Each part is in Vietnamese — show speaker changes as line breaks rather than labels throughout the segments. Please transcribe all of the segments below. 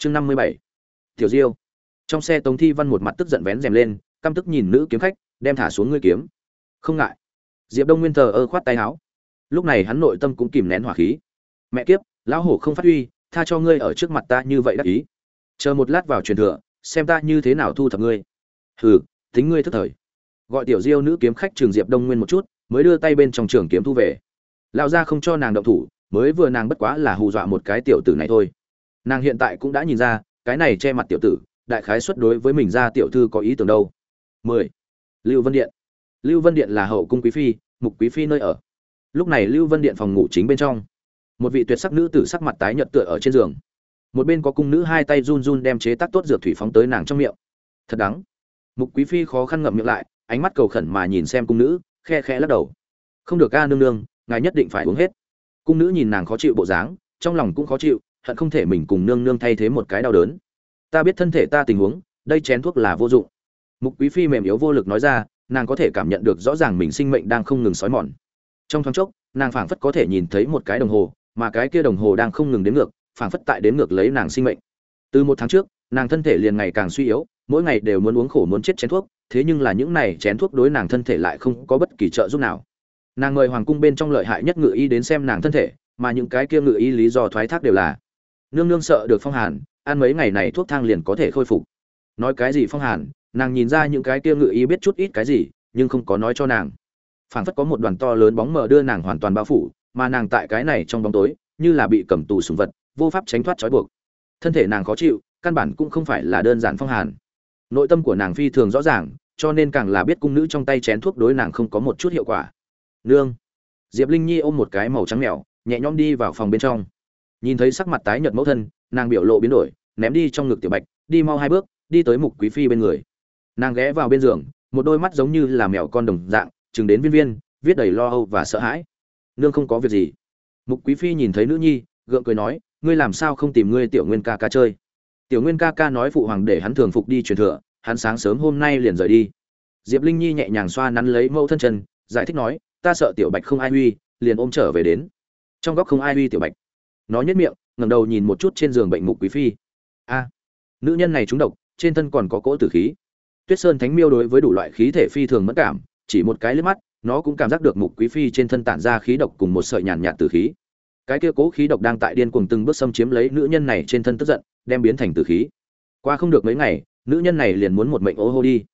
chương năm mươi bảy. Tiểu diêu. Trong xe tống thi văn một mặt tức giận vén rèm lên, căm tức nhìn nữ kiếm khách, đem thả xuống ngươi kiếm. Không ngại. Diệp đông nguyên thờ ơ khoát tay áo. Lúc này hắn nội tâm cũng kìm nén hỏa khí. Mẹ kiếp, lão hổ không phát huy, tha cho ngươi ở trước mặt ta như vậy đắc ý. Chờ một lát vào truyền thừa, xem ta như thế nào thu thập ngươi. Hừ tính ngươi thất thời. Gọi tiểu diêu nữ kiếm khách trường diệp đông nguyên một chút, mới đưa tay bên trong trường kiếm thu về. Lão gia không cho nàng động thủ, mới vừa nàng bất quá là hù dọa một cái tiểu tử này thôi nàng hiện tại cũng đã nhìn ra, cái này che mặt tiểu tử, đại khái xuất đối với mình ra tiểu thư có ý tưởng đâu. 10. lưu vân điện. Lưu vân điện là hậu cung quý phi, mục quý phi nơi ở. Lúc này lưu vân điện phòng ngủ chính bên trong. Một vị tuyệt sắc nữ tử sắc mặt tái nhợt tựa ở trên giường. Một bên có cung nữ hai tay run run đem chế tác tốt dược thủy phóng tới nàng trong miệng. Thật đắng. Mục quý phi khó khăn ngậm miệng lại, ánh mắt cầu khẩn mà nhìn xem cung nữ, khe khẽ lắc đầu. Không được ca nương nương, ngài nhất định phải uống hết. Cung nữ nhìn nàng khó chịu bộ dáng, trong lòng cũng khó chịu hận không thể mình cùng nương nương thay thế một cái đau đớn. Ta biết thân thể ta tình huống, đây chén thuốc là vô dụng. Mục quý phi mềm yếu vô lực nói ra, nàng có thể cảm nhận được rõ ràng mình sinh mệnh đang không ngừng sói mòn. Trong thoáng chốc, nàng phảng phất có thể nhìn thấy một cái đồng hồ, mà cái kia đồng hồ đang không ngừng đến ngược, phảng phất tại đến ngược lấy nàng sinh mệnh. Từ một tháng trước, nàng thân thể liền ngày càng suy yếu, mỗi ngày đều muốn uống khổ muốn chết chén thuốc, thế nhưng là những này chén thuốc đối nàng thân thể lại không có bất kỳ trợ giúp nào. Nàng mời hoàng cung bên trong lợi hại nhất ngự y đến xem nàng thân thể, mà những cái kia ngự y lý do thoái thác đều là nương nương sợ được phong hàn, ăn mấy ngày này thuốc thang liền có thể khôi phục. Nói cái gì phong hàn, nàng nhìn ra những cái kia ngự y biết chút ít cái gì, nhưng không có nói cho nàng. Phảng phất có một đoàn to lớn bóng mờ đưa nàng hoàn toàn bao phủ, mà nàng tại cái này trong bóng tối, như là bị cầm tù sùng vật, vô pháp tránh thoát trói buộc. Thân thể nàng khó chịu, căn bản cũng không phải là đơn giản phong hàn. Nội tâm của nàng phi thường rõ ràng, cho nên càng là biết cung nữ trong tay chén thuốc đối nàng không có một chút hiệu quả. Nương. Diệp linh nhi ôm một cái màu trắng mèo, nhẹ nhõm đi vào phòng bên trong nhìn thấy sắc mặt tái nhợt mẫu thân, nàng biểu lộ biến đổi, ném đi trong ngực tiểu bạch, đi mau hai bước, đi tới mục quý phi bên người. Nàng ghé vào bên giường, một đôi mắt giống như là mèo con đồng dạng, chừng đến viên viên, viết đầy lo âu và sợ hãi. Nương không có việc gì. Mục quý phi nhìn thấy nữ nhi, gượng cười nói, ngươi làm sao không tìm ngươi tiểu nguyên ca ca chơi? Tiểu nguyên ca ca nói phụ hoàng để hắn thường phục đi truyền thừa, hắn sáng sớm hôm nay liền rời đi. Diệp linh nhi nhẹ nhàng xoa nắn lấy mẫu thân chân, giải thích nói, ta sợ tiểu bạch không ai uy, liền ôm trở về đến. Trong góc không ai uy tiểu bạch nó nhất miệng, ngẩng đầu nhìn một chút trên giường bệnh mục quý phi. A, nữ nhân này trúng độc, trên thân còn có cỗ tử khí. Tuyết sơn thánh miêu đối với đủ loại khí thể phi thường mất cảm, chỉ một cái liếc mắt, nó cũng cảm giác được mục quý phi trên thân tản ra khí độc cùng một sợi nhàn nhạt tử khí. Cái kia cố khí độc đang tại điên cuồng từng bước xâm chiếm lấy nữ nhân này trên thân tức giận, đem biến thành tử khí. Qua không được mấy ngày, nữ nhân này liền muốn một mệnh ô hô đi.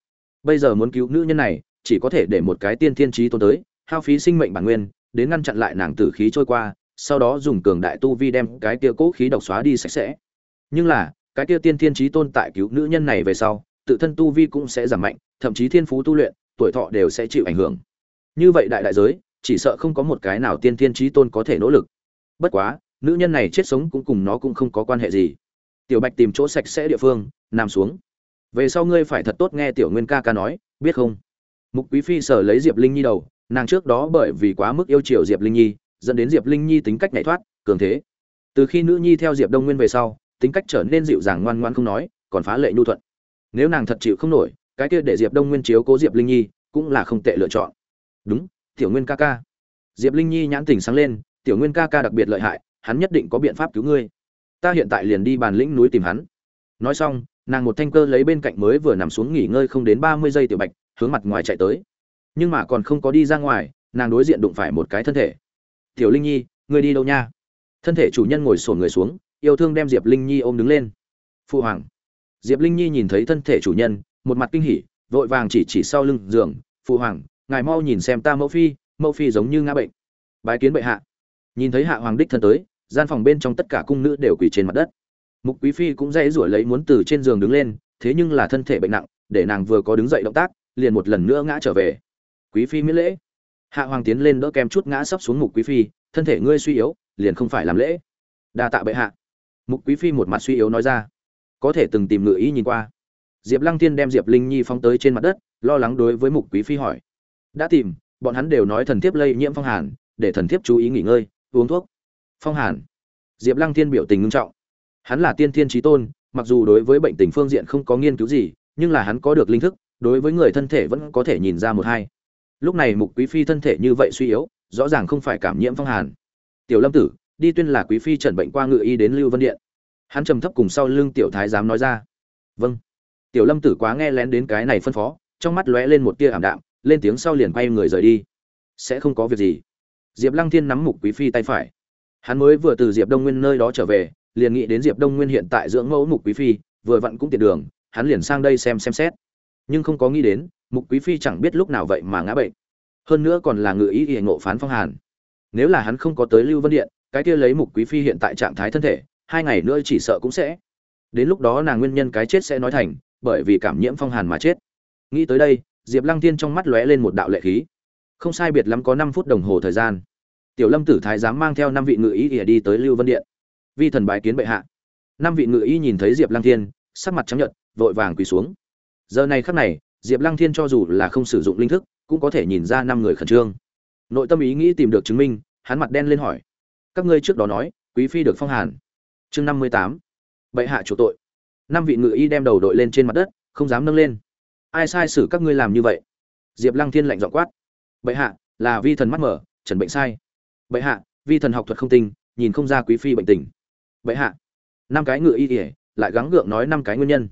Bây giờ muốn cứu nữ nhân này, chỉ có thể để một cái tiên thiên trí tôn tới, hao phí sinh mệnh bản nguyên, đến ngăn chặn lại nàng tử khí trôi qua sau đó dùng cường đại tu vi đem cái kia cố khí độc xóa đi sạch sẽ. Nhưng là, cái kia tiên thiên trí tôn tại cứu nữ nhân này về sau, tự thân tu vi cũng sẽ giảm mạnh, thậm chí thiên phú tu luyện, tuổi thọ đều sẽ chịu ảnh hưởng. Như vậy đại đại giới, chỉ sợ không có một cái nào tiên thiên trí tôn có thể nỗ lực. Bất quá, nữ nhân này chết sống cũng cùng nó cũng không có quan hệ gì. Tiểu bạch tìm chỗ sạch sẽ địa phương, nằm xuống. Về sau ngươi phải thật tốt nghe tiểu nguyên ca ca nói, biết không? Mục quý phi sở lấy diệp linh nhi đầu, nàng trước đó bởi vì quá mức yêu chiều diệp linh nhi dẫn đến diệp linh nhi tính cách nhảy thoát, cường thế. Từ khi nữ nhi theo diệp đông nguyên về sau, tính cách trở nên dịu dàng ngoan ngoan không nói, còn phá lệ nhu thuận. Nếu nàng thật chịu không nổi, cái kia để diệp đông nguyên chiếu cố diệp linh nhi cũng là không tệ lựa chọn. Đúng, tiểu nguyên ca ca. Diệp linh nhi nhãn tỉnh sáng lên, tiểu nguyên ca ca đặc biệt lợi hại, hắn nhất định có biện pháp cứu ngươi. Ta hiện tại liền đi bàn lĩnh núi tìm hắn. Nói xong, nàng một thanh cơ lấy bên cạnh mới vừa nằm xuống nghỉ ngơi không đến ba mươi giây tiểu bạch, hướng mặt ngoài chạy tới. Nhưng mà còn không có đi ra ngoài, nàng đối diện đụng phải một cái thân thể tiểu linh nhi, ngươi đi đâu nha? Thân thể chủ nhân ngồi sổn người xuống, yêu thương đem diệp linh nhi ôm đứng lên. Phụ hoàng. Diệp linh nhi nhìn thấy thân thể chủ nhân, một mặt kinh hỉ, vội vàng chỉ chỉ sau lưng giường. Phụ hoàng, ngài mau nhìn xem ta mẫu phi mẫu phi giống như ngã bệnh. Bái kiến bệ hạ. Nhìn thấy hạ hoàng đích thân tới, gian phòng bên trong tất cả cung nữ đều quỳ trên mặt đất. Mục quý phi cũng dãy rủa lấy muốn từ trên giường đứng lên, thế nhưng là thân thể bệnh nặng, để nàng vừa có đứng dậy động tác, liền một lần nữa ngã trở về. Quý phi miễn lễ hạ hoàng tiến lên đỡ kem chút ngã sấp xuống mục quý phi, thân thể ngươi suy yếu, liền không phải làm lễ. Đa tạ bệ hạ. Mục quý phi một mặt suy yếu nói ra. Có thể từng tìm ngự ý nhìn qua. Diệp lăng tiên đem diệp linh nhi phóng tới trên mặt đất, lo lắng đối với mục quý phi hỏi. Đã tìm, bọn hắn đều nói thần thiếp lây nhiễm phong hàn, để thần thiếp chú ý nghỉ ngơi, uống thuốc. Phong hàn? Diệp lăng tiên biểu tình ngưng trọng. Hắn là tiên thiên trí tôn, mặc dù đối với bệnh tình phương diện không có nghiên cứu gì, nhưng là hắn có được linh thức, đối với người thân thể vẫn có thể nhìn ra một hai lúc này mục quý phi thân thể như vậy suy yếu, rõ ràng không phải cảm nhiễm phong hàn. Tiểu lâm tử, đi tuyên là quý phi trần bệnh qua ngự y đến lưu vân điện. Hắn trầm thấp cùng sau lưng tiểu thái giám nói ra. Vâng. Tiểu lâm tử quá nghe lén đến cái này phân phó, trong mắt lóe lên một tia ảm đạm, lên tiếng sau liền quay người rời đi. Sẽ không có việc gì. Diệp lăng thiên nắm mục quý phi tay phải. Hắn mới vừa từ diệp đông nguyên nơi đó trở về, liền nghĩ đến diệp đông nguyên hiện tại dưỡng mẫu mục quý phi, vừa vặn cũng tiện đường, hắn liền sang đây xem xem xét. Nhưng không có nghĩ đến mục quý phi chẳng biết lúc nào vậy mà ngã bệnh. Hơn nữa còn là ngự ý ỉa ngộ phán phong hàn. Nếu là hắn không có tới lưu vân điện, cái kia lấy mục quý phi hiện tại trạng thái thân thể, hai ngày nữa chỉ sợ cũng sẽ. Đến lúc đó nàng nguyên nhân cái chết sẽ nói thành, bởi vì cảm nhiễm phong hàn mà chết. Nghĩ tới đây, diệp lăng tiên trong mắt lóe lên một đạo lệ khí. Không sai biệt lắm có năm phút đồng hồ thời gian. Tiểu lâm tử thái dám mang theo năm vị ngự ý ỉa đi tới lưu vân điện. Vi thần bái kiến bệ hạ. Năm vị ngự y nhìn thấy diệp lăng thiên, sắc mặt trắng nhợt, vội vàng quỳ xuống. Giờ này khắc này diệp lăng thiên cho dù là không sử dụng linh thức, cũng có thể nhìn ra năm người khẩn trương. Nội tâm ý nghĩ tìm được chứng minh, hắn mặt đen lên hỏi. Các ngươi trước đó nói, quý phi được phong hàn. Chương năm mươi tám. Bệ hạ chủ tội. Năm vị ngự y đem đầu đội lên trên mặt đất, không dám nâng lên. Ai sai xử các ngươi làm như vậy? Diệp lăng thiên lạnh giọng quát. Bệ hạ, là vi thần mắt mở, trần bệnh sai. Bệ hạ, vi thần học thuật không tinh, nhìn không ra quý phi bệnh tình. Bệ hạ, năm cái ngự y ỉa lại gắng gượng nói năm cái nguyên nhân.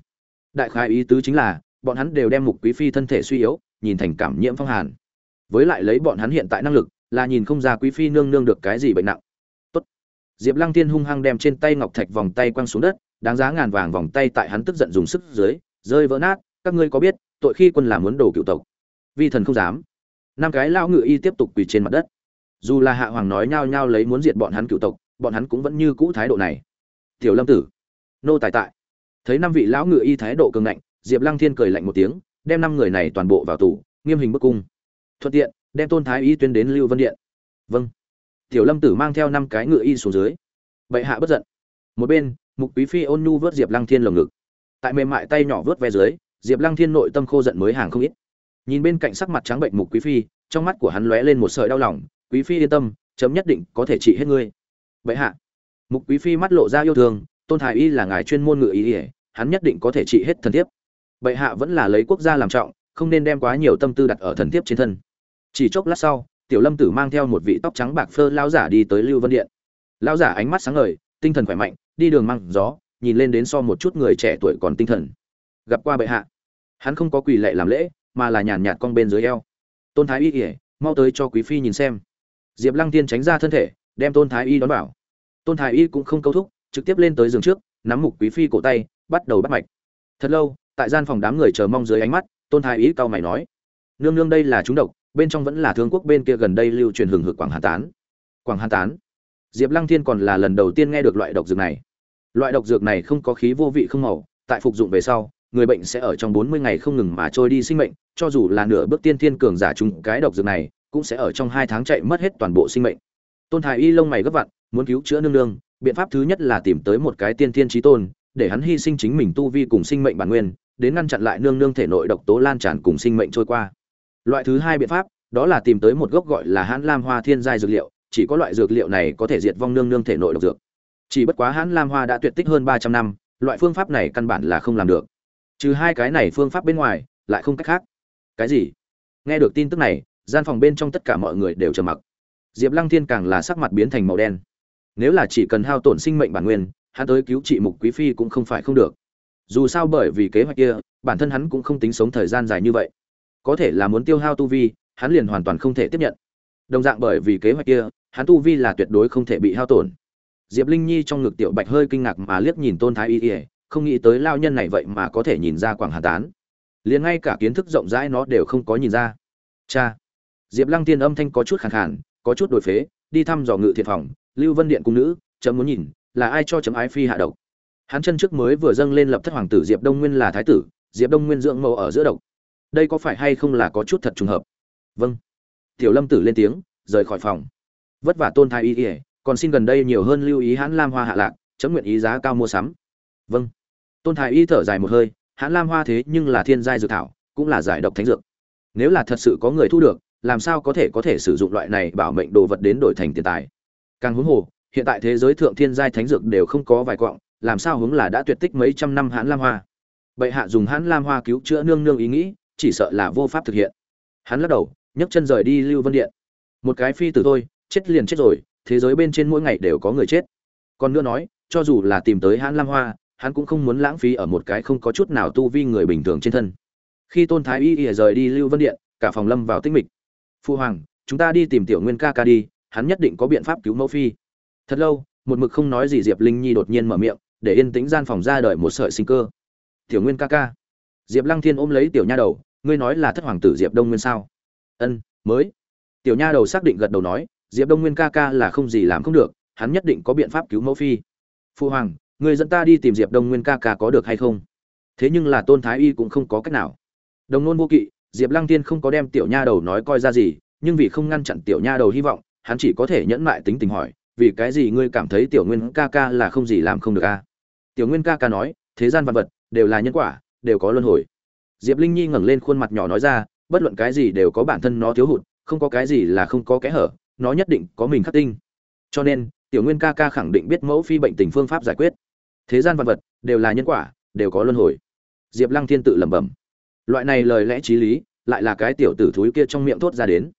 Đại khái ý tứ chính là bọn hắn đều đem mục quý phi thân thể suy yếu, nhìn thành cảm nhiễm phong hàn. Với lại lấy bọn hắn hiện tại năng lực, là nhìn không ra quý phi nương nương được cái gì bệnh nặng. Tốt. diệp lăng tiên hung hăng đem trên tay ngọc thạch vòng tay quăng xuống đất, đáng giá ngàn vàng vòng tay tại hắn tức giận dùng sức dưới, rơi vỡ nát, các ngươi có biết, tội khi quân là muốn đồ cựu tộc. Vi thần không dám. Năm cái lao ngự y tiếp tục quỳ trên mặt đất. Dù là hạ hoàng nói nhao nhao lấy muốn diệt bọn hắn cựu tộc, bọn hắn cũng vẫn như cũ thái độ này. Tiểu lâm tử. Nô tài tại. Thấy năm vị lão ngự y thái độ cường ngạnh diệp lăng thiên cười lạnh một tiếng đem năm người này toàn bộ vào tù nghiêm hình bức cung. Thuận tiện đem tôn thái y tuyên đến lưu vân điện. Vâng. Tiểu lâm tử mang theo năm cái ngựa y xuống dưới. Bệ hạ bất giận. Một bên mục quý phi ôn nhu vớt diệp lăng thiên lồng ngực. Tại mềm mại tay nhỏ vớt ve dưới diệp lăng thiên nội tâm khô giận mới hàng không ít. Nhìn bên cạnh sắc mặt trắng bệnh mục quý phi trong mắt của hắn lóe lên một sợi đau lòng quý phi yên tâm chấm nhất định có thể trị hết ngươi. Bệ hạ. Mục quý phi mắt lộ ra yêu thương tôn thái y là ngài chuyên môn ngựa y, hắn nhất định có thể trị hết thần thiếp bệ hạ vẫn là lấy quốc gia làm trọng, không nên đem quá nhiều tâm tư đặt ở thần thiếp trên thân. Chỉ chốc lát sau, tiểu lâm tử mang theo một vị tóc trắng bạc phơ lao giả đi tới lưu vân điện. Lao giả ánh mắt sáng ngời, tinh thần khỏe mạnh, đi đường măng gió, nhìn lên đến so một chút người trẻ tuổi còn tinh thần. Gặp qua bệ hạ. Hắn không có quỳ lệ làm lễ, mà là nhàn nhạt con bên dưới eo. Tôn thái y ỉa mau tới cho quý phi nhìn xem. Diệp lăng tiên tránh ra thân thể, đem tôn thái y đón bảo tôn thái y cũng không câu thúc, trực tiếp lên tới giường trước, nắm mục quý phi cổ tay, bắt đầu bắt mạch. Thật lâu tại gian phòng đám người chờ mong dưới ánh mắt, tôn thái y cao mày nói, nương nương đây là chúng độc, bên trong vẫn là thương quốc bên kia gần đây lưu truyền hừng hực quảng hà tán. Quảng hà tán? Diệp lăng thiên còn là lần đầu tiên nghe được loại độc dược này. Loại độc dược này không có khí vô vị không màu, tại phục dụng về sau, người bệnh sẽ ở trong bốn mươi ngày không ngừng mà trôi đi sinh mệnh, cho dù là nửa bước tiên thiên cường giả chúng cái độc dược này cũng sẽ ở trong hai tháng chạy mất hết toàn bộ sinh mệnh. Tôn thái y lông mày gấp vặn, muốn cứu chữa nương nương, biện pháp thứ nhất là tìm tới một cái tiên thiên trí tôn, để hắn hy sinh chính mình tu vi cùng sinh mệnh bản nguyên đến ngăn chặn lại nương nương thể nội độc tố lan tràn cùng sinh mệnh trôi qua. Loại thứ hai biện pháp, đó là tìm tới một gốc gọi là hãn lam hoa thiên giai dược liệu, chỉ có loại dược liệu này có thể diệt vong nương nương thể nội độc dược. Chỉ bất quá hãn lam hoa đã tuyệt tích hơn ba trăm năm, loại phương pháp này căn bản là không làm được. Trừ hai cái này phương pháp bên ngoài, lại không cách khác. Cái gì? Nghe được tin tức này, gian phòng bên trong tất cả mọi người đều trầm mặc. Diệp lăng thiên càng là sắc mặt biến thành màu đen. Nếu là chỉ cần hao tổn sinh mệnh bản nguyên, hắn tới cứu trị mục quý phi cũng không phải không được dù sao bởi vì kế hoạch kia, bản thân hắn cũng không tính sống thời gian dài như vậy. Có thể là muốn tiêu hao tu vi, hắn liền hoàn toàn không thể tiếp nhận. Đồng dạng bởi vì kế hoạch kia, hắn tu vi là tuyệt đối không thể bị hao tổn. Diệp linh nhi trong ngực tiểu bạch hơi kinh ngạc mà liếc nhìn tôn thái y ỉa không nghĩ tới lao nhân này vậy mà có thể nhìn ra quảng hà tán. Liền ngay cả kiến thức rộng rãi nó đều không có nhìn ra. Cha! Diệp lăng tiên âm thanh có chút khẳng khản có chút đổi phế, đi thăm dò ngự thiệt phòng, lưu vân điện cung nữ, chấm muốn nhìn, là ai cho chấm ái phi hạ độc? Hắn chân trước mới vừa dâng lên lập thất hoàng tử diệp đông nguyên là thái tử, diệp đông nguyên dưỡng mẫu ở giữa độc. Đây có phải hay không là có chút thật trùng hợp? Vâng. Tiểu lâm tử lên tiếng, rời khỏi phòng. Vất vả tôn thái y ỉa còn xin gần đây nhiều hơn lưu ý hãn lam hoa hạ lạc, chấm nguyện ý giá cao mua sắm. Vâng. Tôn thái y thở dài một hơi, hãn lam hoa thế nhưng là thiên giai dược thảo, cũng là giải độc thánh dược. Nếu là thật sự có người thu được, làm sao có thể có thể sử dụng loại này bảo mệnh đồ vật đến đổi thành tiền tài? Càng huống hồ, hiện tại thế giới thượng thiên giai thánh dược đều không có vài quọng làm sao hướng là đã tuyệt tích mấy trăm năm hãn lam hoa. Bệ hạ dùng hãn lam hoa cứu chữa nương nương ý nghĩ, chỉ sợ là vô pháp thực hiện. Hắn lắc đầu, nhấc chân rời đi lưu vân điện. Một cái phi tử thôi, chết liền chết rồi, thế giới bên trên mỗi ngày đều có người chết. Còn nữa nói, cho dù là tìm tới hãn lam hoa, hắn cũng không muốn lãng phí ở một cái không có chút nào tu vi người bình thường trên thân. Khi tôn thái y ỉa rời đi lưu vân điện, cả phòng lâm vào tinh mịch. Phu hoàng, chúng ta đi tìm tiểu nguyên ca ca đi, hắn nhất định có biện pháp cứu mẫu phi. Thật lâu, một mực không nói gì diệp linh nhi đột nhiên mở miệng để yên tĩnh gian phòng ra đợi một sợi sinh cơ. Tiểu nguyên ca ca. Diệp lăng thiên ôm lấy tiểu nha đầu, ngươi nói là thất hoàng tử diệp đông nguyên sao? Ân, mới. Tiểu nha đầu xác định gật đầu nói, diệp đông nguyên ca ca là không gì làm không được, hắn nhất định có biện pháp cứu mẫu phi. Phu hoàng người dẫn ta đi tìm diệp đông nguyên ca ca có được hay không? Thế nhưng là tôn thái y cũng không có cách nào. Đồng nôn vô kỵ, diệp lăng tiên không có đem tiểu nha đầu nói coi ra gì, nhưng vì không ngăn chặn tiểu nha đầu hy vọng, hắn chỉ có thể nhẫn mại tính tình hỏi, vì cái gì ngươi cảm thấy tiểu nguyên ca ca là không gì làm không được a tiểu nguyên ca ca nói, thế gian vật vật đều là nhân quả, đều có luân hồi. Diệp linh nhi ngẩng lên khuôn mặt nhỏ nói ra, bất luận cái gì đều có bản thân nó thiếu hụt, không có cái gì là không có kẽ hở, nó nhất định có mình khắc tinh. Cho nên, tiểu nguyên ca ca khẳng định biết mẫu phi bệnh tình phương pháp giải quyết. Thế gian vật vật đều là nhân quả, đều có luân hồi. Diệp lăng thiên tự lẩm bẩm. Loại này lời lẽ t r í lý, lại là cái tiểu tử thúi kia trong miệng thốt ra đến.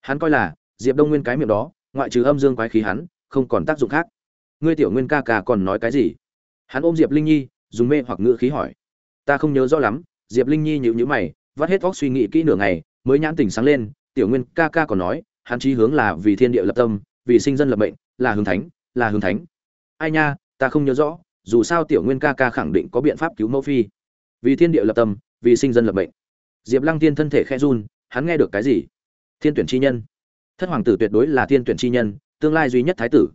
Hắn coi là, diệp đông nguyên cái miệng đó, ngoại trừ âm dương quái khí hắn, không còn tác dụng khác. Ngươi tiểu nguyên ca ca còn nói cái gì? Hắn ôm diệp linh nhi, dùng mê hoặc ngữ khí hỏi. Ta không nhớ rõ lắm, diệp linh nhi nhịu nhữ mày, vắt hết vóc suy nghĩ kỹ nửa ngày, mới nhãn tỉnh sáng lên, tiểu nguyên ca ca còn nói, hắn chí hướng là vì thiên địa lập tâm, vì sinh dân lập mệnh, là hướng thánh, là hướng thánh. Ai nha, ta không nhớ rõ, dù sao tiểu nguyên ca ca khẳng định có biện pháp cứu mẫu phi. Vì thiên địa lập tâm, vì sinh dân lập mệnh. Diệp lăng tiên thân thể khe run, hắn nghe được cái gì? Thiên tuyển chi nhân. Thất hoàng tử tuyệt đối là thiên tuyển chi nhân, tương lai duy nhất thái tử.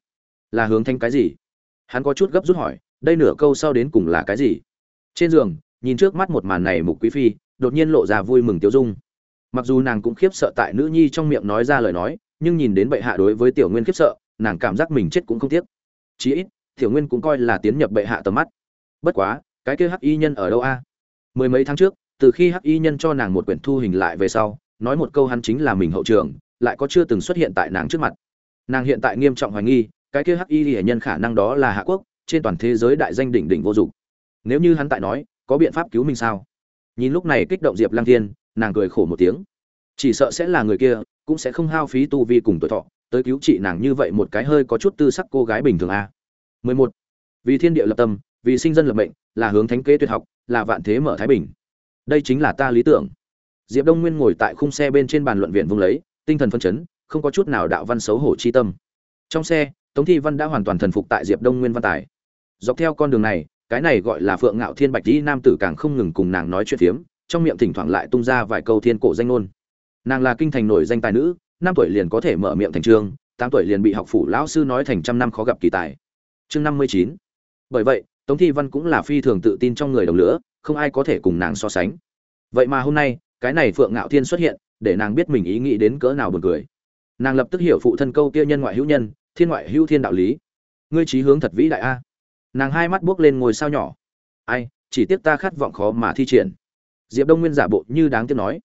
Là hướng thanh cái gì? Hắn có chút gấp rút hỏi đây nửa câu sau đến cùng là cái gì? Trên giường, nhìn trước mắt một màn này mục quý phi, đột nhiên lộ ra vui mừng tiêu dung. Mặc dù nàng cũng khiếp sợ tại nữ nhi trong miệng nói ra lời nói, nhưng nhìn đến bệ hạ đối với tiểu nguyên khiếp sợ, nàng cảm giác mình chết cũng không tiếc. Chí ít, tiểu nguyên cũng coi là tiến nhập bệ hạ tầm mắt. Bất quá, cái kia hắc y nhân ở đâu a? Mười mấy tháng trước, từ khi hắc y nhân cho nàng một quyển thu hình lại về sau, nói một câu hắn chính là mình hậu trường, lại có chưa từng xuất hiện tại nàng trước mặt. Nàng hiện tại nghiêm trọng hoài nghi, cái kia hắc y hệ nhân khả năng đó là hạ quốc trên toàn thế giới đại danh đỉnh đỉnh vô dụng. Nếu như hắn tại nói, có biện pháp cứu mình sao? Nhìn lúc này kích động diệp lang thiên, nàng cười khổ một tiếng. Chỉ sợ sẽ là người kia, cũng sẽ không hao phí tu vi cùng tuổi thọ, tới cứu trị nàng như vậy một cái hơi có chút tư sắc cô gái bình thường a. 11. vì thiên địa lập tâm, vì sinh dân lập mệnh, là hướng thánh kế tuyệt học, là vạn thế mở thái bình. Đây chính là ta lý tưởng. Diệp đông nguyên ngồi tại khung xe bên trên bàn luận viện vùng lấy, tinh thần phân chấn, không có chút nào đạo văn xấu hổ chi tâm. Trong xe, tống thi văn đã hoàn toàn thần phục tại diệp đông nguyên văn tài dọc theo con đường này, cái này gọi là phượng ngạo thiên bạch dĩ nam tử càng không ngừng cùng nàng nói chuyện phiếm, trong miệng thỉnh thoảng lại tung ra vài câu thiên cổ danh ngôn. Nàng là kinh thành nổi danh tài nữ, năm tuổi liền có thể mở miệng thành trường, tám tuổi liền bị học phủ lão sư nói thành trăm năm khó gặp kỳ tài. Chương năm mươi chín. Bởi vậy, tống thi văn cũng là phi thường tự tin trong người đồng lửa, không ai có thể cùng nàng so sánh. Vậy mà hôm nay, cái này phượng ngạo thiên xuất hiện, để nàng biết mình ý nghĩ đến cỡ nào buồn cười. Nàng lập tức hiểu phụ thân câu kia nhân ngoại hữu nhân, thiên ngoại hữu thiên đạo lý. Ngươi trí hướng thật vĩ đại a nàng hai mắt buốc lên ngồi sao nhỏ. Ai, chỉ tiếc ta khát vọng khó mà thi triển. Diệp đông nguyên giả bộ như đáng tiếc nói.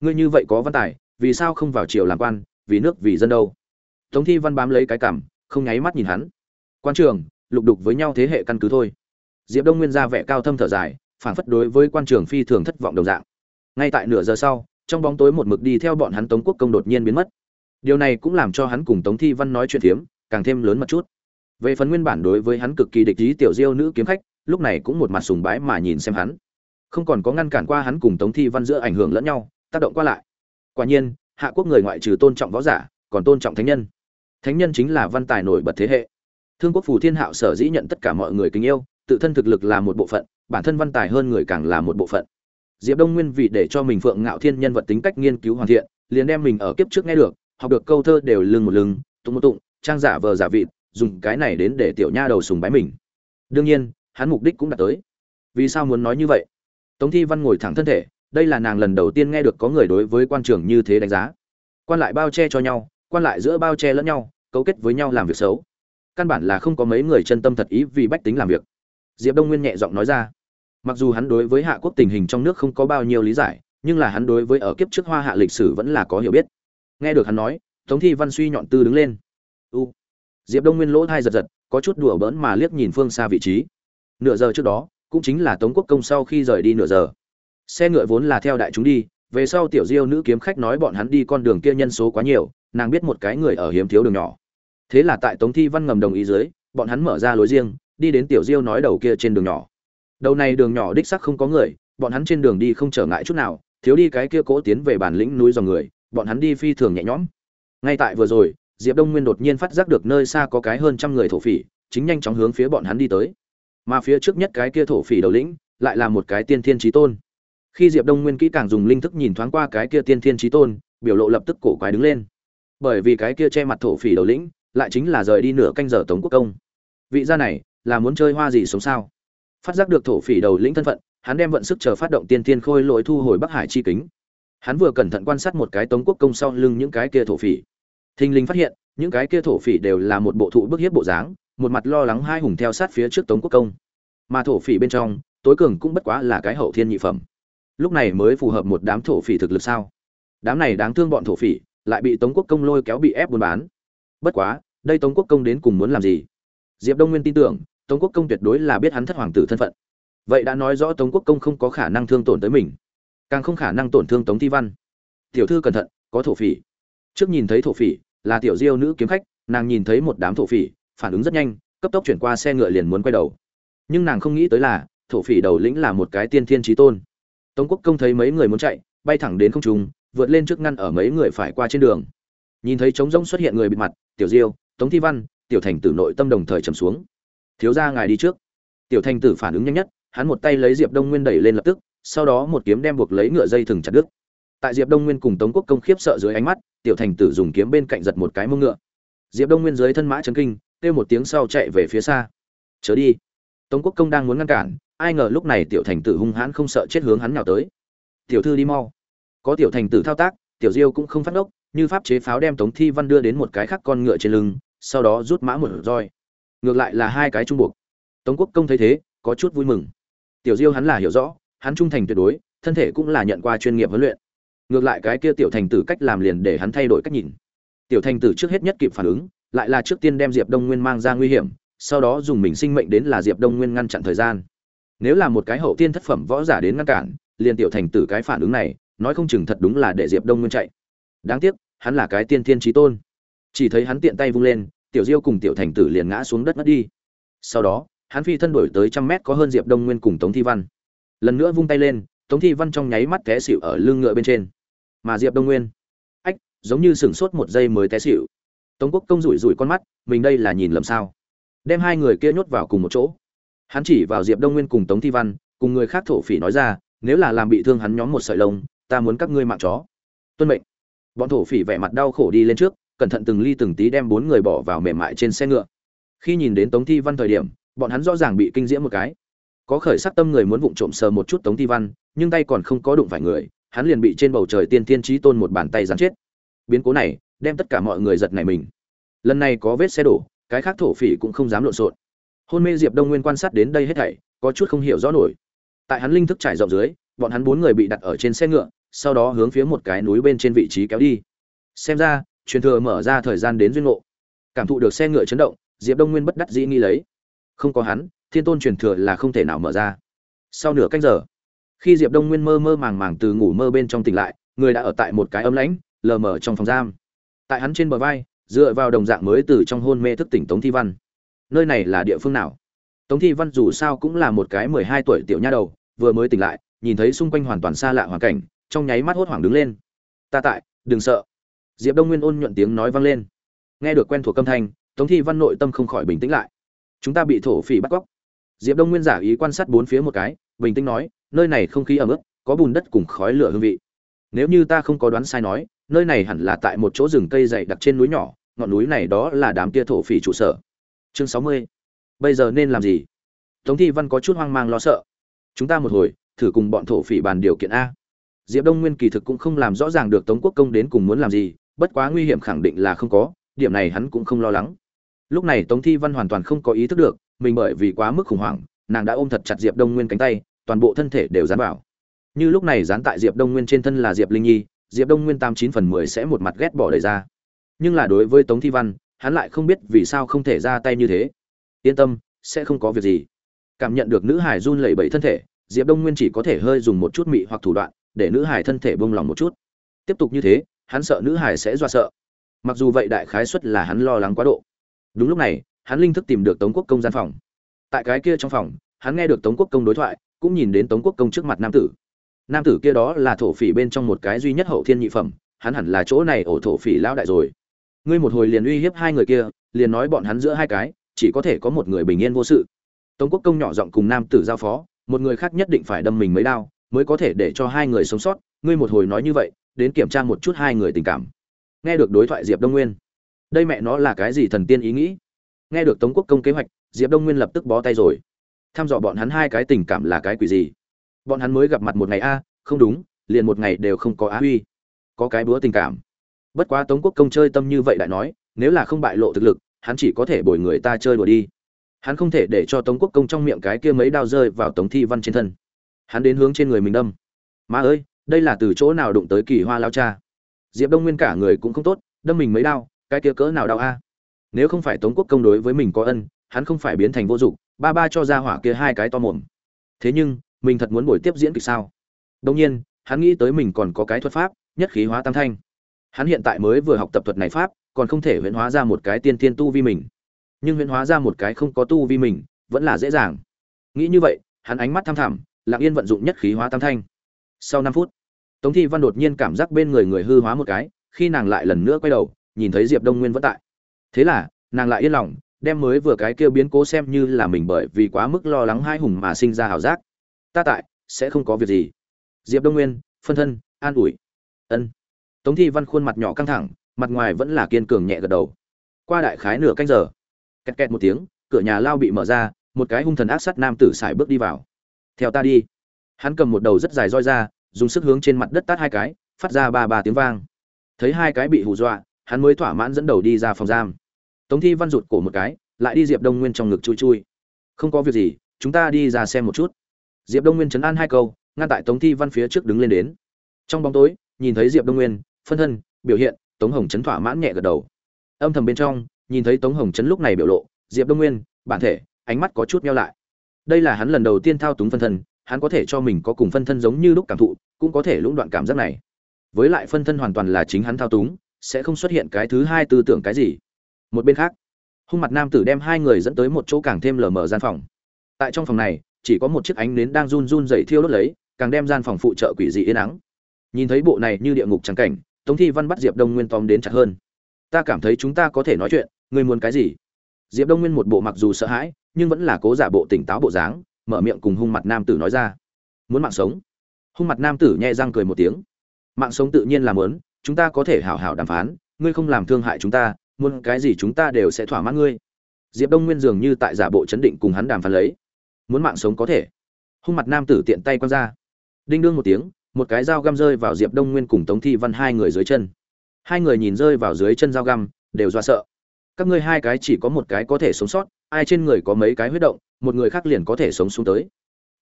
Ngươi như vậy có văn tài, vì sao không vào triều làm quan, vì nước, vì dân đâu? Tống thi văn bám lấy cái cảm, không nháy mắt nhìn hắn. Quan trường, lục đục với nhau thế hệ căn cứ thôi. Diệp đông nguyên ra vẻ cao thâm thở dài phản phất đối với quan trường phi thường thất vọng đồng dạng. Ngay tại nửa giờ sau, trong bóng tối một mực đi theo bọn hắn tống quốc công đột nhiên biến mất. Điều này cũng làm cho hắn cùng tống thi văn nói chuyện phiếm càng thêm lớn một chút về phần nguyên bản đối với hắn cực kỳ địch ý tiểu diêu nữ kiếm khách, lúc này cũng một mặt sùng bái mà nhìn xem hắn. Không còn có ngăn cản qua hắn cùng tống thi văn giữa ảnh hưởng lẫn nhau, tác động qua lại. Quả nhiên, hạ quốc người ngoại trừ tôn trọng võ giả, còn tôn trọng thánh nhân. Thánh nhân chính là văn tài nổi bật thế hệ. Thương quốc phù thiên hạo sở dĩ nhận tất cả mọi người kính yêu, tự thân thực lực là một bộ phận, bản thân văn tài hơn người càng là một bộ phận. Diệp đông nguyên vì để cho mình phượng ngạo thiên nhân vật tính cách nghiên cứu hoàn thiện, liền đem mình ở kiếp trước nghe được, học được câu thơ đều lưng một lưng, tụng một tụng, trang giả vờ giả vịt dùng cái này đến để tiểu nha đầu sùng bái mình. Đương nhiên, hắn mục đích cũng đạt tới. Vì sao muốn nói như vậy? Tống thi văn ngồi thẳng thân thể, đây là nàng lần đầu tiên nghe được có người đối với quan trường như thế đánh giá. Quan lại bao che cho nhau, quan lại giữa bao che lẫn nhau, cấu kết với nhau làm việc xấu. Căn bản là không có mấy người chân tâm thật ý vì bách tính làm việc. Diệp đông nguyên nhẹ giọng nói ra. Mặc dù hắn đối với hạ quốc tình hình trong nước không có bao nhiêu lý giải, nhưng là hắn đối với ở kiếp trước hoa hạ lịch sử vẫn là có hiểu biết. Nghe được hắn nói, tống thi văn suy nhọn tư đứng lên. U diệp đông nguyên lỗ thai giật giật, có chút đùa bỡn mà liếc nhìn phương xa vị trí. Nửa giờ trước đó, cũng chính là tống quốc công sau khi rời đi nửa giờ. Xe ngựa vốn là theo đại chúng đi, về sau tiểu diêu nữ kiếm khách nói bọn hắn đi con đường kia nhân số quá nhiều, nàng biết một cái người ở hiếm thiếu đường nhỏ. Thế là tại tống thi văn ngầm đồng ý dưới, bọn hắn mở ra lối riêng, đi đến tiểu diêu nói đầu kia trên đường nhỏ. Đầu này đường nhỏ đích sắc không có người, bọn hắn trên đường đi không trở ngại chút nào, thiếu đi cái kia cỗ tiến về bản lĩnh núi dòng người, bọn hắn đi phi thường nhẹ nhõm. Ngay tại vừa rồi diệp đông nguyên đột nhiên phát giác được nơi xa có cái hơn trăm người thổ phỉ, chính nhanh chóng hướng phía bọn hắn đi tới. Mà phía trước nhất cái kia thổ phỉ đầu lĩnh, lại là một cái tiên thiên trí tôn. Khi diệp đông nguyên kỹ càng dùng linh thức nhìn thoáng qua cái kia tiên thiên trí tôn, biểu lộ lập tức cổ quái đứng lên. Bởi vì cái kia che mặt thổ phỉ đầu lĩnh, lại chính là rời đi nửa canh giờ tống quốc công. Vị gia này, là muốn chơi hoa gì sống sao? Phát giác được thổ phỉ đầu lĩnh thân phận, hắn đem vận sức chờ phát động tiên thiên khôi lỗi thu hồi bắc hải chi kính. Hắn vừa cẩn thận quan sát một cái tống quốc công sau lưng những cái kia thổ phỉ thình lình phát hiện, những cái kia thổ phỉ đều là một bộ thụ bức hiếp bộ dáng, một mặt lo lắng hai hùng theo sát phía trước tống quốc công. Mà thổ phỉ bên trong, tối cường cũng bất quá là cái hậu thiên nhị phẩm. Lúc này mới phù hợp một đám thổ phỉ thực lực sao? Đám này đáng thương bọn thổ phỉ, lại bị tống quốc công lôi kéo bị ép buôn bán. Bất quá, đây tống quốc công đến cùng muốn làm gì? Diệp đông nguyên tin tưởng, tống quốc công tuyệt đối là biết hắn thất hoàng tử thân phận. Vậy đã nói rõ tống quốc công không có khả năng thương tổn tới mình, càng không khả năng tổn thương tống thi văn. Tiểu thư cẩn thận, có thổ phỉ. Trước nhìn thấy thổ phỉ là tiểu diêu nữ kiếm khách, nàng nhìn thấy một đám thổ phỉ, phản ứng rất nhanh, cấp tốc chuyển qua xe ngựa liền muốn quay đầu. Nhưng nàng không nghĩ tới là, thổ phỉ đầu lĩnh là một cái tiên thiên trí tôn. Tống quốc công thấy mấy người muốn chạy, bay thẳng đến không trung, vượt lên trước ngăn ở mấy người phải qua trên đường. Nhìn thấy trống rỗng xuất hiện người bịt mặt, tiểu diêu, tống thi văn, tiểu thành tử nội tâm đồng thời trầm xuống. Thiếu ra ngài đi trước. Tiểu thành tử phản ứng nhanh nhất, hắn một tay lấy diệp đông nguyên đẩy lên lập tức, sau đó một kiếm đem buộc lấy ngựa dây thừng chặt đứt. Tại diệp đông nguyên cùng tống quốc công khiếp sợ dưới ánh mắt tiểu thành tử dùng kiếm bên cạnh giật một cái mông ngựa. Diệp đông nguyên dưới thân mã chấn kinh, kêu một tiếng sau chạy về phía xa. Chớ đi. Tống quốc công đang muốn ngăn cản, ai ngờ lúc này tiểu thành tử hung hãn không sợ chết hướng hắn nào tới. Tiểu thư đi mau. Có tiểu thành tử thao tác, tiểu diêu cũng không phát ốc như pháp chế pháo đem tống thi văn đưa đến một cái khác con ngựa trên lưng, sau đó rút mã một roi. Ngược lại là hai cái trung buộc. Tống quốc công thấy thế, có chút vui mừng. Tiểu diêu hắn là hiểu rõ, hắn trung thành tuyệt đối, thân thể cũng là nhận qua chuyên nghiệp huấn luyện ngược lại cái kia tiểu thành tử cách làm liền để hắn thay đổi cách nhìn. Tiểu thành tử trước hết nhất kịp phản ứng, lại là trước tiên đem diệp đông nguyên mang ra nguy hiểm, sau đó dùng mình sinh mệnh đến là diệp đông nguyên ngăn chặn thời gian. Nếu là một cái hậu tiên thất phẩm võ giả đến ngăn cản, liền tiểu thành tử cái phản ứng này, nói không chừng thật đúng là để diệp đông nguyên chạy. Đáng tiếc, hắn là cái tiên thiên trí tôn. Chỉ thấy hắn tiện tay vung lên, tiểu diêu cùng tiểu thành tử liền ngã xuống đất mất đi. Sau đó, hắn phi thân đổi tới trăm mét có hơn diệp đông nguyên cùng tống thi văn. Lần nữa vung tay lên, tống thi văn trong nháy mắt té xịu ở lưng ngựa bên trên mà diệp đông nguyên. Ách, giống như sửng sốt một giây mới té xịu tống quốc công rủi rủi con mắt, mình đây là nhìn lầm sao? Đem hai người kia nhốt vào cùng một chỗ. Hắn chỉ vào diệp đông nguyên cùng tống thi văn, cùng người khác thổ phỉ nói ra, nếu là làm bị thương hắn nhóm một sợi lông, ta muốn các ngươi mạng chó. Tuân mệnh. Bọn thổ phỉ vẻ mặt đau khổ đi lên trước, cẩn thận từng ly từng tí đem bốn người bỏ vào mềm mại trên xe ngựa. Khi nhìn đến tống thi văn thời điểm, bọn hắn rõ ràng bị kinh diễm một cái. Có khởi sắc tâm người muốn vụng trộm sờ một chút tống thi văn, nhưng tay còn không có đụng phải người hắn liền bị trên bầu trời tiên tiên trí tôn một bàn tay giáng chết. Biến cố này đem tất cả mọi người giật này mình. Lần này có vết xe đổ, cái khác thổ phỉ cũng không dám lộn xộn. Hôn mê diệp đông nguyên quan sát đến đây hết thảy, có chút không hiểu rõ nổi. Tại hắn linh thức trải rộng dưới, bọn hắn bốn người bị đặt ở trên xe ngựa, sau đó hướng phía một cái núi bên trên vị trí kéo đi. Xem ra, truyền thừa mở ra thời gian đến duyên ngộ. Cảm thụ được xe ngựa chấn động, diệp đông nguyên bất đắc dĩ nghi lấy. Không có hắn, thiên tôn truyền thừa là không thể nào mở ra. Sau nửa canh giờ khi diệp đông nguyên mơ mơ màng màng từ ngủ mơ bên trong tỉnh lại, người đã ở tại một cái ấm lãnh, lờ mờ trong phòng giam. Tại hắn trên bờ vai, dựa vào đồng dạng mới từ trong hôn mê thức tỉnh tống thi văn. Nơi này là địa phương nào? Tống thi văn dù sao cũng là một cái mười hai tuổi tiểu nha đầu, vừa mới tỉnh lại, nhìn thấy xung quanh hoàn toàn xa lạ hoàn cảnh, trong nháy mắt hốt hoảng đứng lên. Ta tại, đừng sợ. Diệp đông nguyên ôn nhuận tiếng nói vang lên. Nghe được quen thuộc âm thanh, tống thi văn nội tâm không khỏi bình tĩnh lại. Chúng ta bị thổ phỉ bắt cóc. Diệp đông nguyên giả ý quan sát bốn phía một cái, bình tĩnh nói nơi này không khí ẩm ướt, có bùn đất cùng khói lửa hương vị. Nếu như ta không có đoán sai nói, nơi này hẳn là tại một chỗ rừng cây dày đặc trên núi nhỏ, ngọn núi này đó là đám kia thổ phỉ trụ sở. Chương sáu mươi. Bây giờ nên làm gì? Tống thi văn có chút hoang mang lo sợ. Chúng ta một hồi, thử cùng bọn thổ phỉ bàn điều kiện a. Diệp đông nguyên kỳ thực cũng không làm rõ ràng được tống quốc công đến cùng muốn làm gì, bất quá nguy hiểm khẳng định là không có, điểm này hắn cũng không lo lắng. Lúc này tống thi văn hoàn toàn không có ý thức được, mình bởi vì quá mức khủng hoảng, nàng đã ôm thật chặt diệp đông nguyên cánh tay toàn bộ thân thể đều dán vào. Như lúc này dán tại diệp đông nguyên trên thân là diệp linh nhi, diệp đông nguyên tám chín phần mười sẽ một mặt ghét bỏ đẩy ra. Nhưng là đối với tống thi văn, hắn lại không biết vì sao không thể ra tay như thế. Yên tâm, sẽ không có việc gì. Cảm nhận được nữ hải run lẩy bẩy thân thể, diệp đông nguyên chỉ có thể hơi dùng một chút mị hoặc thủ đoạn, để nữ hải thân thể bông lòng một chút. Tiếp tục như thế, hắn sợ nữ hải sẽ do sợ. Mặc dù vậy đại khái suất là hắn lo lắng quá độ. Đúng lúc này, hắn linh thức tìm được tống quốc công gian phòng. Tại cái kia trong phòng, hắn nghe được tống quốc công đối thoại cũng nhìn đến tống quốc công trước mặt nam tử. Nam tử kia đó là thổ phỉ bên trong một cái duy nhất hậu thiên nhị phẩm, hắn hẳn là chỗ này ổ thổ phỉ lão đại rồi. Ngươi một hồi liền uy hiếp hai người kia, liền nói bọn hắn giữa hai cái, chỉ có thể có một người bình yên vô sự. Tống quốc công nhỏ giọng cùng nam tử giao phó, một người khác nhất định phải đâm mình mấy đao, mới có thể để cho hai người sống sót. Ngươi một hồi nói như vậy, đến kiểm tra một chút hai người tình cảm. Nghe được đối thoại diệp đông nguyên, đây mẹ nó là cái gì thần tiên ý nghĩ? Nghe được tống quốc công kế hoạch, diệp đông nguyên lập tức bó tay rồi thăm dò bọn hắn hai cái tình cảm là cái quỷ gì? Bọn hắn mới gặp mặt một ngày a, không đúng, liền một ngày đều không có á huy. Có cái búa tình cảm. Bất quá tống quốc công chơi tâm như vậy lại nói, nếu là không bại lộ thực lực, hắn chỉ có thể bồi người ta chơi đùa đi. Hắn không thể để cho tống quốc công trong miệng cái kia mấy đao rơi vào tống thi văn trên thân. Hắn đến hướng trên người mình đâm. Má ơi, đây là từ chỗ nào đụng tới kỳ hoa lao cha? Diệp đông nguyên cả người cũng không tốt, đâm mình mấy đao, cái kia cỡ nào đau a? Nếu không phải tống quốc công đối với mình có ân, hắn không phải biến thành vô dụng ba ba cho ra hỏa kia hai cái to mồm. Thế nhưng, mình thật muốn buổi tiếp diễn kịch sao? Đông nhiên, hắn nghĩ tới mình còn có cái thuật pháp, nhất khí hóa tam thanh. Hắn hiện tại mới vừa học tập thuật này pháp, còn không thể huyễn hóa ra một cái tiên tiên tu vi mình. Nhưng huyễn hóa ra một cái không có tu vi mình, vẫn là dễ dàng. Nghĩ như vậy, hắn ánh mắt tham thẳm, lặng yên vận dụng nhất khí hóa tam thanh. Sau năm phút, tống thi văn đột nhiên cảm giác bên người người hư hóa một cái, khi nàng lại lần nữa quay đầu, nhìn thấy diệp đông nguyên vẫn tại. Thế là, nàng lại yên lòng đem mới vừa cái kia biến cố xem như là mình bởi vì quá mức lo lắng hai hùng mà sinh ra hảo giác. Ta tại, sẽ không có việc gì. Diệp đông nguyên, phân thân, an ủi. Ân. Tống thi văn khuôn mặt nhỏ căng thẳng, mặt ngoài vẫn là kiên cường nhẹ gật đầu. Qua đại khái nửa canh giờ, kẹt kẹt một tiếng, cửa nhà lao bị mở ra, một cái hung thần ác sắt nam tử xài bước đi vào. Theo ta đi. Hắn cầm một đầu rất dài roi ra, dùng sức hướng trên mặt đất tát hai cái, phát ra ba ba tiếng vang. Thấy hai cái bị hù dọa, hắn mới thỏa mãn dẫn đầu đi ra phòng giam tống thi văn rụt cổ một cái, lại đi diệp đông nguyên trong ngực chui chui. Không có việc gì, chúng ta đi ra xem một chút. Diệp đông nguyên chấn an hai câu, ngăn tại tống thi văn phía trước đứng lên đến. Trong bóng tối, nhìn thấy diệp đông nguyên, phân thân, biểu hiện, tống hồng chấn thỏa mãn nhẹ gật đầu. Âm thầm bên trong, nhìn thấy tống hồng chấn lúc này biểu lộ, diệp đông nguyên, bản thể, ánh mắt có chút meo lại. Đây là hắn lần đầu tiên thao túng phân thân, hắn có thể cho mình có cùng phân thân giống như lúc cảm thụ, cũng có thể lũng đoạn cảm giác này. Với lại phân thân hoàn toàn là chính hắn thao túng, sẽ không xuất hiện cái thứ hai tư tưởng cái gì một bên khác. Hung mặt nam tử đem hai người dẫn tới một chỗ càng thêm lờ mờ gian phòng. Tại trong phòng này, chỉ có một chiếc ánh nến đang run run dậy thiêu đốt lấy, càng đem gian phòng phụ trợ quỷ dị yên ắng. Nhìn thấy bộ này như địa ngục trắng cảnh, tống thi văn bắt diệp đông nguyên tóm đến chặt hơn. Ta cảm thấy chúng ta có thể nói chuyện, ngươi muốn cái gì? Diệp đông nguyên một bộ mặc dù sợ hãi, nhưng vẫn là cố giả bộ tỉnh táo bộ dáng, mở miệng cùng hung mặt nam tử nói ra. Muốn mạng sống? Hung mặt nam tử nhẹ răng cười một tiếng. Mạng sống tự nhiên là muốn, chúng ta có thể hảo hảo đàm phán, ngươi không làm thương hại chúng ta muốn cái gì chúng ta đều sẽ thỏa mãn ngươi. Diệp đông nguyên dường như tại giả bộ chấn định cùng hắn đàm phán lấy. Muốn mạng sống có thể. Hung mặt nam tử tiện tay quăng ra. Đinh đương một tiếng, một cái dao găm rơi vào diệp đông nguyên cùng tống thi văn hai người dưới chân. Hai người nhìn rơi vào dưới chân dao găm, đều do sợ. Các ngươi hai cái chỉ có một cái có thể sống sót, ai trên người có mấy cái huyết động, một người khác liền có thể sống xuống tới.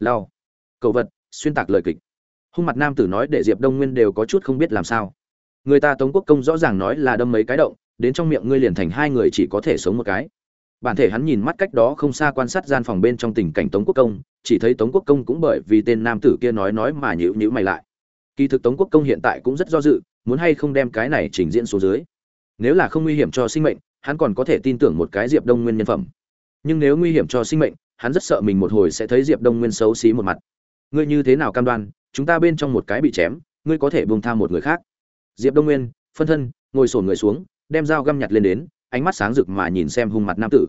Lao. Cầu vật, xuyên tạc lời kịch. Hung mặt nam tử nói để diệp đông nguyên đều có chút không biết làm sao. Người ta tống quốc công rõ ràng nói là đâm mấy cái động đến trong miệng ngươi liền thành hai người chỉ có thể sống một cái. Bản thể hắn nhìn mắt cách đó không xa quan sát gian phòng bên trong tình cảnh tống quốc công, chỉ thấy tống quốc công cũng bởi vì tên nam tử kia nói nói mà nhữ nhữ mày lại. Kỳ thực tống quốc công hiện tại cũng rất do dự, muốn hay không đem cái này trình diễn xuống dưới. Nếu là không nguy hiểm cho sinh mệnh, hắn còn có thể tin tưởng một cái diệp đông nguyên nhân phẩm. Nhưng nếu nguy hiểm cho sinh mệnh, hắn rất sợ mình một hồi sẽ thấy diệp đông nguyên xấu xí một mặt. Ngươi như thế nào cam đoan, chúng ta bên trong một cái bị chém, ngươi có thể buông tha một người khác? Diệp đông nguyên, phân thân, ngồi sổn người xuống đem dao găm nhặt lên đến, ánh mắt sáng rực mà nhìn xem hung mặt nam tử.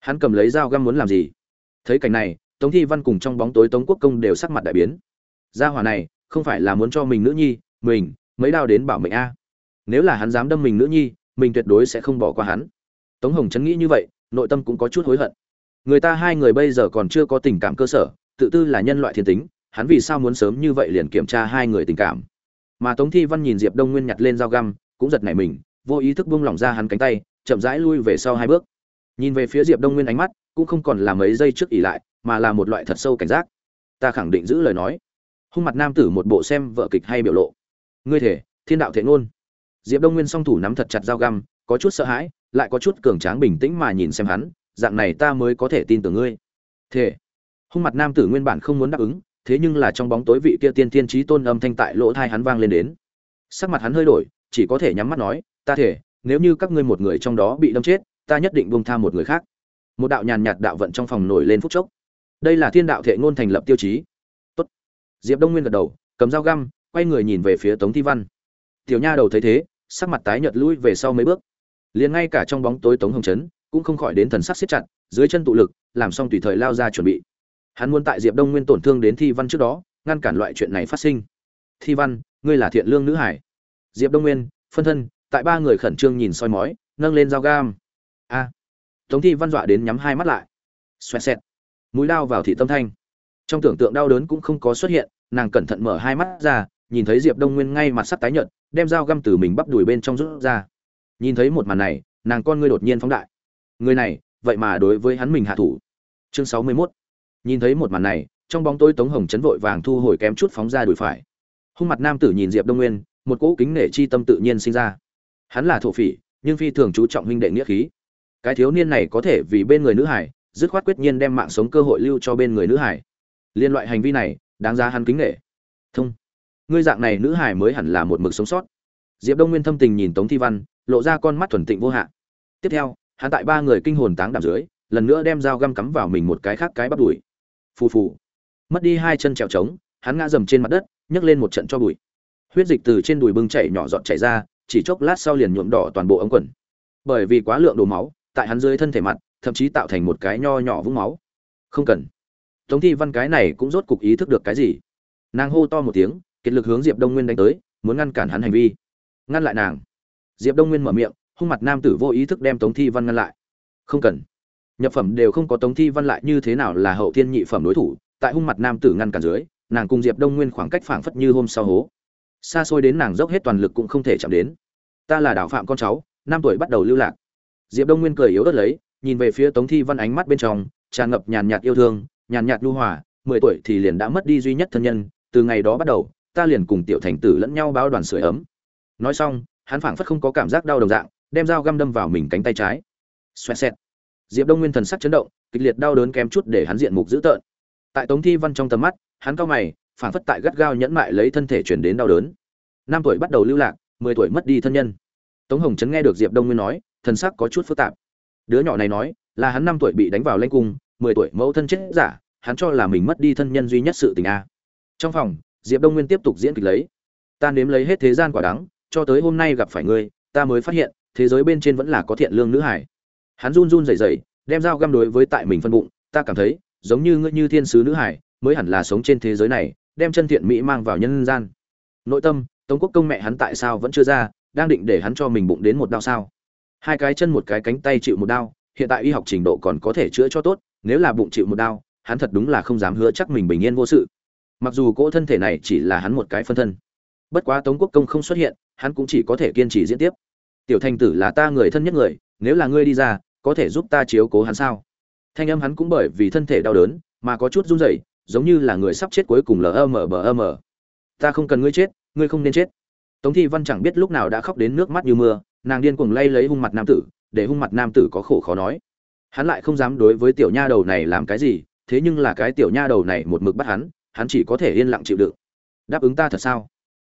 Hắn cầm lấy dao găm muốn làm gì? Thấy cảnh này, tống thi văn cùng trong bóng tối tống quốc công đều sắc mặt đại biến. Gia hỏa này, không phải là muốn cho mình nữ nhi, mình, mấy đao đến bảo mệnh a. Nếu là hắn dám đâm mình nữ nhi, mình tuyệt đối sẽ không bỏ qua hắn. Tống hồng chấn nghĩ như vậy, nội tâm cũng có chút hối hận. Người ta hai người bây giờ còn chưa có tình cảm cơ sở, tự tư là nhân loại thiên tính, hắn vì sao muốn sớm như vậy liền kiểm tra hai người tình cảm? Mà tống thi văn nhìn diệp đông nguyên nhặt lên dao găm, cũng giật nảy mình vô ý thức buông lỏng ra hắn cánh tay, chậm rãi lui về sau hai bước. Nhìn về phía diệp đông nguyên ánh mắt, cũng không còn là mấy giây trước ỉ lại, mà là một loại thật sâu cảnh giác. Ta khẳng định giữ lời nói. Hung mặt nam tử một bộ xem vợ kịch hay biểu lộ. Ngươi thể, thiên đạo thể ngôn. Diệp đông nguyên song thủ nắm thật chặt dao găm, có chút sợ hãi, lại có chút cường tráng bình tĩnh mà nhìn xem hắn, dạng này ta mới có thể tin tưởng ngươi. Thể. Hung mặt nam tử nguyên bản không muốn đáp ứng, thế nhưng là trong bóng tối vị kia tiên tiên trí tôn âm thanh tại lỗ thai hắn vang lên đến. Sắc mặt hắn hơi đổi, chỉ có thể nhắm mắt nói ta thể, nếu như các ngươi một người trong đó bị đâm chết, ta nhất định bông tha một người khác. Một đạo nhàn nhạt đạo vận trong phòng nổi lên phút chốc. Đây là thiên đạo thệ ngôn thành lập tiêu chí. Tốt. diệp đông nguyên gật đầu, cầm dao găm, quay người nhìn về phía tống thi văn. Tiểu nha đầu thấy thế, sắc mặt tái nhợt lui về sau mấy bước. Liền ngay cả trong bóng tối tống hồng trấn cũng không khỏi đến thần sắc siết chặt, dưới chân tụ lực, làm xong tùy thời lao ra chuẩn bị. Hắn muốn tại diệp đông nguyên tổn thương đến thi văn trước đó, ngăn cản loại chuyện này phát sinh. Thi văn, ngươi là thiện lương nữ hải. Diệp đông nguyên, phân thân tại ba người khẩn trương nhìn soi mói, nâng lên dao gam. A. Tống thi văn dọa đến nhắm hai mắt lại. Xoẹt xẹt. Mũi lao vào thị tâm thanh. Trong tưởng tượng đau đớn cũng không có xuất hiện, nàng cẩn thận mở hai mắt ra, nhìn thấy diệp đông nguyên ngay mặt sắp tái nhợt, đem dao găm từ mình bắp đùi bên trong rút ra. Nhìn thấy một màn này, nàng con ngươi đột nhiên phóng đại. Người này, vậy mà đối với hắn mình hạ thủ. Chương sáu mươi 61. nhìn thấy một màn này, trong bóng tối tống hồng chấn vội vàng thu hồi kém chút phóng ra đùi phải. Hung mặt nam tử nhìn diệp đông nguyên, một cỗ kính nể chi tâm tự nhiên sinh ra hắn là thổ phỉ, nhưng phi thường chú trọng huynh đệ nghĩa khí. Cái thiếu niên này có thể vì bên người nữ hải dứt khoát quyết nhiên đem mạng sống cơ hội lưu cho bên người nữ hải liên loại hành vi này, đáng giá hắn kính nể thông. Ngươi dạng này nữ hải mới hẳn là một mực sống sót. Diệp đông nguyên thâm tình nhìn tống thi văn, lộ ra con mắt thuần tịnh vô hạn tiếp theo, hắn tại ba người kinh hồn táng đạp dưới, lần nữa đem dao găm cắm vào mình một cái khác cái bắt đùi. Phù phù. Mất đi hai chân trèo trống, hắn ngã dầm trên mặt đất, nhấc lên một trận cho bụi. Huyết dịch từ trên đùi bưng chảy nhỏ giọt chảy ra chỉ chốc lát sau liền nhuộm đỏ toàn bộ ống quần. Bởi vì quá lượng đổ máu, tại hắn dưới thân thể mặt, thậm chí tạo thành một cái nho nhỏ vũng máu. Không cần. Tống thi văn cái này cũng rốt cục ý thức được cái gì. Nàng hô to một tiếng, kiệt lực hướng diệp đông nguyên đánh tới, muốn ngăn cản hắn hành vi. Ngăn lại nàng. Diệp đông nguyên mở miệng, hung mặt nam tử vô ý thức đem tống thi văn ngăn lại. Không cần. Nhập phẩm đều không có tống thi văn lại như thế nào là hậu thiên nhị phẩm đối thủ, tại hung mặt nam tử ngăn cản dưới, nàng cùng diệp đông nguyên khoảng cách phảng phất như hôm sau hố xa xôi đến nàng dốc hết toàn lực cũng không thể chạm đến. Ta là đào phạm con cháu, năm tuổi bắt đầu lưu lạc. Diệp đông nguyên cười yếu ớt lấy, nhìn về phía tống thi văn ánh mắt bên trong, tràn ngập nhàn nhạt yêu thương, nhàn nhạt lưu hòa, mười tuổi thì liền đã mất đi duy nhất thân nhân, từ ngày đó bắt đầu, ta liền cùng tiểu thành tử lẫn nhau báo đoàn sưởi ấm. Nói xong, hắn phảng phất không có cảm giác đau đồng dạng, đem dao găm đâm vào mình cánh tay trái. Xoẹt xẹt. Diệp đông nguyên thần sắc chấn động, kịch liệt đau đớn kém chút để hắn diện mục dữ tợn. Tại tống thi văn trong tầm mắt, hắn cao mày phản phất tại gắt gao nhẫn mại lấy thân thể chuyển đến đau đớn. Năm tuổi bắt đầu lưu lạc, mười tuổi mất đi thân nhân. Tống hồng trấn nghe được diệp đông nguyên nói, thần sắc có chút phức tạp. Đứa nhỏ này nói, là hắn năm tuổi bị đánh vào lanh cung, mười tuổi mẫu thân chết giả, hắn cho là mình mất đi thân nhân duy nhất sự tình a. Trong phòng, diệp đông nguyên tiếp tục diễn kịch lấy. Ta nếm lấy hết thế gian quả đắng, cho tới hôm nay gặp phải ngươi, ta mới phát hiện, thế giới bên trên vẫn là có thiện lương nữ hải hắn run run rẩy rẩy, đem dao găm đối với tại mình phân bụng, ta cảm thấy, giống như ngươi như thiên sứ nữ hải mới hẳn là sống trên thế giới này đem chân thiện mỹ mang vào nhân gian. Nội tâm, tống quốc công mẹ hắn tại sao vẫn chưa ra, đang định để hắn cho mình bụng đến một đau sao? Hai cái chân một cái cánh tay chịu một đau hiện tại y học trình độ còn có thể chữa cho tốt, nếu là bụng chịu một đau hắn thật đúng là không dám hứa chắc mình bình yên vô sự. Mặc dù cỗ thân thể này chỉ là hắn một cái phân thân, bất quá tống quốc công không xuất hiện, hắn cũng chỉ có thể kiên trì diễn tiếp. Tiểu thanh tử là ta người thân nhất người, nếu là ngươi đi ra, có thể giúp ta chiếu cố hắn sao? Thanh âm hắn cũng bởi vì thân thể đau đớn, mà có chút run rẩy giống như là người sắp chết cuối cùng lờ ta không cần ngươi chết, ngươi không nên chết. Tống thi văn chẳng biết lúc nào đã khóc đến nước mắt như mưa, nàng điên cuồng lay lấy hung mặt nam tử, để hung mặt nam tử có khổ khó nói. Hắn lại không dám đối với tiểu nha đầu này làm cái gì, thế nhưng là cái tiểu nha đầu này một mực bắt hắn hắn chỉ có thể yên lặng chịu đựng. Đáp ứng ta thật sao?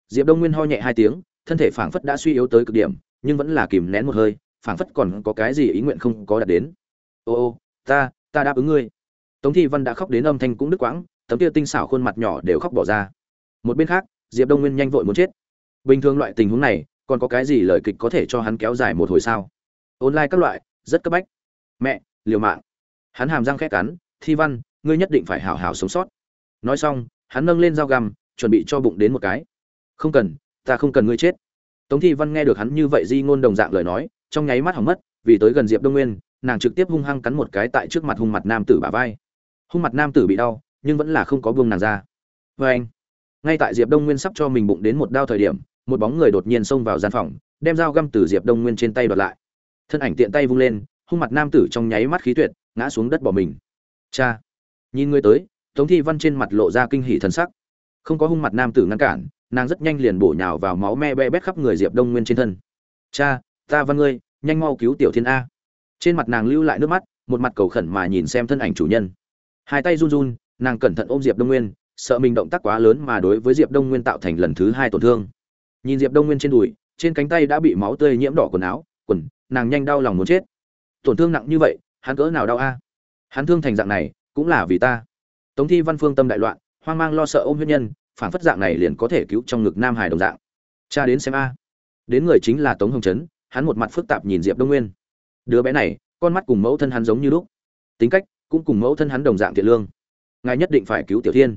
Diệp đông nguyên ho nhẹ hai tiếng, thân thể phảng phất đã suy yếu tới cực điểm, nhưng vẫn là kìm nén một hơi, phảng phất còn có cái gì ý nguyện không có đạt đến. Ô ô, ta ta đáp ứng ngươi tống thi văn đã khóc đến âm thanh cũng đứt quãng, tấm kia tinh xảo khuôn mặt nhỏ đều khóc bỏ ra. Một bên khác, diệp đông nguyên nhanh vội muốn chết. Bình thường loại tình huống này, còn có cái gì lời kịch có thể cho hắn kéo dài một hồi sao? Online các loại, rất cấp bách. Mẹ, liều mạng. Hắn hàm răng khét cắn, thi văn, ngươi nhất định phải hảo hảo sống sót. Nói xong, hắn nâng lên dao găm, chuẩn bị cho bụng đến một cái. Không cần, ta không cần ngươi chết. Tống thi văn nghe được hắn như vậy di ngôn đồng dạng lời nói, trong nháy mắt hỏng mất, vì tới gần diệp đông nguyên, nàng trực tiếp hung hăng cắn một cái tại trước mặt hung mặt nam tử bả vai hung mặt nam tử bị đau, nhưng vẫn là không có buông nàng ra. Vê anh, ngay tại diệp đông nguyên sắp cho mình bụng đến một đao thời điểm, một bóng người đột nhiên xông vào gian phòng, đem dao găm từ diệp đông nguyên trên tay đoạt lại. Thân ảnh tiện tay vung lên, hung mặt nam tử trong nháy mắt khí tuyệt, ngã xuống đất bỏ mình. Cha, nhìn người tới, tống thi văn trên mặt lộ ra kinh hỉ thần sắc. Không có hung mặt nam tử ngăn cản, nàng rất nhanh liền bổ nhào vào máu me be bét khắp người diệp đông nguyên trên thân. Cha, ta văn ngươi, nhanh mau cứu tiểu thiên a. Trên mặt nàng lưu lại nước mắt, một mặt cầu khẩn mà nhìn xem thân ảnh chủ nhân hai tay run run, nàng cẩn thận ôm diệp đông nguyên, sợ mình động tác quá lớn mà đối với diệp đông nguyên tạo thành lần thứ hai tổn thương. Nhìn diệp đông nguyên trên đùi, trên cánh tay đã bị máu tươi nhiễm đỏ quần áo, quần, nàng nhanh đau lòng muốn chết. Tổn thương nặng như vậy, hắn cỡ nào đau a? Hắn thương thành dạng này, cũng là vì ta. Tống thi văn phương tâm đại loạn, hoang mang lo sợ ôm huyết nhân phản phất dạng này liền có thể cứu trong ngực nam hải đồng dạng. Cha đến xem a. Đến người chính là tống hồng trấn, hắn một mặt phức tạp nhìn diệp đông nguyên. Đứa bé này, con mắt cùng mẫu thân hắn giống như lúc. Tính cách cũng cùng mẫu thân hắn đồng dạng thiện lương. Ngài nhất định phải cứu tiểu thiên.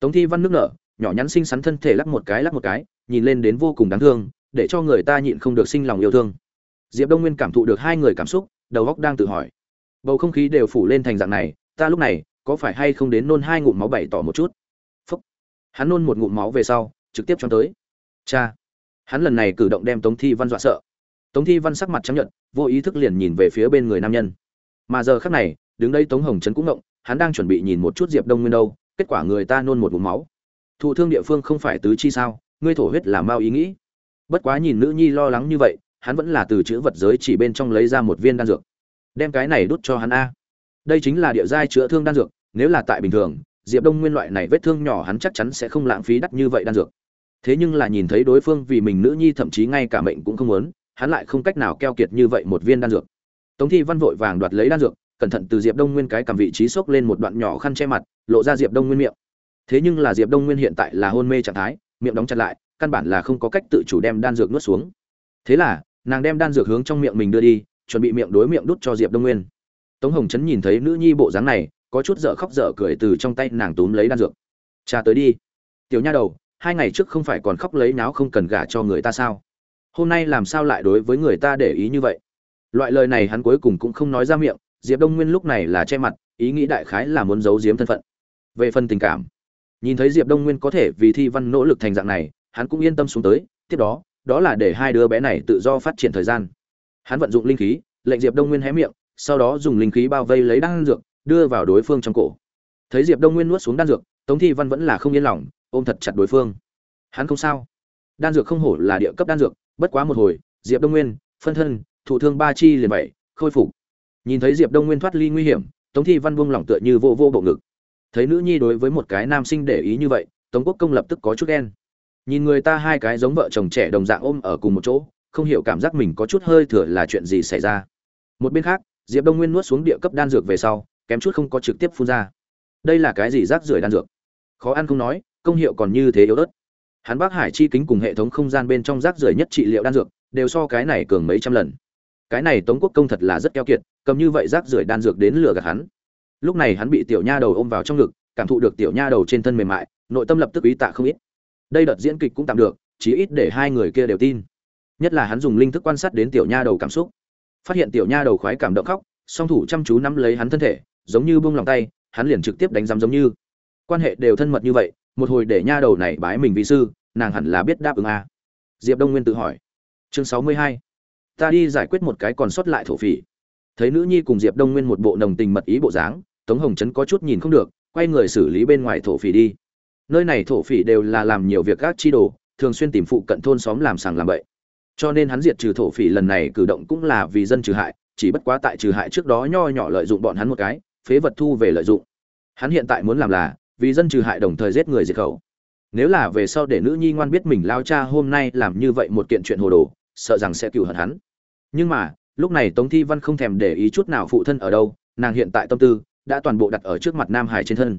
Tống thi văn nước nở, nhỏ nhắn xinh xắn thân thể lắc một cái, lắc một cái, nhìn lên đến vô cùng đáng thương, để cho người ta nhịn không được sinh lòng yêu thương. Diệp đông nguyên cảm thụ được hai người cảm xúc, đầu óc đang tự hỏi. Bầu không khí đều phủ lên thành dạng này, ta lúc này, có phải hay không đến nôn hai ngụm máu bày tỏ một chút? Phúc. Hắn nôn một ngụm máu về sau, trực tiếp cho tới. Cha. Hắn lần này cử động đem tống thi văn dọa sợ. Tống thi văn sắc mặt chấp nhận vô ý thức liền nhìn về phía bên người nam nhân. Mà giờ khác này đứng đây tống hồng trấn cũng ngộng, hắn đang chuẩn bị nhìn một chút diệp đông nguyên đâu, kết quả người ta nôn một ngụm máu. Thụ thương địa phương không phải tứ chi sao, ngươi thổ huyết là mao ý nghĩ. Bất quá nhìn nữ nhi lo lắng như vậy, hắn vẫn là từ chữ vật giới chỉ bên trong lấy ra một viên đan dược. Đem cái này đút cho hắn a. Đây chính là địa giai chữa thương đan dược, nếu là tại bình thường, diệp đông nguyên loại này vết thương nhỏ hắn chắc chắn sẽ không lãng phí đắt như vậy đan dược. Thế nhưng là nhìn thấy đối phương vì mình nữ nhi thậm chí ngay cả mệnh cũng không muốn, hắn lại không cách nào keo kiệt như vậy một viên đan dược. Tống thi văn vội vàng đoạt lấy đan dược cẩn thận từ diệp đông nguyên cái cầm vị trí xốc lên một đoạn nhỏ khăn che mặt, lộ ra diệp đông nguyên miệng. Thế nhưng là diệp đông nguyên hiện tại là hôn mê trạng thái, miệng đóng chặt lại, căn bản là không có cách tự chủ đem đan dược nuốt xuống. Thế là, nàng đem đan dược hướng trong miệng mình đưa đi, chuẩn bị miệng đối miệng đút cho diệp đông nguyên. Tống hồng trấn nhìn thấy nữ nhi bộ dáng này, có chút dở khóc dở cười từ trong tay nàng túm lấy đan dược. Cha tới đi. Tiểu nha đầu, hai ngày trước không phải còn khóc lấy náo không cần gả cho người ta sao? Hôm nay làm sao lại đối với người ta để ý như vậy? Loại lời này hắn cuối cùng cũng không nói ra miệng diệp đông nguyên lúc này là che mặt, ý nghĩ đại khái là muốn giấu giếm thân phận. Về phần tình cảm, nhìn thấy diệp đông nguyên có thể vì thi văn nỗ lực thành dạng này, hắn cũng yên tâm xuống tới, tiếp đó đó là để hai đứa bé này tự do phát triển thời gian. Hắn vận dụng linh khí, lệnh diệp đông nguyên hé miệng, sau đó dùng linh khí bao vây lấy đan dược, đưa vào đối phương trong cổ. Thấy diệp đông nguyên nuốt xuống đan dược, tống thi văn vẫn là không yên lòng, ôm thật chặt đối phương. Hắn không sao. Đan dược không hổ là địa cấp đan dược, bất quá một hồi, diệp đông nguyên, phân thân, thụ thương ba chi liền bảy, khôi phục nhìn thấy diệp đông nguyên thoát ly nguy hiểm, tống thi văn buông lỏng tựa như vô vô bộ ngực. Thấy nữ nhi đối với một cái nam sinh để ý như vậy, tống quốc công lập tức có chút ghen. Nhìn người ta hai cái giống vợ chồng trẻ đồng dạng ôm ở cùng một chỗ, không hiểu cảm giác mình có chút hơi thừa là chuyện gì xảy ra. Một bên khác, diệp đông nguyên nuốt xuống địa cấp đan dược về sau, kém chút không có trực tiếp phun ra. Đây là cái gì rác rưởi đan dược? Khó ăn không nói, công hiệu còn như thế yếu ớt. Hắn bác hải chi kính cùng hệ thống không gian bên trong rác rưởi nhất trị liệu đan dược, đều so cái này cường mấy trăm lần cái này tống quốc công thật là rất keo kiệt, cầm như vậy rác rưởi đan dược đến lừa gạt hắn. Lúc này hắn bị tiểu nha đầu ôm vào trong ngực, cảm thụ được tiểu nha đầu trên thân mềm mại, nội tâm lập tức ý tạ không ít. Đây đợt diễn kịch cũng tạm được, chí ít để hai người kia đều tin. Nhất là hắn dùng linh thức quan sát đến tiểu nha đầu cảm xúc. Phát hiện tiểu nha đầu khoái cảm động khóc, song thủ chăm chú nắm lấy hắn thân thể, giống như buông lòng tay, hắn liền trực tiếp đánh giám giống như. Quan hệ đều thân mật như vậy, một hồi để nha đầu này bái mình vị sư, nàng hẳn là biết đáp ứng a. Diệp đông nguyên tự hỏi. Chương sáu mươi hai ta đi giải quyết một cái còn sót lại thổ phỉ. Thấy nữ nhi cùng diệp đông nguyên một bộ nồng tình mật ý bộ dáng, tống hồng trấn có chút nhìn không được, quay người xử lý bên ngoài thổ phỉ đi. Nơi này thổ phỉ đều là làm nhiều việc các chi đồ, thường xuyên tìm phụ cận thôn xóm làm sàng làm bậy. Cho nên hắn diệt trừ thổ phỉ lần này cử động cũng là vì dân trừ hại, chỉ bất quá tại trừ hại trước đó nho nhỏ lợi dụng bọn hắn một cái, phế vật thu về lợi dụng. Hắn hiện tại muốn làm là, vì dân trừ hại đồng thời giết người diệt khẩu. Nếu là về sau để nữ nhi ngoan biết mình lao cha hôm nay làm như vậy một kiện chuyện hồ đồ sợ rằng sẽ cựu hận hắn. Nhưng mà, lúc này tống thi văn không thèm để ý chút nào phụ thân ở đâu, nàng hiện tại tâm tư đã toàn bộ đặt ở trước mặt nam hải trên thân.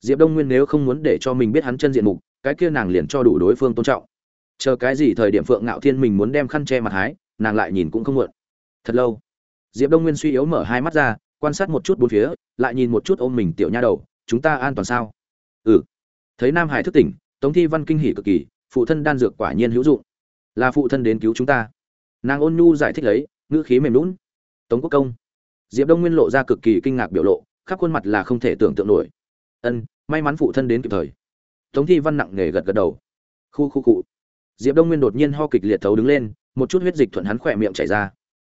Diệp đông nguyên nếu không muốn để cho mình biết hắn chân diện mục, cái kia nàng liền cho đủ đối phương tôn trọng. Chờ cái gì thời điểm phượng ngạo thiên mình muốn đem khăn che mặt hái, nàng lại nhìn cũng không muộn. Thật lâu, diệp đông nguyên suy yếu mở hai mắt ra, quan sát một chút bốn phía, lại nhìn một chút ôm mình tiểu nha đầu, chúng ta an toàn sao? Ừ. Thấy nam hải thức tỉnh, tống thi văn kinh hỉ cực kỳ, phụ thân đan dược quả nhiên hữu dụng là phụ thân đến cứu chúng ta. Nàng ôn nhu giải thích lấy, ngữ khí mềm lún tống quốc công. Diệp đông nguyên lộ ra cực kỳ kinh ngạc biểu lộ, khắp khuôn mặt là không thể tưởng tượng nổi. Ân, may mắn phụ thân đến kịp thời. Tống thi văn nặng nề gật gật đầu. Khu khu cụ diệp đông nguyên đột nhiên ho kịch liệt thấu đứng lên, một chút huyết dịch thuận hắn khỏe miệng chảy ra.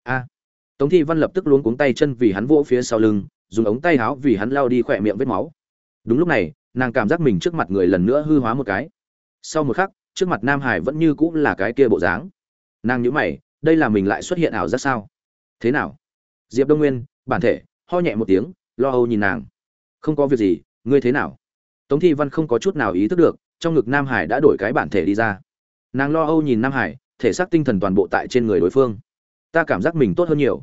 A. Tống thi văn lập tức luống cuống tay chân vì hắn vỗ phía sau lưng, dùng ống tay áo vì hắn lao đi khỏe miệng vết máu. Đúng lúc này, nàng cảm giác mình trước mặt người lần nữa hư hóa một cái. Sau một khắc trước mặt nam hải vẫn như cũng là cái kia bộ dáng. Nàng nhữ mày, đây là mình lại xuất hiện ảo giác sao? Thế nào? Diệp đông nguyên, bản thể, ho nhẹ một tiếng, lo âu nhìn nàng. Không có việc gì, ngươi thế nào? Tống thi văn không có chút nào ý thức được, trong ngực nam hải đã đổi cái bản thể đi ra. Nàng lo âu nhìn nam hải, thể xác tinh thần toàn bộ tại trên người đối phương. Ta cảm giác mình tốt hơn nhiều.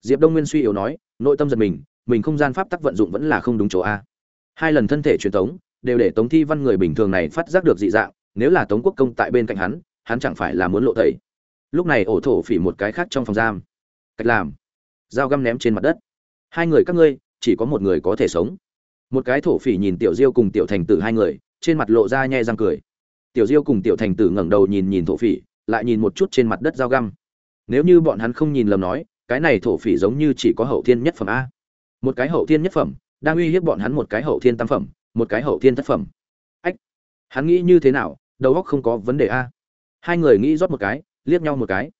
Diệp đông nguyên suy yếu nói, nội tâm giật mình mình không gian pháp tắc vận dụng vẫn là không đúng chỗ a. Hai lần thân thể truyền tống, đều để tống thi văn người bình thường này phát giác được dị dạng nếu là tống quốc công tại bên cạnh hắn hắn chẳng phải là muốn lộ tẩy. Lúc này ổ thổ phỉ một cái khác trong phòng giam. Cách làm. Dao găm ném trên mặt đất. Hai người các ngươi, chỉ có một người có thể sống. Một cái thổ phỉ nhìn tiểu diêu cùng tiểu thành tử hai người, trên mặt lộ ra nhe răng cười. Tiểu diêu cùng tiểu thành tử ngẩng đầu nhìn nhìn thổ phỉ, lại nhìn một chút trên mặt đất dao găm. Nếu như bọn hắn không nhìn lầm nói, cái này thổ phỉ giống như chỉ có hậu thiên nhất phẩm a. Một cái hậu thiên nhất phẩm, đang uy hiếp bọn hắn một cái hậu thiên tam phẩm, một cái hậu thiên thất phẩm. Ách, hắn nghĩ như thế nào? Đầu óc không có vấn đề a. Hai người nghĩ rót một cái, liếc nhau một cái.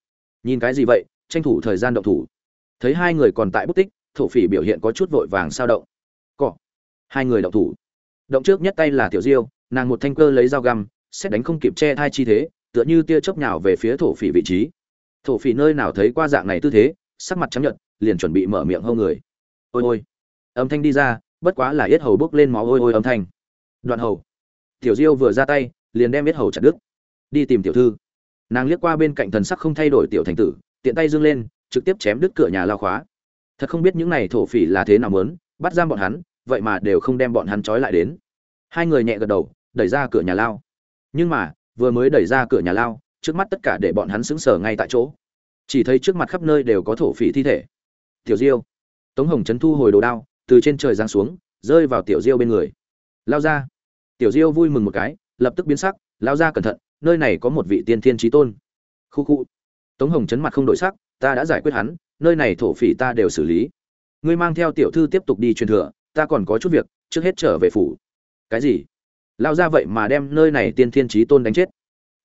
Nhìn cái gì vậy, tranh thủ thời gian động thủ. Thấy hai người còn tại bút tích, thổ phỉ biểu hiện có chút vội vàng sao động. Cọ. Hai người động thủ. Động trước nhất tay là tiểu diêu, nàng một thanh cơ lấy dao găm, xét đánh không kịp che thai chi thế, tựa như tia chớp nhào về phía thổ phỉ vị trí. Thổ phỉ nơi nào thấy qua dạng này tư thế, sắc mặt trắng nhợt, liền chuẩn bị mở miệng hâu người. Ôi ôi. Âm thanh đi ra, bất quá là yết hầu bước lên máu ôi ôi âm thanh. Đoạn hầu. Tiểu diêu vừa ra tay liền đem biết hầu chặt đứt. Đi tìm tiểu thư. Nàng liếc qua bên cạnh thần sắc không thay đổi tiểu thành tử, tiện tay dương lên, trực tiếp chém đứt cửa nhà lao khóa. Thật không biết những này thổ phỉ là thế nào mớn bắt giam bọn hắn, vậy mà đều không đem bọn hắn trói lại đến. Hai người nhẹ gật đầu, đẩy ra cửa nhà lao. Nhưng mà, vừa mới đẩy ra cửa nhà lao, trước mắt tất cả để bọn hắn sững sờ ngay tại chỗ. Chỉ thấy trước mặt khắp nơi đều có thổ phỉ thi thể. Tiểu diêu. Tống hồng trấn thu hồi đồ đao, từ trên trời giáng xuống, rơi vào tiểu diêu bên người. Lao ra. Tiểu diêu vui mừng một cái lập tức biến sắc, lao ra cẩn thận, nơi này có một vị tiên thiên trí tôn. Khu khu. Tống hồng chấn mặt không đổi sắc, ta đã giải quyết hắn, nơi này thổ phỉ ta đều xử lý. Ngươi mang theo tiểu thư tiếp tục đi truyền thừa, ta còn có chút việc, trước hết trở về phủ. Cái gì? Lao ra vậy mà đem nơi này tiên thiên trí tôn đánh chết.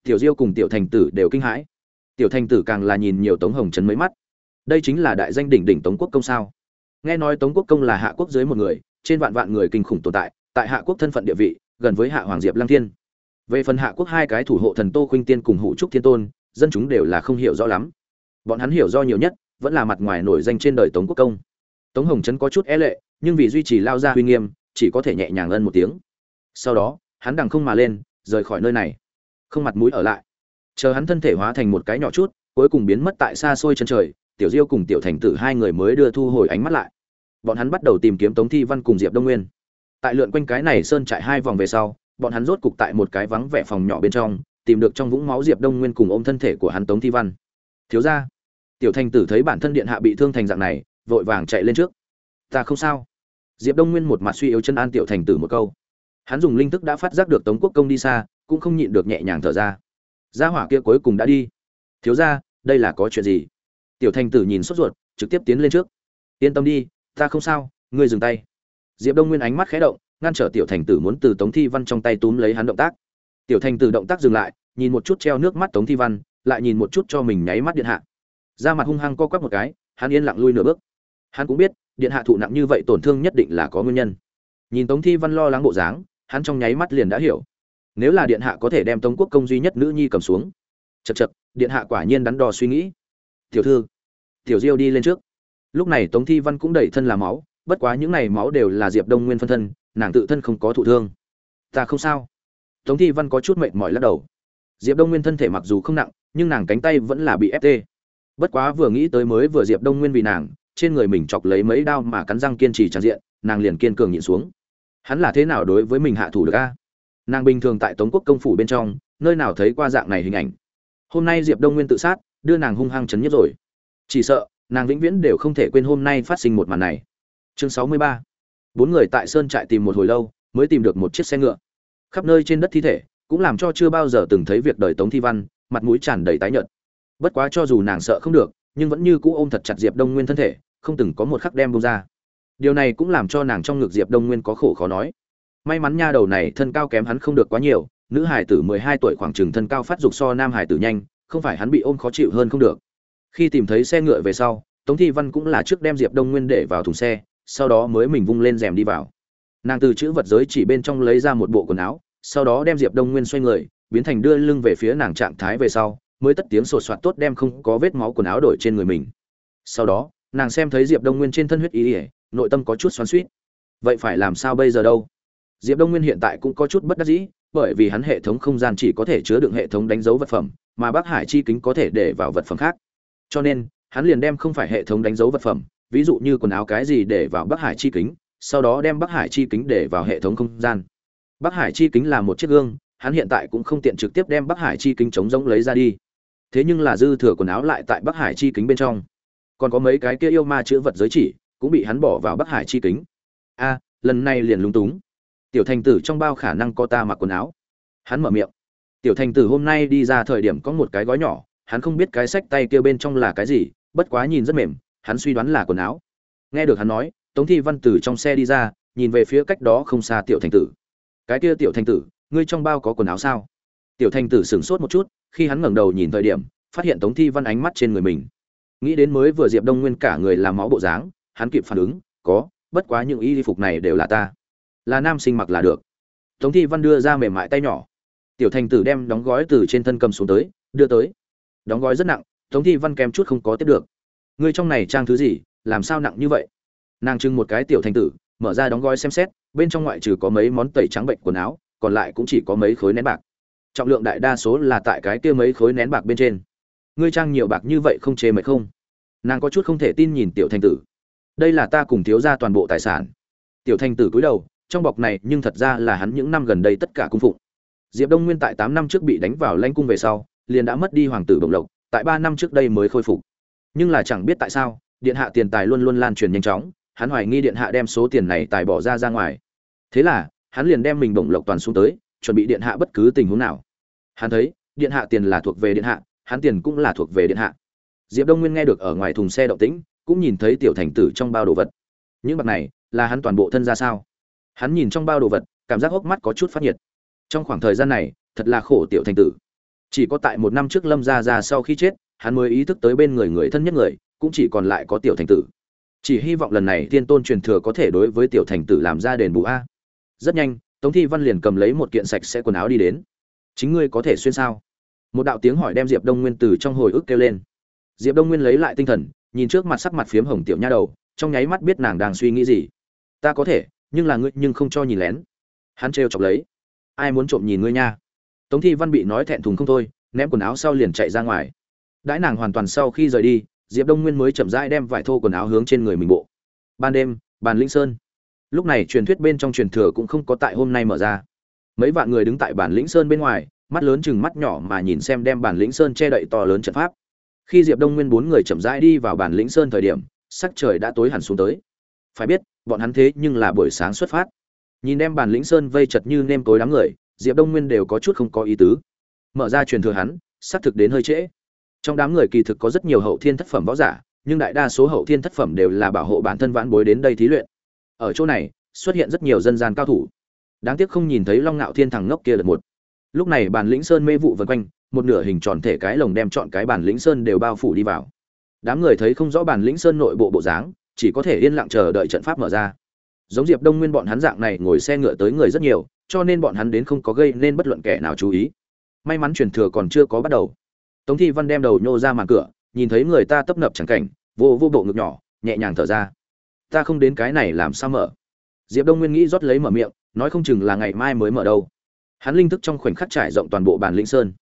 Tiểu diêu cùng tiểu thành tử đều kinh hãi. Tiểu thành tử càng là nhìn nhiều tống hồng chấn mấy mắt. Đây chính là đại danh đỉnh đỉnh tống quốc công sao? Nghe nói tống quốc công là hạ quốc dưới một người, trên vạn vạn người kinh khủng tồn tại tại hạ quốc thân phận địa vị, gần với hạ hoàng diệp lăng thiên về phần hạ quốc hai cái thủ hộ thần tô khuynh tiên cùng hủ trúc thiên tôn, dân chúng đều là không hiểu rõ lắm. Bọn hắn hiểu do nhiều nhất, vẫn là mặt ngoài nổi danh trên đời tống quốc công. Tống hồng trấn có chút e lệ, nhưng vì duy trì lao ra uy nghiêm, chỉ có thể nhẹ nhàng ân một tiếng. Sau đó, hắn đằng không mà lên, rời khỏi nơi này. Không mặt mũi ở lại. Chờ hắn thân thể hóa thành một cái nhỏ chút, cuối cùng biến mất tại xa xôi chân trời, tiểu diêu cùng tiểu thành tử hai người mới đưa thu hồi ánh mắt lại. Bọn hắn bắt đầu tìm kiếm tống thi văn cùng diệp đông nguyên. Tại lượn quanh cái này sơn chạy hai vòng về sau bọn hắn rốt cục tại một cái vắng vẻ phòng nhỏ bên trong, tìm được trong vũng máu diệp đông nguyên cùng ôm thân thể của hắn tống thi văn. Thiếu ra tiểu thành tử thấy bản thân điện hạ bị thương thành dạng này, vội vàng chạy lên trước. Ta không sao. Diệp đông nguyên một mặt suy yếu chân an tiểu thành tử một câu. Hắn dùng linh thức đã phát giác được tống quốc công đi xa, cũng không nhịn được nhẹ nhàng thở ra. Gia hỏa kia cuối cùng đã đi. Thiếu ra đây là có chuyện gì? Tiểu thành tử nhìn sốt ruột, trực tiếp tiến lên trước. Yên tâm đi, ta không sao, ngươi dừng tay. Diệp đông nguyên ánh mắt khẽ động ngăn trở tiểu thành tử muốn từ tống thi văn trong tay túm lấy hắn động tác. Tiểu thành tử động tác dừng lại, nhìn một chút treo nước mắt tống thi văn, lại nhìn một chút cho mình nháy mắt điện hạ. Da mặt hung hăng co quắp một cái, hắn yên lặng lui nửa bước. Hắn cũng biết, điện hạ thụ nặng như vậy tổn thương nhất định là có nguyên nhân. Nhìn tống thi văn lo lắng bộ dáng, hắn trong nháy mắt liền đã hiểu. Nếu là điện hạ có thể đem tống quốc công duy nhất nữ nhi cầm xuống. Chật chật điện hạ quả nhiên đắn đo suy nghĩ. Tiểu thư, tiểu diêu đi lên trước. Lúc này tống thi văn cũng đẩy thân là máu, bất quá những này máu đều là diệp đông nguyên phân thân nàng tự thân không có thụ thương. Ta không sao. Tống thi văn có chút mệt mỏi lắc đầu. Diệp đông nguyên thân thể mặc dù không nặng, nhưng nàng cánh tay vẫn là bị ép tê. Bất quá vừa nghĩ tới mới vừa diệp đông nguyên vì nàng, trên người mình chọc lấy mấy đao mà cắn răng kiên trì tràn diện, nàng liền kiên cường nhịn xuống. Hắn là thế nào đối với mình hạ thủ được a? Nàng bình thường tại tống quốc công phủ bên trong, nơi nào thấy qua dạng này hình ảnh? Hôm nay diệp đông nguyên tự sát, đưa nàng hung hăng chấn nhất rồi. Chỉ sợ, nàng vĩnh viễn đều không thể quên hôm nay phát sinh một màn này. Chương sáu mươi ba bốn người tại sơn trại tìm một hồi lâu, mới tìm được một chiếc xe ngựa. Khắp nơi trên đất thi thể, cũng làm cho chưa bao giờ từng thấy việc đời tống thi văn, mặt mũi tràn đầy tái nhợt. Bất quá cho dù nàng sợ không được, nhưng vẫn như cũ ôm thật chặt diệp đông nguyên thân thể, không từng có một khắc đem bông ra. Điều này cũng làm cho nàng trong ngực diệp đông nguyên có khổ khó nói. May mắn nha đầu này thân cao kém hắn không được quá nhiều, nữ hải tử mười hai tuổi khoảng chừng thân cao phát dục so nam hải tử nhanh, không phải hắn bị ôm khó chịu hơn không được. Khi tìm thấy xe ngựa về sau, tống thi văn cũng là trước đem diệp đông nguyên để vào thùng xe sau đó mới mình vung lên rèm đi vào. Nàng từ chữ vật giới chỉ bên trong lấy ra một bộ quần áo, sau đó đem diệp đông nguyên xoay người, biến thành đưa lưng về phía nàng trạng thái về sau, mới tất tiếng sột soạt tốt đem không có vết máu quần áo đổi trên người mình. Sau đó, nàng xem thấy diệp đông nguyên trên thân huyết ý ỉa nội tâm có chút xoắn suýt vậy phải làm sao bây giờ đâu? Diệp đông nguyên hiện tại cũng có chút bất đắc dĩ, bởi vì hắn hệ thống không gian chỉ có thể chứa đựng hệ thống đánh dấu vật phẩm, mà bác hải chi kính có thể để vào vật phẩm khác. Cho nên, hắn liền đem không phải hệ thống đánh dấu vật phẩm ví dụ như quần áo cái gì để vào bắc hải chi kính, sau đó đem bắc hải chi kính để vào hệ thống không gian. Bắc hải chi kính là một chiếc gương, hắn hiện tại cũng không tiện trực tiếp đem bắc hải chi kính chống rỗng lấy ra đi. Thế nhưng là dư thừa quần áo lại tại bắc hải chi kính bên trong. Còn có mấy cái kia yêu ma chữ vật giới chỉ, cũng bị hắn bỏ vào bắc hải chi kính. A, lần này liền lúng túng. Tiểu thành tử trong bao khả năng có ta mặc quần áo. Hắn mở miệng. Tiểu thành tử hôm nay đi ra thời điểm có một cái gói nhỏ, hắn không biết cái sách tay kia bên trong là cái gì, bất quá nhìn rất mềm hắn suy đoán là quần áo. Nghe được hắn nói, tống thi văn từ trong xe đi ra, nhìn về phía cách đó không xa tiểu thành tử. Cái kia tiểu thành tử, ngươi trong bao có quần áo sao? Tiểu thành tử sửng sốt một chút, khi hắn ngẩng đầu nhìn thời điểm, phát hiện tống thi văn ánh mắt trên người mình. Nghĩ đến mới vừa diệp đông nguyên cả người làm máu bộ dáng, hắn kịp phản ứng, có, bất quá những y phục này đều là ta. Là nam sinh mặc là được. Tống thi văn đưa ra mềm mại tay nhỏ. Tiểu thành tử đem đóng gói từ trên thân cầm xuống tới, đưa tới. Đóng gói rất nặng, tống thi văn kèm chút không có tiếp được ngươi trong này trang thứ gì, làm sao nặng như vậy? Nàng trưng một cái tiểu thành tử, mở ra đóng gói xem xét, bên trong ngoại trừ có mấy món tẩy trắng bệnh quần áo, còn lại cũng chỉ có mấy khối nén bạc. Trọng lượng đại đa số là tại cái kia mấy khối nén bạc bên trên. Ngươi trang nhiều bạc như vậy không chê mệt không? Nàng có chút không thể tin nhìn tiểu thành tử. Đây là ta cùng thiếu ra toàn bộ tài sản. Tiểu thành tử cúi đầu, trong bọc này nhưng thật ra là hắn những năm gần đây tất cả cung phụng. Diệp đông nguyên tại tám năm trước bị đánh vào lanh cung về sau, liền đã mất đi hoàng tử bồng lộc, tại ba năm trước đây mới khôi phục nhưng là chẳng biết tại sao, điện hạ tiền tài luôn luôn lan truyền nhanh chóng, hắn hoài nghi điện hạ đem số tiền này tài bỏ ra ra ngoài. Thế là, hắn liền đem mình bổng lộc toàn xuống tới, chuẩn bị điện hạ bất cứ tình huống nào. Hắn thấy, điện hạ tiền là thuộc về điện hạ, hắn tiền cũng là thuộc về điện hạ. Diệp đông nguyên nghe được ở ngoài thùng xe động tĩnh, cũng nhìn thấy tiểu thành tử trong bao đồ vật. Những bạc này, là hắn toàn bộ thân ra sao? Hắn nhìn trong bao đồ vật, cảm giác hốc mắt có chút phát nhiệt. Trong khoảng thời gian này, thật là khổ tiểu thành tử. Chỉ có tại một năm trước lâm gia ra sau khi chết hắn mới ý thức tới bên người người thân nhất người, cũng chỉ còn lại có tiểu thành tử. Chỉ hy vọng lần này thiên tôn truyền thừa có thể đối với tiểu thành tử làm ra đền bù a. Rất nhanh, tống thi văn liền cầm lấy một kiện sạch sẽ quần áo đi đến. Chính ngươi có thể xuyên sao? Một đạo tiếng hỏi đem diệp đông nguyên từ trong hồi ức kêu lên. Diệp đông nguyên lấy lại tinh thần, nhìn trước mặt sắc mặt phiếm hồng tiểu nha đầu, trong nháy mắt biết nàng đang suy nghĩ gì. Ta có thể, nhưng là ngươi nhưng không cho nhìn lén. Hắn trêu chọc lấy. Ai muốn trộm nhìn ngươi nha? Tống thi văn bị nói thẹn thùng không thôi, ném quần áo sau liền chạy ra ngoài đãi nàng hoàn toàn sau khi rời đi, diệp đông nguyên mới chậm rãi đem vải thô quần áo hướng trên người mình bộ. Ban đêm, bàn linh sơn. Lúc này truyền thuyết bên trong truyền thừa cũng không có tại hôm nay mở ra. Mấy vạn người đứng tại bản lĩnh sơn bên ngoài, mắt lớn chừng mắt nhỏ mà nhìn xem đem bản lĩnh sơn che đậy to lớn trận pháp. Khi diệp đông nguyên bốn người chậm rãi đi vào bản lĩnh sơn thời điểm, sắc trời đã tối hẳn xuống tới. Phải biết, bọn hắn thế nhưng là buổi sáng xuất phát. Nhìn đem bản lĩnh sơn vây chật như nêm tối đám người, diệp đông nguyên đều có chút không có ý tứ. Mở ra truyền thừa hắn, xác thực đến hơi trễ trong đám người kỳ thực có rất nhiều hậu thiên thất phẩm võ giả, nhưng đại đa số hậu thiên thất phẩm đều là bảo hộ bản thân vãn bối đến đây thí luyện. Ở chỗ này, xuất hiện rất nhiều dân gian cao thủ. Đáng tiếc không nhìn thấy long ngạo thiên thằng ngốc kia lần một. Lúc này bản lĩnh sơn mê vụ vân quanh, một nửa hình tròn thể cái lồng đem chọn cái bản lĩnh sơn đều bao phủ đi vào. Đám người thấy không rõ bản lĩnh sơn nội bộ bộ dáng, chỉ có thể yên lặng chờ đợi trận pháp mở ra. Giống diệp đông nguyên bọn hắn dạng này ngồi xe ngựa tới người rất nhiều, cho nên bọn hắn đến không có gây nên bất luận kẻ nào chú ý. May mắn truyền thừa còn chưa có bắt đầu tống thi văn đem đầu nhô ra màn cửa, nhìn thấy người ta tấp nập chẳng cảnh, vô vô bộ ngực nhỏ, nhẹ nhàng thở ra. Ta không đến cái này làm sao mở? Diệp đông nguyên nghĩ rót lấy mở miệng, nói không chừng là ngày mai mới mở đâu. Hắn linh thức trong khoảnh khắc trải rộng toàn bộ bản lĩnh sơn.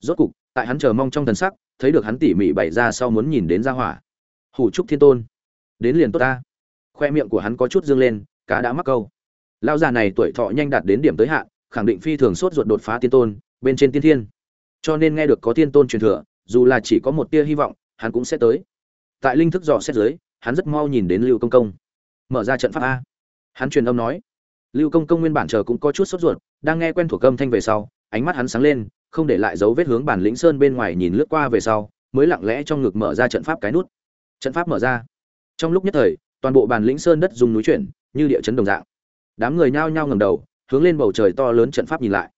Rốt cục, tại hắn chờ mong trong thần sắc, thấy được hắn tỉ mỉ bày ra sau muốn nhìn đến ra hỏa. Hủ trúc thiên tôn. Đến liền tốt ta. Khoe miệng của hắn có chút dương lên, cá đã mắc câu. Lão già này tuổi thọ nhanh đạt đến điểm tới hạn, khẳng định phi thường sốt ruột đột phá tiên tôn, bên trên tiên thiên cho nên nghe được có tiên tôn truyền thừa dù là chỉ có một tia hy vọng hắn cũng sẽ tới. Tại linh thức dò xét dưới, hắn rất mau nhìn đến lưu công công. Mở ra trận pháp a. Hắn truyền âm nói. Lưu công công nguyên bản chờ cũng có chút sốt ruột đang nghe quen thuộc âm thanh về sau ánh mắt hắn sáng lên không để lại dấu vết hướng bản lĩnh sơn bên ngoài nhìn lướt qua về sau mới lặng lẽ trong ngực mở ra trận pháp cái nút. Trận pháp mở ra. Trong lúc nhất thời toàn bộ bản lĩnh sơn đất dùng núi chuyển như địa chấn đồng dạng. Đám người nhao nhao ngầm đầu hướng lên bầu trời to lớn trận pháp nhìn lại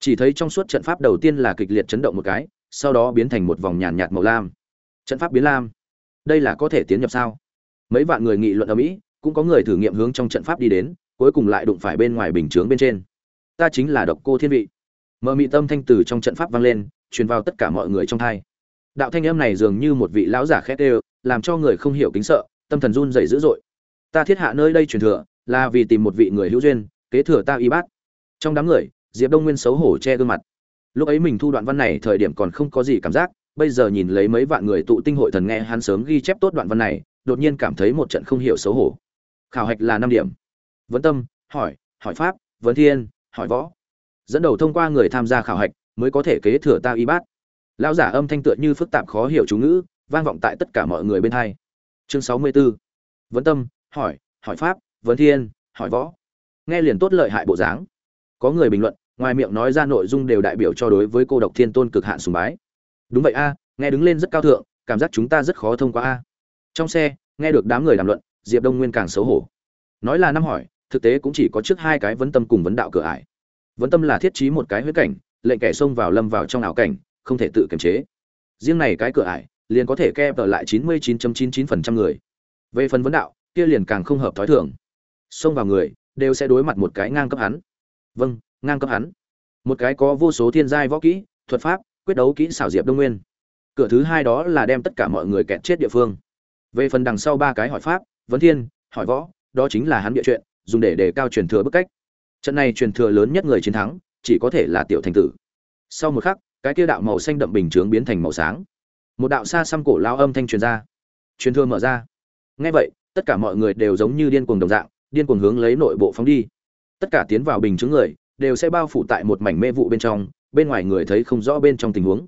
chỉ thấy trong suốt trận pháp đầu tiên là kịch liệt chấn động một cái, sau đó biến thành một vòng nhàn nhạt màu lam. Trận pháp biến lam. Đây là có thể tiến nhập sao? Mấy vạn người nghị luận ở mỹ, cũng có người thử nghiệm hướng trong trận pháp đi đến, cuối cùng lại đụng phải bên ngoài bình chướng bên trên. Ta chính là độc cô thiên vị. Mờ mị tâm thanh từ trong trận pháp vang lên, truyền vào tất cả mọi người trong thai. Đạo thanh âm này dường như một vị lão giả khét đều làm cho người không hiểu kính sợ, tâm thần run dày dữ dội. Ta thiết hạ nơi đây truyền thừa, là vì tìm một vị người hữu duyên, kế thừa ta y bát. Trong đám người diệp đông nguyên xấu hổ che gương mặt. Lúc ấy mình thu đoạn văn này thời điểm còn không có gì cảm giác, bây giờ nhìn lấy mấy vạn người tụ tinh hội thần nghe hắn sớm ghi chép tốt đoạn văn này, đột nhiên cảm thấy một trận không hiểu xấu hổ. Khảo hạch là năm điểm. Vấn tâm, hỏi hỏi pháp, vấn thiên, hỏi võ. Dẫn đầu thông qua người tham gia khảo hạch, mới có thể kế thừa ta y bát. Lão giả âm thanh tựa như phức tạp khó hiểu chú ngữ, vang vọng tại tất cả mọi người bên hai. Chương sáu mươi 64. vấn tâm, hỏi hỏi pháp, vấn thiên, hỏi võ. Nghe liền tốt lợi hại bộ dáng có người bình luận, ngoài miệng nói ra nội dung đều đại biểu cho đối với cô độc thiên tôn cực hạn sùng bái. Đúng vậy a, nghe đứng lên rất cao thượng, cảm giác chúng ta rất khó thông qua a. Trong xe, nghe được đám người đàm luận, diệp đông nguyên càng xấu hổ. Nói là năm hỏi, thực tế cũng chỉ có trước hai cái vấn tâm cùng vấn đạo cửa ải. Vấn tâm là thiết trí một cái huyết cảnh, lệnh kẻ xông vào lâm vào trong ảo cảnh, không thể tự kiềm chế. Riêng này cái cửa ải, liền có thể kẹp lại 99.99% người. Về phần vấn đạo, kia liền càng không hợp thói thường. Xông vào người, đều sẽ đối mặt một cái ngang cấp hắn vâng ngang cấp hắn. Một cái có vô số thiên giai võ kỹ, thuật pháp, quyết đấu kỹ xảo diệp đông nguyên. Cửa thứ hai đó là đem tất cả mọi người kẹt chết địa phương. Về phần đằng sau ba cái hỏi pháp, vấn thiên, hỏi võ, đó chính là hắn địa chuyện, dùng để đề cao truyền thừa bức cách. Trận này truyền thừa lớn nhất người chiến thắng, chỉ có thể là tiểu thành tử. Sau một khắc, cái kia đạo màu xanh đậm bình chướng biến thành màu sáng. Một đạo xa xăm cổ lao âm thanh truyền ra. Truyền thừa mở ra. Ngay vậy, tất cả mọi người đều giống như điên cuồng đồng dạng, điên cuồng hướng lấy nội bộ phóng đi tất cả tiến vào bình chứng người, đều sẽ bao phủ tại một mảnh mê vụ bên trong, bên ngoài người thấy không rõ bên trong tình huống.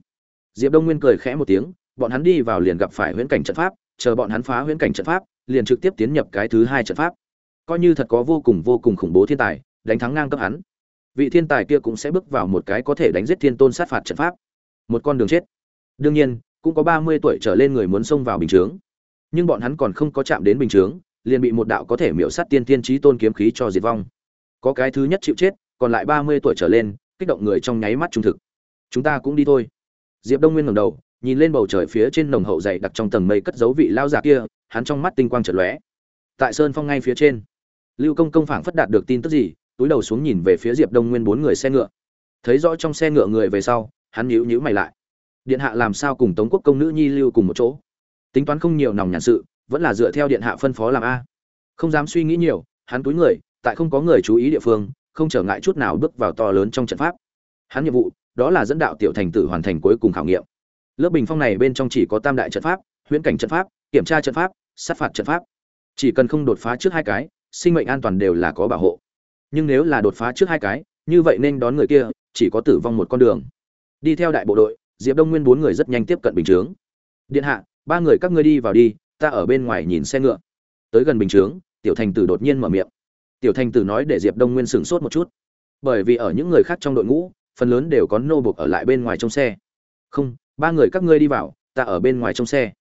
Diệp đông nguyên cười khẽ một tiếng, bọn hắn đi vào liền gặp phải huyễn cảnh trận pháp, chờ bọn hắn phá huyễn cảnh trận pháp, liền trực tiếp tiến nhập cái thứ hai trận pháp. Coi như thật có vô cùng vô cùng khủng bố thiên tài, đánh thắng ngang cấp hắn. Vị thiên tài kia cũng sẽ bước vào một cái có thể đánh giết thiên tôn sát phạt trận pháp. Một con đường chết. Đương nhiên, cũng có ba mươi tuổi trở lên người muốn xông vào bình chướng. Nhưng bọn hắn còn không có chạm đến bình chướng, liền bị một đạo có thể miễu sát tiên tiên trí tôn kiếm khí cho diệt vong có cái thứ nhất chịu chết, còn lại ba mươi tuổi trở lên, kích động người trong nháy mắt trung thực. Chúng ta cũng đi thôi. Diệp đông nguyên ngầm đầu, nhìn lên bầu trời phía trên nồng hậu dày đặc trong tầng mây cất dấu vị lao giả kia, hắn trong mắt tinh quang chợt lóe. Tại sơn phong ngay phía trên, lưu công công phảng phất đạt được tin tức gì, túi đầu xuống nhìn về phía diệp đông nguyên bốn người xe ngựa. Thấy rõ trong xe ngựa người về sau, hắn nhíu nhíu mày lại. Điện hạ làm sao cùng tống quốc công nữ nhi lưu cùng một chỗ? Tính toán không nhiều nòng nhàn sự, vẫn là dựa theo điện hạ phân phó làm a. Không dám suy nghĩ nhiều, hắn túi người tại không có người chú ý địa phương, không trở ngại chút nào bước vào to lớn trong trận pháp. Hắn nhiệm vụ, đó là dẫn đạo tiểu thành tử hoàn thành cuối cùng khảo nghiệm. Lớp bình phong này bên trong chỉ có tam đại trận pháp, huyễn cảnh trận pháp, kiểm tra trận pháp, sát phạt trận pháp. Chỉ cần không đột phá trước hai cái, sinh mệnh an toàn đều là có bảo hộ. Nhưng nếu là đột phá trước hai cái, như vậy nên đón người kia, chỉ có tử vong một con đường. Đi theo đại bộ đội, diệp đông nguyên bốn người rất nhanh tiếp cận bình chướng. Điện hạ, ba người các ngươi đi vào đi, ta ở bên ngoài nhìn xe ngựa. Tới gần bình chướng, tiểu thành tử đột nhiên mở miệng tiểu thành tử nói để diệp đông nguyên sửng sốt một chút. Bởi vì ở những người khác trong đội ngũ, phần lớn đều có nô buộc ở lại bên ngoài trong xe. Không, ba người các ngươi đi vào, ta ở bên ngoài trong xe.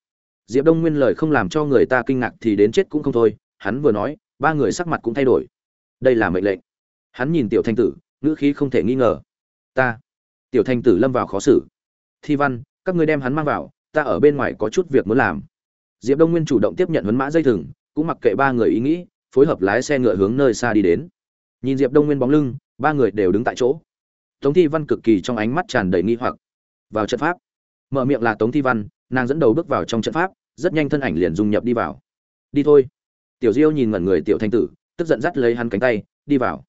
Diệp đông nguyên lời không làm cho người ta kinh ngạc thì đến chết cũng không thôi, hắn vừa nói, ba người sắc mặt cũng thay đổi. Đây là mệnh lệnh. Hắn nhìn tiểu thanh tử, ngữ khí không thể nghi ngờ. Ta. Tiểu thanh tử lâm vào khó xử. Thi văn, các ngươi đem hắn mang vào, ta ở bên ngoài có chút việc muốn làm. Diệp đông nguyên chủ động tiếp nhận huấn mã dây thừng, cũng mặc kệ ba người ý nghĩ phối hợp lái xe ngựa hướng nơi xa đi đến. Nhìn diệp đông nguyên bóng lưng, ba người đều đứng tại chỗ. Tống thi văn cực kỳ trong ánh mắt tràn đầy nghi hoặc. Vào trận pháp. Mở miệng là tống thi văn, nàng dẫn đầu bước vào trong trận pháp, rất nhanh thân ảnh liền dung nhập đi vào. Đi thôi. Tiểu diêu nhìn ngẩn người tiểu thanh tử, tức giận dắt lấy hắn cánh tay, đi vào.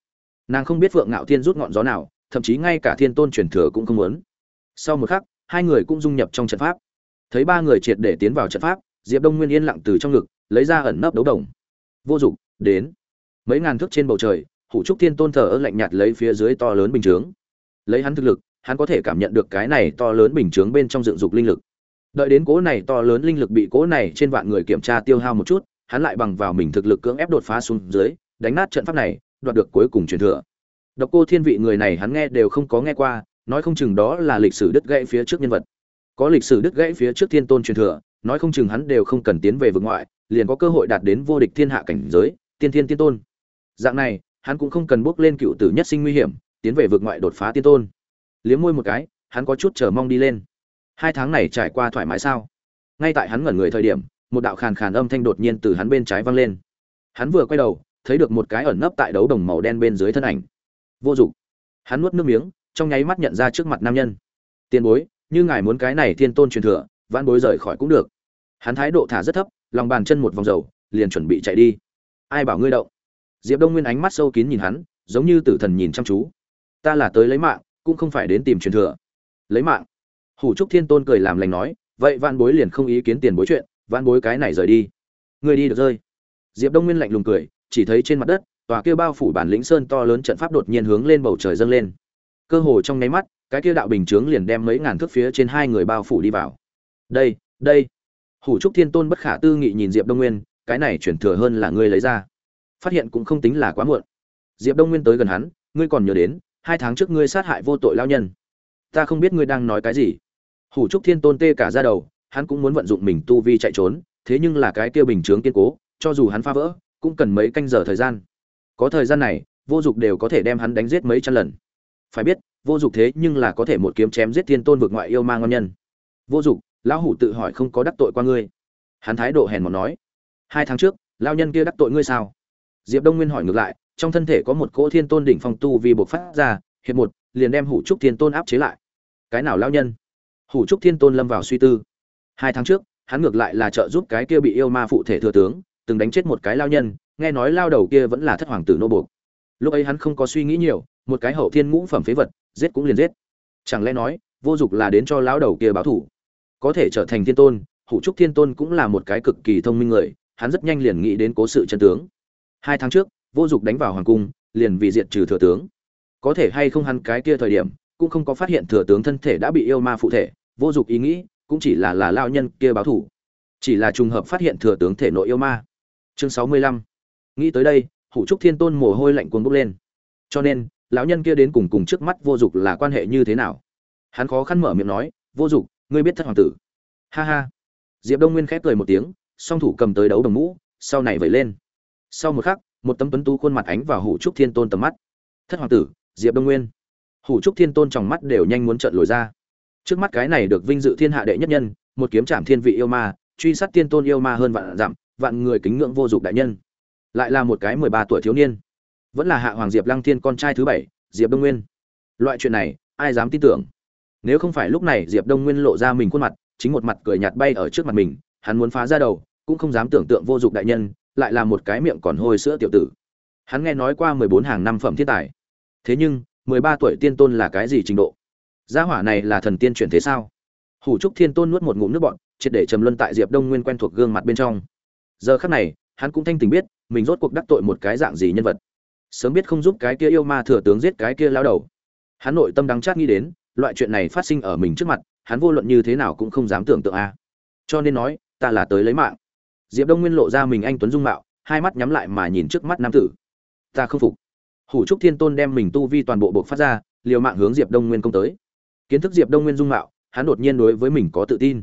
Nàng không biết phượng ngạo thiên rút ngọn gió nào, thậm chí ngay cả thiên tôn truyền thừa cũng không muốn. Sau một khắc, hai người cũng dung nhập trong trận pháp. Thấy ba người triệt để tiến vào trận pháp, diệp đông nguyên yên lặng từ trong ngực, lấy ra ẩn nấp đấu đồng. Vô dụng đến. Mấy ngàn thước trên bầu trời, hủ trúc thiên tôn thờ ơ lạnh nhạt lấy phía dưới to lớn bình chướng. Lấy hắn thực lực, hắn có thể cảm nhận được cái này to lớn bình chướng bên trong dựng dục linh lực. Đợi đến cố này to lớn linh lực bị cố này trên vạn người kiểm tra tiêu hao một chút, hắn lại bằng vào mình thực lực cưỡng ép đột phá xuống dưới, đánh nát trận pháp này, đoạt được cuối cùng truyền thừa. Độc cô thiên vị người này hắn nghe đều không có nghe qua, nói không chừng đó là lịch sử đứt gãy phía trước nhân vật. Có lịch sử đứt gãy phía trước thiên tôn truyền thừa, nói không chừng hắn đều không cần tiến về vực ngoại, liền có cơ hội đạt đến vô địch thiên hạ cảnh giới tiên thiên tiên tôn. Dạng này, hắn cũng không cần bước lên cựu tử nhất sinh nguy hiểm, tiến về vực ngoại đột phá tiên tôn. Liếm môi một cái, hắn có chút chờ mong đi lên. Hai tháng này trải qua thoải mái sao? Ngay tại hắn ngẩn người thời điểm, một đạo khàn khàn âm thanh đột nhiên từ hắn bên trái vang lên. Hắn vừa quay đầu, thấy được một cái ẩn nấp tại đấu đồng màu đen bên dưới thân ảnh. Vô dụng. Hắn nuốt nước miếng, trong nháy mắt nhận ra trước mặt nam nhân. Tiền bối, như ngài muốn cái này thiên tôn truyền thừa, vãn bối rời khỏi cũng được. Hắn thái độ thả rất thấp, lòng bàn chân một vòng dầu, liền chuẩn bị chạy đi ai bảo ngươi động? Diệp đông nguyên ánh mắt sâu kín nhìn hắn, giống như tử thần nhìn chăm chú. Ta là tới lấy mạng, cũng không phải đến tìm truyền thừa. Lấy mạng? Hủ trúc thiên tôn cười làm lành nói, vậy vạn bối liền không ý kiến tiền bối chuyện, vạn bối cái này rời đi. Người đi được rơi. Diệp đông nguyên lạnh lùng cười, chỉ thấy trên mặt đất, tòa kia bao phủ bản lĩnh sơn to lớn trận pháp đột nhiên hướng lên bầu trời dâng lên. Cơ hồ trong nháy mắt, cái kia đạo bình chướng liền đem mấy ngàn thước phía trên hai người bao phủ đi vào. Đây đây. Hủ trúc thiên tôn bất khả tư nghị nhìn diệp đông nguyên cái này chuyển thừa hơn là ngươi lấy ra. Phát hiện cũng không tính là quá muộn. Diệp đông nguyên tới gần hắn, ngươi còn nhớ đến, hai tháng trước ngươi sát hại vô tội lao nhân. Ta không biết ngươi đang nói cái gì. Hủ trúc thiên tôn tê cả ra đầu, hắn cũng muốn vận dụng mình tu vi chạy trốn, thế nhưng là cái kia bình chướng kiên cố, cho dù hắn phá vỡ, cũng cần mấy canh giờ thời gian. Có thời gian này, vô dụng đều có thể đem hắn đánh giết mấy trăm lần. Phải biết, vô dụng thế nhưng là có thể một kiếm chém giết thiên tôn vực ngoại yêu ma ngon nhân. Vô dụng, lão hủ tự hỏi không có đắc tội qua ngươi. Hắn thái độ hèn mọn nói hai tháng trước lao nhân kia đắc tội ngươi sao? Diệp đông nguyên hỏi ngược lại, trong thân thể có một cỗ thiên tôn đỉnh phong tu vì buộc phát ra, hiệp một, liền đem hủ trúc thiên tôn áp chế lại. Cái nào lao nhân? Hủ trúc thiên tôn lâm vào suy tư. Hai tháng trước, hắn ngược lại là trợ giúp cái kia bị yêu ma phụ thể thừa tướng, từng đánh chết một cái lao nhân, nghe nói lao đầu kia vẫn là thất hoàng tử nô buộc. Lúc ấy hắn không có suy nghĩ nhiều, một cái hậu thiên ngũ phẩm phế vật, giết cũng liền giết. Chẳng lẽ nói, vô dụng là đến cho lao đầu kia báo thủ có thể trở thành thiên tôn, hủ trúc thiên tôn cũng là một cái cực kỳ thông minh người hắn rất nhanh liền nghĩ đến cố sự chân tướng. Hai tháng trước, vô dụng đánh vào hoàng cung, liền vì diệt trừ thừa tướng. Có thể hay không hắn cái kia thời điểm, cũng không có phát hiện thừa tướng thân thể đã bị yêu ma phụ thể, vô dụng ý nghĩ, cũng chỉ là là lao nhân kia báo thủ. Chỉ là trùng hợp phát hiện thừa tướng thể nội yêu ma. Chương sáu mươi lăm. Nghĩ tới đây, hủ trúc thiên tôn mồ hôi lạnh cuồng bốc lên. Cho nên, lão nhân kia đến cùng cùng trước mắt vô dụng là quan hệ như thế nào? Hắn khó khăn mở miệng nói, vô dụng ngươi biết thất hoàng tử. Ha ha. Diệp đông nguyên khép cười một tiếng song thủ cầm tới đấu đồng mũ, sau này vẩy lên. Sau một khắc, một tấm tuấn tú khuôn mặt ánh vào hủ trúc thiên tôn tầm mắt. Thất hoàng tử, diệp đông nguyên. Hủ trúc thiên tôn trong mắt đều nhanh muốn trợn lồi ra. Trước mắt cái này được vinh dự thiên hạ đệ nhất nhân, một kiếm trảm thiên vị yêu ma, truy sát tiên tôn yêu ma hơn vạn dặm, vạn người kính ngưỡng vô dụng đại nhân. Lại là một cái mười ba tuổi thiếu niên. Vẫn là hạ hoàng diệp lăng thiên con trai thứ bảy, diệp đông nguyên. Loại chuyện này, ai dám tin tưởng? Nếu không phải lúc này diệp đông nguyên lộ ra mình khuôn mặt, chính một mặt cười nhạt bay ở trước mặt mình, hắn muốn phá ra đầu cũng không dám tưởng tượng vô dụng đại nhân, lại là một cái miệng còn hôi sữa tiểu tử. Hắn nghe nói qua mười bốn hàng năm phẩm thiên tài. Thế nhưng, mười ba tuổi tiên tôn là cái gì trình độ? Gia hỏa này là thần tiên chuyển thế sao? Hủ trúc thiên tôn nuốt một ngụm nước bọn triệt để trầm luân tại diệp đông nguyên quen thuộc gương mặt bên trong. Giờ khắc này, hắn cũng thanh tình biết, mình rốt cuộc đắc tội một cái dạng gì nhân vật. Sớm biết không giúp cái kia yêu ma thừa tướng giết cái kia lao đầu. Hắn nội tâm đắng chát nghĩ đến, loại chuyện này phát sinh ở mình trước mặt, hắn vô luận như thế nào cũng không dám tưởng tượng a. Cho nên nói, ta là tới lấy mạng diệp đông nguyên lộ ra mình anh tuấn dung mạo, hai mắt nhắm lại mà nhìn trước mắt nam tử. Ta không phục. Hủ trúc thiên tôn đem mình tu vi toàn bộ buộc phát ra, liều mạng hướng diệp đông nguyên công tới. Kiến thức diệp đông nguyên dung mạo, hắn đột nhiên đối với mình có tự tin.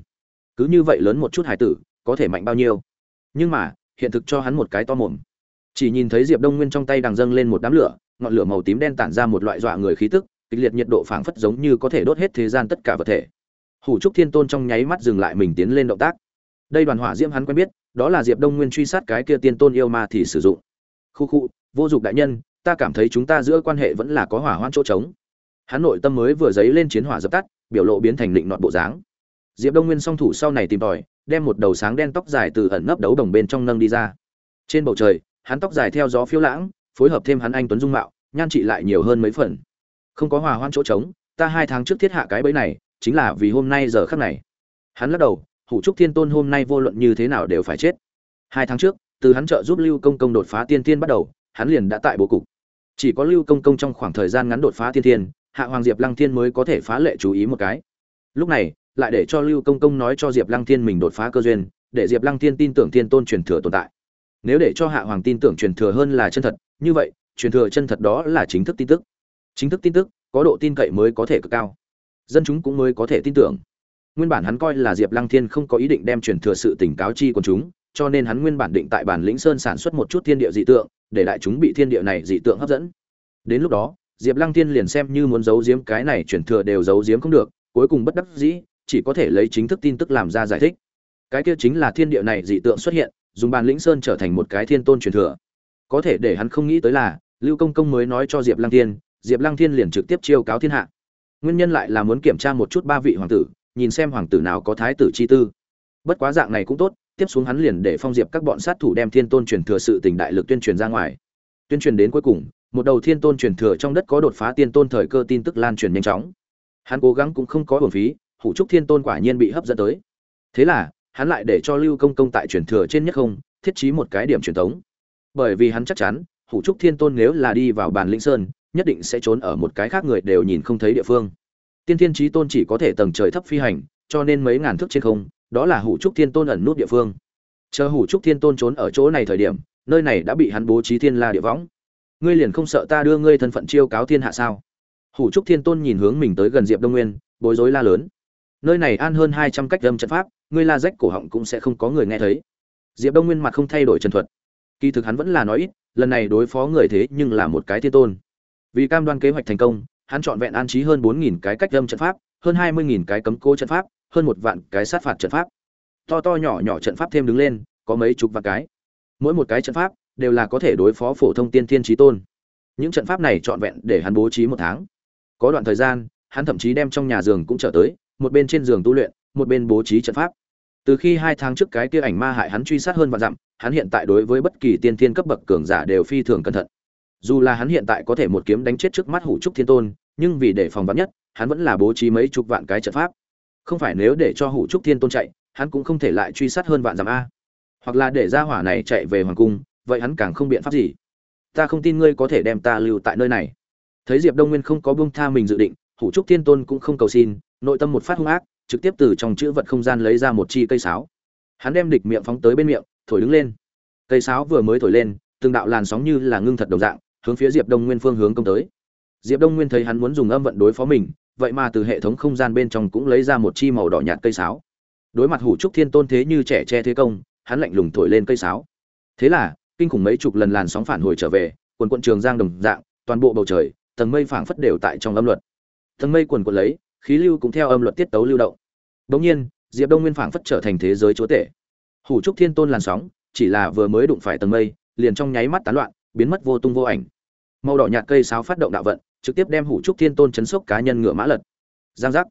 Cứ như vậy lớn một chút hải tử, có thể mạnh bao nhiêu? Nhưng mà, hiện thực cho hắn một cái to mồm. Chỉ nhìn thấy diệp đông nguyên trong tay đang dâng lên một đám lửa, ngọn lửa màu tím đen tản ra một loại dọa người khí tức, kịch liệt nhiệt độ phảng phất giống như có thể đốt hết thế gian tất cả vật thể. Hủ trúc thiên tôn trong nháy mắt dừng lại mình tiến lên động tác đây đoàn hỏa diễm hắn quen biết, đó là diệp đông nguyên truy sát cái kia tiên tôn yêu ma thì sử dụng. Khu khu, vô dụng đại nhân, ta cảm thấy chúng ta giữa quan hệ vẫn là có hỏa hoạn chỗ trống. Hắn nội tâm mới vừa dấy lên chiến hỏa dập tắt, biểu lộ biến thành định nọt bộ dáng. Diệp đông nguyên song thủ sau này tìm tòi, đem một đầu sáng đen tóc dài từ ẩn nấp đấu đồng bên trong nâng đi ra. Trên bầu trời, hắn tóc dài theo gió phiêu lãng, phối hợp thêm hắn anh tuấn dung mạo, nhan trị lại nhiều hơn mấy phần. Không có hòa hoan chỗ trống, ta hai tháng trước thiết hạ cái bẫy này, chính là vì hôm nay giờ khắc này. Hắn lắc đầu hủ trúc thiên tôn hôm nay vô luận như thế nào đều phải chết. Hai tháng trước, từ hắn trợ giúp lưu công công đột phá tiên tiên bắt đầu, hắn liền đã tại bố cục. Chỉ có lưu công công trong khoảng thời gian ngắn đột phá tiên tiên hạ hoàng diệp lăng thiên mới có thể phá lệ chú ý một cái. Lúc này, lại để cho lưu công công nói cho diệp lăng thiên mình đột phá cơ duyên, để diệp lăng thiên tin tưởng thiên tôn truyền thừa tồn tại. Nếu để cho hạ hoàng tin tưởng truyền thừa hơn là chân thật, như vậy, truyền thừa chân thật đó là chính thức tin tức. Chính thức tin tức, có độ tin cậy mới có thể cực cao. Dân chúng cũng mới có thể tin tưởng nguyên bản hắn coi là diệp lăng thiên không có ý định đem truyền thừa sự tỉnh cáo chi quần chúng, cho nên hắn nguyên bản định tại bản lĩnh sơn sản xuất một chút thiên địa dị tượng, để đại chúng bị thiên địa này dị tượng hấp dẫn. Đến lúc đó, diệp lăng thiên liền xem như muốn giấu giếm cái này truyền thừa đều giấu giếm không được, cuối cùng bất đắc dĩ, chỉ có thể lấy chính thức tin tức làm ra giải thích. Cái kia chính là thiên địa này dị tượng xuất hiện, dùng bản lĩnh sơn trở thành một cái thiên tôn truyền thừa. Có thể để hắn không nghĩ tới là, lưu công công mới nói cho diệp lăng thiên, diệp lăng thiên liền trực tiếp chiêu cáo thiên hạ. Nguyên nhân lại là muốn kiểm tra một chút ba vị hoàng tử nhìn xem hoàng tử nào có thái tử chi tư. Bất quá dạng này cũng tốt, tiếp xuống hắn liền để phong diệp các bọn sát thủ đem thiên tôn truyền thừa sự tình đại lực tuyên truyền ra ngoài. Tuyên truyền đến cuối cùng, một đầu thiên tôn truyền thừa trong đất có đột phá tiên tôn thời cơ tin tức lan truyền nhanh chóng. Hắn cố gắng cũng không có bổn phí, hủ trúc thiên tôn quả nhiên bị hấp dẫn tới. Thế là, hắn lại để cho lưu công công tại truyền thừa trên nhất không, thiết trí một cái điểm truyền thống. Bởi vì hắn chắc chắn, hủ trúc thiên tôn nếu là đi vào bàn linh sơn, nhất định sẽ trốn ở một cái khác người đều nhìn không thấy địa phương tiên thiên trí tôn chỉ có thể tầng trời thấp phi hành, cho nên mấy ngàn thước trên không, đó là hủ trúc thiên tôn ẩn nút địa phương. Chờ hủ trúc thiên tôn trốn ở chỗ này thời điểm, nơi này đã bị hắn bố trí thiên la địa võng. Ngươi liền không sợ ta đưa ngươi thân phận chiêu cáo thiên hạ sao? Hủ trúc thiên tôn nhìn hướng mình tới gần diệp đông nguyên, bối rối la lớn. Nơi này an hơn hai trăm cách đâm trận pháp, ngươi la rách cổ họng cũng sẽ không có người nghe thấy. Diệp đông nguyên mặt không thay đổi trần thuật. Kỳ thực hắn vẫn là nói ít, lần này đối phó người thế nhưng là một cái thiên tôn. Vì cam đoan kế hoạch thành công hắn chọn vẹn an trí hơn bốn nghìn cái cách âm trận pháp, hơn hai mươi nghìn cái cấm cố trận pháp, hơn một vạn cái sát phạt trận pháp. To to nhỏ nhỏ trận pháp thêm đứng lên, có mấy chục vạn cái. Mỗi một cái trận pháp đều là có thể đối phó phổ thông tiên thiên trí tôn. Những trận pháp này trọn vẹn để hắn bố trí một tháng. Có đoạn thời gian, hắn thậm chí đem trong nhà giường cũng trở tới, một bên trên giường tu luyện, một bên bố trí trận pháp. Từ khi hai tháng trước cái kia ảnh ma hại hắn truy sát hơn vạn dặm, hắn hiện tại đối với bất kỳ tiên thiên cấp bậc cường giả đều phi thường cẩn thận dù là hắn hiện tại có thể một kiếm đánh chết trước mắt hủ trúc thiên tôn, nhưng vì để phòng vắn nhất, hắn vẫn là bố trí mấy chục vạn cái trận pháp. Không phải nếu để cho hủ trúc thiên tôn chạy, hắn cũng không thể lại truy sát hơn vạn dặm a. Hoặc là để ra hỏa này chạy về hoàng cung, vậy hắn càng không biện pháp gì. Ta không tin ngươi có thể đem ta lưu tại nơi này. Thấy diệp đông nguyên không có buông tha mình dự định, hủ trúc thiên tôn cũng không cầu xin, nội tâm một phát hung ác, trực tiếp từ trong chữ vật không gian lấy ra một chi cây sáo. Hắn đem địch miệng phóng tới bên miệng, thổi đứng lên. Cây sáo vừa mới thổi lên, từng đạo làn sóng như là ngưng thật đồng dạng hướng phía diệp đông nguyên phương hướng công tới. Diệp đông nguyên thấy hắn muốn dùng âm vận đối phó mình, vậy mà từ hệ thống không gian bên trong cũng lấy ra một chi màu đỏ nhạt cây sáo. Đối mặt hủ trúc thiên tôn thế như trẻ che thế công, hắn lạnh lùng thổi lên cây sáo. Thế là, kinh khủng mấy chục lần làn sóng phản hồi trở về, quần quận trường giang đồng dạng, toàn bộ bầu trời, tầng mây phảng phất đều tại trong âm luật. Tầng mây quần quận lấy, khí lưu cũng theo âm luật tiết tấu lưu động. Đống nhiên, diệp đông nguyên phảng phất trở thành thế giới chúa tể. Hủ trúc thiên tôn làn sóng, chỉ là vừa mới đụng phải tầng mây, liền trong nháy mắt tán loạn, biến mất vô tung vô ảnh màu đỏ nhạt cây sáo phát động đạo vận, trực tiếp đem hủ trúc thiên tôn chấn sốc cá nhân ngựa mã lật. Giang giác.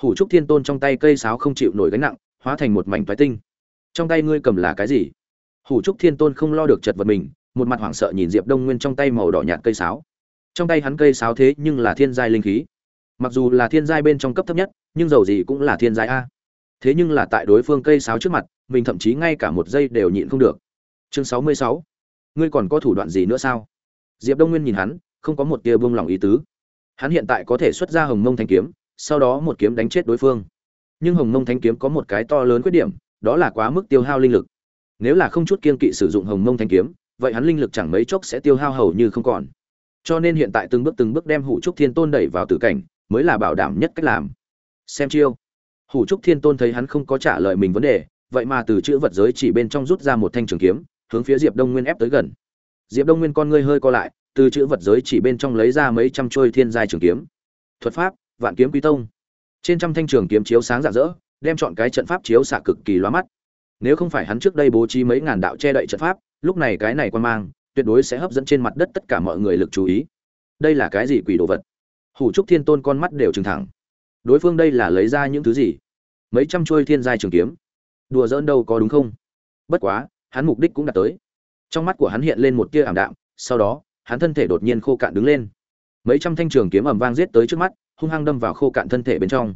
Hủ trúc thiên tôn trong tay cây sáo không chịu nổi gánh nặng, hóa thành một mảnh toái tinh. Trong tay ngươi cầm là cái gì? Hủ trúc thiên tôn không lo được chật vật mình, một mặt hoảng sợ nhìn diệp đông nguyên trong tay màu đỏ nhạt cây sáo. Trong tay hắn cây sáo thế nhưng là thiên giai linh khí. Mặc dù là thiên giai bên trong cấp thấp nhất, nhưng dầu gì cũng là thiên giai a. Thế nhưng là tại đối phương cây sáo trước mặt, mình thậm chí ngay cả một giây đều nhịn không được. Chương sáu mươi sáu. Ngươi còn có thủ đoạn gì nữa sao? Diệp đông nguyên nhìn hắn, không có một tia buông lỏng ý tứ. Hắn hiện tại có thể xuất ra hồng mông thanh kiếm, sau đó một kiếm đánh chết đối phương. Nhưng hồng mông thanh kiếm có một cái to lớn khuyết điểm, đó là quá mức tiêu hao linh lực. Nếu là không chút kiên kỵ sử dụng hồng mông thanh kiếm, vậy hắn linh lực chẳng mấy chốc sẽ tiêu hao hầu như không còn. Cho nên hiện tại từng bước từng bước đem hủ trúc thiên tôn đẩy vào tử cảnh, mới là bảo đảm nhất cách làm. Xem chiêu. Hủ trúc thiên tôn thấy hắn không có trả lời mình vấn đề, vậy mà từ chữ vật giới chỉ bên trong rút ra một thanh trường kiếm, hướng phía diệp đông nguyên ép tới gần diệp đông nguyên con ngươi hơi co lại, từ chữ vật giới chỉ bên trong lấy ra mấy trăm trôi thiên giai trường kiếm. Thuật pháp, vạn kiếm quý tông. Trên trăm thanh trường kiếm chiếu sáng rạng rỡ, đem chọn cái trận pháp chiếu xạ cực kỳ lóa mắt. Nếu không phải hắn trước đây bố trí mấy ngàn đạo che đậy trận pháp, lúc này cái này quan mang, tuyệt đối sẽ hấp dẫn trên mặt đất tất cả mọi người lực chú ý. Đây là cái gì quỷ đồ vật? Hủ trúc thiên tôn con mắt đều trừng thẳng. Đối phương đây là lấy ra những thứ gì? Mấy trăm trôi thiên giai trường kiếm. Đùa dỡn đâu có đúng không? Bất quá, hắn mục đích cũng đạt tới trong mắt của hắn hiện lên một tia ảm đạm, sau đó, hắn thân thể đột nhiên khô cạn đứng lên. Mấy trăm thanh trường kiếm ầm vang giết tới trước mắt, hung hăng đâm vào khô cạn thân thể bên trong.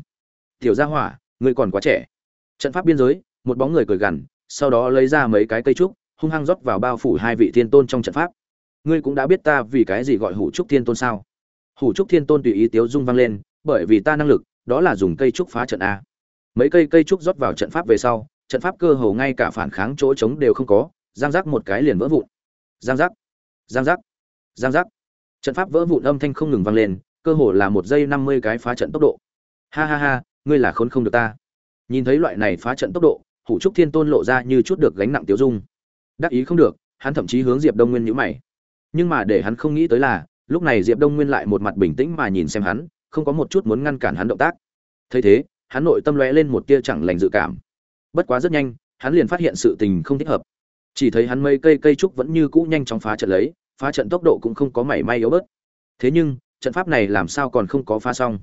Tiểu gia hỏa, ngươi còn quá trẻ. Trận pháp biên giới, một bóng người cười gằn, sau đó lấy ra mấy cái cây trúc, hung hăng rót vào bao phủ hai vị thiên tôn trong trận pháp. Ngươi cũng đã biết ta vì cái gì gọi hủ trúc thiên tôn sao? Hủ trúc thiên tôn tùy ý tiếu dung vang lên, bởi vì ta năng lực, đó là dùng cây trúc phá trận a. Mấy cây cây trúc rót vào trận pháp về sau, trận pháp cơ hồ ngay cả phản kháng chỗ trống đều không có giang giác một cái liền vỡ vụn. Giang giác giang giác giang giác. Trận pháp vỡ vụn âm thanh không ngừng vang lên, cơ hồ là một giây năm mươi cái phá trận tốc độ. Ha ha ha, ngươi là khốn không được ta. Nhìn thấy loại này phá trận tốc độ, hủ trúc thiên tôn lộ ra như chút được gánh nặng tiêu dung. Đắc ý không được, hắn thậm chí hướng diệp đông nguyên nhữ mày. Nhưng mà để hắn không nghĩ tới là, lúc này diệp đông nguyên lại một mặt bình tĩnh mà nhìn xem hắn, không có một chút muốn ngăn cản hắn động tác. Thấy thế, hắn nội tâm lóe lên một tia chẳng lành dự cảm. Bất quá rất nhanh, hắn liền phát hiện sự tình không thích hợp chỉ thấy hắn mây cây cây trúc vẫn như cũ nhanh chóng phá trận lấy, phá trận tốc độ cũng không có mảy may yếu bớt. Thế nhưng, trận pháp này làm sao còn không có phá xong?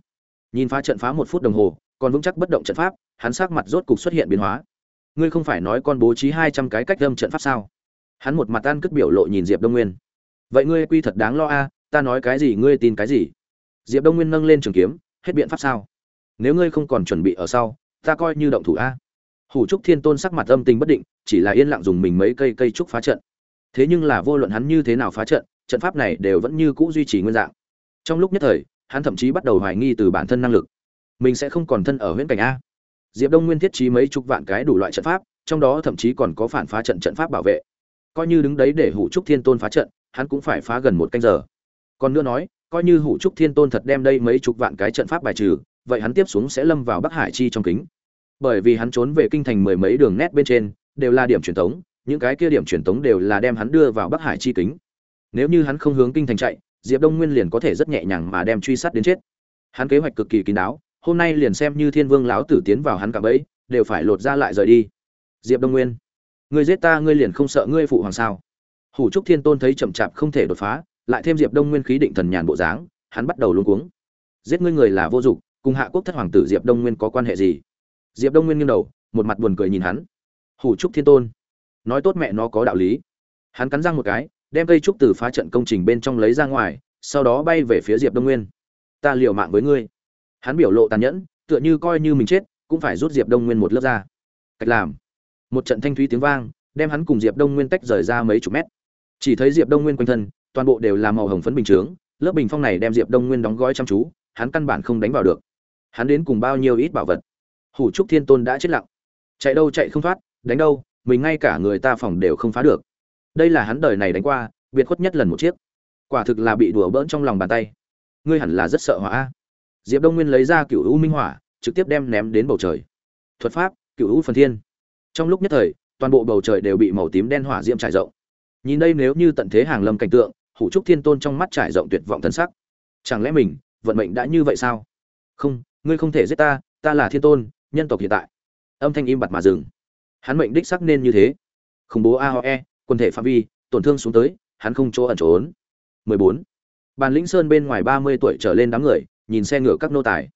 Nhìn phá trận phá một phút đồng hồ, còn vững chắc bất động trận pháp, hắn sắc mặt rốt cục xuất hiện biến hóa. Ngươi không phải nói con bố trí hai trăm cái cách đâm trận pháp sao? Hắn một mặt ăn cất biểu lộ nhìn diệp đông nguyên. Vậy ngươi quy thật đáng lo a, ta nói cái gì ngươi tin cái gì? Diệp đông nguyên nâng lên trường kiếm, hết biện pháp sao? Nếu ngươi không còn chuẩn bị ở sau, ta coi như động thủ a hủ trúc thiên tôn sắc mặt âm tình bất định, chỉ là yên lặng dùng mình mấy cây cây trúc phá trận. Thế nhưng là vô luận hắn như thế nào phá trận trận pháp này đều vẫn như cũ duy trì nguyên dạng. Trong lúc nhất thời, hắn thậm chí bắt đầu hoài nghi từ bản thân năng lực. Mình sẽ không còn thân ở huyễn cảnh a. Diệp đông nguyên thiết trí mấy chục vạn cái đủ loại trận pháp, trong đó thậm chí còn có phản phá trận trận pháp bảo vệ. Coi như đứng đấy để hủ trúc thiên tôn phá trận, hắn cũng phải phá gần một canh giờ. Còn nữa nói, coi như hủ trúc thiên tôn thật đem đây mấy chục vạn cái trận pháp bài trừ, vậy hắn tiếp xuống sẽ lâm vào bắc hải chi trong kính bởi vì hắn trốn về kinh thành mười mấy đường nét bên trên, đều là điểm truyền thống những cái kia điểm truyền thống đều là đem hắn đưa vào bắc hải chi kính. Nếu như hắn không hướng kinh thành chạy, diệp đông nguyên liền có thể rất nhẹ nhàng mà đem truy sát đến chết. Hắn kế hoạch cực kỳ kín đáo, hôm nay liền xem như thiên vương lão tử tiến vào hắn cả bẫy, đều phải lột ra lại rời đi. Diệp đông nguyên, ngươi giết ta, ngươi liền không sợ ngươi phụ hoàng sao? Hủ trúc thiên tôn thấy chậm chạp không thể đột phá, lại thêm diệp đông nguyên khí định thần nhàn bộ dáng, hắn bắt đầu luống cuống. Giết ngươi người là vô dụng, cùng hạ quốc thất hoàng tử diệp đông nguyên có quan hệ gì? Diệp đông nguyên nghiêng đầu, một mặt buồn cười nhìn hắn. Hủ trúc thiên tôn, nói tốt mẹ nó có đạo lý. Hắn cắn răng một cái, đem cây trúc từ phá trận công trình bên trong lấy ra ngoài, sau đó bay về phía diệp đông nguyên. Ta liều mạng với ngươi. Hắn biểu lộ tàn nhẫn, tựa như coi như mình chết, cũng phải rút diệp đông nguyên một lớp ra. Cách làm. Một trận thanh thúy tiếng vang, đem hắn cùng diệp đông nguyên tách rời ra mấy chục mét. Chỉ thấy diệp đông nguyên quanh thân, toàn bộ đều là màu hồng phấn bình chướng, lớp bình phong này đem diệp đông nguyên đóng gói chăm chú, hắn căn bản không đánh vào được. Hắn đến cùng bao nhiêu ít bảo vật? Hủ trúc thiên tôn đã chết lặng. Chạy đâu chạy không thoát, đánh đâu, mình ngay cả người ta phòng đều không phá được. Đây là hắn đời này đánh qua, biệt khuất nhất lần một chiếc. Quả thực là bị đùa bỡn trong lòng bàn tay. Ngươi hẳn là rất sợ hỏa diệp đông nguyên lấy ra cựu u minh hỏa, trực tiếp đem ném đến bầu trời. Thuật pháp cựu u phần thiên. Trong lúc nhất thời, toàn bộ bầu trời đều bị màu tím đen hỏa diễm trải rộng. Nhìn đây nếu như tận thế hàng lâm cảnh tượng, hủ trúc thiên tôn trong mắt trải rộng tuyệt vọng thân sắc. Chẳng lẽ mình, vận mệnh đã như vậy sao? Không, ngươi không thể giết ta ta là thiên tôn nhân tộc hiện tại. Âm thanh im bặt mà dừng. Hắn mệnh đích sắc nên như thế. Khủng bố aoe quần thể phạm vi, tổn thương xuống tới, hắn không chỗ ẩn trốn. 14. bàn lĩnh sơn bên ngoài 30 tuổi trở lên đám người, nhìn xe ngựa các nô tài.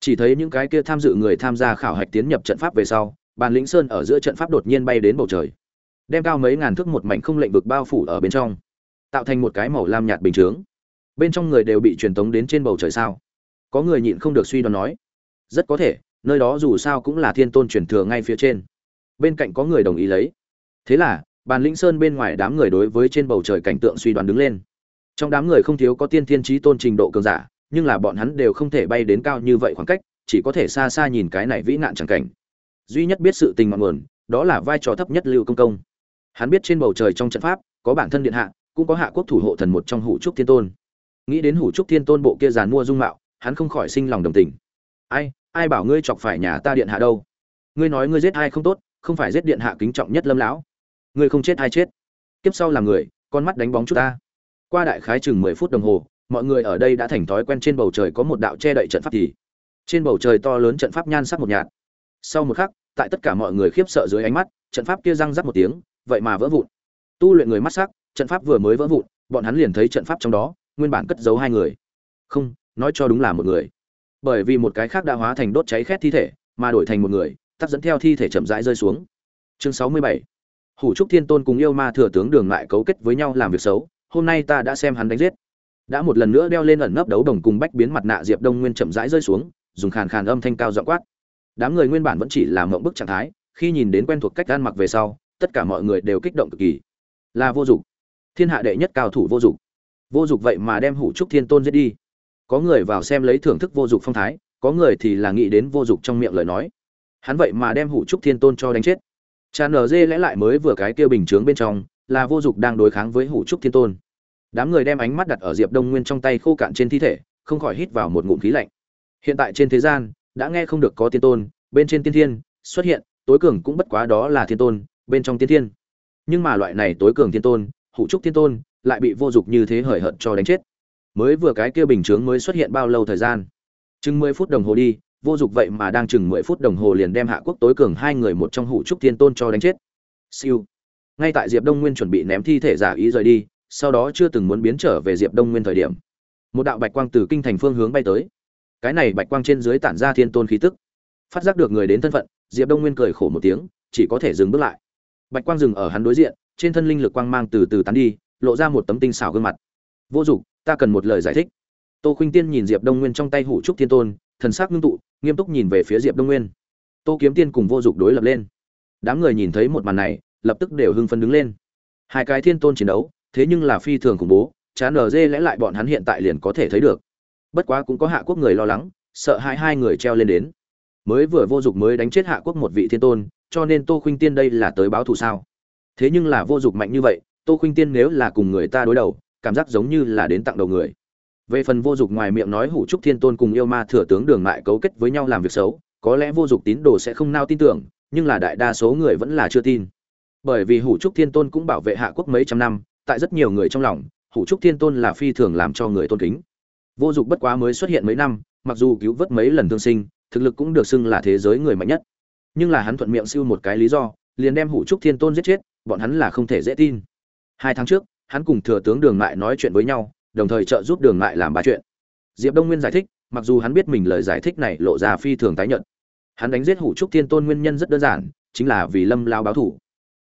Chỉ thấy những cái kia tham dự người tham gia khảo hạch tiến nhập trận pháp về sau, bàn lĩnh sơn ở giữa trận pháp đột nhiên bay đến bầu trời. Đem cao mấy ngàn thước một mảnh không lệnh vực bao phủ ở bên trong. Tạo thành một cái màu lam nhạt bình chướng. Bên trong người đều bị truyền tống đến trên bầu trời sao? Có người nhịn không được suy đoán nói. Rất có thể nơi đó dù sao cũng là thiên tôn truyền thừa ngay phía trên. Bên cạnh có người đồng ý lấy. Thế là, bàn lĩnh sơn bên ngoài đám người đối với trên bầu trời cảnh tượng suy đoán đứng lên. Trong đám người không thiếu có tiên thiên trí tôn trình độ cường giả, nhưng là bọn hắn đều không thể bay đến cao như vậy khoảng cách, chỉ có thể xa xa nhìn cái này vĩ nạn chẳng cảnh. Duy nhất biết sự tình ngọn nguồn, đó là vai trò thấp nhất lưu công công. Hắn biết trên bầu trời trong trận pháp, có bản thân điện hạ, cũng có hạ quốc thủ hộ thần một trong hủ trúc thiên tôn. Nghĩ đến hủ trúc thiên tôn bộ kia giàn mua dung mạo, hắn không khỏi sinh lòng đồng tình. Ai ai bảo ngươi chọc phải nhà ta điện hạ đâu? Ngươi nói ngươi giết ai không tốt, không phải giết điện hạ kính trọng nhất lâm lão. Ngươi không chết ai chết? Kiếp sau làm người, con mắt đánh bóng chút ta. Qua đại khái chừng mười phút đồng hồ, mọi người ở đây đã thành thói quen trên bầu trời có một đạo che đậy trận pháp thì trên bầu trời to lớn trận pháp nhan sắc một nhạt. Sau một khắc, tại tất cả mọi người khiếp sợ dưới ánh mắt, trận pháp kia răng rắc một tiếng, vậy mà vỡ vụn. Tu luyện người mắt sắc, trận pháp vừa mới vỡ vụn, bọn hắn liền thấy trận pháp trong đó, nguyên bản cất giấu hai người. Không, nói cho đúng là một người bởi vì một cái khác đã hóa thành đốt cháy khét thi thể, mà đổi thành một người tắt dẫn theo thi thể chậm rãi rơi xuống. Chương sáu mươi bảy. Hủ trúc thiên tôn cùng yêu ma thừa tướng đường lại cấu kết với nhau làm việc xấu, hôm nay ta đã xem hắn đánh giết. Đã một lần nữa đeo lên ẩn nấp đấu đồng cùng bách biến mặt nạ diệp đông nguyên chậm rãi rơi xuống, dùng khàn khàn âm thanh cao dọ quát. Đám người nguyên bản vẫn chỉ là mộng bức trạng thái, khi nhìn đến quen thuộc cách ăn mặc về sau, tất cả mọi người đều kích động cực kỳ. Là vô dụng. Thiên hạ đệ nhất cao thủ vô dụng. Vô dụng vậy mà đem hủ trúc thiên tôn giết đi có người vào xem lấy thưởng thức vô dụng phong thái, có người thì là nghĩ đến vô dụng trong miệng lời nói. Hắn vậy mà đem hủ trúc thiên tôn cho đánh chết. Cha nở dê lẽ lại mới vừa cái kia bình chướng bên trong, là vô dụng đang đối kháng với hủ trúc thiên tôn. Đám người đem ánh mắt đặt ở diệp đông nguyên trong tay khô cạn trên thi thể, không khỏi hít vào một ngụm khí lạnh. Hiện tại trên thế gian, đã nghe không được có tiên tôn, bên trên tiên thiên xuất hiện, tối cường cũng bất quá đó là thiên tôn, bên trong tiên thiên. Nhưng mà loại này tối cường thiên tôn, hủ trúc thiên tôn, lại bị vô dụng như thế hời hợt cho đánh chết mới vừa cái kia bình chướng mới xuất hiện bao lâu thời gian? Chừng mười phút đồng hồ đi, vô dụng vậy mà đang chừng mười phút đồng hồ liền đem hạ quốc tối cường hai người một trong hủ trúc thiên tôn cho đánh chết. Siêu. Ngay tại diệp đông nguyên chuẩn bị ném thi thể giả ý rời đi, sau đó chưa từng muốn biến trở về diệp đông nguyên thời điểm, một đạo bạch quang từ kinh thành phương hướng bay tới. Cái này bạch quang trên dưới tản ra thiên tôn khí tức. Phát giác được người đến thân phận, diệp đông nguyên cười khổ một tiếng, chỉ có thể dừng bước lại. Bạch quang dừng ở hắn đối diện, trên thân linh lực quang mang từ từ tán đi, lộ ra một tấm tinh xảo gương mặt vô dụng, ta cần một lời giải thích. Tô khuynh tiên nhìn diệp đông nguyên trong tay hủ trúc thiên tôn, thần sắc ngưng tụ, nghiêm túc nhìn về phía diệp đông nguyên. Tô kiếm tiên cùng vô dụng đối lập lên. Đám người nhìn thấy một màn này, lập tức đều hưng phấn đứng lên. Hai cái thiên tôn chiến đấu, thế nhưng là phi thường khủng bố, chán ở dê lẽ lại bọn hắn hiện tại liền có thể thấy được. Bất quá cũng có hạ quốc người lo lắng, sợ hai hai người treo lên đến. Mới vừa vô dụng mới đánh chết hạ quốc một vị thiên tôn, cho nên tô khuynh tiên đây là tới báo thù sao? Thế nhưng là vô dụng mạnh như vậy, tô khuynh tiên nếu là cùng người ta đối đầu cảm giác giống như là đến tặng đầu người. Về phần vô dụng ngoài miệng nói hủ trúc thiên tôn cùng yêu ma thừa tướng đường mại cấu kết với nhau làm việc xấu, có lẽ vô dụng tín đồ sẽ không nao tin tưởng, nhưng là đại đa số người vẫn là chưa tin. Bởi vì hủ trúc thiên tôn cũng bảo vệ hạ quốc mấy trăm năm, tại rất nhiều người trong lòng, hủ trúc thiên tôn là phi thường làm cho người tôn kính. Vô dụng bất quá mới xuất hiện mấy năm, mặc dù cứu vớt mấy lần thương sinh, thực lực cũng được xưng là thế giới người mạnh nhất. Nhưng là hắn thuận miệng siêu một cái lý do, liền đem hủ trúc thiên tôn giết chết, bọn hắn là không thể dễ tin. Hai tháng trước hắn cùng thừa tướng đường mại nói chuyện với nhau, đồng thời trợ giúp đường mại làm ba chuyện. Diệp đông nguyên giải thích, mặc dù hắn biết mình lời giải thích này lộ ra phi thường tái nhận hắn đánh giết hủ trúc thiên tôn nguyên nhân rất đơn giản, chính là vì lâm lao báo thủ.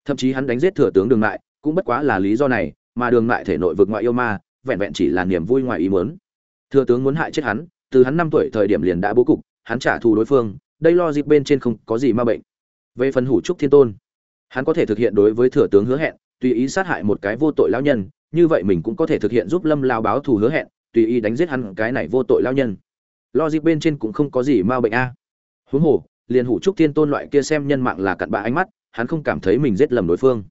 Thậm chí hắn đánh giết thừa tướng đường mại, cũng bất quá là lý do này, mà đường mại thể nội vực ngoại yêu ma, vẹn vẹn chỉ là niềm vui ngoài ý muốn. Thừa tướng muốn hại chết hắn, từ hắn năm tuổi thời điểm liền đã bố cục, hắn trả thù đối phương, đây lo dịp bên trên không có gì ma bệnh. Về phần hủ trúc thiên tôn, hắn có thể thực hiện đối với thừa tướng hứa hẹn tùy ý sát hại một cái vô tội lao nhân, như vậy mình cũng có thể thực hiện giúp lâm lao báo thù hứa hẹn, tùy ý đánh giết hắn cái này vô tội lao nhân. Lo dịp bên trên cũng không có gì ma bệnh a. Huống hồ, liền hủ trúc thiên tôn loại kia xem nhân mạng là cặn bã ánh mắt, hắn không cảm thấy mình giết lầm đối phương.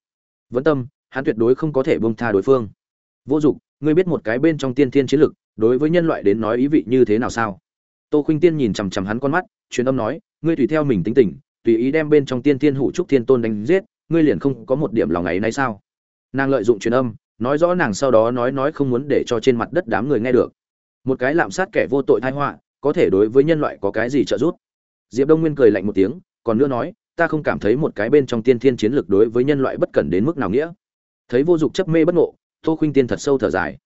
Vẫn tâm, hắn tuyệt đối không có thể bông tha đối phương. Vô dụng ngươi biết một cái bên trong tiên thiên chiến lực, đối với nhân loại đến nói ý vị như thế nào sao? Tô khuynh tiên nhìn chằm chằm hắn con mắt, truyền âm nói, ngươi tùy theo mình tính tình, tùy ý đem bên trong tiên thiên hủ trúc thiên tôn đánh giết ngươi liền không có một điểm lòng ấy nay sao? Nàng lợi dụng truyền âm, nói rõ nàng sau đó nói nói không muốn để cho trên mặt đất đám người nghe được. Một cái lạm sát kẻ vô tội thai họa, có thể đối với nhân loại có cái gì trợ giúp? Diệp đông nguyên cười lạnh một tiếng, còn nữa nói, ta không cảm thấy một cái bên trong tiên thiên chiến lược đối với nhân loại bất cần đến mức nào nghĩa. Thấy vô dụng chấp mê bất ngộ, tô khuynh tiên thật sâu thở dài.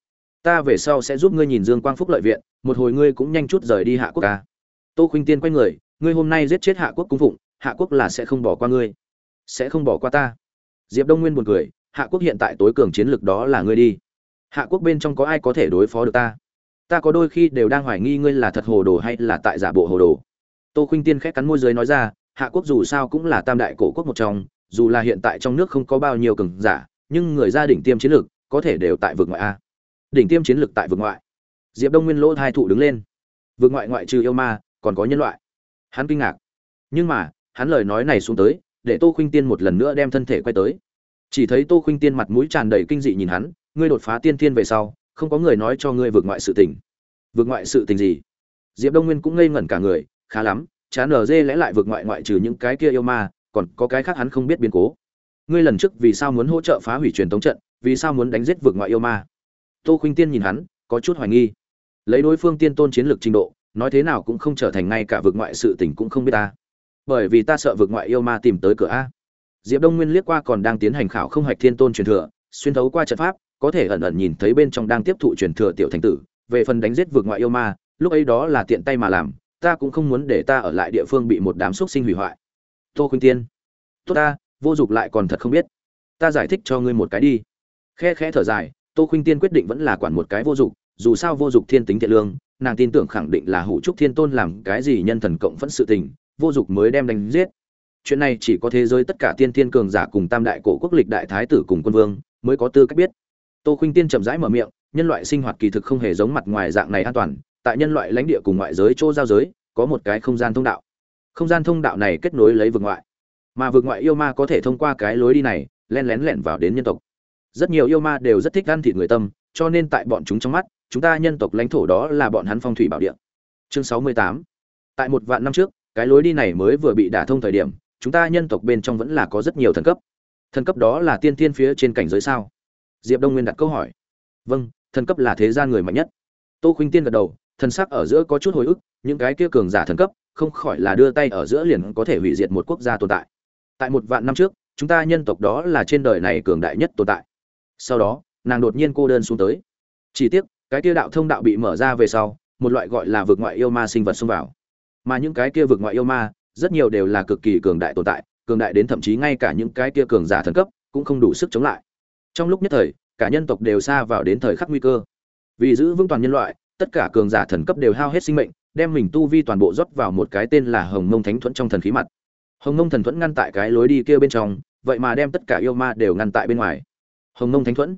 Ta về sau sẽ giúp ngươi nhìn dương quang phúc lợi viện, một hồi ngươi cũng nhanh chút rời đi hạ quốc ca. Tô khuynh tiên quay người, ngươi hôm nay giết chết hạ quốc cung phụng, hạ quốc là sẽ không bỏ qua ngươi sẽ không bỏ qua ta. Diệp đông nguyên buồn cười, hạ quốc hiện tại tối cường chiến lược đó là ngươi đi. Hạ quốc bên trong có ai có thể đối phó được ta? Ta có đôi khi đều đang hoài nghi ngươi là thật hồ đồ hay là tại giả bộ hồ đồ. Tô khuynh tiên khét cắn môi dưới nói ra, hạ quốc dù sao cũng là tam đại cổ quốc một trong, dù là hiện tại trong nước không có bao nhiêu cường giả, nhưng người gia đỉnh tiêm chiến lược có thể đều tại vực ngoại a. Đỉnh tiêm chiến lược tại vực ngoại. Diệp đông nguyên lỗ hai thụ đứng lên. Vực ngoại ngoại trừ yêu ma, còn có nhân loại. Hắn kinh ngạc. Nhưng mà, hắn lời nói này xuống tới để tô khuynh tiên một lần nữa đem thân thể quay tới. Chỉ thấy tô khuynh tiên mặt mũi tràn đầy kinh dị nhìn hắn, ngươi đột phá tiên thiên về sau, không có người nói cho ngươi vượt ngoại sự tình. Vượt ngoại sự tình gì? Diệp đông nguyên cũng ngây ngẩn cả người, khá lắm, chán ở dê lẽ lại vượt ngoại ngoại trừ những cái kia yêu ma, còn có cái khác hắn không biết biến cố. Ngươi lần trước vì sao muốn hỗ trợ phá hủy truyền tống trận, vì sao muốn đánh giết vượt ngoại yêu ma? Tô khuynh tiên nhìn hắn, có chút hoài nghi. Lấy đối phương tiên tôn chiến lược trình độ, nói thế nào cũng không trở thành ngay cả vượt ngoại sự tình cũng không biết ta bởi vì ta sợ vượt ngoại yêu ma tìm tới cửa a. Diệp đông nguyên liếc qua còn đang tiến hành khảo không hạch thiên tôn truyền thừa, xuyên thấu qua trận pháp, có thể ẩn ẩn nhìn thấy bên trong đang tiếp thụ truyền thừa tiểu thành tử, về phần đánh giết vượt ngoại yêu ma, lúc ấy đó là tiện tay mà làm, ta cũng không muốn để ta ở lại địa phương bị một đám xúc sinh hủy hoại. Tô khuynh tiên, tốt ta, vô dụng lại còn thật không biết. Ta giải thích cho ngươi một cái đi. Khe khẽ thở dài, tô khuynh tiên quyết định vẫn là quản một cái vô dụng dù sao vô dụng thiên tính thiện lương, nàng tin tưởng khẳng định là hủ trúc thiên tôn làm cái gì nhân thần cộng phẫn sự tình vô dụng mới đem đánh giết. Chuyện này chỉ có thế giới tất cả tiên tiên cường giả cùng tam đại cổ quốc lịch đại thái tử cùng quân vương mới có tư cách biết. Tô khuynh tiên chậm rãi mở miệng, nhân loại sinh hoạt kỳ thực không hề giống mặt ngoài dạng này an toàn, tại nhân loại lãnh địa cùng ngoại giới chỗ giao giới, có một cái không gian thông đạo. Không gian thông đạo này kết nối lấy vực ngoại. Mà vực ngoại yêu ma có thể thông qua cái lối đi này, len lén lẻn vào đến nhân tộc. Rất nhiều yêu ma đều rất thích ăn thịt người tâm, cho nên tại bọn chúng trong mắt, chúng ta nhân tộc lãnh thổ đó là bọn hắn phong thủy bảo địa. Chương sáu mươi tám. Tại một vạn năm trước cái lối đi này mới vừa bị đả thông thời điểm, chúng ta nhân tộc bên trong vẫn là có rất nhiều thần cấp. Thần cấp đó là tiên tiên phía trên cảnh giới sao? Diệp đông nguyên đặt câu hỏi. Vâng thần cấp là thế gian người mạnh nhất. Tô khuynh tiên gật đầu, thần sắc ở giữa có chút hồi ức, những cái kia cường giả thần cấp, không khỏi là đưa tay ở giữa liền có thể hủy diệt một quốc gia tồn tại. Tại một vạn năm trước, chúng ta nhân tộc đó là trên đời này cường đại nhất tồn tại. Sau đó, nàng đột nhiên cô đơn xuống tới. Chỉ tiếc, cái kia đạo thông đạo bị mở ra về sau, một loại gọi là vực ngoại yêu ma sinh vật xông vào mà những cái kia vực ngoại yêu ma, rất nhiều đều là cực kỳ cường đại tồn tại, cường đại đến thậm chí ngay cả những cái kia cường giả thần cấp cũng không đủ sức chống lại. Trong lúc nhất thời, cả nhân tộc đều xa vào đến thời khắc nguy cơ. Vì giữ vững toàn nhân loại, tất cả cường giả thần cấp đều hao hết sinh mệnh, đem mình tu vi toàn bộ rót vào một cái tên là hồng mông thánh thuẫn trong thần khí mặt. Hồng mông thần thuẫn ngăn tại cái lối đi kia bên trong, vậy mà đem tất cả yêu ma đều ngăn tại bên ngoài. Hồng mông thánh thuẫn.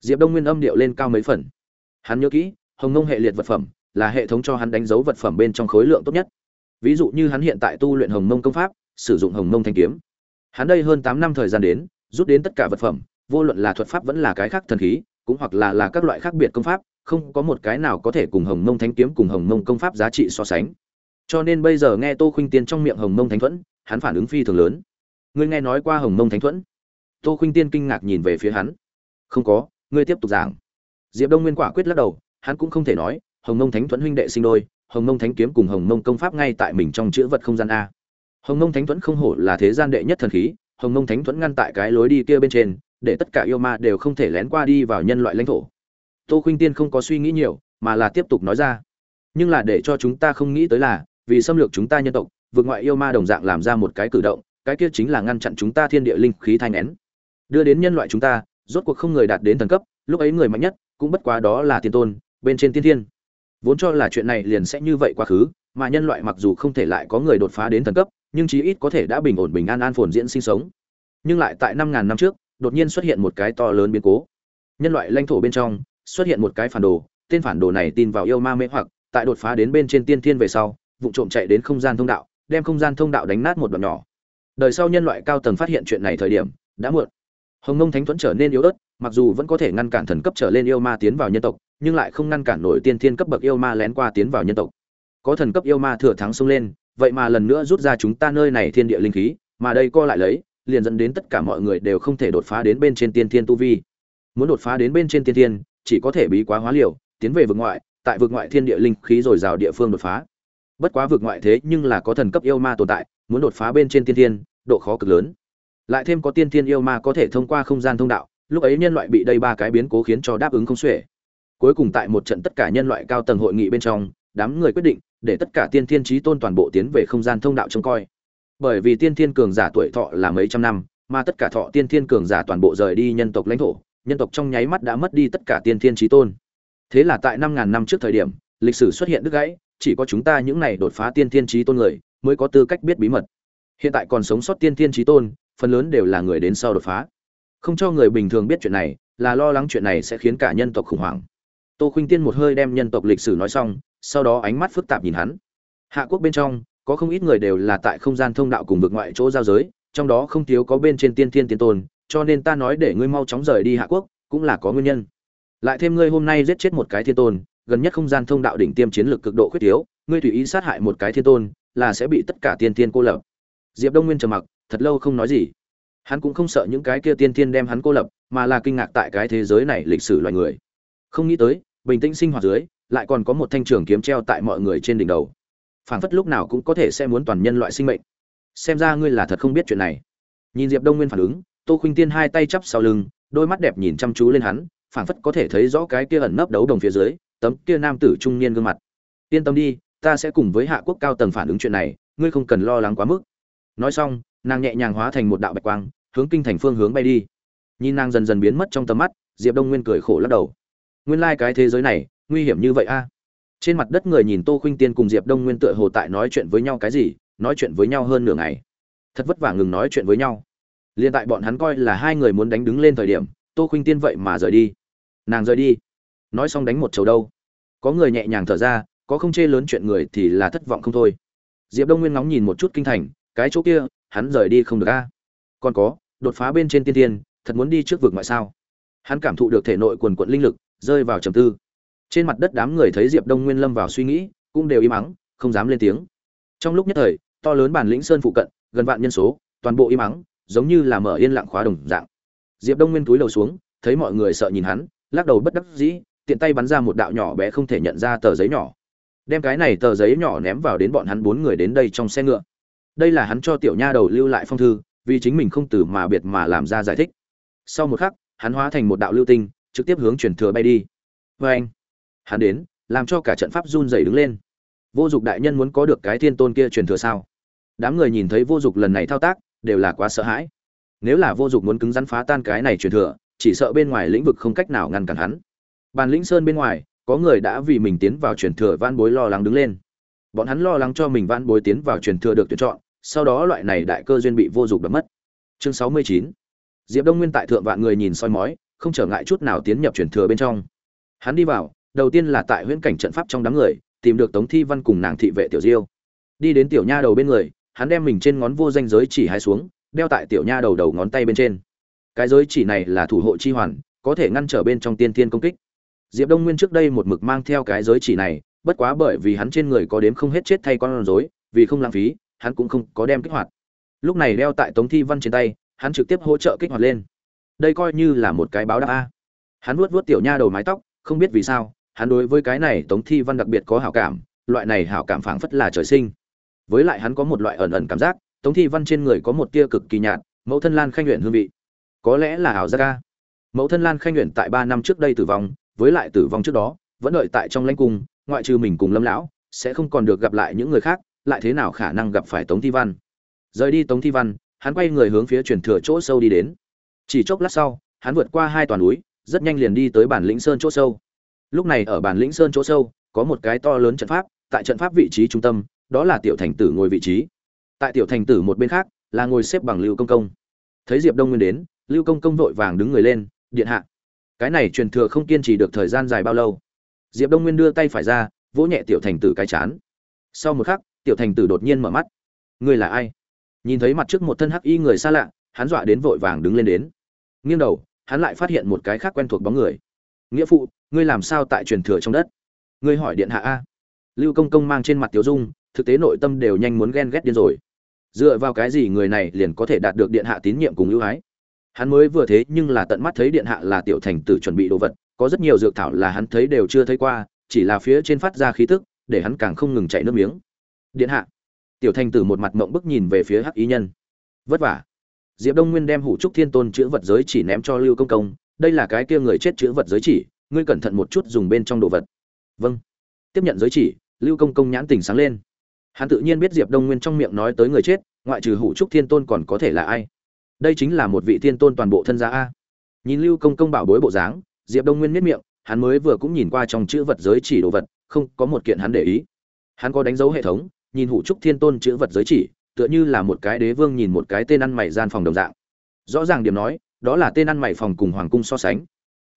Diệp đông nguyên âm điệu lên cao mấy phần. Hắn nhớ kỹ, hồng mông hệ liệt vật phẩm là hệ thống cho hắn đánh dấu vật phẩm bên trong khối lượng tốt nhất ví dụ như hắn hiện tại tu luyện hồng mông công pháp, sử dụng hồng mông thanh kiếm. Hắn đây hơn tám năm thời gian đến, rút đến tất cả vật phẩm, vô luận là thuật pháp vẫn là cái khác thần khí, cũng hoặc là là các loại khác biệt công pháp, không có một cái nào có thể cùng hồng mông thánh kiếm cùng hồng mông công pháp giá trị so sánh. Cho nên bây giờ nghe tô khuynh tiên trong miệng hồng mông thánh thuẫn, hắn phản ứng phi thường lớn. Ngươi nghe nói qua hồng mông thánh thuẫn? Tô khuynh tiên kinh ngạc nhìn về phía hắn. Không có, ngươi tiếp tục giảng. Diệp đông nguyên quả quyết lắc đầu, hắn cũng không thể nói, hồng mông thánh thuẫn huynh đệ sinh đôi hồng mông thánh kiếm cùng hồng mông công pháp ngay tại mình trong chữ vật không gian a. Hồng mông thánh thuẫn không hổ là thế gian đệ nhất thần khí, hồng mông thánh thuẫn ngăn tại cái lối đi kia bên trên, để tất cả yêu ma đều không thể lén qua đi vào nhân loại lãnh thổ. Tô khuynh tiên không có suy nghĩ nhiều, mà là tiếp tục nói ra. Nhưng là để cho chúng ta không nghĩ tới là, vì xâm lược chúng ta nhân tộc, vượt ngoại yêu ma đồng dạng làm ra một cái cử động, cái kia chính là ngăn chặn chúng ta thiên địa linh khí thanh nén. Đưa đến nhân loại chúng ta, rốt cuộc không người đạt đến thần cấp, lúc ấy người mạnh nhất, cũng bất quá đó là tiên tôn, bên trên tiên thiên vốn cho là chuyện này liền sẽ như vậy quá khứ, mà nhân loại mặc dù không thể lại có người đột phá đến thần cấp, nhưng chí ít có thể đã bình ổn bình an an phồn diễn sinh sống. Nhưng lại tại năm ngàn năm trước, đột nhiên xuất hiện một cái to lớn biến cố. Nhân loại lãnh thổ bên trong, xuất hiện một cái phản đồ, tên phản đồ này tin vào yêu ma mê hoặc, tại đột phá đến bên trên tiên thiên về sau, vụ trộm chạy đến không gian thông đạo, đem không gian thông đạo đánh nát một đoạn nhỏ. Đời sau nhân loại cao tầng phát hiện chuyện này thời điểm, đã muộn. Hồng nông thánh thuẫn trở nên yếu ớt, mặc dù vẫn có thể ngăn cản thần cấp trở lên yêu ma tiến vào nhân tộc nhưng lại không ngăn cản nổi tiên thiên cấp bậc yêu ma lén qua tiến vào nhân tộc. Có thần cấp yêu ma thừa thắng xông lên, vậy mà lần nữa rút ra chúng ta nơi này thiên địa linh khí, mà đây co lại lấy, liền dẫn đến tất cả mọi người đều không thể đột phá đến bên trên tiên thiên tu vi. Muốn đột phá đến bên trên tiên thiên, chỉ có thể bí quá hóa liều, tiến về vực ngoại, tại vực ngoại thiên địa linh khí dồi dào địa phương đột phá. Bất quá vực ngoại thế nhưng là có thần cấp yêu ma tồn tại, muốn đột phá bên trên tiên thiên, độ khó cực lớn. Lại thêm có tiên thiên yêu ma có thể thông qua không gian thông đạo, lúc ấy nhân loại bị đây ba cái biến cố khiến cho đáp ứng không xuể cuối cùng tại một trận tất cả nhân loại cao tầng hội nghị bên trong, đám người quyết định để tất cả tiên thiên trí tôn toàn bộ tiến về không gian thông đạo trông coi. Bởi vì tiên thiên cường giả tuổi thọ là mấy trăm năm, mà tất cả thọ tiên thiên cường giả toàn bộ rời đi nhân tộc lãnh thổ, nhân tộc trong nháy mắt đã mất đi tất cả tiên thiên trí tôn. Thế là tại năm ngàn năm trước thời điểm, lịch sử xuất hiện đứt gãy, chỉ có chúng ta những này đột phá tiên thiên trí tôn người mới có tư cách biết bí mật. Hiện tại còn sống sót tiên thiên trí tôn, phần lớn đều là người đến sau đột phá. Không cho người bình thường biết chuyện này, là lo lắng chuyện này sẽ khiến cả nhân tộc khủng hoảng tô khuynh tiên một hơi đem nhân tộc lịch sử nói xong, sau đó ánh mắt phức tạp nhìn hắn. Hạ quốc bên trong, có không ít người đều là tại không gian thông đạo cùng vực ngoại chỗ giao giới, trong đó không thiếu có bên trên tiên thiên tiên tôn, cho nên ta nói để ngươi mau chóng rời đi hạ quốc, cũng là có nguyên nhân. Lại thêm ngươi hôm nay giết chết một cái thiên tôn, gần nhất không gian thông đạo đỉnh tiêm chiến lược cực độ khuyết thiếu ngươi tùy ý sát hại một cái thiên tôn, là sẽ bị tất cả tiên tiên cô lập. Diệp đông nguyên trầm mặc, thật lâu không nói gì. Hắn cũng không sợ những cái kia tiên tiên đem hắn cô lập, mà là kinh ngạc tại cái thế giới này lịch sử loài người. Không nghĩ tới bình tĩnh sinh hoạt dưới, lại còn có một thanh trường kiếm treo tại mọi người trên đỉnh đầu. Phảng phất lúc nào cũng có thể sẽ muốn toàn nhân loại sinh mệnh. Xem ra ngươi là thật không biết chuyện này. Nhìn diệp đông nguyên phản ứng, tô khuynh tiên hai tay chắp sau lưng, đôi mắt đẹp nhìn chăm chú lên hắn phảng phất có thể thấy rõ cái kia ẩn nấp đấu đồng phía dưới, tấm kia nam tử trung niên gương mặt. Yên tâm đi, ta sẽ cùng với hạ quốc cao tầng phản ứng chuyện này, ngươi không cần lo lắng quá mức. Nói xong, nàng nhẹ nhàng hóa thành một đạo bạch quang, hướng kinh thành phương hướng bay đi. Nhìn nàng dần dần biến mất trong tầm mắt, diệp đông nguyên cười khổ lắc đầu nguyên lai cái thế giới này, nguy hiểm như vậy a. Trên mặt đất người nhìn tô khuynh tiên cùng diệp đông nguyên tựa hồ tại nói chuyện với nhau cái gì, nói chuyện với nhau hơn nửa ngày. Thật vất vả ngừng nói chuyện với nhau. Liền tại bọn hắn coi là hai người muốn đánh đứng lên thời điểm, tô khuynh tiên vậy mà rời đi. Nàng rời đi. Nói xong đánh một chầu đâu. Có người nhẹ nhàng thở ra, có không chê lớn chuyện người thì là thất vọng không thôi. Diệp đông nguyên ngóng nhìn một chút kinh thành, cái chỗ kia, hắn rời đi không được a. Còn có, đột phá bên trên tiên tiên, thật muốn đi trước vực ngoại sao. Hắn cảm thụ được thể nội quần quận linh lực rơi vào trầm tư. Trên mặt đất đám người thấy diệp đông nguyên lâm vào suy nghĩ, cũng đều im ắng, không dám lên tiếng. Trong lúc nhất thời, to lớn bản lĩnh sơn phụ cận, gần vạn nhân số, toàn bộ im ắng, giống như là mở yên lặng khóa đồng dạng. Diệp đông nguyên túi đầu xuống, thấy mọi người sợ nhìn hắn, lắc đầu bất đắc dĩ, tiện tay bắn ra một đạo nhỏ bé không thể nhận ra tờ giấy nhỏ. Đem cái này tờ giấy nhỏ ném vào đến bọn hắn bốn người đến đây trong xe ngựa. Đây là hắn cho tiểu nha đầu lưu lại phong thư, vì chính mình không từ mà biệt mà làm ra giải thích. Sau một khắc, hắn hóa thành một đạo lưu tinh trực tiếp hướng truyền thừa bay đi. Vê anh, hắn đến, làm cho cả trận pháp run rẩy đứng lên. Vô dụng đại nhân muốn có được cái thiên tôn kia truyền thừa sao? Đám người nhìn thấy vô dụng lần này thao tác, đều là quá sợ hãi. Nếu là vô dụng muốn cứng rắn phá tan cái này truyền thừa, chỉ sợ bên ngoài lĩnh vực không cách nào ngăn cản hắn. Bàn lĩnh sơn bên ngoài, có người đã vì mình tiến vào truyền thừa van bối lo lắng đứng lên. Bọn hắn lo lắng cho mình van bối tiến vào truyền thừa được tuyển chọn, sau đó loại này đại cơ duyên bị vô dụng đập mất. Chương sáu mươi chín. Diệp đông nguyên tại thượng vạn người nhìn soi mói không trở ngại chút nào tiến nhập truyền thừa bên trong. Hắn đi vào, đầu tiên là tại huyễn cảnh trận pháp trong đám người, tìm được tống thi văn cùng nàng thị vệ tiểu diêu. Đi đến tiểu nha đầu bên người, hắn đem mình trên ngón vô danh giới chỉ hai xuống, đeo tại tiểu nha đầu đầu ngón tay bên trên. Cái giới chỉ này là thủ hộ chi hoàn, có thể ngăn trở bên trong tiên tiên công kích. Diệp đông nguyên trước đây một mực mang theo cái giới chỉ này, bất quá bởi vì hắn trên người có đếm không hết chết thay con rối, vì không lãng phí, hắn cũng không có đem kích hoạt. Lúc này đeo tại tống thi văn trên tay, hắn trực tiếp hỗ trợ kích hoạt lên đây coi như là một cái báo đáp a. Hắn vuốt vuốt tiểu nha đầu mái tóc, không biết vì sao, hắn đối với cái này tống thi văn đặc biệt có hảo cảm, loại này hảo cảm phảng phất là trời sinh. Với lại hắn có một loại ẩn ẩn cảm giác, tống thi văn trên người có một tia cực kỳ nhạt, mẫu thân lan khanh luyện hương vị. Có lẽ là hảo gia ca mẫu thân lan khanh luyện tại ba năm trước đây tử vong, với lại tử vong trước đó, vẫn đợi tại trong lãnh cung, ngoại trừ mình cùng lâm lão, sẽ không còn được gặp lại những người khác, lại thế nào khả năng gặp phải tống thi văn? Rời đi tống thi văn, hắn quay người hướng phía truyền thừa chỗ sâu đi đến chỉ chốc lát sau, hắn vượt qua hai toàn núi, rất nhanh liền đi tới bản lĩnh sơn chỗ sâu. Lúc này ở bản lĩnh sơn chỗ sâu, có một cái to lớn trận pháp, tại trận pháp vị trí trung tâm, đó là tiểu thành tử ngồi vị trí. Tại tiểu thành tử một bên khác, là ngồi xếp bằng lưu công công. Thấy diệp đông nguyên đến, lưu công công vội vàng đứng người lên, điện hạ, cái này truyền thừa không kiên trì được thời gian dài bao lâu? Diệp đông nguyên đưa tay phải ra, vỗ nhẹ tiểu thành tử cái chán. Sau một khắc, tiểu thành tử đột nhiên mở mắt. Ngươi là ai? Nhìn thấy mặt trước một thân hắc y người xa lạ, hắn dọa đến vội vàng đứng lên đến nghiêng đầu, hắn lại phát hiện một cái khác quen thuộc bóng người. Nghĩa phụ, ngươi làm sao tại truyền thừa trong đất? Ngươi hỏi điện hạ a. Lưu công công mang trên mặt tiểu dung, thực tế nội tâm đều nhanh muốn ghen ghét điên rồi. Dựa vào cái gì người này liền có thể đạt được điện hạ tín nhiệm cùng ưu ái? Hắn mới vừa thế nhưng là tận mắt thấy điện hạ là tiểu thành tử chuẩn bị đồ vật, có rất nhiều dược thảo là hắn thấy đều chưa thấy qua, chỉ là phía trên phát ra khí tức, để hắn càng không ngừng chạy nước miếng. Điện hạ. Tiểu thành tử một mặt mộng bức nhìn về phía hắc ý nhân. Vất vả diệp đông nguyên đem hủ trúc thiên tôn chữ vật giới chỉ ném cho lưu công công, đây là cái kia người chết chữ vật giới chỉ, ngươi cẩn thận một chút dùng bên trong đồ vật. Vâng. Tiếp nhận giới chỉ, lưu công công nhãn tình sáng lên. Hắn tự nhiên biết diệp đông nguyên trong miệng nói tới người chết, ngoại trừ hủ trúc thiên tôn còn có thể là ai? Đây chính là một vị thiên tôn toàn bộ thân gia a. Nhìn lưu công công bảo bối bộ dáng, diệp đông nguyên miết miệng, hắn mới vừa cũng nhìn qua trong chữ vật giới chỉ đồ vật, không có một kiện hắn để ý. Hắn có đánh dấu hệ thống, nhìn hủ trúc thiên tôn chữ vật giới chỉ tựa như là một cái đế vương nhìn một cái tên ăn mày gian phòng đồng dạng. Rõ ràng điểm nói, đó là tên ăn mày phòng cùng hoàng cung so sánh.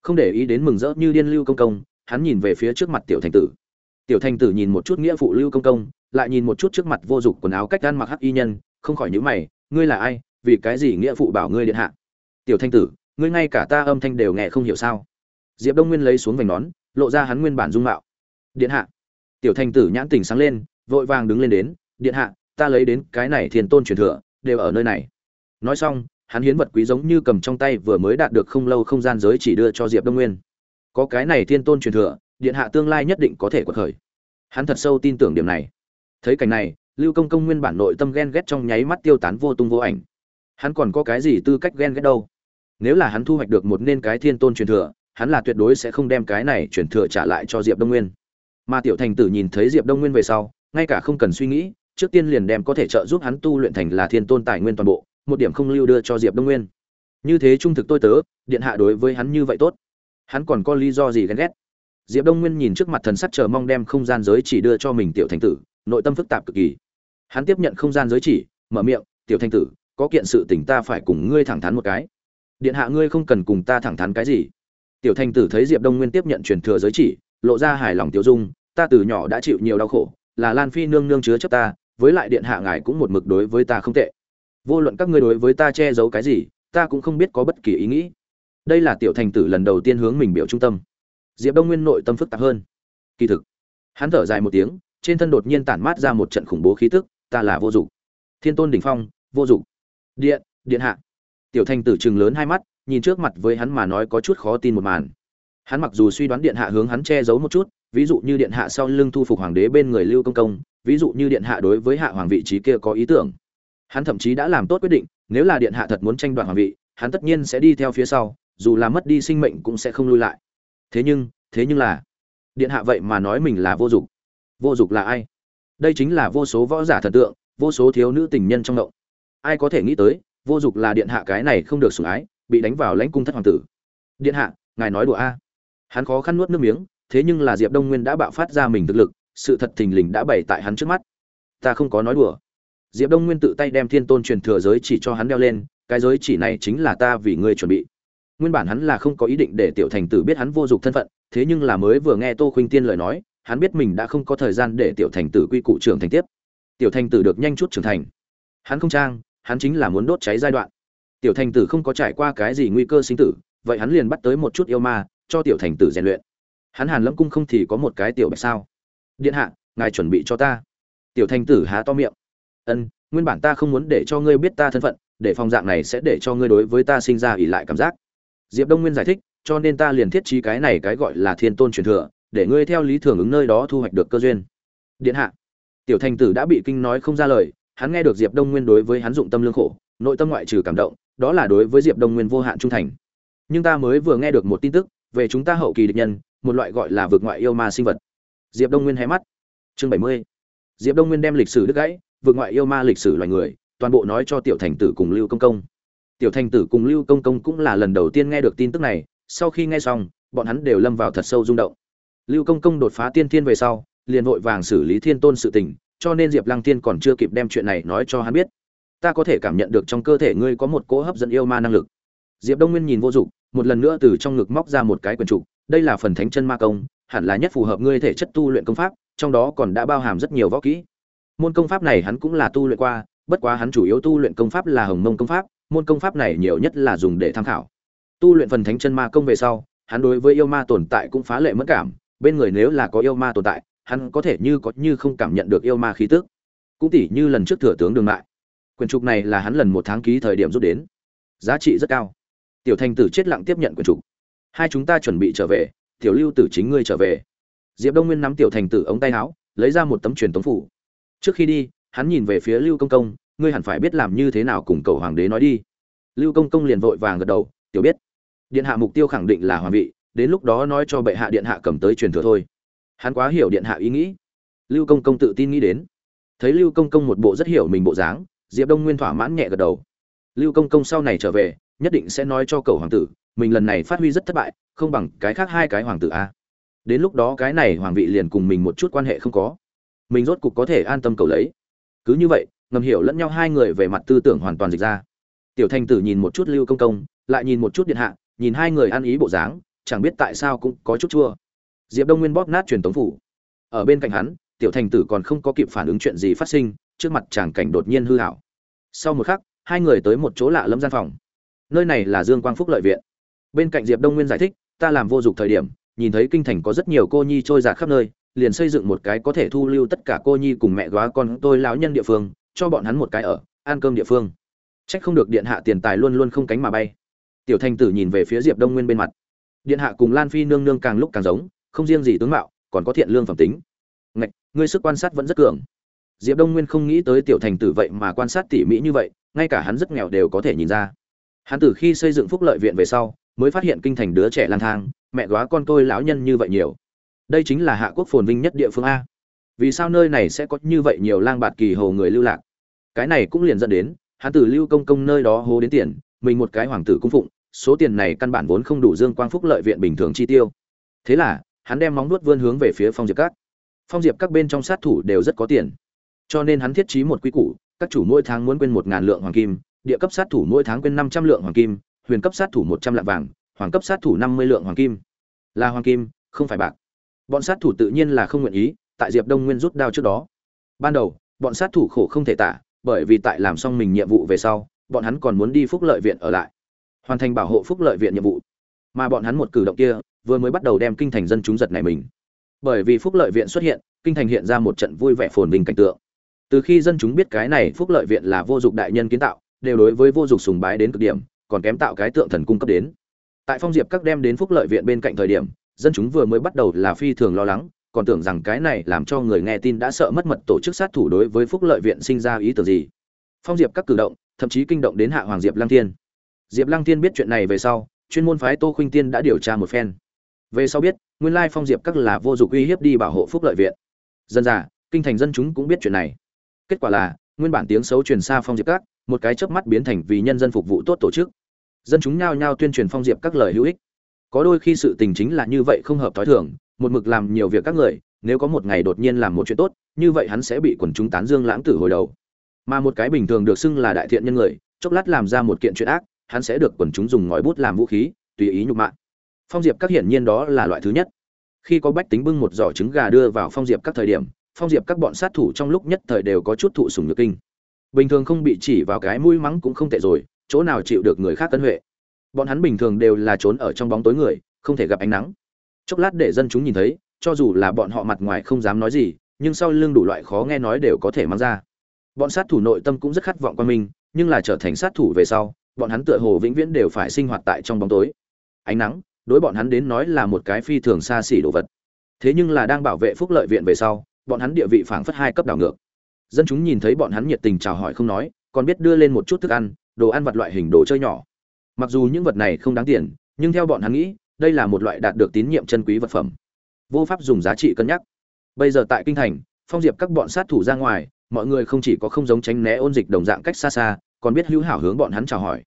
Không để ý đến mừng rỡ như điên lưu công công, hắn nhìn về phía trước mặt tiểu thành tử. Tiểu thành tử nhìn một chút nghĩa phụ lưu công công, lại nhìn một chút trước mặt vô dụng quần áo cách ăn mặc hắc y nhân, không khỏi nhíu mày, ngươi là ai? Vì cái gì nghĩa phụ bảo ngươi điện hạ? Tiểu thanh tử, ngươi ngay cả ta âm thanh đều nghe không hiểu sao? Diệp đông nguyên lấy xuống vành nón, lộ ra hắn nguyên bản dung mạo. Điện hạ. Tiểu thanh tử nhãn tình sáng lên, vội vàng đứng lên đến, điện hạ ta lấy đến cái này thiền tôn truyền thừa, đều ở nơi này. Nói xong, hắn hiến vật quý giống như cầm trong tay vừa mới đạt được không lâu không gian giới chỉ đưa cho diệp đông nguyên. Có cái này thiên tôn truyền thừa, điện hạ tương lai nhất định có thể quật khởi. Hắn thật sâu tin tưởng điểm này. Thấy cảnh này, lưu công công nguyên bản nội tâm ghen ghét trong nháy mắt tiêu tán vô tung vô ảnh. Hắn còn có cái gì tư cách ghen ghét đâu? Nếu là hắn thu hoạch được một nên cái thiên tôn truyền thừa, hắn là tuyệt đối sẽ không đem cái này truyền thừa trả lại cho diệp đông nguyên. Mà tiểu thành tử nhìn thấy diệp đông nguyên về sau, ngay cả không cần suy nghĩ trước tiên liền đem có thể trợ giúp hắn tu luyện thành là thiên tôn tài nguyên toàn bộ, một điểm không lưu đưa cho diệp đông nguyên. Như thế trung thực tôi tớ, điện hạ đối với hắn như vậy tốt. Hắn còn có lý do gì ghen ghét? Diệp đông nguyên nhìn trước mặt thần sắc chờ mong đem không gian giới chỉ đưa cho mình tiểu thành tử, nội tâm phức tạp cực kỳ. Hắn tiếp nhận không gian giới chỉ, mở miệng, tiểu thành tử, có kiện sự tình ta phải cùng ngươi thẳng thắn một cái. Điện hạ ngươi không cần cùng ta thẳng thắn cái gì. Tiểu thành tử thấy diệp đông nguyên tiếp nhận truyền thừa giới chỉ, lộ ra hài lòng tiêu dung, ta từ nhỏ đã chịu nhiều đau khổ, là lan phi nương nương chứa chấp ta với lại điện hạ ngài cũng một mực đối với ta không tệ. Vô luận các ngươi đối với ta che giấu cái gì, ta cũng không biết có bất kỳ ý nghĩ. Đây là tiểu thành tử lần đầu tiên hướng mình biểu trung tâm. Diệp đông nguyên nội tâm phức tạp hơn. Kỳ thực, hắn thở dài một tiếng, trên thân đột nhiên tản mát ra một trận khủng bố khí tức, ta là vô dụng. Thiên tôn đỉnh phong, vô dụng. Điện điện hạ. Tiểu thành tử chừng lớn hai mắt, nhìn trước mặt với hắn mà nói có chút khó tin một màn. Hắn mặc dù suy đoán điện hạ hướng hắn che giấu một chút ví dụ như điện hạ sau lưng thu phục hoàng đế bên người lưu công công, ví dụ như điện hạ đối với hạ hoàng vị trí kia có ý tưởng. Hắn thậm chí đã làm tốt quyết định, nếu là điện hạ thật muốn tranh đoạt hoàng vị, hắn tất nhiên sẽ đi theo phía sau, dù là mất đi sinh mệnh cũng sẽ không lui lại. Thế nhưng thế nhưng là, điện hạ vậy mà nói mình là vô dụng. Vô dụng là ai? Đây chính là vô số võ giả thần tượng, vô số thiếu nữ tình nhân trong động. Ai có thể nghĩ tới, vô dụng là điện hạ cái này không được sủng ái, bị đánh vào lãnh cung thất hoàng tử. Điện hạ, ngài nói đùa a. Hắn khó khăn nuốt nước miếng thế nhưng là diệp đông nguyên đã bạo phát ra mình thực lực, sự thật thình lình đã bày tại hắn trước mắt. Ta không có nói đùa. Diệp đông nguyên tự tay đem thiên tôn truyền thừa giới chỉ cho hắn đeo lên, cái giới chỉ này chính là ta vì ngươi chuẩn bị. Nguyên bản hắn là không có ý định để tiểu thành tử biết hắn vô dụng thân phận, thế nhưng là mới vừa nghe tô khuynh tiên lời nói, hắn biết mình đã không có thời gian để tiểu thành tử quy cụ trưởng thành tiếp. Tiểu thành tử được nhanh chút trưởng thành. Hắn không trang, hắn chính là muốn đốt cháy giai đoạn. Tiểu thành tử không có trải qua cái gì nguy cơ sinh tử, vậy hắn liền bắt tới một chút yêu ma, cho tiểu thành tử rèn luyện hắn hàn lâm cung không thì có một cái tiểu bạch sao? Điện hạ, ngài chuẩn bị cho ta. Tiểu Thanh tử há to miệng. Ân, nguyên bản ta không muốn để cho ngươi biết ta thân phận, để phòng dạng này sẽ để cho ngươi đối với ta sinh ra ỉ lại cảm giác. Diệp đông nguyên giải thích, cho nên ta liền thiết trí cái này cái gọi là thiên tôn truyền thừa, để ngươi theo lý thường ứng nơi đó thu hoạch được cơ duyên. Điện hạ. Tiểu thành tử đã bị kinh nói không ra lời, hắn nghe được diệp đông nguyên đối với hắn dụng tâm lương khổ, nội tâm ngoại trừ cảm động, đó là đối với diệp đông nguyên vô hạn trung thành. Nhưng ta mới vừa nghe được một tin tức, về chúng ta hậu kỳ địch nhân một loại gọi là vượt ngoại yêu ma sinh vật. Diệp đông nguyên hé mắt. Chương bảy mươi. Diệp đông nguyên đem lịch sử đứt gãy vượt ngoại yêu ma lịch sử loài người, toàn bộ nói cho tiểu thành tử cùng lưu công công. Tiểu thành tử cùng lưu công công cũng là lần đầu tiên nghe được tin tức này, sau khi nghe xong, bọn hắn đều lâm vào thật sâu rung động. Lưu công công đột phá tiên thiên về sau, liền vội vàng xử lý thiên tôn sự tình, cho nên diệp lăng tiên còn chưa kịp đem chuyện này nói cho hắn biết. Ta có thể cảm nhận được trong cơ thể ngươi có một cỗ hấp dẫn yêu ma năng lực. Diệp đông nguyên nhìn vô dụng, một lần nữa từ trong ngực móc ra một cái quần trục đây là phần thánh chân ma công, hẳn là nhất phù hợp ngươi thể chất tu luyện công pháp, trong đó còn đã bao hàm rất nhiều võ kỹ. Môn công pháp này hắn cũng là tu luyện qua, bất quá hắn chủ yếu tu luyện công pháp là hồng mông công pháp, môn công pháp này nhiều nhất là dùng để tham khảo. Tu luyện phần thánh chân ma công về sau, hắn đối với yêu ma tồn tại cũng phá lệ mất cảm, bên người nếu là có yêu ma tồn tại, hắn có thể như có như không cảm nhận được yêu ma khí tức. Cũng tỉ như lần trước thừa tướng đường lại. Quyển trục này là hắn lần một tháng ký thời điểm rút đến. Giá trị rất cao. Tiểu thành tử chết lặng tiếp nhận quyển trục hai chúng ta chuẩn bị trở về, tiểu lưu tử chính ngươi trở về. Diệp đông nguyên nắm tiểu thành tử ống tay áo, lấy ra một tấm truyền tống phủ. Trước khi đi, hắn nhìn về phía lưu công công, ngươi hẳn phải biết làm như thế nào cùng cầu hoàng đế nói đi. Lưu công công liền vội vàng gật đầu, tiểu biết, điện hạ mục tiêu khẳng định là hoàng vị, đến lúc đó nói cho bệ hạ điện hạ cầm tới truyền thừa thôi. Hắn quá hiểu điện hạ ý nghĩ. Lưu công công tự tin nghĩ đến. Thấy lưu công công một bộ rất hiểu mình bộ dáng, diệp đông nguyên thỏa mãn nhẹ gật đầu. Lưu công công sau này trở về nhất định sẽ nói cho cầu hoàng tử, mình lần này phát huy rất thất bại, không bằng cái khác hai cái hoàng tử a. Đến lúc đó cái này hoàng vị liền cùng mình một chút quan hệ không có. Mình rốt cục có thể an tâm cầu lấy. Cứ như vậy, ngầm hiểu lẫn nhau hai người về mặt tư tưởng hoàn toàn dịch ra. Tiểu thành tử nhìn một chút lưu công công, lại nhìn một chút điện hạ, nhìn hai người ăn ý bộ dáng, chẳng biết tại sao cũng có chút chua. Diệp đông nguyên bóp nát truyền tống phủ. Ở bên cạnh hắn, tiểu thành tử còn không có kịp phản ứng chuyện gì phát sinh, trước mặt chàng cảnh đột nhiên hư hảo. Sau một khắc, hai người tới một chỗ lạ lẫm gian phòng nơi này là dương quang phúc lợi viện. Bên cạnh diệp đông nguyên giải thích, ta làm vô dụng thời điểm, nhìn thấy kinh thành có rất nhiều cô nhi trôi giạt khắp nơi, liền xây dựng một cái có thể thu lưu tất cả cô nhi cùng mẹ góa con tôi lão nhân địa phương, cho bọn hắn một cái ở, ăn cơm địa phương. Trách không được điện hạ tiền tài luôn luôn không cánh mà bay. Tiểu thành tử nhìn về phía diệp đông nguyên bên mặt. Điện hạ cùng lan phi nương nương càng lúc càng giống, không riêng gì tướng mạo, còn có thiện lương phẩm tính. Ngạch, ngươi sức quan sát vẫn rất cường. Diệp đông nguyên không nghĩ tới tiểu thành tử vậy mà quan sát tỉ mỹ như vậy, ngay cả hắn rất nghèo đều có thể nhìn ra hắn từ khi xây dựng phúc lợi viện về sau, mới phát hiện kinh thành đứa trẻ lang thang, mẹ góa con tôi lão nhân như vậy nhiều. Đây chính là hạ quốc phồn vinh nhất địa phương a. Vì sao nơi này sẽ có như vậy nhiều lang bạt kỳ hồ người lưu lạc? Cái này cũng liền dẫn đến, hắn từ lưu công công nơi đó hô đến tiền, mình một cái hoàng tử cung phụng, số tiền này căn bản vốn không đủ dương quang phúc lợi viện bình thường chi tiêu. Thế là, hắn đem móng nuốt vươn hướng về phía phong diệp các. Phong diệp các bên trong sát thủ đều rất có tiền. Cho nên hắn thiết trí một quy củ, các chủ mỗi tháng muốn quên một ngàn lượng hoàng kim địa cấp sát thủ mỗi tháng quên năm trăm lượng hoàng kim, huyền cấp sát thủ một trăm lạng vàng, hoàng cấp sát thủ năm mươi lượng hoàng kim. Là hoàng kim, không phải bạc. Bọn sát thủ tự nhiên là không nguyện ý, tại diệp đông nguyên rút đao trước đó. Ban đầu, bọn sát thủ khổ không thể tả, bởi vì tại làm xong mình nhiệm vụ về sau, bọn hắn còn muốn đi phúc lợi viện ở lại. Hoàn thành bảo hộ phúc lợi viện nhiệm vụ. Mà bọn hắn một cử động kia, vừa mới bắt đầu đem kinh thành dân chúng giật này mình. Bởi vì phúc lợi viện xuất hiện, kinh thành hiện ra một trận vui vẻ phồn vinh cảnh tượng. Từ khi dân chúng biết cái này phúc lợi viện là vô dụng đại nhân kiến tạo đều đối với vô dụng sùng bái đến cực điểm, còn kém tạo cái tượng thần cung cấp đến. Tại phong diệp các đem đến phúc lợi viện bên cạnh thời điểm, dân chúng vừa mới bắt đầu là phi thường lo lắng, còn tưởng rằng cái này làm cho người nghe tin đã sợ mất mật tổ chức sát thủ đối với phúc lợi viện sinh ra ý tưởng gì. Phong diệp các cử động, thậm chí kinh động đến hạ hoàng diệp lăng thiên. Diệp lăng thiên biết chuyện này về sau, chuyên môn phái tô khuynh tiên đã điều tra một phen. Về sau biết, nguyên lai phong diệp các là vô dụng uy hiếp đi bảo hộ phúc lợi viện. Dân già, kinh thành dân chúng cũng biết chuyện này. Kết quả là, nguyên bản tiếng xấu truyền xa phong diệp các một cái chớp mắt biến thành vì nhân dân phục vụ tốt tổ chức. Dân chúng nhao nhao tuyên truyền phong diệp các lời hữu ích. Có đôi khi sự tình chính là như vậy không hợp thói thường, một mực làm nhiều việc các người, nếu có một ngày đột nhiên làm một chuyện tốt, như vậy hắn sẽ bị quần chúng tán dương lãng tử hồi đầu. Mà một cái bình thường được xưng là đại thiện nhân người, chốc lát làm ra một kiện chuyện ác, hắn sẽ được quần chúng dùng ngòi bút làm vũ khí, tùy ý nhục mạ. Phong diệp các hiển nhiên đó là loại thứ nhất. Khi có bách tính bưng một giỏ trứng gà đưa vào phong diệp các thời điểm, phong diệp các bọn sát thủ trong lúc nhất thời đều có chút thụ sùng nhược kinh bình thường không bị chỉ vào cái mũi mắng cũng không tệ rồi, chỗ nào chịu được người khác cân huệ. Bọn hắn bình thường đều là trốn ở trong bóng tối người, không thể gặp ánh nắng. Chốc lát để dân chúng nhìn thấy, cho dù là bọn họ mặt ngoài không dám nói gì, nhưng sau lưng đủ loại khó nghe nói đều có thể mang ra. Bọn sát thủ nội tâm cũng rất khát vọng qua mình, nhưng là trở thành sát thủ về sau, bọn hắn tựa hồ vĩnh viễn đều phải sinh hoạt tại trong bóng tối. Ánh nắng, đối bọn hắn đến nói là một cái phi thường xa xỉ đồ vật. Thế nhưng là đang bảo vệ phúc lợi viện về sau, bọn hắn địa vị phảng phất hai cấp đảo ngược dân chúng nhìn thấy bọn hắn nhiệt tình chào hỏi không nói, còn biết đưa lên một chút thức ăn, đồ ăn vặt loại hình đồ chơi nhỏ. Mặc dù những vật này không đáng tiền, nhưng theo bọn hắn nghĩ, đây là một loại đạt được tín nhiệm chân quý vật phẩm. Vô pháp dùng giá trị cân nhắc. Bây giờ tại kinh thành, phong diệp các bọn sát thủ ra ngoài, mọi người không chỉ có không giống tránh né ôn dịch đồng dạng cách xa xa, còn biết hữu hảo hướng bọn hắn chào hỏi.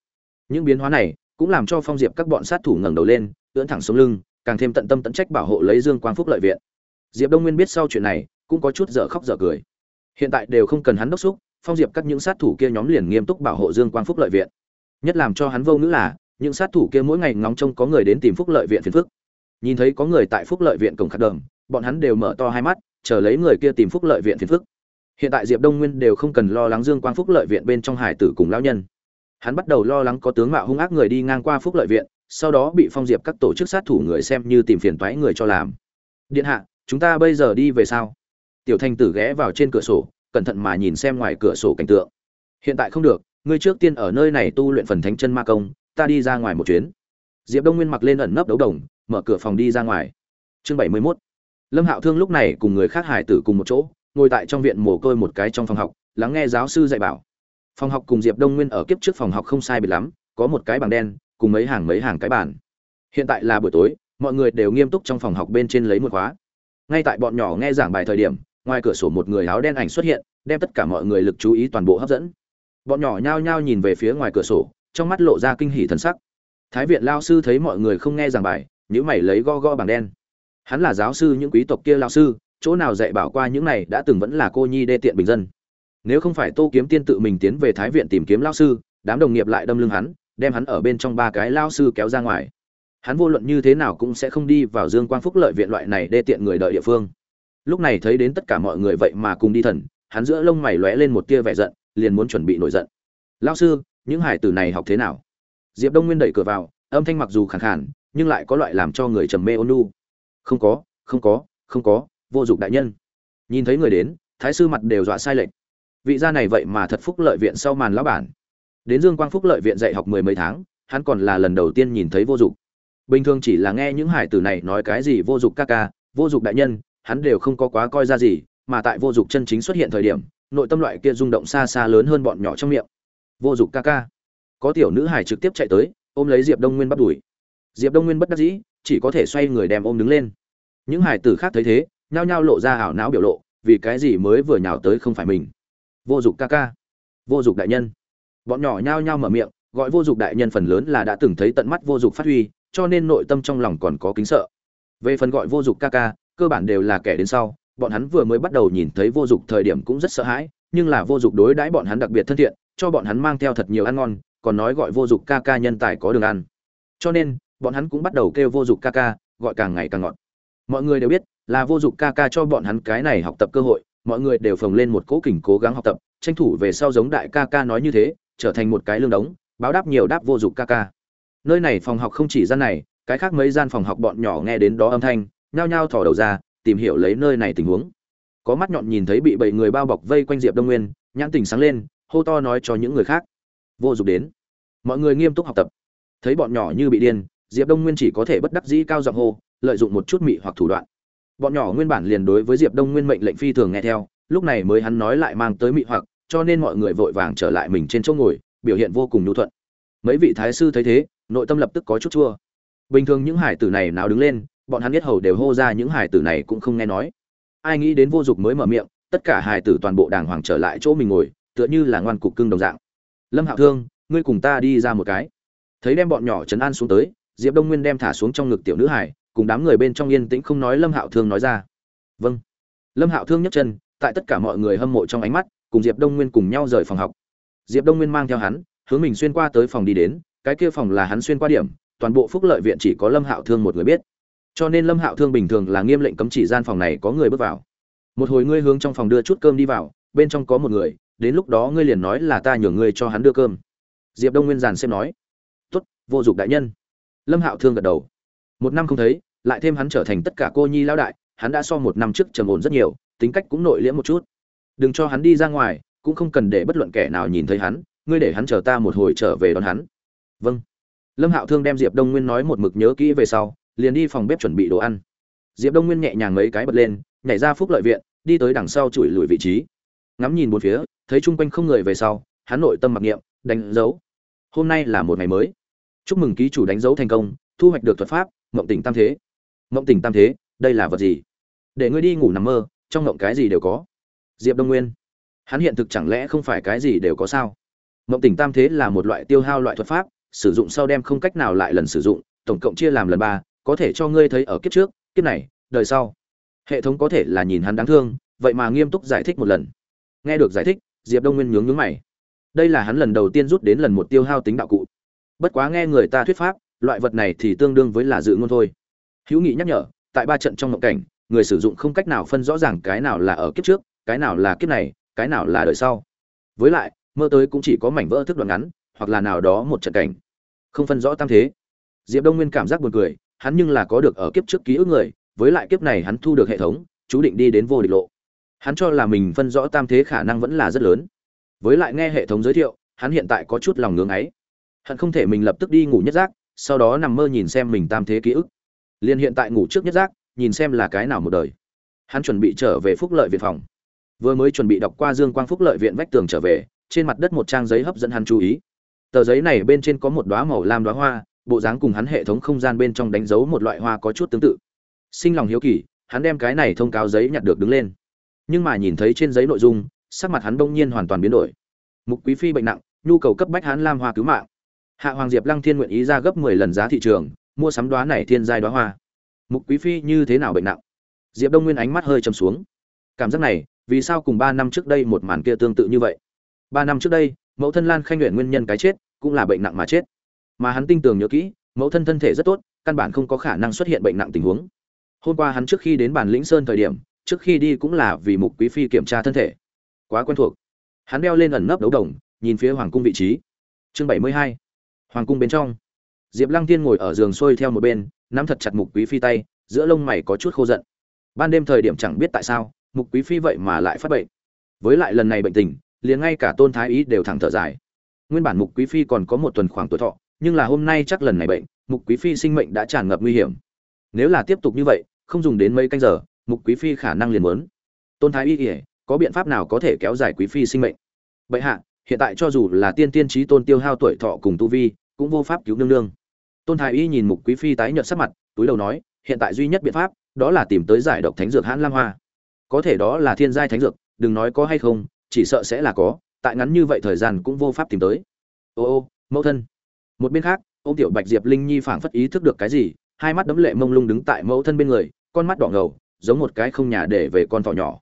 Những biến hóa này cũng làm cho phong diệp các bọn sát thủ ngẩng đầu lên, ưỡn thẳng xuống lưng, càng thêm tận tâm tận trách bảo hộ lấy dương quang phúc lợi viện. Diệp đông nguyên biết sau chuyện này, cũng có chút dở khóc dở cười hiện tại đều không cần hắn đốc xúc, phong diệp các những sát thủ kia nhóm liền nghiêm túc bảo hộ dương quang phúc lợi viện. Nhất làm cho hắn vô ngữ là, những sát thủ kia mỗi ngày ngóng trông có người đến tìm phúc lợi viện phiền phức. Nhìn thấy có người tại phúc lợi viện cổng khắc đờm bọn hắn đều mở to hai mắt, chờ lấy người kia tìm phúc lợi viện phiền phức. Hiện tại diệp đông nguyên đều không cần lo lắng dương quang phúc lợi viện bên trong hải tử cùng lão nhân. Hắn bắt đầu lo lắng có tướng mạo hung ác người đi ngang qua phúc lợi viện, sau đó bị phong diệp các tổ chức sát thủ người xem như tìm phiền toái người cho làm. Điện hạ, chúng ta bây giờ đi về sao? Tiểu thanh tử ghé vào trên cửa sổ, cẩn thận mà nhìn xem ngoài cửa sổ cảnh tượng. Hiện tại không được, ngươi trước tiên ở nơi này tu luyện phần thánh chân ma công, ta đi ra ngoài một chuyến. Diệp đông nguyên mặc lên ẩn nấp đấu đồng, mở cửa phòng đi ra ngoài. Chương bảy mươi mốt. Lâm hạo thương lúc này cùng người khác hải tử cùng một chỗ, ngồi tại trong viện mồ côi một cái trong phòng học, lắng nghe giáo sư dạy bảo. Phòng học cùng diệp đông nguyên ở kiếp trước phòng học không sai biệt lắm, có một cái bảng đen, cùng mấy hàng mấy hàng cái bản hiện tại là buổi tối, mọi người đều nghiêm túc trong phòng học bên trên lấy một khóa. Ngay tại bọn nhỏ nghe giảng bài thời điểm ngoài cửa sổ một người áo đen ảnh xuất hiện, đem tất cả mọi người lực chú ý toàn bộ hấp dẫn. Bọn nhỏ nhao nhao nhìn về phía ngoài cửa sổ, trong mắt lộ ra kinh hỉ thần sắc. Thái viện lao sư thấy mọi người không nghe giảng bài nhữ mày lấy go go bảng đen. Hắn là giáo sư những quý tộc kia lao sư, chỗ nào dạy bảo qua những này đã từng vẫn là cô nhi đê tiện bình dân. Nếu không phải tô kiếm tiên tự mình tiến về thái viện tìm kiếm lao sư, đám đồng nghiệp lại đâm lưng hắn, đem hắn ở bên trong ba cái lao sư kéo ra ngoài. Hắn vô luận như thế nào cũng sẽ không đi vào dương quang phúc lợi viện loại này đê tiện người đợi địa phương lúc này thấy đến tất cả mọi người vậy mà cùng đi thần, hắn giữa lông mày lóe lên một tia vẻ giận, liền muốn chuẩn bị nổi giận. Lao sư, những hải tử này học thế nào? Diệp đông nguyên đẩy cửa vào, âm thanh mặc dù khẳng khản nhưng lại có loại làm cho người trầm mê ôn nu không có không có không có, vô dụng đại nhân. Nhìn thấy người đến, thái sư mặt đều dọa sai lệch. Vị gia này vậy mà thật phúc lợi viện sau màn lão bản. Đến dương quang phúc lợi viện dạy học mười mấy tháng, hắn còn là lần đầu tiên nhìn thấy vô dụng. Bình thường chỉ là nghe những hải tử này nói cái gì vô dụng ca ca, vô dụng đại nhân hắn đều không có quá coi ra gì, mà tại vô dụng chân chính xuất hiện thời điểm, nội tâm loại kia rung động xa xa lớn hơn bọn nhỏ trong miệng. Vô dụng ca ca. Có tiểu nữ hải trực tiếp chạy tới, ôm lấy diệp đông nguyên bắt đuổi. Diệp đông nguyên bất đắc dĩ, chỉ có thể xoay người đem ôm đứng lên. Những hải tử khác thấy thế, nhao nhao lộ ra ảo não biểu lộ, vì cái gì mới vừa nhào tới không phải mình? Vô dụng ca ca. Vô dụng đại nhân. Bọn nhỏ nhao nhao mở miệng, gọi vô dụng đại nhân phần lớn là đã từng thấy tận mắt vô dụng phát huy, cho nên nội tâm trong lòng còn có kính sợ. Về phần gọi vô dụng ca ca cơ bản đều là kẻ đến sau, bọn hắn vừa mới bắt đầu nhìn thấy vô dụng thời điểm cũng rất sợ hãi, nhưng là vô dụng đối đãi bọn hắn đặc biệt thân thiện, cho bọn hắn mang theo thật nhiều ăn ngon, còn nói gọi vô dụng ca ca nhân tài có đường ăn. Cho nên, bọn hắn cũng bắt đầu kêu vô dụng ca ca, gọi càng ngày càng ngọt. Mọi người đều biết, là vô dụng ca ca cho bọn hắn cái này học tập cơ hội, mọi người đều phồng lên một cố kỉnh cố gắng học tập, tranh thủ về sau giống đại ca ca nói như thế, trở thành một cái lương đống, báo đáp nhiều đáp vô dụng ca ca. Nơi này phòng học không chỉ gian này, cái khác mấy gian phòng học bọn nhỏ nghe đến đó âm thanh nhao nhao thò đầu ra, tìm hiểu lấy nơi này tình huống. Có mắt nhọn nhìn thấy bị bảy người bao bọc vây quanh diệp đông nguyên, nhãn tình sáng lên, hô to nói cho những người khác. Vô dụng đến. Mọi người nghiêm túc học tập. Thấy bọn nhỏ như bị điên, diệp đông nguyên chỉ có thể bất đắc dĩ cao giọng hô, lợi dụng một chút mị hoặc thủ đoạn. Bọn nhỏ nguyên bản liền đối với diệp đông nguyên mệnh lệnh phi thường nghe theo, lúc này mới hắn nói lại mang tới mị hoặc, cho nên mọi người vội vàng trở lại mình trên chỗ ngồi, biểu hiện vô cùng nhu thuận. Mấy vị thái sư thấy thế, nội tâm lập tức có chút chua. Bình thường những hải tử này nào đứng lên bọn hắn biết hầu đều hô ra những hài tử này cũng không nghe nói. Ai nghĩ đến vô dụng mới mở miệng, tất cả hài tử toàn bộ đàng hoàng trở lại chỗ mình ngồi, tựa như là ngoan cục cưng đồng dạng. Lâm hạo thương, ngươi cùng ta đi ra một cái. Thấy đem bọn nhỏ trấn an xuống tới, diệp đông nguyên đem thả xuống trong ngực tiểu nữ hải cùng đám người bên trong yên tĩnh không nói lâm hạo thương nói ra. Vâng. Lâm hạo thương nhấc chân, tại tất cả mọi người hâm mộ trong ánh mắt, cùng diệp đông nguyên cùng nhau rời phòng học. Diệp đông nguyên mang theo hắn, hướng mình xuyên qua tới phòng đi đến, cái kia phòng là hắn xuyên qua điểm, toàn bộ phúc lợi viện chỉ có lâm hạo thương một người biết cho nên lâm hạo thương bình thường là nghiêm lệnh cấm chỉ gian phòng này có người bước vào. Một hồi ngươi hướng trong phòng đưa chút cơm đi vào, bên trong có một người, đến lúc đó ngươi liền nói là ta nhường ngươi cho hắn đưa cơm. Diệp đông nguyên giàn xem nói, tốt, vô dụng đại nhân. Lâm hạo thương gật đầu. Một năm không thấy, lại thêm hắn trở thành tất cả cô nhi lao đại, hắn đã so một năm trước trầm ổn rất nhiều, tính cách cũng nội liễm một chút. Đừng cho hắn đi ra ngoài, cũng không cần để bất luận kẻ nào nhìn thấy hắn, ngươi để hắn chờ ta một hồi trở về đón hắn. Vâng. Lâm hạo thương đem diệp đông nguyên nói một mực nhớ kỹ về sau liền đi phòng bếp chuẩn bị đồ ăn. Diệp đông nguyên nhẹ nhàng mấy cái bật lên, nhảy ra phúc lợi viện, đi tới đằng sau chùi lùi vị trí. Ngắm nhìn bốn phía, thấy chung quanh không người về sau, hắn nội tâm mặc niệm, đánh dấu. Hôm nay là một ngày mới. Chúc mừng ký chủ đánh dấu thành công, thu hoạch được thuật pháp, mộng tỉnh tam thế. Mộng tỉnh tam thế, đây là vật gì? Để ngươi đi ngủ nằm mơ, trong mộng cái gì đều có. Diệp đông nguyên. Hắn hiện thực chẳng lẽ không phải cái gì đều có sao? Mộng tỉnh tam thế là một loại tiêu hao loại thuật pháp, sử dụng sau đem không cách nào lại lần sử dụng, tổng cộng chia làm lần ba có thể cho ngươi thấy ở kiếp trước, kiếp này, đời sau. Hệ thống có thể là nhìn hắn đáng thương, vậy mà nghiêm túc giải thích một lần. Nghe được giải thích, diệp đông nguyên nhướng nhướng mày. Đây là hắn lần đầu tiên rút đến lần một tiêu hao tính đạo cụ. Bất quá nghe người ta thuyết pháp, loại vật này thì tương đương với là dự ngôn thôi. Hữu nghị nhắc nhở, tại ba trận trong ngộng cảnh, người sử dụng không cách nào phân rõ ràng cái nào là ở kiếp trước, cái nào là kiếp này, cái nào là đời sau. Với lại, mơ tới cũng chỉ có mảnh vỡ thức đoạn ngắn, hoặc là nào đó một trận cảnh. Không phân rõ tam thế. Diệp đông nguyên cảm giác buồn cười hắn nhưng là có được ở kiếp trước ký ức người, với lại kiếp này hắn thu được hệ thống, chú định đi đến vô địch lộ. Hắn cho là mình phân rõ tam thế khả năng vẫn là rất lớn. Với lại nghe hệ thống giới thiệu, hắn hiện tại có chút lòng ngưỡng ấy. Hắn không thể mình lập tức đi ngủ nhất giác, sau đó nằm mơ nhìn xem mình tam thế ký ức. Liền hiện tại ngủ trước nhất giác, nhìn xem là cái nào một đời. Hắn chuẩn bị trở về phúc lợi viện phòng. Vừa mới chuẩn bị đọc qua dương quang phúc lợi viện vách tường trở về, trên mặt đất một trang giấy hấp dẫn hắn chú ý. Tờ giấy này bên trên có một đoá màu lam đoá hoa bộ dáng cùng hắn hệ thống không gian bên trong đánh dấu một loại hoa có chút tương tự. Sinh lòng hiếu kỳ, hắn đem cái này thông cáo giấy nhặt được đứng lên. Nhưng mà nhìn thấy trên giấy nội dung, sắc mặt hắn bỗng nhiên hoàn toàn biến đổi. Mục quý phi bệnh nặng, nhu cầu cấp bách hắn lam hoa cứu mạng. Hạ hoàng diệp lăng thiên nguyện ý ra gấp mười lần giá thị trường, mua sắm đoá này thiên giai đoá hoa. Mục quý phi như thế nào bệnh nặng? Diệp đông nguyên ánh mắt hơi chầm xuống. Cảm giác này, vì sao cùng ba năm trước đây một màn kia tương tự như vậy? Ba năm trước đây, mẫu thân lan khanh nguyện nguyên nhân cái chết, cũng là bệnh nặng mà chết mà hắn tin tưởng nhớ kỹ, mẫu thân thân thể rất tốt, căn bản không có khả năng xuất hiện bệnh nặng tình huống. Hôm qua hắn trước khi đến bản lĩnh sơn thời điểm, trước khi đi cũng là vì mục quý phi kiểm tra thân thể. Quá quen thuộc. Hắn đeo lên ẩn nấp đấu đồng, nhìn phía hoàng cung vị trí. Chương bảy mươi hai. Hoàng cung bên trong. Diệp lăng tiên ngồi ở giường xuôi theo một bên, nắm thật chặt mục quý phi tay, giữa lông mày có chút khô giận. Ban đêm thời điểm chẳng biết tại sao, mục quý phi vậy mà lại phát bệnh. Với lại lần này bệnh tình, liền ngay cả tôn thái ý đều thẳng thở dài. Nguyên bản mục quý phi còn có một tuần khoảng tuổi thọ nhưng là hôm nay chắc lần này bệnh, mục quý phi sinh mệnh đã tràn ngập nguy hiểm. Nếu là tiếp tục như vậy, không dùng đến mấy canh giờ, mục quý phi khả năng liền muốn. Tôn thái y ỉa có biện pháp nào có thể kéo dài quý phi sinh mệnh? Bệ hạ, hiện tại cho dù là tiên tiên trí tôn tiêu hao tuổi thọ cùng tu vi, cũng vô pháp cứu nương nương. Tôn thái y nhìn mục quý phi tái nhợt sắc mặt, túi đầu nói, hiện tại duy nhất biện pháp, đó là tìm tới giải độc thánh dược hãn lam hoa. Có thể đó là thiên giai thánh dược, đừng nói có hay không, chỉ sợ sẽ là có, tại ngắn như vậy thời gian cũng vô pháp tìm tới. Ô ô, mẫu thân một bên khác ông tiểu bạch diệp linh nhi phảng phất ý thức được cái gì, hai mắt đấm lệ mông lung đứng tại mẫu thân bên người, con mắt đỏ ngầu, giống một cái không nhà để về con thỏ nhỏ.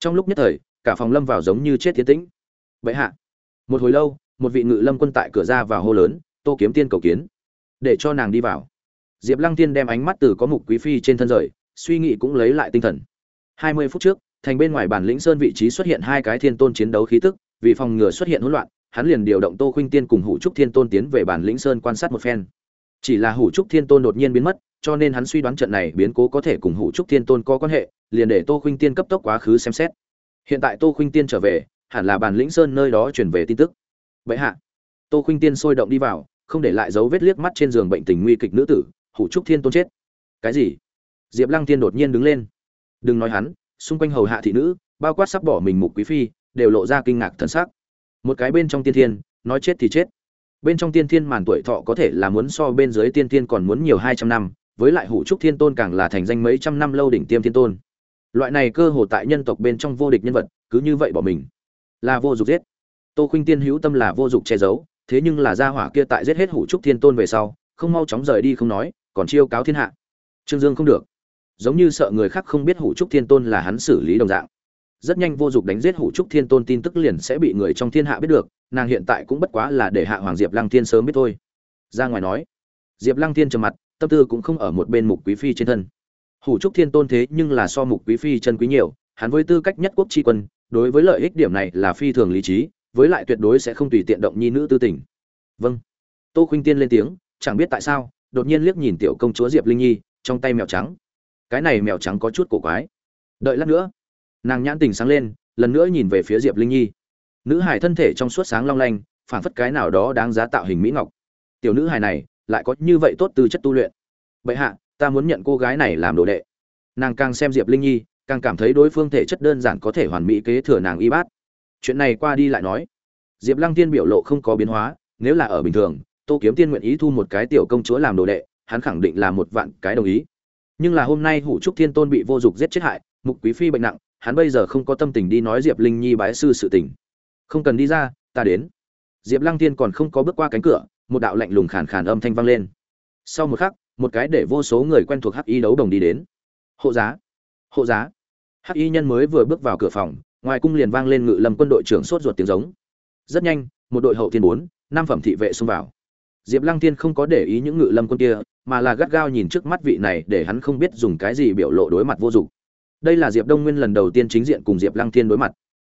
Trong lúc nhất thời, cả phòng lâm vào giống như chết thiên tĩnh. Vậy hạ. Một hồi lâu, một vị ngự lâm quân tại cửa ra vào hô lớn, tô kiếm tiên cầu kiến. Để cho nàng đi vào. Diệp lăng tiên đem ánh mắt từ có mục quý phi trên thân rời, suy nghĩ cũng lấy lại tinh thần. Hai mươi phút trước, thành bên ngoài bản lĩnh sơn vị trí xuất hiện hai cái thiên tôn chiến đấu khí tức, vì phòng ngừa xuất hiện hỗn loạn hắn liền điều động tô khuynh tiên cùng hủ trúc thiên tôn tiến về bản lĩnh sơn quan sát một phen. Chỉ là hủ trúc thiên tôn đột nhiên biến mất, cho nên hắn suy đoán trận này biến cố có thể cùng hủ trúc thiên tôn có quan hệ, liền để tô khuynh tiên cấp tốc quá khứ xem xét. Hiện tại tô khuynh tiên trở về, hẳn là bản lĩnh sơn nơi đó chuyển về tin tức. Vậy hạ. Tô khuynh tiên sôi động đi vào, không để lại dấu vết liếc mắt trên giường bệnh tình nguy kịch nữ tử, hủ trúc thiên tôn chết. Cái gì? Diệp lăng tiên đột nhiên đứng lên. Đừng nói hắn, xung quanh hầu hạ thị nữ, bao quát sắp bỏ mình mục quý phi, đều lộ ra kinh ngạc thân xác một cái bên trong tiên thiên, nói chết thì chết. Bên trong tiên thiên màn tuổi thọ có thể là muốn so bên dưới tiên thiên còn muốn nhiều hai trăm năm, với lại hủ trúc thiên tôn càng là thành danh mấy trăm năm lâu đỉnh tiêm thiên tôn. Loại này cơ hồ tại nhân tộc bên trong vô địch nhân vật, cứ như vậy bỏ mình. Là vô dụng giết. Tô khuynh tiên hữu tâm là vô dụng che giấu, thế nhưng là gia hỏa kia tại giết hết hủ trúc thiên tôn về sau, không mau chóng rời đi không nói, còn chiêu cáo thiên hạ. Trương dương không được. Giống như sợ người khác không biết hủ trúc thiên tôn là hắn xử lý đồng dạng rất nhanh vô dụng đánh giết hủ trúc thiên tôn tin tức liền sẽ bị người trong thiên hạ biết được, nàng hiện tại cũng bất quá là để hạ hoàng diệp lăng thiên sớm biết thôi. Ra ngoài nói, diệp lăng thiên trầm mặt, tâm tư cũng không ở một bên mục quý phi trên thân. Hủ trúc thiên tôn thế nhưng là so mục quý phi chân quý nhiều, hắn với tư cách nhất quốc tri quân, đối với lợi ích điểm này là phi thường lý trí, với lại tuyệt đối sẽ không tùy tiện động nhi nữ tư tình. Vâng. Tô khuynh tiên lên tiếng, chẳng biết tại sao, đột nhiên liếc nhìn tiểu công chúa diệp linh nhi, trong tay mèo trắng. Cái này mèo trắng có chút cổ quái. Đợi lát nữa nàng nhãn tình sáng lên, lần nữa nhìn về phía diệp linh nhi. Nữ hải thân thể trong suốt sáng long lanh phản phất cái nào đó đáng giá tạo hình mỹ ngọc. Tiểu nữ hải này, lại có như vậy tốt từ chất tu luyện. Vậy hạ, ta muốn nhận cô gái này làm đồ đệ. Nàng càng xem diệp linh nhi, càng cảm thấy đối phương thể chất đơn giản có thể hoàn mỹ kế thừa nàng y bát. Chuyện này qua đi lại nói. Diệp lăng tiên biểu lộ không có biến hóa, nếu là ở bình thường, tô kiếm tiên nguyện ý thu một cái tiểu công chúa làm đồ đệ, hắn khẳng định là một vạn cái đồng ý. Nhưng là hôm nay hủ trúc thiên tôn bị vô dụng giết chết hại, mục quý phi bệnh nặng hắn bây giờ không có tâm tình đi nói diệp linh nhi bái sư sự tình. Không cần đi ra, ta đến. Diệp lăng thiên còn không có bước qua cánh cửa, một đạo lạnh lùng khàn khàn âm thanh vang lên. Sau một khắc, một cái để vô số người quen thuộc hắc y đấu đồng đi đến. Hộ giá. Hộ giá. Hắc y nhân mới vừa bước vào cửa phòng, ngoài cung liền vang lên ngự lâm quân đội trưởng sốt ruột tiếng giống. Rất nhanh, một đội hậu thiên bốn, năm phẩm thị vệ xông vào. Diệp lăng thiên không có để ý những ngự lâm quân kia, mà là gắt gao nhìn trước mắt vị này để hắn không biết dùng cái gì biểu lộ đối mặt vô dụng đây là diệp đông nguyên lần đầu tiên chính diện cùng diệp lăng thiên đối mặt.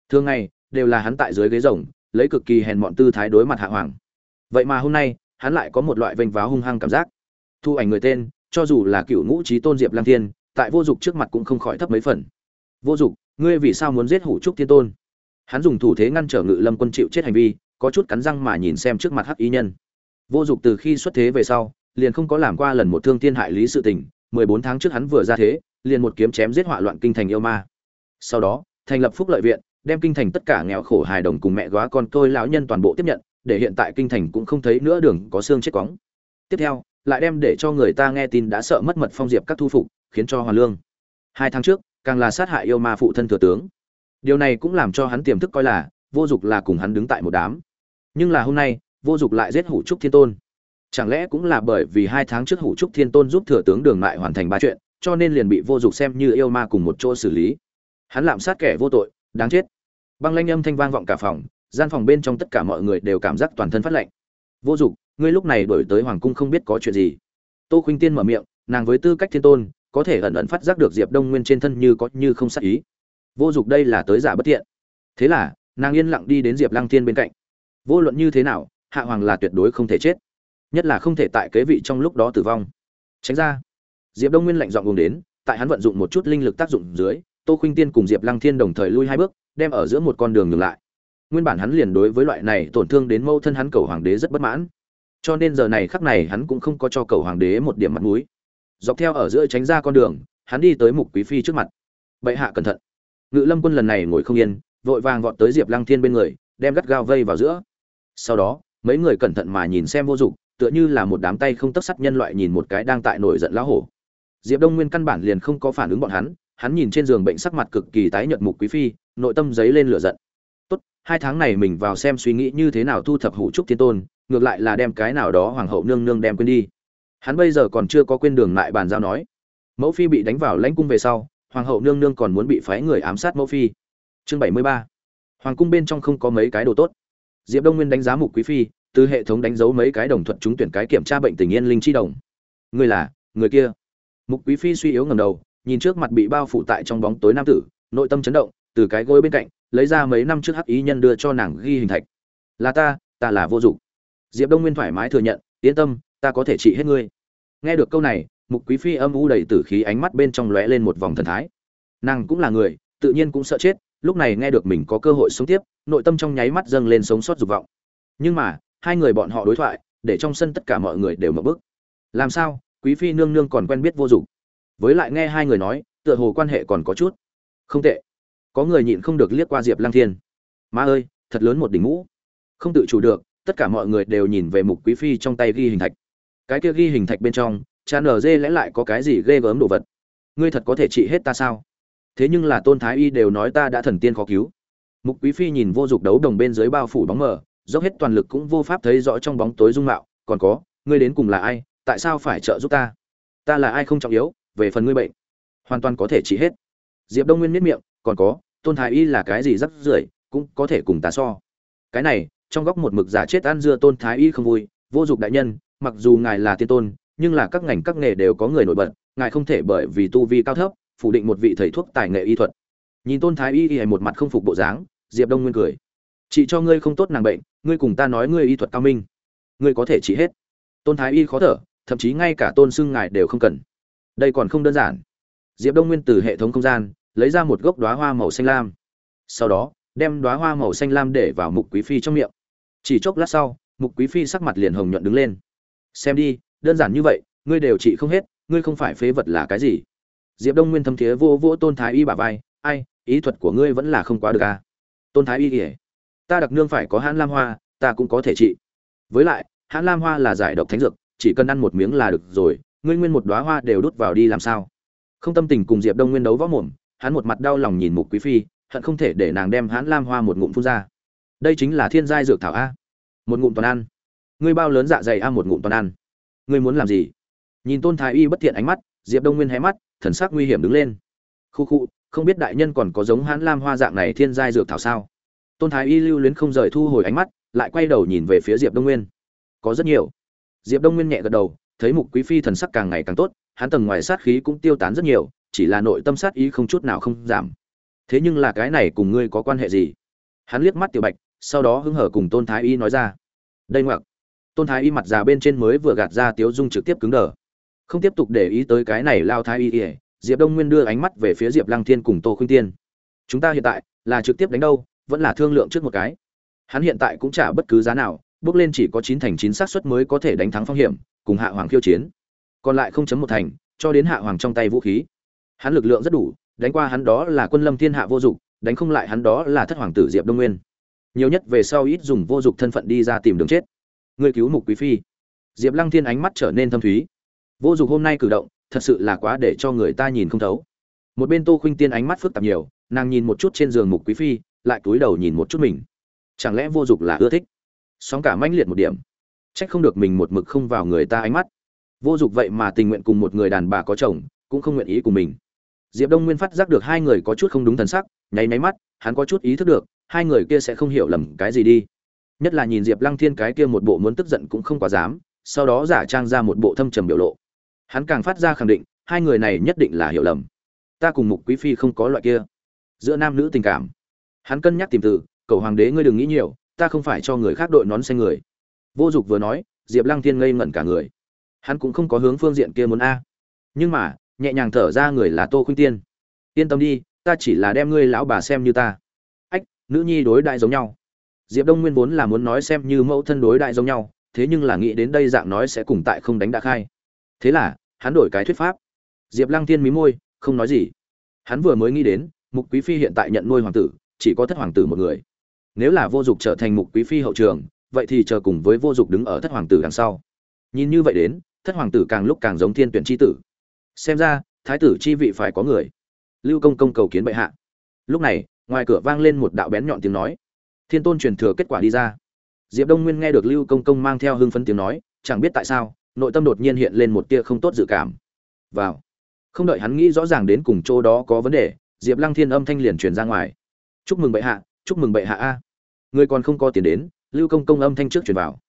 Thường ngày, đều là hắn tại dưới ghế rồng, lấy cực kỳ hèn mọn tư thái đối mặt hạ hoàng. Vậy mà hôm nay, hắn lại có một loại vênh váo hung hăng cảm giác. Thu ảnh người tên, cho dù là cựu ngũ trí tôn diệp lăng thiên, tại vô dụng trước mặt cũng không khỏi thấp mấy phần. Vô dụng ngươi vì sao muốn giết hủ trúc thiên tôn? Hắn dùng thủ thế ngăn trở ngự lâm quân chịu chết hành vi, có chút cắn răng mà nhìn xem trước mặt hắc ý nhân. Vô dụng từ khi xuất thế về sau, liền không có làm qua lần một thương thiên hại lý sự tình, mười bốn tháng trước hắn vừa ra thế liền một kiếm chém giết họa loạn kinh thành yêu ma. Sau đó, thành lập phúc lợi viện, đem kinh thành tất cả nghèo khổ hài đồng cùng mẹ góa con tôi lão nhân toàn bộ tiếp nhận, để hiện tại kinh thành cũng không thấy nữa đường có xương chết cóng tiếp theo, lại đem để cho người ta nghe tin đã sợ mất mật phong diệp các thu phục, khiến cho hoàn lương. Hai tháng trước, càng là sát hại yêu ma phụ thân thừa tướng. Điều này cũng làm cho hắn tiềm thức coi là, vô dụng là cùng hắn đứng tại một đám. Nhưng là hôm nay, vô dụng lại giết hủ trúc thiên tôn. Chẳng lẽ cũng là bởi vì hai tháng trước hủ trúc thiên tôn giúp thừa tướng đường lại hoàn thành ba chuyện cho nên liền bị vô dụng xem như yêu ma cùng một chỗ xử lý. Hắn lạm sát kẻ vô tội, đáng chết. Băng lanh âm thanh vang vọng cả phòng, gian phòng bên trong tất cả mọi người đều cảm giác toàn thân phát lạnh. Vô dụng, ngươi lúc này đổi tới hoàng cung không biết có chuyện gì. Tô khuynh tiên mở miệng, nàng với tư cách thiên tôn, có thể ẩn ẩn phát giác được diệp đông nguyên trên thân như có như không sát ý. Vô dụng đây là tới giả bất tiện thế là, nàng yên lặng đi đến diệp lăng thiên bên cạnh. Vô luận như thế nào, hạ hoàng là tuyệt đối không thể chết. Nhất là không thể tại kế vị trong lúc đó tử vong. Tránh ra diệp đông nguyên lạnh dọn uống đến, tại hắn vận dụng một chút linh lực tác dụng dưới, tô khuynh tiên cùng diệp lăng thiên đồng thời lui hai bước, đem ở giữa một con đường ngừng lại. Nguyên bản hắn liền đối với loại này tổn thương đến mâu thân hắn cầu hoàng đế rất bất mãn. Cho nên giờ này khắc này hắn cũng không có cho cầu hoàng đế một điểm mặt mũi. Dọc theo ở giữa tránh ra con đường, hắn đi tới mục quý phi trước mặt. Bệ hạ cẩn thận. Ngự lâm quân lần này ngồi không yên, vội vàng vọt tới diệp lăng thiên bên người, đem gắt gao vây vào giữa. Sau đó, mấy người cẩn thận mà nhìn xem vô dụng, tựa như là một đám tay không tấc sắt nhân loại nhìn một cái đang tại nổi giận lão hổ diệp đông nguyên căn bản liền không có phản ứng bọn hắn hắn nhìn trên giường bệnh sắc mặt cực kỳ tái nhợt mục quý phi, nội tâm giấy lên lửa giận. Tốt, hai tháng này mình vào xem suy nghĩ như thế nào thu thập hủ trúc thiên tôn, ngược lại là đem cái nào đó hoàng hậu nương nương đem quên đi. Hắn bây giờ còn chưa có quên đường lại bàn giao nói. Mẫu phi bị đánh vào lãnh cung về sau, hoàng hậu nương nương còn muốn bị phái người ám sát mẫu phi. Chương bảy mươi ba. Hoàng cung bên trong không có mấy cái đồ tốt. Diệp đông nguyên đánh giá mục quý phi, từ hệ thống đánh dấu mấy cái đồng thuận trúng tuyển cái kiểm tra bệnh tình yên linh chi đồng. Người là, người kia mục quý phi suy yếu ngầm đầu, nhìn trước mặt bị bao phủ tại trong bóng tối nam tử, nội tâm chấn động, từ cái gối bên cạnh, lấy ra mấy năm trước hắc ý nhân đưa cho nàng ghi hình thạch. Là ta ta là vô dụng. Diệp đông nguyên thoải mái thừa nhận, yên tâm, ta có thể trị hết ngươi. Nghe được câu này, mục quý phi âm u đầy tử khí ánh mắt bên trong lóe lên một vòng thần thái. Nàng cũng là người, tự nhiên cũng sợ chết, lúc này nghe được mình có cơ hội sống tiếp, nội tâm trong nháy mắt dâng lên sống sót dục vọng. Nhưng mà, hai người bọn họ đối thoại, để trong sân tất cả mọi người đều mở bức làm sao? Quý phi nương nương còn quen biết vô dụng. Với lại nghe hai người nói, tựa hồ quan hệ còn có chút không tệ. Có người nhịn không được liếc qua diệp lăng thiên. Ma ơi, thật lớn một đỉnh mũ không tự chủ được, tất cả mọi người đều nhìn về mục quý phi trong tay ghi hình thạch. Cái kia ghi hình thạch bên trong cha nở dê lẽ lại có cái gì ghê gớm đồ vật. Ngươi thật có thể trị hết ta sao? Thế nhưng là tôn thái y đều nói ta đã thần tiên khó cứu. Mục quý phi nhìn vô dụng đấu đồng bên dưới bao phủ bóng mờ, dốc hết toàn lực cũng vô pháp thấy rõ trong bóng tối dung mạo. Còn có, ngươi đến cùng là ai? Tại sao phải trợ giúp ta? Ta là ai không trọng yếu, về phần ngươi bệnh, hoàn toàn có thể trị hết. Diệp đông nguyên miết miệng, còn có, tôn thái y là cái gì rắc rưởi, cũng có thể cùng ta so. Cái này, trong góc một mực giả chết ăn dưa tôn thái y không vui, vô dụng đại nhân, mặc dù ngài là tiên tôn, nhưng là các ngành các nghề đều có người nổi bật, ngài không thể bởi vì tu vi cao thấp, phủ định một vị thầy thuốc tài nghệ y thuật. Nhìn tôn thái y y một mặt không phục bộ dáng, diệp đông nguyên cười. Chị cho ngươi không tốt nàng bệnh, ngươi cùng ta nói ngươi y thuật cao minh, ngươi có thể trị hết. Tôn thái y khó thở thậm chí ngay cả tôn xưng ngài đều không cần. Đây còn không đơn giản. Diệp đông nguyên từ hệ thống không gian, lấy ra một gốc đoá hoa màu xanh lam. Sau đó, đem đoá hoa màu xanh lam để vào mục quý phi trong miệng. Chỉ chốc lát sau, mục quý phi sắc mặt liền hồng nhuận đứng lên. Xem đi, đơn giản như vậy, ngươi đều trị không hết, ngươi không phải phế vật là cái gì? Diệp đông nguyên thâm thiế vô vô tôn thái y bà vai, ai, ý thuật của ngươi vẫn là không quá được à? Tôn thái y kể ta đặc nương phải có hãn lam hoa, ta cũng có thể trị. Với lại, hãn lam hoa là giải độc thánh dược chỉ cần ăn một miếng là được rồi, ngươi nguyên một đoá hoa đều đút vào đi làm sao? Không tâm tình cùng diệp đông nguyên đấu võ mồm, hắn một mặt đau lòng nhìn mục quý phi, hận không thể để nàng đem hãn lam hoa một ngụm phun ra. Đây chính là thiên giai dược thảo a. Một ngụm toàn ăn. Ngươi bao lớn dạ dày a một ngụm toàn ăn. Ngươi muốn làm gì? Nhìn tôn thái y bất thiện ánh mắt, diệp đông nguyên hé mắt, thần sắc nguy hiểm đứng lên. Khu khu, không biết đại nhân còn có giống hãn lam hoa dạng này thiên giai dược thảo sao? Tôn thái y lưu luyến không rời thu hồi ánh mắt, lại quay đầu nhìn về phía diệp đông nguyên. Có rất nhiều diệp đông nguyên nhẹ gật đầu, thấy mục quý phi thần sắc càng ngày càng tốt, hắn tầng ngoài sát khí cũng tiêu tán rất nhiều, chỉ là nội tâm sát ý không chút nào không giảm. Thế nhưng là cái này cùng ngươi có quan hệ gì? Hắn liếc mắt tiểu bạch, sau đó hứng hở cùng tôn thái y nói ra. Đây ngoặc. Tôn thái y mặt già bên trên mới vừa gạt ra tiếu dung trực tiếp cứng đờ. Không tiếp tục để ý tới cái này lao thái y diệp đông nguyên đưa ánh mắt về phía diệp lăng thiên cùng tô khuynh tiên. Chúng ta hiện tại là trực tiếp đánh đâu, vẫn là thương lượng trước một cái. Hắn hiện tại cũng trả bất cứ giá nào bước lên chỉ có chín thành chín xác suất mới có thể đánh thắng phong hiểm, cùng hạ hoàng khiêu chiến. Còn lại không chấm một thành, cho đến hạ hoàng trong tay vũ khí. Hắn lực lượng rất đủ, đánh qua hắn đó là quân lâm thiên hạ vô dụng, đánh không lại hắn đó là thất hoàng tử diệp đông nguyên. Nhiều nhất về sau ít dùng vô dụng thân phận đi ra tìm đường chết. Người cứu mục quý phi. Diệp lăng thiên ánh mắt trở nên thâm thúy. Vô dụng hôm nay cử động, thật sự là quá để cho người ta nhìn không thấu. Một bên tô khuynh tiên ánh mắt phức tạp nhiều, nàng nhìn một chút trên giường mục quý phi, lại cúi đầu nhìn một chút mình. Chẳng lẽ vô dụng là ưa thích? Sóng cả mãnh liệt một điểm. Trách không được mình một mực không vào người ta ánh mắt. Vô dụng vậy mà tình nguyện cùng một người đàn bà có chồng, cũng không nguyện ý cùng mình. Diệp đông nguyên phát giác được hai người có chút không đúng thần sắc, nháy nháy mắt, hắn có chút ý thức được, hai người kia sẽ không hiểu lầm cái gì đi. Nhất là nhìn diệp lăng thiên cái kia một bộ muốn tức giận cũng không quá dám, sau đó giả trang ra một bộ thâm trầm biểu lộ. Hắn càng phát ra khẳng định, hai người này nhất định là hiểu lầm. Ta cùng mục quý phi không có loại kia. Giữa nam nữ tình cảm. Hắn cân nhắc tìm từ cầu hoàng đế ngươi đừng nghĩ nhiều ta không phải cho người khác đội nón xanh người. Vô dục vừa nói, diệp lăng thiên ngây ngẩn cả người. Hắn cũng không có hướng phương diện kia muốn a. Nhưng mà, nhẹ nhàng thở ra người là tô khuynh tiên. Yên tâm đi, ta chỉ là đem ngươi lão bà xem như ta. Ách, nữ nhi đối đại giống nhau. Diệp đông nguyên vốn là muốn nói xem như mẫu thân đối đại giống nhau, thế nhưng là nghĩ đến đây dạng nói sẽ cùng tại không đánh đã khai. Thế là, hắn đổi cái thuyết pháp. Diệp lăng thiên mí môi, không nói gì. Hắn vừa mới nghĩ đến, mục quý phi hiện tại nhận nuôi hoàng tử, chỉ có thất hoàng tử một người nếu là vô dụng trở thành mục quý phi hậu trường, vậy thì chờ cùng với vô dụng đứng ở thất hoàng tử đằng sau. Nhìn như vậy đến, thất hoàng tử càng lúc càng giống thiên tuyển tri tử. Xem ra, thái tử chi vị phải có người. Lưu công công cầu kiến bệ hạ. Lúc này, ngoài cửa vang lên một đạo bén nhọn tiếng nói. Thiên tôn truyền thừa kết quả đi ra. Diệp đông nguyên nghe được lưu công công mang theo hưng phấn tiếng nói, chẳng biết tại sao, nội tâm đột nhiên hiện lên một tia không tốt dự cảm. Vào. Không đợi hắn nghĩ rõ ràng đến cùng chỗ đó có vấn đề, diệp lăng thiên âm thanh liền truyền ra ngoài. Chúc mừng bệ hạ, chúc mừng bệ hạ a người còn không có tiền đến, lưu công công âm thanh trước truyền vào.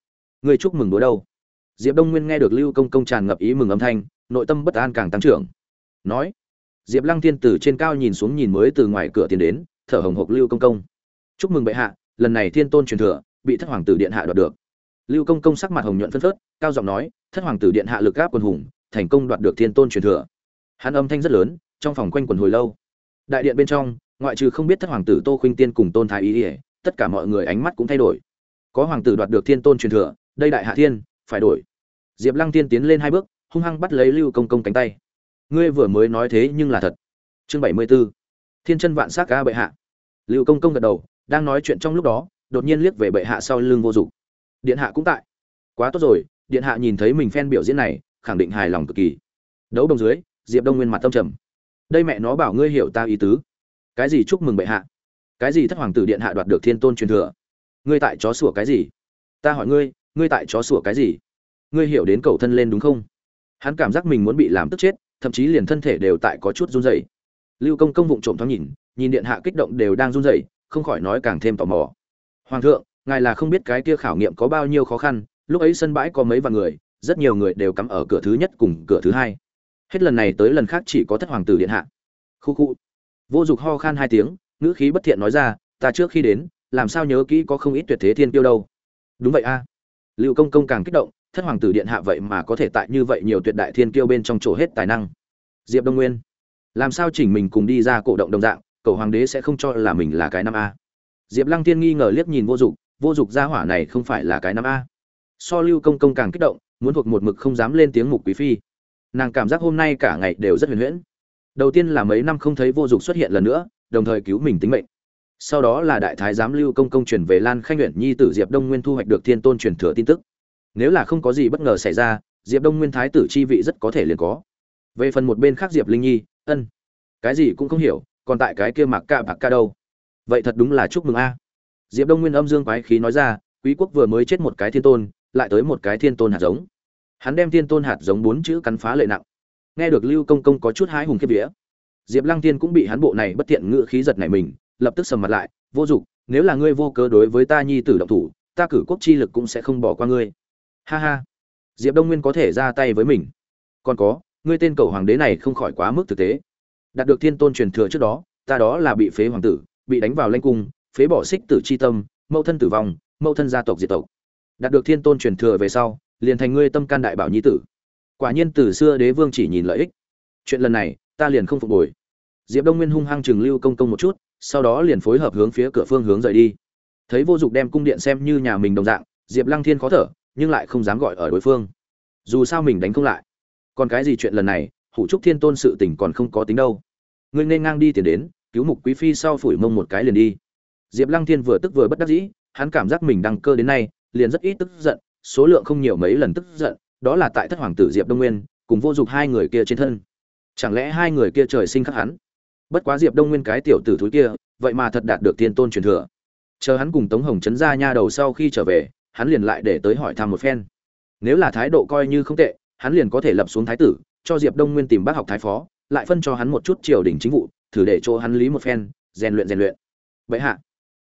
Người chúc mừng bữa đâu? Diệp đông nguyên nghe được lưu công công tràn ngập ý mừng âm thanh, nội tâm bất an càng tăng trưởng. Nói, diệp lăng thiên từ trên cao nhìn xuống nhìn mới từ ngoài cửa tiến đến, thở hồng hộc lưu công công. Chúc mừng bệ hạ, lần này thiên tôn truyền thừa, bị thất hoàng tử điện hạ đoạt được. Lưu công công sắc mặt hồng nhuận phân phớt, cao giọng nói, thất hoàng tử điện hạ lực gáp quân hùng, thành công đoạt được thiên tôn truyền thừa. Hắn âm thanh rất lớn, trong phòng quanh quần hồi lâu. Đại điện bên trong, ngoại trừ không biết thất hoàng tử tô khuynh tiên cùng tôn thái ý ỉa tất cả mọi người ánh mắt cũng thay đổi. Có hoàng tử đoạt được thiên tôn truyền thừa, đây đại hạ thiên, phải đổi. Diệp lăng tiên tiến lên hai bước, hung hăng bắt lấy lưu công công cánh tay. Ngươi vừa mới nói thế nhưng là thật. Chương bảy mươi b ố thiên chân vạn s á c ca bệ hạ. Lưu công công gật đầu, đang nói chuyện trong lúc đó, đột nhiên liếc về bệ hạ sau lưng vô dụng. Điện hạ cũng tại. Quá tốt rồi, điện hạ nhìn thấy mình phen biểu diễn này, khẳng định hài lòng cực kỳ. Đấu đồng dưới, diệp đông nguyên mặt tâm trầm. Đây mẹ nó bảo ngươi hiểu ta ý tứ. Cái gì chúc mừng bệ hạ? Cái gì thất hoàng tử điện hạ đoạt được thiên tôn truyền thừa? Ngươi tại chó sủa cái gì? Ta hỏi ngươi ngươi tại chó sủa cái gì? Ngươi hiểu đến cầu thân lên đúng không? Hắn cảm giác mình muốn bị làm tức chết, thậm chí liền thân thể đều tại có chút run rẩy. Lưu công công vụng trộm thoáng nhìn nhìn điện hạ kích động đều đang run rẩy, không khỏi nói càng thêm tò mò. Hoàng thượng, ngài là không biết cái kia khảo nghiệm có bao nhiêu khó khăn, lúc ấy sân bãi có mấy vạn người, rất nhiều người đều cắm ở cửa thứ nhất cùng cửa thứ hai. Hết lần này tới lần khác chỉ có thất hoàng tử điện hạ. Khu khu. Vô dụng ho khan hai tiếng ngữ khí bất thiện nói ra, ta trước khi đến, làm sao nhớ kỹ có không ít tuyệt thế thiên tiêu đâu. Đúng vậy a. Lưu công công càng kích động, thất hoàng tử điện hạ vậy mà có thể tại như vậy nhiều tuyệt đại thiên tiêu bên trong chỗ hết tài năng. Diệp đông nguyên, làm sao chỉnh mình cùng đi ra cổ động đồng dạng, cầu hoàng đế sẽ không cho là mình là cái năm a? Diệp lăng tiên nghi ngờ liếc nhìn vô dụng vô dụng gia hỏa này không phải là cái năm a? So lưu công công càng kích động, muốn thuộc một mực không dám lên tiếng mục quý phi. Nàng cảm giác hôm nay cả ngày đều rất huyền huyễn. Đầu tiên là mấy năm không thấy vô dụng xuất hiện lần nữa đồng thời cứu mình tính mệnh. Sau đó là đại thái giám lưu công công truyền về lan khanh nguyện nhi tử diệp đông nguyên thu hoạch được thiên tôn truyền thừa tin tức. Nếu là không có gì bất ngờ xảy ra, diệp đông nguyên thái tử chi vị rất có thể liền có. Về phần một bên khác diệp linh nhi, ân, cái gì cũng không hiểu, còn tại cái kia mặc ca bạc ca đâu? Vậy thật đúng là chúc mừng a. Diệp đông nguyên âm dương quái khí nói ra, quý quốc vừa mới chết một cái thiên tôn, lại tới một cái thiên tôn hạt giống. Hắn đem thiên tôn hạt giống bốn chữ cắn phá lệ nặng. Nghe được lưu công công có chút hái hùng kiếp vía diệp lăng tiên cũng bị hắn bộ này bất tiện ngữ khí giật này mình, lập tức sầm mặt lại, vô dụng, nếu là ngươi vô cớ đối với ta nhi tử động thủ, ta cử quốc chi lực cũng sẽ không bỏ qua ngươi. Ha ha. Diệp đông nguyên có thể ra tay với mình. Còn có, ngươi tên cầu hoàng đế này không khỏi quá mức thực tế. Đạt được thiên tôn truyền thừa trước đó, ta đó là bị phế hoàng tử, bị đánh vào lãnh cung, phế bỏ xích tử chi tâm, mẫu thân tử vong, mẫu thân gia tộc diệt tộc. Đạt được thiên tôn truyền thừa về sau, liền thành ngươi tâm can đại bảo nhi tử. Quả nhiên từ xưa đế vương chỉ nhìn lợi ích. Chuyện lần này ta liền không phục hồi. Diệp đông nguyên hung hăng chừng lưu công công một chút, sau đó liền phối hợp hướng phía cửa phương hướng rời đi. Thấy vô dụng đem cung điện xem như nhà mình đồng dạng, diệp lăng thiên khó thở, nhưng lại không dám gọi ở đối phương. Dù sao mình đánh không lại. Còn cái gì chuyện lần này, hủ trúc thiên tôn sự tình còn không có tính đâu. Ngươi nên ngang đi tiền đến, cứu mục quý phi sau phủi mông một cái liền đi. Diệp lăng thiên vừa tức vừa bất đắc dĩ, hắn cảm giác mình đăng cơ đến nay, liền rất ít tức giận, số lượng không nhiều mấy lần tức giận, đó là tại thất hoàng tử diệp đông nguyên, cùng vô dụng hai người kia trên thân chẳng lẽ hai người kia trời sinh khắc hắn? Bất quá diệp đông nguyên cái tiểu tử thúi kia, vậy mà thật đạt được thiên tôn truyền thừa. Chờ hắn cùng tống hồng trấn ra nha đầu sau khi trở về, hắn liền lại để tới hỏi thăm một phen. Nếu là thái độ coi như không tệ, hắn liền có thể lập xuống thái tử, cho diệp đông nguyên tìm bác học thái phó, lại phân cho hắn một chút triều đình chính vụ, thử để cho hắn lý một phen, rèn luyện rèn luyện. Vậy hạ.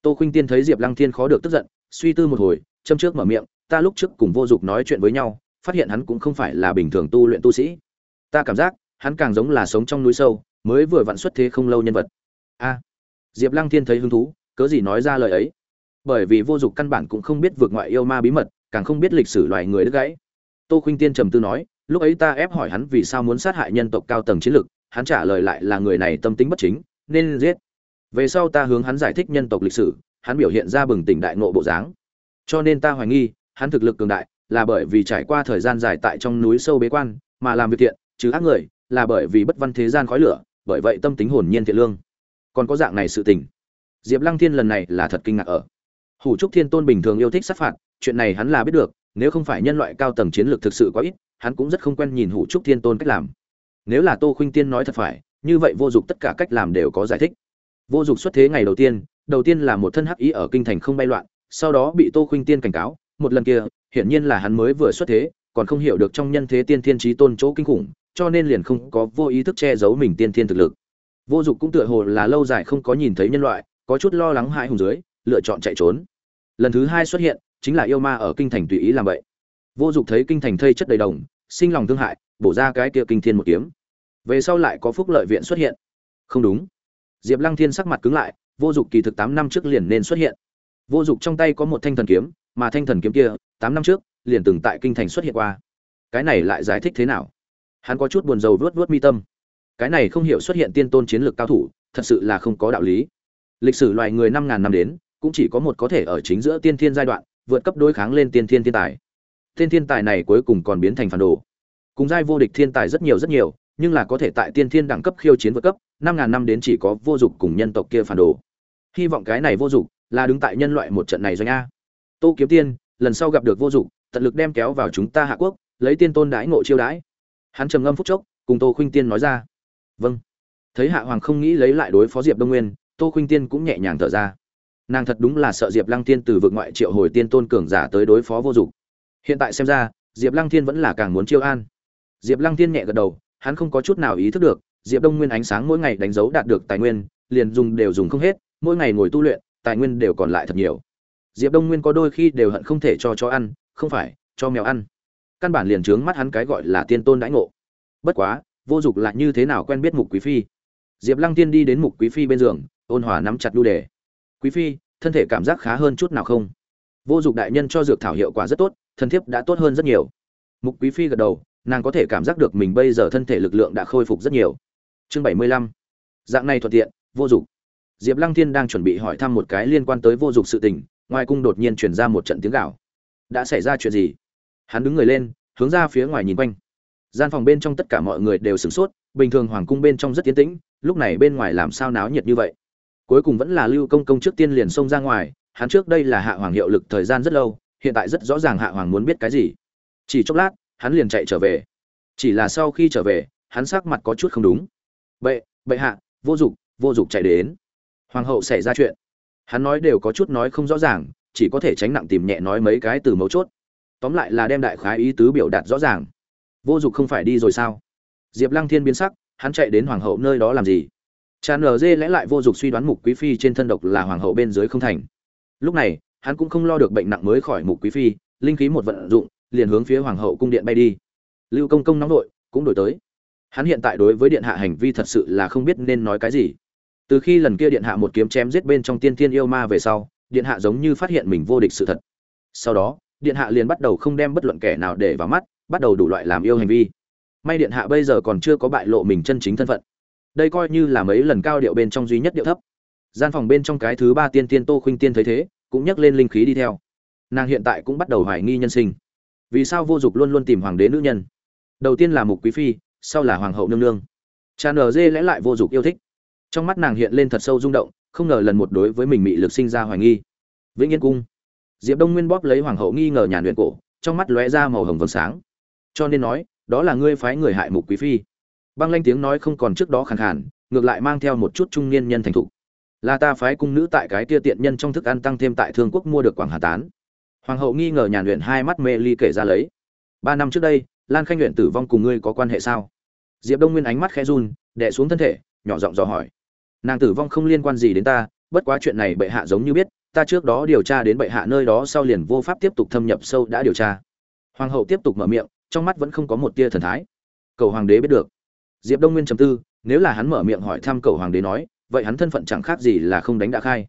Tô khuynh tiên thấy diệp lăng thiên khó được tức giận, suy tư một hồi, châm trước mở miệng, ta lúc trước cùng vô dụng nói chuyện với nhau, phát hiện hắn cũng không phải là bình thường tu luyện tu sĩ. Ta cảm giác hắn càng giống là sống trong núi sâu, mới vừa vặn xuất thế không lâu nhân vật. A, diệp lăng thiên thấy hứng thú, cớ gì nói ra lời ấy? Bởi vì vô dụng căn bản cũng không biết vượt ngoại yêu ma bí mật, càng không biết lịch sử loài người đứt gãy. Tô khuynh tiên trầm tư nói, lúc ấy ta ép hỏi hắn vì sao muốn sát hại nhân tộc cao tầng chiến lực hắn trả lời lại là người này tâm tính bất chính, nên giết. Về sau ta hướng hắn giải thích nhân tộc lịch sử, hắn biểu hiện ra bừng tỉnh đại ngộ bộ dáng. Cho nên ta hoài nghi, hắn thực lực cường đại, là bởi vì trải qua thời gian dài tại trong núi sâu bế quan, mà làm việc thiện chứ ác người là bởi vì bất văn thế gian khói lửa, bởi vậy tâm tính hồn nhiên thiện lương. Còn có dạng này sự tình. Diệp lăng thiên lần này là thật kinh ngạc ở. Hủ trúc thiên tôn bình thường yêu thích sát phạt, chuyện này hắn là biết được, nếu không phải nhân loại cao tầng chiến lược thực sự quá ít, hắn cũng rất không quen nhìn hủ trúc thiên tôn cách làm. Nếu là tô khuynh tiên nói thật phải, như vậy vô dụng tất cả cách làm đều có giải thích. Vô dụng xuất thế ngày đầu tiên đầu tiên là một thân hắc ý ở kinh thành không bay loạn, sau đó bị tô khuynh tiên cảnh cáo, một lần kia, hiển nhiên là hắn mới vừa xuất thế, còn không hiểu được trong nhân thế tiên thiên trí tôn chỗ kinh khủng cho nên liền không có vô ý thức che giấu mình tiên thiên thực lực. Vô dụng cũng tựa hồ là lâu dài không có nhìn thấy nhân loại, có chút lo lắng hãi hùng dưới, lựa chọn chạy trốn. Lần thứ hai xuất hiện, chính là yêu ma ở kinh thành tùy ý làm vậy. Vô dụng thấy kinh thành thây chất đầy đồng, sinh lòng thương hại, bổ ra cái kia kinh thiên một kiếm. Về sau lại có phúc lợi viện xuất hiện. Không đúng. Diệp lăng thiên sắc mặt cứng lại, vô dụng kỳ thực tám năm trước liền nên xuất hiện. Vô dụng trong tay có một thanh thần kiếm, mà thanh thần kiếm kia, tám năm trước, liền từng tại kinh thành xuất hiện qua. Cái này lại giải thích thế nào? Hắn có chút buồn rầu vớt vớt mi tâm. Cái này không hiểu xuất hiện tiên tôn chiến lược cao thủ, thật sự là không có đạo lý. Lịch sử loài người năm ngàn năm đến, cũng chỉ có một có thể ở chính giữa tiên thiên giai đoạn, vượt cấp đối kháng lên tiên thiên thiên tài. Tiên thiên tài này cuối cùng còn biến thành phản đồ. Cùng giai vô địch thiên tài rất nhiều rất nhiều, nhưng là có thể tại tiên thiên đẳng cấp khiêu chiến vượt cấp, năm ngàn năm đến chỉ có vô dụng cùng nhân tộc kia phản đồ. Hy vọng cái này vô dụng là đứng tại nhân loại một trận này doanh a. Tô kiếm tiên, lần sau gặp được vô dụng, tận lực đem kéo vào chúng ta hạ quốc, lấy tiên tôn đái ngộ chiêu đái hắn trầm ngâm phút chốc, cùng tô khuynh tiên nói ra. Vâng. Thấy hạ hoàng không nghĩ lấy lại đối phó diệp đông nguyên, tô khuynh tiên cũng nhẹ nhàng thở ra. Nàng thật đúng là sợ diệp lăng tiên từ vực ngoại triệu hồi tiên tôn cường giả tới đối phó vô dụng. Hiện tại xem ra, diệp lăng tiên vẫn là càng muốn chiêu an. Diệp lăng tiên nhẹ gật đầu, hắn không có chút nào ý thức được, diệp đông nguyên ánh sáng mỗi ngày đánh dấu đạt được tài nguyên, liền dùng đều dùng không hết, mỗi ngày ngồi tu luyện, tài nguyên đều còn lại thật nhiều. Diệp đông nguyên có đôi khi đều hận không thể cho chó ăn, không phải, cho mèo ăn căn bản liền trướng mắt hắn cái gọi là tiên tôn đãi ngộ. Bất quá, vô dụng lại như thế nào quen biết mục quý phi? Diệp lăng tiên đi đến mục quý phi bên giường, ôn hòa nắm chặt đu đề. Quý phi, thân thể cảm giác khá hơn chút nào không? Vô dụng đại nhân cho dược thảo hiệu quả rất tốt, thân thiếp đã tốt hơn rất nhiều. Mục quý phi gật đầu, nàng có thể cảm giác được mình bây giờ thân thể lực lượng đã khôi phục rất nhiều. Chương bảy mươi lăm. Dạng này thuận tiện, vô dụng diệp lăng thiên đang chuẩn bị hỏi thăm một cái liên quan tới vô dụng sự tình, ngoài cung đột nhiên chuyển ra một trận tiếng gạo đã xảy ra chuyện gì? Hắn đứng người lên, hướng ra phía ngoài nhìn quanh. Gian phòng bên trong tất cả mọi người đều sửng sốt, bình thường hoàng cung bên trong rất tiến tĩnh, lúc này bên ngoài làm sao náo nhiệt như vậy? Cuối cùng vẫn là lưu công công trước tiên liền xông ra ngoài, hắn trước đây là hạ hoàng hiệu lực thời gian rất lâu, hiện tại rất rõ ràng hạ hoàng muốn biết cái gì. Chỉ chốc lát, hắn liền chạy trở về. Chỉ là sau khi trở về, hắn sắc mặt có chút không đúng. Bệ bệ hạ, vô dụng vô dụng chạy đến. Hoàng hậu xảy ra chuyện. Hắn nói đều có chút nói không rõ ràng, chỉ có thể tránh nặng tìm nhẹ nói mấy cái từ mấu chốt tóm lại là đem đại khái ý tứ biểu đạt rõ ràng. Vô dụng không phải đi rồi sao? Diệp lăng thiên biến sắc, hắn chạy đến hoàng hậu nơi đó làm gì? Tràn Lg dê lẽ lại vô dụng suy đoán mục quý phi trên thân độc là hoàng hậu bên dưới không thành. Lúc này, hắn cũng không lo được bệnh nặng mới khỏi mục quý phi, linh khí một vận dụng, liền hướng phía hoàng hậu cung điện bay đi. Lưu công công nóng đội cũng đổi tới. Hắn hiện tại đối với điện hạ hành vi thật sự là không biết nên nói cái gì. Từ khi lần kia điện hạ một kiếm chém giết bên trong tiên thiên yêu ma về sau, điện hạ giống như phát hiện mình vô địch sự thật. Sau đó điện hạ liền bắt đầu không đem bất luận kẻ nào để vào mắt, bắt đầu đủ loại làm yêu hành vi. May điện hạ bây giờ còn chưa có bại lộ mình chân chính thân phận. Đây coi như là mấy lần cao điệu bên trong duy nhất điệu thấp. Gian phòng bên trong cái thứ ba tiên tiên tô khuynh tiên thấy thế, cũng nhắc lên linh khí đi theo. Nàng hiện tại cũng bắt đầu hoài nghi nhân sinh. Vì sao vô dụng luôn luôn tìm hoàng đế nữ nhân? Đầu tiên là mục quý phi, sau là hoàng hậu nương nương. Tràn ở dê lẽ lại vô dụng yêu thích. Trong mắt nàng hiện lên thật sâu rung động, không ngờ lần một đối với mình bị lực sinh ra hoài nghi. Vĩnh yên cung diệp đông nguyên bóp lấy hoàng hậu nghi ngờ nhàn luyện cổ, trong mắt lóe ra màu hồng vầng sáng. Cho nên nói, đó là ngươi phái người hại mục quý phi. Băng lanh tiếng nói không còn trước đó khàn khàn, ngược lại mang theo một chút trung niên nhân thành thục. Là ta phái cung nữ tại cái kia tiện nhân trong thức ăn tăng thêm tại thương quốc mua được quảng hà tán. Hoàng hậu nghi ngờ nhàn luyện hai mắt mê ly kể ra lấy. Ba năm trước đây, lan khanh luyện tử vong cùng ngươi có quan hệ sao? Diệp đông nguyên ánh mắt khẽ run đẻ xuống thân thể, nhỏ giọng dò hỏi. Nàng tử vong không liên quan gì đến ta, bất quá chuyện này bệ hạ giống như biết ta trước đó điều tra đến bệ hạ nơi đó sau liền vô pháp tiếp tục thâm nhập sâu đã điều tra. Hoàng hậu tiếp tục mở miệng, trong mắt vẫn không có một tia thần thái. Cầu hoàng đế biết được. Diệp đông nguyên trầm tư, nếu là hắn mở miệng hỏi thăm cầu hoàng đế nói, vậy hắn thân phận chẳng khác gì là không đánh đã khai.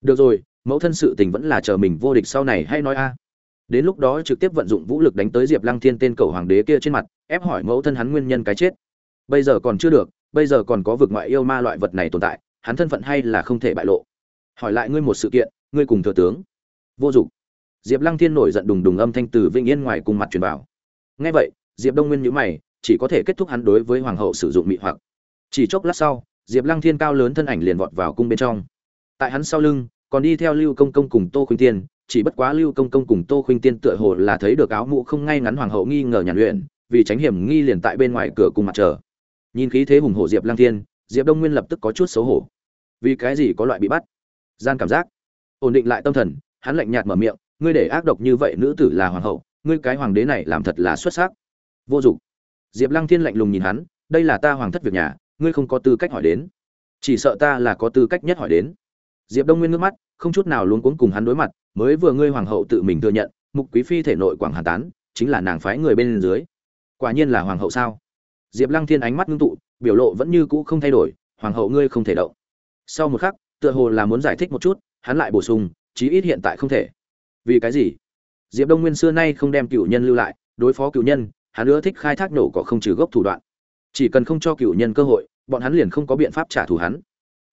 Được rồi, mẫu thân sự tình vẫn là chờ mình vô địch sau này hay nói a. Đến lúc đó trực tiếp vận dụng vũ lực đánh tới diệp lăng thiên tên cầu hoàng đế kia trên mặt, ép hỏi mẫu thân hắn nguyên nhân cái chết. Bây giờ còn chưa được, bây giờ còn có vực ngoại yêu ma loại vật này tồn tại, hắn thân phận hay là không thể bại lộ. Hỏi lại ngươi một sự kiện ngươi cùng thừa tướng. Vô dụng. Diệp lăng thiên nổi giận đùng đùng âm thanh từ vĩnh yên ngoài cùng mặt truyền vào. Ngay vậy, diệp đông nguyên nhữ mày, chỉ có thể kết thúc hắn đối với hoàng hậu sử dụng mị hoặc. Chỉ chốc lát sau, diệp lăng thiên cao lớn thân ảnh liền vọt vào cung bên trong. Tại hắn sau lưng, còn đi theo lưu công công cùng tô khuynh tiên, chỉ bất quá lưu công công cùng tô khuynh tiên tựa hồ là thấy được áo mũ không ngay ngắn hoàng hậu nghi ngờ nhàn luyện, vì tránh hiểm nghi liền tại bên ngoài cửa cùng mặt chờ. Nhìn khí thế hùng hổ diệp lăng thiên, diệp đông nguyên lập tức có chút xấu hổ. Vì cái gì có loại bị bắt? Gian cảm giác ổn định lại tâm thần, hắn lạnh nhạt mở miệng, ngươi để ác độc như vậy nữ tử là hoàng hậu, ngươi cái hoàng đế này làm thật là xuất sắc. Vô dụng. Diệp lăng thiên lạnh lùng nhìn hắn, đây là ta hoàng thất việc nhà, ngươi không có tư cách hỏi đến. Chỉ sợ ta là có tư cách nhất hỏi đến. Diệp đông nguyên ngước mắt, không chút nào luống cuống cùng hắn đối mặt, mới vừa ngươi hoàng hậu tự mình thừa nhận, mục quý phi thể nội quảng hà tán, chính là nàng phái người bên dưới. Quả nhiên là hoàng hậu sao? Diệp lăng thiên ánh mắt ngưng tụ, biểu lộ vẫn như cũ không thay đổi, hoàng hậu ngươi không thể động. Sau một khắc, tựa hồ là muốn giải thích một chút hắn lại bổ sung, chí ít hiện tại không thể. Vì cái gì? Diệp đông nguyên xưa nay không đem cựu nhân lưu lại, đối phó cựu nhân, hắn ưa thích khai thác nổ cỏ không trừ gốc thủ đoạn. Chỉ cần không cho cựu nhân cơ hội, bọn hắn liền không có biện pháp trả thù hắn.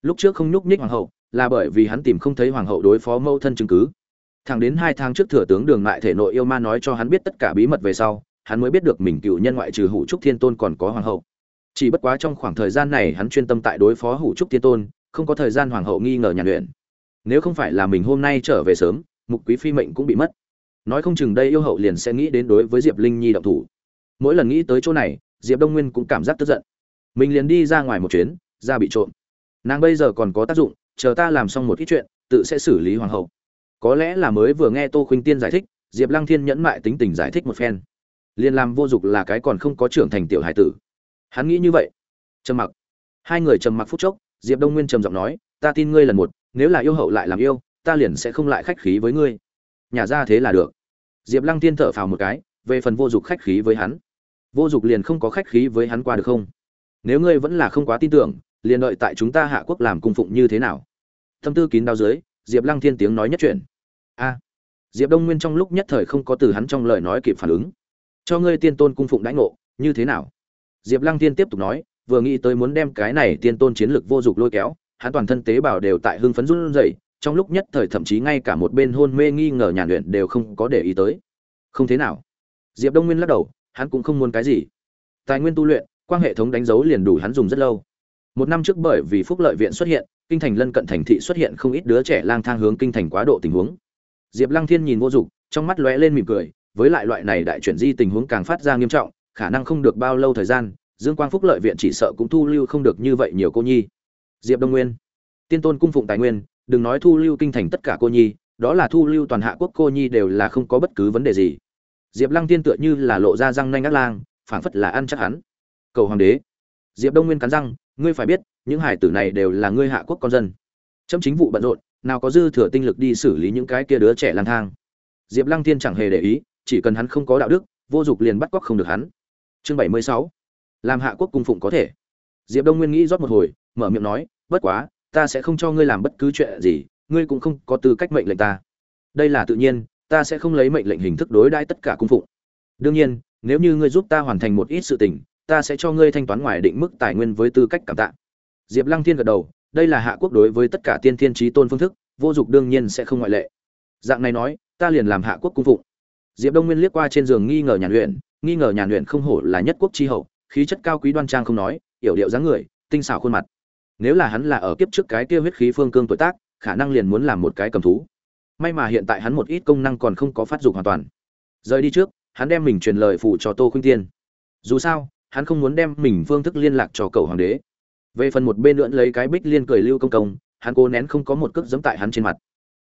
Lúc trước không nhúc nhích hoàng hậu, là bởi vì hắn tìm không thấy hoàng hậu đối phó mâu thân chứng cứ. Thẳng đến hai tháng trước thừa tướng đường lại thể nội yêu ma nói cho hắn biết tất cả bí mật về sau, hắn mới biết được mình cựu nhân ngoại trừ hủ trúc thiên tôn còn có hoàng hậu. Chỉ bất quá trong khoảng thời gian này hắn chuyên tâm tại đối phó hủ trúc thiên tôn, không có thời gian hoàng hậu nghi ngờ nhàn luyện nếu không phải là mình hôm nay trở về sớm, mục quý phi mệnh cũng bị mất. Nói không chừng đây yêu hậu liền sẽ nghĩ đến đối với diệp linh nhi động thủ. Mỗi lần nghĩ tới chỗ này, diệp đông nguyên cũng cảm giác tức giận. Mình liền đi ra ngoài một chuyến, ra bị trộm. Nàng bây giờ còn có tác dụng, chờ ta làm xong một ít chuyện, tự sẽ xử lý hoàng hậu. Có lẽ là mới vừa nghe tô khuynh tiên giải thích, diệp lăng thiên nhẫn mại tính tình giải thích một phen. Liền làm vô dụng là cái còn không có trưởng thành tiểu hải tử. Hắn nghĩ như vậy. Trầm mặc. Hai người trầm mặc phút chốc, diệp đông nguyên trầm giọng nói, ta tin ngươi lần một nếu là yêu hậu lại làm yêu, ta liền sẽ không lại khách khí với ngươi. Nhà ra thế là được. Diệp lăng tiên thở phào một cái, về phần vô dụng khách khí với hắn. Vô dụng liền không có khách khí với hắn qua được không? Nếu ngươi vẫn là không quá tin tưởng, liền đợi tại chúng ta hạ quốc làm cung phụng như thế nào? Tâm tư kín đao dưới, diệp lăng thiên tiếng nói nhất chuyện a. Diệp đông nguyên trong lúc nhất thời không có từ hắn trong lời nói kịp phản ứng. Cho ngươi tiên tôn cung phụng đãi ngộ, như thế nào? Diệp lăng thiên tiếp tục nói, vừa nghĩ tới muốn đem cái này tiên tôn chiến lược vô dụng lôi kéo hắn toàn thân tế bào đều tại hưng phấn run rẩy, trong lúc nhất thời thậm chí ngay cả một bên hôn mê nghi ngờ nhàn luyện đều không có để ý tới. Không thế nào. Diệp đông nguyên lắc đầu, hắn cũng không muốn cái gì. Tài nguyên tu luyện, quang hệ thống đánh dấu liền đủ hắn dùng rất lâu. Một năm trước bởi vì phúc lợi viện xuất hiện, kinh thành lân cận thành thị xuất hiện không ít đứa trẻ lang thang hướng kinh thành quá độ tình huống. Diệp lăng thiên nhìn vô dụng, trong mắt lóe lên mỉm cười, với lại loại này đại chuyển di tình huống càng phát ra nghiêm trọng, khả năng không được bao lâu thời gian, dương quang phúc lợi viện chỉ sợ cũng thu lưu không được như vậy nhiều cô nhi diệp đông nguyên. Tiên tôn cung phụng tài nguyên, đừng nói thu lưu kinh thành tất cả cô nhi, đó là thu lưu toàn hạ quốc cô nhi đều là không có bất cứ vấn đề gì. Diệp lăng tiên tựa như là lộ ra răng nanh ác lang, phảng phất là ăn chắc hắn. Cầu hoàng đế. Diệp đông nguyên cắn răng, ngươi phải biết, những hải tử này đều là ngươi hạ quốc con dân. Chấm chính vụ bận rộn, nào có dư thừa tinh lực đi xử lý những cái kia đứa trẻ lang thang. Diệp lăng tiên chẳng hề để ý, chỉ cần hắn không có đạo đức, vô dụng liền bắt cóc không được hắn. Chương bảy mươi sáu. Làm hạ quốc cung phụng có thể. Diệp đông nguyên nghĩ rót một hồi, mở miệng nói bất quá, ta sẽ không cho ngươi làm bất cứ chuyện gì, ngươi cũng không có tư cách mệnh lệnh ta. Đây là tự nhiên, ta sẽ không lấy mệnh lệnh hình thức đối đãi tất cả cung phụng. Đương nhiên, nếu như ngươi giúp ta hoàn thành một ít sự tình, ta sẽ cho ngươi thanh toán ngoài định mức tài nguyên với tư cách cảm tạ. Diệp lăng thiên gật đầu, đây là hạ quốc đối với tất cả tiên thiên trí tôn phương thức, vô dụng đương nhiên sẽ không ngoại lệ. Dạng này nói, ta liền làm hạ quốc cung phụng. Diệp đông nguyên liếc qua trên giường nghi ngờ nhàn luyện, nghi ngờ nhàn luyện không hổ là nhất quốc tri hậu, khí chất cao quý đoan trang không nói, yểu điệu dáng người, tinh xảo khuôn mặt nếu là hắn là ở kiếp trước cái kia huyết khí phương cương tuổi tác, khả năng liền muốn làm một cái cầm thú. May mà hiện tại hắn một ít công năng còn không có phát dụng hoàn toàn. Rời đi trước, hắn đem mình truyền lời phụ cho tô khuynh tiên. Dù sao, hắn không muốn đem mình phương thức liên lạc cho cầu hoàng đế. Về phần một bên lưỡn lấy cái bích liên cười lưu công công, hắn cố nén không có một cước giẫm tại hắn trên mặt.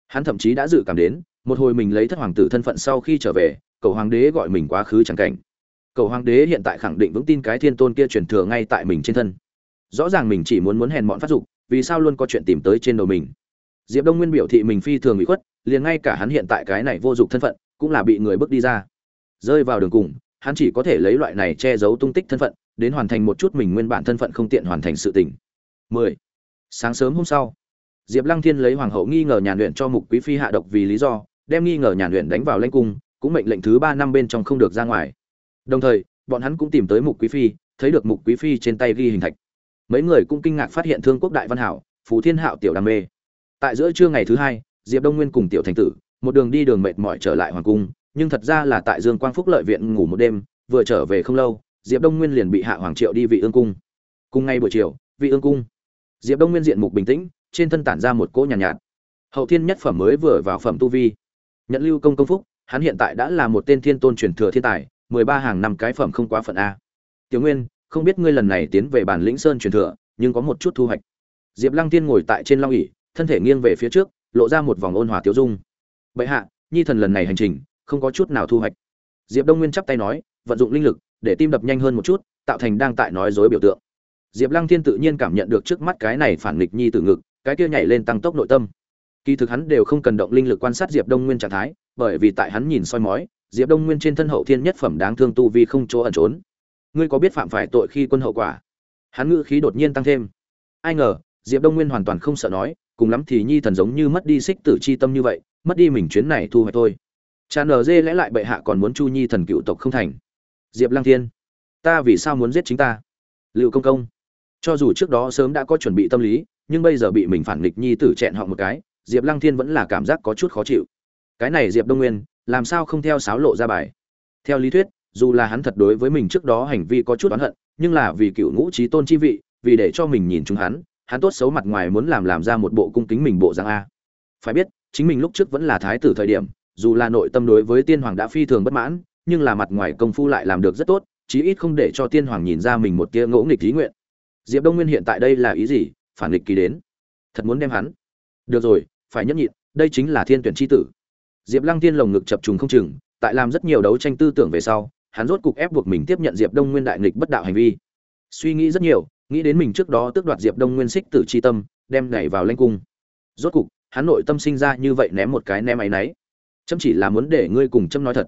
Hắn thậm chí đã dự cảm đến, một hồi mình lấy thất hoàng tử thân phận sau khi trở về cầu hoàng đế gọi mình quá khứ chẳng cảnh. Cầu hoàng đế hiện tại khẳng định vững tin cái thiên tôn kia truyền thừa ngay tại mình trên thân rõ ràng mình chỉ muốn muốn hèn mọn phát dục, vì sao luôn có chuyện tìm tới trên đầu mình? Diệp đông nguyên biểu thị mình phi thường bị khuất, liền ngay cả hắn hiện tại cái này vô dụng thân phận, cũng là bị người bước đi ra. Rơi vào đường cùng, hắn chỉ có thể lấy loại này che giấu tung tích thân phận, đến hoàn thành một chút mình nguyên bản thân phận không tiện hoàn thành sự tình. 10. sáng sớm hôm sau, diệp lăng thiên lấy hoàng hậu nghi ngờ nhàn luyện cho mục quý phi hạ độc vì lý do, đem nghi ngờ nhàn luyện đánh vào lãnh cung, cũng mệnh lệnh thứ ba năm bên trong không được ra ngoài. Đồng thời, bọn hắn cũng tìm tới mục quý phi, thấy được mục quý phi trên tay ghi hình thạch mấy người cũng kinh ngạc phát hiện thương quốc đại văn hảo phú thiên hạo tiểu đam mê. Tại giữa trưa ngày thứ hai diệp đông nguyên cùng tiểu thành tử một đường đi đường mệt mỏi trở lại hoàng cung nhưng thật ra là tại dương quang phúc lợi viện ngủ một đêm vừa trở về không lâu diệp đông nguyên liền bị hạ hoàng triệu đi vị ương cung. Cùng ngay buổi chiều vị ương cung. Diệp đông nguyên diện mục bình tĩnh trên thân tản ra một cỗ nhàn nhạt, nhạt. Hậu thiên nhất phẩm mới vừa vào phẩm tu vi. Nhận lưu công công phúc hắn hiện tại đã là một tên thiên tôn truyền thừa thiên tài mười ba hàng năm cái phẩm không quá phận a. Tiểu nguyên không biết ngươi lần này tiến về bản lĩnh sơn truyền thừa, nhưng có một chút thu hoạch. Diệp lăng tiên ngồi tại trên long ỉ thân thể nghiêng về phía trước, lộ ra một vòng ôn hòa tiêu dung. Bệ hạ, nhi thần lần này hành trình, không có chút nào thu hoạch. Diệp đông nguyên chắp tay nói, vận dụng linh lực, để tim đập nhanh hơn một chút, tạo thành đang tại nói dối biểu tượng. Diệp lăng thiên tự nhiên cảm nhận được trước mắt cái này phản nghịch nhi từ ngực, cái kia nhảy lên tăng tốc nội tâm. Kỳ thực hắn đều không cần động linh lực quan sát diệp đông nguyên trạng thái, bởi vì tại hắn nhìn soi mói, diệp đông nguyên trên thân hậu thiên nhất phẩm đáng thương tu vi không chỗ ẩn trốn ngươi có biết phạm phải tội khi quân hậu quả? Hắn ngữ khí đột nhiên tăng thêm. Ai ngờ, diệp đông nguyên hoàn toàn không sợ nói, cùng lắm thì nhi thần giống như mất đi xích tử c h i tâm như vậy, mất đi mình chuyến này thu hoạch thôi. Cha nờ dê lẽ lại bệ hạ còn muốn chu nhi thần cựu tộc không thành. Diệp lang thiên, ta vì sao muốn giết chính ta? Liệu công công, cho dù trước đó sớm đã có chuẩn bị tâm lý, nhưng bây giờ bị mình phản nghịch nhi tử chẹn họ một cái, diệp lăng thiên vẫn là cảm giác có chút khó chịu. Cái này diệp đông nguyên, làm sao không theo sáo lộ ra bài? Theo lý thuyết dù là hắn thật đối với mình trước đó hành vi có chút oán hận, nhưng là vì cựu ngũ trí tôn chi vị, vì để cho mình nhìn chúng hắn hắn tốt xấu mặt ngoài muốn làm làm ra một bộ cung kính mình bộ dạng a. Phải biết, chính mình lúc trước vẫn là thái tử thời điểm, dù là nội tâm đối với tiên hoàng đã phi thường bất mãn, nhưng là mặt ngoài công phu lại làm được rất tốt, chí ít không để cho tiên hoàng nhìn ra mình một tia ngỗ nghịch ý nguyện. Diệp đông nguyên hiện tại đây là ý gì? Phản nghịch kỳ đến. Thật muốn đem hắn. Được rồi, phải nhẫn nhịn, đây chính là thiên tuyển chi tử. Diệp lăng tiên lồng ngực chập trùng không chừng, tại làm rất nhiều đấu tranh tư tưởng về sau hắn rốt cục ép buộc mình tiếp nhận diệp đông nguyên đại nghịch bất đạo hành vi. Suy nghĩ rất nhiều, nghĩ đến mình trước đó tước đoạt diệp đông nguyên xích tử chi tâm, đem nhảy vào lãnh cung. Rốt cục, hắn nội tâm sinh ra như vậy ném một cái ném ấy nấy. Chấm chỉ là muốn để ngươi cùng chấm nói thật.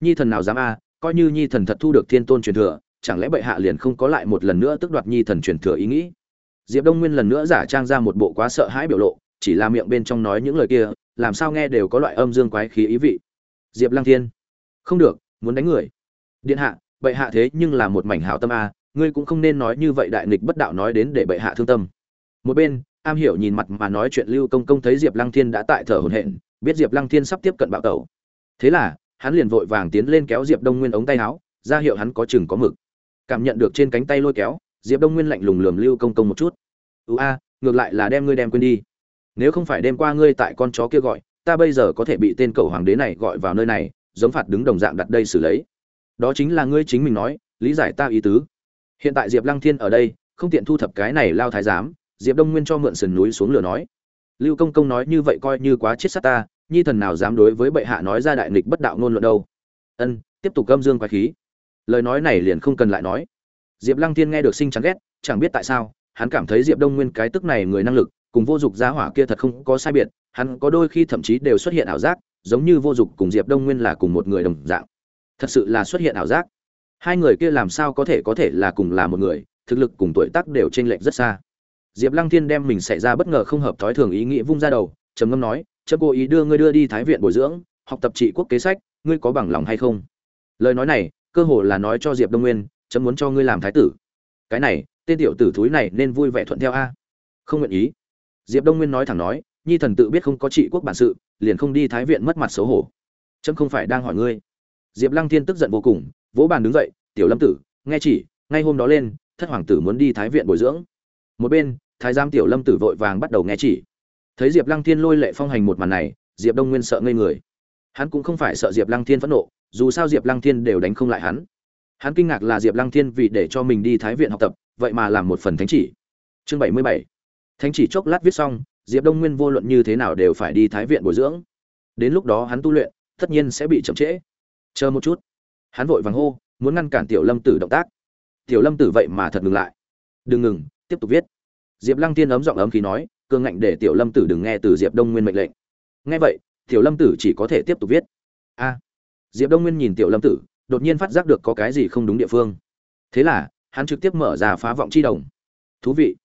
Nhi thần nào dám a, coi như nhi thần thật thu được thiên tôn truyền thừa, chẳng lẽ bệ hạ liền không có lại một lần nữa tước đoạt nhi thần truyền thừa ý nghĩ? Diệp đông nguyên lần nữa giả trang ra một bộ quá sợ hãi biểu lộ, chỉ là miệng bên trong nói những lời kia, làm sao nghe đều có loại âm dương quái khí ý vị. Diệp lăng thiên, không được, muốn đánh người điện hạ, bệ hạ thế nhưng là một mảnh hảo tâm a, ngươi cũng không nên nói như vậy đại nghịch bất đạo nói đến để bệ hạ thương tâm. Một bên, am hiểu nhìn mặt mà nói chuyện lưu công công thấy diệp lăng thiên đã tại thở hổn hển, biết diệp lăng thiên sắp tiếp cận bạo tẩu. Thế là, hắn liền vội vàng tiến lên kéo diệp đông nguyên ống tay áo, ra hiệu hắn có chừng có mực. Cảm nhận được trên cánh tay lôi kéo, diệp đông nguyên lạnh lùng lườm lưu công công một chút. Ưu a, ngược lại là đem ngươi đem quên đi. Nếu không phải đêm qua ngươi tại con chó kia gọi, ta bây giờ có thể bị tên cầu hoàng đế này gọi vào nơi này, giống phạt đứng đồng dạng đặt đây xử lấy đó chính là ngươi chính mình nói, lý giải ta ý tứ. Hiện tại diệp lăng thiên ở đây, không tiện thu thập cái này lao thái giám, diệp đông nguyên cho mượn sườn núi xuống lửa nói. Lưu công công nói như vậy coi như quá chết sát ta, nhi thần nào dám đối với bệ hạ nói ra đại nghịch bất đạo ngôn luận đâu. Ân, tiếp tục gâm dương quái khí. Lời nói này liền không cần lại nói. Diệp lăng thiên nghe được sinh chán ghét, chẳng biết tại sao, hắn cảm thấy diệp đông nguyên cái tức này người năng lực, cùng vô dụng giá hỏa kia thật không có sai biệt, hắn có đôi khi thậm chí đều xuất hiện ảo giác, giống như vô dụng cùng diệp đông nguyên là cùng một người đồng dạng thật sự là xuất hiện ảo giác. Hai người kia làm sao có thể có thể là cùng là một người, thực lực cùng tuổi tác đều chênh lệch rất xa. Diệp lăng thiên đem mình xảy ra bất ngờ không hợp thói thường ý nghĩ vung ra đầu, trầm ngâm nói chấm cố ý đưa ngươi đưa đi thái viện bồi dưỡng, học tập trị quốc kế sách, ngươi có bằng lòng hay không? Lời nói này, cơ hồ là nói cho diệp đông nguyên chấm muốn cho ngươi làm thái tử. Cái này, tên tiểu tử thúi này nên vui vẻ thuận theo a. Không nguyện ý. Diệp đông nguyên nói thẳng nói, nhi thần tự biết không có trị quốc bản sự, liền không đi thái viện mất mặt xấu hổ. Trâm không phải đang hỏi ngươi diệp lăng thiên tức giận vô cùng, vỗ bàn đứng dậy, tiểu lâm tử, nghe chỉ, ngay hôm đó lên, thất hoàng tử muốn đi thái viện bồi dưỡng. Một bên, thái giám tiểu lâm tử vội vàng bắt đầu nghe chỉ. Thấy diệp lăng thiên lôi lệ phong hành một màn này, diệp đông nguyên sợ ngây người. Hắn cũng không phải sợ diệp lăng thiên phẫn nộ, dù sao diệp lăng thiên đều đánh không lại hắn. Hắn kinh ngạc là diệp lăng thiên vì để cho mình đi thái viện học tập, vậy mà làm một phần thánh chỉ. Chương bảy mươi bảy. Thánh chỉ chốc lát viết xong, diệp đông nguyên vô luận như thế nào đều phải đi thái viện bồi dưỡng. Đến lúc đó hắn tu luyện, tất nhiên sẽ bị chậm trễ chờ một chút. Hắn vội vàng hô, muốn ngăn cản tiểu lâm tử động tác. Tiểu lâm tử vậy mà thật ngừng lại. Đừng ngừng, tiếp tục viết. Diệp lăng tiên ấm giọng ấm khi nói cương ngạnh để tiểu lâm tử đừng nghe từ diệp đông nguyên mệnh lệnh. Nghe vậy, tiểu lâm tử chỉ có thể tiếp tục viết. A. Diệp đông nguyên nhìn tiểu lâm tử, đột nhiên phát giác được có cái gì không đúng địa phương. Thế là, hắn trực tiếp mở ra phá vọng chi đồng. Thú vị.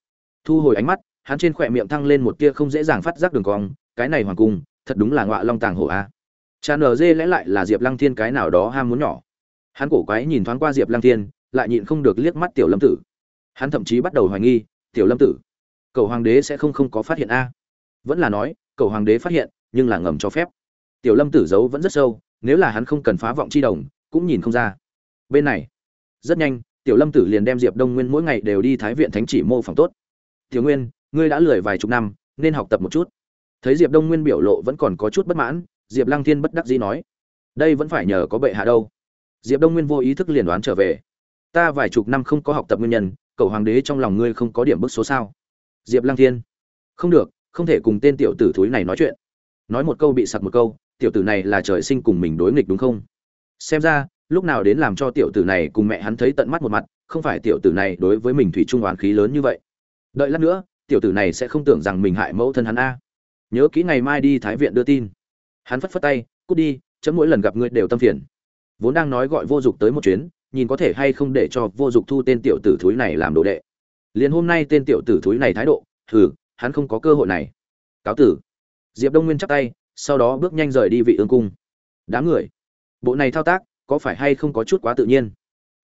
Thu hồi ánh mắt, hắn trên khỏe miệng thăng lên một tia không dễ dàng phát giác đường cong. Cái này hoàng cung, thật đúng là ngọa long tàng hổ a cha nở dê lẽ lại là diệp lăng thiên cái nào đó ham muốn nhỏ. Hắn cổ quái nhìn thoáng qua diệp lăng thiên, lại nhịn không được liếc mắt tiểu lâm tử. Hắn thậm chí bắt đầu hoài nghi, tiểu lâm tử cầu hoàng đế sẽ không không có phát hiện a? Vẫn là nói cầu hoàng đế phát hiện, nhưng là ngầm cho phép. Tiểu lâm tử giấu vẫn rất sâu, nếu là hắn không cần phá vọng chi đồng, cũng nhìn không ra. Bên này, rất nhanh, tiểu lâm tử liền đem diệp đông nguyên mỗi ngày đều đi thái viện thánh chỉ mô phỏng tốt. Tiểu nguyên, ngươi đã lười vài chục năm, nên học tập một chút. Thấy diệp đông nguyên biểu lộ vẫn còn có chút bất mãn diệp lăng thiên bất đắc dĩ nói, đây vẫn phải nhờ có bệ hạ đâu. Diệp đông nguyên vô ý thức liền đoán trở về, ta vài chục năm không có học tập nguyên nhân cầu hoàng đế trong lòng ngươi không có điểm bức số sao? Diệp lăng thiên, không được, không thể cùng tên tiểu tử thúi này nói chuyện. Nói một câu bị sặc một câu, tiểu tử này là trời sinh cùng mình đối nghịch đúng không? Xem ra, lúc nào đến làm cho tiểu tử này cùng mẹ hắn thấy tận mắt một mặt, không phải tiểu tử này đối với mình thủy trung oán khí lớn như vậy. Đợi lát nữa, tiểu tử này sẽ không tưởng rằng mình hại mẫu thân hắn a. Nhớ kỹ ngày mai đi thái viện đưa tin hắn phất phất tay, cút đi, chấm mỗi lần gặp ngươi đều tâm phiền. Vốn đang nói gọi vô dụng tới một chuyến, nhìn có thể hay không để cho vô dụng thu tên tiểu tử thúi này làm đồ đệ. Liền hôm nay tên tiểu tử thúi này thái độ thử hắn không có cơ hội này. Cáo tử. Diệp đông nguyên chắp tay, sau đó bước nhanh rời đi vị ương cung. Đám người, bộ này thao tác có phải hay không có chút quá tự nhiên?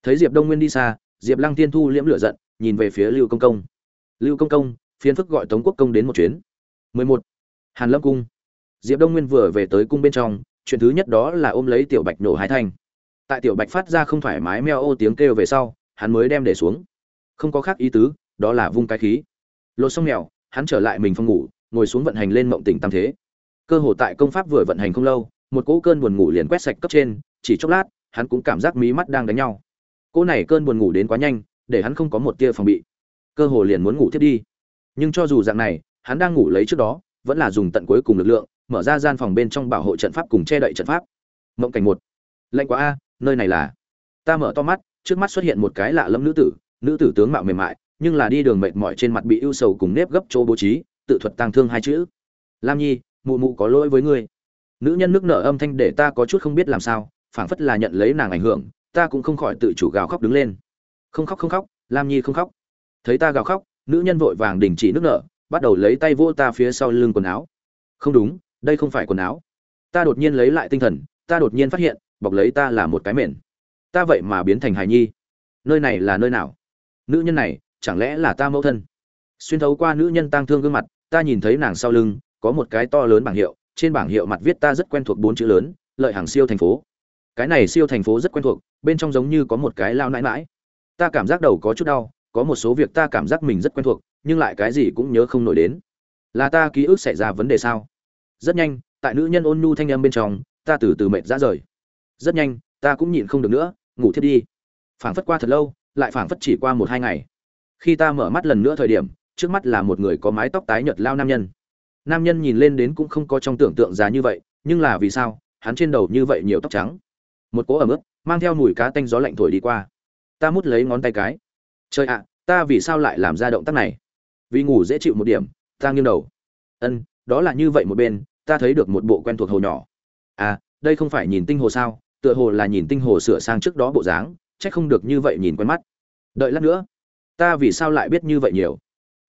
Thấy diệp đông nguyên đi xa, diệp lăng tiên thu liễm lửa giận, nhìn về phía lưu công công. Lưu công công phiến phức gọi tống quốc công đến một chuyến. 11. hàn lâm cung diệp đông nguyên vừa về tới cung bên trong, chuyện thứ nhất đó là ôm lấy tiểu bạch nổ hai thanh. Tại tiểu bạch phát ra không thoải mái meo ô tiếng kêu về sau, hắn mới đem để xuống. Không có khác ý tứ, đó là vung cái khí. Lột xong mèo, hắn trở lại mình phòng ngủ, ngồi xuống vận hành lên mộng tỉnh tam thế. Cơ hồ tại công pháp vừa vận hành không lâu, một cỗ cơn buồn ngủ liền quét sạch cấp trên, chỉ chốc lát, hắn cũng cảm giác mí mắt đang đánh nhau. Cỗ này cơn buồn ngủ đến quá nhanh, để hắn không có một tia phòng bị. Cơ hồ liền muốn ngủ thiếp đi. Nhưng cho dù dạng này, hắn đang ngủ lấy trước đó, vẫn là dùng tận cuối cùng lực lượng mở ra gian phòng bên trong bảo hộ trận pháp cùng che đậy trận pháp. Mộng cảnh một. Lạnh quá a, nơi này là. Ta mở to mắt, trước mắt xuất hiện một cái lạ lẫm nữ tử nữ tử tướng mạo mềm mại, nhưng là đi đường mệt mỏi trên mặt bị ưu sầu cùng nếp gấp chỗ bố trí, tự thuật tang thương hai chữ. Lam nhi, mụ mụ có lỗi với ngươi. Nữ nhân nước nở âm thanh để ta có chút không biết làm sao, phảng phất là nhận lấy nàng ảnh hưởng, ta cũng không khỏi tự chủ gào khóc đứng lên. Không khóc không khóc, lam nhi không khóc. Thấy ta gào khóc, nữ nhân vội vàng đình chỉ nước nở, bắt đầu lấy tay vỗ ta phía sau lưng quần áo. Không đúng đây không phải quần áo. Ta đột nhiên lấy lại tinh thần, ta đột nhiên phát hiện, bọc lấy ta là một cái mền. Ta vậy mà biến thành hài nhi. Nơi này là nơi nào? Nữ nhân này, chẳng lẽ là ta mẫu thân? Xuyên thấu qua nữ nhân tang thương gương mặt, ta nhìn thấy nàng sau lưng, có một cái to lớn bảng hiệu, trên bảng hiệu mặt viết ta rất quen thuộc bốn chữ lớn, lợi hàng siêu thành phố. Cái này siêu thành phố rất quen thuộc, bên trong giống như có một cái lao nãi mãi ta cảm giác đầu có chút đau, có một số việc ta cảm giác mình rất quen thuộc, nhưng lại cái gì cũng nhớ không nổi đến. Là ta ký ức xảy ra vấn đề sao? Rất nhanh, tại nữ nhân ôn nhu thanh âm bên trong, ta từ từ mệt ra rời. Rất nhanh, ta cũng nhịn không được nữa, ngủ thiết đi. Phảng phất qua thật lâu, lại phảng phất chỉ qua một hai ngày. Khi ta mở mắt lần nữa thời điểm, trước mắt là một người có mái tóc tái nhợt lao nam nhân. Nam nhân nhìn lên đến cũng không có trong tưởng tượng già như vậy, nhưng là vì sao, hắn trên đầu như vậy nhiều tóc trắng. Một cỗ ẩm ướt, mang theo mùi cá tanh gió lạnh thổi đi qua. Ta mút lấy ngón tay cái. Trời ạ, ta vì sao lại làm ra động tác này? Vì ngủ dễ chịu một điểm, ta nghiêng đầu. Ân đó là như vậy một bên, ta thấy được một bộ quen thuộc hồ nhỏ. À đây không phải nhìn tinh hồ sao, tựa hồ là nhìn tinh hồ sửa sang trước đó bộ dáng, chắc không được như vậy nhìn quen mắt. Đợi lát nữa, ta vì sao lại biết như vậy nhiều?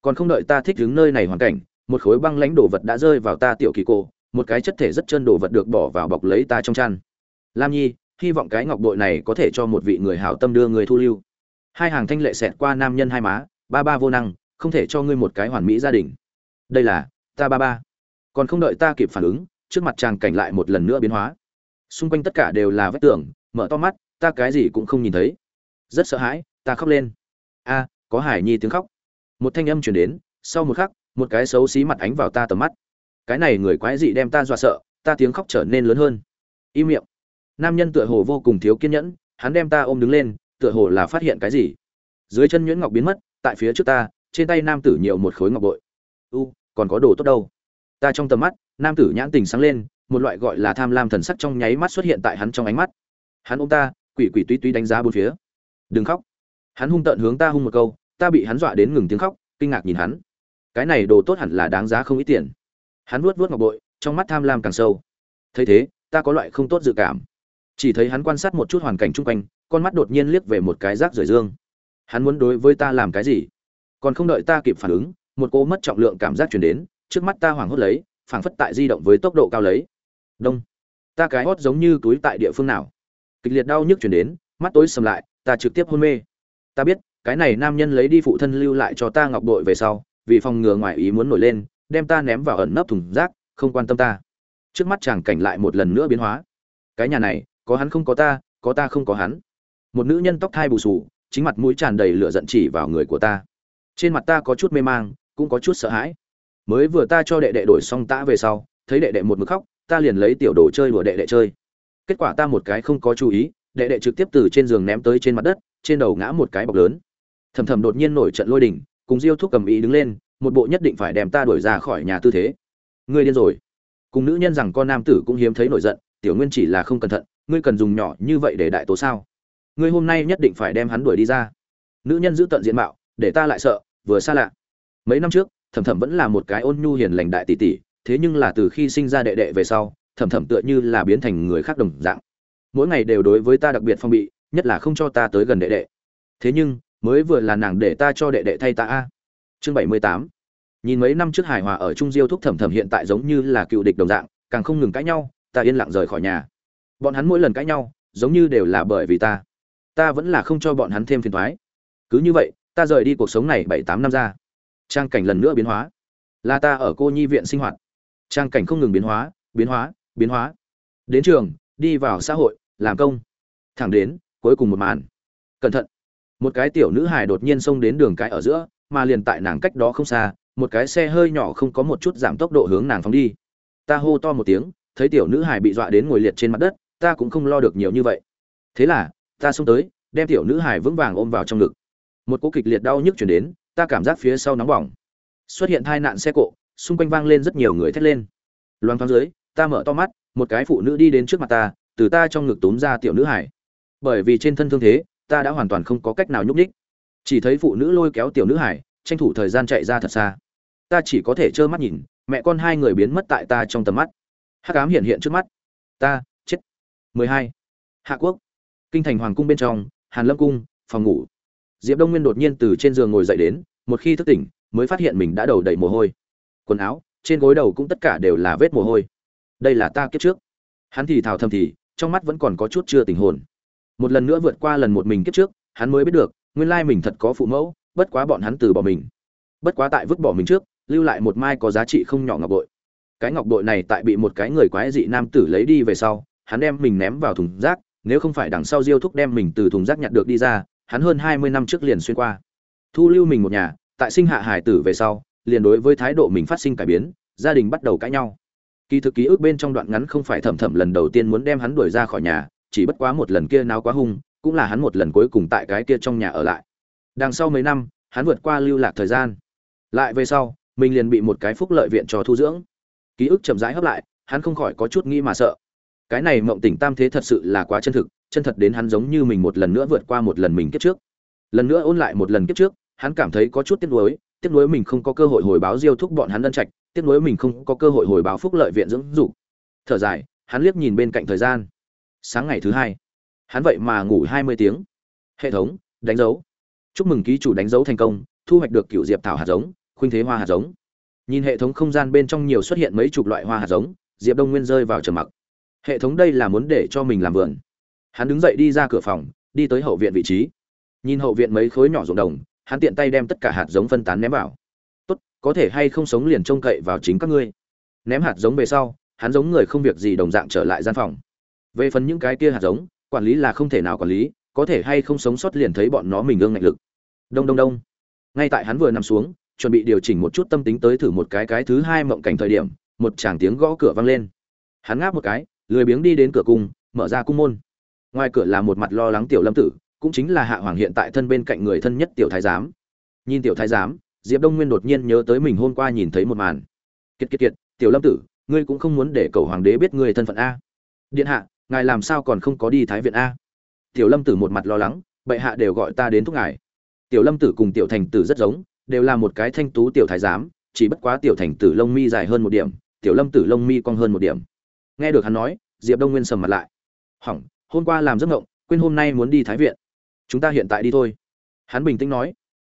Còn không đợi ta thích đứng nơi này hoàn cảnh, một khối băng lãnh đồ vật đã rơi vào ta tiểu kỳ cổ một cái chất thể rất chân đồ vật được bỏ vào bọc lấy ta trong chăn. Lam nhi, hy vọng cái ngọc bội này có thể cho một vị người hảo tâm đưa người thu lưu. Hai hàng thanh lệ xẹt qua nam nhân hai má, ba ba vô năng, không thể cho ngươi một cái hoàn mỹ gia đình. Đây là ta ba ba còn không đợi ta kịp phản ứng, trước mặt chàng cảnh lại một lần nữa biến hóa. Xung quanh tất cả đều là vách tường, mở to mắt, ta cái gì cũng không nhìn thấy. Rất sợ hãi, ta khóc lên. A, có hải nhi tiếng khóc. Một thanh âm chuyển đến, sau một khắc, một cái xấu xí mặt ánh vào ta tầm mắt. Cái này người quái dị đem ta dọa sợ, ta tiếng khóc trở nên lớn hơn. Im miệng. Nam nhân tựa hồ vô cùng thiếu kiên nhẫn, hắn đem ta ôm đứng lên, tựa hồ là phát hiện cái gì. Dưới chân nhuyễn ngọc biến mất, tại phía trước ta, trên tay nam tử nhiều một khối ngọc bội. U, còn có đồ tốt đâu? Ta trong tầm mắt, nam tử nhãn tình sáng lên, một loại gọi là tham lam thần sắc trong nháy mắt xuất hiện tại hắn trong ánh mắt. Hắn ôm ta, quỷ quỷ tuy tuy đánh giá bốn phía. Đừng khóc. Hắn hung tợn hướng ta hung một câu, ta bị hắn dọa đến ngừng tiếng khóc, kinh ngạc nhìn hắn. Cái này đồ tốt hẳn là đáng giá không ít tiền. Hắn vuốt vuốt ngọc bội, trong mắt tham lam càng sâu. Thấy thế, ta có loại không tốt dự cảm. Chỉ thấy hắn quan sát một chút hoàn cảnh chung quanh, con mắt đột nhiên liếc về một cái rác rời dương. Hắn muốn đối với ta làm cái gì? Còn không đợi ta kịp phản ứng, một cô mất trọng lượng cảm giác chuyển đến trước mắt ta hoảng hốt lấy, phảng phất tại di động với tốc độ cao lấy. Đông. Ta cái hót giống như túi tại địa phương nào. Kịch liệt đau nhức chuyển đến, mắt tối sầm lại, ta trực tiếp hôn mê. Ta biết, cái này nam nhân lấy đi phụ thân lưu lại cho ta ngọc bội về sau, vì phòng ngừa ngoài ý muốn nổi lên, đem ta ném vào ẩn nấp thùng rác, không quan tâm ta. Trước mắt chàng cảnh lại một lần nữa biến hóa. Cái nhà này, có hắn không có ta có ta không có hắn. Một nữ nhân tóc thai bù sù chính mặt mũi tràn đầy lửa giận chỉ vào người của ta. Trên mặt ta có chút mê mang, cũng có chút sợ hãi mới vừa ta cho đệ đệ đổi xong tã về sau, thấy đệ đệ một mực khóc, ta liền lấy tiểu đồ chơi của đệ đệ chơi. Kết quả ta một cái không có chú ý, đệ đệ trực tiếp từ trên giường ném tới trên mặt đất, trên đầu ngã một cái bọc lớn. Thầm thầm đột nhiên nổi trận lôi đỉnh cùng diêu thúc cầm ý đứng lên, một bộ nhất định phải đem ta đuổi ra khỏi nhà tư thế. Ngươi điên rồi. Cùng nữ nhân rằng con nam tử cũng hiếm thấy nổi giận, tiểu nguyên chỉ là không cẩn thận, ngươi cần dùng nhỏ như vậy để đại tố sao? Ngươi hôm nay nhất định phải đem hắn đuổi đi ra. Nữ nhân giữ tận diện mạo, để ta lại sợ, vừa xa lạ. Mấy năm trước thẩm thẩm vẫn là một cái ôn nhu hiền lành đại tỷ tỷ, thế nhưng là từ khi sinh ra đệ đệ về sau, thẩm thẩm tựa như là biến thành người khác đồng dạng. Mỗi ngày đều đối với ta đặc biệt phong bị, nhất là không cho ta tới gần đệ đệ. Thế nhưng, mới vừa là nàng để ta cho đệ đệ thay ta a. Chương bảy mươi tám. Nhìn mấy năm trước hài hòa ở trung diêu thúc thẩm thẩm hiện tại giống như là cựu địch đồng dạng, càng không ngừng cãi nhau, ta yên lặng rời khỏi nhà. Bọn hắn mỗi lần cãi nhau, giống như đều là bởi vì ta. Ta vẫn là không cho bọn hắn thêm phiền thoái. Cứ như vậy, ta rời đi cuộc sống này bảy tám năm ra trang cảnh lần nữa biến hóa. Là ta ở cô nhi viện sinh hoạt. Trang cảnh không ngừng biến hóa biến hóa biến hóa. Đến trường, đi vào xã hội, làm công. Thẳng đến, cuối cùng một màn. Cẩn thận. Một cái tiểu nữ hài đột nhiên xông đến đường cái ở giữa, mà liền tại nàng cách đó không xa, một cái xe hơi nhỏ không có một chút giảm tốc độ hướng nàng phóng đi. Ta hô to một tiếng, thấy tiểu nữ hài bị dọa đến ngồi liệt trên mặt đất, ta cũng không lo được nhiều như vậy. Thế là, ta xông tới, đem tiểu nữ hài vững vàng ôm vào trong ngực. Một cỗ kịch liệt đau nhức chuyển đến ta cảm giác phía sau nóng bỏng. Xuất hiện tai nạn xe cộ, xung quanh vang lên rất nhiều người thét lên. Loang thoáng dưới, ta mở to mắt, một cái phụ nữ đi đến trước mặt ta, từ ta trong ngực túm ra tiểu nữ hải bởi vì trên thân thương thế, ta đã hoàn toàn không có cách nào nhúc nhích. Chỉ thấy phụ nữ lôi kéo tiểu nữ hải tranh thủ thời gian chạy ra thật xa. Ta chỉ có thể trơ mắt nhìn, mẹ con hai người biến mất tại ta trong tầm mắt. Hắc ám hiện hiện trước mắt. Ta, chết. 12. hạ quốc. Kinh thành hoàng cung bên trong, hàn lâm cung, phòng ngủ diệp đông nguyên đột nhiên từ trên giường ngồi dậy đến, một khi thức tỉnh, mới phát hiện mình đã đầu đầy mồ hôi. Quần áo, trên gối đầu cũng tất cả đều là vết mồ hôi. Đây là ta kiếp trước. Hắn thì thào thầm thì, trong mắt vẫn còn có chút chưa tình hồn. Một lần nữa vượt qua lần một mình kiếp trước, hắn mới biết được, nguyên lai mình thật có phụ mẫu, bất quá bọn hắn từ bỏ mình. Bất quá tại vứt bỏ mình trước, lưu lại một mai có giá trị không nhỏ ngọc bội. Cái ngọc bội này tại bị một cái người quái dị nam tử lấy đi về sau, hắn đem mình ném vào thùng rác, nếu không phải đằng sau diêu thúc đem mình từ thùng rác nhặt được đi ra hắn hơn hai mươi năm trước liền xuyên qua. Thu lưu mình một nhà, tại sinh hạ hải tử về sau, liền đối với thái độ mình phát sinh cải biến, gia đình bắt đầu cãi nhau. Kỳ thực ký ức bên trong đoạn ngắn không phải thầm thầm lần đầu tiên muốn đem hắn đuổi ra khỏi nhà, chỉ bất quá một lần kia nào quá hung, cũng là hắn một lần cuối cùng tại cái kia trong nhà ở lại. Đằng sau mấy năm, hắn vượt qua lưu lạc thời gian. Lại về sau, mình liền bị một cái phúc lợi viện cho thu dưỡng. Ký ức chậm rãi hấp lại, hắn không khỏi có chút nghĩ mà sợ cái này mộng tỉnh tam thế thật sự là quá chân thực, chân thật đến hắn giống như mình một lần nữa vượt qua một lần mình kiếp trước. Lần nữa ôn lại một lần kiếp trước, hắn cảm thấy có chút tiếc nuối tiếc nuối mình không có cơ hội hồi báo diêu thúc bọn hắn ân trạch, tiếc nuối mình không có cơ hội hồi báo phúc lợi viện dưỡng dục. Thở dài, hắn liếc nhìn bên cạnh thời gian. Sáng ngày thứ hai, hắn vậy mà ngủ hai mươi tiếng. Hệ thống, đánh dấu. Chúc mừng ký chủ đánh dấu thành công, thu hoạch được cựu diệp thảo hạt giống, khuynh thế hoa hạt giống. Nhìn hệ thống không gian bên trong nhiều xuất hiện mấy chục loại hoa hạt giống, diệp đông nguyên rơi vào trầm mặc hệ thống đây là muốn để cho mình làm vườn. Hắn đứng dậy đi ra cửa phòng, đi tới hậu viện vị trí. Nhìn hậu viện mấy khối nhỏ ruộng đồng, hắn tiện tay đem tất cả hạt giống phân tán ném vào. Tốt, có thể hay không sống liền trông cậy vào chính các ngươi. Ném hạt giống về sau, hắn giống người không việc gì đồng dạng trở lại gian phòng. Về phần những cái kia hạt giống, quản lý là không thể nào quản lý, có thể hay không sống sót liền thấy bọn nó mình ương ngạnh lực. Đông đông đông. Ngay tại hắn vừa nằm xuống, chuẩn bị điều chỉnh một chút tâm tính tới thử một cái cái thứ hai mộng cảnh thời điểm, một chàng tiếng gõ cửa vang lên. Hắn ngáp một cái lười biếng đi đến cửa cung, mở ra cung môn. Ngoài cửa là một mặt lo lắng tiểu lâm tử, cũng chính là hạ hoàng hiện tại thân bên cạnh người thân nhất tiểu thái giám. Nhìn tiểu thái giám, diệp đông nguyên đột nhiên nhớ tới mình hôm qua nhìn thấy một màn. Kiệt kiệt kiệt, tiểu lâm tử, ngươi cũng không muốn để cầu hoàng đế biết ngươi thân phận a. Điện hạ, ngài làm sao còn không có đi thái viện a? Tiểu lâm tử một mặt lo lắng, bệ hạ đều gọi ta đến thúc ngài. Tiểu lâm tử cùng tiểu thành tử rất giống, đều là một cái thanh tú tiểu thái giám, chỉ bất quá tiểu thành tử lông mi dài hơn một điểm, tiểu lâm tử lông mi cong hơn một điểm nghe được hắn nói, diệp đông nguyên sầm mặt lại. Hỏng, hôm qua làm giấc mộng, quên hôm nay muốn đi thái viện. Chúng ta hiện tại đi thôi. Hắn bình tĩnh nói.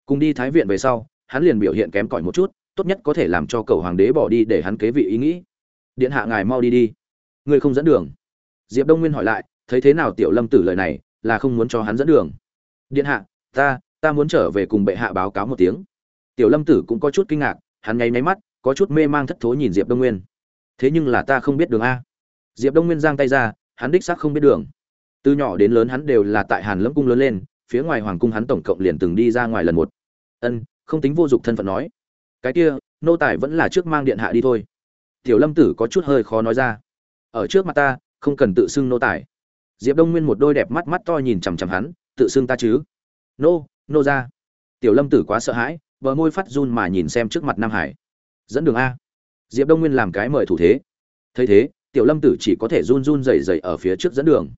Cùng đi thái viện về sau, hắn liền biểu hiện kém cỏi một chút, tốt nhất có thể làm cho cầu hoàng đế bỏ đi để hắn kế vị ý nghĩ. Điện hạ ngài mau đi đi. Ngươi không dẫn đường. Diệp đông nguyên hỏi lại, thấy thế nào tiểu lâm tử lời này, là không muốn cho hắn dẫn đường. Điện hạ, ta ta muốn trở về cùng bệ hạ báo cáo một tiếng. Tiểu lâm tử cũng có chút kinh ngạc, hắn nháy máy mắt, có chút mê mang thất thố nhìn diệp đông nguyên. Thế nhưng là ta không biết đường a diệp đông nguyên giang tay ra, hắn đích xác không biết đường. Từ nhỏ đến lớn hắn đều là tại hàn lâm cung lớn lên, phía ngoài hoàng cung hắn tổng cộng liền từng đi ra ngoài lần một. Ân, không tính vô dụng thân phận nói. Cái kia, nô tài vẫn là trước mang điện hạ đi thôi. Tiểu lâm tử có chút hơi khó nói ra. Ở trước mặt ta, không cần tự xưng nô tài. Diệp đông nguyên một đôi đẹp mắt mắt to nhìn chằm chằm hắn, tự xưng ta chứ? Nô nô ra. Tiểu lâm tử quá sợ hãi, bờ môi phát run mà nhìn xem trước mặt nam hải. Dẫn đường a. Diệp đông nguyên làm cái mời thủ thế. Thấy thế tiểu lâm tử chỉ có thể run run rẩy rẩy ở phía trước dẫn đường.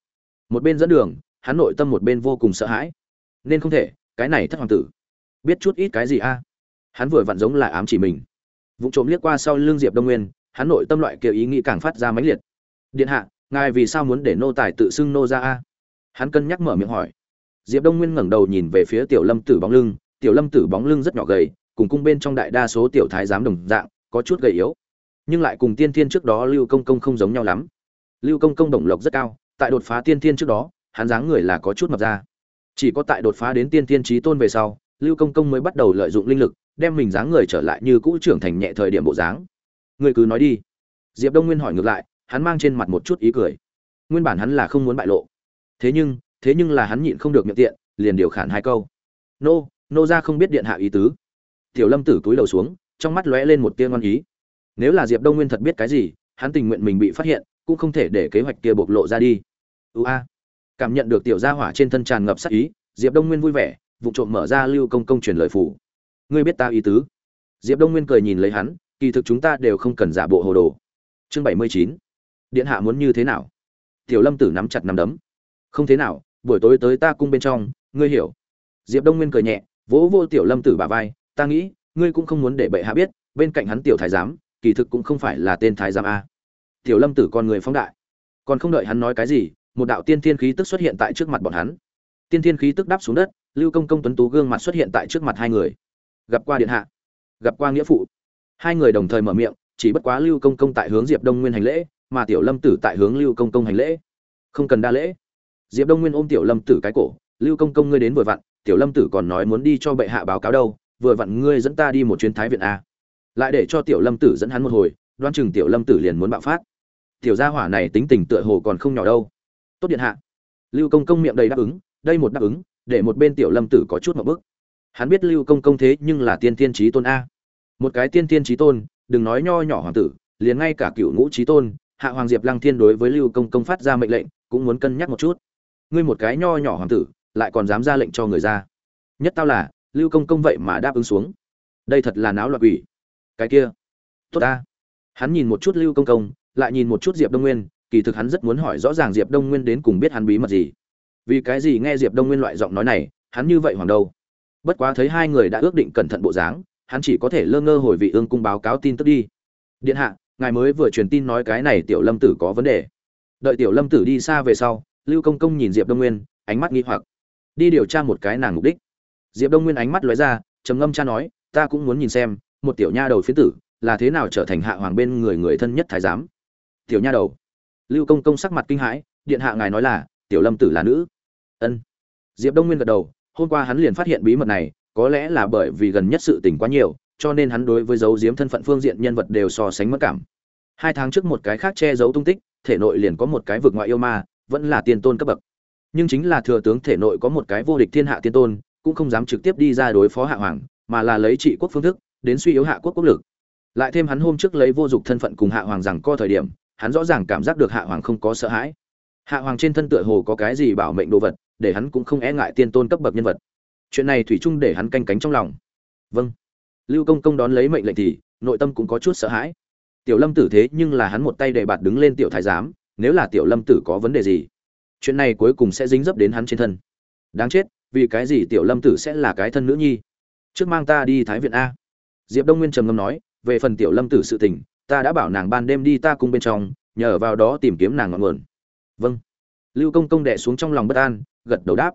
Một bên dẫn đường, hắn nội tâm một bên vô cùng sợ hãi. Nên không thể, cái này thất hoàng tử. Biết chút ít cái gì a? Hắn vừa vặn giống là ám chỉ mình. Vụ trộm liếc qua sau lưng diệp đông nguyên, hắn nội tâm loại kiểu ý nghĩ càng phát ra mãnh liệt. Điện hạ, ngài vì sao muốn để nô tài tự xưng nô ra a? Hắn cân nhắc mở miệng hỏi. Diệp đông nguyên ngẩng đầu nhìn về phía tiểu lâm tử bóng lưng. Tiểu lâm tử bóng lưng rất nhỏ gầy, cùng cung bên trong đại đa số tiểu thái giám đồng dạng, có chút gầy yếu nhưng lại cùng tiên thiên trước đó lưu công công không giống nhau lắm. Lưu công công đồng lộc rất cao, tại đột phá tiên thiên trước đó, hắn dáng người là có chút mập ra. Chỉ có tại đột phá đến tiên thiên trí tôn về sau, lưu công công mới bắt đầu lợi dụng linh lực, đem mình dáng người trở lại như cũ trưởng thành nhẹ thời điểm bộ dáng. Người cứ nói đi. Diệp đông nguyên hỏi ngược lại, hắn mang trên mặt một chút ý cười. Nguyên bản hắn là không muốn bại lộ. Thế nhưng thế nhưng là hắn nhịn không được miệng tiện, liền điều khản hai câu. Nô nô ra không biết điện hạ ý tứ. Tiểu lâm tử túi đầu xuống, trong mắt lóe lên một tia ngon ý nếu là diệp đông nguyên thật biết cái gì, hắn tình nguyện mình bị phát hiện, cũng không thể để kế hoạch kia bộc lộ ra đi. Ưu a. Cảm nhận được tiểu gia hỏa trên thân tràn ngập sắc ý, diệp đông nguyên vui vẻ, vụ trộm mở ra lưu công công truyền lời phủ ngươi biết ta ý tứ. Diệp đông nguyên cười nhìn lấy hắn, kỳ thực chúng ta đều không cần giả bộ hồ đồ. Chương bảy mươi chín. Điện hạ muốn như thế nào? Tiểu lâm tử nắm chặt nắm đấm. Không thế nào, buổi tối tới ta cung bên trong, ngươi hiểu. Diệp đông nguyên cười nhẹ, vỗ vô tiểu lâm tử bà vai, ta nghĩ, ngươi cũng không muốn để bệ hạ biết, bên cạnh hắn tiểu thái giám kỳ thực cũng không phải là tên thái giám a. Tiểu lâm tử con người phóng đại. Còn không đợi hắn nói cái gì, một đạo tiên thiên khí tức xuất hiện tại trước mặt bọn hắn. Tiên thiên khí tức đáp xuống đất, lưu công công tuấn tú gương mặt xuất hiện tại trước mặt hai người. Gặp qua điện hạ, gặp qua nghĩa phụ. Hai người đồng thời mở miệng, chỉ bất quá lưu công công tại hướng diệp đông nguyên hành lễ, mà tiểu lâm tử tại hướng lưu công công hành lễ. Không cần đa lễ. Diệp đông nguyên ôm tiểu lâm tử cái cổ, lưu công công ngươi đến vừa vặn, tiểu lâm tử còn nói muốn đi cho bệ hạ báo cáo đâu, vừa vặn ngươi dẫn ta đi một chuyến thái viện a lại để cho tiểu lâm tử dẫn hắn một hồi đoan chừng tiểu lâm tử liền muốn bạo phát. Tiểu gia hỏa này tính tình tựa hồ còn không nhỏ đâu. Tốt điện hạ. Lưu công công miệng đầy đáp ứng, đây một đáp ứng, để một bên tiểu lâm tử có chút một bức. Hắn biết lưu công công thế nhưng là tiên tiên trí tôn a. Một cái tiên tiên trí tôn, đừng nói nho nhỏ hoàng tử, liền ngay cả cựu ngũ trí tôn, hạ hoàng diệp lăng thiên đối với lưu công công phát ra mệnh lệnh, cũng muốn cân nhắc một chút. Ngươi một cái nho nhỏ hoàng tử, lại còn dám ra lệnh cho người ra. Nhất tao là, lưu công công vậy mà đáp ứng xuống. Đây thật là náo loạn quỷ cái kia. Tốt ta. Hắn nhìn một chút lưu công công, lại nhìn một chút diệp đông nguyên, kỳ thực hắn rất muốn hỏi rõ ràng diệp đông nguyên đến cùng biết hắn bí mật gì. Vì cái gì nghe diệp đông nguyên loại giọng nói này, hắn như vậy hoàng đâu. Bất quá thấy hai người đã ước định cẩn thận bộ dáng, hắn chỉ có thể lơ ngơ hồi vị ương cung báo cáo tin tức đi. Điện hạ, ngài mới vừa truyền tin nói cái này tiểu lâm tử có vấn đề. Đợi tiểu lâm tử đi xa về sau, lưu công công nhìn diệp đông nguyên, ánh mắt nghi hoặc. Đi điều tra một cái nàng mục đích. Diệp đông nguyên ánh mắt lóe ra, trầm ngâm cha nói, ta cũng muốn nhìn xem một tiểu nha đầu phiến tử, là thế nào trở thành hạ hoàng bên người người thân nhất thái giám? Tiểu nha đầu. Lưu công công sắc mặt kinh hãi, điện hạ ngài nói là, tiểu lâm tử là nữ. Ân. Diệp đông nguyên gật đầu, hôm qua hắn liền phát hiện bí mật này, có lẽ là bởi vì gần nhất sự tình quá nhiều, cho nên hắn đối với dấu diếm thân phận phương diện nhân vật đều so sánh mất cảm. Hai tháng trước một cái khác che giấu tung tích, thể nội liền có một cái vực ngoại yêu ma, vẫn là tiên tôn cấp bậc. Nhưng chính là thừa tướng thể nội có một cái vô địch thiên hạ tiên tôn, cũng không dám trực tiếp đi ra đối phó hạ hoàng, mà là lấy trị quốc phương thức đến suy yếu hạ quốc quốc lực. Lại thêm hắn hôm trước lấy vô dụng thân phận cùng hạ hoàng rằng co thời điểm, hắn rõ ràng cảm giác được hạ hoàng không có sợ hãi. Hạ hoàng trên thân tựa hồ có cái gì bảo mệnh đồ vật, để hắn cũng không e ngại tiên tôn cấp bậc nhân vật. Chuyện này thủy chung để hắn canh cánh trong lòng. Vâng. Lưu công công đón lấy mệnh lệnh thì, nội tâm cũng có chút sợ hãi. Tiểu lâm tử thế nhưng là hắn một tay để bạt đứng lên tiểu thái giám, nếu là tiểu lâm tử có vấn đề gì, chuyện này cuối cùng sẽ dính dấp đến hắn trên thân. Đáng chết, vì cái gì tiểu lâm tử sẽ là cái thân nữ nhi? Trước mang ta đi thái viện a diệp đông nguyên trầm ngâm nói, về phần tiểu lâm tử sự tình, ta đã bảo nàng ban đêm đi ta cung bên trong, nhờ vào đó tìm kiếm nàng ngọn nguồn. Vâng. Lưu công công đệ xuống trong lòng bất an, gật đầu đáp.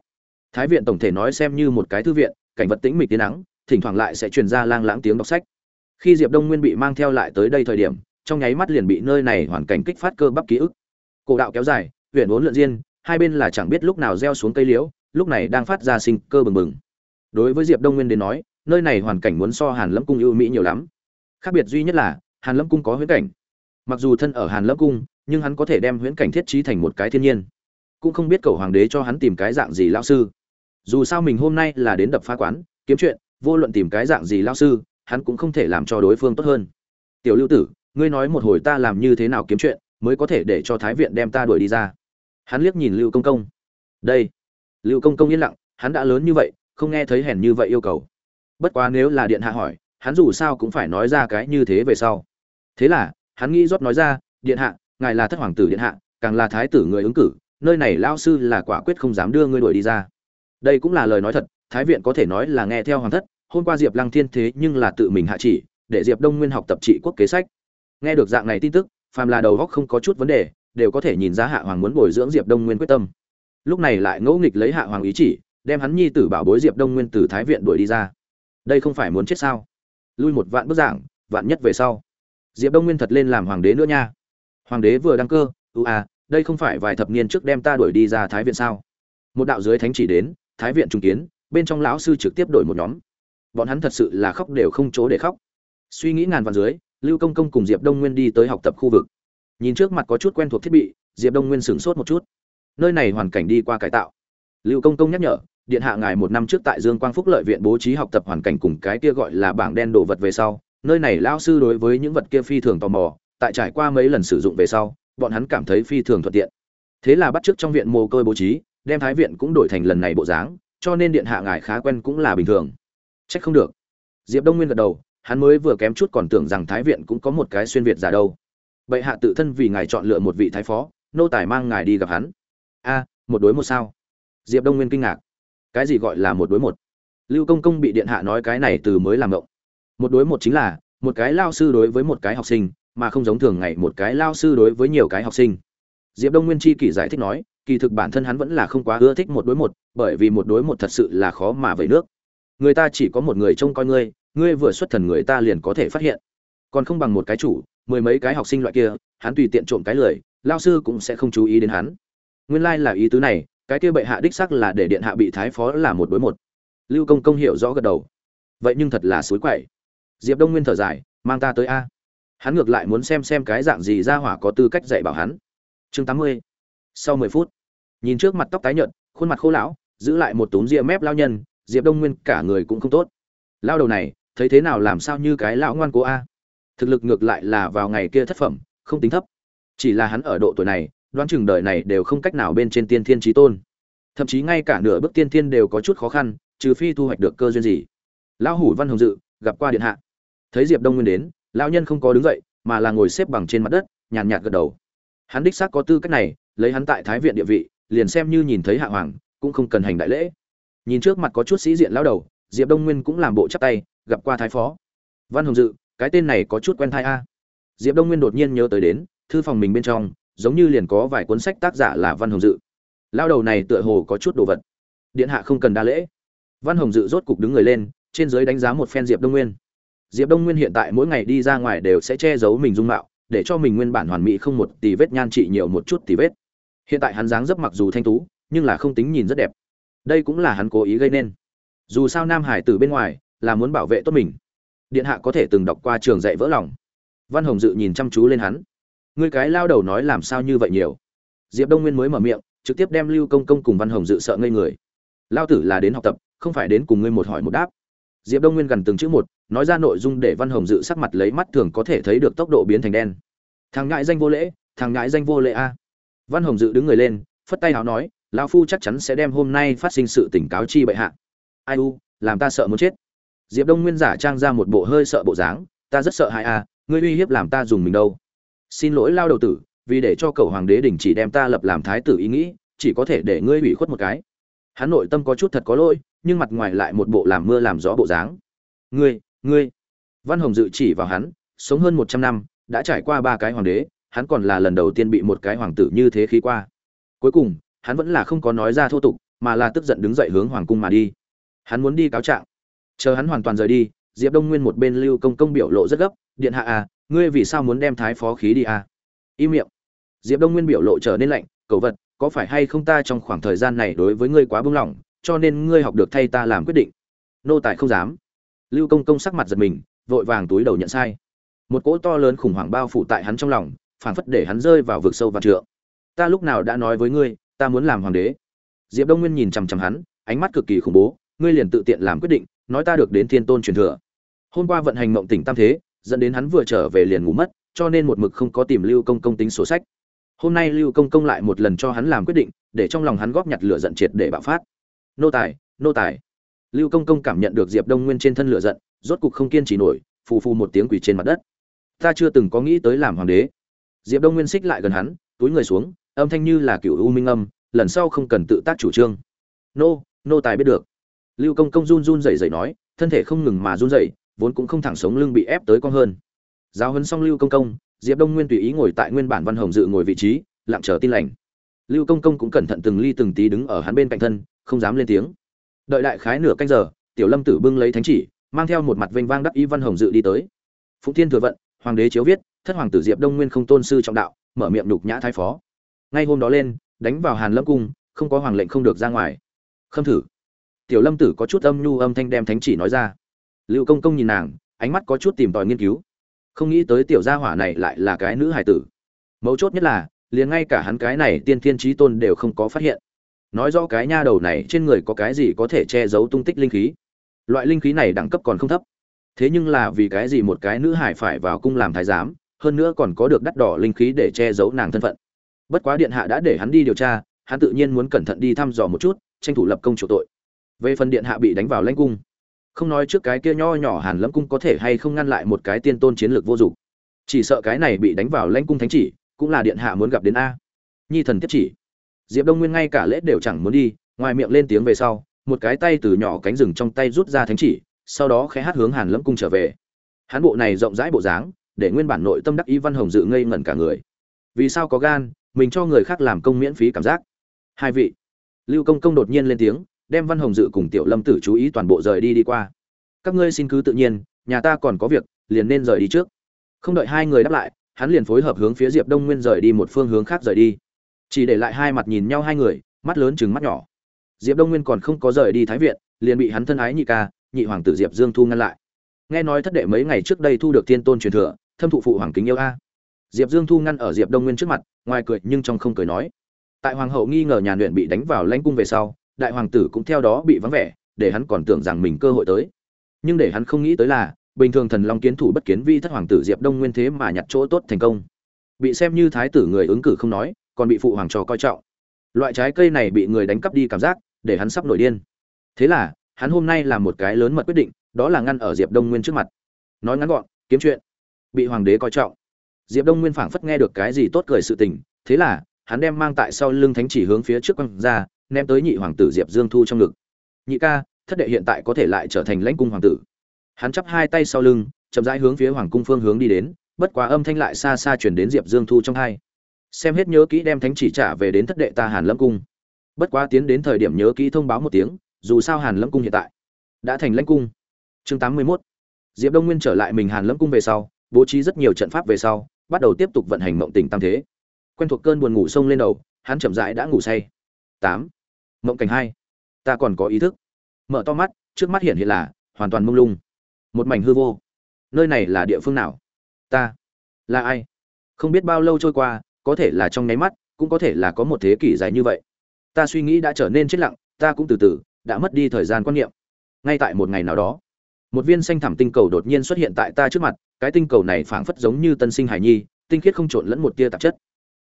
Thái viện tổng thể nói xem như một cái thư viện, cảnh vật tĩnh mịch tiến nắng, thỉnh thoảng lại sẽ truyền ra lang lãng tiếng đọc sách. Khi diệp đông nguyên bị mang theo lại tới đây thời điểm, trong nháy mắt liền bị nơi này hoàn cảnh kích phát cơ bắp ký ức. Cổ đạo kéo dài, huyện vốn lượn diên, hai bên là chẳng biết lúc nào gieo xuống cây liễu, lúc này đang phát ra sinh cơ bừng bừng. Đối với diệp đông nguyên đến nói nơi này hoàn cảnh muốn so hàn lâm cung ưu mỹ nhiều lắm. Khác biệt duy nhất là, hàn lâm cung có huyễn cảnh. Mặc dù thân ở hàn lâm cung, nhưng hắn có thể đem huyễn cảnh thiết trí thành một cái thiên nhiên. Cũng không biết cầu hoàng đế cho hắn tìm cái dạng gì lão sư. Dù sao mình hôm nay là đến đập phá quán, kiếm chuyện, vô luận tìm cái dạng gì lão sư, hắn cũng không thể làm cho đối phương tốt hơn. Tiểu lưu tử, ngươi nói một hồi ta làm như thế nào kiếm chuyện, mới có thể để cho thái viện đem ta đuổi đi ra? Hắn liếc nhìn lưu công công. Đây. Lưu công công yên lặng, hắn đã lớn như vậy, không nghe thấy hèn như vậy yêu cầu bất quá nếu là điện hạ hỏi, hắn dù sao cũng phải nói ra cái như thế về sau. Thế là, hắn nghĩ rót nói ra, điện hạ, ngài là thất hoàng tử điện hạ, càng là thái tử người ứng cử, nơi này lao sư là quả quyết không dám đưa ngươi đuổi đi ra. Đây cũng là lời nói thật, thái viện có thể nói là nghe theo hoàng thất, hôm qua diệp lăng thiên thế nhưng là tự mình hạ chỉ, để diệp đông nguyên học tập trị quốc kế sách. Nghe được dạng này tin tức, phàm là đầu góc không có chút vấn đề, đều có thể nhìn ra hạ hoàng muốn bồi dưỡng diệp đông nguyên quyết tâm. Lúc này lại ngẫu nghịch lấy hạ hoàng ý chỉ, đem hắn nhi tử bảo bối diệp đông nguyên từ thái viện đuổi đi ra đây không phải muốn chết sao? Lui một vạn bức giảng, vạn nhất về sau. Diệp đông nguyên thật lên làm hoàng đế nữa nha. Hoàng đế vừa đăng cơ, ưu à đây không phải vài thập niên trước đem ta đuổi đi ra thái viện sao? Một đạo dưới thánh chỉ đến, thái viện trung kiến, bên trong lão sư trực tiếp đổi một nhóm. Bọn hắn thật sự là khóc đều không chỗ để khóc. Suy nghĩ ngàn vạn dưới, lưu công công cùng diệp đông nguyên đi tới học tập khu vực. Nhìn trước mặt có chút quen thuộc thiết bị, diệp đông nguyên sửng sốt một chút. Nơi này hoàn cảnh đi qua cải tạo. Lưu công công nhắc nhở điện hạ ngài một năm trước tại dương quang phúc lợi viện bố trí học tập hoàn cảnh cùng cái kia gọi là bảng đen đồ vật về sau, nơi này lao sư đối với những vật kia phi thường tò mò, tại trải qua mấy lần sử dụng về sau, bọn hắn cảm thấy phi thường thuận tiện. Thế là bắt chước trong viện mồ côi bố trí, đem thái viện cũng đổi thành lần này bộ dáng, cho nên điện hạ ngài khá quen cũng là bình thường. Trách không được. Diệp đông nguyên gật đầu, hắn mới vừa kém chút còn tưởng rằng thái viện cũng có một cái xuyên việt giả đâu. Bệ hạ tự thân vì ngài chọn lựa một vị thái phó, nô tài mang ngài đi gặp hắn. A, một đối một sao? Diệp đông nguyên kinh ngạc cái gì gọi là một đối một? Lưu công công bị điện hạ nói cái này từ mới làm động. Một đối một chính là, một cái lao sư đối với một cái học sinh, mà không giống thường ngày một cái lao sư đối với nhiều cái học sinh. Diệp đông nguyên chi kỳ giải thích nói, kỳ thực bản thân hắn vẫn là không quá ưa thích một đối một, bởi vì một đối một thật sự là khó mà về nước. Người ta chỉ có một người trông coi ngươi ngươi vừa xuất thần người ta liền có thể phát hiện. Còn không bằng một cái chủ, mười mấy cái học sinh loại kia, hắn tùy tiện trộm cái lời lao sư cũng sẽ không chú ý đến hắn. Nguyên lai、like、là ý tứ này cái kia bệ hạ đích sắc là để điện hạ bị thái phó là một đối một. Lưu công công hiểu rõ gật đầu. Vậy nhưng thật là suối quậy. Diệp đông nguyên thở dài, mang ta tới a. Hắn ngược lại muốn xem xem cái dạng gì ra hỏa có tư cách dạy bảo hắn. Chương tám mươi. Sau mười phút, nhìn trước mặt tóc tái nhợt, khuôn mặt khô lão, giữ lại một túm ria mép lao nhân, diệp đông nguyên cả người cũng không tốt. Lao đầu này, thấy thế nào làm sao như cái lão ngoan cố a? Thực lực ngược lại là vào ngày kia thất phẩm, không tính thấp. Chỉ là hắn ở độ tuổi này đoán chừng đời này đều không cách nào bên trên tiên thiên trí tôn. Thậm chí ngay cả nửa bước tiên thiên đều có chút khó khăn, trừ phi thu hoạch được cơ duyên gì. Lão hủ văn hồng dự, gặp qua điện hạ. Thấy diệp đông nguyên đến, lão nhân không có đứng dậy, mà là ngồi xếp bằng trên mặt đất, nhàn nhạt gật đầu. Hắn đích xác có tư cách này, lấy hắn tại thái viện địa vị, liền xem như nhìn thấy hạ hoàng, cũng không cần hành đại lễ. Nhìn trước mặt có chút sĩ diện lão đầu, diệp đông nguyên cũng làm bộ chắp tay, gặp qua thái phó. Văn hồng dự, cái tên này có chút quen thai a. Diệp đông nguyên đột nhiên nhớ tới đến, thư phòng mình bên trong giống như liền có vài cuốn sách tác giả là văn hồng dự. Lao đầu này tựa hồ có chút đồ vật. Điện hạ không cần đa lễ. Văn hồng dự rốt cục đứng người lên, trên dưới đánh giá một phen diệp đông nguyên. Diệp đông nguyên hiện tại mỗi ngày đi ra ngoài đều sẽ che giấu mình dung mạo, để cho mình nguyên bản hoàn mỹ không một tì vết nhan trị nhiều một chút tì vết. Hiện tại hắn dáng dấp mặc dù thanh tú, nhưng là không tính nhìn rất đẹp. Đây cũng là hắn cố ý gây nên. Dù sao nam hải từ bên ngoài là muốn bảo vệ tốt mình. Điện hạ có thể từng đọc qua trường dạy vỡ lòng. Văn hồng dự nhìn chăm chú lên hắn ngươi cái lao đầu nói làm sao như vậy nhiều? Diệp đông nguyên mới mở miệng, trực tiếp đem lưu công công cùng văn hồng dự sợ ngây người. Lao tử là đến học tập, không phải đến cùng ngươi một hỏi một đáp. Diệp đông nguyên gần từng chữ một, nói ra nội dung để văn hồng dự sắc mặt lấy mắt thường có thể thấy được tốc độ biến thành đen. Thằng ngại danh vô lễ, thằng ngại danh vô lễ a. Văn hồng dự đứng người lên, phất tay áo nói, lão phu chắc chắn sẽ đem hôm nay phát sinh sự tỉnh cáo chi bệ hạ. Ai u, làm ta sợ muốn chết. Diệp đông nguyên giả trang ra một bộ hơi sợ bộ dáng, ta rất sợ hãi a, ngươi uy hiếp làm ta dùng mình đâu xin lỗi lao đầu tử, vì để cho cầu hoàng đế đình chỉ đem ta lập làm thái tử ý nghĩ, chỉ có thể để ngươi ủy khuất một cái. Hắn nội tâm có chút thật có lỗi, nhưng mặt ngoài lại một bộ làm mưa làm gió bộ dáng. Ngươi ngươi. Văn hồng dự chỉ vào hắn, sống hơn một trăm năm, đã trải qua ba cái hoàng đế, hắn còn là lần đầu tiên bị một cái hoàng tử như thế khí qua. Cuối cùng, hắn vẫn là không có nói ra thô tục, mà là tức giận đứng dậy hướng hoàng cung mà đi. Hắn muốn đi cáo trạng. Chờ hắn hoàn toàn rời đi, diệp đông nguyên một bên lưu công công biểu lộ rất gấp, điện hạ à ngươi vì sao muốn đem thái phó khí đi à? Im miệng. Diệp đông nguyên biểu lộ trở nên lạnh cầu vật, có phải hay không ta trong khoảng thời gian này đối với ngươi quá bưng lỏng, cho nên ngươi học được thay ta làm quyết định? Nô tài không dám. Lưu công công sắc mặt giật mình, vội vàng túi đầu nhận sai. Một cỗ to lớn khủng hoảng bao phủ tại hắn trong lòng, phảng phất để hắn rơi vào vực sâu và trượng. Ta lúc nào đã nói với ngươi, ta muốn làm hoàng đế? Diệp đông nguyên nhìn chằm chằm hắn, ánh mắt cực kỳ khủng bố, ngươi liền tự tiện làm quyết định, nói ta được đến thiên tôn truyền thừa. Hôm qua vận hành mộng tỉnh tam thế dẫn đến hắn vừa trở về liền ngủ mất, cho nên một mực không có tìm lưu công công tính sổ sách. Hôm nay lưu công công lại một lần cho hắn làm quyết định, để trong lòng hắn góp nhặt lửa giận triệt để bạo phát. Nô tài nô tài. Lưu công công cảm nhận được diệp đông nguyên trên thân lửa giận, rốt cục không kiên trì nổi, phù phù một tiếng quỳ trên mặt đất. Ta chưa từng có nghĩ tới làm hoàng đế. Diệp đông nguyên xích lại gần hắn, túi người xuống, âm thanh như là cựu u minh âm, lần sau không cần tự tác chủ trương. Nô nô tài biết được. Lưu công công run run rẩy rẩy nói, thân thể không ngừng mà run rẩy vốn cũng không thẳng sống lưng bị ép tới con hơn. Giáo huấn xong lưu công công, diệp đông nguyên tùy ý ngồi tại nguyên bản văn hồng dự ngồi vị trí, lặng chờ tin lành. Lưu công công cũng cẩn thận từng ly từng tí đứng ở hắn bên cạnh thân, không dám lên tiếng. Đợi đại khái nửa canh giờ, tiểu lâm tử bưng lấy thánh chỉ, mang theo một mặt vênh vang đắc ý văn hồng dự đi tới. Phụng thiên thừa vận, hoàng đế chiếu viết, thất hoàng tử diệp đông nguyên không tôn sư trọng đạo, mở miệng nhục nhã thái phó. Ngay hôm đó lên, đánh vào hàn lâm cung, không có hoàng lệnh không được ra ngoài. Khâm thử. Tiểu lâm tử có chút âm nhu âm thanh đem thánh chỉ nói ra lưu công công nhìn nàng, ánh mắt có chút tìm tòi nghiên cứu. Không nghĩ tới tiểu gia hỏa này lại là cái nữ hải tử. Mấu chốt nhất là, liền ngay cả hắn cái này tiên thiên trí tôn đều không có phát hiện. Nói rõ cái nha đầu này trên người có cái gì có thể che giấu tung tích linh khí. Loại linh khí này đẳng cấp còn không thấp. Thế nhưng là vì cái gì một cái nữ hải phải vào cung làm thái giám, hơn nữa còn có được đắt đỏ linh khí để che giấu nàng thân phận. Bất quá điện hạ đã để hắn đi điều tra, hắn tự nhiên muốn cẩn thận đi thăm dò một chút, tranh thủ lập công chủ tội. Về phần điện hạ bị đánh vào lãnh cung không nói trước cái kia nho nhỏ hàn lâm cung có thể hay không ngăn lại một cái tiên tôn chiến lược vô dụng. Chỉ sợ cái này bị đánh vào lãnh cung thánh chỉ, cũng là điện hạ muốn gặp đến a. Nhi thần tiếp chỉ. Diệp đông nguyên ngay cả lễ đều chẳng muốn đi, ngoài miệng lên tiếng về sau, một cái tay từ nhỏ cánh rừng trong tay rút ra thánh chỉ, sau đó khẽ hát hướng hàn lâm cung trở về. Hán bộ này rộng rãi bộ dáng, để nguyên bản nội tâm đắc ý văn hồng dự ngây ngẩn cả người. Vì sao có gan, mình cho người khác làm công miễn phí cảm giác. Hai vị. Lưu công công đột nhiên lên tiếng đem văn hồng dự cùng tiểu lâm tử chú ý toàn bộ rời đi đi qua. Các ngươi xin cứ tự nhiên, nhà ta còn có việc, liền nên rời đi trước. Không đợi hai người đáp lại, hắn liền phối hợp hướng phía diệp đông nguyên rời đi một phương hướng khác rời đi. Chỉ để lại hai mặt nhìn nhau hai người, mắt lớn chừng mắt nhỏ. Diệp đông nguyên còn không có rời đi thái viện, liền bị hắn thân ái nhị ca, nhị hoàng tử diệp dương thu ngăn lại. Nghe nói thất đệ mấy ngày trước đây thu được thiên tôn truyền thừa, thâm thụ phụ hoàng kính yêu a. Diệp dương thu ngăn ở diệp đông nguyên trước mặt, ngoài cười nhưng trong không cười nói. Tại hoàng hậu nghi ngờ nhà luyện bị đánh vào lãnh cung về sau đại hoàng tử cũng theo đó bị vắng vẻ, để hắn còn tưởng rằng mình cơ hội tới. Nhưng để hắn không nghĩ tới là, bình thường thần long kiến thủ bất kiến vi thất hoàng tử diệp đông nguyên thế mà nhặt chỗ tốt thành công. Bị xem như thái tử người ứng cử không nói, còn bị phụ hoàng trò coi trọng. Loại trái cây này bị người đánh cắp đi cảm giác, để hắn sắp nổi điên. Thế là, hắn hôm nay làm một cái lớn mật quyết định, đó là ngăn ở diệp đông nguyên trước mặt. Nói ngắn gọn, kiếm chuyện. Bị hoàng đế coi trọng. Diệp đông nguyên phảng phất nghe được cái gì tốt cười sự tình, thế là, hắn đem mang tại sau lưng thánh chỉ hướng phía trước quăng ra ném tới nhị hoàng tử diệp dương thu trong ngực. Nhị ca, thất đệ hiện tại có thể lại trở thành lãnh cung hoàng tử. Hắn chắp hai tay sau lưng, chậm rãi hướng phía hoàng cung phương hướng đi đến, bất quá âm thanh lại xa xa chuyển đến diệp dương thu trong hai. Xem hết nhớ kỹ đem thánh chỉ trả về đến thất đệ ta hàn lâm cung. Bất quá tiến đến thời điểm nhớ kỹ thông báo một tiếng, dù sao hàn lâm cung hiện tại đã thành lãnh cung. Chương tám mươi 81. diệp đông nguyên trở lại mình hàn lâm cung về sau, bố trí rất nhiều trận pháp về sau, bắt đầu tiếp tục vận hành mộng tình tam thế. Quen thuộc cơn buồn ngủ sông lên đầu, hắn chậm rãi đã ngủ say tám. Mộng cảnh hai. Ta còn có ý thức. Mở to mắt, trước mắt hiện hiện là hoàn toàn mông lung. Một mảnh hư vô. Nơi này là địa phương nào? Ta. Là ai? Không biết bao lâu trôi qua, có thể là trong nháy mắt, cũng có thể là có một thế kỷ dài như vậy. Ta suy nghĩ đã trở nên chết lặng, ta cũng từ từ, đã mất đi thời gian quan niệm. Ngay tại một ngày nào đó, một viên xanh thẳm tinh cầu đột nhiên xuất hiện tại ta trước mặt, cái tinh cầu này phảng phất giống như tân sinh hải nhi, tinh khiết không trộn lẫn một tia tạp chất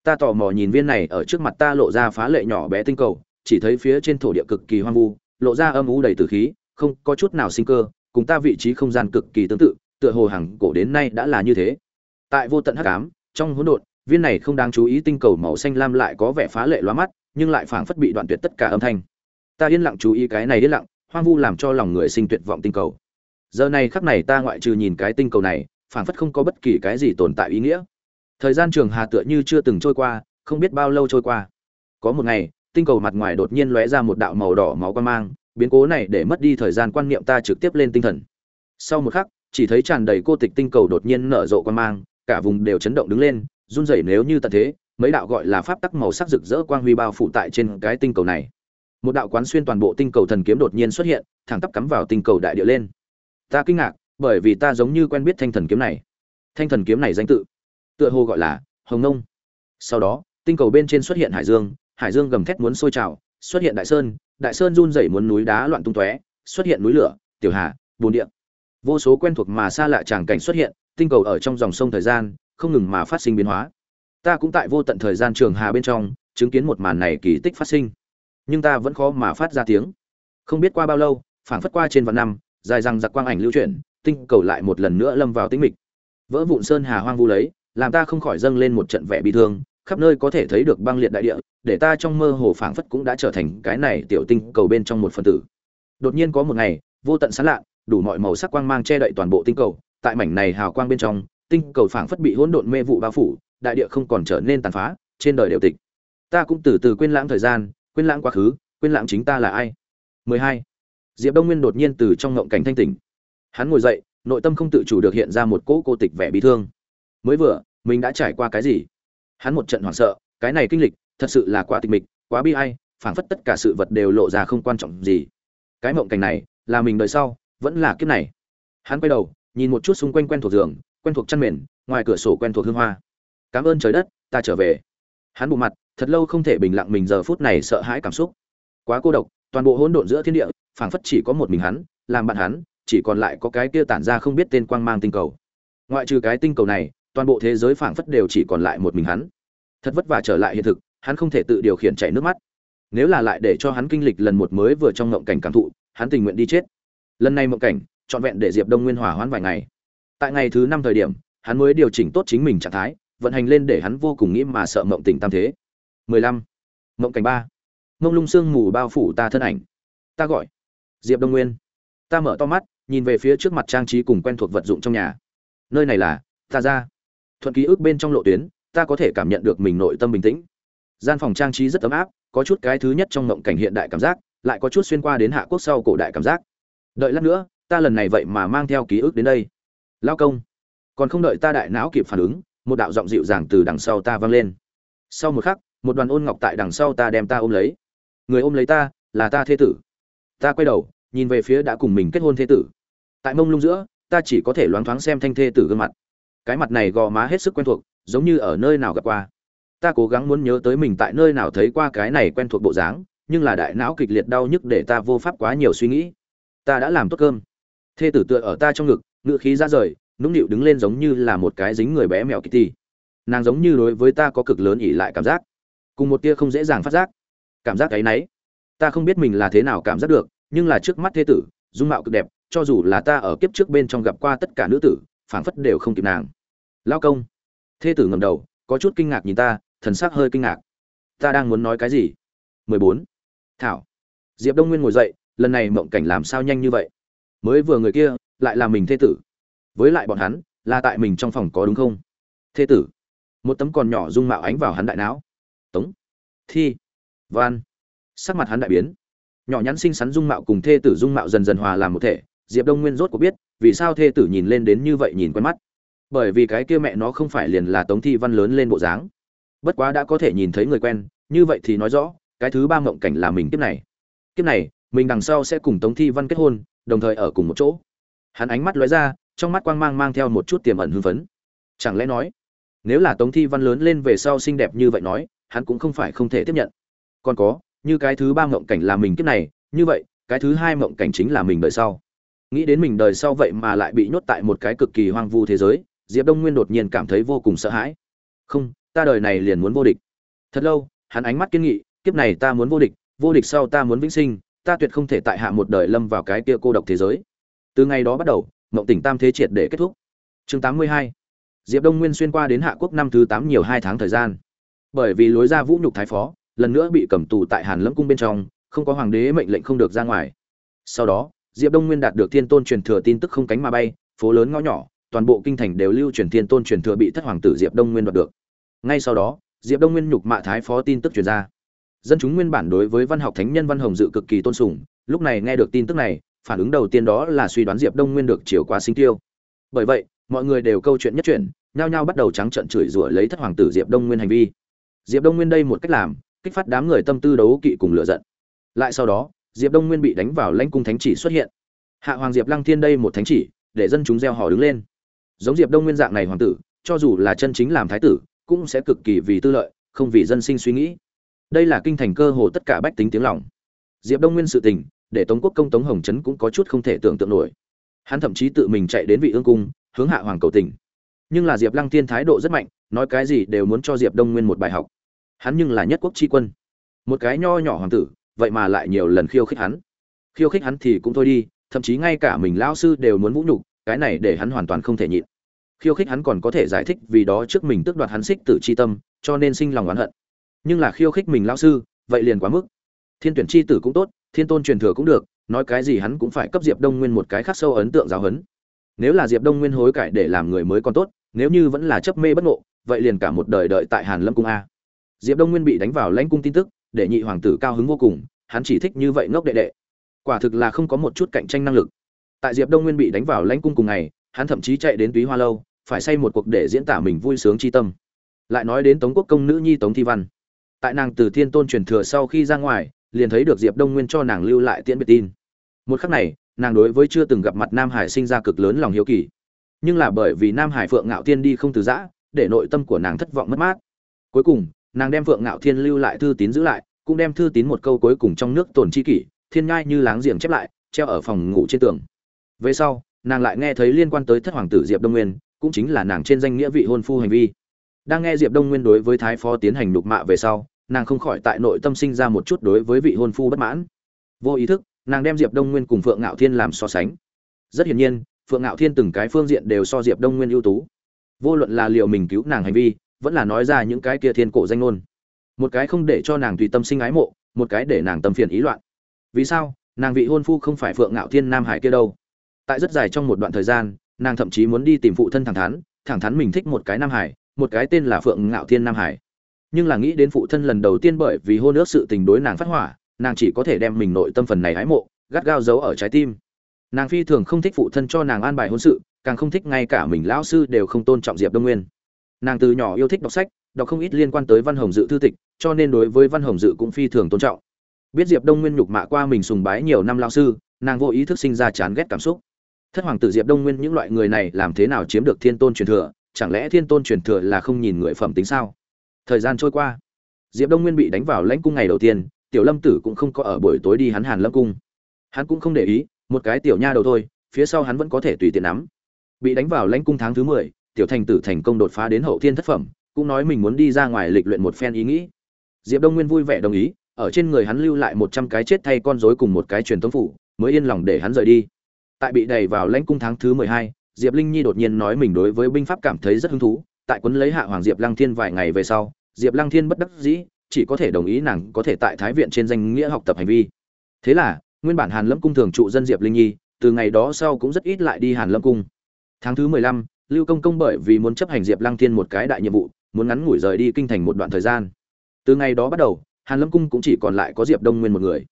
ta tò mò nhìn viên này ở trước mặt ta lộ ra phá lệ nhỏ bé tinh cầu, chỉ thấy phía trên thổ địa cực kỳ hoang vu, lộ ra âm u đầy từ khí, không có chút nào sinh cơ, cùng ta vị trí không gian cực kỳ tương tự, tựa hồ hàng cổ đến nay đã là như thế. Tại vô tận hắc ám, trong hỗn độn, viên này không đáng chú ý tinh cầu màu xanh lam lại có vẻ phá lệ loa mắt, nhưng lại phảng phất bị đoạn tuyệt tất cả âm thanh. Ta yên lặng chú ý cái này yên lặng, hoang vu làm cho lòng người sinh tuyệt vọng tinh cầu. Giờ này khắc này ta ngoại trừ nhìn cái tinh cầu này, phảng phất không có bất kỳ cái gì tồn tại ý nghĩa thời gian trường hà tựa như chưa từng trôi qua, không biết bao lâu trôi qua. Có một ngày, tinh cầu mặt ngoài đột nhiên lóe ra một đạo màu đỏ máu quan mang, biến cố này để mất đi thời gian quan niệm ta trực tiếp lên tinh thần. Sau một khắc, chỉ thấy tràn đầy cô tịch tinh cầu đột nhiên nở rộ quan mang, cả vùng đều chấn động đứng lên, run rẩy nếu như tận thế, mấy đạo gọi là pháp tắc màu sắc rực rỡ quang huy bao phủ tại trên cái tinh cầu này. Một đạo quán xuyên toàn bộ tinh cầu thần kiếm đột nhiên xuất hiện, thẳng tắp cắm vào tinh cầu đại địa lên. Ta kinh ngạc, bởi vì ta giống như quen biết thanh thần kiếm này. Thanh thần kiếm này danh tự tựa hồ gọi là hồng nông. Sau đó, tinh cầu bên trên xuất hiện hải dương hải dương gầm thét muốn sôi trào, xuất hiện đại sơn đại sơn run rẩy muốn núi đá loạn tung tóe, xuất hiện núi lửa, tiểu hà, bồn địa. Vô số quen thuộc mà xa lạ tràng cảnh xuất hiện, tinh cầu ở trong dòng sông thời gian, không ngừng mà phát sinh biến hóa. Ta cũng tại vô tận thời gian trường hà bên trong, chứng kiến một màn này kỳ tích phát sinh. Nhưng ta vẫn khó mà phát ra tiếng. Không biết qua bao lâu, phảng phất qua trên vạn năm, dài rằng giặc quang ảnh lưu chuyển, tinh cầu lại một lần nữa lâm vào tĩnh mịch. Vỡ vụn sơn hà hoang vu lấy làm ta không khỏi dâng lên một trận vẻ bị thương, khắp nơi có thể thấy được băng liệt đại địa, để ta trong mơ hồ phảng phất cũng đã trở thành cái này tiểu tinh cầu bên trong một phần tử. Đột nhiên có một ngày, vô tận sán lạ đủ mọi màu sắc quang mang che đậy toàn bộ tinh cầu, tại mảnh này hào quang bên trong, tinh cầu phảng phất bị hỗn độn mê vụ bao phủ, đại địa không còn trở nên tàn phá, trên đời đều tịch. Ta cũng từ từ quên lãng thời gian, quên lãng quá khứ, quên lãng chính ta là ai. 12. diệp đông nguyên đột nhiên từ trong ngộng cảnh thanh tỉnh. Hắn ngồi dậy, nội tâm không tự chủ được hiện ra một cỗ cô tịch vẻ bị thương mới vừa, mình đã trải qua cái gì? Hắn một trận hoảng sợ, cái này kinh lịch, thật sự là quá tịch mịch, quá bi ai, phảng phất tất cả sự vật đều lộ ra không quan trọng gì. Cái mộng cảnh này, là mình đời sau, vẫn là kiếp này. Hắn quay đầu, nhìn một chút xung quanh quen thuộc giường, quen thuộc chăn mền, ngoài cửa sổ quen thuộc hương hoa. Cảm ơn trời đất, ta trở về. Hắn bộ mặt, thật lâu không thể bình lặng mình giờ phút này sợ hãi cảm xúc. Quá cô độc, toàn bộ hỗn độn giữa thiên địa, phảng phất chỉ có một mình hắn, làm bạn hắn, chỉ còn lại có cái kia tản ra không biết tên quang mang tinh cầu. Ngoại trừ cái tinh cầu này toàn bộ thế giới phảng phất đều chỉ còn lại một mình hắn. Thật vất vả trở lại hiện thực, hắn không thể tự điều khiển chảy nước mắt. Nếu là lại để cho hắn kinh lịch lần một mới vừa trong ngộng cảnh cảm thụ, hắn tình nguyện đi chết. Lần này mộng cảnh, trọn vẹn để diệp đông nguyên hòa hoãn vài ngày. Tại ngày thứ năm thời điểm, hắn mới điều chỉnh tốt chính mình trạng thái, vận hành lên để hắn vô cùng nghĩ mà sợ mộng tình tam thế. 15. mộng cảnh ba. Mông lung sương mù bao phủ ta thân ảnh. Ta gọi diệp đông nguyên. Ta mở to mắt, nhìn về phía trước mặt trang trí cùng quen thuộc vật dụng trong nhà. Nơi này là ta ra thuận ký ức bên trong lộ tuyến, ta có thể cảm nhận được mình nội tâm bình tĩnh. Gian phòng trang trí rất ấm áp, có chút cái thứ nhất trong mộng cảnh hiện đại cảm giác, lại có chút xuyên qua đến hạ quốc sau cổ đại cảm giác. Đợi lát nữa, ta lần này vậy mà mang theo ký ức đến đây. Lao công, còn không đợi ta đại não kịp phản ứng, một đạo giọng dịu dàng từ đằng sau ta vang lên. Sau một khắc, một đoàn ôn ngọc tại đằng sau ta đem ta ôm lấy. Người ôm lấy ta, là ta thế tử. Ta quay đầu, nhìn về phía đã cùng mình kết hôn thế tử. Tại mông lung giữa, ta chỉ có thể loáng thoáng xem thanh thê tử gương mặt cái mặt này gò má hết sức quen thuộc, giống như ở nơi nào gặp qua. Ta cố gắng muốn nhớ tới mình tại nơi nào thấy qua cái này quen thuộc bộ dáng, nhưng là đại não kịch liệt đau nhức để ta vô pháp quá nhiều suy nghĩ. Ta đã làm tốt cơm. Thê tử tựa ở ta trong ngực ngự khí ra rời, nũng nịu đứng lên giống như là một cái dính người bé mèo kitty nàng giống như đối với ta có cực lớn ỉ lại cảm giác. Cùng một tia không dễ dàng phát giác. Cảm giác cái náy. Ta không biết mình là thế nào cảm giác được, nhưng là trước mắt thê tử, dung mạo cực đẹp, cho dù là ta ở kiếp trước bên trong gặp qua tất cả nữ tử, phảng phất đều không kịp nàng lao công. Thê tử ngầm đầu, có chút kinh ngạc nhìn ta, thần sắc hơi kinh ngạc. Ta đang muốn nói cái gì? 14. thảo. Diệp đông nguyên ngồi dậy, lần này mộng cảnh làm sao nhanh như vậy? Mới vừa người kia, lại là mình thê tử. Với lại bọn hắn, là tại mình trong phòng có đúng không? Thê tử. Một tấm còn nhỏ dung mạo ánh vào hắn đại não. Tống. Thi. Van sắc mặt hắn đại biến. Nhỏ nhắn xinh xắn dung mạo cùng thê tử dung mạo dần dần hòa làm một thể. Diệp đông nguyên rốt có biết, vì sao thê tử nhìn lên đến như vậy nhìn quen mắt bởi vì cái kia mẹ nó không phải liền là tống thi văn lớn lên bộ dáng. Bất quá đã có thể nhìn thấy người quen, như vậy thì nói rõ, cái thứ ba mộng cảnh là mình kiếp này. Kiếp này, mình đằng sau sẽ cùng tống thi văn kết hôn, đồng thời ở cùng một chỗ. Hắn ánh mắt lóe ra, trong mắt quang mang mang theo một chút tiềm ẩn hưng phấn. Chẳng lẽ nói, nếu là tống thi văn lớn lên về sau xinh đẹp như vậy nói, hắn cũng không phải không thể tiếp nhận. Còn có, như cái thứ ba mộng cảnh là mình kiếp này, như vậy, cái thứ hai mộng cảnh chính là mình đời sau. Nghĩ đến mình đời sau vậy mà lại bị nhốt tại một cái cực kỳ hoang vu thế giới diệp đông nguyên đột nhiên cảm thấy vô cùng sợ hãi. Không, ta đời này liền muốn vô địch. Thật lâu, hắn ánh mắt kiên nghị, kiếp này ta muốn vô địch vô địch sau ta muốn vĩnh sinh, ta tuyệt không thể tại hạ một đời lâm vào cái kia cô độc thế giới. Từ ngày đó bắt đầu, mộng tỉnh tam thế triệt để kết thúc. Chương tám mươi hai. Diệp đông nguyên xuyên qua đến hạ quốc năm thứ tám nhiều hai tháng thời gian. Bởi vì lối ra vũ nhục thái phó, lần nữa bị cầm tù tại hàn lâm cung bên trong, không có hoàng đế mệnh lệnh không được ra ngoài. Sau đó, diệp đông nguyên đạt được thiên tôn truyền thừa tin tức không cánh mà bay, phố lớn ngõ nhỏ toàn bộ kinh thành đều lưu truyền thiên tôn truyền thừa bị thất hoàng tử diệp đông nguyên đoạt được. Ngay sau đó, diệp đông nguyên nhục mạ thái phó tin tức truyền ra. Dân chúng nguyên bản đối với văn học thánh nhân văn hồng dự cực kỳ tôn sùng, lúc này nghe được tin tức này, phản ứng đầu tiên đó là suy đoán diệp đông nguyên được chiều quá sinh tiêu. Bởi vậy, mọi người đều câu chuyện nhất chuyện nhao nhao bắt đầu trắng trận chửi rủa lấy thất hoàng tử diệp đông nguyên hành vi. Diệp đông nguyên đây một cách làm, kích phát đám người tâm tư đấu kỵ cùng lựa giận. Lại sau đó, diệp đông nguyên bị đánh vào lãnh cung thánh chỉ xuất hiện. Hạ hoàng diệp lăng thiên đây một thánh chỉ, để dân chúng gieo hò đứng lên giống diệp đông nguyên dạng này hoàng tử, cho dù là chân chính làm thái tử, cũng sẽ cực kỳ vì tư lợi, không vì dân sinh suy nghĩ. Đây là kinh thành cơ hồ tất cả bách tính tiếng lòng. Diệp đông nguyên sự tình, để tống quốc công tống hồng trấn cũng có chút không thể tưởng tượng nổi. Hắn thậm chí tự mình chạy đến vị ương cung, hướng hạ hoàng cầu tình. Nhưng là diệp lăng tiên thái độ rất mạnh, nói cái gì đều muốn cho diệp đông nguyên một bài học. Hắn nhưng là nhất quốc tri quân. Một cái nho nhỏ hoàng tử, vậy mà lại nhiều lần khiêu khích hắn. Khiêu khích hắn thì cũng thôi đi, thậm chí ngay cả mình lão sư đều muốn vũ nhục cái này để hắn hoàn toàn không thể nhịn. Khiêu khích hắn còn có thể giải thích vì đó trước mình tước đoạt hắn xích tử c tâm, cho nên sinh lòng oán hận. Nhưng là khiêu khích mình lão sư, vậy liền quá mức. Thiên tuyển c tử cũng tốt, thiên tôn truyền thừa cũng được, nói cái gì hắn cũng phải cấp diệp đông nguyên một cái khắc sâu ấn tượng giáo huấn. Nếu là diệp đông nguyên hối cải để làm người mới còn tốt, nếu như vẫn là chấp mê bất ngộ, vậy liền cả một đời đợi tại hàn lâm cung a. Diệp đông nguyên bị đánh vào lãnh cung tin tức, để nhị hoàng tử cao hứng vô cùng, hắn chỉ thích như vậy ngốc đệ đệ. Quả thực là không có một chút cạnh tranh năng lực tại diệp đông nguyên bị đánh vào lãnh cung cùng ngày, hắn thậm chí chạy đến túy hoa lâu, phải xây một cuộc để diễn tả mình vui sướng chi tâm. Lại nói đến tống quốc công nữ nhi tống thi văn. Tại nàng từ thiên tôn truyền thừa sau khi ra ngoài, liền thấy được diệp đông nguyên cho nàng lưu lại tiễn biệt tin. Một khắc này, nàng đối với chưa từng gặp mặt nam hải sinh ra cực lớn lòng hiếu kỳ. Nhưng là bởi vì nam hải phượng ngạo thiên đi không từ giã, để nội tâm của nàng thất vọng mất mát. Cuối cùng, nàng đem phượng ngạo thiên lưu lại thư tín giữ lại, cũng đem thư tín một câu cuối cùng trong nước tồn chi kỷ, thiên ngai như láng giềng chép lại, treo ở phòng ngủ trên tường về sau, nàng lại nghe thấy liên quan tới thất hoàng tử diệp đông nguyên, cũng chính là nàng trên danh nghĩa vị hôn phu hành vi. Đang nghe diệp đông nguyên đối với thái phó tiến hành đục mạ về sau, nàng không khỏi tại nội tâm sinh ra một chút đối với vị hôn phu bất mãn. Vô ý thức, nàng đem diệp đông nguyên cùng phượng ngạo thiên làm so sánh. Rất hiển nhiên, phượng ngạo thiên từng cái phương diện đều so diệp đông nguyên ưu tú. Vô luận là liệu mình cứu nàng hành vi, vẫn là nói ra những cái kia thiên cổ danh ngôn. Một cái không để cho nàng tùy tâm sinh ái mộ, một cái để nàng tâm phiền ý loạn. Vì sao, nàng vị hôn phu không phải phượng ngạo thiên nam hải kia đâu? Tại rất dài trong một đoạn thời gian, nàng thậm chí muốn đi tìm phụ thân thẳng thắn thẳng thắn mình thích một cái nam hải, một cái tên là phượng ngạo thiên nam hải. Nhưng là nghĩ đến phụ thân lần đầu tiên bởi vì hôn ước sự tình đối nàng phát hỏa, nàng chỉ có thể đem mình nội tâm phần này hái mộ, gắt gao giấu ở trái tim. Nàng phi thường không thích phụ thân cho nàng an bài hôn sự, càng không thích ngay cả mình lão sư đều không tôn trọng diệp đông nguyên. Nàng từ nhỏ yêu thích đọc sách, đọc không ít liên quan tới văn hồng dự thư tịch, cho nên đối với văn hồng dự cũng phi thường tôn trọng. Biết diệp đông nguyên nhục mạ qua mình sùng bái nhiều năm lao sư, nàng vô ý thức sinh ra chán ghét cảm xúc thất hoàng tử diệp đông nguyên những loại người này làm thế nào chiếm được thiên tôn truyền thừa? Chẳng lẽ thiên tôn truyền thừa là không nhìn người phẩm tính sao? Thời gian trôi qua, diệp đông nguyên bị đánh vào lãnh cung ngày đầu tiên, tiểu lâm tử cũng không có ở buổi tối đi hắn hàn lâm cung. Hắn cũng không để ý, một cái tiểu nha đầu thôi, phía sau hắn vẫn có thể tùy tiện nắm. Bị đánh vào lãnh cung tháng thứ mười, tiểu thành tử thành công đột phá đến hậu thiên thất phẩm, cũng nói mình muốn đi ra ngoài lịch luyện một phen ý nghĩ. Diệp đông nguyên vui vẻ đồng ý, ở trên người hắn lưu lại một trăm cái chết thay con rối cùng một cái truyền tống phủ, mới yên lòng để hắn rời đi tại bị đẩy vào lãnh cung tháng thứ mười hai, diệp linh nhi đột nhiên nói mình đối với binh pháp cảm thấy rất hứng thú. Tại quấn lấy hạ hoàng diệp lăng thiên vài ngày về sau, diệp lăng thiên bất đắc dĩ, chỉ có thể đồng ý nàng có thể tại thái viện trên danh nghĩa học tập hành vi. Thế là, nguyên bản hàn lâm cung thường trụ dân diệp linh nhi, từ ngày đó sau cũng rất ít lại đi hàn lâm cung. Tháng thứ mười lăm, lưu công công bởi vì muốn chấp hành diệp lăng thiên một cái đại nhiệm vụ, muốn ngắn ngủi rời đi kinh thành một đoạn thời gian. Từ ngày đó bắt đầu, hàn lâm cung cũng chỉ còn lại có diệp đông nguyên một người.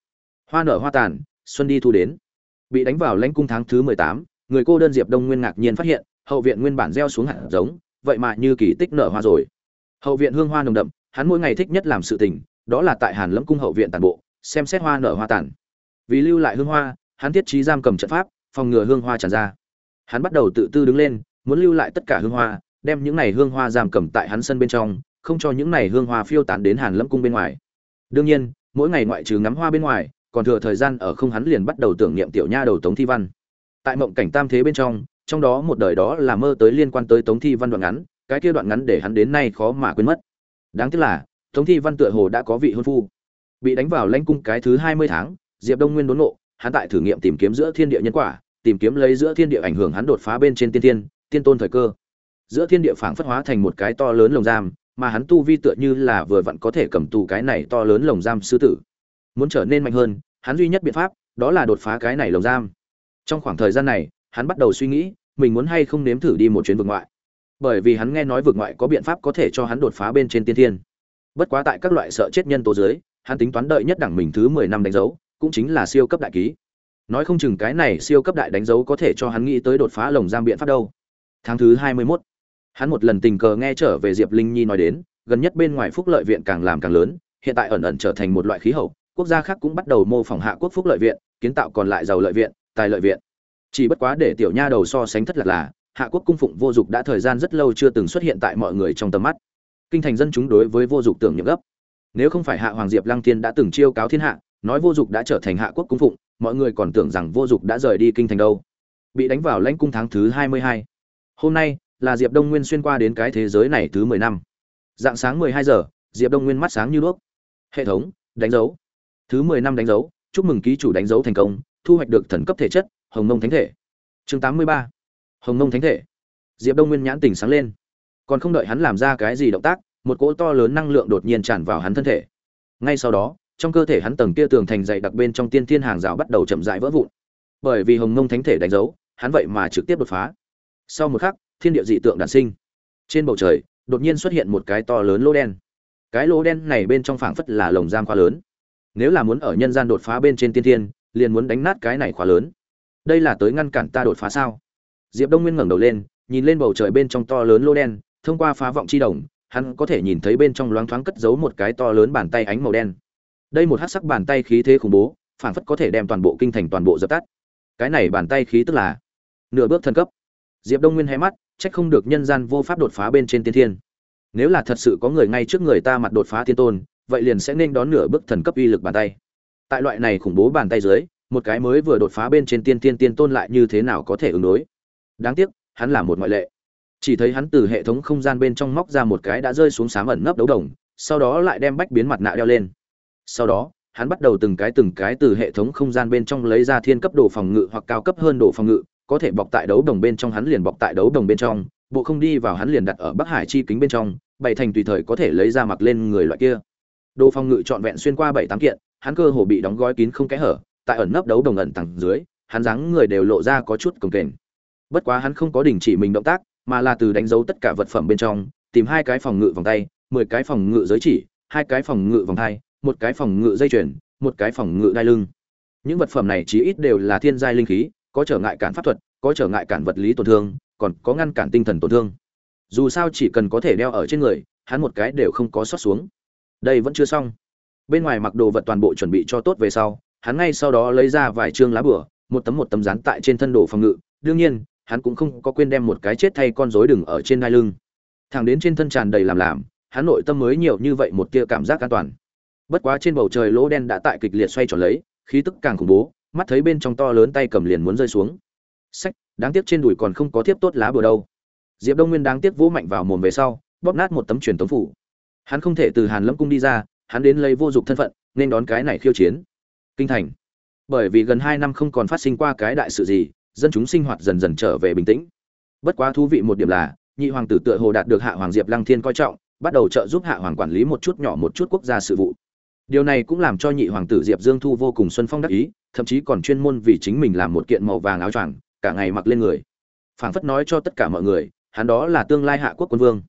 Hoa nở hoa tàn, xuân đi thu đến bị đánh vào lãnh cung tháng thứ mười tám, người cô đơn diệp đông nguyên ngạc nhiên phát hiện, hậu viện nguyên bản gieo xuống hạt giống, vậy mà như kỳ tích nở hoa rồi. Hậu viện hương hoa nồng đậm, hắn mỗi ngày thích nhất làm sự tình, đó là tại hàn lâm cung hậu viện tản bộ, xem xét hoa nở hoa tàn vì lưu lại hương hoa, hắn thiết trí giam cầm trận pháp, phòng ngừa hương hoa tràn ra. Hắn bắt đầu tự tư đứng lên, muốn lưu lại tất cả hương hoa, đem những này hương hoa giam cầm tại hắn sân bên trong, không cho những này hương hoa phiêu tán đến hàn lâm cung bên ngoài. Đương nhiên, mỗi ngày ngoại trừ ngắm hoa bên ngoài còn thừa thời gian ở không hắn liền bắt đầu tưởng niệm tiểu nha đầu tống thi văn. Tại mộng cảnh tam thế bên trong trong đó một đời đó là mơ tới liên quan tới tống thi văn đoạn ngắn, cái kia đoạn ngắn để hắn đến nay khó mà quên mất. Đáng tiếc là, tống thi văn tựa hồ đã có vị hôn phu. Bị đánh vào lãnh cung cái thứ hai mươi tháng, diệp đông nguyên đốn ngộ, hắn tại thử nghiệm tìm kiếm giữa thiên địa nhân quả, tìm kiếm lấy giữa thiên địa ảnh hưởng hắn đột phá bên trên tiên tiên tiên tôn thời cơ. Giữa thiên địa phảng phất hóa thành một cái to lớn lồng giam, mà hắn tu vi tựa như là vừa vặn có thể cầm tù cái này to lớn lồng giam sư tử. Muốn trở nên mạnh hơn hắn duy nhất biện pháp, đó là đột phá cái này lồng giam. Trong khoảng thời gian này, hắn bắt đầu suy nghĩ, mình muốn hay không nếm thử đi một chuyến vực ngoại. Bởi vì hắn nghe nói vực ngoại có biện pháp có thể cho hắn đột phá bên trên tiên thiên. Bất quá tại các loại sợ chết nhân tố dưới, hắn tính toán đợi nhất đẳng mình thứ mười năm đánh dấu, cũng chính là siêu cấp đại ký. Nói không chừng cái này siêu cấp đại đánh dấu có thể cho hắn nghĩ tới đột phá lồng giam biện pháp đâu. Tháng thứ hai mươi mốt, hắn một lần tình cờ nghe trở về diệp linh nhi nói đến, gần nhất bên ngoài phúc lợi viện càng làm càng lớn, hiện tại ẩn ẩn trở thành một loại khí hậu quốc gia khác cũng bắt đầu mô phỏng hạ quốc phúc lợi viện, kiến tạo còn lại giàu lợi viện, tài lợi viện. Chỉ bất quá để tiểu nha đầu so sánh thất lạc là, hạ quốc cung phụng vô dụng đã thời gian rất lâu chưa từng xuất hiện tại mọi người trong tầm mắt. Kinh thành dân chúng đối với vô dụng tưởng nhậm gấp. Nếu không phải hạ hoàng diệp lăng tiên đã từng chiêu cáo thiên hạ, nói vô dụng đã trở thành hạ quốc cung phụng, mọi người còn tưởng rằng vô dụng đã rời đi kinh thành đâu. Bị đánh vào lãnh cung tháng thứ hai mươi hai. Hôm nay là diệp đông nguyên xuyên qua đến cái thế giới này thứ mười năm. Dạng sáng mười hai giờ, diệp đông nguyên mắt sáng như đuốc. Hệ thống, đánh dấu thứ mười năm đánh dấu, chúc mừng ký chủ đánh dấu thành công, thu hoạch được thần cấp thể chất, hồng mông thánh thể. Chương tám mươi ba. Hồng mông thánh thể. Diệp đông nguyên nhãn tỉnh sáng lên. Còn không đợi hắn làm ra cái gì động tác, một cỗ to lớn năng lượng đột nhiên tràn vào hắn thân thể. Ngay sau đó, trong cơ thể hắn tầng kia tường thành dày đặc bên trong tiên thiên hàng rào bắt đầu chậm rãi vỡ vụn. Bởi vì hồng mông thánh thể đánh dấu, hắn vậy mà trực tiếp đột phá. Sau một khắc, thiên địa dị tượng đản sinh. Trên bầu trời, đột nhiên xuất hiện một cái to lớn lỗ đen. Cái lỗ đen này bên trong phảng phất là lồng giam quá lớn nếu là muốn ở nhân gian đột phá bên trên tiên thiên, liền muốn đánh nát cái này khóa lớn. Đây là tới ngăn cản ta đột phá sao? Diệp đông nguyên ngẩng đầu lên, nhìn lên bầu trời bên trong to lớn lô đen, thông qua phá vọng chi đồng, hắn có thể nhìn thấy bên trong loáng thoáng cất giấu một cái to lớn bàn tay ánh màu đen. Đây một hắc sắc bàn tay khí thế khủng bố phản phất có thể đem toàn bộ kinh thành toàn bộ dập tắt. Cái này bàn tay khí tức là nửa bước thân cấp. Diệp đông nguyên hé mắt trách không được nhân gian vô pháp đột phá bên trên tiên thiên. Nếu là thật sự có người ngay trước người ta mặt đột phá thiên tôn vậy liền sẽ nên đón nửa bước thần cấp uy lực bàn tay. Tại loại này khủng bố bàn tay dưới, một cái mới vừa đột phá bên trên tiên tiên tiên tôn lại như thế nào có thể ứng đối? Đáng tiếc, hắn là một ngoại lệ. Chỉ thấy hắn từ hệ thống không gian bên trong móc ra một cái đã rơi xuống sám ẩn nấp đấu đồng, sau đó lại đem bách biến mặt nạ đeo lên. Sau đó, hắn bắt đầu từng cái từng cái từ hệ thống không gian bên trong lấy ra thiên cấp đồ phòng ngự hoặc cao cấp hơn đồ phòng ngự, có thể bọc tại đấu đồng bên trong hắn liền bọc tại đấu đồng bên trong, bộ không đi vào hắn liền đặt ở bắc hải chi kính bên trong bày thành tùy thời có thể lấy ra mặc lên người loại kia đồ phòng ngự trọn vẹn xuyên qua bảy tám kiện, hắn cơ hồ bị đóng gói kín không kẽ hở, tại ẩn nấp đấu đồng ẩn tầng dưới, hắn dáng người đều lộ ra có chút cồng kềnh. Bất quá hắn không có đình chỉ mình động tác, mà là từ đánh dấu tất cả vật phẩm bên trong, tìm hai cái phòng ngự vòng tay, mười cái phòng ngự giới chỉ, hai cái phòng ngự vòng thai, một cái phòng ngự dây chuyền, một cái phòng ngự đai lưng. Những vật phẩm này chí ít đều là thiên giai linh khí, có trở ngại cản pháp thuật, có trở ngại cản vật lý tổn thương, còn có ngăn cản tinh thần tổn thương. Dù sao chỉ cần có thể đeo ở trên người, hắn một cái đều không có xót xuống đây vẫn chưa xong. Bên ngoài mặc đồ vật toàn bộ chuẩn bị cho tốt về sau, hắn ngay sau đó lấy ra vài chương lá bửa, một tấm một tấm dán tại trên thân đồ phòng ngự. Đương nhiên, hắn cũng không có quên đem một cái chết thay con rối đừng ở trên đai lưng. Thẳng đến trên thân tràn đầy làm làm, hắn nội tâm mới nhiều như vậy một tia cảm giác an toàn. Bất quá trên bầu trời lỗ đen đã tại kịch liệt xoay tròn lấy, khí tức càng khủng bố, mắt thấy bên trong to lớn tay cầm liền muốn rơi xuống. Sách đáng tiếc trên đùi còn không có tiếp tốt lá bừa đâu. Diệp đông nguyên đáng tiếc vỗ mạnh vào mồm về sau, bóp nát một tấm truyền tống phủ hắn không thể từ hàn lâm cung đi ra, hắn đến lấy vô dụng thân phận, nên đón cái này khiêu chiến. Kinh thành. Bởi vì gần hai năm không còn phát sinh qua cái đại sự gì, dân chúng sinh hoạt dần dần trở về bình tĩnh. Bất quá thú vị một điểm là, nhị hoàng tử tựa hồ đạt được hạ hoàng diệp lăng thiên coi trọng, bắt đầu trợ giúp hạ hoàng quản lý một chút nhỏ một chút quốc gia sự vụ. Điều này cũng làm cho nhị hoàng tử diệp dương thu vô cùng xuân phong đắc ý, thậm chí còn chuyên môn vì chính mình làm một kiện màu vàng áo choàng, cả ngày mặc lên người. Phảng phất nói cho tất cả mọi người, hắn đó là tương lai hạ quốc quân vương.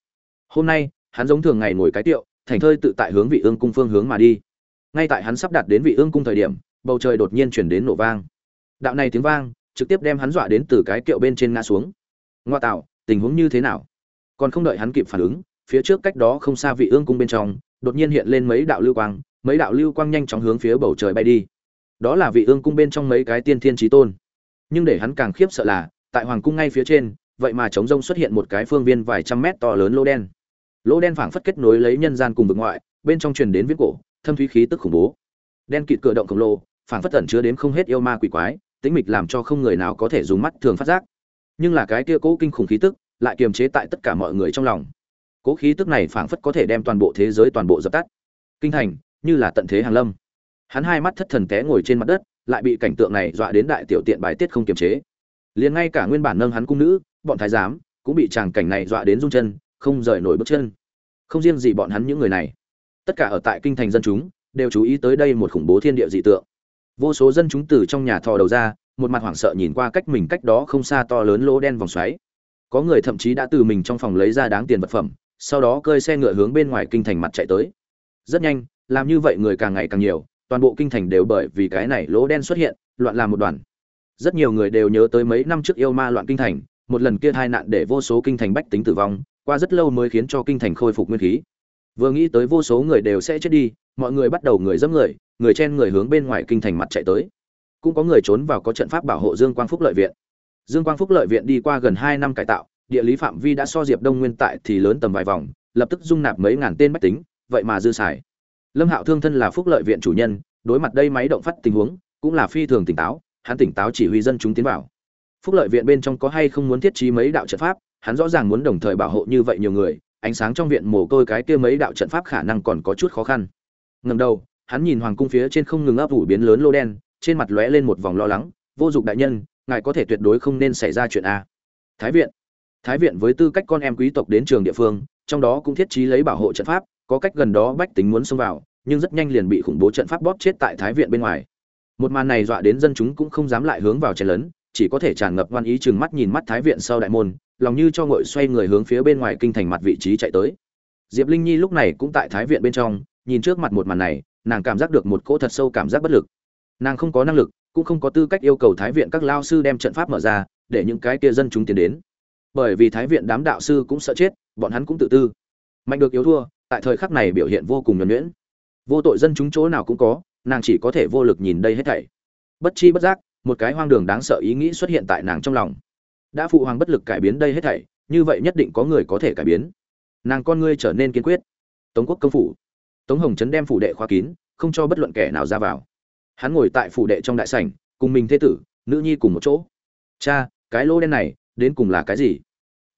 Hôm nay hắn giống thường ngày ngồi cái tiệu, thành thơi tự tại hướng vị ương cung phương hướng mà đi. Ngay tại hắn sắp đặt đến vị ương cung thời điểm, bầu trời đột nhiên chuyển đến nổ vang. Đạo này tiếng vang, trực tiếp đem hắn dọa đến từ cái kiệu bên trên ngã xuống. Ngoa tạo, tình huống như thế nào? Còn không đợi hắn kịp phản ứng, phía trước cách đó không xa vị ương cung bên trong, đột nhiên hiện lên mấy đạo lưu quang, mấy đạo lưu quang nhanh chóng hướng phía bầu trời bay đi. Đó là vị ương cung bên trong mấy cái tiên thiên trí tôn. Nhưng để hắn càng khiếp sợ là, tại hoàng cung ngay phía trên, vậy mà chống rông xuất hiện một cái phương viên vài trăm mét to lớn lô đen lỗ đen phảng phất kết nối lấy nhân gian cùng vực ngoại, bên trong truyền đến viễn cổ, thâm thúy khí tức khủng bố. Đen kịt cửa động khổng lồ, phảng phất tẩn chứa đến không hết yêu ma quỷ quái, tĩnh mịch làm cho không người nào có thể dùng mắt thường phát giác. Nhưng là cái kia cố kinh khủng khí tức, lại kiềm chế tại tất cả mọi người trong lòng. Cố khí tức này phảng phất có thể đem toàn bộ thế giới toàn bộ dập tắt. Kinh thành, như là tận thế hàng lâm. Hắn hai mắt thất thần té ngồi trên mặt đất, lại bị cảnh tượng này dọa đến đại tiểu tiện bài tiết không kiềm chế. Liền ngay cả nguyên bản nâng hắn cung nữ, bọn thái giám, cũng bị tràng cảnh này dọa đến rung chân, không rời nổi bước chân không riêng gì bọn hắn những người này. Tất cả ở tại kinh thành dân chúng đều chú ý tới đây một khủng bố thiên địa dị tượng. Vô số dân chúng từ trong nhà thò đầu ra, một mặt hoảng sợ nhìn qua cách mình cách đó không xa to lớn lỗ đen vòng xoáy. Có người thậm chí đã từ mình trong phòng lấy ra đáng tiền vật phẩm, sau đó cơi xe ngựa hướng bên ngoài kinh thành mặt chạy tới. Rất nhanh, làm như vậy người càng ngày càng nhiều, toàn bộ kinh thành đều bởi vì cái này lỗ đen xuất hiện, loạn làm một đoàn. Rất nhiều người đều nhớ tới mấy năm trước yêu ma loạn kinh thành, một lần kia tai nạn để vô số kinh thành bách tính tử vong qua rất lâu mới khiến cho kinh thành khôi phục nguyên khí. Vừa nghĩ tới vô số người đều sẽ chết đi, mọi người bắt đầu người dẫm người người chen người hướng bên ngoài kinh thành mặt chạy tới. Cũng có người trốn vào có trận pháp bảo hộ dương quang phúc lợi viện. Dương quang phúc lợi viện đi qua gần hai năm cải tạo, địa lý phạm vi đã so diệp đông nguyên tại thì lớn tầm vài vòng, lập tức dung nạp mấy ngàn tên bách tính, vậy mà dư xài. Lâm hạo thương thân là phúc lợi viện chủ nhân, đối mặt đây máy động phát tình huống, cũng là phi thường tỉnh táo, hắn tỉnh táo chỉ huy dân chúng tiến vào. Phúc lợi viện bên trong có hay không muốn thiết trí mấy đạo trận pháp hắn rõ ràng muốn đồng thời bảo hộ như vậy nhiều người, ánh sáng trong viện mồ côi cái kia mấy đạo trận pháp khả năng còn có chút khó khăn. Ngầm đầu, hắn nhìn hoàng cung phía trên không ngừng ấp ủ biến lớn lô đen, trên mặt lóe lên một vòng lo lắng, vô dụng đại nhân, ngài có thể tuyệt đối không nên xảy ra chuyện a. Thái viện. Thái viện với tư cách con em quý tộc đến trường địa phương, trong đó cũng thiết trí lấy bảo hộ trận pháp, có cách gần đó bách tính muốn xông vào, nhưng rất nhanh liền bị khủng bố trận pháp bóp chết tại thái viện bên ngoài. Một màn này dọa đến dân chúng cũng không dám lại hướng vào chen lấn chỉ có thể tràn ngập ngoan ý chừng mắt nhìn mắt thái viện sau đại môn lòng như cho ngội xoay người hướng phía bên ngoài kinh thành mặt vị trí chạy tới. Diệp linh nhi lúc này cũng tại thái viện bên trong, nhìn trước mặt một màn này, nàng cảm giác được một cỗ thật sâu cảm giác bất lực. Nàng không có năng lực, cũng không có tư cách yêu cầu thái viện các lao sư đem trận pháp mở ra, để những cái kia dân chúng tiến đến. Bởi vì thái viện đám đạo sư cũng sợ chết, bọn hắn cũng tự tư. Mạnh được yếu thua, tại thời khắc này biểu hiện vô cùng nhuẩn nhuyễn. Vô tội dân chúng chỗ nào cũng có, nàng chỉ có thể vô lực nhìn đây hết thảy. Bất chi bất giác, một cái hoang đường đáng sợ ý nghĩ xuất hiện tại nàng trong lòng đã phụ hoàng bất lực cải biến đây hết thảy, như vậy nhất định có người có thể cải biến. Nàng con ngươi trở nên kiên quyết. Tống quốc công phủ. Tống hồng trấn đem phủ đệ khóa kín, không cho bất luận kẻ nào ra vào. Hắn ngồi tại phủ đệ trong đại sảnh, cùng mình thế tử, nữ nhi cùng một chỗ. Cha, cái lô đen này, đến cùng là cái gì?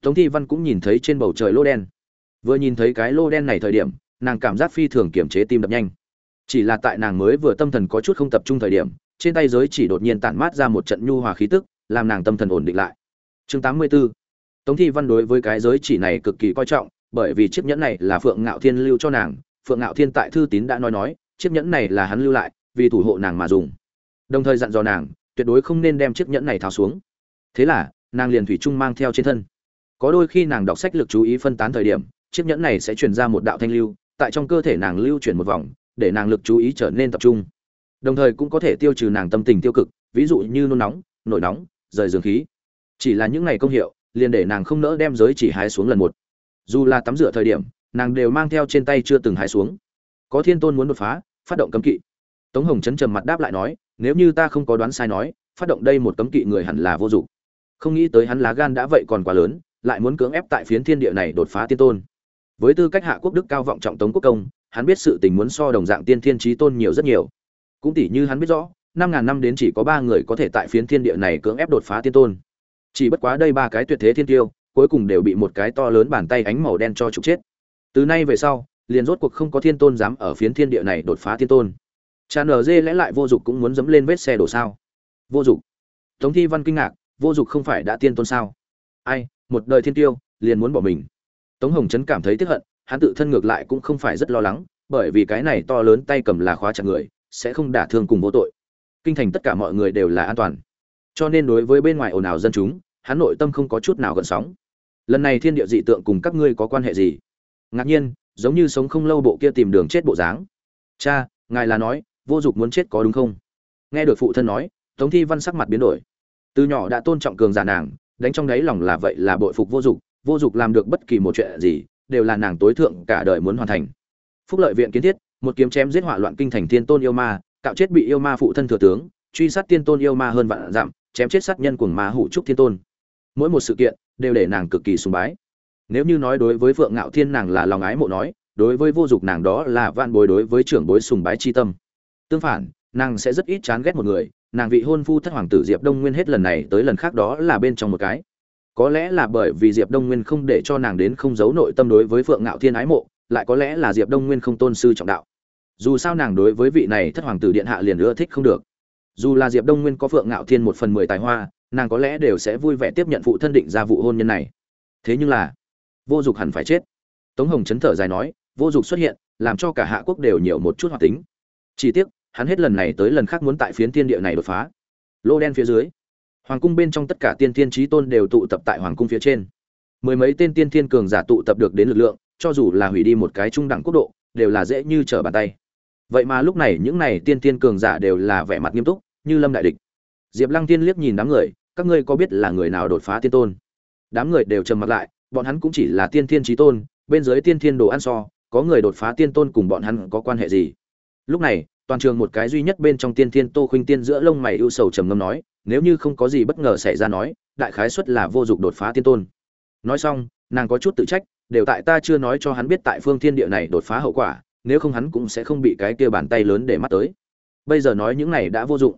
Tống thi văn cũng nhìn thấy trên bầu trời lô đen. Vừa nhìn thấy cái lô đen này thời điểm, nàng cảm giác phi thường kiểm chế tim đập nhanh. Chỉ là tại nàng mới vừa tâm thần có chút không tập trung thời điểm, trên tay giới chỉ đột nhiên tản mát ra một trận nhu hòa khí tức, làm nàng tâm thần ổn định lại chương 84 tống thi văn đối với cái giới chỉ này cực kỳ coi trọng, bởi vì chiếc nhẫn này là phượng ngạo thiên lưu cho nàng. Phượng ngạo thiên tại thư tín đã nói nói, chiếc nhẫn này là hắn lưu lại, vì thủ hộ nàng mà dùng. Đồng thời dặn dò nàng, tuyệt đối không nên đem chiếc nhẫn này tháo xuống. Thế là, nàng liền thủy chung mang theo trên thân. Có đôi khi nàng đọc sách lực chú ý phân tán thời điểm, chiếc nhẫn này sẽ truyền ra một đạo thanh lưu, tại trong cơ thể nàng lưu chuyển một vòng, để nàng lực chú ý trở nên tập trung. Đồng thời cũng có thể tiêu trừ nàng tâm tình tiêu cực, ví dụ như nôn nóng, nổi nóng, rời dương khí chỉ là những ngày công hiệu, liền để nàng không nỡ đem giới chỉ hái xuống lần một. Dù là tắm rửa thời điểm, nàng đều mang theo trên tay chưa từng hái xuống. Có thiên tôn muốn đột phá, phát động cấm kỵ. Tống hồng chấn trầm mặt đáp lại nói, nếu như ta không có đoán sai nói, phát động đây một cấm kỵ người hẳn là vô dụng. Không nghĩ tới hắn lá gan đã vậy còn quá lớn, lại muốn cưỡng ép tại phiến thiên địa này đột phá tiên tôn. Với tư cách hạ quốc đức cao vọng trọng tống quốc công, hắn biết sự tình muốn so đồng dạng tiên thiên trí tôn nhiều rất nhiều. Cũng tỷ như hắn biết rõ, năm ngàn năm đến chỉ có ba người có thể tại phiến thiên địa này cưỡng ép đột phá tiên tôn chỉ bất quá đây ba cái tuyệt thế thiên tiêu, cuối cùng đều bị một cái to lớn bàn tay ánh màu đen cho trục chết. Từ nay về sau, liền rốt cuộc không có thiên tôn dám ở phiến thiên địa này đột phá thiên tôn. Cha nở dê lẽ lại vô dụng cũng muốn dẫm lên vết xe đổ sao? Vô dụng. Tống thi văn kinh ngạc, vô dụng không phải đã tiên tôn sao? Ai, một đời thiên tiêu, liền muốn bỏ mình. Tống hồng trấn cảm thấy tiếc hận, hắn tự thân ngược lại cũng không phải rất lo lắng, bởi vì cái này to lớn tay cầm là khóa chặt người, sẽ không đả thương cùng vô tội. Kinh thành tất cả mọi người đều là an toàn cho nên đối với bên ngoài ồn ào dân chúng, hắn nội tâm không có chút nào gợn sóng. Lần này thiên địa dị tượng cùng các ngươi có quan hệ gì? Ngạc nhiên, giống như sống không lâu bộ kia tìm đường chết bộ dáng. Cha, ngài là nói, vô dụng muốn chết có đúng không? Nghe được phụ thân nói, tống thi văn sắc mặt biến đổi. Từ nhỏ đã tôn trọng cường giả nàng, đánh trong đáy lòng là vậy là bội phục vô dụng vô dụng làm được bất kỳ một chuyện gì, đều là nàng tối thượng cả đời muốn hoàn thành. Phúc lợi viện kiến thiết, một kiếm chém giết hỏa loạn kinh thành thiên tôn yêu ma, cạo chết bị yêu ma phụ thân thừa tướng, truy sát tiên tôn yêu ma hơn vạn dặm chém chết sát nhân cuồng ma hủ trúc thiên tôn. Mỗi một sự kiện đều để nàng cực kỳ sùng bái. Nếu như nói đối với phượng ngạo thiên nàng là lòng ái mộ nói, đối với vô dụng nàng đó là van bối đối với trưởng bối sùng bái chi tâm. Tương phản, nàng sẽ rất ít chán ghét một người, nàng vị hôn phu thất hoàng tử diệp đông nguyên hết lần này tới lần khác đó là bên trong một cái. Có lẽ là bởi vì diệp đông nguyên không để cho nàng đến không giấu nội tâm đối với phượng ngạo thiên ái mộ, lại có lẽ là diệp đông nguyên không tôn sư trọng đạo. Dù sao nàng đối với vị này thất hoàng tử điện hạ liền ưa thích không được dù là diệp đông nguyên có phượng ngạo thiên một phần mười tài hoa, nàng có lẽ đều sẽ vui vẻ tiếp nhận phụ thân định ra vụ hôn nhân này. Thế nhưng là, vô dụng hẳn phải chết. Tống hồng chấn thở dài nói, vô dụng xuất hiện, làm cho cả hạ quốc đều nhiều một chút hoạt tính. Chỉ tiếc, hắn hết lần này tới lần khác muốn tại phiến tiên địa này đột phá. Lô đen phía dưới, hoàng cung bên trong tất cả tiên tiên trí tôn đều tụ tập tại hoàng cung phía trên. Mười mấy tên tiên tiên cường giả tụ tập được đến lực lượng, cho dù là hủy đi một cái trung đẳng quốc độ, đều là dễ như trở bàn tay vậy mà lúc này những này tiên tiên cường giả đều là vẻ mặt nghiêm túc, như lâm đại địch. Diệp lăng tiên liếc nhìn đám người, các ngươi có biết là người nào đột phá tiên tôn? Đám người đều trầm mặt lại, bọn hắn cũng chỉ là tiên thiên trí tôn, bên dưới tiên thiên đồ ăn so, có người đột phá tiên tôn cùng bọn hắn có quan hệ gì? Lúc này, toàn trường một cái duy nhất bên trong tiên thiên tô khuynh tiên giữa lông mày ưu sầu trầm ngâm nói, nếu như không có gì bất ngờ xảy ra nói, đại khái xuất là vô dụng đột phá tiên tôn. Nói xong, nàng có chút tự trách, đều tại ta chưa nói cho hắn biết tại phương thiên địa này đột phá hậu quả nếu không hắn cũng sẽ không bị cái kia bàn tay lớn để mắt tới. Bây giờ nói những này đã vô dụng.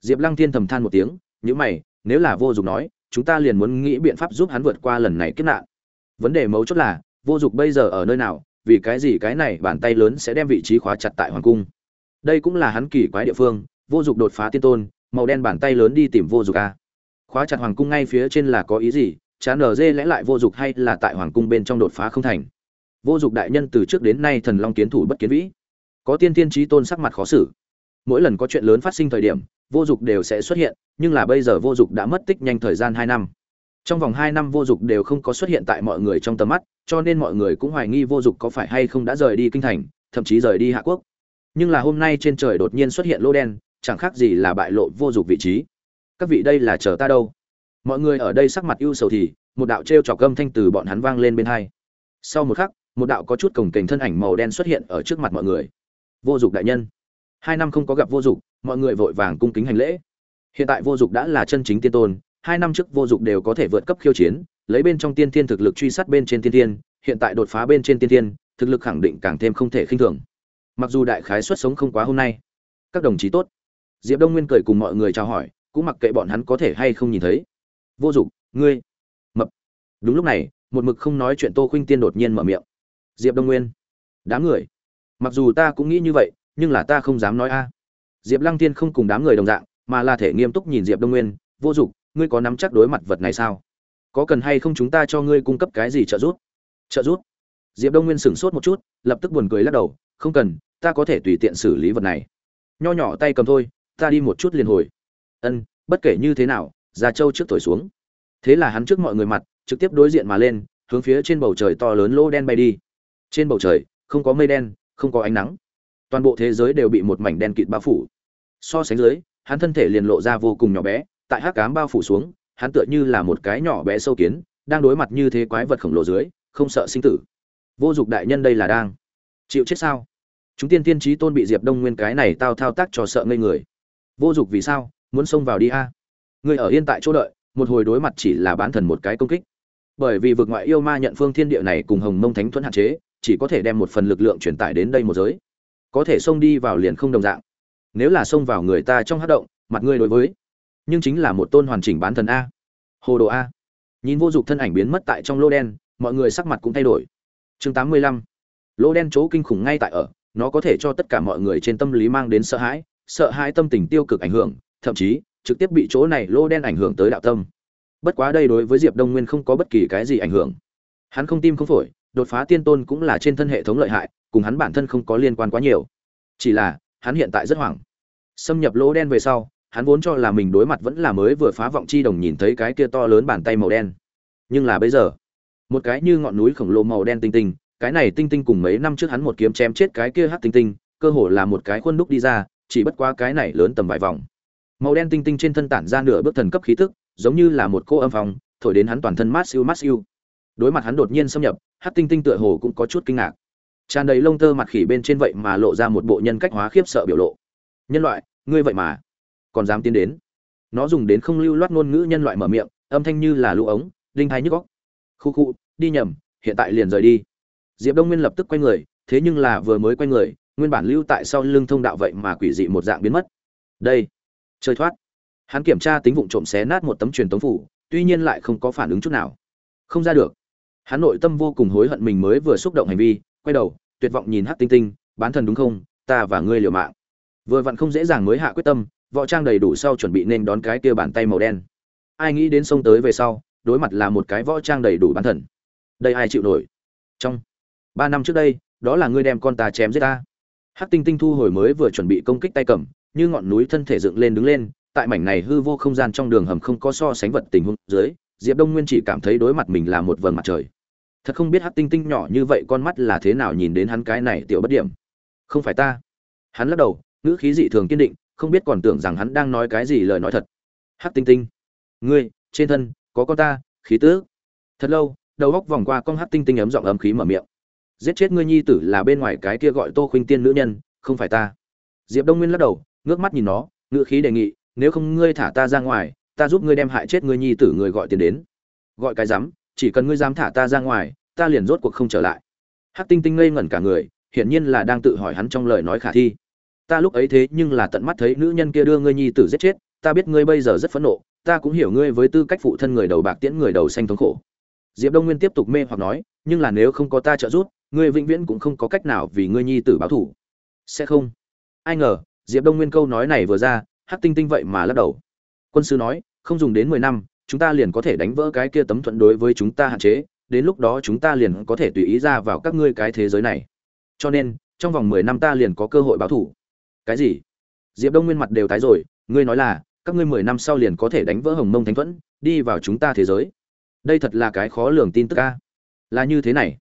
Diệp lăng thiên thầm than một tiếng những mày, nếu là vô dụng nói, chúng ta liền muốn nghĩ biện pháp giúp hắn vượt qua lần này kiếp nạn. Vấn đề mấu chốt là, vô dụng bây giờ ở nơi nào, vì cái gì cái này bàn tay lớn sẽ đem vị trí khóa chặt tại hoàng cung? Đây cũng là hắn kỳ quái địa phương, vô dụng đột phá tiên tôn, màu đen bàn tay lớn đi tìm vô dụng a. Khóa chặt hoàng cung ngay phía trên là có ý gì? Chán ở dê lẽ lại vô dụng hay là tại hoàng cung bên trong đột phá không thành? Vô dụng đại nhân từ trước đến nay thần long kiến thủ bất kiến vĩ. Có tiên tiên trí tôn sắc mặt khó xử. Mỗi lần có chuyện lớn phát sinh thời điểm, vô dụng đều sẽ xuất hiện, nhưng là bây giờ vô dụng đã mất tích nhanh thời gian hai năm. Trong vòng hai năm vô dụng đều không có xuất hiện tại mọi người trong tầm mắt, cho nên mọi người cũng hoài nghi vô dụng có phải hay không đã rời đi kinh thành, thậm chí rời đi hạ quốc. Nhưng là hôm nay trên trời đột nhiên xuất hiện lô đen, chẳng khác gì là bại lộ vô dụng vị trí. Các vị đây là chờ ta đâu? Mọi người ở đây sắc mặt ưu sầu thì, một đạo t r e o trọc gâm thanh từ bọn hắn vang lên bên hai. Sau một khắc một đạo có chút cổng kềnh thân ảnh màu đen xuất hiện ở trước mặt mọi người. Vô dụng đại nhân. Hai năm không có gặp vô dụng mọi người vội vàng cung kính hành lễ. Hiện tại vô dụng đã là chân chính tiên tôn, hai năm trước vô dụng đều có thể vượt cấp khiêu chiến, lấy bên trong tiên thiên thực lực truy sát bên trên tiên thiên, hiện tại đột phá bên trên tiên thiên, thực lực khẳng định càng thêm không thể khinh thường. Mặc dù đại khái xuất sống không quá hôm nay, các đồng chí tốt. Diệp đông nguyên cười cùng mọi người chào hỏi, cũng mặc kệ bọn hắn có thể hay không nhìn thấy. Vô dụng ngươi. Mập. Đúng lúc này, một mực không nói chuyện tô khuynh tiên đột nhiên mở miệng diệp đông nguyên. Đám người. Mặc dù ta cũng nghĩ như vậy, nhưng là ta không dám nói a. Diệp lăng Thiên không cùng đám người đồng dạng, mà là thể nghiêm túc nhìn diệp đông nguyên, vô dụng ngươi có nắm chắc đối mặt vật này sao? Có cần hay không chúng ta cho ngươi cung cấp cái gì trợ giúp? Trợ giúp? Diệp đông nguyên sửng sốt một chút, lập tức buồn cười lắc đầu, không cần, ta có thể tùy tiện xử lý vật này. Nho nhỏ tay cầm thôi, ta đi một chút liền hồi. Ân, bất kể như thế nào, gia châu trước thổi xuống. Thế là hắn trước mọi người mặt, trực tiếp đối diện mà lên, hướng phía trên bầu trời to lớn lỗ đen bay đi trên bầu trời, không có mây đen, không có ánh nắng. Toàn bộ thế giới đều bị một mảnh đen kịt bao phủ. So sánh dưới, hắn thân thể liền lộ ra vô cùng nhỏ bé, tại hắc cám bao phủ xuống, hắn tựa như là một cái nhỏ bé sâu kiến, đang đối mặt như thế quái vật khổng lồ dưới, không sợ sinh tử. Vô dụng đại nhân đây là đang chịu chết sao? Chúng tiên tiên trí tôn bị diệp đông nguyên cái này tao thao tác cho sợ ngây người. Vô dụng vì sao? Muốn xông vào đi a? Người ở yên tại chỗ đợi, một hồi đối mặt chỉ là bán thần một cái công kích. Bởi vì vực ngoại yêu ma nhận phương thiên địa này cùng hồng mông thánh thuẫn hạn chế chỉ có thể đem một phần lực lượng truyền tải đến đây một giới. Có thể xông đi vào liền không đồng dạng. Nếu là xông vào người ta trong hát động, mặt ngươi đối với. Nhưng chính là một tôn hoàn chỉnh bán thần a. Hồ đồ a. Nhìn vô dụng thân ảnh biến mất tại trong lô đen, mọi người sắc mặt cũng thay đổi. Chương tám mươi lăm. Lô đen chỗ kinh khủng ngay tại ở, nó có thể cho tất cả mọi người trên tâm lý mang đến sợ hãi sợ hãi tâm tình tiêu cực ảnh hưởng, thậm chí trực tiếp bị chỗ này lô đen ảnh hưởng tới đạo tâm. Bất quá đây đối với diệp đông nguyên không có bất kỳ cái gì ảnh hưởng. Hắn không tim không phổi đột phá tiên tôn cũng là trên thân hệ thống lợi hại, cùng hắn bản thân không có liên quan quá nhiều. Chỉ là, hắn hiện tại rất hoảng. Xâm nhập lỗ đen về sau, hắn vốn cho là mình đối mặt vẫn là mới vừa phá vọng chi đồng nhìn thấy cái kia to lớn bàn tay màu đen. Nhưng là bây giờ, một cái như ngọn núi khổng lồ màu đen tinh tinh, cái này tinh tinh cùng mấy năm trước hắn một kiếm chém chết cái kia hát tinh tinh, cơ hồ là một cái khuôn đúc đi ra, chỉ bất quá cái này lớn tầm vài vòng. Màu đen tinh tinh trên thân tản ra nửa bước thần cấp khí tức, giống như là một cô âm phòng thổi đến hắn toàn thân mát siêu mát siêu đối mặt hắn đột nhiên xâm nhập hát tinh tinh tựa hồ cũng có chút kinh ngạc. Tràn đầy lông tơ mặt khỉ bên trên vậy mà lộ ra một bộ nhân cách hóa khiếp sợ biểu lộ. Nhân loại, ngươi vậy mà còn dám tiến đến? Nó dùng đến không lưu loát ngôn ngữ nhân loại mở miệng, âm thanh như là lũ ống, đinh thái nhức góc khu khu, đi nhầm, hiện tại liền rời đi. Diệp đông nguyên lập tức quay người, thế nhưng là vừa mới quay người, nguyên bản lưu tại sau lưng thông đạo vậy mà quỷ dị một dạng biến mất. Đây, chơi thoát. Hắn kiểm tra tính vụ trộm xé nát một tấm truyền tống phủ, tuy nhiên lại không có phản ứng chút nào. Không ra được hắn nội tâm vô cùng hối hận mình mới vừa xúc động hành vi, quay đầu, tuyệt vọng nhìn hát tinh tinh, bán thần đúng không? Ta và ngươi liều mạng. Vừa vặn không dễ dàng mới hạ quyết tâm, võ trang đầy đủ sau chuẩn bị nên đón cái kia bàn tay màu đen. Ai nghĩ đến sông tới về sau, đối mặt là một cái võ trang đầy đủ bán thần. Đây ai chịu nổi? Trong ba năm trước đây, đó là ngươi đem con ta chém giết ta. Hắc tinh tinh thu hồi mới vừa chuẩn bị công kích tay cầm, như ngọn núi thân thể dựng lên đứng lên, tại mảnh này hư vô không gian trong đường hầm không có so sánh vật tình huống dưới diệp đông nguyên chỉ cảm thấy đối mặt mình là một vầng mặt trời. Thật không biết hắc tinh tinh nhỏ như vậy con mắt là thế nào nhìn đến hắn cái này tiểu bất điểm. Không phải ta. Hắn lắc đầu, ngữ khí dị thường kiên định, không biết còn tưởng rằng hắn đang nói cái gì lời nói thật. Hắc tinh tinh. Ngươi, trên thân, có con ta, khí tứ thật lâu, đầu góc vòng qua con hắc tinh tinh ấm giọng ấm khí mở miệng. Giết chết ngươi nhi tử là bên ngoài cái kia gọi tô khuynh tiên nữ nhân, không phải ta. Diệp đông nguyên lắc đầu, ngước mắt nhìn nó, ngữ khí đề nghị, nếu không ngươi thả ta ra ngoài ta giúp ngươi đem hại chết ngươi nhi tử người gọi tiền đến. Gọi cái dám chỉ cần ngươi dám thả ta ra ngoài, ta liền rốt cuộc không trở lại. Hắc tinh tinh ngây ngẩn cả người, hiển nhiên là đang tự hỏi hắn trong lời nói khả thi. Ta lúc ấy thế nhưng là tận mắt thấy nữ nhân kia đưa ngươi nhi tử giết chết, ta biết ngươi bây giờ rất phẫn nộ, ta cũng hiểu ngươi với tư cách phụ thân người đầu bạc tiễn người đầu xanh thống khổ. Diệp đông nguyên tiếp tục mê hoặc nói, nhưng là nếu không có ta trợ giúp, ngươi vĩnh viễn cũng không có cách nào vì ngươi nhi tử báo thủ sẽ không. Ai ngờ, diệp đông nguyên câu nói này vừa ra, hắc tinh tinh vậy mà lắc đầu. Quân sư nói không dùng đến mười năm, chúng ta liền có thể đánh vỡ cái kia tấm thuận đối với chúng ta hạn chế, đến lúc đó chúng ta liền có thể tùy ý ra vào các ngươi cái thế giới này. Cho nên, trong vòng mười năm ta liền có cơ hội báo thủ. Cái gì? Diệp đông nguyên mặt đều tái rồi, ngươi nói là, các ngươi mười năm sau liền có thể đánh vỡ hồng mông thánh thuẫn, đi vào chúng ta thế giới. Đây thật là cái khó lường tin tức ca là như thế này.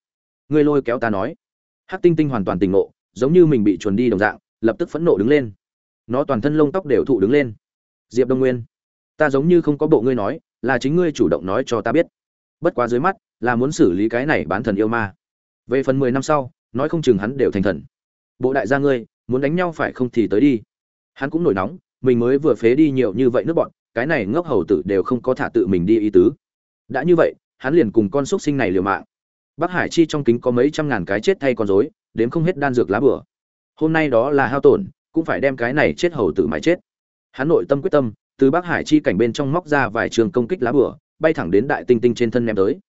Ngươi lôi kéo ta nói. Hắc tinh tinh hoàn toàn tỉnh ngộ, giống như mình bị chuồn đi đồng dạng, lập tức phẫn nộ đứng lên. Nó toàn thân lông tóc đều thụ đứng lên. Diệp đông nguyên ta giống như không có bộ ngươi nói, là chính ngươi chủ động nói cho ta biết. Bất quá dưới mắt, là muốn xử lý cái này bán thần yêu ma. Về phần mười năm sau, nói không chừng hắn đều thành thần. Bộ đại gia ngươi, muốn đánh nhau phải không thì tới đi. Hắn cũng nổi nóng, mình mới vừa phế đi nhiều như vậy nước bọn, cái này ngốc hầu tử đều không có thả tự mình đi ý tứ. Đã như vậy, hắn liền cùng con xúc sinh này liều mạng. Bắc hải chi trong kính có mấy trăm ngàn cái chết thay con rối, đếm không hết đan dược lá bửa hôm nay đó là hao tổn, cũng phải đem cái này chết hầu tử mãi chết hắn nội tâm quyết tâm, từ bắc hải chi cảnh bên trong móc ra vài trường công kích lá bửa bay thẳng đến đại tinh tinh trên thân ném tới.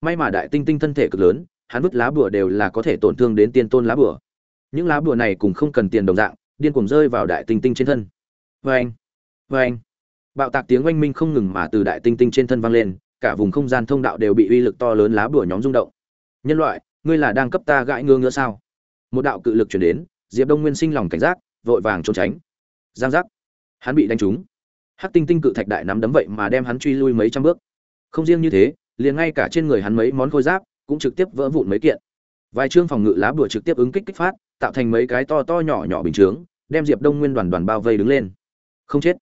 May mà đại tinh tinh thân thể cực lớn, hắn vứt lá bửa đều là có thể tổn thương đến tiên tôn lá bửa những lá bùa này cũng không cần tiền đồng dạng, điên cuồng rơi vào đại tinh tinh trên thân. Vê anh vê anh bạo tạc tiếng oanh minh không ngừng mà từ đại tinh tinh trên thân vang lên, cả vùng không gian thông đạo đều bị uy lực to lớn lá bùa nhóm rung động. Nhân loại, ngươi là đang cấp ta gãi ngơ ngỡ sao? Một đạo cự lực chuyển đến, diệp đông nguyên sinh lòng cảnh giác, vội vàng trốn tránh. Giang giác hắn bị đánh trúng. Hắc tinh tinh cự thạch đại nắm đấm vậy mà đem hắn truy lui mấy trăm bước. Không riêng như thế, liền ngay cả trên người hắn mấy món khôi giáp cũng trực tiếp vỡ vụn mấy kiện. Vài chương phòng ngự lá bùa trực tiếp ứng kích kích phát, tạo thành mấy cái to to nhỏ nhỏ bình chướng, đem diệp đông nguyên đoàn đoàn bao vây đứng lên. Không chết.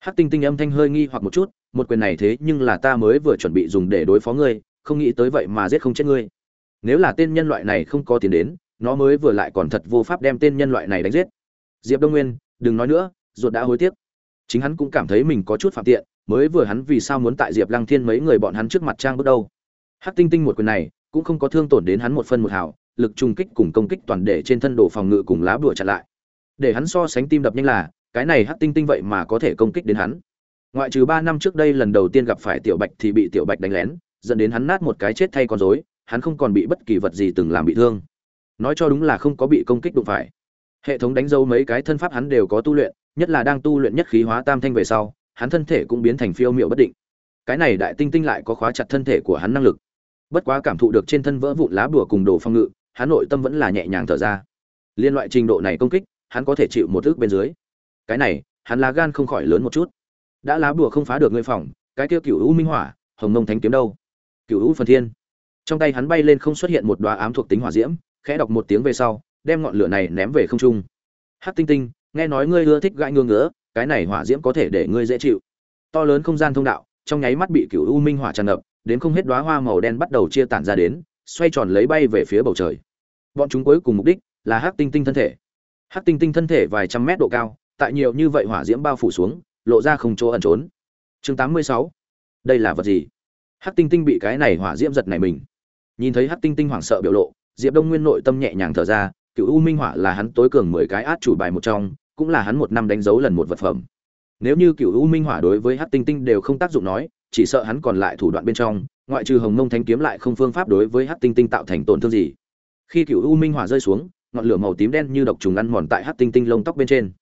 Hắc tinh tinh âm thanh hơi nghi hoặc một chút, một quyền này thế nhưng là ta mới vừa chuẩn bị dùng để đối phó ngươi, không nghĩ tới vậy mà giết không chết ngươi. Nếu là tên nhân loại này không có tiền đến, nó mới vừa lại còn thật vô pháp đem tên nhân loại này đánh giết. Diệp đông nguyên, đừng nói nữa ruột đã hối tiếc. Chính hắn cũng cảm thấy mình có chút phạm tiện, mới vừa hắn vì sao muốn tại diệp lăng thiên mấy người bọn hắn trước mặt trang bước đâu. Hắc tinh tinh một quyền này, cũng không có thương tổn đến hắn một phân một hào, lực trùng kích cùng công kích toàn để trên thân đồ phòng ngự cùng lá bùa chặn lại. Để hắn so sánh tim đập nhanh là, cái này hắc tinh tinh vậy mà có thể công kích đến hắn. Ngoại trừ ba năm trước đây lần đầu tiên gặp phải tiểu bạch thì bị tiểu bạch đánh lén, dẫn đến hắn nát một cái chết thay con rối, hắn không còn bị bất kỳ vật gì từng làm bị thương. Nói cho đúng là không có bị công kích đụng phải. Hệ thống đánh dấu mấy cái thân pháp hắn đều có tu luyện nhất là đang tu luyện nhất khí hóa tam thanh về sau, hắn thân thể cũng biến thành phiêu miệu bất định. Cái này đại tinh tinh lại có khóa chặt thân thể của hắn năng lực. Bất quá cảm thụ được trên thân vỡ vụn lá bùa cùng đồ phong ngự, hắn nội tâm vẫn là nhẹ nhàng thở ra. Liên loại trình độ này công kích, hắn có thể chịu một ước bên dưới. Cái này, hắn lá gan không khỏi lớn một chút. Đã lá bùa không phá được ngươi phòng, cái kia cựu u minh hỏa, hồng mông thánh kiếm đâu? Cựu u phần thiên. Trong tay hắn bay lên không xuất hiện một đoá ám thuộc tính hỏa diễm, khẽ đọc một tiếng về sau, đem ngọn lửa này ném về không trung. Hắc tinh tinh nghe nói ngươi ưa thích gãi ngương ngứa, cái này hỏa diễm có thể để ngươi dễ chịu. To lớn không gian thông đạo, trong nháy mắt bị cựu u minh hỏa tràn ngập, đến không hết đoá hoa màu đen bắt đầu chia tản ra đến, xoay tròn lấy bay về phía bầu trời. Bọn chúng cuối cùng mục đích là hắc tinh tinh thân thể. Hắc tinh tinh thân thể vài trăm mét độ cao, tại nhiều như vậy hỏa diễm bao phủ xuống, lộ ra không chỗ ẩn trốn. Chương 86. đây là vật gì? Hắc tinh tinh bị cái này hỏa diễm giật này mình. Nhìn thấy hắc tinh tinh hoảng sợ biểu lộ, diệp đông nguyên nội tâm nhẹ nhàng thở ra cựu u minh hỏa là hắn tối cường mười cái át chủ bài một trong cũng là hắn một năm đánh dấu lần một vật phẩm. Nếu như cựu u minh hỏa đối với hắc tinh tinh đều không tác dụng nói, chỉ sợ hắn còn lại thủ đoạn bên trong, ngoại trừ hồng mông thanh kiếm lại không phương pháp đối với hắc tinh tinh tạo thành tổn thương gì. Khi cựu u minh hỏa rơi xuống, ngọn lửa màu tím đen như độc trùng ăn mòn tại hắc tinh tinh lông tóc bên trên.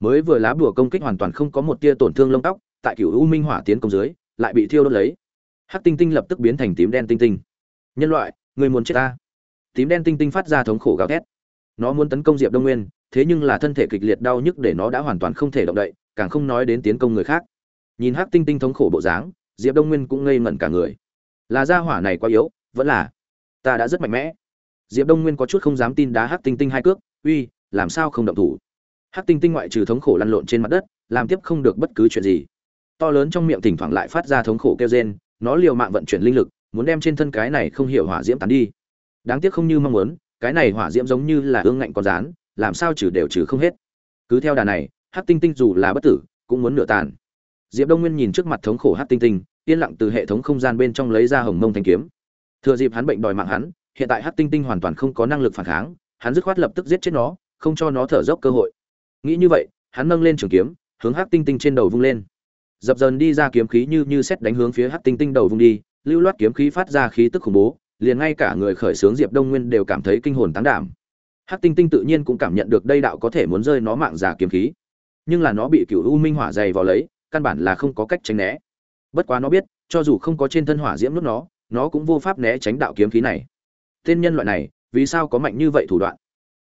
Mới vừa lá bùa công kích hoàn toàn không có một tia tổn thương lông tóc, tại cựu u minh hỏa tiến công dưới, lại bị thiêu đốt lấy. Hắc tinh tinh lập tức biến thành tím đen tinh tinh. Nhân loại người muốn chết ta? Tím đen tinh tinh phát ra thống khổ gào thét. Nó muốn tấn công diệp đông nguyên thế nhưng là thân thể kịch liệt đau nhức để nó đã hoàn toàn không thể động đậy, càng không nói đến tiến công người khác. Nhìn hắc tinh tinh thống khổ bộ dáng, diệp đông nguyên cũng ngây ngẩn cả người. Là gia hỏa này quá yếu, vẫn là ta đã rất mạnh mẽ. Diệp đông nguyên có chút không dám tin đá hắc tinh tinh hai cước, uy, làm sao không động thủ? Hắc tinh tinh ngoại trừ thống khổ lăn lộn trên mặt đất, làm tiếp không được bất cứ chuyện gì. To lớn trong miệng thỉnh thoảng lại phát ra thống khổ kêu rên, nó liều mạng vận chuyển linh lực, muốn đem trên thân cái này không hiểu hỏa diễm tán đi. Đáng tiếc không như mong muốn, cái này hỏa diễm giống như là ương ngạnh con rán làm sao trừ đều trừ không hết. Cứ theo đà này, hắc tinh tinh dù là bất tử, cũng muốn nửa tàn. Diệp đông nguyên nhìn trước mặt thống khổ hắc tinh tinh, yên lặng từ hệ thống không gian bên trong lấy ra hồng mông thanh kiếm. Thừa dịp hắn bệnh đòi mạng hắn, hiện tại hắc tinh tinh hoàn toàn không có năng lực phản kháng, hắn dứt khoát lập tức giết chết nó, không cho nó thở dốc cơ hội. Nghĩ như vậy, hắn nâng lên trường kiếm, hướng hắc tinh tinh trên đầu vung lên. Dập dần đi ra kiếm khí như như xét đánh hướng phía hắc tinh tinh đầu vung đi, lưu loát kiếm khí phát ra khí tức khủng bố, liền ngay cả người khởi xướng diệp đông nguyên đều cảm thấy kinh hồn tán đảm hắc tinh tinh tự nhiên cũng cảm nhận được đây đạo có thể muốn rơi nó mạng giả kiếm khí. Nhưng là nó bị cửu u minh hỏa dày vào lấy, căn bản là không có cách tránh né. Bất quá nó biết, cho dù không có trên thân hỏa diễm lúc nó nó cũng vô pháp né tránh đạo kiếm khí này. Tên nhân loại này, vì sao có mạnh như vậy thủ đoạn?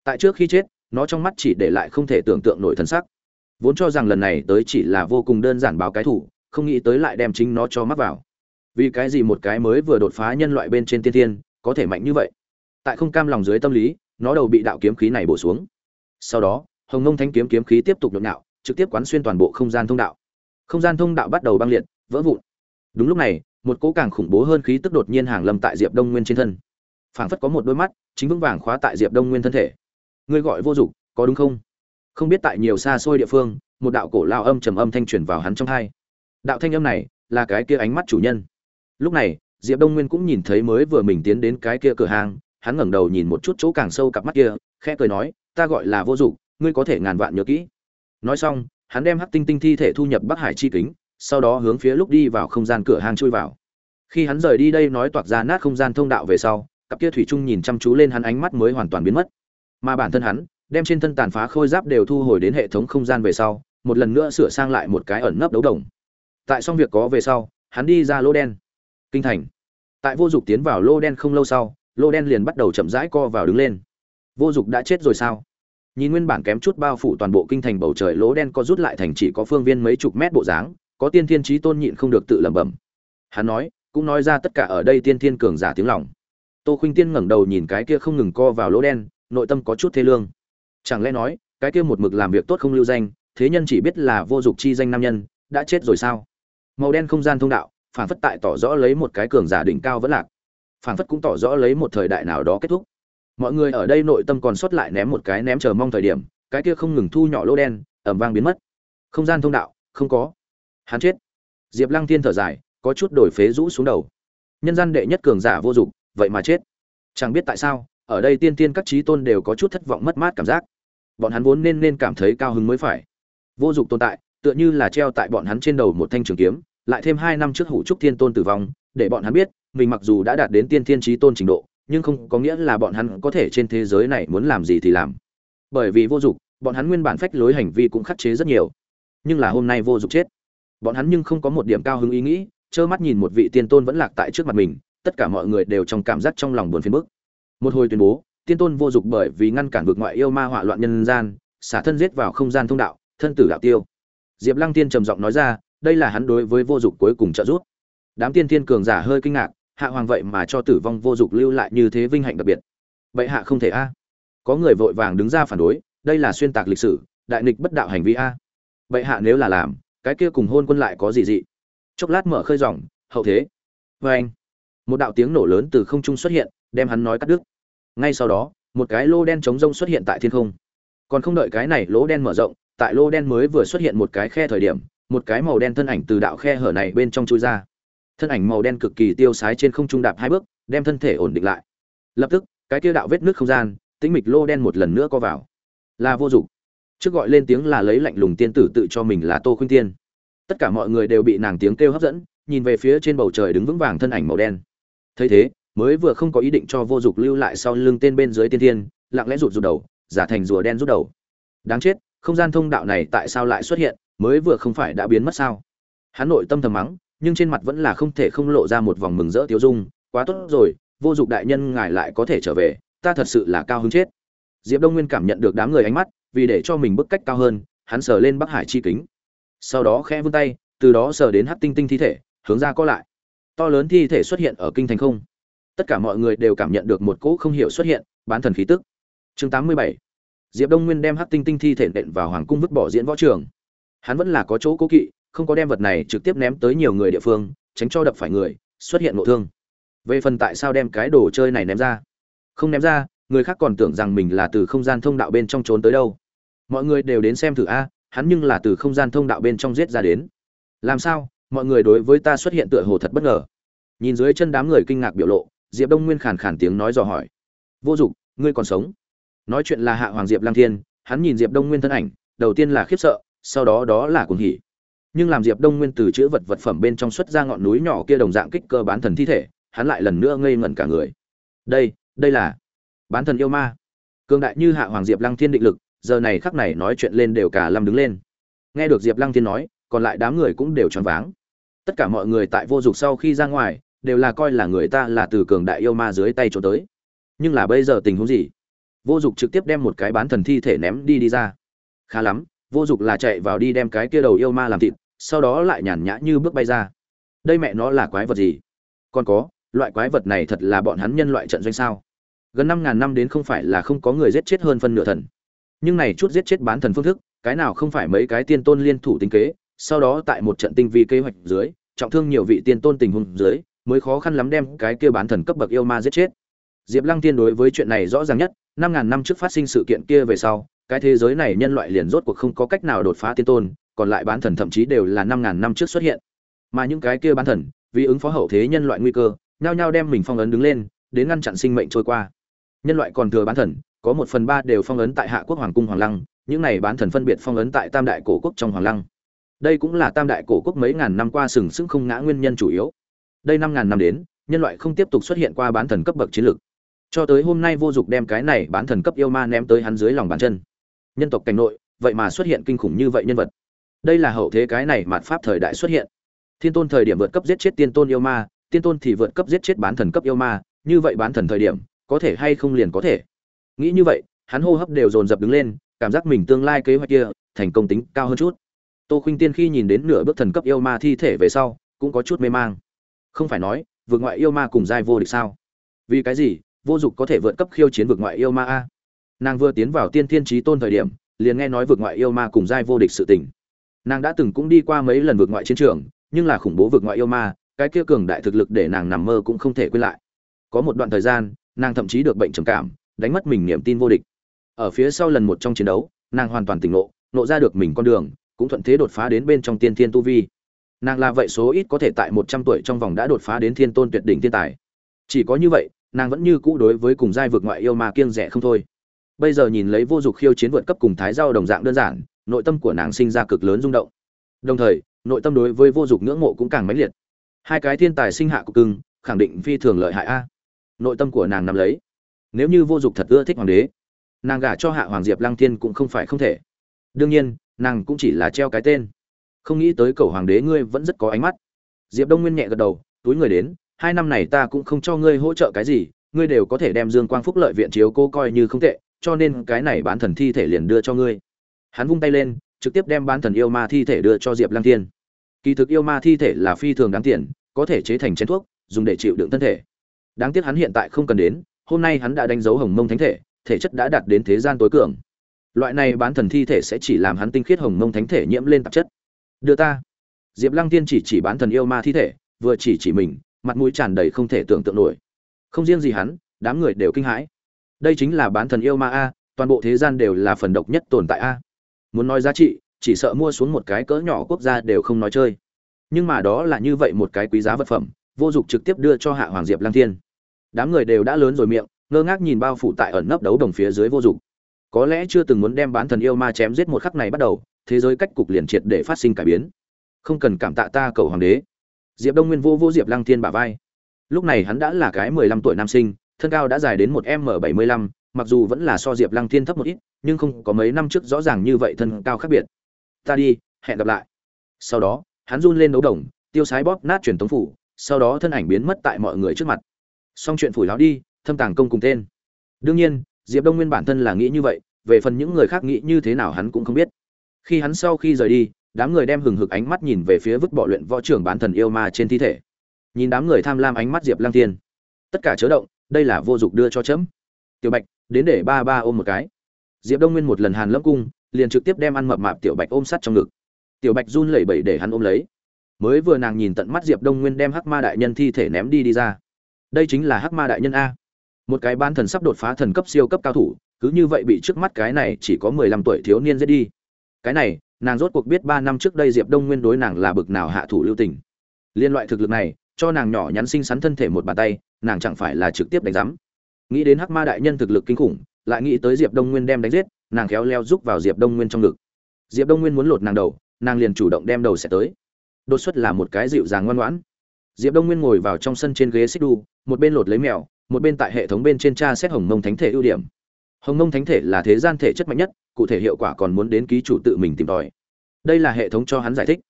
Tại trước khi chết, nó trong mắt chỉ để lại không thể tưởng tượng nổi thân sắc. Vốn cho rằng lần này tới chỉ là vô cùng đơn giản báo cái thủ, không nghĩ tới lại đem chính nó cho mắc vào. Vì cái gì một cái mới vừa đột phá nhân loại bên trên tiên thiên có thể mạnh như vậy? Tại không cam lòng dưới tâm lý nó đầu bị đạo kiếm khí này bổ xuống. Sau đó, hồng ngông thanh kiếm kiếm khí tiếp tục nhộn nhạo, trực tiếp quán xuyên toàn bộ không gian thông đạo. Không gian thông đạo bắt đầu băng liệt, vỡ vụn. Đúng lúc này, một cỗ càng khủng bố hơn khí tức đột nhiên hàng lâm tại diệp đông nguyên trên thân. Phảng phất có một đôi mắt, chính vững vàng khóa tại diệp đông nguyên thân thể. Ngươi gọi vô dụng, có đúng không? Không biết tại nhiều xa xôi địa phương, một đạo cổ lao âm trầm âm thanh truyền vào hắn trong hai. Đạo thanh âm này là cái kia ánh mắt chủ nhân. Lúc này, diệp đông nguyên cũng nhìn thấy mới vừa mình tiến đến cái kia cửa hàng hắn ngẩng đầu nhìn một chút chỗ càng sâu cặp mắt kia, khẽ cười nói, ta gọi là vô dụng, ngươi có thể ngàn vạn nhớ kỹ. Nói xong, hắn đem hắc tinh tinh thi thể thu nhập bắc hải chi kính, sau đó hướng phía lúc đi vào không gian cửa hàng chui vào. Khi hắn rời đi đây nói toạc ra nát không gian thông đạo về sau, cặp kia thủy trung nhìn chăm chú lên hắn ánh mắt mới hoàn toàn biến mất. Mà bản thân hắn, đem trên thân tàn phá khôi giáp đều thu hồi đến hệ thống không gian về sau, một lần nữa sửa sang lại một cái ẩn nấp đấu đồng. Tại xong việc có về sau, hắn đi ra lô đen. Kinh thành. Tại vô dụng tiến vào lô đen không lâu sau lô đen liền bắt đầu chậm rãi co vào đứng lên. Vô dụng đã chết rồi sao? Nhìn nguyên bản kém chút bao phủ toàn bộ kinh thành bầu trời, lỗ đen có rút lại thành chỉ có phương viên mấy chục mét bộ dáng, có tiên thiên trí tôn nhịn không được tự lẩm bẩm. Hắn nói, cũng nói ra tất cả ở đây tiên thiên cường giả tiếng lòng. Tô khuynh tiên ngẩng đầu nhìn cái kia không ngừng co vào lỗ đen, nội tâm có chút thê lương. Chẳng lẽ nói, cái kia một mực làm việc tốt không lưu danh, thế nhân chỉ biết là vô dụng chi danh nam nhân, đã chết rồi sao? Màu đen không gian thông đạo, phản phất tại tỏ rõ lấy một cái cường giả đỉnh cao vẫn lạc. Phảng phất cũng tỏ rõ lấy một thời đại nào đó kết thúc. Mọi người ở đây nội tâm còn sót lại ném một cái ném chờ mong thời điểm, cái kia không ngừng thu nhỏ lỗ đen ẩm vang biến mất. Không gian thông đạo, không có. Hắn chết. Diệp lăng thiên thở dài, có chút đổi phế rũ xuống đầu. Nhân gian đệ nhất cường giả vô dụng, vậy mà chết. Chẳng biết tại sao, ở đây tiên tiên các trí tôn đều có chút thất vọng mất mát cảm giác. Bọn hắn vốn nên nên cảm thấy cao hứng mới phải. Vô dụng tồn tại, tựa như là treo tại bọn hắn trên đầu một thanh trường kiếm, lại thêm hai năm trước hủ trúc thiên tôn tử vong để bọn hắn biết, mình mặc dù đã đạt đến tiên thiên trí tôn trình độ, nhưng không có nghĩa là bọn hắn có thể trên thế giới này muốn làm gì thì làm. Bởi vì vô dụng, bọn hắn nguyên bản phách lối hành vi cũng khắc chế rất nhiều. Nhưng là hôm nay vô dụng chết. Bọn hắn nhưng không có một điểm cao hứng ý nghĩ, trơ mắt nhìn một vị tiên tôn vẫn lạc tại trước mặt mình, tất cả mọi người đều trong cảm giác trong lòng buồn phiền bức. Một hồi tuyên bố, tiên tôn vô dụng bởi vì ngăn cản vượt ngoại yêu ma họa loạn nhân gian, xả thân giết vào không gian thông đạo, thân tử đạo tiêu. Diệp lăng tiên trầm giọng nói ra, đây là hắn đối với vô dụng cuối cùng trợ giúp đám tiên thiên cường giả hơi kinh ngạc, hạ hoàng vậy mà cho tử vong vô dụng lưu lại như thế vinh hạnh đặc biệt. Bệ hạ không thể a. Có người vội vàng đứng ra phản đối, đây là xuyên tạc lịch sử, đại nghịch bất đạo hành vi a. Bệ hạ nếu là làm, cái kia cùng hôn quân lại có gì dị? Chốc lát mở khơi dòng, hậu thế. Vê anh, một đạo tiếng nổ lớn từ không trung xuất hiện, đem hắn nói cắt đứt. Ngay sau đó, một cái lô đen chống rông xuất hiện tại thiên không. Còn không đợi cái này lỗ đen mở rộng, tại lô đen mới vừa xuất hiện một cái khe thời điểm, một cái màu đen thân ảnh từ đạo khe hở này bên trong chui ra thân ảnh màu đen cực kỳ tiêu sái trên không trung đạp hai bước, đem thân thể ổn định lại. Lập tức, cái kia đạo vết nước không gian, tĩnh mịch lô đen một lần nữa co vào. Là vô dụng. Trước gọi lên tiếng là lấy lạnh lùng tiên tử tự cho mình là tô khuynh tiên. Tất cả mọi người đều bị nàng tiếng kêu hấp dẫn, nhìn về phía trên bầu trời đứng vững vàng thân ảnh màu đen. Thấy thế, mới vừa không có ý định cho vô dụng lưu lại sau lưng tên bên dưới tiên thiên lặng lẽ rụt rụt đầu, giả thành rùa đen rút đầu. Đáng chết, không gian thông đạo này tại sao lại xuất hiện, mới vừa không phải đã biến mất sao? Hắn nội tâm thầm mắng nhưng trên mặt vẫn là không thể không lộ ra một vòng mừng rỡ tiêu dung, quá tốt rồi, vô dụng đại nhân ngài lại có thể trở về, ta thật sự là cao hứng chết. Diệp đông nguyên cảm nhận được đám người ánh mắt, vì để cho mình bức cách cao hơn, hắn sờ lên bắc hải chi kính. Sau đó khẽ vươn tay, từ đó sờ đến hát tinh tinh thi thể, hướng ra có lại. To lớn thi thể xuất hiện ở kinh thành không. Tất cả mọi người đều cảm nhận được một cỗ không hiểu xuất hiện, bán thần khí tức. Chương tám mươi bảy. Diệp đông nguyên đem hát tinh tinh thi thể nện vào hoàng cung vứt bỏ diễn võ trường. Hắn vẫn là có chỗ cố kỵ không có đem vật này trực tiếp ném tới nhiều người địa phương, tránh cho đập phải người, xuất hiện nội thương. Về phần tại sao đem cái đồ chơi này ném ra? Không ném ra, người khác còn tưởng rằng mình là từ không gian thông đạo bên trong trốn tới đâu. Mọi người đều đến xem thử a, hắn nhưng là từ không gian thông đạo bên trong giết ra đến. Làm sao? Mọi người đối với ta xuất hiện tựa hồ thật bất ngờ. Nhìn dưới chân đám người kinh ngạc biểu lộ, diệp đông nguyên khàn khàn tiếng nói dò hỏi. Vô dụng, ngươi còn sống. Nói chuyện là hạ hoàng diệp lang thiên, hắn nhìn diệp đông nguyên thân ảnh, đầu tiên là khiếp sợ, sau đó đó là cuồng hỉ nhưng làm diệp đông nguyên từ chữ vật vật phẩm bên trong xuất ra ngọn núi nhỏ kia đồng dạng kích cơ bán thần thi thể, hắn lại lần nữa ngây ngẩn cả người. Đây đây là bán thần yêu ma. Cương đại như hạ hoàng diệp lăng thiên định lực, giờ này khắc này nói chuyện lên đều cả lâm đứng lên. Nghe được diệp lăng thiên nói, còn lại đám người cũng đều choáng váng. Tất cả mọi người tại vô dục sau khi ra ngoài, đều là coi là người ta là từ cường đại yêu ma dưới tay trốn tới. Nhưng là bây giờ tình huống gì? Vô dục trực tiếp đem một cái bán thần thi thể ném đi đi ra. Khá lắm, vô dục là chạy vào đi đem cái kia đầu yêu ma làm thịt sau đó lại nhàn nhã như bước bay ra. Đây mẹ nó là quái vật gì? Còn có, loại quái vật này thật là bọn hắn nhân loại trận doanh sao? Gần năm ngàn năm đến không phải là không có người giết chết hơn phân nửa thần. Nhưng này chút giết chết bán thần phương thức, cái nào không phải mấy cái tiên tôn liên thủ tính kế, sau đó tại một trận tinh vi kế hoạch dưới, trọng thương nhiều vị tiên tôn tình huống dưới, mới khó khăn lắm đem cái kia bán thần cấp bậc yêu ma giết chết. Diệp lăng tiên đối với chuyện này rõ ràng nhất, năm ngàn năm trước phát sinh sự kiện kia về sau, cái thế giới này nhân loại liền rốt cuộc không có cách nào đột phá tiên tôn còn lại bán thần thậm chí đều là năm ngàn năm trước xuất hiện. Mà những cái kia bán thần, vì ứng phó hậu thế nhân loại nguy cơ, nhao nhao đem mình phong ấn đứng lên, đến ngăn chặn sinh mệnh trôi qua. Nhân loại còn thừa bán thần, có một phần ba đều phong ấn tại hạ quốc hoàng cung hoàng lăng, những này bán thần phân biệt phong ấn tại tam đại cổ quốc trong hoàng lăng. Đây cũng là tam đại cổ quốc mấy ngàn năm qua sừng sững không ngã nguyên nhân chủ yếu. Đây năm ngàn năm đến, nhân loại không tiếp tục xuất hiện qua bán thần cấp bậc chiến lược. Cho tới hôm nay vô dụng đem cái này bán thần cấp yêu ma ném tới hắn dưới lòng bàn chân. Nhân tộc cảnh nội, vậy mà xuất hiện kinh khủng như vậy nhân vật đây là hậu thế cái này mạt pháp thời đại xuất hiện. Thiên tôn thời điểm vượt cấp giết chết tiên tôn yêu ma, tiên tôn thì vượt cấp giết chết bán thần cấp yêu ma, như vậy bán thần thời điểm, có thể hay không liền có thể. Nghĩ như vậy, hắn hô hấp đều dồn dập đứng lên, cảm giác mình tương lai kế hoạch kia, thành công tính cao hơn chút. Tô khuynh tiên khi nhìn đến nửa bước thần cấp yêu ma thi thể về sau, cũng có chút mê mang. Không phải nói, vượt ngoại yêu ma cùng giai vô địch sao? Vì cái gì, vô dụng có thể vượt cấp khiêu chiến vượt ngoại yêu ma a? Nàng vừa tiến vào tiên thiên trí tôn thời điểm, liền nghe nói vượt ngoại yêu ma cùng giai vô địch sự tình nàng đã từng cũng đi qua mấy lần vượt ngoại chiến trường, nhưng là khủng bố vượt ngoại yêu ma, cái kia cường đại thực lực để nàng nằm mơ cũng không thể quên lại. Có một đoạn thời gian, nàng thậm chí được bệnh trầm cảm, đánh mất mình niềm tin vô địch. Ở phía sau lần một trong chiến đấu, nàng hoàn toàn tỉnh ngộ nộ ra được mình con đường, cũng thuận thế đột phá đến bên trong tiên thiên tu vi. Nàng là vậy số ít có thể tại một trăm tuổi trong vòng đã đột phá đến thiên tôn tuyệt đỉnh thiên tài. Chỉ có như vậy, nàng vẫn như cũ đối với cùng giai vượt ngoại yêu ma kiêng rẻ không thôi. Bây giờ nhìn lấy vô dụng khiêu chiến vượt cấp cùng thái giao đồng dạng đơn giản nội tâm của nàng sinh ra cực lớn rung động. Đồng thời, nội tâm đối với vô dụng ngưỡng mộ cũng càng mãnh liệt. Hai cái thiên tài sinh hạ của cưng, khẳng định phi thường lợi hại a. Nội tâm của nàng nắm lấy. Nếu như vô dụng thật ưa thích hoàng đế, nàng gả cho hạ hoàng diệp lăng thiên cũng không phải không thể. Đương nhiên, nàng cũng chỉ là treo cái tên. Không nghĩ tới cầu hoàng đế ngươi vẫn rất có ánh mắt. Diệp đông nguyên nhẹ gật đầu, túi người đến, hai năm này ta cũng không cho ngươi hỗ trợ cái gì, ngươi đều có thể đem dương quang phúc lợi viện chiếu cô coi như không tệ, cho nên cái này bán thần thi thể liền đưa cho ngươi hắn vung tay lên, trực tiếp đem bán thần yêu ma thi thể đưa cho diệp lăng thiên. Kỳ thực yêu ma thi thể là phi thường đáng tiền, có thể chế thành chén thuốc, dùng để chịu đựng thân thể. Đáng tiếc hắn hiện tại không cần đến, hôm nay hắn đã đánh dấu hồng mông thánh thể thể chất đã đạt đến thế gian tối cường. Loại này bán thần thi thể sẽ chỉ làm hắn tinh khiết hồng mông thánh thể nhiễm lên tạp chất. Đưa ta. Diệp lăng tiên chỉ chỉ bán thần yêu ma thi thể, vừa chỉ chỉ mình, mặt mũi tràn đầy không thể tưởng tượng nổi. Không riêng gì hắn, đám người đều kinh hãi. Đây chính là bán thần yêu ma a, toàn bộ thế gian đều là phần độc nhất tồn tại a muốn nói giá trị, chỉ sợ mua xuống một cái cỡ nhỏ quốc gia đều không nói chơi. Nhưng mà đó là như vậy một cái quý giá vật phẩm, vô dụng trực tiếp đưa cho hạ hoàng diệp lang thiên. Đám người đều đã lớn rồi miệng, ngơ ngác nhìn bao phủ tại ẩn nấp đấu đồng phía dưới vô dụng. Có lẽ chưa từng muốn đem bán thần yêu ma chém giết một khắc này bắt đầu, thế giới cách cục liền triệt để phát sinh cải biến. Không cần cảm tạ ta cầu hoàng đế. Diệp đông nguyên vô vô diệp lăng thiên bả vai. Lúc này hắn đã là cái mười lăm tuổi nam sinh, thân cao đã dài đến một m bảy mươi lăm mặc dù vẫn là so diệp lăng thiên thấp một ít, nhưng không có mấy năm trước rõ ràng như vậy thân cao khác biệt. Ta đi, hẹn gặp lại. Sau đó, hắn run lên đấu đồng, tiêu sái bóp nát truyền tống phủ, sau đó thân ảnh biến mất tại mọi người trước mặt. Xong chuyện phủi láo đi, thâm tàng công cùng tên. Đương nhiên, diệp đông nguyên bản thân là nghĩ như vậy, về phần những người khác nghĩ như thế nào hắn cũng không biết. Khi hắn sau khi rời đi, đám người đem hừng hực ánh mắt nhìn về phía vứt bỏ luyện võ trưởng bán thần yêu ma trên thi thể. Nhìn đám người tham lam ánh mắt diệp lăng tiên tất cả chớ động, đây là vô dụng đưa cho chấm. Tiểu bạch đến để ba ba ôm một cái. Diệp đông nguyên một lần hàn lâm cung, liền trực tiếp đem ăn mập mạp tiểu bạch ôm sắt trong ngực. Tiểu bạch run lẩy bẩy để hắn ôm lấy. Mới vừa nàng nhìn tận mắt diệp đông nguyên đem hắc ma đại nhân thi thể ném đi đi ra. Đây chính là hắc ma đại nhân a. Một cái ban thần sắp đột phá thần cấp siêu cấp cao thủ, cứ như vậy bị trước mắt cái này chỉ có mười lăm tuổi thiếu niên giết đi. Cái này, nàng rốt cuộc biết ba năm trước đây diệp đông nguyên đối nàng là bực nào hạ thủ lưu tình. Liên loại thực lực này, cho nàng nhỏ nhắn xinh xắn thân thể một bàn tay, nàng chẳng phải là trực tiếp đánh giám nghĩ đến hắc ma đại nhân thực lực kinh khủng, lại nghĩ tới diệp đông nguyên đem đánh giết, nàng khéo leo rúc vào diệp đông nguyên trong ngực. Diệp đông nguyên muốn lột nàng đầu, nàng liền chủ động đem đầu sẽ tới. Đột xuất là một cái dịu dàng ngoan ngoãn. Diệp đông nguyên ngồi vào trong sân trên ghế xích đu, một bên lột lấy mèo, một bên tại hệ thống bên trên tra xét hồng mông thánh thể ưu điểm. Hồng mông thánh thể là thế gian thể chất mạnh nhất, cụ thể hiệu quả còn muốn đến ký chủ tự mình tìm tòi. Đây là hệ thống cho hắn giải thích.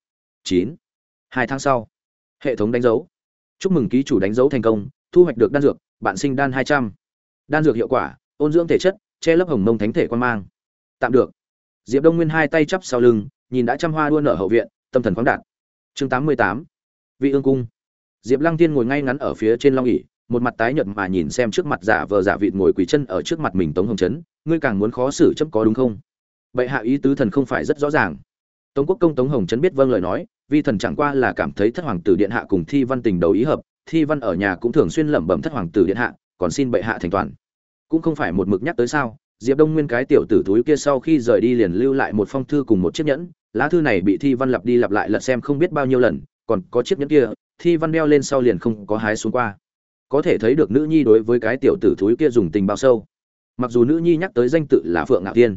Chín. Hai tháng sau, hệ thống đánh dấu. Chúc mừng ký chủ đánh dấu thành công, thu hoạch được đan dược, bạn sinh đan hai trăm đan dược hiệu quả, ôn dưỡng thể chất, che lấp hồng mông thánh thể quan mang. Tạm được. Diệp đông nguyên hai tay chắp sau lưng, nhìn đã trăm hoa đua nở hậu viện, tâm thần khoáng đạt. Chương tám mươi tám. Vị ương cung. Diệp lăng tiên ngồi ngay ngắn ở phía trên long ỉ một mặt tái nhợt mà nhìn xem trước mặt giả vờ giả vịt ngồi quỳ chân ở trước mặt mình tống hồng trấn ngươi càng muốn khó xử chấp có đúng không? Bệ hạ ý tứ thần không phải rất rõ ràng. Tống quốc công tống hồng trấn biết vâng lời nói, vi thần chẳng qua là cảm thấy thất hoàng tử điện hạ cùng thi văn tình đầu ý hợp, thi văn ở nhà cũng thường xuyên lẩm bẩm thất hoàng tử điện hạ còn xin bệ hạ thành toàn. Cũng không phải một mực nhắc tới sao, diệp đông nguyên cái tiểu tử túi kia sau khi rời đi liền lưu lại một phong thư cùng một chiếc nhẫn, lá thư này bị thi văn lặp đi lặp lại lật xem không biết bao nhiêu lần, còn có chiếc nhẫn kia, thi văn đeo lên sau liền không có hái xuống qua. Có thể thấy được nữ nhi đối với cái tiểu tử thúi kia dùng tình bao sâu. Mặc dù nữ nhi nhắc tới danh tự là phượng ngạo tiên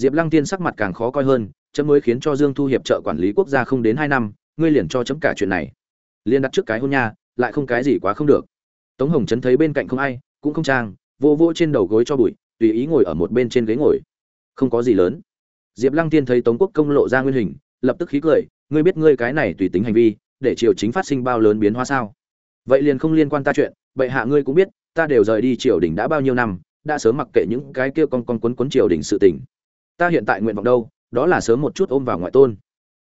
diệp lăng tiên sắc mặt càng khó coi hơn, chấm mới khiến cho dương thu hiệp trợ quản lý quốc gia không đến hai năm, ngươi liền cho chấm cả chuyện này. Liên đặt trước cái hôn nha, lại không cái gì quá không được tống hồng trấn thấy bên cạnh không ai, cũng không trang, vô vô trên đầu gối cho bụi, tùy ý ngồi ở một bên trên ghế ngồi. Không có gì lớn. Diệp lăng tiên thấy tống quốc công lộ ra nguyên hình, lập tức khí cười, ngươi biết ngươi cái này tùy tính hành vi, để triều chính phát sinh bao lớn biến hóa sao? Vậy liền không liên quan ta chuyện, bệ hạ ngươi cũng biết, ta đều rời đi triều đình đã bao nhiêu năm, đã sớm mặc kệ những cái kia con con quấn quấn triều đình sự tình. Ta hiện tại nguyện vọng đâu? Đó là sớm một chút ôm vào ngoại tôn.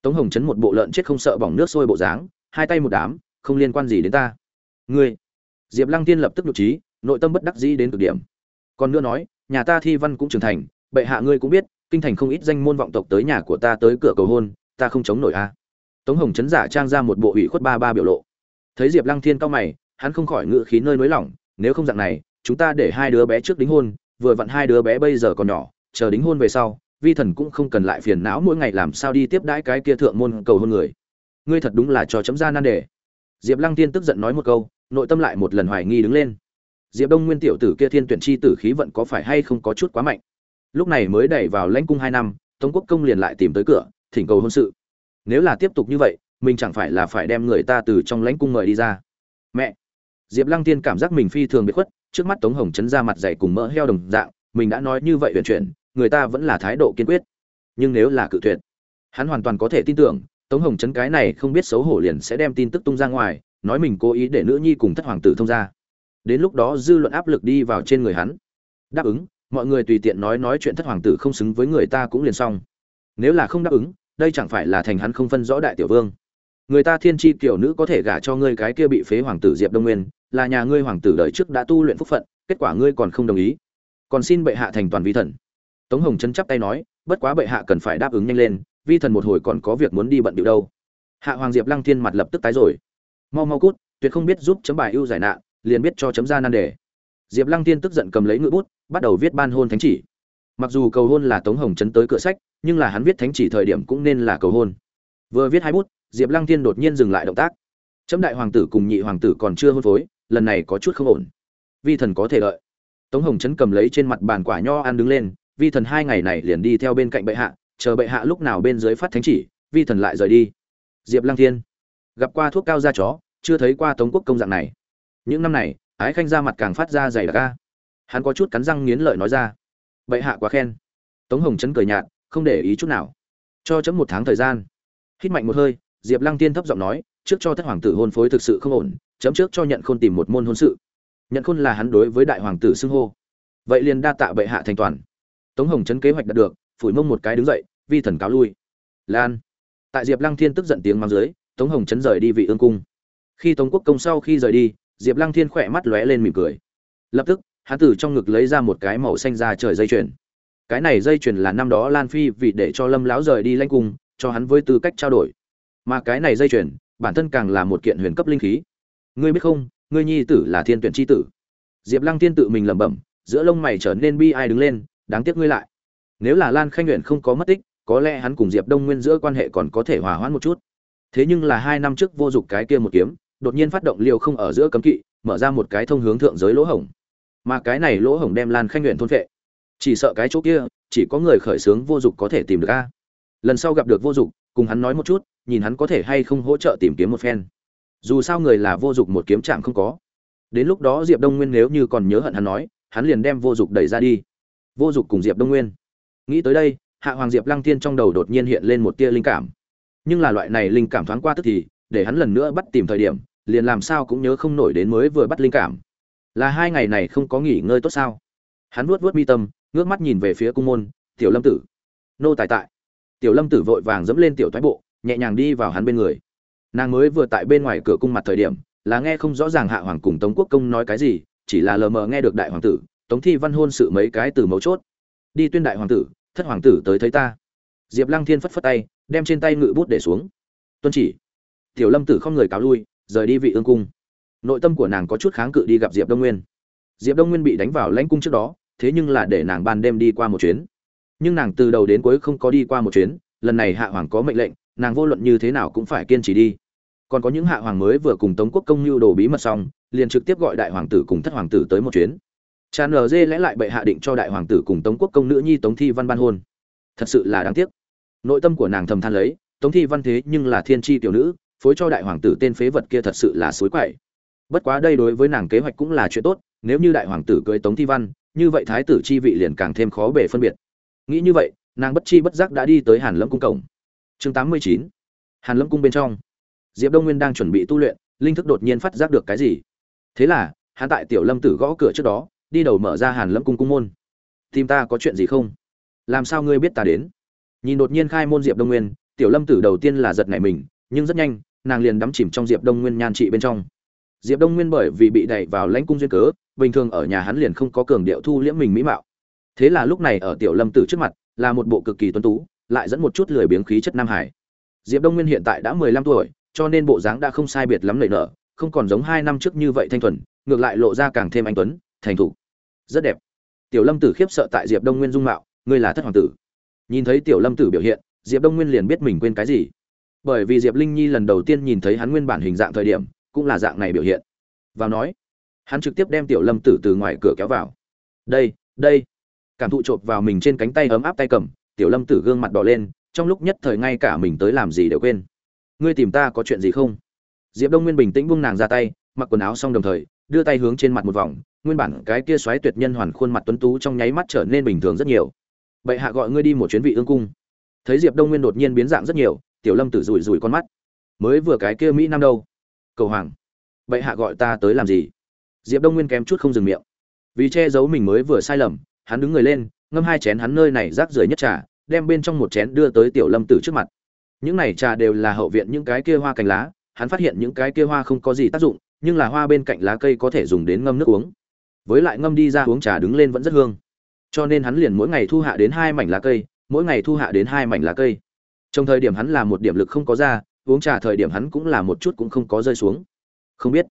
Tống hồng chấn một bộ lợn chết không sợ bỏng nước sôi bộ dáng, hai tay một đám, không liên quan gì đến ta. Ngươi diệp lăng tiên lập tức nhục trí, nội tâm bất đắc dĩ đến cực điểm. Còn nữa nói, nhà ta thi văn cũng trưởng thành, bệ hạ ngươi cũng biết, kinh thành không ít danh môn vọng tộc tới nhà của ta tới cửa cầu hôn, ta không chống nổi a. Tống hồng chấn giả trang ra một bộ ủy khuất ba ba biểu lộ. Thấy diệp lăng thiên cao mày, hắn không khỏi ngự khí nơi nới lỏng nếu không dạng này, chúng ta để hai đứa bé trước đính hôn, vừa vặn hai đứa bé bây giờ còn nhỏ, chờ đính hôn về sau, vi thần cũng không cần lại phiền não mỗi ngày làm sao đi tiếp đãi cái kia thượng môn cầu hôn người. Ngươi thật đúng là cho chấm ra nan đề diệp lăng tiên tức giận nói một câu nội tâm lại một lần hoài nghi đứng lên. Diệp đông nguyên tiểu tử kia thiên tuyển chi tử khí vận có phải hay không có chút quá mạnh? Lúc này mới đẩy vào lãnh cung hai năm, tống quốc công liền lại tìm tới cửa, thỉnh cầu hôn sự. Nếu là tiếp tục như vậy, mình chẳng phải là phải đem người ta từ trong lãnh cung mời đi ra. Mẹ! Diệp lăng tiên cảm giác mình phi thường bị khuất, trước mắt tống hồng chấn ra mặt dày cùng mỡ heo đồng dạng, mình đã nói như vậy huyền chuyển, người ta vẫn là thái độ kiên quyết. Nhưng nếu là cự tuyệt, hắn hoàn toàn có thể tin tưởng, tống hồng chấn cái này không biết xấu hổ liền sẽ đem tin tức tung ra ngoài nói mình cố ý để nữ nhi cùng thất hoàng tử thông ra đến lúc đó dư luận áp lực đi vào trên người hắn. Đáp ứng, mọi người tùy tiện nói nói chuyện thất hoàng tử không xứng với người ta cũng liền xong. Nếu là không đáp ứng, đây chẳng phải là thành hắn không phân rõ đại tiểu vương. Người ta thiên tri tiểu nữ có thể gả cho ngươi cái kia bị phế hoàng tử diệp đông nguyên, là nhà ngươi hoàng tử đời trước đã tu luyện phúc phận, kết quả ngươi còn không đồng ý. Còn xin bệ hạ thành toàn vi thần. Tống hồng chân chắp tay nói, bất quá bệ hạ cần phải đáp ứng nhanh lên, vi thần một hồi còn có việc muốn đi bận điệu đâu. Hạ hoàng diệp lăng thiên mặt lập tức tái rồi mau mau cút, tuyệt không biết giúp chấm bài ưu giải nạn, liền biết cho chấm ra nan đề. Diệp lăng tiên tức giận cầm lấy ngựa bút, bắt đầu viết ban hôn thánh chỉ. Mặc dù cầu hôn là tống hồng chấn tới cửa sách, nhưng là hắn viết thánh chỉ thời điểm cũng nên là cầu hôn. Vừa viết hai bút, diệp lăng tiên đột nhiên dừng lại động tác. Chấm đại hoàng tử cùng nhị hoàng tử còn chưa hôn phối, lần này có chút không ổn. Vi thần có thể đợi. Tống hồng chấn cầm lấy trên mặt bàn quả nho ăn đứng lên, vi thần hai ngày này liền đi theo bên cạnh bệ hạ, chờ bệ hạ lúc nào bên dưới phát thánh chỉ, vi thần lại rời đi. Diệp lăng thiên gặp qua thuốc cao da chó, chưa thấy qua tống quốc công dạng này. Những năm này, ái khanh ra mặt càng phát ra dày đặc ca hắn có chút cắn răng nghiến lợi nói ra. Bệ hạ quá khen. Tống hồng chấn cười nhạt, không để ý chút nào. Cho chấm một tháng thời gian. Hít mạnh một hơi, diệp lăng tiên thấp giọng nói, trước cho thất hoàng tử hôn phối thực sự không ổn, chấm trước cho nhận khôn tìm một môn hôn sự. Nhận khôn là hắn đối với đại hoàng tử xưng hô. Vậy liền đa tạ bệ hạ thành toàn. Tống hồng chấn kế hoạch đạt được, phủi mông một cái đứng dậy, vi thần cáo lui. Lan. Tại diệp lăng thiên tức giận tiếng mang dưới tống hồng chấn rời đi vị ương cung. Khi tống quốc công sau khi rời đi, diệp lăng thiên khỏe mắt lóe lên mỉm cười. Lập tức, hắn từ trong ngực lấy ra một cái màu xanh ra trời dây chuyền. Cái này dây chuyền là năm đó lan phi vì để cho lâm lão rời đi lanh cung, cho hắn với tư cách trao đổi. Mà cái này dây chuyền, bản thân càng là một kiện huyền cấp linh khí. Ngươi biết không, ngươi nhi tử là thiên tuyển Chi tử. Diệp lăng Thiên tự mình lẩm bẩm, giữa lông mày trở nên bi ai đứng lên, đáng tiếc ngươi lại. Nếu là lan khanh nguyện không có mất tích, có lẽ hắn cùng diệp đông nguyên giữa quan hệ còn có thể hòa hoãn một chút thế nhưng là hai năm trước vô dụng cái kia một kiếm, đột nhiên phát động liều không ở giữa cấm kỵ, mở ra một cái thông hướng thượng giới lỗ hổng. Mà cái này lỗ hổng đem lan khanh nguyện thôn phệ. Chỉ sợ cái chỗ kia, chỉ có người khởi xướng vô dụng có thể tìm được a. Lần sau gặp được vô dụng, cùng hắn nói một chút, nhìn hắn có thể hay không hỗ trợ tìm kiếm một phen. Dù sao người là vô dụng một kiếm chạm không có. Đến lúc đó diệp đông nguyên nếu như còn nhớ hận hắn nói, hắn liền đem vô dụng đẩy ra đi. Vô dụng cùng diệp đông nguyên. Nghĩ tới đây, hạ hoàng diệp lăng tiên trong đầu đột nhiên hiện lên một tia linh cảm nhưng là loại này linh cảm thoáng qua tức thì, để hắn lần nữa bắt tìm thời điểm, liền làm sao cũng nhớ không nổi đến mới vừa bắt linh cảm. Là hai ngày này không có nghỉ ngơi tốt sao? Hắn nuốt vuốt mi tâm, ngước mắt nhìn về phía cung môn, tiểu lâm tử. Nô tài tại. Tiểu lâm tử vội vàng dẫm lên tiểu thoái bộ, nhẹ nhàng đi vào hắn bên người. Nàng mới vừa tại bên ngoài cửa cung mặt thời điểm, là nghe không rõ ràng hạ hoàng cùng tống quốc công nói cái gì, chỉ là lờ mờ nghe được đại hoàng tử, tống thi văn hôn sự mấy cái từ mấu chốt. Đi tuyên đại hoàng tử, thất hoàng tử tới thấy ta. Diệp lăng thiên phất phất tay đem trên tay ngự bút để xuống. Tuân chỉ. Tiểu lâm tử không người cáo lui, rời đi vị ương cung. Nội tâm của nàng có chút kháng cự đi gặp diệp đông nguyên. Diệp đông nguyên bị đánh vào lãnh cung trước đó, thế nhưng là để nàng ban đêm đi qua một chuyến. Nhưng nàng từ đầu đến cuối không có đi qua một chuyến, lần này hạ hoàng có mệnh lệnh, nàng vô luận như thế nào cũng phải kiên trì đi. Còn có những hạ hoàng mới vừa cùng tống quốc công lưu đồ bí mật xong, liền trực tiếp gọi đại hoàng tử cùng thất hoàng tử tới một chuyến. Tràn dê lẽ lại bệ hạ định cho đại hoàng tử cùng tống quốc công nữ nhi tống thi văn ban hôn. Thật sự là đáng tiếc nội tâm của nàng thầm than lấy, tống thi văn thế nhưng là thiên tri tiểu nữ, phối cho đại hoàng tử tên phế vật kia thật sự là suối quậy. Bất quá đây đối với nàng kế hoạch cũng là chuyện tốt, nếu như đại hoàng tử cưới tống thi văn, như vậy thái tử chi vị liền càng thêm khó bể phân biệt. Nghĩ như vậy, nàng bất chi bất giác đã đi tới hàn lâm cung cổng. Chương tám mươi chín, hàn lâm cung bên trong. Diệp đông nguyên đang chuẩn bị tu luyện, linh thức đột nhiên phát giác được cái gì. Thế là, hắn tại tiểu lâm tử gõ cửa trước đó, đi đầu mở ra hàn lâm cung cung môn. Tìm ta có chuyện gì không? Làm sao ngươi biết ta đến? Nhìn đột nhiên khai môn diệp đông nguyên, tiểu lâm tử đầu tiên là giật nảy mình, nhưng rất nhanh, nàng liền đắm chìm trong diệp đông nguyên nhan trị bên trong. Diệp đông nguyên bởi vì bị đẩy vào lãnh cung duyên cớ, bình thường ở nhà hắn liền không có cường điệu thu liễm mình mỹ mạo. Thế là lúc này ở tiểu lâm tử trước mặt, là một bộ cực kỳ tuấn tú, lại dẫn một chút lười biếng khí chất nam hải. Diệp đông nguyên hiện tại đã mười lăm tuổi, cho nên bộ dáng đã không sai biệt lắm lợi nở, không còn giống hai năm trước như vậy thanh thuần, ngược lại lộ ra càng thêm anh tuấn, thành thục. Rất đẹp. Tiểu lâm tử khiếp sợ tại diệp đông nguyên dung mạo, ngươi là thất hoàng tử nhìn thấy tiểu lâm tử biểu hiện, diệp đông nguyên liền biết mình quên cái gì. Bởi vì diệp linh nhi lần đầu tiên nhìn thấy hắn nguyên bản hình dạng thời điểm, cũng là dạng này biểu hiện. Và nói, hắn trực tiếp đem tiểu lâm tử từ ngoài cửa kéo vào. Đây đây. Cảm thụ chộp vào mình trên cánh tay ấm áp tay cầm, tiểu lâm tử gương mặt đỏ lên, trong lúc nhất thời ngay cả mình tới làm gì đều quên. Ngươi tìm ta có chuyện gì không? Diệp đông nguyên bình tĩnh buông nàng ra tay, mặc quần áo xong đồng thời, đưa tay hướng trên mặt một vòng, nguyên bản cái kia xoáy tuyệt nhân hoàn khuôn mặt tuấn tú trong nháy mắt trở nên bình thường rất nhiều bệ hạ gọi ngươi đi một chuyến vị ương cung. Thấy diệp đông nguyên đột nhiên biến dạng rất nhiều, tiểu lâm tử rủi rủi con mắt. Mới vừa cái kia mỹ nam đâu? Cầu hoàng, bệ hạ gọi ta tới làm gì? Diệp đông nguyên kém chút không dừng miệng. Vì che giấu mình mới vừa sai lầm, hắn đứng người lên, ngâm hai chén hắn nơi này rác rưởi nhất trà, đem bên trong một chén đưa tới tiểu lâm tử trước mặt. Những này trà đều là hậu viện những cái kia hoa cành lá, hắn phát hiện những cái kia hoa không có gì tác dụng, nhưng là hoa bên cạnh lá cây có thể dùng đến ngâm nước uống. Với lại ngâm đi ra uống trà đứng lên vẫn rất hương cho nên hắn liền mỗi ngày thu hạ đến hai mảnh lá cây, mỗi ngày thu hạ đến hai mảnh lá cây. Trong thời điểm hắn là một điểm lực không có ra, uống trà thời điểm hắn cũng là một chút cũng không có rơi xuống. Không biết.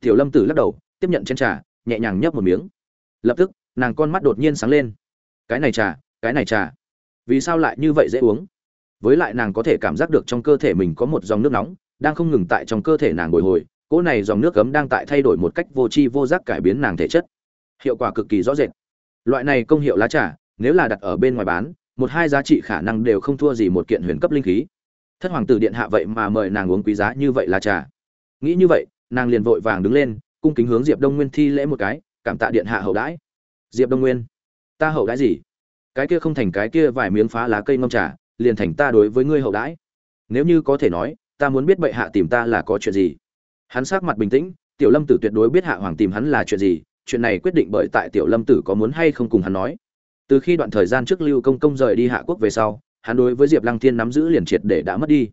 Tiểu lâm tử lắc đầu, tiếp nhận chén trà, nhẹ nhàng nhấp một miếng. Lập tức, nàng con mắt đột nhiên sáng lên. Cái này trà, cái này trà. Vì sao lại như vậy dễ uống? Với lại nàng có thể cảm giác được trong cơ thể mình có một dòng nước nóng, đang không ngừng tại trong cơ thể nàng bồi hồi, cỗ này dòng nước cấm đang tại thay đổi một cách vô tri vô giác cải biến nàng thể chất. Hiệu quả cực kỳ rõ rệt loại này công hiệu lá trà, nếu là đặt ở bên ngoài bán, một hai giá trị khả năng đều không thua gì một kiện huyền cấp linh khí. Thất hoàng tử điện hạ vậy mà mời nàng uống quý giá như vậy lá trà. Nghĩ như vậy, nàng liền vội vàng đứng lên, cung kính hướng diệp đông nguyên thi lễ một cái, cảm tạ điện hạ hậu đãi. Diệp đông nguyên, ta hậu đãi gì? Cái kia không thành cái kia vài miếng phá lá cây ngâm trà, liền thành ta đối với ngươi hậu đãi. Nếu như có thể nói, ta muốn biết bệ hạ tìm ta là có chuyện gì. Hắn sát mặt bình tĩnh, tiểu lâm tử tuyệt đối biết hạ hoàng tìm hắn là chuyện gì chuyện này quyết định bởi tại tiểu lâm tử có muốn hay không cùng hắn nói. Từ khi đoạn thời gian trước lưu công công rời đi hạ quốc về sau, hắn đối với diệp lăng thiên nắm giữ liền triệt để đã mất đi.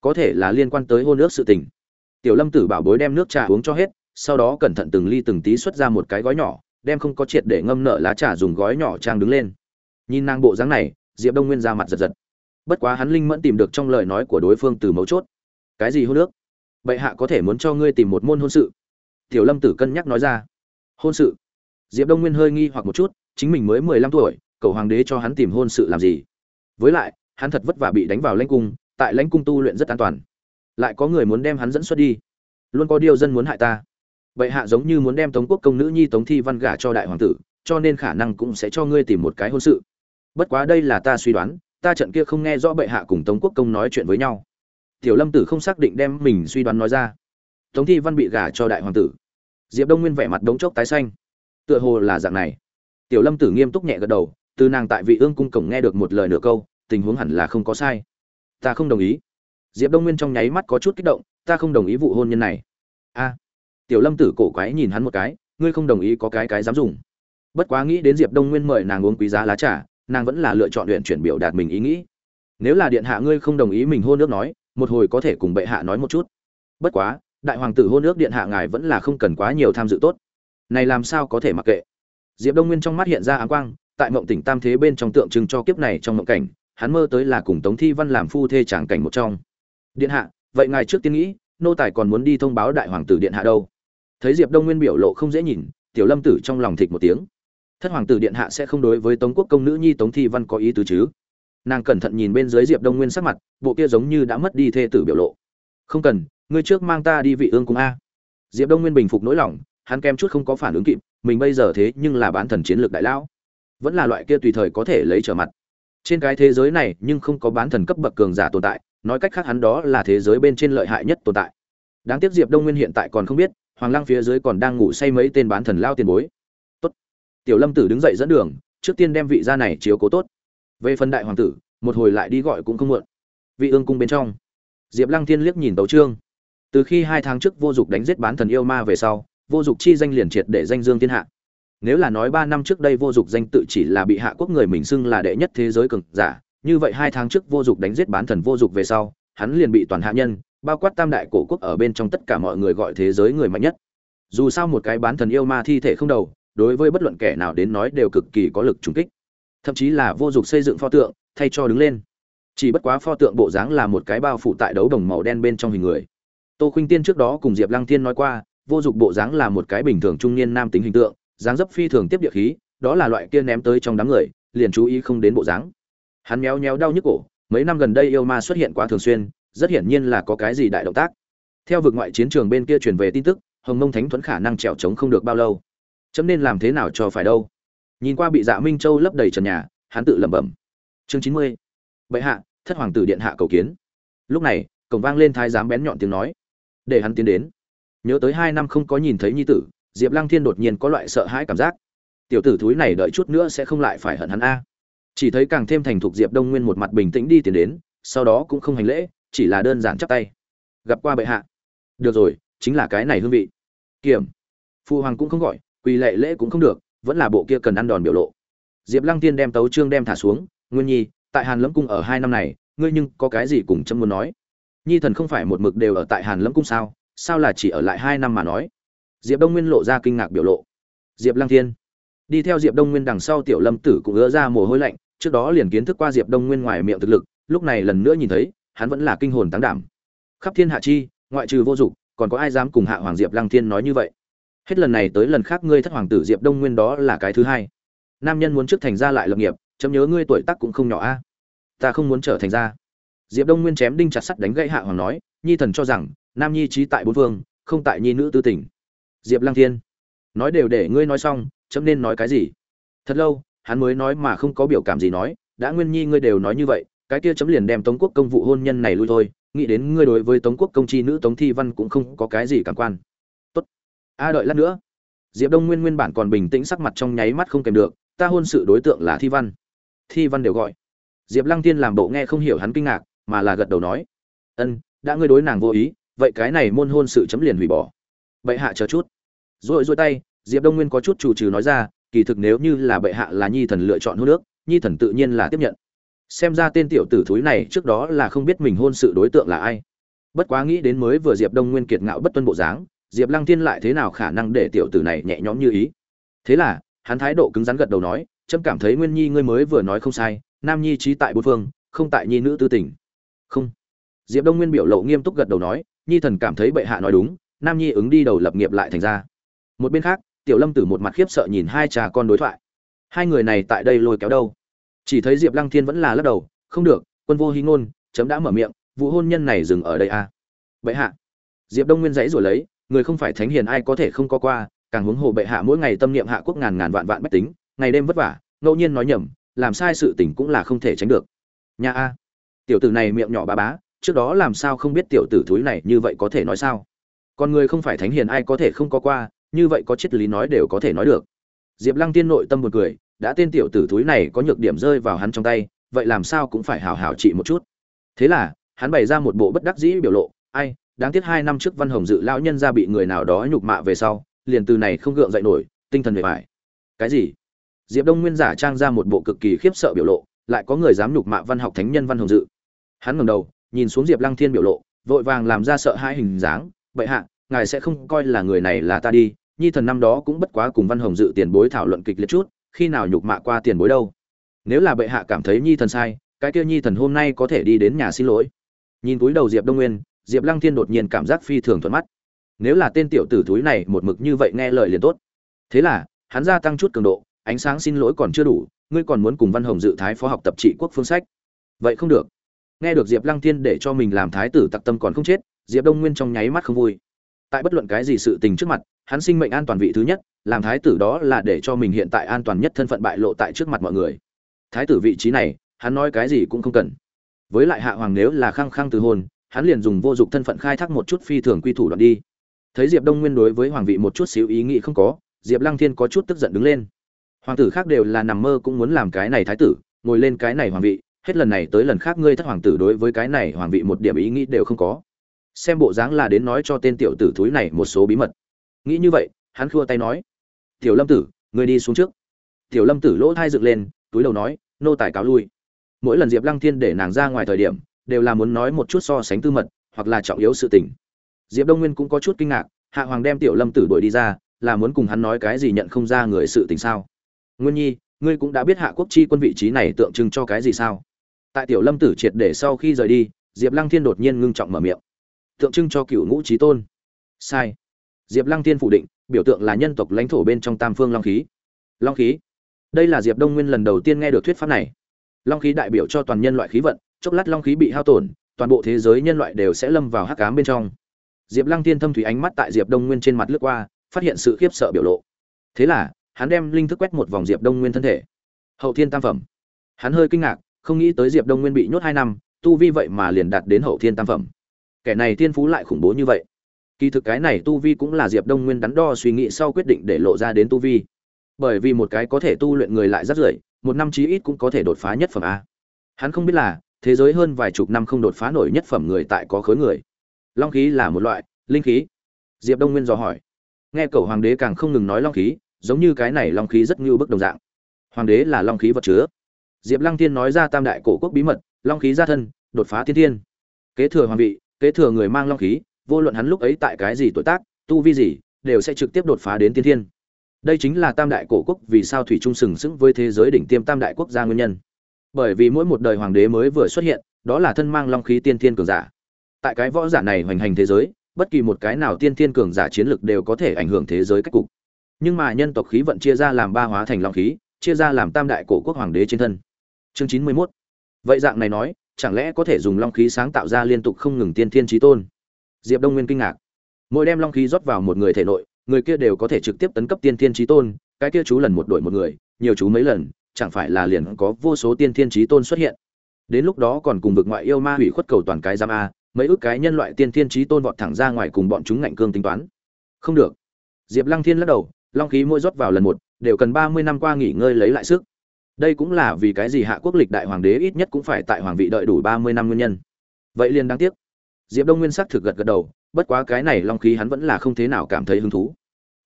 Có thể là liên quan tới hôn ước sự tình. Tiểu lâm tử bảo bối đem nước trà uống cho hết, sau đó cẩn thận từng ly từng tí xuất ra một cái gói nhỏ, đem không có triệt để ngâm nợ lá trà dùng gói nhỏ trang đứng lên. Nhìn nàng bộ dáng này, diệp đông nguyên ra mặt giật giật. Bất quá hắn linh mẫn tìm được trong lời nói của đối phương từ mấu chốt. Cái gì hôn nước bệ hạ có thể muốn cho ngươi tìm một môn hôn sự. Tiểu lâm tử cân nhắc nói ra hôn sự. Diệp đông nguyên hơi nghi hoặc một chút, chính mình mới mười lăm tuổi, cầu hoàng đế cho hắn tìm hôn sự làm gì? Với lại, hắn thật vất vả bị đánh vào lãnh cung, tại lãnh cung tu luyện rất an toàn. Lại có người muốn đem hắn dẫn xuất đi. Luôn có điều dân muốn hại ta. Bệ hạ giống như muốn đem tống quốc công nữ nhi tống thi văn gả cho đại hoàng tử, cho nên khả năng cũng sẽ cho ngươi tìm một cái hôn sự. Bất quá đây là ta suy đoán, ta trận kia không nghe rõ bệ hạ cùng tống quốc công nói chuyện với nhau. Tiểu lâm tử không xác định đem mình suy đoán nói ra. Tống thi văn bị gả cho đại hoàng tử diệp đông nguyên vẻ mặt đống chốc tái xanh. Tựa hồ là dạng này. Tiểu lâm tử nghiêm túc nhẹ gật đầu, từ nàng tại vị ương cung cổng nghe được một lời nửa câu, tình huống hẳn là không có sai. Ta không đồng ý. Diệp đông nguyên trong nháy mắt có chút kích động, ta không đồng ý vụ hôn nhân này. A. Tiểu lâm tử cổ quái nhìn hắn một cái, ngươi không đồng ý có cái cái dám dùng. Bất quá nghĩ đến diệp đông nguyên mời nàng uống quý giá lá trà, nàng vẫn là lựa chọn luyện chuyển biểu đạt mình ý nghĩ. Nếu là điện hạ ngươi không đồng ý mình hôn nước nói, một hồi có thể cùng bệ hạ nói một chút. Bất quá đại hoàng tử hôn nước điện hạ ngài vẫn là không cần quá nhiều tham dự tốt. Này làm sao có thể mặc kệ? Diệp đông nguyên trong mắt hiện ra áng quang, tại mộng tỉnh tam thế bên trong tượng trưng cho kiếp này trong mộng cảnh, hắn mơ tới là cùng tống thi văn làm phu thê tràng cảnh một trong. Điện hạ, vậy ngài trước tiên nghĩ, nô tài còn muốn đi thông báo đại hoàng tử điện hạ đâu? Thấy diệp đông nguyên biểu lộ không dễ nhìn, tiểu lâm tử trong lòng thịt một tiếng. Thất hoàng tử điện hạ sẽ không đối với tống quốc công nữ nhi tống thi văn có ý tứ chứ? Nàng cẩn thận nhìn bên dưới diệp đông nguyên sắc mặt, bộ kia giống như đã mất đi thê tử biểu lộ. Không cần ngươi trước mang ta đi vị ương cung a. Diệp đông nguyên bình phục nỗi lòng, hắn kem chút không có phản ứng kịp, mình bây giờ thế nhưng là bán thần chiến lược đại lão. Vẫn là loại kia tùy thời có thể lấy trở mặt. Trên cái thế giới này nhưng không có bán thần cấp bậc cường giả tồn tại, nói cách khác hắn đó là thế giới bên trên lợi hại nhất tồn tại. Đáng tiếc diệp đông nguyên hiện tại còn không biết, hoàng lăng phía dưới còn đang ngủ say mấy tên bán thần lao tiền bối. Tốt. Tiểu lâm tử đứng dậy dẫn đường, trước tiên đem vị gia này chiếu cố tốt. Về phần đại hoàng tử, một hồi lại đi gọi cũng không muộn. Vị ương cung bên trong. Diệp lăng thiên liếc nhìn tấu trương từ khi hai tháng trước vô dụng đánh giết bán thần yêu ma về sau, vô dụng chi danh liền triệt để danh dương thiên hạ. Nếu là nói ba năm trước đây vô dụng danh tự chỉ là bị hạ quốc người mình xưng là đệ nhất thế giới cường giả, như vậy hai tháng trước vô dụng đánh giết bán thần vô dụng về sau, hắn liền bị toàn hạ nhân, bao quát tam đại cổ quốc ở bên trong tất cả mọi người gọi thế giới người mạnh nhất. Dù sao một cái bán thần yêu ma thi thể không đầu, đối với bất luận kẻ nào đến nói đều cực kỳ có lực trùng kích. Thậm chí là vô dụng xây dựng pho tượng, thay cho đứng lên. Chỉ bất quá pho tượng bộ dáng là một cái bao phủ tại đấu đồng màu đen bên trong hình người tô khuynh tiên trước đó cùng diệp lăng thiên nói qua, vô dụng bộ dáng là một cái bình thường trung niên nam tính hình tượng, dáng dấp phi thường tiếp địa khí, đó là loại kia ném tới trong đám người, liền chú ý không đến bộ dáng. Hắn méo méo đau nhức cổ, mấy năm gần đây yêu ma xuất hiện quá thường xuyên, rất hiển nhiên là có cái gì đại động tác. Theo vực ngoại chiến trường bên kia truyền về tin tức, hồng mông thánh thuẫn khả năng trèo chống không được bao lâu. Chấm nên làm thế nào cho phải đâu? Nhìn qua bị dạ minh châu lấp đầy trần nhà, hắn tự lẩm bẩm. Chương chín mươi. Bệ hạ, thất hoàng tử điện hạ cầu kiến. Lúc này, cổng vang lên thái giám bén nhọn tiếng nói để hắn tiến đến. Nhớ tới hai năm không có nhìn thấy nhi tử, diệp lăng thiên đột nhiên có loại sợ hãi cảm giác. Tiểu tử thúi này đợi chút nữa sẽ không lại phải hận hắn a. Chỉ thấy càng thêm thành thục diệp đông nguyên một mặt bình tĩnh đi tiến đến, sau đó cũng không hành lễ, chỉ là đơn giản chắp tay. Gặp qua bệ hạ. Được rồi, chính là cái này hương vị. Kiểm. Phụ hoàng cũng không gọi, quỳ lệ lễ cũng không được, vẫn là bộ kia cần ăn đòn biểu lộ. Diệp lăng tiên đem tấu trương đem thả xuống, nguyên nhi, tại hàn lâm cung ở hai năm này, ngươi nhưng có cái gì cùng chấm muốn nói? Nhi thần không phải một mực đều ở tại hàn lâm cung sao? Sao là chỉ ở lại hai năm mà nói? Diệp đông nguyên lộ ra kinh ngạc biểu lộ. Diệp lăng thiên. Đi theo diệp đông nguyên đằng sau tiểu lâm tử cũng ứa ra mồ hôi lạnh, trước đó liền kiến thức qua diệp đông nguyên ngoài miệng thực lực, lúc này lần nữa nhìn thấy, hắn vẫn là kinh hồn tăng đảm. Khắp thiên hạ chi, ngoại trừ vô dụng còn có ai dám cùng hạ hoàng diệp lăng thiên nói như vậy? Hết lần này tới lần khác ngươi thất hoàng tử diệp đông nguyên đó là cái thứ hai. Nam nhân muốn trước thành ra lại lập nghiệp, chấm nhớ ngươi tuổi tác cũng không nhỏ a. Ta không muốn trở thành ra diệp đông nguyên chém đinh chặt sắt đánh gãy hạ hoàng nói, nhi thần cho rằng, nam nhi trí tại bốn phương, không tại nhi nữ tư tỉnh. Diệp lăng thiên, nói đều để ngươi nói xong, chấm nên nói cái gì? Thật lâu, hắn mới nói mà không có biểu cảm gì nói, đã nguyên nhi ngươi đều nói như vậy, cái kia chấm liền đem tống quốc công vụ hôn nhân này lui thôi, nghĩ đến ngươi đối với tống quốc công chi nữ tống thi văn cũng không có cái gì cảm quan. Tốt, a đợi lát nữa. Diệp đông nguyên nguyên bản còn bình tĩnh sắc mặt trong nháy mắt không kèm được, ta hôn sự đối tượng là thi văn. Thi văn đều gọi. Diệp lăng tiên làm bộ nghe không hiểu hắn kinh ngạc mà là gật đầu nói, ân, đã ngươi đối nàng vô ý, vậy cái này môn hôn sự chấm liền hủy bỏ. Bệ hạ chờ chút. Rồi rồi tay, diệp đông nguyên có chút chủ trừ nói ra, kỳ thực nếu như là bệ hạ là nhi thần lựa chọn hôn nước nhi thần tự nhiên là tiếp nhận. Xem ra tên tiểu tử thúi này trước đó là không biết mình hôn sự đối tượng là ai. Bất quá nghĩ đến mới vừa diệp đông nguyên kiệt ngạo bất tuân bộ dáng, diệp lăng thiên lại thế nào khả năng để tiểu tử này nhẹ nhõm như ý? Thế là, hắn thái độ cứng rắn gật đầu nói trâm cảm thấy nguyên nhi ngươi mới vừa nói không sai, nam nhi trí tại bốn phương, không tại nhi nữ tư tình không. Diệp đông nguyên biểu lộ nghiêm túc gật đầu nói, nhi thần cảm thấy bệ hạ nói đúng, nam nhi ứng đi đầu lập nghiệp lại thành ra. Một bên khác, tiểu lâm tử một mặt khiếp sợ nhìn hai cha con đối thoại. Hai người này tại đây lôi kéo đâu? Chỉ thấy diệp lăng thiên vẫn là lắc đầu, không được, quân vô hí ngôn, chấm đã mở miệng, vụ hôn nhân này dừng ở đây à. bệ hạ. Diệp đông nguyên dãy rồi lấy, người không phải thánh hiền ai có thể không có qua, càng huống hồ bệ hạ mỗi ngày tâm niệm hạ quốc ngàn ngàn vạn vạn bách tính, ngày đêm vất vả, ngẫu nhiên nói nhầm, làm sai sự tình cũng là không thể tránh được. Nhà a tiểu tử này miệng nhỏ bà bá, trước đó làm sao không biết tiểu tử thúi này như vậy có thể nói sao? Con người không phải thánh hiền ai có thể không có qua, như vậy có triết lý nói đều có thể nói được. Diệp lăng tiên nội tâm một cười, đã tên tiểu tử thúi này có nhược điểm rơi vào hắn trong tay, vậy làm sao cũng phải hào hào trị một chút. Thế là, hắn bày ra một bộ bất đắc dĩ biểu lộ, ai, đáng tiếc hai năm trước văn hồng dự lão nhân ra bị người nào đó nhục mạ về sau, liền từ này không gượng dậy nổi, tinh thần về phải cái gì? Diệp đông nguyên giả trang ra một bộ cực kỳ khiếp sợ biểu lộ, lại có người dám nhục mạ văn học thánh nhân văn hồng dự hắn ngẩng đầu, nhìn xuống diệp lăng thiên biểu lộ, vội vàng làm ra sợ hai hình dáng, bệ hạ, ngài sẽ không coi là người này là ta đi, nhi thần năm đó cũng bất quá cùng văn hồng dự tiền bối thảo luận kịch liệt chút, khi nào nhục mạ qua tiền bối đâu? Nếu là bệ hạ cảm thấy nhi thần sai, cái kia nhi thần hôm nay có thể đi đến nhà xin lỗi. Nhìn túi đầu diệp đông nguyên, diệp lăng thiên đột nhiên cảm giác phi thường thuận mắt. Nếu là tên tiểu tử túi này một mực như vậy nghe lời liền tốt. Thế là, hắn gia tăng chút cường độ, ánh sáng xin lỗi còn chưa đủ, ngươi còn muốn cùng văn hồng dự thái phó học tập trị quốc phương sách. Vậy không được nghe được diệp lăng thiên để cho mình làm thái tử tặc tâm còn không chết, diệp đông nguyên trong nháy mắt không vui. Tại bất luận cái gì sự tình trước mặt, hắn sinh mệnh an toàn vị thứ nhất, làm thái tử đó là để cho mình hiện tại an toàn nhất thân phận bại lộ tại trước mặt mọi người. Thái tử vị trí này, hắn nói cái gì cũng không cần. Với lại hạ hoàng nếu là khăng khăng từ hôn hắn liền dùng vô dụng thân phận khai thác một chút phi thường quy thủ đoạn đi. Thấy diệp đông nguyên đối với hoàng vị một chút xíu ý nghĩ không có, diệp lăng thiên có chút tức giận đứng lên. Hoàng tử khác đều là nằm mơ cũng muốn làm cái này thái tử, ngồi lên cái này hoàng vị hết lần này tới lần khác ngươi thất hoàng tử đối với cái này hoàng vị một điểm ý nghĩ đều không có. Xem bộ dáng là đến nói cho tên tiểu tử thúi này một số bí mật. Nghĩ như vậy, hắn khua tay nói, tiểu lâm tử, ngươi đi xuống trước. Tiểu lâm tử lỗ thai dựng lên, túi đầu nói, nô tài cáo lui. Mỗi lần diệp lăng thiên để nàng ra ngoài thời điểm, đều là muốn nói một chút so sánh tư mật, hoặc là trọng yếu sự tình. Diệp đông nguyên cũng có chút kinh ngạc, hạ hoàng đem tiểu lâm tử đuổi đi ra, là muốn cùng hắn nói cái gì nhận không ra người sự tình sao? Nguyên nhi, ngươi cũng đã biết hạ quốc chi quân vị trí này tượng trưng cho cái gì sao? Tại tiểu lâm tử triệt để sau khi rời đi, diệp lăng thiên đột nhiên ngưng trọng mở miệng. Tượng trưng cho cựu ngũ trí tôn. Sai. Diệp lăng thiên phủ định, biểu tượng là nhân tộc lãnh thổ bên trong tam phương long khí. Long khí. Đây là diệp đông nguyên lần đầu tiên nghe được thuyết pháp này. Long khí đại biểu cho toàn nhân loại khí vận, chốc lát long khí bị hao tổn, toàn bộ thế giới nhân loại đều sẽ lâm vào hắc cám bên trong. Diệp lăng tiên thâm thủy ánh mắt tại diệp đông nguyên trên mặt lướt qua, phát hiện sự khiếp sợ biểu lộ. Thế là, hắn đem linh thức quét một vòng diệp đông nguyên thân thể. Hậu thiên tam phẩm. Hắn hơi kinh ngạc không nghĩ tới diệp đông nguyên bị nhốt hai năm, tu vi vậy mà liền đạt đến hậu thiên tam phẩm. Kẻ này thiên phú lại khủng bố như vậy. Kỳ thực cái này tu vi cũng là diệp đông nguyên đắn đo suy nghĩ sau quyết định để lộ ra đến tu vi. Bởi vì một cái có thể tu luyện người lại rất rưỡi, một năm chí ít cũng có thể đột phá nhất phẩm a. Hắn không biết là, thế giới hơn vài chục năm không đột phá nổi nhất phẩm người tại có khối người. Long khí là một loại, linh khí. Diệp đông nguyên dò hỏi. Nghe cậu hoàng đế càng không ngừng nói long khí, giống như cái này long khí rất ngưu bức đồng dạng. Hoàng đế là long khí vật chứa diệp lăng tiên nói ra tam đại cổ quốc bí mật, long khí gia thân, đột phá thiên thiên. Kế thừa hoàng vị, kế thừa người mang long khí, vô luận hắn lúc ấy tại cái gì tuổi tác, tu vi gì, đều sẽ trực tiếp đột phá đến tiên thiên. Đây chính là tam đại cổ quốc vì sao thủy trung sừng sững với thế giới đỉnh tiêm tam đại quốc gia nguyên nhân. Bởi vì mỗi một đời hoàng đế mới vừa xuất hiện, đó là thân mang long khí tiên thiên cường giả. Tại cái võ giả này hoành hành thế giới, bất kỳ một cái nào tiên thiên cường giả chiến lực đều có thể ảnh hưởng thế giới cách cục. Nhưng mà nhân tộc khí vận chia ra làm ba hóa thành long khí, chia ra làm tam đại cổ quốc hoàng đế trên thân chương chín mươi 91. vậy dạng này nói, chẳng lẽ có thể dùng long khí sáng tạo ra liên tục không ngừng tiên thiên trí tôn? Diệp đông nguyên kinh ngạc. Mỗi đem long khí rót vào một người thể nội, người kia đều có thể trực tiếp tấn cấp tiên thiên trí tôn, cái kia chú lần một đổi một người, nhiều chú mấy lần, chẳng phải là liền có vô số tiên thiên trí tôn xuất hiện? Đến lúc đó còn cùng vực ngoại yêu ma hủy khuất cầu toàn cái giam a, mấy ước cái nhân loại tiên thiên trí tôn vọt thẳng ra ngoài cùng bọn chúng ngạnh cương tính toán. Không được. Diệp lăng thiên lắc đầu, long khí mỗi rót vào lần một, đều cần ba mươi năm qua nghỉ ngơi lấy lại sức đây cũng là vì cái gì hạ quốc lịch đại hoàng đế ít nhất cũng phải tại hoàng vị đợi đủ ba mươi năm nguyên nhân. Vậy liền đáng tiếc. Diệp đông nguyên sắc thực gật gật đầu, bất quá cái này long khí hắn vẫn là không thế nào cảm thấy hứng thú.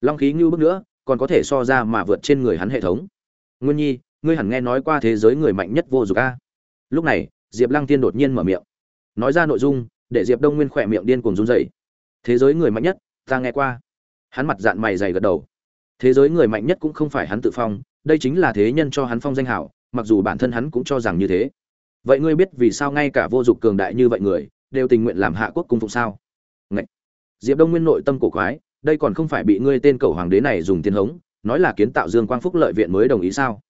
Long khí ngưu bước nữa, còn có thể so ra mà vượt trên người hắn hệ thống. Nguyên nhi, ngươi hẳn nghe nói qua thế giới người mạnh nhất vô dụng a. Lúc này, diệp lăng tiên đột nhiên mở miệng. Nói ra nội dung, để diệp đông nguyên khỏe miệng điên cuồng run dày thế giới người mạnh nhất, ta nghe qua. Hắn mặt dạng mày dày gật đầu. Thế giới người mạnh nhất cũng không phải hắn tự phong đây chính là thế nhân cho hắn phong danh hảo, mặc dù bản thân hắn cũng cho rằng như thế. Vậy ngươi biết vì sao ngay cả vô dụng cường đại như vậy người, đều tình nguyện làm hạ quốc cung phụng sao? Ngậy! diệp đông nguyên nội tâm cổ quái, đây còn không phải bị ngươi tên cầu hoàng đế này dùng tiền hống, nói là kiến tạo dương quang phúc lợi viện mới đồng ý sao?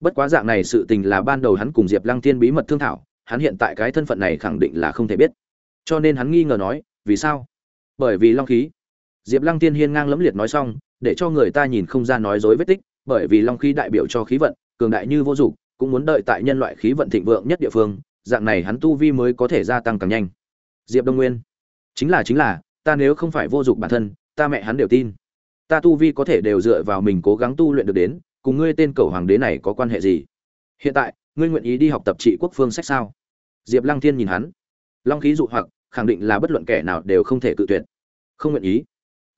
Bất quá dạng này sự tình là ban đầu hắn cùng diệp lăng thiên bí mật thương thảo, hắn hiện tại cái thân phận này khẳng định là không thể biết. Cho nên hắn nghi ngờ nói, vì sao? Bởi vì long khí. Diệp lăng tiên hiên ngang lẫm liệt nói xong, để cho người ta nhìn không ra nói dối vết tích bởi vì long khí đại biểu cho khí vận, cường đại như vô dụng, cũng muốn đợi tại nhân loại khí vận thịnh vượng nhất địa phương, dạng này hắn tu vi mới có thể gia tăng càng nhanh. Diệp đông nguyên, chính là chính là, ta nếu không phải vô dụng bản thân, ta mẹ hắn đều tin. Ta tu vi có thể đều dựa vào mình cố gắng tu luyện được đến, cùng ngươi tên cầu hoàng đế này có quan hệ gì? Hiện tại, ngươi nguyện ý đi học tập trị quốc phương sách sao? Diệp lăng thiên nhìn hắn. Long khí dụ hoặc, khẳng định là bất luận kẻ nào đều không thể cự tuyệt. Không nguyện ý.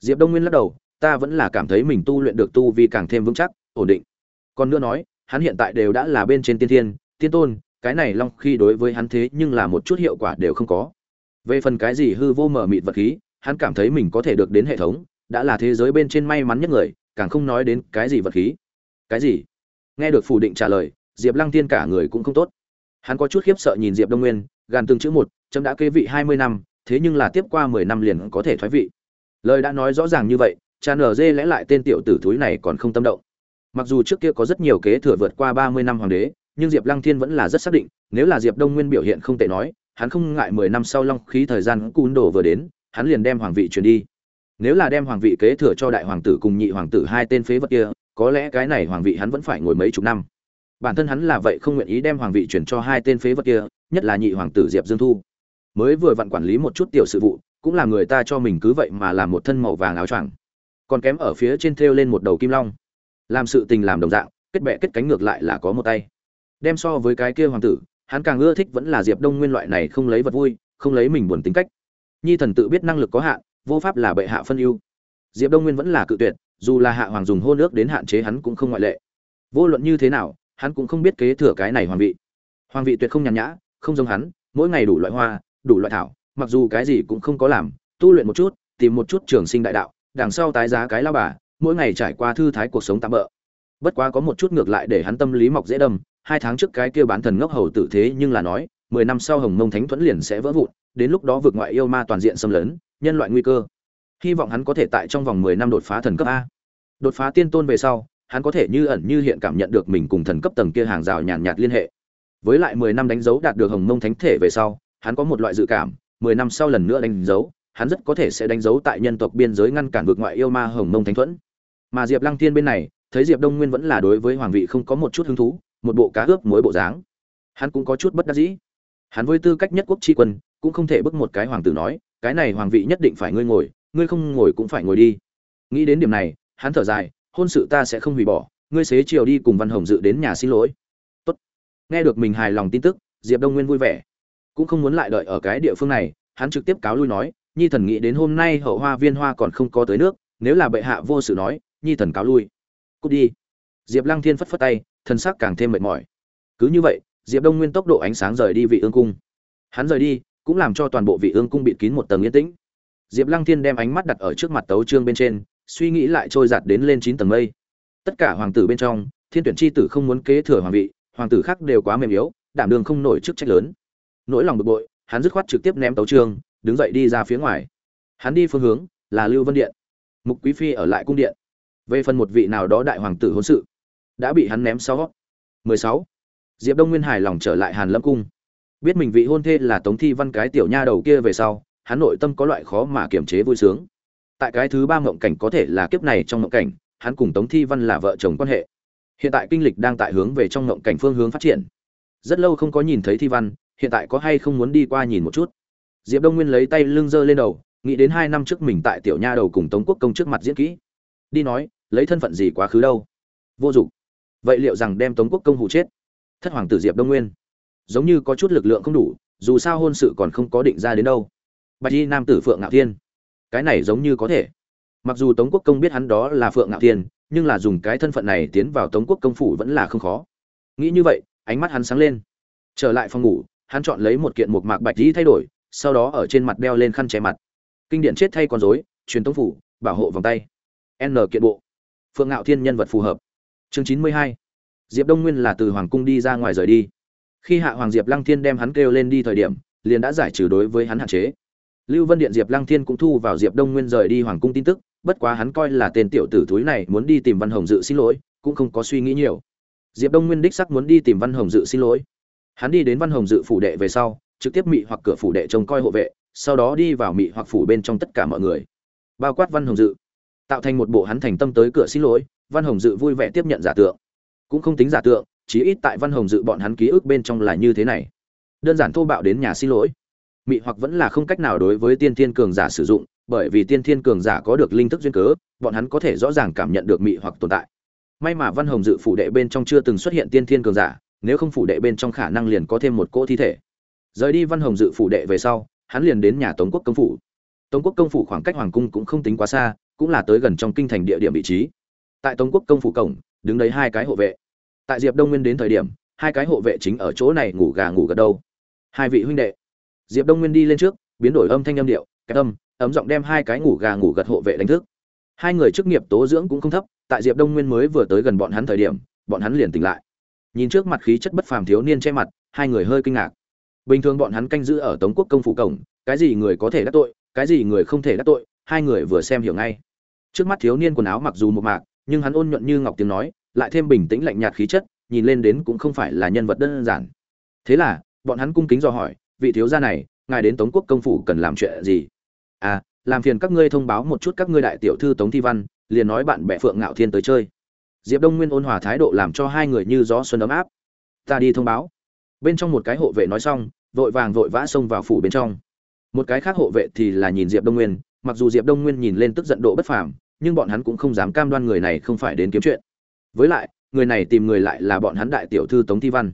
Diệp đông nguyên lắc đầu ta vẫn là cảm thấy mình tu luyện được tu vi càng thêm vững chắc, ổn định. Còn nữa nói, hắn hiện tại đều đã là bên trên tiên thiên, tiên tôn, cái này long khi đối với hắn thế nhưng là một chút hiệu quả đều không có. Về phần cái gì hư vô mở mịt vật khí, hắn cảm thấy mình có thể được đến hệ thống, đã là thế giới bên trên may mắn nhất người, càng không nói đến cái gì vật khí. Cái gì? Nghe được phủ định trả lời, diệp lăng tiên cả người cũng không tốt. Hắn có chút khiếp sợ nhìn diệp đông nguyên, gàn từng chữ một, chấm đã kế vị hai mươi năm, thế nhưng là tiếp qua mười năm liền có thể thoái vị. Lời đã nói rõ ràng như vậy cha nở dê lẽ lại tên tiểu tử thúi này còn không tâm động. Mặc dù trước kia có rất nhiều kế thừa vượt qua ba mươi năm hoàng đế, nhưng diệp lăng thiên vẫn là rất xác định, nếu là diệp đông nguyên biểu hiện không tệ nói, hắn không ngại mười năm sau long khí thời gian cún đổ vừa đến, hắn liền đem hoàng vị truyền đi. Nếu là đem hoàng vị kế thừa cho đại hoàng tử cùng nhị hoàng tử hai tên phế vật kia, có lẽ cái này hoàng vị hắn vẫn phải ngồi mấy chục năm. Bản thân hắn là vậy không nguyện ý đem hoàng vị chuyển cho hai tên phế vật kia, nhất là nhị hoàng tử diệp dương thu. Mới vừa vặn quản lý một chút tiểu sự vụ, cũng là người ta cho mình cứ vậy mà làm một thân màu vàng áo choàng còn kém ở phía trên thêu lên một đầu kim long. Làm sự tình làm đồng dạng, kết bẹ kết cánh ngược lại là có một tay. Đem so với cái kia hoàng tử, hắn càng ưa thích vẫn là diệp đông nguyên loại này không lấy vật vui, không lấy mình buồn tính cách. Nhi thần tự biết năng lực có hạn, vô pháp là bệ hạ phân ưu. Diệp đông nguyên vẫn là cự tuyệt, dù là hạ hoàng dùng hô nước đến hạn chế hắn cũng không ngoại lệ. Vô luận như thế nào, hắn cũng không biết kế thừa cái này hoàng vị. Hoàng vị tuyệt không nhàn nhã, không giống hắn, mỗi ngày đủ loại hoa, đủ loại thảo, mặc dù cái gì cũng không có làm, tu luyện một chút, tìm một chút trường sinh đại đạo đằng sau tái giá cái lao bà mỗi ngày trải qua thư thái cuộc sống tạm bỡ bất quá có một chút ngược lại để hắn tâm lý mọc dễ đâm hai tháng trước cái kia bán thần ngốc hầu tử thế nhưng là nói mười năm sau hồng mông thánh thuẫn liền sẽ vỡ vụn đến lúc đó vượt ngoại yêu ma toàn diện xâm lấn nhân loại nguy cơ. Hy vọng hắn có thể tại trong vòng mười năm đột phá thần cấp a. Đột phá tiên tôn về sau hắn có thể như ẩn như hiện cảm nhận được mình cùng thần cấp tầng kia hàng rào nhàn nhạt, liên hệ. Với lại mười năm đánh dấu đạt được hồng mông thánh thể về sau hắn có một loại dự cảm mười năm sau lần nữa đánh dấu hắn rất có thể sẽ đánh dấu tại nhân tộc biên giới ngăn cản vượt ngoại yêu ma hồng mông thánh thuẫn. Mà diệp lăng thiên bên này, thấy diệp đông nguyên vẫn là đối với hoàng vị không có một chút hứng thú, một bộ cá ướp mối bộ dáng. Hắn cũng có chút bất đắc dĩ. Hắn với tư cách nhất quốc tri quân, cũng không thể bức một cái hoàng tử nói, cái này hoàng vị nhất định phải ngươi ngồi, ngươi không ngồi cũng phải ngồi đi. Nghĩ đến điểm này, hắn thở dài, hôn sự ta sẽ không hủy bỏ, ngươi xế chiều đi cùng văn hồng dự đến nhà xin lỗi. Tốt. nghe được mình hài lòng tin tức, diệp đông nguyên vui vẻ. Cũng không muốn lại đợi ở cái địa phương này, hắn trực tiếp cáo lui nói nhi thần nghĩ đến hôm nay hậu hoa viên hoa còn không có tới nước, nếu là bệ hạ vô sự nói, nhi thần cáo lui. Cút đi. Diệp lăng thiên phất phất tay, thân xác càng thêm mệt mỏi. Cứ như vậy, diệp đông nguyên tốc độ ánh sáng rời đi vị ương cung. Hắn rời đi, cũng làm cho toàn bộ vị ương cung bịt kín một tầng yên tĩnh. Diệp lăng thiên đem ánh mắt đặt ở trước mặt tấu trương bên trên, suy nghĩ lại trôi giạt đến lên chín tầng mây. Tất cả hoàng tử bên trong, thiên tuyển c h i tử không muốn kế thừa hoàng vị, hoàng tử khác đều quá mềm yếu, đảm đường không nổi chức trách lớn. Nỗi lòng bực bội, hắn dứt khoát trực tiếp ném tấu trương đứng dậy đi ra phía ngoài. Hắn đi phương hướng là lưu vân điện. Mục quý phi ở lại cung điện. Về phần một vị nào đó đại hoàng tử hôn sự, đã bị hắn ném sau. 16. diệp đông nguyên hài lòng trở lại hàn lâm cung. Biết mình vị hôn thê là tống thi văn cái tiểu nha đầu kia về sau, hắn nội tâm có loại khó mà kiềm chế vui sướng. Tại cái thứ ba mộng cảnh có thể là kiếp này trong mộng cảnh, hắn cùng tống thi văn là vợ chồng quan hệ. Hiện tại kinh lịch đang tại hướng về trong mộng cảnh phương hướng phát triển. Rất lâu không có nhìn thấy thi văn, hiện tại có hay không muốn đi qua nhìn một chút? Diệp đông nguyên lấy tay lưng giơ lên đầu, nghĩ đến hai năm trước mình tại tiểu nha đầu cùng tống quốc công trước mặt diễn kỹ. Đi nói, lấy thân phận gì quá khứ đâu? Vô dụng. Vậy liệu rằng đem tống quốc công hụ chết? Thất hoàng tử diệp đông nguyên. Giống như có chút lực lượng không đủ, dù sao hôn sự còn không có định ra đến đâu. Bạch y nam tử phượng ngạo thiên. Cái này giống như có thể. Mặc dù tống quốc công biết hắn đó là phượng ngạo thiên, nhưng là dùng cái thân phận này tiến vào tống quốc công phủ vẫn là không khó. Nghĩ như vậy, ánh mắt hắn sáng lên. Trở lại phòng ngủ, hắn chọn lấy một kiện một mạc bạch y thay đổi sau đó ở trên mặt đeo lên khăn che mặt. Kinh điển chết thay con dối truyền tống phủ, bảo hộ vòng tay. N kiện bộ. Phượng ngạo thiên nhân vật phù hợp. Chương chín mươi hai. Diệp đông nguyên là từ hoàng cung đi ra ngoài rời đi. Khi hạ hoàng diệp lăng thiên đem hắn kêu lên đi thời điểm, liền đã giải trừ đối với hắn hạn chế. Lưu vân điện diệp lăng thiên cũng thu vào diệp đông nguyên rời đi hoàng cung tin tức, bất quá hắn coi là tên tiểu tử thúi này muốn đi tìm văn hồng dự xin lỗi, cũng không có suy nghĩ nhiều. Diệp đông nguyên đích sắc muốn đi tìm văn hồng dự xin lỗi. Hắn đi đến văn hồng dự phủ đệ về sau trực tiếp mị hoặc cửa phủ đệ trông coi hộ vệ, sau đó đi vào mị hoặc phủ bên trong tất cả mọi người. Bao quát văn hồng dự. Tạo thành một bộ hắn thành tâm tới cửa xin lỗi, văn hồng dự vui vẻ tiếp nhận giả tượng. Cũng không tính giả tượng, chí ít tại văn hồng dự bọn hắn ký ức bên trong là như thế này. Đơn giản thô bạo đến nhà xin lỗi. Mị hoặc vẫn là không cách nào đối với tiên thiên cường giả sử dụng, bởi vì tiên thiên cường giả có được linh thức duyên cớ, bọn hắn có thể rõ ràng cảm nhận được mị hoặc tồn tại. May mà văn hồng dự phủ đệ bên trong chưa từng xuất hiện tiên thiên cường giả, nếu không phủ đệ bên trong khả năng liền có thêm một cỗ thi thể rời đi văn hồng dự phủ đệ về sau, hắn liền đến nhà tống quốc công phủ. Tống quốc công phủ khoảng cách hoàng cung cũng không tính quá xa, cũng là tới gần trong kinh thành địa điểm vị trí. Tại tống quốc công phủ cổng, đứng đấy hai cái hộ vệ. Tại diệp đông nguyên đến thời điểm, hai cái hộ vệ chính ở chỗ này ngủ gà ngủ gật đâu hai vị huynh đệ. Diệp đông nguyên đi lên trước, biến đổi âm thanh âm điệu cái âm, ấm giọng đem hai cái ngủ gà ngủ gật hộ vệ đánh thức. Hai người chức nghiệp tố dưỡng cũng không thấp, tại diệp đông nguyên mới vừa tới gần bọn hắn thời điểm, bọn hắn liền tỉnh lại. Nhìn trước mặt khí chất bất phàm thiếu niên che mặt, hai người hơi kinh ngạc bình thường bọn hắn canh giữ ở tống quốc công phủ cổng, cái gì người có thể đắc tội, cái gì người không thể đắc tội, hai người vừa xem hiểu ngay. Trước mắt thiếu niên quần áo mặc dù một mạc, nhưng hắn ôn nhuận như ngọc tiếng nói, lại thêm bình tĩnh lạnh nhạt khí chất, nhìn lên đến cũng không phải là nhân vật đơn giản. Thế là, bọn hắn cung kính do hỏi, vị thiếu gia này, ngài đến tống quốc công phủ cần làm chuyện gì? À làm phiền các ngươi thông báo một chút các ngươi đại tiểu thư tống thi văn, liền nói bạn bè phượng ngạo thiên tới chơi. Diệp đông nguyên ôn hòa thái độ làm cho hai người như gió xuân ấm áp. Ta đi thông báo bên trong một cái hộ vệ nói xong, vội vàng vội vã xông vào phủ bên trong. Một cái khác hộ vệ thì là nhìn diệp đông nguyên, mặc dù diệp đông nguyên nhìn lên tức giận độ bất phàm, nhưng bọn hắn cũng không dám cam đoan người này không phải đến kiếm chuyện. Với lại, người này tìm người lại là bọn hắn đại tiểu thư tống thi văn.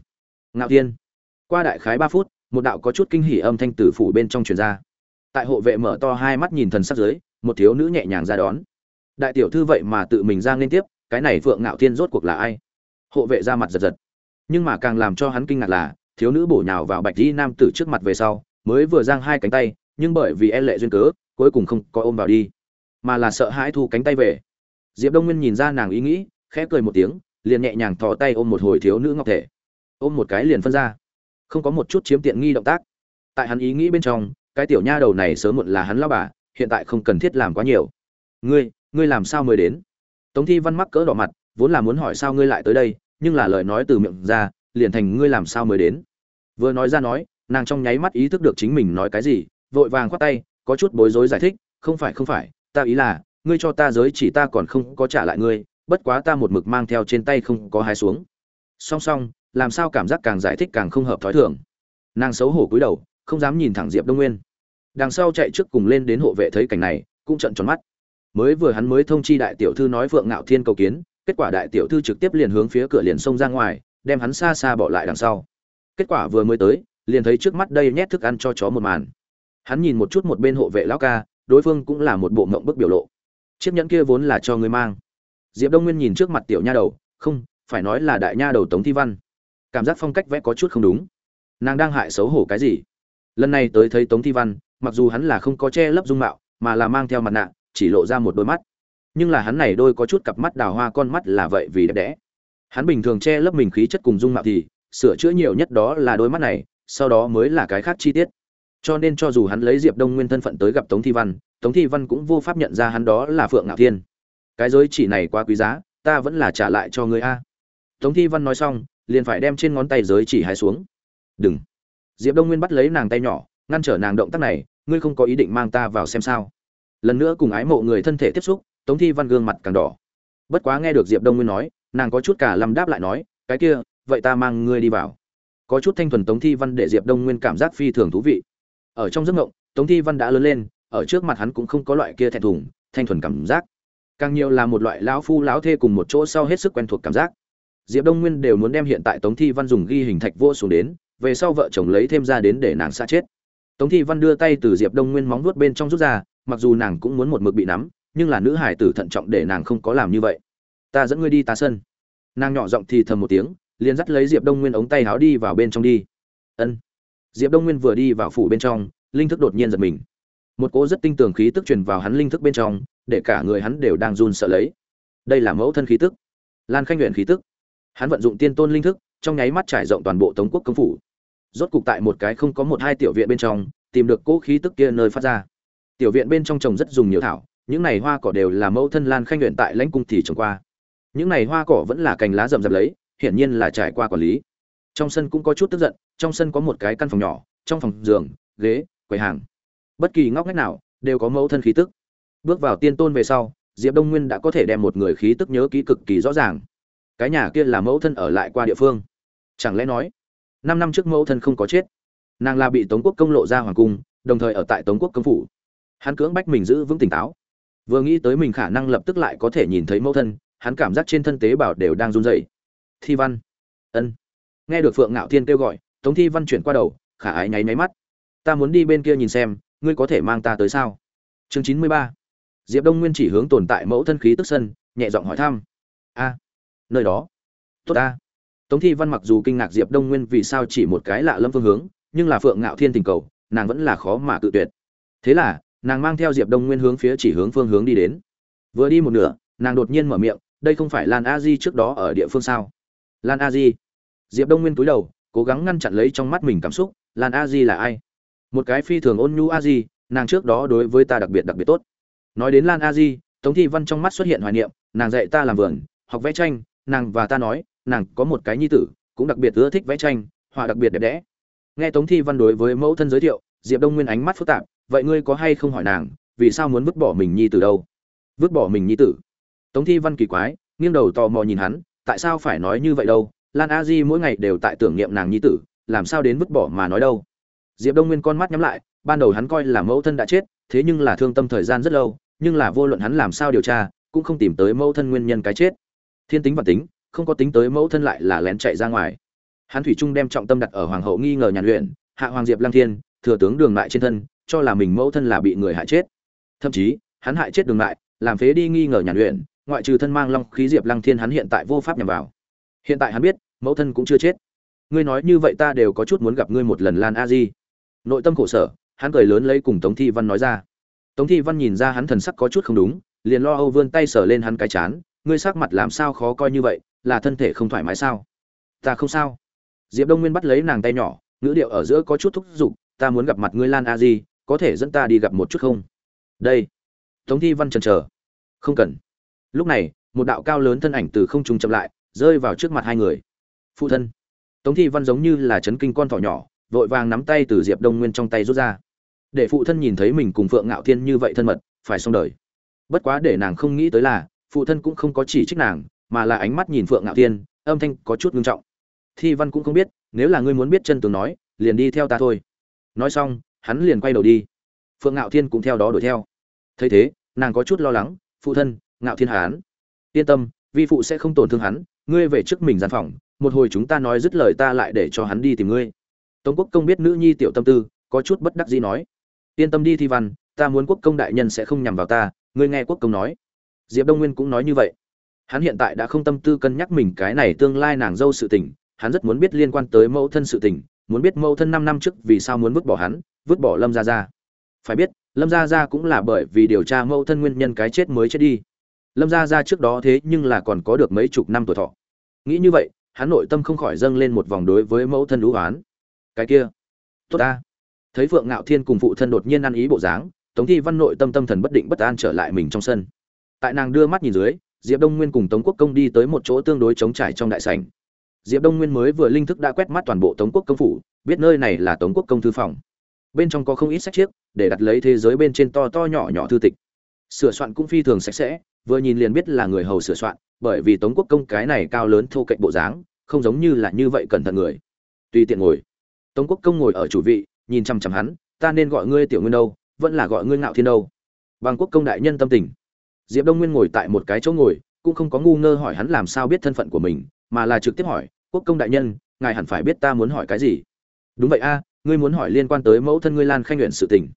Ngạo thiên. Qua đại khái ba phút, một đạo có chút kinh hỉ âm thanh từ phủ bên trong truyền ra. Tại hộ vệ mở to hai mắt nhìn thần sắc dưới, một thiếu nữ nhẹ nhàng ra đón. Đại tiểu thư vậy mà tự mình ra liên tiếp, cái này phượng ngạo thiên rốt cuộc là ai? Hộ vệ ra mặt giật giật. Nhưng mà càng làm cho hắn kinh ngạc là thiếu nữ bổ nhào vào bạch di nam tử trước mặt về sau, mới vừa giang hai cánh tay, nhưng bởi vì e lệ duyên cớ, cuối cùng không có ôm vào đi, mà là sợ hãi thu cánh tay về. Diệp đông nguyên nhìn ra nàng ý nghĩ, khẽ cười một tiếng, liền nhẹ nhàng thò tay ôm một hồi thiếu nữ ngọc thể. Ôm một cái liền phân ra. Không có một chút chiếm tiện nghi động tác. Tại hắn ý nghĩ bên trong, cái tiểu nha đầu này sớm muộn là hắn lao bà, hiện tại không cần thiết làm quá nhiều. Ngươi ngươi làm sao mới đến? Tống thi văn mắc cỡ đỏ mặt, vốn là muốn hỏi sao ngươi lại tới đây, nhưng là lời nói từ miệng ra, liền thành ngươi làm sao mới đến? Vừa nói ra nói, nàng trong nháy mắt ý thức được chính mình nói cái gì, vội vàng khoát tay, có chút bối rối giải thích, không phải không phải, ta ý là, ngươi cho ta giới chỉ ta còn không có trả lại ngươi, bất quá ta một mực mang theo trên tay không có hai xuống. Song song, làm sao cảm giác càng giải thích càng không hợp thói thường. Nàng xấu hổ cúi đầu, không dám nhìn thẳng diệp đông nguyên. Đằng sau chạy trước cùng lên đến hộ vệ thấy cảnh này, cũng trận tròn mắt. Mới vừa hắn mới thông chi đại tiểu thư nói phượng ngạo thiên cầu kiến, kết quả đại tiểu thư trực tiếp liền hướng phía cửa liền xông ra ngoài, đem hắn xa xa bỏ lại đằng sau kết quả vừa mới tới, liền thấy trước mắt đây nhét thức ăn cho chó một màn. Hắn nhìn một chút một bên hộ vệ lão ca, đối phương cũng là một bộ mộng bức biểu lộ. Chiếc nhẫn kia vốn là cho người mang. Diệp đông nguyên nhìn trước mặt tiểu nha đầu, không, phải nói là đại nha đầu tống thi văn. Cảm giác phong cách vẽ có chút không đúng. Nàng đang hại xấu hổ cái gì? Lần này tới thấy tống thi văn, mặc dù hắn là không có che lấp dung mạo, mà là mang theo mặt nạ, chỉ lộ ra một đôi mắt. Nhưng là hắn này đôi có chút cặp mắt đào hoa con mắt là vậy vì đẹp đẽ. Hắn bình thường che lấp mình khí chất cùng dung mạo thì sửa chữa nhiều nhất đó là đôi mắt này, sau đó mới là cái khác chi tiết. Cho nên cho dù hắn lấy diệp đông nguyên thân phận tới gặp tống thi văn, tống thi văn cũng vô pháp nhận ra hắn đó là phượng ngạo thiên. Cái giới chỉ này quá quý giá, ta vẫn là trả lại cho người a. Tống thi văn nói xong, liền phải đem trên ngón tay giới chỉ hai xuống. Đừng. Diệp đông nguyên bắt lấy nàng tay nhỏ, ngăn trở nàng động tác này, ngươi không có ý định mang ta vào xem sao. Lần nữa cùng ái mộ người thân thể tiếp xúc, tống thi văn gương mặt càng đỏ. Bất quá nghe được diệp đông nguyên nói, nàng có chút cả lâm đáp lại nói, cái kia vậy ta mang ngươi đi vào. Có chút thanh thuần tống thi văn để diệp đông nguyên cảm giác phi thường thú vị. Ở trong giấc mộng, tống thi văn đã lớn lên, ở trước mặt hắn cũng không có loại kia thẹn thùng, thanh thuần cảm giác. Càng nhiều là một loại lão phu lão thê cùng một chỗ sau hết sức quen thuộc cảm giác. Diệp đông nguyên đều muốn đem hiện tại tống thi văn dùng ghi hình thạch vô xuống đến, về sau vợ chồng lấy thêm ra đến để nàng xa chết. Tống thi văn đưa tay từ diệp đông nguyên móng vuốt bên trong rút ra, mặc dù nàng cũng muốn một mực bị nắm, nhưng là nữ hải tử thận trọng để nàng không có làm như vậy. Ta dẫn ngươi đi ta sân. Nàng nhỏ giọng thì thầm một tiếng liền dắt lấy diệp đông nguyên ống tay háo đi vào bên trong đi. Ân. Diệp đông nguyên vừa đi vào phủ bên trong, linh thức đột nhiên giật mình. Một cỗ rất tinh tường khí tức truyền vào hắn linh thức bên trong, để cả người hắn đều đang run sợ lấy. Đây là mẫu thân khí tức. Lan khanh luyện khí tức. Hắn vận dụng tiên tôn linh thức, trong nháy mắt trải rộng toàn bộ tống quốc công phủ. Rốt cục tại một cái không có một hai tiểu viện bên trong, tìm được cỗ khí tức kia nơi phát ra. Tiểu viện bên trong trồng rất dùng nhiều thảo, những này hoa cỏ đều là mẫu thân lan khanh luyện tại lãnh cung thì trồng qua. Những này hoa cỏ vẫn là cành lá rậm rạp lấy hiển nhiên là trải qua quản lý. Trong sân cũng có chút tức giận, trong sân có một cái căn phòng nhỏ, trong phòng giường, ghế, quầy hàng. Bất kỳ ngóc ngách nào đều có mẫu thân khí tức. Bước vào tiên tôn về sau, diệp đông nguyên đã có thể đem một người khí tức nhớ kỹ cực kỳ rõ ràng. Cái nhà kia là mẫu thân ở lại qua địa phương. Chẳng lẽ nói, năm năm trước mẫu thân không có chết? Nàng là bị tống quốc công lộ ra hoàng cung, đồng thời ở tại tống quốc công phủ. Hắn cưỡng bách mình giữ vững tỉnh táo. Vừa nghĩ tới mình khả năng lập tức lại có thể nhìn thấy mẫu thân, hắn cảm giác trên thân tế bào đều đang run rẩy thi văn. Ân. Nghe được phượng ngạo thiên kêu gọi, tống thi văn chuyển qua đầu, khả ái nháy nháy mắt. Ta muốn đi bên kia nhìn xem, ngươi có thể mang ta tới sao? Chương chín mươi ba. Diệp đông nguyên chỉ hướng tồn tại mẫu thân khí tức sân, nhẹ giọng hỏi thăm. A, nơi đó. Tốt ta. tống thi văn mặc dù kinh ngạc diệp đông nguyên vì sao chỉ một cái lạ lâm phương hướng, nhưng là phượng ngạo thiên tình cầu, nàng vẫn là khó mà cự tuyệt. Thế là, nàng mang theo diệp đông nguyên hướng phía chỉ hướng phương hướng đi đến. Vừa đi một nửa, nàng đột nhiên mở miệng, đây không phải lan a di trước đó ở địa phương sao? Lan a di. Diệp đông nguyên túi đầu, cố gắng ngăn chặn lấy trong mắt mình cảm xúc, lan a di là ai? Một cái phi thường ôn nhu a di, nàng trước đó đối với ta đặc biệt đặc biệt tốt. Nói đến lan a di, tống thi văn trong mắt xuất hiện hoài niệm, nàng dạy ta làm vườn, học vẽ tranh, nàng và ta nói, nàng có một cái nhi tử, cũng đặc biệt ưa thích vẽ tranh, họa đặc biệt đẹp đẽ. Nghe tống thi văn đối với mẫu thân giới thiệu, diệp đông nguyên ánh mắt phức tạp, vậy ngươi có hay không hỏi nàng, vì sao muốn vứt bỏ mình nhi tử đâu? Vứt bỏ mình nhi tử? Tống thi văn kỳ quái, nghiêng đầu tò mò nhìn hắn tại sao phải nói như vậy đâu? Lan a di mỗi ngày đều tại tưởng niệm nàng nhi tử, làm sao đến vứt bỏ mà nói đâu? Diệp đông nguyên con mắt nhắm lại, ban đầu hắn coi là mẫu thân đã chết, thế nhưng là thương tâm thời gian rất lâu, nhưng là vô luận hắn làm sao điều tra, cũng không tìm tới mẫu thân nguyên nhân cái chết. Thiên tính và tính, không có tính tới mẫu thân lại là lén chạy ra ngoài. Hắn thủy trung đem trọng tâm đặt ở hoàng hậu nghi ngờ nhàn luyện, hạ hoàng diệp lăng thiên, thừa tướng đường lại trên thân, cho là mình mẫu thân là bị người hại chết. Thậm chí, hắn hại chết đường lại, làm phế đi nghi ngờ nhàn luyện ngoại trừ thân mang long khí diệp lăng thiên hắn hiện tại vô pháp nhằm vào. Hiện tại hắn biết, mẫu thân cũng chưa chết. Ngươi nói như vậy ta đều có chút muốn gặp ngươi một lần lan a di. Nội tâm khổ sở, hắn cười lớn lấy cùng tống thi văn nói ra. Tống thi văn nhìn ra hắn thần sắc có chút không đúng, liền lo âu vươn tay sờ lên hắn cái chán. Ngươi sắc mặt làm sao khó coi như vậy, là thân thể không thoải mái sao? Ta không sao. Diệp đông nguyên bắt lấy nàng tay nhỏ, ngữ điệu ở giữa có chút thúc giục. Ta muốn gặp mặt ngươi lan a di, có thể dẫn ta đi gặp một chút không? Đây. Tống thi văn chần chờ. Không cần lúc này, một đạo cao lớn thân ảnh từ không trung chậm lại, rơi vào trước mặt hai người. Phụ thân. Tống thi văn giống như là chấn kinh con thỏ nhỏ, vội vàng nắm tay từ diệp đông nguyên trong tay rút ra. Để phụ thân nhìn thấy mình cùng phượng ngạo thiên như vậy thân mật, phải xong đời. Bất quá để nàng không nghĩ tới là, phụ thân cũng không có chỉ trích nàng, mà là ánh mắt nhìn phượng ngạo thiên, âm thanh có chút ngưng trọng. Thi văn cũng không biết, nếu là ngươi muốn biết chân tường nói, liền đi theo ta thôi. Nói xong, hắn liền quay đầu đi. Phượng ngạo thiên cũng theo đó đuổi theo. Thấy thế, nàng có chút lo lắng, phụ thân ngạo thiên hán. Yên tâm, vi phụ sẽ không tổn thương hắn, ngươi về trước mình gian phòng, một hồi chúng ta nói dứt lời ta lại để cho hắn đi tìm ngươi. Tống quốc công biết nữ nhi tiểu tâm tư, có chút bất đắc dĩ nói. Yên tâm đi thi văn, ta muốn quốc công đại nhân sẽ không nhằm vào ta, ngươi nghe quốc công nói. Diệp đông nguyên cũng nói như vậy. Hắn hiện tại đã không tâm tư cân nhắc mình cái này tương lai nàng dâu sự tình, hắn rất muốn biết liên quan tới mẫu thân sự tình, muốn biết mẫu thân năm năm trước vì sao muốn vứt bỏ hắn, vứt bỏ lâm gia gia. Phải biết, lâm gia gia cũng là bởi vì điều tra mẫu thân nguyên nhân cái chết mới chết đi lâm gia gia trước đó thế nhưng là còn có được mấy chục năm tuổi thọ. Nghĩ như vậy, hắn nội tâm không khỏi dâng lên một vòng đối với mẫu thân lũ oán. Cái kia, tốt ta. Thấy phượng ngạo thiên cùng phụ thân đột nhiên ăn ý bộ dáng, tống thi văn nội tâm tâm thần bất định bất an trở lại mình trong sân. Tại nàng đưa mắt nhìn dưới, diệp đông nguyên cùng tống quốc công đi tới một chỗ tương đối trống trải trong đại sảnh. Diệp đông nguyên mới vừa linh thức đã quét mắt toàn bộ tống quốc công phủ, biết nơi này là tống quốc công thư phòng. Bên trong có không ít sách chiếc, để đặt lấy thế giới bên trên to to nhỏ nhỏ thư tịch. Sửa soạn cũng phi thường sạch sẽ vừa nhìn liền biết là người hầu sửa soạn, bởi vì tống quốc công cái này cao lớn thô cạnh bộ dáng, không giống như là như vậy cẩn thận người. Tùy tiện ngồi. Tống quốc công ngồi ở chủ vị, nhìn chăm chăm hắn, ta nên gọi ngươi tiểu nguyên đâu, vẫn là gọi ngươi ngạo thiên đâu? Bằng quốc công đại nhân tâm tình. Diệp đông nguyên ngồi tại một cái chỗ ngồi, cũng không có ngu ngơ hỏi hắn làm sao biết thân phận của mình, mà là trực tiếp hỏi, quốc công đại nhân, ngài hẳn phải biết ta muốn hỏi cái gì? Đúng vậy a, ngươi muốn hỏi liên quan tới mẫu thân ngươi lan khanh nguyện sự tình.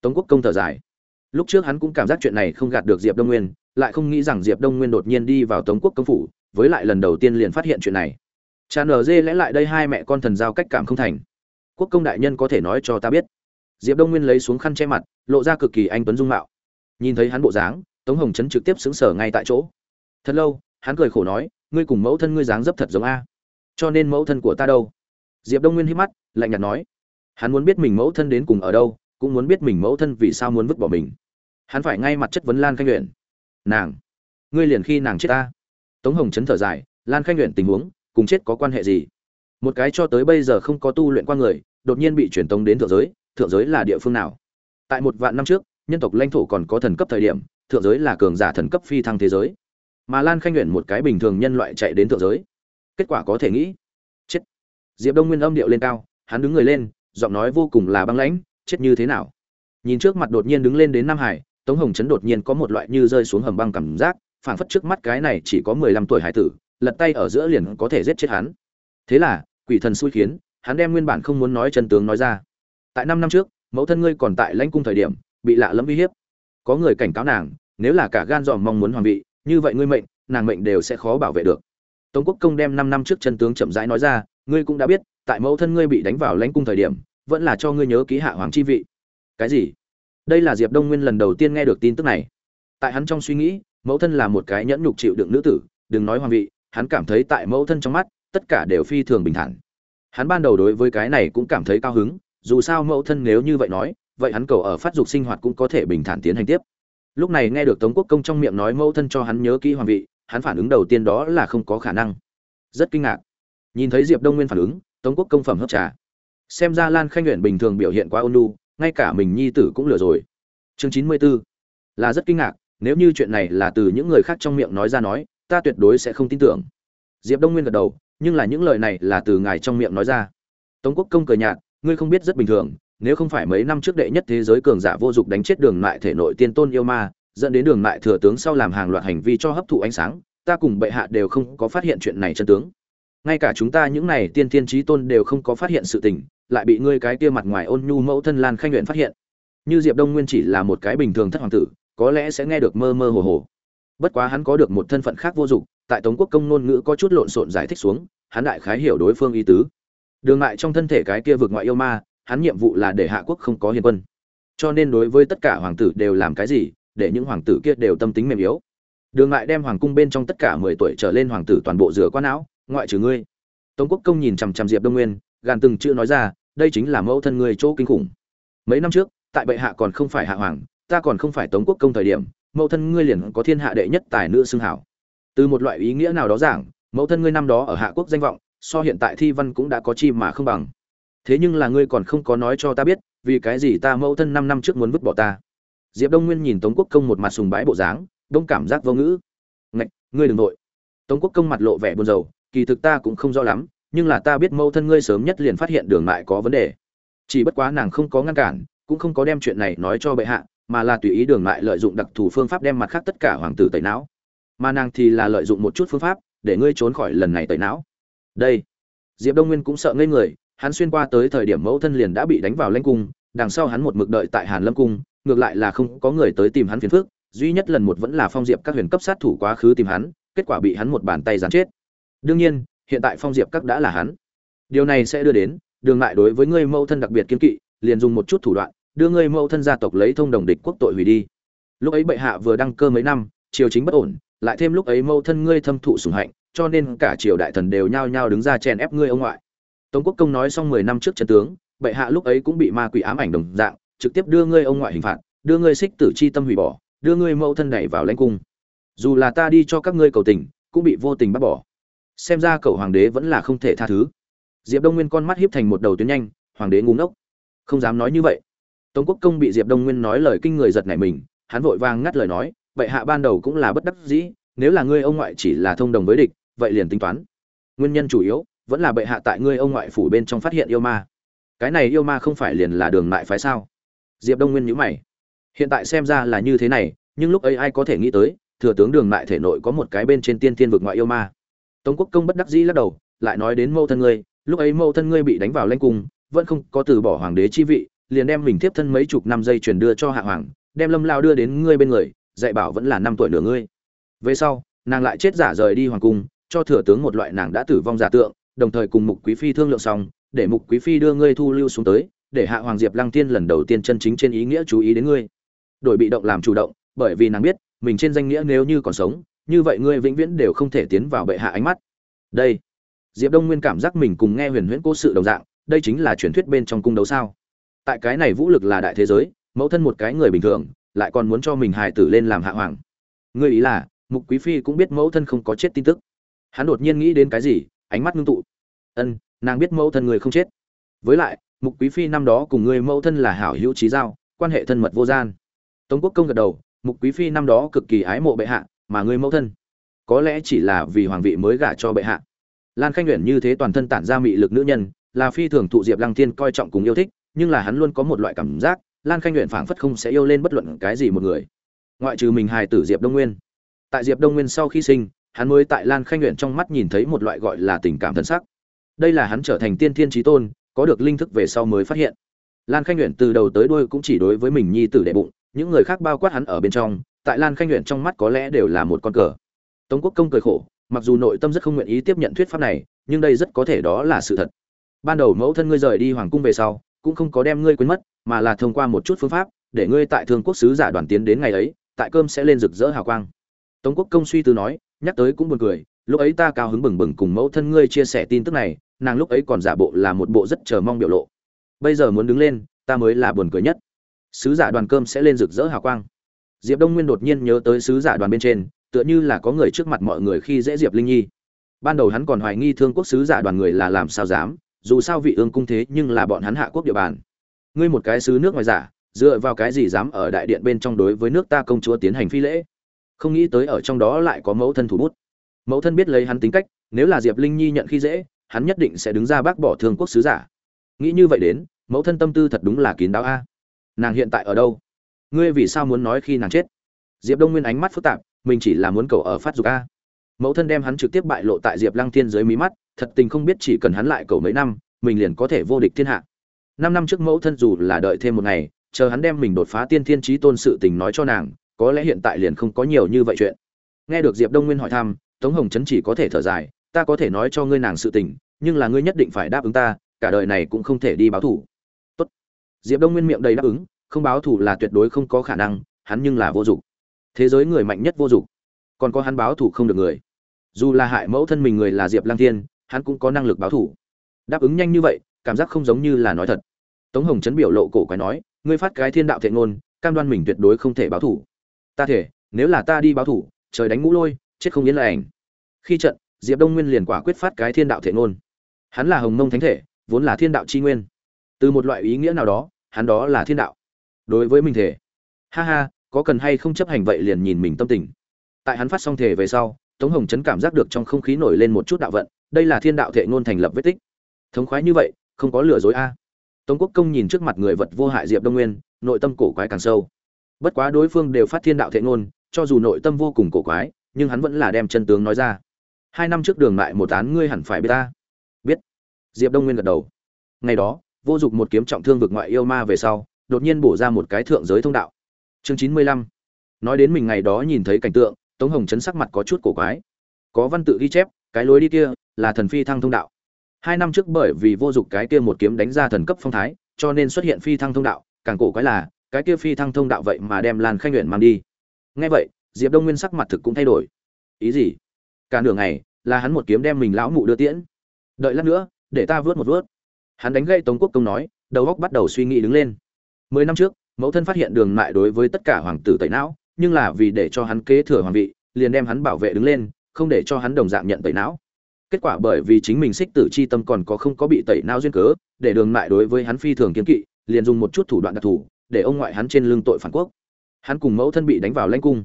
Tống quốc công thở dài. Lúc trước hắn cũng cảm giác chuyện này không gạt được diệp đông nguyên lại không nghĩ rằng diệp đông nguyên đột nhiên đi vào tống quốc công phủ, với lại lần đầu tiên liền phát hiện chuyện này. Cha ở dê lẽ lại đây hai mẹ con thần giao cách cảm không thành. Quốc công đại nhân có thể nói cho ta biết. Diệp đông nguyên lấy xuống khăn che mặt, lộ ra cực kỳ anh tuấn dung mạo. Nhìn thấy hắn bộ dáng, tống hồng trấn trực tiếp xứng sở ngay tại chỗ. Thật lâu, hắn cười khổ nói, ngươi cùng mẫu thân ngươi dáng dấp thật giống a. Cho nên mẫu thân của ta đâu? Diệp đông nguyên hít mắt, lạnh nhạt nói, hắn muốn biết mình mẫu thân đến cùng ở đâu, cũng muốn biết mình mẫu thân vì sao muốn vứt bỏ mình. Hắn phải ngay mặt chất vấn lan khanh luyện nàng. Ngươi liền khi nàng chết ta. Tống hồng chấn thở dài, lan khanh luyện tình huống, cùng chết có quan hệ gì? Một cái cho tới bây giờ không có tu luyện qua người, đột nhiên bị truyền tống đến thượng giới thượng giới là địa phương nào? Tại một vạn năm trước, nhân tộc lãnh thổ còn có thần cấp thời điểm, thượng giới là cường giả thần cấp phi thăng thế giới. Mà lan khanh luyện một cái bình thường nhân loại chạy đến thượng giới. Kết quả có thể nghĩ, chết. Diệp đông nguyên âm điệu lên cao, hắn đứng người lên, giọng nói vô cùng là băng lãnh, chết như thế nào? Nhìn trước mặt đột nhiên đứng lên đến nam hải tống hồng trấn đột nhiên có một loại như rơi xuống hầm băng cảm giác, phảng phất trước mắt cái này chỉ có mười lăm tuổi hải tử, lật tay ở giữa liền có thể giết chết hắn. Thế là, quỷ thần xui khiến, hắn đem nguyên bản không muốn nói chân tướng nói ra. Tại năm năm trước, mẫu thân ngươi còn tại lãnh cung thời điểm, bị lạ lẫm uy hiếp. Có người cảnh cáo nàng, nếu là cả gan dòm mong muốn hoàng vị, như vậy ngươi mệnh, nàng mệnh đều sẽ khó bảo vệ được. Tống quốc công đem năm năm trước chân tướng chậm rãi nói ra, ngươi cũng đã biết, tại mẫu thân ngươi bị đánh vào lãnh cung thời điểm, vẫn là cho ngươi nhớ ký hạ hoàng chi vị. Cái gì? Đây là diệp đông nguyên lần đầu tiên nghe được tin tức này. Tại hắn trong suy nghĩ, mẫu thân là một cái nhẫn nhục chịu đựng nữ tử, đừng nói hoàng vị, hắn cảm thấy tại mẫu thân trong mắt, tất cả đều phi thường bình thản. Hắn ban đầu đối với cái này cũng cảm thấy cao hứng, dù sao mẫu thân nếu như vậy nói, vậy hắn cầu ở phát dục sinh hoạt cũng có thể bình thản tiến hành tiếp. Lúc này nghe được tống quốc công trong miệng nói mẫu thân cho hắn nhớ kỹ hoàng vị, hắn phản ứng đầu tiên đó là không có khả năng. Rất kinh ngạc. Nhìn thấy diệp đông nguyên phản ứng, tống quốc công phẩm hấp trà. Xem ra lan khanh nguyện bình thường biểu hiện quá ôn lu ngay cả mình nhi tử cũng lừa rồi. Chương chín mươi b ố là rất kinh ngạc, nếu như chuyện này là từ những người khác trong miệng nói ra nói, ta tuyệt đối sẽ không tin tưởng. Diệp đông nguyên gật đầu, nhưng là những lời này là từ ngài trong miệng nói ra. Tống quốc công cười nhạt, ngươi không biết rất bình thường, nếu không phải mấy năm trước đệ nhất thế giới cường giả vô dụng đánh chết đường mại thể nội tiên tôn yêu ma, dẫn đến đường mại thừa tướng sau làm hàng loạt hành vi cho hấp thụ ánh sáng, ta cùng bệ hạ đều không có phát hiện chuyện này chân tướng. Ngay cả chúng ta những này tiên thiên trí tôn đều không có phát hiện sự tình lại bị ngươi cái kia mặt ngoài ôn nhu mẫu thân lan khanh luyện phát hiện. Như diệp đông nguyên chỉ là một cái bình thường thất hoàng tử, có lẽ sẽ nghe được mơ mơ hồ hồ. Bất quá hắn có được một thân phận khác vô dụng, tại tống quốc công ngôn ngữ có chút lộn xộn giải thích xuống, hắn đại khái hiểu đối phương ý tứ. Đường lại trong thân thể cái kia vượt ngoại yêu ma, hắn nhiệm vụ là để hạ quốc không có hiền quân. Cho nên đối với tất cả hoàng tử đều làm cái gì, để những hoàng tử kia đều tâm tính mềm yếu. Đường lại đem hoàng cung bên trong tất cả mười tuổi trở lên hoàng tử toàn bộ rửa qua não, ngoại trừ ngươi. Tống quốc công nhìn chằm chằm diệp đông nguyên gàn từng chữ nói ra, đây chính là mẫu thân người chỗ kinh khủng. Mấy năm trước, tại bệ hạ còn không phải hạ hoàng, ta còn không phải tống quốc công thời điểm, mẫu thân ngươi liền có thiên hạ đệ nhất tài nữ xưng hảo. Từ một loại ý nghĩa nào đó giảng, mẫu thân ngươi năm đó ở hạ quốc danh vọng, so hiện tại thi văn cũng đã có chi mà không bằng. Thế nhưng là ngươi còn không có nói cho ta biết, vì cái gì ta mẫu thân năm năm trước muốn vứt bỏ ta. Diệp đông nguyên nhìn tống quốc công một mặt sùng bái bộ dáng, đông cảm giác vô ngữ. Ngạch, ngươi đừng nội tống quốc công mặt lộ vẻ buồn rầu, kỳ thực ta cũng không rõ lắm nhưng là ta biết mâu thân ngươi sớm nhất liền phát hiện đường mại có vấn đề. Chỉ bất quá nàng không có ngăn cản, cũng không có đem chuyện này nói cho bệ hạ, mà là tùy ý đường mại lợi dụng đặc thù phương pháp đem mặt khác tất cả hoàng tử tẩy não. Mà nàng thì là lợi dụng một chút phương pháp, để ngươi trốn khỏi lần này tẩy não. Đây. Diệp đông nguyên cũng sợ ngây người, hắn xuyên qua tới thời điểm mẫu thân liền đã bị đánh vào lãnh cung, đằng sau hắn một mực đợi tại hàn lâm cung, ngược lại là không có người tới tìm hắn phiền phức, duy nhất lần một vẫn là phong diệp các huyền cấp sát thủ quá khứ tìm hắn, kết quả bị hắn một bàn tay gián chết. Đương nhiên hiện tại phong diệp các đã là hắn. Điều này sẽ đưa đến, đường lại đối với ngươi mẫu thân đặc biệt kiên kỵ, liền dùng một chút thủ đoạn, đưa ngươi mẫu thân gia tộc lấy thông đồng địch quốc tội hủy đi. Lúc ấy bệ hạ vừa đăng cơ mấy năm, triều chính bất ổn, lại thêm lúc ấy mẫu thân ngươi thâm thụ sủng hạnh, cho nên cả triều đại thần đều nhao nhao đứng ra chèn ép ngươi ông ngoại. Tống quốc công nói xong mười năm trước trận tướng, bệ hạ lúc ấy cũng bị ma quỷ ám ảnh đồng dạng, trực tiếp đưa ngươi ông ngoại hình phạt, đưa ngươi xích tử chi tâm hủy bỏ, đưa ngươi mẫu thân đẩy vào lãnh cung. Dù là ta đi cho các ngươi cầu tình, cũng bị vô tình bắt bỏ xem ra cậu hoàng đế vẫn là không thể tha thứ. Diệp đông nguyên con mắt hiếp thành một đầu tuyến nhanh, hoàng đế ngu ngốc. Không dám nói như vậy. Tống quốc công bị diệp đông nguyên nói lời kinh người giật nảy mình, hắn vội vàng ngắt lời nói vậy hạ ban đầu cũng là bất đắc dĩ, nếu là ngươi ông ngoại chỉ là thông đồng với địch, vậy liền tính toán. Nguyên nhân chủ yếu, vẫn là bệ hạ tại ngươi ông ngoại phủ bên trong phát hiện yêu ma. Cái này yêu ma không phải liền là đường mại phái sao? Diệp đông nguyên nhữ mày. Hiện tại xem ra là như thế này, nhưng lúc ấy ai có thể nghĩ tới, thừa tướng đường mại thể nội có một cái bên trên tiên thiên vực ngoại yêu ma tống quốc công bất đắc dĩ lắc đầu, lại nói đến mâu thân ngươi, lúc ấy mâu thân ngươi bị đánh vào lanh cung, vẫn không có từ bỏ hoàng đế chi vị, liền đem mình tiếp thân mấy chục năm dây truyền đưa cho hạ hoàng, đem lâm lao đưa đến ngươi bên người, dạy bảo vẫn là năm tuổi nửa ngươi. Về sau, nàng lại chết giả rời đi hoàng cung, cho thừa tướng một loại nàng đã tử vong giả tượng, đồng thời cùng mục quý phi thương lượng xong, để mục quý phi đưa ngươi thu lưu xuống tới, để hạ hoàng diệp lăng tiên lần đầu tiên chân chính trên ý nghĩa chú ý đến ngươi. Đổi bị động làm chủ động, bởi vì nàng biết, mình trên danh nghĩa nếu như còn sống như vậy ngươi vĩnh viễn đều không thể tiến vào bệ hạ ánh mắt. Đây, diệp đông nguyên cảm giác mình cùng nghe huyền huyễn cố sự đồng dạng, đây chính là truyền thuyết bên trong cung đấu sao? Tại cái này vũ lực là đại thế giới, mẫu thân một cái người bình thường, lại còn muốn cho mình hài tử lên làm hạ hoàng. Ngươi ý là, mục quý phi cũng biết mẫu thân không có chết tin tức. Hắn đột nhiên nghĩ đến cái gì, ánh mắt ngưng tụ. Ân, nàng biết mẫu thân người không chết. Với lại, mục quý phi năm đó cùng người mẫu thân là hảo hữu trí giao, quan hệ thân mật vô gian. Tống quốc công gật đầu, mục quý phi năm đó cực kỳ ái mộ bệ hạ mà ngươi mẫu thân. Có lẽ chỉ là vì hoàng vị mới gả cho bệ hạ. Lan khanh nguyện như thế toàn thân tản ra mị lực nữ nhân, là phi thường thụ diệp lăng thiên coi trọng cùng yêu thích, nhưng là hắn luôn có một loại cảm giác, lan khanh nguyện phảng phất không sẽ yêu lên bất luận cái gì một người. Ngoại trừ mình hài tử diệp đông nguyên. Tại diệp đông nguyên sau khi sinh, hắn mới tại lan khanh nguyện trong mắt nhìn thấy một loại gọi là tình cảm thân sắc. Đây là hắn trở thành tiên thiên trí tôn, có được linh thức về sau mới phát hiện. Lan khanh nguyện từ đầu tới đuôi cũng chỉ đối với mình nhi tử đệ bụng, những người khác bao quát hắn ở bên trong tại lan khanh nguyện trong mắt có lẽ đều là một con cờ. Tống quốc công cười khổ, mặc dù nội tâm rất không nguyện ý tiếp nhận thuyết pháp này, nhưng đây rất có thể đó là sự thật. Ban đầu mẫu thân ngươi rời đi hoàng cung về sau, cũng không có đem ngươi quên mất, mà là thông qua một chút phương pháp, để ngươi tại thương quốc sứ giả đoàn tiến đến ngày ấy, tại cơm sẽ lên rực rỡ hào quang. Tống quốc công suy tư nói, nhắc tới cũng buồn cười, lúc ấy ta cao hứng bừng bừng cùng mẫu thân ngươi chia sẻ tin tức này, nàng lúc ấy còn giả bộ là một bộ rất chờ mong biểu lộ. Bây giờ muốn đứng lên, ta mới là buồn cười nhất. Sứ giả đoàn cơm sẽ lên rực rỡ hào quang diệp đông nguyên đột nhiên nhớ tới sứ giả đoàn bên trên, tựa như là có người trước mặt mọi người khi dễ diệp linh nhi. Ban đầu hắn còn hoài nghi thương quốc sứ giả đoàn người là làm sao dám, dù sao vị ương cung thế nhưng là bọn hắn hạ quốc địa bàn. Ngươi một cái sứ nước ngoài giả, dựa vào cái gì dám ở đại điện bên trong đối với nước ta công chúa tiến hành phi lễ? Không nghĩ tới ở trong đó lại có mẫu thân thủ bút. Mẫu thân biết lấy hắn tính cách, nếu là diệp linh nhi nhận khi dễ, hắn nhất định sẽ đứng ra bác bỏ thương quốc sứ giả. Nghĩ như vậy đến, mẫu thân tâm tư thật đúng là kín đáo a. Nàng hiện tại ở đâu? Ngươi vì sao muốn nói khi nàng chết? Diệp đông nguyên ánh mắt phức tạp, mình chỉ là muốn cầu ở phát dục a. Mẫu thân đem hắn trực tiếp bại lộ tại diệp lăng thiên dưới mí mắt, thật tình không biết chỉ cần hắn lại cầu mấy năm, mình liền có thể vô địch thiên hạ. Năm năm trước mẫu thân dù là đợi thêm một ngày, chờ hắn đem mình đột phá tiên thiên trí tôn sự tình nói cho nàng, có lẽ hiện tại liền không có nhiều như vậy chuyện. Nghe được diệp đông nguyên hỏi thăm, tống hồng Chấn chỉ có thể thở dài, ta có thể nói cho ngươi nàng sự tình, nhưng là ngươi nhất định phải đáp ứng ta, cả đời này cũng không thể đi báo thủ. Tốt. diệp đông nguyên miệng đầy đáp ứng không báo thủ là tuyệt đối không có khả năng, hắn nhưng là vô dụng. Thế giới người mạnh nhất vô dụng. Còn có hắn báo thủ không được người. Dù là hại mẫu thân mình người là diệp lang thiên, hắn cũng có năng lực báo thủ đáp ứng nhanh như vậy, cảm giác không giống như là nói thật. Tống hồng chấn biểu lộ cổ quái nói, ngươi phát cái thiên đạo Thệ ngôn, cam đoan mình tuyệt đối không thể báo thủ ta thể, nếu là ta đi báo thủ trời đánh ngũ lôi, chết không yên là ảnh khi trận, diệp đông nguyên liền quả quyết phát cái thiên đạo thể ngôn. Hắn là hồng mông thánh thể, vốn là thiên đạo chi nguyên. Từ một loại ý nghĩa nào đó, hắn đó là thiên đạo đối với mình thể. Ha ha, có cần hay không chấp hành vậy liền nhìn mình tâm tình. Tại hắn phát xong thể về sau, tống hồng chấn cảm giác được trong không khí nổi lên một chút đạo vận, đây là thiên đạo thể ngôn thành lập vết tích. Thống khoái như vậy, không có lừa dối a. Tống quốc công nhìn trước mặt người vật vô hại diệp đông nguyên, nội tâm cổ quái càng sâu. Bất quá đối phương đều phát thiên đạo thể ngôn, cho dù nội tâm vô cùng cổ quái, nhưng hắn vẫn là đem chân tướng nói ra. Hai năm trước đường lại một án ngươi hẳn phải biết ta. Biết. Diệp đông nguyên gật đầu. Ngày đó, vô dụng một kiếm trọng thương vực ngoại yêu ma về sau đột nhiên bổ ra một cái thượng giới thông đạo. Chương chín mươi lăm. Nói đến mình ngày đó nhìn thấy cảnh tượng, tống hồng chấn sắc mặt có chút cổ quái. Có văn tự ghi chép, cái lối đi kia là thần phi thăng thông đạo. Hai năm trước bởi vì vô dụng cái kia một kiếm đánh ra thần cấp phong thái, cho nên xuất hiện phi thăng thông đạo, càng cổ quái là, cái kia phi thăng thông đạo vậy mà đem lan khanh nguyện mang đi. Ngay vậy, diệp đông nguyên sắc mặt thực cũng thay đổi. Ý gì? Cả nửa ngày là hắn một kiếm đem mình lão mụ đưa tiễn. Đợi lát nữa, để ta vớt một vớt. Hắn đánh gậy tống quốc công nói, đầu góc bắt đầu suy nghĩ đứng lên mười năm trước, mẫu thân phát hiện đường mại đối với tất cả hoàng tử tẩy não, nhưng là vì để cho hắn kế thừa hoàng vị, liền đem hắn bảo vệ đứng lên, không để cho hắn đồng dạng nhận tẩy não. Kết quả bởi vì chính mình xích tử c h i tâm còn có không có bị tẩy não duyên cớ, để đường mại đối với hắn phi thường kiến kỵ, liền dùng một chút thủ đoạn đặc thù, để ông ngoại hắn trên lưng tội phản quốc. Hắn cùng mẫu thân bị đánh vào lanh cung.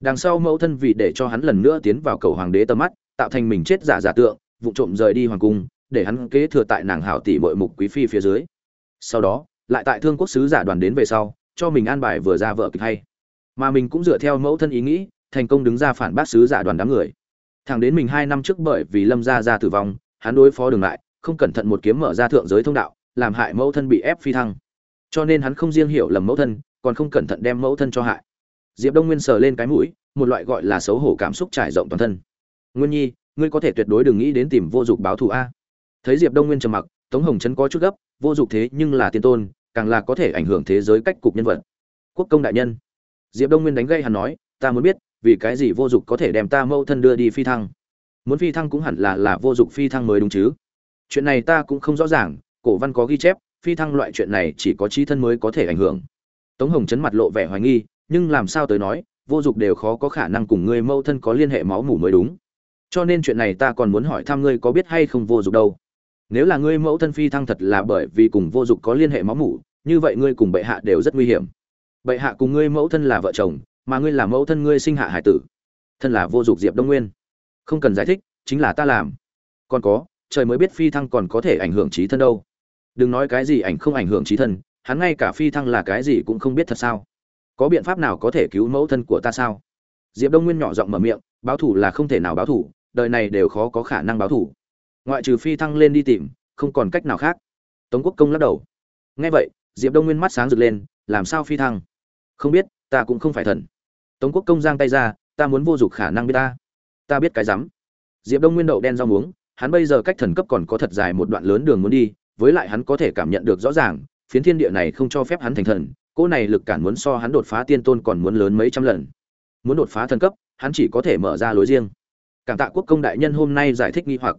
Đằng sau mẫu thân vì để cho hắn lần nữa tiến vào cầu hoàng đế tầm mắt, tạo thành mình chết giả giả tượng, vụ trộm rời đi hoàng cung, để hắn kế thừa tại nàng hảo tỷ bội mục quý phi phía dưới. Sau đó lại tại thương quốc sứ giả đoàn đến về sau, cho mình an bài vừa ra vợ kịch hay. Mà mình cũng dựa theo mẫu thân ý nghĩ, thành công đứng ra phản bác sứ giả đoàn đám người. Thẳng đến mình hai năm trước bởi vì lâm gia gia tử vong, hắn đối phó đường lại, không cẩn thận một kiếm mở ra thượng giới thông đạo, làm hại mẫu thân bị ép phi thăng. Cho nên hắn không riêng hiểu lầm mẫu thân, còn không cẩn thận đem mẫu thân cho hại. Diệp đông nguyên sờ lên cái mũi, một loại gọi là xấu hổ cảm xúc trải rộng toàn thân. Nguyên nhi, ngươi có thể tuyệt đối đừng nghĩ đến tìm vô dụng báo thù a. Thấy diệp đông nguyên trầm mặc, tống hồng trấn có chút gấp, vô dụng thế nhưng là tiên tôn càng là có thể ảnh hưởng thế giới cách cục nhân vật. Quốc công đại nhân. Diệp đông nguyên đánh gây hắn nói, ta muốn biết, vì cái gì vô dụng có thể đem ta mâu thân đưa đi phi thăng? Muốn phi thăng cũng hẳn là là vô dụng phi thăng mới đúng chứ. Chuyện này ta cũng không rõ ràng, cổ văn có ghi chép, phi thăng loại chuyện này chỉ có trí thân mới có thể ảnh hưởng. Tống hồng chấn mặt lộ vẻ hoài nghi, nhưng làm sao tới nói, vô dụng đều khó có khả năng cùng ngươi mâu thân có liên hệ máu mủ mới đúng. Cho nên chuyện này ta còn muốn hỏi thăm ngươi có biết hay không vô dụng đâu nếu là ngươi mẫu thân phi thăng thật là bởi vì cùng vô dụng có liên hệ máu mủ, như vậy ngươi cùng bệ hạ đều rất nguy hiểm. Bệ hạ cùng ngươi mẫu thân là vợ chồng, mà ngươi là mẫu thân ngươi sinh hạ hải tử. Thân là vô dụng diệp đông nguyên. Không cần giải thích, chính là ta làm. Còn có, trời mới biết phi thăng còn có thể ảnh hưởng trí thân đâu. Đừng nói cái gì ảnh không ảnh hưởng trí thân, hắn ngay cả phi thăng là cái gì cũng không biết thật sao. Có biện pháp nào có thể cứu mẫu thân của ta sao? Diệp đông nguyên nhỏ giọng mở miệng, báo thủ là không thể nào báo thủ, đời này đều khó có khả năng báo thủ ngoại trừ phi thăng lên đi tìm, không còn cách nào khác. Tống quốc công lắc đầu. Nghe vậy, diệp đông nguyên mắt sáng rực lên, làm sao phi thăng? Không biết, ta cũng không phải thần. Tống quốc công giang tay ra, ta muốn vô dụng khả năng biết ta. Ta biết cái rắm. Diệp đông nguyên đậu đen rau muống, hắn bây giờ cách thần cấp còn có thật dài một đoạn lớn đường muốn đi, với lại hắn có thể cảm nhận được rõ ràng, phiến thiên địa này không cho phép hắn thành thần, cỗ này lực cản muốn so hắn đột phá tiên tôn còn muốn lớn mấy trăm lần. Muốn đột phá thần cấp, hắn chỉ có thể mở ra lối riêng. Cảm tạ quốc công đại nhân hôm nay giải thích nghi hoặc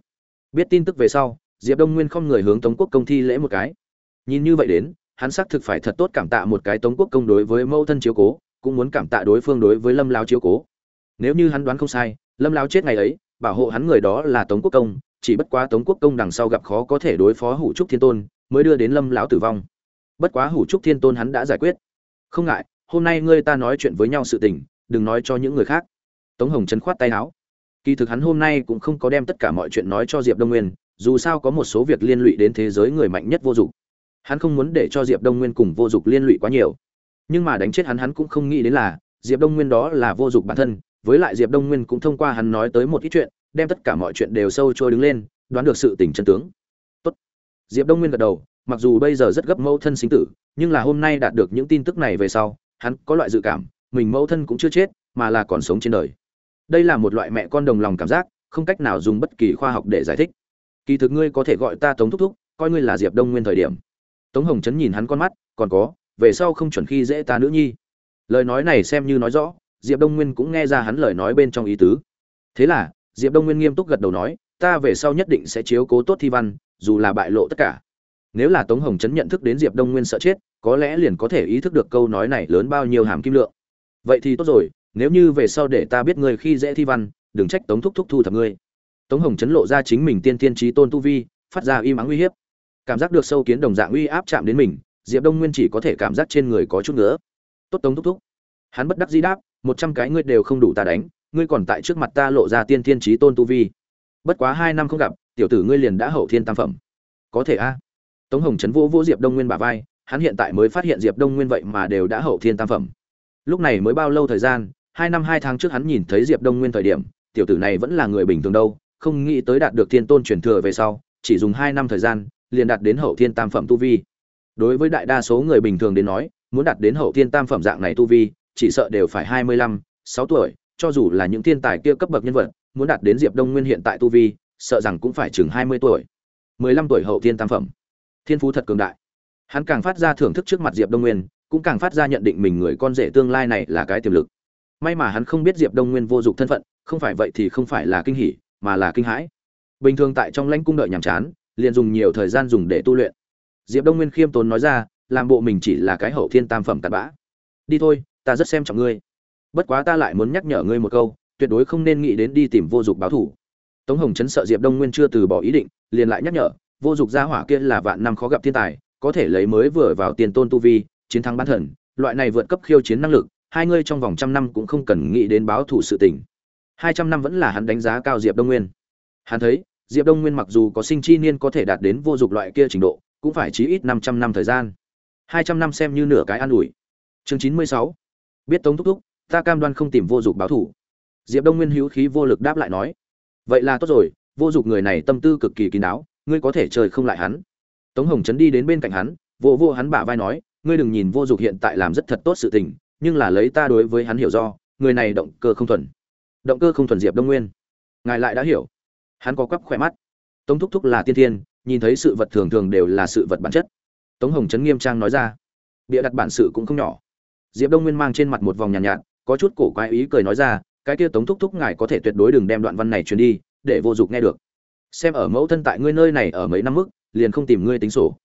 biết tin tức về sau, diệp đông nguyên không người hướng tống quốc công thi lễ một cái. Nhìn như vậy đến, hắn xác thực phải thật tốt cảm tạ một cái tống quốc công đối với mẫu thân chiếu cố, cũng muốn cảm tạ đối phương đối với lâm lao chiếu cố. Nếu như hắn đoán không sai, lâm lao chết ngày ấy, bảo hộ hắn người đó là tống quốc công, chỉ bất quá tống quốc công đằng sau gặp khó có thể đối phó hủ trúc thiên tôn, mới đưa đến lâm lão tử vong. Bất quá hủ trúc thiên tôn hắn đã giải quyết. Không ngại, hôm nay ngươi ta nói chuyện với nhau sự tình, đừng nói cho những người khác. Tống hồng chấn khoát tay áo kỳ thực hắn hôm nay cũng không có đem tất cả mọi chuyện nói cho diệp đông nguyên, dù sao có một số việc liên lụy đến thế giới người mạnh nhất vô dụng. Hắn không muốn để cho diệp đông nguyên cùng vô dụng liên lụy quá nhiều. Nhưng mà đánh chết hắn hắn cũng không nghĩ đến là, diệp đông nguyên đó là vô dụng bản thân, với lại diệp đông nguyên cũng thông qua hắn nói tới một ít chuyện, đem tất cả mọi chuyện đều sâu trôi đứng lên, đoán được sự tình chân tướng. Tốt. diệp đông nguyên gật đầu, mặc dù bây giờ rất gấp mâu thân sinh tử, nhưng là hôm nay đạt được những tin tức này về sau, hắn có loại dự cảm, mình mẫu thân cũng chưa chết, mà là còn sống trên đời đây là một loại mẹ con đồng lòng cảm giác, không cách nào dùng bất kỳ khoa học để giải thích. Kỳ thực ngươi có thể gọi ta tống thúc thúc, coi ngươi là diệp đông nguyên thời điểm. Tống hồng trấn nhìn hắn con mắt, còn có, về sau không chuẩn khi dễ ta nữ nhi. Lời nói này xem như nói rõ, diệp đông nguyên cũng nghe ra hắn lời nói bên trong ý tứ. Thế là, diệp đông nguyên nghiêm túc gật đầu nói, ta về sau nhất định sẽ chiếu cố tốt thi văn, dù là bại lộ tất cả. Nếu là tống hồng trấn nhận thức đến diệp đông nguyên sợ chết, có lẽ liền có thể ý thức được câu nói này lớn bao nhiêu hàm kim lượng. Vậy thì tốt rồi nếu như về sau để ta biết ngươi khi dễ thi văn, đừng trách tống thúc thúc thu thập ngươi. Tống hồng chấn lộ ra chính mình tiên tiên trí tôn tu vi, phát ra im ắng uy hiếp. Cảm giác được sâu kiến đồng dạng uy áp chạm đến mình, diệp đông nguyên chỉ có thể cảm giác trên người có chút nữa tốt tống thúc thúc. Hắn bất đắc dĩ đáp, một trăm cái ngươi đều không đủ ta đánh, ngươi còn tại trước mặt ta lộ ra tiên tiên trí tôn tu vi. Bất quá hai năm không gặp, tiểu tử ngươi liền đã hậu thiên tam phẩm. Có thể a. Tống hồng chấn vô vô diệp đông nguyên bả vai, hắn hiện tại mới phát hiện diệp đông nguyên vậy mà đều đã hậu thiên tam phẩm. Lúc này mới bao lâu thời gian hai năm hai tháng trước hắn nhìn thấy diệp đông nguyên thời điểm, tiểu tử này vẫn là người bình thường đâu, không nghĩ tới đạt được thiên tôn truyền thừa về sau, chỉ dùng hai năm thời gian, liền đạt đến hậu thiên tam phẩm tu vi. Đối với đại đa số người bình thường đến nói, muốn đạt đến hậu thiên tam phẩm dạng này tu vi, chỉ sợ đều phải hai mươi lăm, sáu tuổi, cho dù là những thiên tài kia cấp bậc nhân vật, muốn đạt đến diệp đông nguyên hiện tại tu vi, sợ rằng cũng phải chừng hai mươi tuổi. mười lăm tuổi hậu thiên tam phẩm. Thiên phú thật cường đại. Hắn càng phát ra thưởng thức trước mặt diệp đông nguyên, cũng càng phát ra nhận định mình người con rể tương lai này là cái tiềm lực may mà hắn không biết diệp đông nguyên vô dụng thân phận, không phải vậy thì không phải là kinh hỉ, mà là kinh hãi. Bình thường tại trong lãnh cung đợi nhàm chán, liền dùng nhiều thời gian dùng để tu luyện. Diệp đông nguyên khiêm tốn nói ra, làm bộ mình chỉ là cái hậu thiên tam phẩm cặn bã. Đi thôi, ta rất xem trọng ngươi. Bất quá ta lại muốn nhắc nhở ngươi một câu, tuyệt đối không nên nghĩ đến đi tìm vô dụng báo thủ. Tống hồng chấn sợ diệp đông nguyên chưa từ bỏ ý định, liền lại nhắc nhở, vô dụng gia hỏa kia là vạn năm khó gặp thiên tài, có thể lấy mới vừa vào tiền tôn tu vi, chiến thắng bán thần, loại này vượt cấp khiêu chiến năng lực hai ngươi trong vòng trăm năm cũng không cần nghĩ đến báo thủ sự tình. Hai trăm năm vẫn là hắn đánh giá cao diệp đông nguyên. Hắn thấy, diệp đông nguyên mặc dù có sinh chi niên có thể đạt đến vô dụng loại kia trình độ, cũng phải chí ít năm trăm năm thời gian. Hai trăm năm xem như nửa cái an ủi. Chương chín mươi sáu. Biết tống thúc thúc, ta cam đoan không tìm vô dụng báo thủ diệp đông nguyên hữu khí vô lực đáp lại nói. Vậy là tốt rồi, vô dụng người này tâm tư cực kỳ kín đáo, ngươi có thể chơi không lại hắn. Tống hồng trấn đi đến bên cạnh hắn, vỗ vỗ hắn bả vai nói, ngươi đừng nhìn vô dụng hiện tại làm rất thật tốt sự tình nhưng là lấy ta đối với hắn hiểu do người này động cơ không thuần. Động cơ không thuần diệp đông nguyên. Ngài lại đã hiểu. Hắn có quắp khỏe mắt. Tống thúc thúc là tiên thiên nhìn thấy sự vật thường thường đều là sự vật bản chất. Tống hồng trấn nghiêm trang nói ra. Bịa đặt bản sự cũng không nhỏ. Diệp đông nguyên mang trên mặt một vòng nhàn nhạt, nhạt có chút cổ quái ý cười nói ra cái kia tống thúc thúc ngài có thể tuyệt đối đừng đem đoạn văn này truyền đi để vô dụng nghe được. Xem ở mẫu thân tại ngươi nơi này ở mấy năm mức liền không tìm ngươi tính sổ.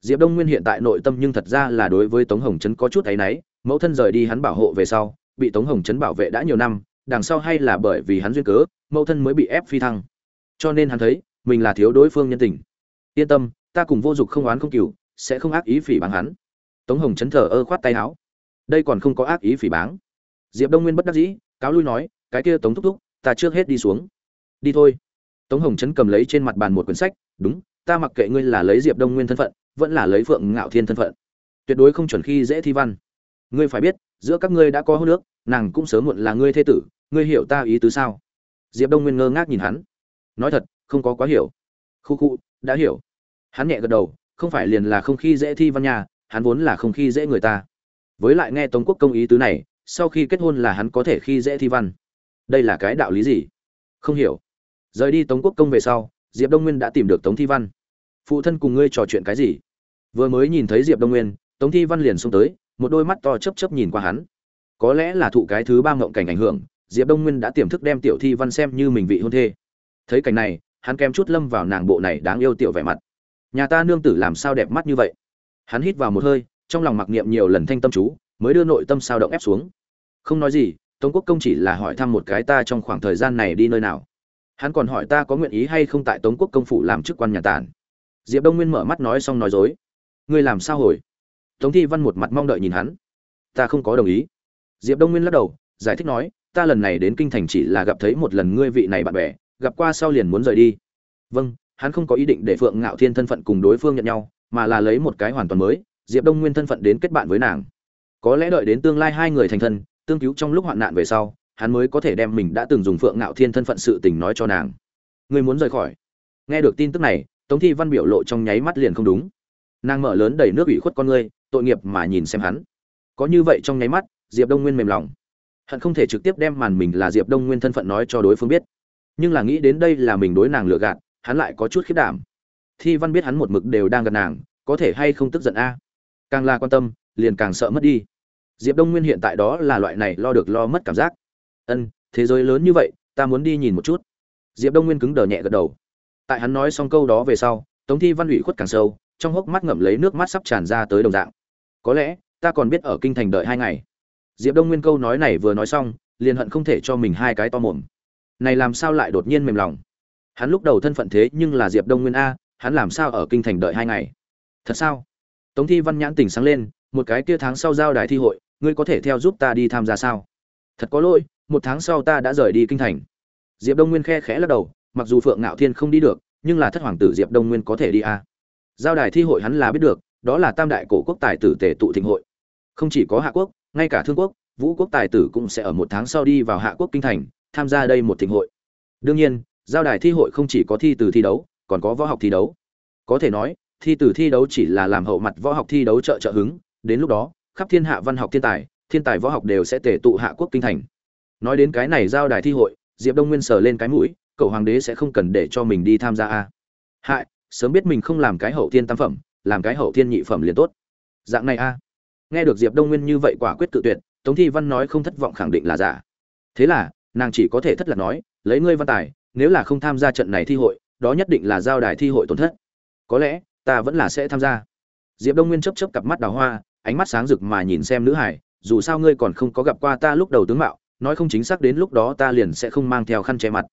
Diệp đông nguyên hiện tại nội tâm nhưng thật ra là đối với tống hồng trấn có chút áy náy mẫu thân rời đi hắn bảo hộ về sau, bị tống hồng trấn bảo vệ đã nhiều năm, đằng sau hay là bởi vì hắn duyên cớ, mẫu thân mới bị ép phi thăng. Cho nên hắn thấy, mình là thiếu đối phương nhân tình. Yên tâm, ta cùng vô dụng không oán không cừu, sẽ không ác ý phỉ báng hắn. Tống hồng chấn thờ ơ khoát tay áo đây còn không có ác ý phỉ báng. Diệp đông nguyên bất đắc dĩ, cáo lui nói, cái kia tống thúc thúc, ta trước hết đi xuống. Đi thôi. Tống hồng chấn cầm lấy trên mặt bàn một quyển sách, đúng, ta mặc kệ ngươi là lấy diệp đông nguyên thân phận, vẫn là lấy phượng ngạo thiên thân phận. Tuyệt đối không chuẩn khi dễ thi văn ngươi phải biết, giữa các ngươi đã có hô nước nàng cũng sớm muộn là ngươi thê tử, ngươi hiểu ta ý tứ sao? Diệp đông nguyên ngơ ngác nhìn hắn. Nói thật, không có quá hiểu. Khu khu, đã hiểu. Hắn nhẹ gật đầu, không phải liền là không khi dễ thi văn nhà, hắn vốn là không khi dễ người ta. Với lại nghe tống quốc công ý tứ này, sau khi kết hôn là hắn có thể khi dễ thi văn. Đây là cái đạo lý gì? Không hiểu. Rời đi tống quốc công về sau, diệp đông nguyên đã tìm được tống thi văn. Phụ thân cùng ngươi trò chuyện cái gì? Vừa mới nhìn thấy diệp đông nguyên, tống thi văn liền xông tới một đôi mắt to chấp chấp nhìn qua hắn. Có lẽ là thụ cái thứ ba ngộng cảnh ảnh hưởng, diệp đông nguyên đã tiềm thức đem tiểu thi văn xem như mình vị hôn thê. Thấy cảnh này, hắn kém chút lâm vào nàng bộ này đáng yêu tiểu vẻ mặt. Nhà ta nương tử làm sao đẹp mắt như vậy? Hắn hít vào một hơi, trong lòng mặc niệm nhiều lần thanh tâm chú, mới đưa nội tâm sao động ép xuống. Không nói gì, tống quốc công chỉ là hỏi thăm một cái ta trong khoảng thời gian này đi nơi nào. Hắn còn hỏi ta có nguyện ý hay không tại tống quốc công phủ làm chức quan nhà tản. Diệp đông nguyên mở mắt nói xong nói dối. Ngươi làm sao hồi? Tống thi văn một mặt mong đợi nhìn hắn. Ta không có đồng ý. Diệp đông nguyên lắc đầu, giải thích nói, ta lần này đến kinh thành chỉ là gặp thấy một lần ngươi vị này bạn bè, gặp qua sau liền muốn rời đi. Vâng hắn không có ý định để phượng ngạo thiên thân phận cùng đối phương nhận nhau, mà là lấy một cái hoàn toàn mới, diệp đông nguyên thân phận đến kết bạn với nàng. Có lẽ đợi đến tương lai hai người thành thân, tương cứu trong lúc hoạn nạn về sau, hắn mới có thể đem mình đã từng dùng phượng ngạo thiên thân phận sự tình nói cho nàng. Ngươi muốn rời khỏi. Nghe được tin tức này, tống thi văn biểu lộ trong nháy mắt liền không đúng. Nàng mở lớn đầy nước ủy khuất con ngươi tội nghiệp mà nhìn xem hắn. Có như vậy trong nháy mắt, diệp đông nguyên mềm lòng. Hận không thể trực tiếp đem màn mình là diệp đông nguyên thân phận nói cho đối phương biết. Nhưng là nghĩ đến đây là mình đối nàng lừa gạt, hắn lại có chút khiết đảm. Thi văn biết hắn một mực đều đang gần nàng, có thể hay không tức giận a? Càng là quan tâm, liền càng sợ mất đi. Diệp đông nguyên hiện tại đó là loại này lo được lo mất cảm giác. Ân, thế giới lớn như vậy, ta muốn đi nhìn một chút. Diệp đông nguyên cứng đờ nhẹ gật đầu. Tại hắn nói xong câu đó về sau, tống thi văn ủy khuất càng sâu, trong hốc mắt ngậm lấy nước mắt sắp tràn ra tới đồng dạng có lẽ, ta còn biết ở kinh thành đợi hai ngày. Diệp đông nguyên câu nói này vừa nói xong, liền hận không thể cho mình hai cái to mồm. Này làm sao lại đột nhiên mềm lòng? Hắn lúc đầu thân phận thế nhưng là diệp đông nguyên a, hắn làm sao ở kinh thành đợi hai ngày? Thật sao? Tống thi văn nhãn tỉnh sáng lên, một cái kia tháng sau giao đài thi hội, ngươi có thể theo giúp ta đi tham gia sao? Thật có lỗi, một tháng sau ta đã rời đi kinh thành. Diệp đông nguyên khe khẽ lắc đầu, mặc dù phượng ngạo thiên không đi được, nhưng là thất hoàng tử diệp đông nguyên có thể đi a giao đài thi hội hắn là biết được đó là tam đại cổ quốc tài tử tề tụ thịnh hội. Không chỉ có hạ quốc, ngay cả thương quốc, vũ quốc tài tử cũng sẽ ở một tháng sau đi vào hạ quốc kinh thành, tham gia đây một thịnh hội. Đương nhiên, giao đài thi hội không chỉ có thi từ thi đấu, còn có võ học thi đấu. Có thể nói, thi từ thi đấu chỉ là làm hậu mặt võ học thi đấu trợ trợ hứng, đến lúc đó, khắp thiên hạ văn học thiên tài thiên tài võ học đều sẽ tề tụ hạ quốc kinh thành. Nói đến cái này giao đài thi hội, diệp đông nguyên sờ lên cái mũi, cậu hoàng đế sẽ không cần để cho mình đi tham gia a. Hại, sớm biết mình không làm cái hậu thiên tam phẩm làm cái hậu thiên nhị phẩm liền tốt. Dạng này a. Nghe được diệp đông nguyên như vậy quả quyết tự tuyệt, tống thi văn nói không thất vọng khẳng định là giả. Thế là, nàng chỉ có thể thất lạc nói, lấy ngươi văn tài, nếu là không tham gia trận này thi hội, đó nhất định là giao đài thi hội tổn thất. Có lẽ, ta vẫn là sẽ tham gia. Diệp đông nguyên chấp chấp cặp mắt đào hoa, ánh mắt sáng rực mà nhìn xem nữ hải, dù sao ngươi còn không có gặp qua ta lúc đầu tướng mạo, nói không chính xác đến lúc đó ta liền sẽ không mang theo khăn che mặt.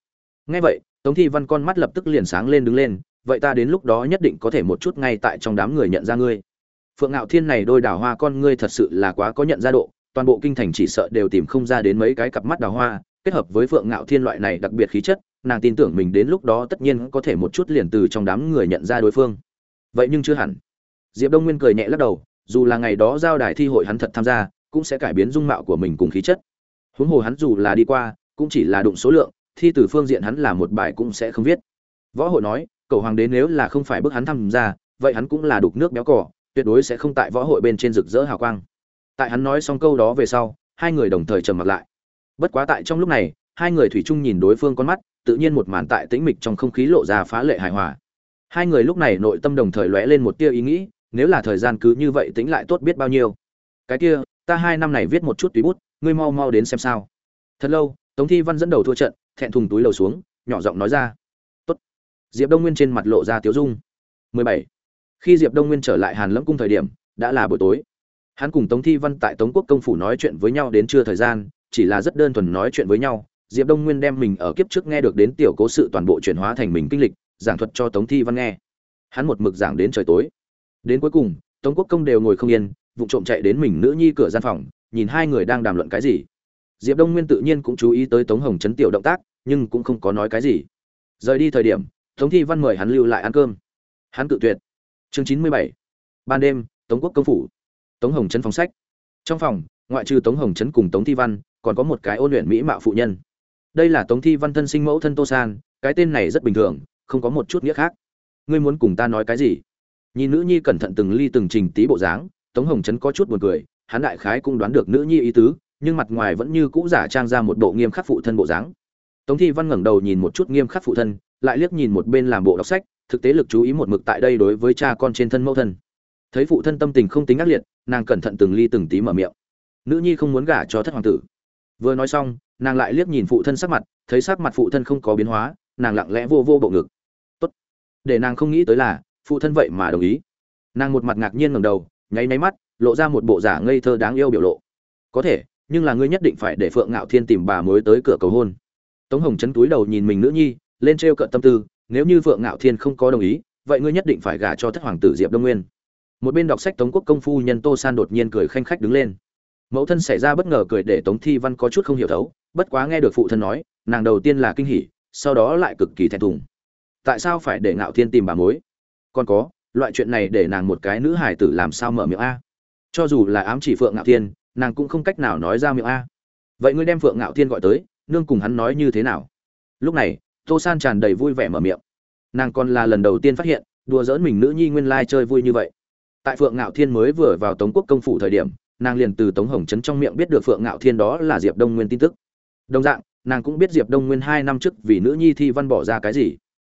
Nghe vậy, tống thi văn con mắt lập tức liền sáng lên đứng lên vậy ta đến lúc đó nhất định có thể một chút ngay tại trong đám người nhận ra ngươi. Phượng ngạo thiên này đôi đào hoa con ngươi thật sự là quá có nhận ra độ, toàn bộ kinh thành chỉ sợ đều tìm không ra đến mấy cái cặp mắt đào hoa, kết hợp với phượng ngạo thiên loại này đặc biệt khí chất, nàng tin tưởng mình đến lúc đó tất nhiên có thể một chút liền từ trong đám người nhận ra đối phương. Vậy nhưng chưa hẳn. Diệp đông nguyên cười nhẹ lắc đầu, dù là ngày đó giao đài thi hội hắn thật tham gia, cũng sẽ cải biến dung mạo của mình cùng khí chất. Huống hồ hắn dù là đi qua, cũng chỉ là đụng số lượng, thi từ phương diện hắn là một bài cũng sẽ không viết. Võ hội nói cậu hoàng đế nếu là không phải bức hắn tham gia, vậy hắn cũng là đục nước béo cỏ, tuyệt đối sẽ không tại võ hội bên trên rực rỡ hào quang. Tại hắn nói xong câu đó về sau, hai người đồng thời trầm mặt lại. Bất quá tại trong lúc này, hai người thủy chung nhìn đối phương con mắt, tự nhiên một màn tại tĩnh mịch trong không khí lộ ra phá lệ hài hòa. Hai người lúc này nội tâm đồng thời lóe lên một tia ý nghĩ, nếu là thời gian cứ như vậy tính lại tốt biết bao nhiêu. Cái kia, ta hai năm này viết một chút tùy bút, ngươi mau mau đến xem sao. Thật lâu, tống thi văn dẫn đầu thua trận, thẹn thùng túi lầu xuống, nhỏ giọng nói ra diệp đông nguyên trên mặt lộ ra tiếu dung. 17. khi diệp đông nguyên trở lại hàn lâm cung thời điểm, đã là buổi tối. Hắn cùng tống thi văn tại tống quốc công phủ nói chuyện với nhau đến trưa thời gian, chỉ là rất đơn thuần nói chuyện với nhau. Diệp đông nguyên đem mình ở kiếp trước nghe được đến tiểu cố sự toàn bộ chuyển hóa thành mình kinh lịch, giảng thuật cho tống thi văn nghe. Hắn một mực giảng đến trời tối. Đến cuối cùng, tống quốc công đều ngồi không yên vụ trộm chạy đến mình nữ nhi cửa gian phòng, nhìn hai người đang đàm luận cái gì. Diệp đông nguyên tự nhiên cũng chú ý tới tống hồng chấn tiểu động tác, nhưng cũng không có nói cái gì. Rời đi thời điểm tống thi văn mời hắn lưu lại ăn cơm. Hắn cự tuyệt. Chương chín mươi bảy. Ban đêm, tống quốc công phủ. Tống hồng chấn phòng sách. Trong phòng, ngoại trừ tống hồng chấn cùng tống thi văn, còn có một cái ôn luyện mỹ mạo phụ nhân. Đây là tống thi văn thân sinh mẫu thân tô san, cái tên này rất bình thường, không có một chút nghĩa khác. Ngươi muốn cùng ta nói cái gì? Nhìn nữ nhi cẩn thận từng ly từng trình tí bộ dáng, tống hồng trấn có chút buồn cười, hắn đại khái cũng đoán được nữ nhi ý tứ, nhưng mặt ngoài vẫn như cũ giả trang ra một bộ nghiêm khắc phụ thân bộ dáng tống thi văn ngẩng đầu nhìn một chút nghiêm khắc phụ thân, lại liếc nhìn một bên làm bộ đọc sách, thực tế lực chú ý một mực tại đây đối với cha con trên thân mẫu thân. Thấy phụ thân tâm tình không tính ác liệt, nàng cẩn thận từng ly từng tí mở miệng. Nữ nhi không muốn gả cho thất hoàng tử. Vừa nói xong, nàng lại liếc nhìn phụ thân sắc mặt, thấy sắc mặt phụ thân không có biến hóa, nàng lặng lẽ vô vô bộ ngực. Tốt. Để nàng không nghĩ tới là, phụ thân vậy mà đồng ý. Nàng một mặt ngạc nhiên ngẩng đầu, nháy nháy mắt, lộ ra một bộ giả ngây thơ đáng yêu biểu lộ. Có thể, nhưng là ngươi nhất định phải để phượng ngạo thiên tìm bà mới tới cửa cầu hôn tống hồng chấn túi đầu nhìn mình nữ nhi, lên trêu cận tâm tư, nếu như vượng ngạo thiên không có đồng ý, vậy ngươi nhất định phải gả cho thất hoàng tử diệp đông nguyên. Một bên đọc sách tống quốc công phu nhân tô san đột nhiên cười khanh khách đứng lên. Mẫu thân xảy ra bất ngờ cười để tống thi văn có chút không hiểu thấu, bất quá nghe được phụ thân nói, nàng đầu tiên là kinh hỉ, sau đó lại cực kỳ thẹn thùng. Tại sao phải để ngạo thiên tìm bà mối? Còn có, loại chuyện này để nàng một cái nữ hải tử làm sao mở miệng a? Cho dù là ám chỉ phượng ngạo thiên, nàng cũng không cách nào nói ra miệng a. Vậy ngươi đem phượng ngạo thiên gọi tới nương cùng hắn nói như thế nào? Lúc này, tô san tràn đầy vui vẻ mở miệng. Nàng còn là lần đầu tiên phát hiện, đùa dỡn mình nữ nhi nguyên lai chơi vui như vậy. Tại phượng ngạo thiên mới vừa vào tống quốc công phủ thời điểm, nàng liền từ tống hồng trấn trong miệng biết được phượng ngạo thiên đó là diệp đông nguyên tin tức. Đồng dạng, nàng cũng biết diệp đông nguyên hai năm trước vì nữ nhi thi văn bỏ ra cái gì.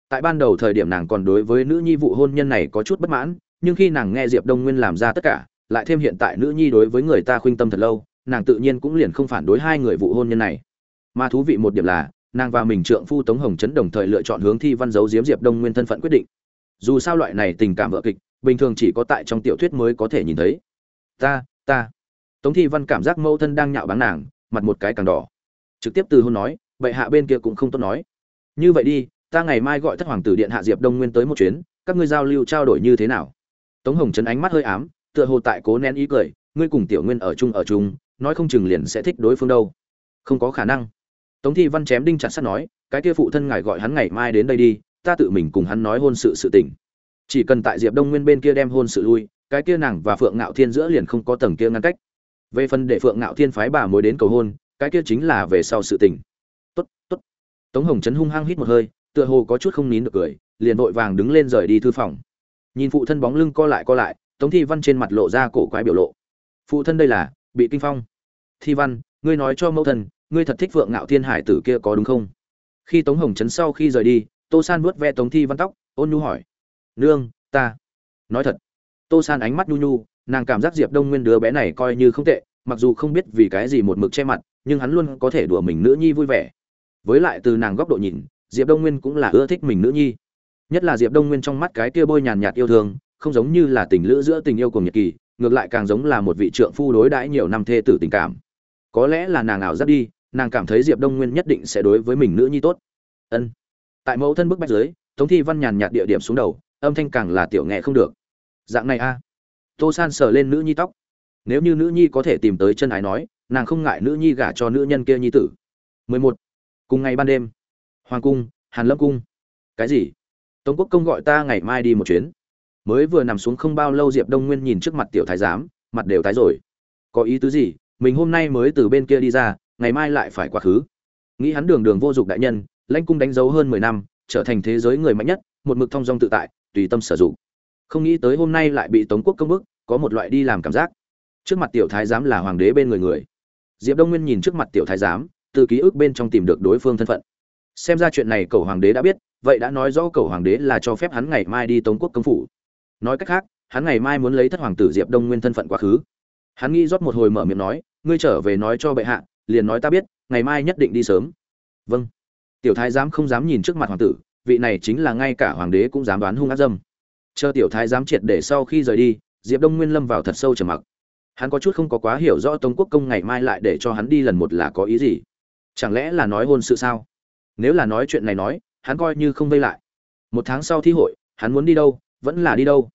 Tại ban đầu thời điểm nàng còn đối với nữ nhi vụ hôn nhân này có chút bất mãn, nhưng khi nàng nghe diệp đông nguyên làm ra tất cả, lại thêm hiện tại nữ nhi đối với người ta khuynh tâm thật lâu, nàng tự nhiên cũng liền không phản đối hai người vụ hôn nhân này mà thú vị một điểm là, nàng và mình trượng phu tống hồng trấn đồng thời lựa chọn hướng thi văn giấu diếm diệp đông nguyên thân phận quyết định. Dù sao loại này tình cảm vợ kịch, bình thường chỉ có tại trong tiểu thuyết mới có thể nhìn thấy. Ta ta. Tống thi văn cảm giác mâu thân đang nhạo báng nàng, mặt một cái càng đỏ. Trực tiếp từ hôn nói vậy hạ bên kia cũng không tốt nói. Như vậy đi, ta ngày mai gọi thất hoàng tử điện hạ diệp đông nguyên tới một chuyến, các ngươi giao lưu trao đổi như thế nào? Tống hồng trấn ánh mắt hơi ám, tựa hồ tại cố nén ý cười, ngươi cùng tiểu nguyên ở chung ở chung, nói không chừng liền sẽ thích đối phương đâu. Không có khả năng tống thi văn chém đinh chặt sắt nói, cái kia phụ thân ngài gọi hắn ngày mai đến đây đi, ta tự mình cùng hắn nói hôn sự sự tình. Chỉ cần tại diệp đông nguyên bên kia đem hôn sự lui, cái kia nàng và phượng ngạo thiên giữa liền không có tầng kia ngăn cách. Về phần để phượng ngạo thiên phái bà mối đến cầu hôn, cái kia chính là về sau sự tình. Tốt tốt. Tống hồng trấn hung hăng hít một hơi, tựa hồ có chút không nín được cười, liền vội vàng đứng lên rời đi thư phòng. Nhìn phụ thân bóng lưng co lại co lại, tống thi văn trên mặt lộ ra cổ quái biểu lộ. Phụ thân đây là, bị kinh phong. Thi văn, ngươi nói cho mẫu thân ngươi thật thích vượng ngạo thiên hải tử kia có đúng không? Khi tống hồng trấn sau khi rời đi, tô san vuốt ve tống thi văn tóc, ôn nhu hỏi. Nương, ta. Nói thật. Tô san ánh mắt nhu nhu, nàng cảm giác diệp đông nguyên đứa bé này coi như không tệ, mặc dù không biết vì cái gì một mực che mặt, nhưng hắn luôn có thể đùa mình nữ nhi vui vẻ. Với lại từ nàng góc độ nhìn, diệp đông nguyên cũng là ưa thích mình nữ nhi. Nhất là diệp đông nguyên trong mắt cái kia bôi nhàn nhạt yêu thương, không giống như là tình lữ giữa tình yêu cùng nhật kỳ, ngược lại càng giống là một vị trượng phu đối đãi nhiều năm thê tử tình cảm. Có lẽ là nàng ảo giác đi nàng cảm thấy diệp đông nguyên nhất định sẽ đối với mình nữ nhi tốt. Ân. Tại mẫu thân bức bách dưới, tống thi văn nhàn nhạt địa điểm xuống đầu, âm thanh càng là tiểu nghệ không được. Dạng này a. Tô san sờ lên nữ nhi tóc. Nếu như nữ nhi có thể tìm tới chân ái nói, nàng không ngại nữ nhi gả cho nữ nhân kia nhi tử. 11. cùng ngày ban đêm, hoàng cung, hàn lâm cung. Cái gì? Tống quốc công gọi ta ngày mai đi một chuyến. Mới vừa nằm xuống không bao lâu diệp đông nguyên nhìn trước mặt tiểu thái giám, mặt đều tái rồi. Có ý tứ gì? Mình hôm nay mới từ bên kia đi ra ngày mai lại phải quá khứ. Nghĩ hắn đường đường vô dụng đại nhân, lãnh cung đánh dấu hơn mười năm, trở thành thế giới người mạnh nhất, một mực thong dong tự tại, tùy tâm sử dụng. Không nghĩ tới hôm nay lại bị tống quốc công bức, có một loại đi làm cảm giác. Trước mặt tiểu thái giám là hoàng đế bên người người. Diệp đông nguyên nhìn trước mặt tiểu thái giám, từ ký ức bên trong tìm được đối phương thân phận. Xem ra chuyện này cầu hoàng đế đã biết, vậy đã nói rõ cầu hoàng đế là cho phép hắn ngày mai đi tống quốc công phủ. Nói cách khác, hắn ngày mai muốn lấy thất hoàng tử diệp đông nguyên thân phận quá khứ. Hắn nghĩ rót một hồi mở miệng nói, ngươi trở về nói cho bệ hạ liền nói ta biết, ngày mai nhất định đi sớm. Vâng. Tiểu thái giám không dám nhìn trước mặt hoàng tử, vị này chính là ngay cả hoàng đế cũng dám đoán hung ác dâm. Chờ tiểu thái giám triệt để sau khi rời đi, diệp đông nguyên lâm vào thật sâu trầm mặc. Hắn có chút không có quá hiểu rõ tống quốc công ngày mai lại để cho hắn đi lần một là có ý gì? Chẳng lẽ là nói hôn sự sao? Nếu là nói chuyện này nói, hắn coi như không vây lại. Một tháng sau thi hội, hắn muốn đi đâu, vẫn là đi đâu?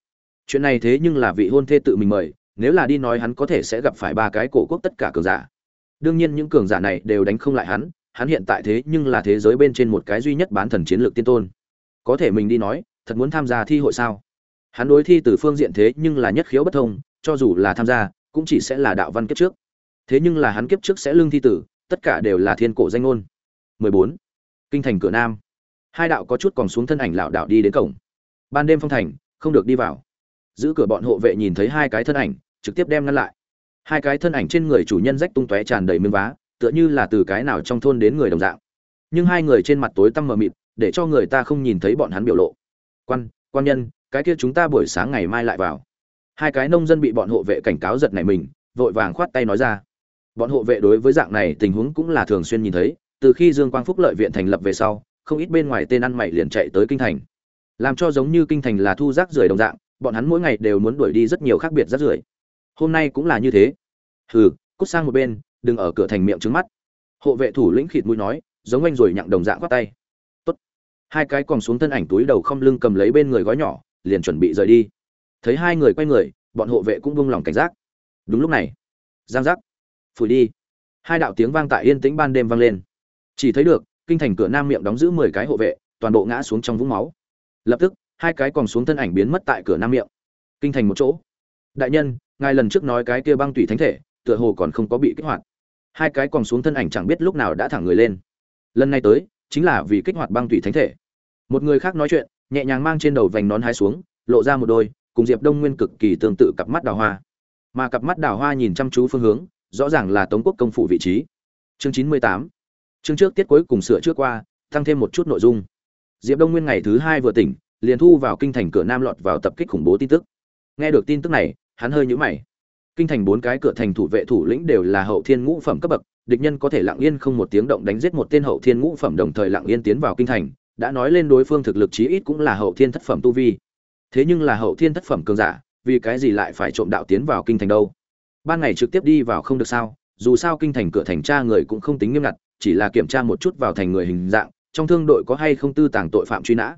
Chuyện này thế nhưng là vị hôn thê tự mình mời, nếu là đi nói hắn có thể sẽ gặp phải ba cái cổ quốc tất cả cường giả đương nhiên những cường giả này đều đánh không lại hắn hắn hiện tại thế nhưng là thế giới bên trên một cái duy nhất bán thần chiến lược tiên tôn. Có thể mình đi nói, thật muốn tham gia thi hội sao? Hắn đối thi từ phương diện thế nhưng là nhất khiếu bất thông, cho dù là tham gia, cũng chỉ sẽ là đạo văn kiếp trước. Thế nhưng là hắn kiếp trước sẽ lương thi tử, tất cả đều là thiên cổ danh ngôn. 14. kinh thành cửa nam. Hai đạo có chút còn xuống thân ảnh lão đạo đi đến cổng. Ban đêm phong thành, không được đi vào. Giữ cửa bọn hộ vệ nhìn thấy hai cái thân ảnh, trực tiếp đem ngăn lại hai cái thân ảnh trên người chủ nhân rách tung tóe tràn đầy miếng vá, tựa như là từ cái nào trong thôn đến người đồng dạng. Nhưng hai người trên mặt tối tăm mờ mịt, để cho người ta không nhìn thấy bọn hắn biểu lộ. Quan quan nhân, cái kia chúng ta buổi sáng ngày mai lại vào. Hai cái nông dân bị bọn hộ vệ cảnh cáo giật này mình, vội vàng khoát tay nói ra. Bọn hộ vệ đối với dạng này tình huống cũng là thường xuyên nhìn thấy, từ khi dương quang phúc lợi viện thành lập về sau, không ít bên ngoài tên ăn mày liền chạy tới kinh thành. Làm cho giống như kinh thành là thu rác rưởi đồng dạng, bọn hắn mỗi ngày đều muốn đuổi đi rất nhiều khác biệt rác rưởi hôm nay cũng là như thế. Hừ, cút sang một bên, đừng ở cửa thành miệng trứng mắt. Hộ vệ thủ lĩnh khịt mũi nói, giống anh rồi nhặng đồng dạng khoát tay. Tốt. Hai cái còn xuống thân ảnh túi đầu không lưng cầm lấy bên người gói nhỏ, liền chuẩn bị rời đi. Thấy hai người quay người, bọn hộ vệ cũng buông lòng cảnh giác. Đúng lúc này, giang giác. Phủi đi. Hai đạo tiếng vang tại yên tĩnh ban đêm vang lên. Chỉ thấy được, kinh thành cửa nam miệng đóng giữ mười cái hộ vệ, toàn bộ ngã xuống trong vũng máu. Lập tức, hai cái còn xuống thân ảnh biến mất tại cửa nam miệng. Kinh thành một chỗ. Đại nhân ngài lần trước nói cái kia băng tủy thánh thể, tựa hồ còn không có bị kích hoạt. Hai cái còn xuống thân ảnh chẳng biết lúc nào đã thẳng người lên. Lần này tới, chính là vì kích hoạt băng tủy thánh thể. Một người khác nói chuyện, nhẹ nhàng mang trên đầu vành nón hai xuống, lộ ra một đôi, cùng diệp đông nguyên cực kỳ tương tự cặp mắt đào hoa. Mà cặp mắt đào hoa nhìn chăm chú phương hướng, rõ ràng là tống quốc công phủ vị trí. Chương chín mươi tám. Chương trước tiết cuối cùng sửa trước qua, tăng thêm một chút nội dung. Diệp đông nguyên ngày thứ hai vừa tỉnh, liền thu vào kinh thành cửa nam lọt vào tập kích khủng bố tin tức. Nghe được tin tức này hắn hơi nhũ mày. Kinh thành bốn cái cửa thành thủ vệ thủ lĩnh đều là hậu thiên ngũ phẩm cấp bậc, địch nhân có thể lặng yên không một tiếng động đánh giết một tên hậu thiên ngũ phẩm đồng thời lặng yên tiến vào kinh thành, đã nói lên đối phương thực lực chí ít cũng là hậu thiên thất phẩm tu vi. Thế nhưng là hậu thiên thất phẩm cường giả, vì cái gì lại phải trộm đạo tiến vào kinh thành đâu? Ban ngày trực tiếp đi vào không được sao, dù sao kinh thành cửa thành tra người cũng không tính nghiêm ngặt, chỉ là kiểm tra một chút vào thành người hình dạng, trong thương đội có hay không tư tàng tội phạm truy nã.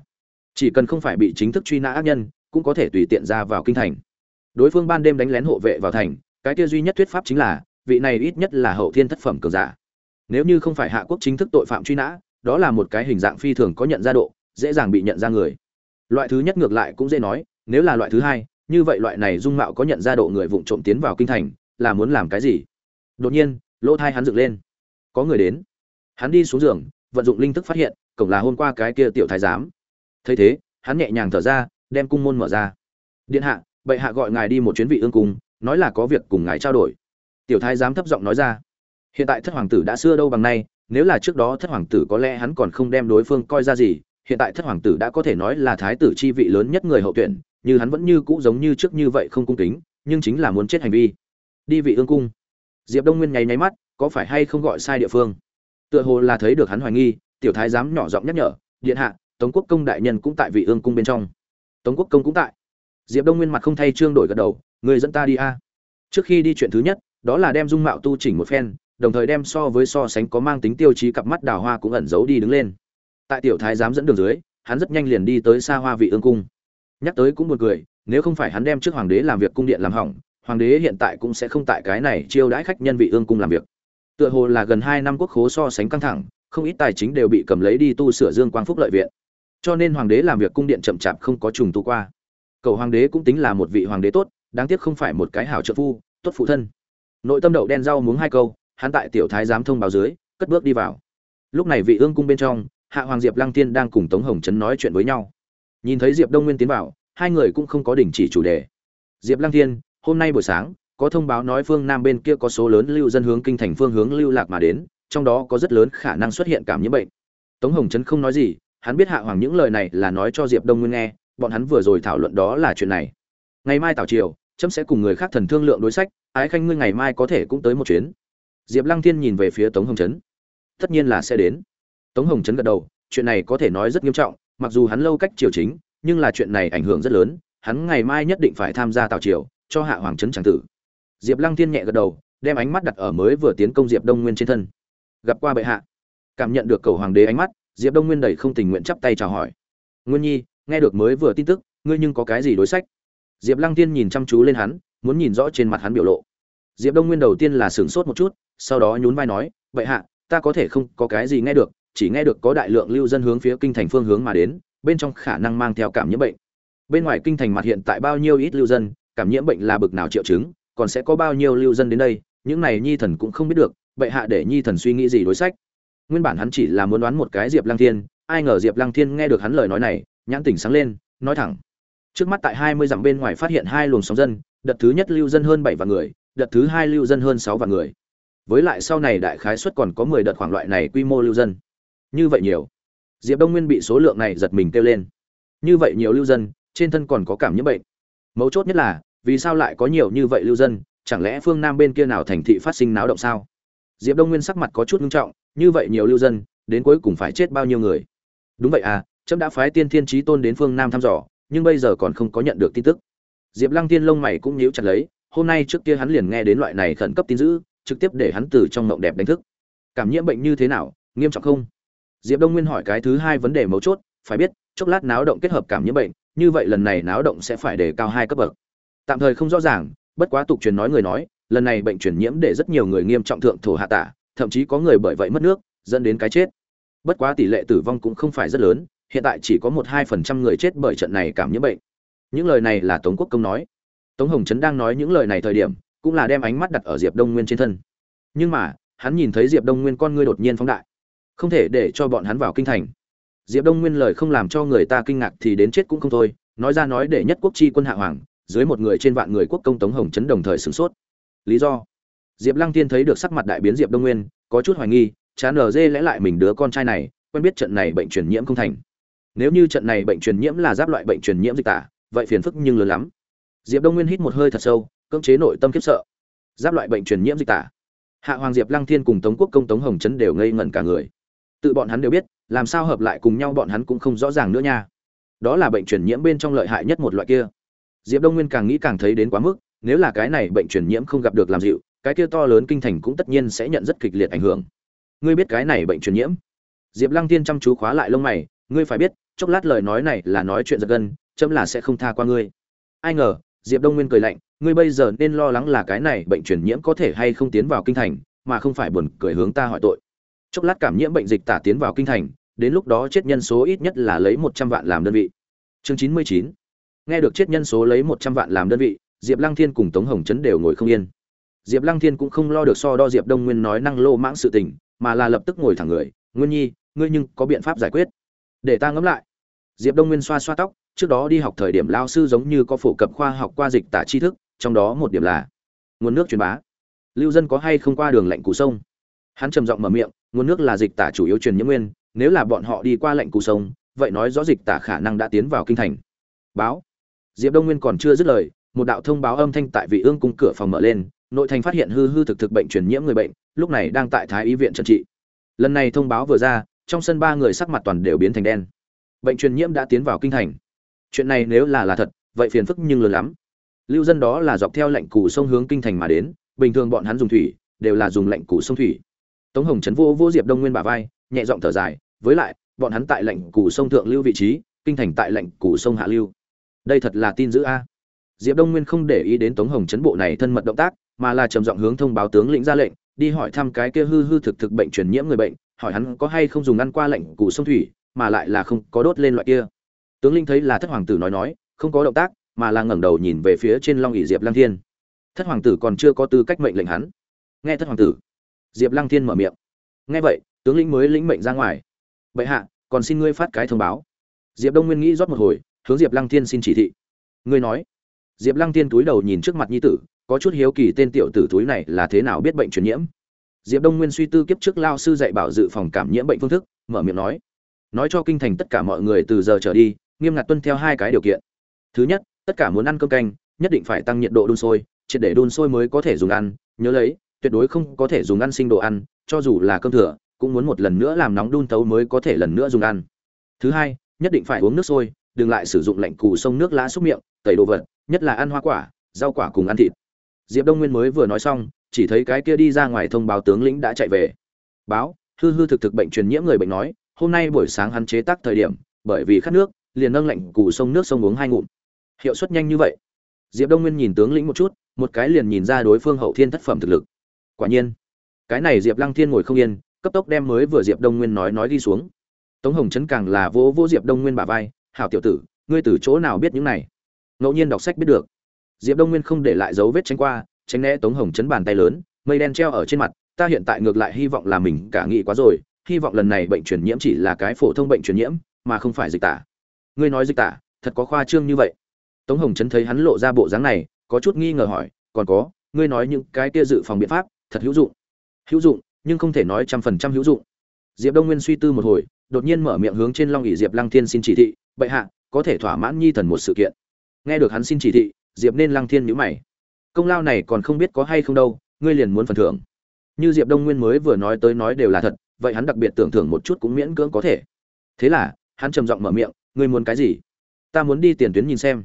Chỉ cần không phải bị chính thức truy nã ác nhân, cũng có thể tùy tiện ra vào kinh thành đối phương ban đêm đánh lén hộ vệ vào thành, cái kia duy nhất thuyết pháp chính là, vị này ít nhất là hậu thiên thất phẩm cường giả. Nếu như không phải hạ quốc chính thức tội phạm truy nã, đó là một cái hình dạng phi thường có nhận ra độ, dễ dàng bị nhận ra người. Loại thứ nhất ngược lại cũng dễ nói, nếu là loại thứ hai, như vậy loại này dung mạo có nhận ra độ người vụng trộm tiến vào kinh thành, là muốn làm cái gì? Đột nhiên, lỗ thai hắn dựng lên. Có người đến. Hắn đi xuống giường, vận dụng linh thức phát hiện, cổng là hôm qua cái kia tiểu thái giám. Thấy thế, hắn nhẹ nhàng thở ra, đem cung môn mở ra. Điện hạ bệ hạ gọi ngài đi một chuyến vị ương cung, nói là có việc cùng ngài trao đổi. Tiểu thái giám thấp giọng nói ra, hiện tại thất hoàng tử đã xưa đâu bằng nay, nếu là trước đó thất hoàng tử có lẽ hắn còn không đem đối phương coi ra gì, hiện tại thất hoàng tử đã có thể nói là thái tử chi vị lớn nhất người hậu tuyển, như hắn vẫn như cũ giống như trước như vậy không cung kính, nhưng chính là muốn chết hành vi. Đi vị ương cung. Diệp đông nguyên nháy nháy mắt, có phải hay không gọi sai địa phương? Tựa hồ là thấy được hắn hoài nghi, tiểu thái giám nhỏ giọng nhắc nhở, điện hạ, tống quốc công đại nhân cũng tại vị ương cung bên trong. Tống quốc công cũng tại diệp đông nguyên mặt không thay trương đổi gật đầu người dẫn ta đi a. Trước khi đi chuyện thứ nhất, đó là đem dung mạo tu chỉnh một phen, đồng thời đem so với so sánh có mang tính tiêu chí cặp mắt đào hoa cũng ẩn giấu đi đứng lên. Tại tiểu thái giám dẫn đường dưới, hắn rất nhanh liền đi tới xa hoa vị ương cung. Nhắc tới cũng buồn cười, nếu không phải hắn đem trước hoàng đế làm việc cung điện làm hỏng, hoàng đế hiện tại cũng sẽ không tại cái này chiêu đãi khách nhân vị ương cung làm việc. Tựa hồ là gần hai năm quốc khố so sánh căng thẳng, không ít tài chính đều bị cầm lấy đi tu sửa dương quang phúc lợi viện. Cho nên hoàng đế làm việc cung điện chậm chạp không có trùng tu qua cầu hoàng đế cũng tính là một vị hoàng đế tốt, đáng tiếc không phải một cái hảo trợ phu, tốt phụ thân. Nội tâm đậu đen rau muống hai câu, hắn tại tiểu thái giám thông báo dưới, cất bước đi vào. Lúc này vị ương cung bên trong, hạ hoàng diệp lăng tiên đang cùng tống hồng trấn nói chuyện với nhau. Nhìn thấy diệp đông nguyên tiến vào, hai người cũng không có đình chỉ chủ đề. Diệp lăng tiên hôm nay buổi sáng, có thông báo nói phương nam bên kia có số lớn lưu dân hướng kinh thành phương hướng lưu lạc mà đến, trong đó có rất lớn khả năng xuất hiện cảm nhiễm bệnh. Tống hồng trấn không nói gì, hắn biết hạ hoàng những lời này là nói cho diệp đông nguyên nghe bọn hắn vừa rồi thảo luận đó là chuyện này. Ngày mai tảo triều trẫm sẽ cùng người khác thần thương lượng đối sách, ái khanh ngươi ngày mai có thể cũng tới một chuyến. Diệp lăng thiên nhìn về phía tống hồng trấn. Tất nhiên là sẽ đến. Tống hồng trấn gật đầu, chuyện này có thể nói rất nghiêm trọng, mặc dù hắn lâu cách triều chính, nhưng là chuyện này ảnh hưởng rất lớn, hắn ngày mai nhất định phải tham gia tào triều, cho hạ hoàng trấn tràng tử. Diệp lăng thiên nhẹ gật đầu, đem ánh mắt đặt ở mới vừa tiến công diệp đông nguyên trên thân. Gặp qua bệ hạ. Cảm nhận được cầu hoàng đế ánh mắt, diệp đông nguyên đầy không tình nguyện chắp tay chào hỏi. Nguyên nhi nghe được mới vừa tin tức, ngươi nhưng có cái gì đối sách? Diệp lăng tiên nhìn chăm chú lên hắn, muốn nhìn rõ trên mặt hắn biểu lộ. Diệp đông nguyên đầu tiên là sửng sốt một chút, sau đó nhún vai nói, vậy hạ, ta có thể không có cái gì nghe được, chỉ nghe được có đại lượng lưu dân hướng phía kinh thành phương hướng mà đến, bên trong khả năng mang theo cảm nhiễm bệnh. Bên ngoài kinh thành mặt hiện tại bao nhiêu ít lưu dân, cảm nhiễm bệnh là bực nào triệu chứng, còn sẽ có bao nhiêu lưu dân đến đây, những này nhi thần cũng không biết được bệ hạ để nhi thần suy nghĩ gì đối sách? Nguyên bản hắn chỉ là muốn đoán một cái diệp lăng thiên, ai ngờ diệp lăng thiên nghe được hắn lời nói này nhãn tỉnh sáng lên, nói thẳng. Trước mắt tại hai mươi dặm bên ngoài phát hiện hai luồng sóng dân, đợt thứ nhất lưu dân hơn bảy vạn người, đợt thứ hai lưu dân hơn sáu vạn người. Với lại sau này đại khái suất còn có mười đợt khoảng loại này quy mô lưu dân. Như vậy nhiều. Diệp đông nguyên bị số lượng này giật mình kêu lên. Như vậy nhiều lưu dân, trên thân còn có cảm nhiễm bệnh. Mấu chốt nhất là, vì sao lại có nhiều như vậy lưu dân? Chẳng lẽ phương nam bên kia nào thành thị phát sinh náo động sao? Diệp đông nguyên sắc mặt có chút nghiêm trọng, như vậy nhiều lưu dân, đến cuối cùng phải chết bao nhiêu người? Đúng vậy à trẫm đã phái tiên thiên trí tôn đến phương nam thăm dò, nhưng bây giờ còn không có nhận được tin tức. Diệp lăng tiên lông mày cũng nhíu chặt lấy, hôm nay trước kia hắn liền nghe đến loại này khẩn cấp tin dữ, trực tiếp để hắn từ trong mộng đẹp đánh thức. Cảm nhiễm bệnh như thế nào, nghiêm trọng không? Diệp đông nguyên hỏi cái thứ hai vấn đề mấu chốt, phải biết, chốc lát náo động kết hợp cảm nhiễm bệnh, như vậy lần này náo động sẽ phải đề cao hai cấp bậc. Tạm thời không rõ ràng, bất quá tục truyền nói người nói, lần này bệnh truyền nhiễm để rất nhiều người nghiêm trọng thượng thổ hạ tả, thậm chí có người bởi vậy mất nước, dẫn đến cái chết. Bất quá tỷ lệ tử vong cũng không phải rất lớn hiện tại chỉ có một hai phần trăm người chết bởi trận này cảm nhiễm bệnh. Những lời này là tống quốc công nói. Tống hồng trấn đang nói những lời này thời điểm, cũng là đem ánh mắt đặt ở diệp đông nguyên trên thân. Nhưng mà, hắn nhìn thấy diệp đông nguyên con ngươi đột nhiên phóng đại. Không thể để cho bọn hắn vào kinh thành. Diệp đông nguyên lời không làm cho người ta kinh ngạc thì đến chết cũng không thôi, nói ra nói để nhất quốc chi quân hạ hoàng, dưới một người trên vạn người quốc công tống hồng Trấn đồng thời sửng sốt. Lý do? Diệp lăng tiên thấy được sắc mặt đại biến diệp đông nguyên, có chút hoài nghi, chán ở dê lẽ lại mình đứa con trai này, quen biết trận này bệnh truyền nhiễm không thành nếu như trận này bệnh truyền nhiễm là giáp loại bệnh truyền nhiễm dịch tả, vậy phiền phức nhưng lớn lắm. Diệp đông nguyên hít một hơi thật sâu, cưỡng chế nội tâm khiếp sợ. Giáp loại bệnh truyền nhiễm dịch tả. Hạ hoàng diệp lăng thiên cùng tống quốc công tống hồng trấn đều ngây ngẩn cả người. Tự bọn hắn đều biết, làm sao hợp lại cùng nhau bọn hắn cũng không rõ ràng nữa nha. Đó là bệnh truyền nhiễm bên trong lợi hại nhất một loại kia. Diệp đông nguyên càng nghĩ càng thấy đến quá mức, nếu là cái này bệnh truyền nhiễm không gặp được làm dịu, cái kia to lớn kinh thành cũng tất nhiên sẽ nhận rất kịch liệt ảnh hưởng. Ngươi biết cái này bệnh truyền nhiễm? Diệp lăng tiên chăm chú khóa lại lông mày, ngươi phải biết chốc lát lời nói này là nói chuyện giật gân, chấm là sẽ không tha qua ngươi. Ai ngờ, diệp đông nguyên cười lạnh, ngươi bây giờ nên lo lắng là cái này bệnh truyền nhiễm có thể hay không tiến vào kinh thành, mà không phải buồn cười hướng ta hỏi tội. Chốc lát cảm nhiễm bệnh dịch tả tiến vào kinh thành, đến lúc đó chết nhân số ít nhất là lấy một trăm vạn làm đơn vị. Chương chín mươi chín. Nghe được chết nhân số lấy một trăm vạn làm đơn vị, diệp lăng thiên cùng tống hồng trấn đều ngồi không yên. Diệp lăng thiên cũng không lo được so đo diệp đông nguyên nói năng lô mãng sự tình, mà là lập tức ngồi thẳng người, nguyên nhi, ngươi nhưng có biện pháp giải quyết để ta ngẫm lại. Diệp đông nguyên xoa xoa tóc, trước đó đi học thời điểm lao sư giống như có phổ cập khoa học qua dịch tả tri thức, trong đó một điểm là nguồn nước truyền bá. Lưu dân có hay không qua đường lạnh cù sông? Hắn trầm giọng mở miệng, nguồn nước là dịch tả chủ yếu truyền nhiễm nguyên, nếu là bọn họ đi qua lạnh cù sông, vậy nói rõ dịch tả khả năng đã tiến vào kinh thành. Báo. Diệp đông nguyên còn chưa dứt lời, một đạo thông báo âm thanh tại vị ương cung cửa phòng mở lên, nội thành phát hiện hư hư thực thực bệnh truyền nhiễm người bệnh, lúc này đang tại thái y viện trần trị. Lần này thông báo vừa ra trong sân ba người sắc mặt toàn đều biến thành đen. Bệnh truyền nhiễm đã tiến vào kinh thành. Chuyện này nếu là là thật, vậy phiền phức nhưng lớn lắm. Lưu dân đó là dọc theo lệnh cù sông hướng kinh thành mà đến, bình thường bọn hắn dùng thủy, đều là dùng lệnh cù sông thủy. Tống hồng trấn vô vô diệp đông nguyên bả vai, nhẹ giọng thở dài, với lại, bọn hắn tại lệnh cù sông thượng lưu vị trí, kinh thành tại lệnh cù sông hạ lưu. Đây thật là tin dữ a. Diệp đông nguyên không để ý đến tống hồng trấn bộ này thân mật động tác, mà là trầm giọng hướng thông báo tướng lĩnh ra lệnh, đi hỏi thăm cái kia hư hư thực thực bệnh truyền nhiễm người bệnh hỏi hắn có hay không dùng ăn qua lệnh cụ sông thủy, mà lại là không có đốt lên loại kia. Tướng linh thấy là thất hoàng tử nói nói, không có động tác, mà là ngẩng đầu nhìn về phía trên long ỉ diệp lăng thiên. Thất hoàng tử còn chưa có tư cách mệnh lệnh hắn. Nghe thất hoàng tử, diệp lăng thiên mở miệng. Nghe vậy, tướng lĩnh mới lĩnh mệnh ra ngoài. Bệ hạ, còn xin ngươi phát cái thông báo. Diệp đông nguyên nghĩ rót một hồi, hướng diệp lăng thiên xin chỉ thị. Ngươi nói. Diệp lăng thiên túi đầu nhìn trước mặt nhi tử, có chút hiếu kỳ tên tiểu tử túi này là thế nào biết bệnh truyền nhiễm diệp đông nguyên suy tư kiếp trước lao sư dạy bảo dự phòng cảm nhiễm bệnh phương thức, mở miệng nói. Nói cho kinh thành tất cả mọi người từ giờ trở đi, nghiêm ngặt tuân theo hai cái điều kiện. Thứ nhất, tất cả muốn ăn cơm canh, nhất định phải tăng nhiệt độ đun sôi, triệt để đun sôi mới có thể dùng ăn, nhớ lấy, tuyệt đối không có thể dùng ăn sinh đồ ăn, cho dù là cơm thừa, cũng muốn một lần nữa làm nóng đun tấu mới có thể lần nữa dùng ăn. Thứ hai, nhất định phải uống nước sôi, đừng lại sử dụng lạnh cù sông nước lá xúc miệng, tẩy đồ vật, nhất là ăn hoa quả, rau quả cùng ăn thịt. Diệp đông nguyên mới vừa nói xong chỉ thấy cái kia đi ra ngoài thông báo tướng lĩnh đã chạy về. Báo, hư hư thực thực bệnh truyền nhiễm người bệnh nói, hôm nay buổi sáng hắn chế tác thời điểm, bởi vì khát nước, liền nâng lạnh cù sông nước sông uống hai ngụm. Hiệu suất nhanh như vậy. Diệp đông nguyên nhìn tướng lĩnh một chút, một cái liền nhìn ra đối phương hậu thiên thất phẩm thực lực. Quả nhiên, cái này diệp lăng thiên ngồi không yên, cấp tốc đem mới vừa diệp đông nguyên nói nói đi xuống. Tống hồng trấn càng là vỗ vỗ diệp đông nguyên bà vai, hảo tiểu tử, ngươi từ chỗ nào biết những này? Ngẫu nhiên đọc sách biết được. Diệp đông nguyên không để lại dấu vết tránh qua tránh né tống hồng chấn bàn tay lớn, mây đen treo ở trên mặt, ta hiện tại ngược lại hy vọng là mình cả nghĩ quá rồi, hy vọng lần này bệnh truyền nhiễm chỉ là cái phổ thông bệnh truyền nhiễm, mà không phải dịch tả. Ngươi nói dịch tả, thật có khoa trương như vậy. Tống hồng chấn thấy hắn lộ ra bộ dáng này, có chút nghi ngờ hỏi, còn có, ngươi nói những cái kia dự phòng biện pháp, thật hữu dụng. Hữu dụng, nhưng không thể nói trăm phần trăm hữu dụng. Diệp đông nguyên suy tư một hồi, đột nhiên mở miệng hướng trên long ỉ diệp lăng thiên xin chỉ thị, bệ hạ, có thể thỏa mãn nhi thần một sự kiện. Nghe được hắn xin chỉ thị, diệp nên lăng thiên nhữ mày công lao này còn không biết có hay không đâu, ngươi liền muốn phần thưởng. Như diệp đông nguyên mới vừa nói tới nói đều là thật, vậy hắn đặc biệt tưởng thưởng một chút cũng miễn cưỡng có thể. Thế là, hắn trầm giọng mở miệng, ngươi muốn cái gì? Ta muốn đi tiền tuyến nhìn xem.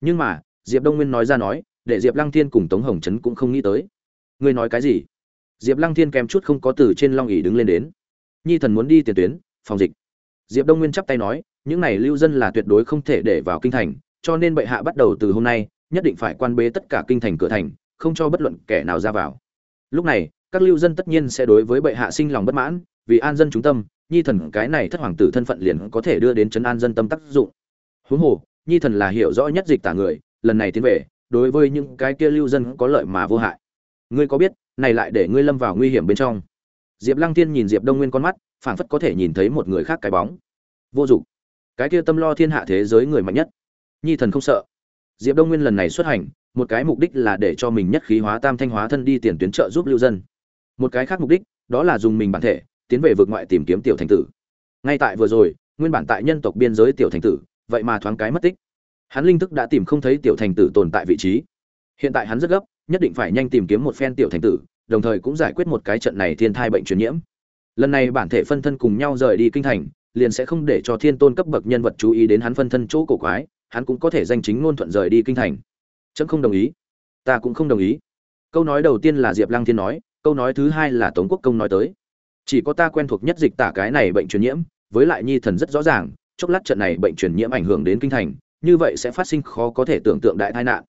Nhưng mà, diệp đông nguyên nói ra nói, để diệp lăng thiên cùng tống hồng trấn cũng không nghĩ tới. Ngươi nói cái gì? Diệp lăng thiên kèm chút không có từ trên long ỉ đứng lên đến. Nhi thần muốn đi tiền tuyến, phòng dịch. Diệp đông nguyên chắp tay nói, những này lưu dân là tuyệt đối không thể để vào kinh thành, cho nên bệ hạ bắt đầu từ hôm nay nhất định phải quan bế tất cả kinh thành cửa thành, không cho bất luận kẻ nào ra vào. Lúc này, các lưu dân tất nhiên sẽ đối với bệ hạ sinh lòng bất mãn, vì an dân chúng tâm, nhi thần cái này thất hoàng tử thân phận liền có thể đưa đến chấn an dân tâm tác dụng. Huống hồ, nhi thần là hiểu rõ nhất dịch tả người, lần này tiến về, đối với những cái kia lưu dân có lợi mà vô hại. Ngươi có biết, này lại để ngươi lâm vào nguy hiểm bên trong. Diệp lăng Thiên nhìn diệp đông nguyên con mắt, phảng phất có thể nhìn thấy một người khác cái bóng. Vô dụng. Cái kia tâm lo thiên hạ thế giới người mạnh nhất. Nhi thần không sợ diệp đông nguyên lần này xuất hành, một cái mục đích là để cho mình nhất khí hóa tam thanh hóa thân đi tiền tuyến trợ giúp lưu dân. Một cái khác mục đích, đó là dùng mình bản thể, tiến về vực ngoại tìm kiếm tiểu thành tử. Ngay tại vừa rồi, nguyên bản tại nhân tộc biên giới tiểu thành tử, vậy mà thoáng cái mất tích. Hắn linh thức đã tìm không thấy tiểu thành tử tồn tại vị trí. Hiện tại hắn rất gấp, nhất định phải nhanh tìm kiếm một phen tiểu thành tử, đồng thời cũng giải quyết một cái trận này thiên thai bệnh truyền nhiễm. Lần này bản thể phân thân cùng nhau rời đi kinh thành, liền sẽ không để cho thiên tôn cấp bậc nhân vật chú ý đến hắn phân thân chỗ cổ quái hắn cũng có thể danh chính ngôn thuận rời đi kinh thành. Trẫm không đồng ý. Ta cũng không đồng ý. Câu nói đầu tiên là diệp lăng thiên nói, câu nói thứ hai là tống quốc công nói tới. Chỉ có ta quen thuộc nhất dịch tả cái này bệnh truyền nhiễm, với lại nhi thần rất rõ ràng, chốc lát trận này bệnh truyền nhiễm ảnh hưởng đến kinh thành, như vậy sẽ phát sinh khó có thể tưởng tượng đại tai nạn.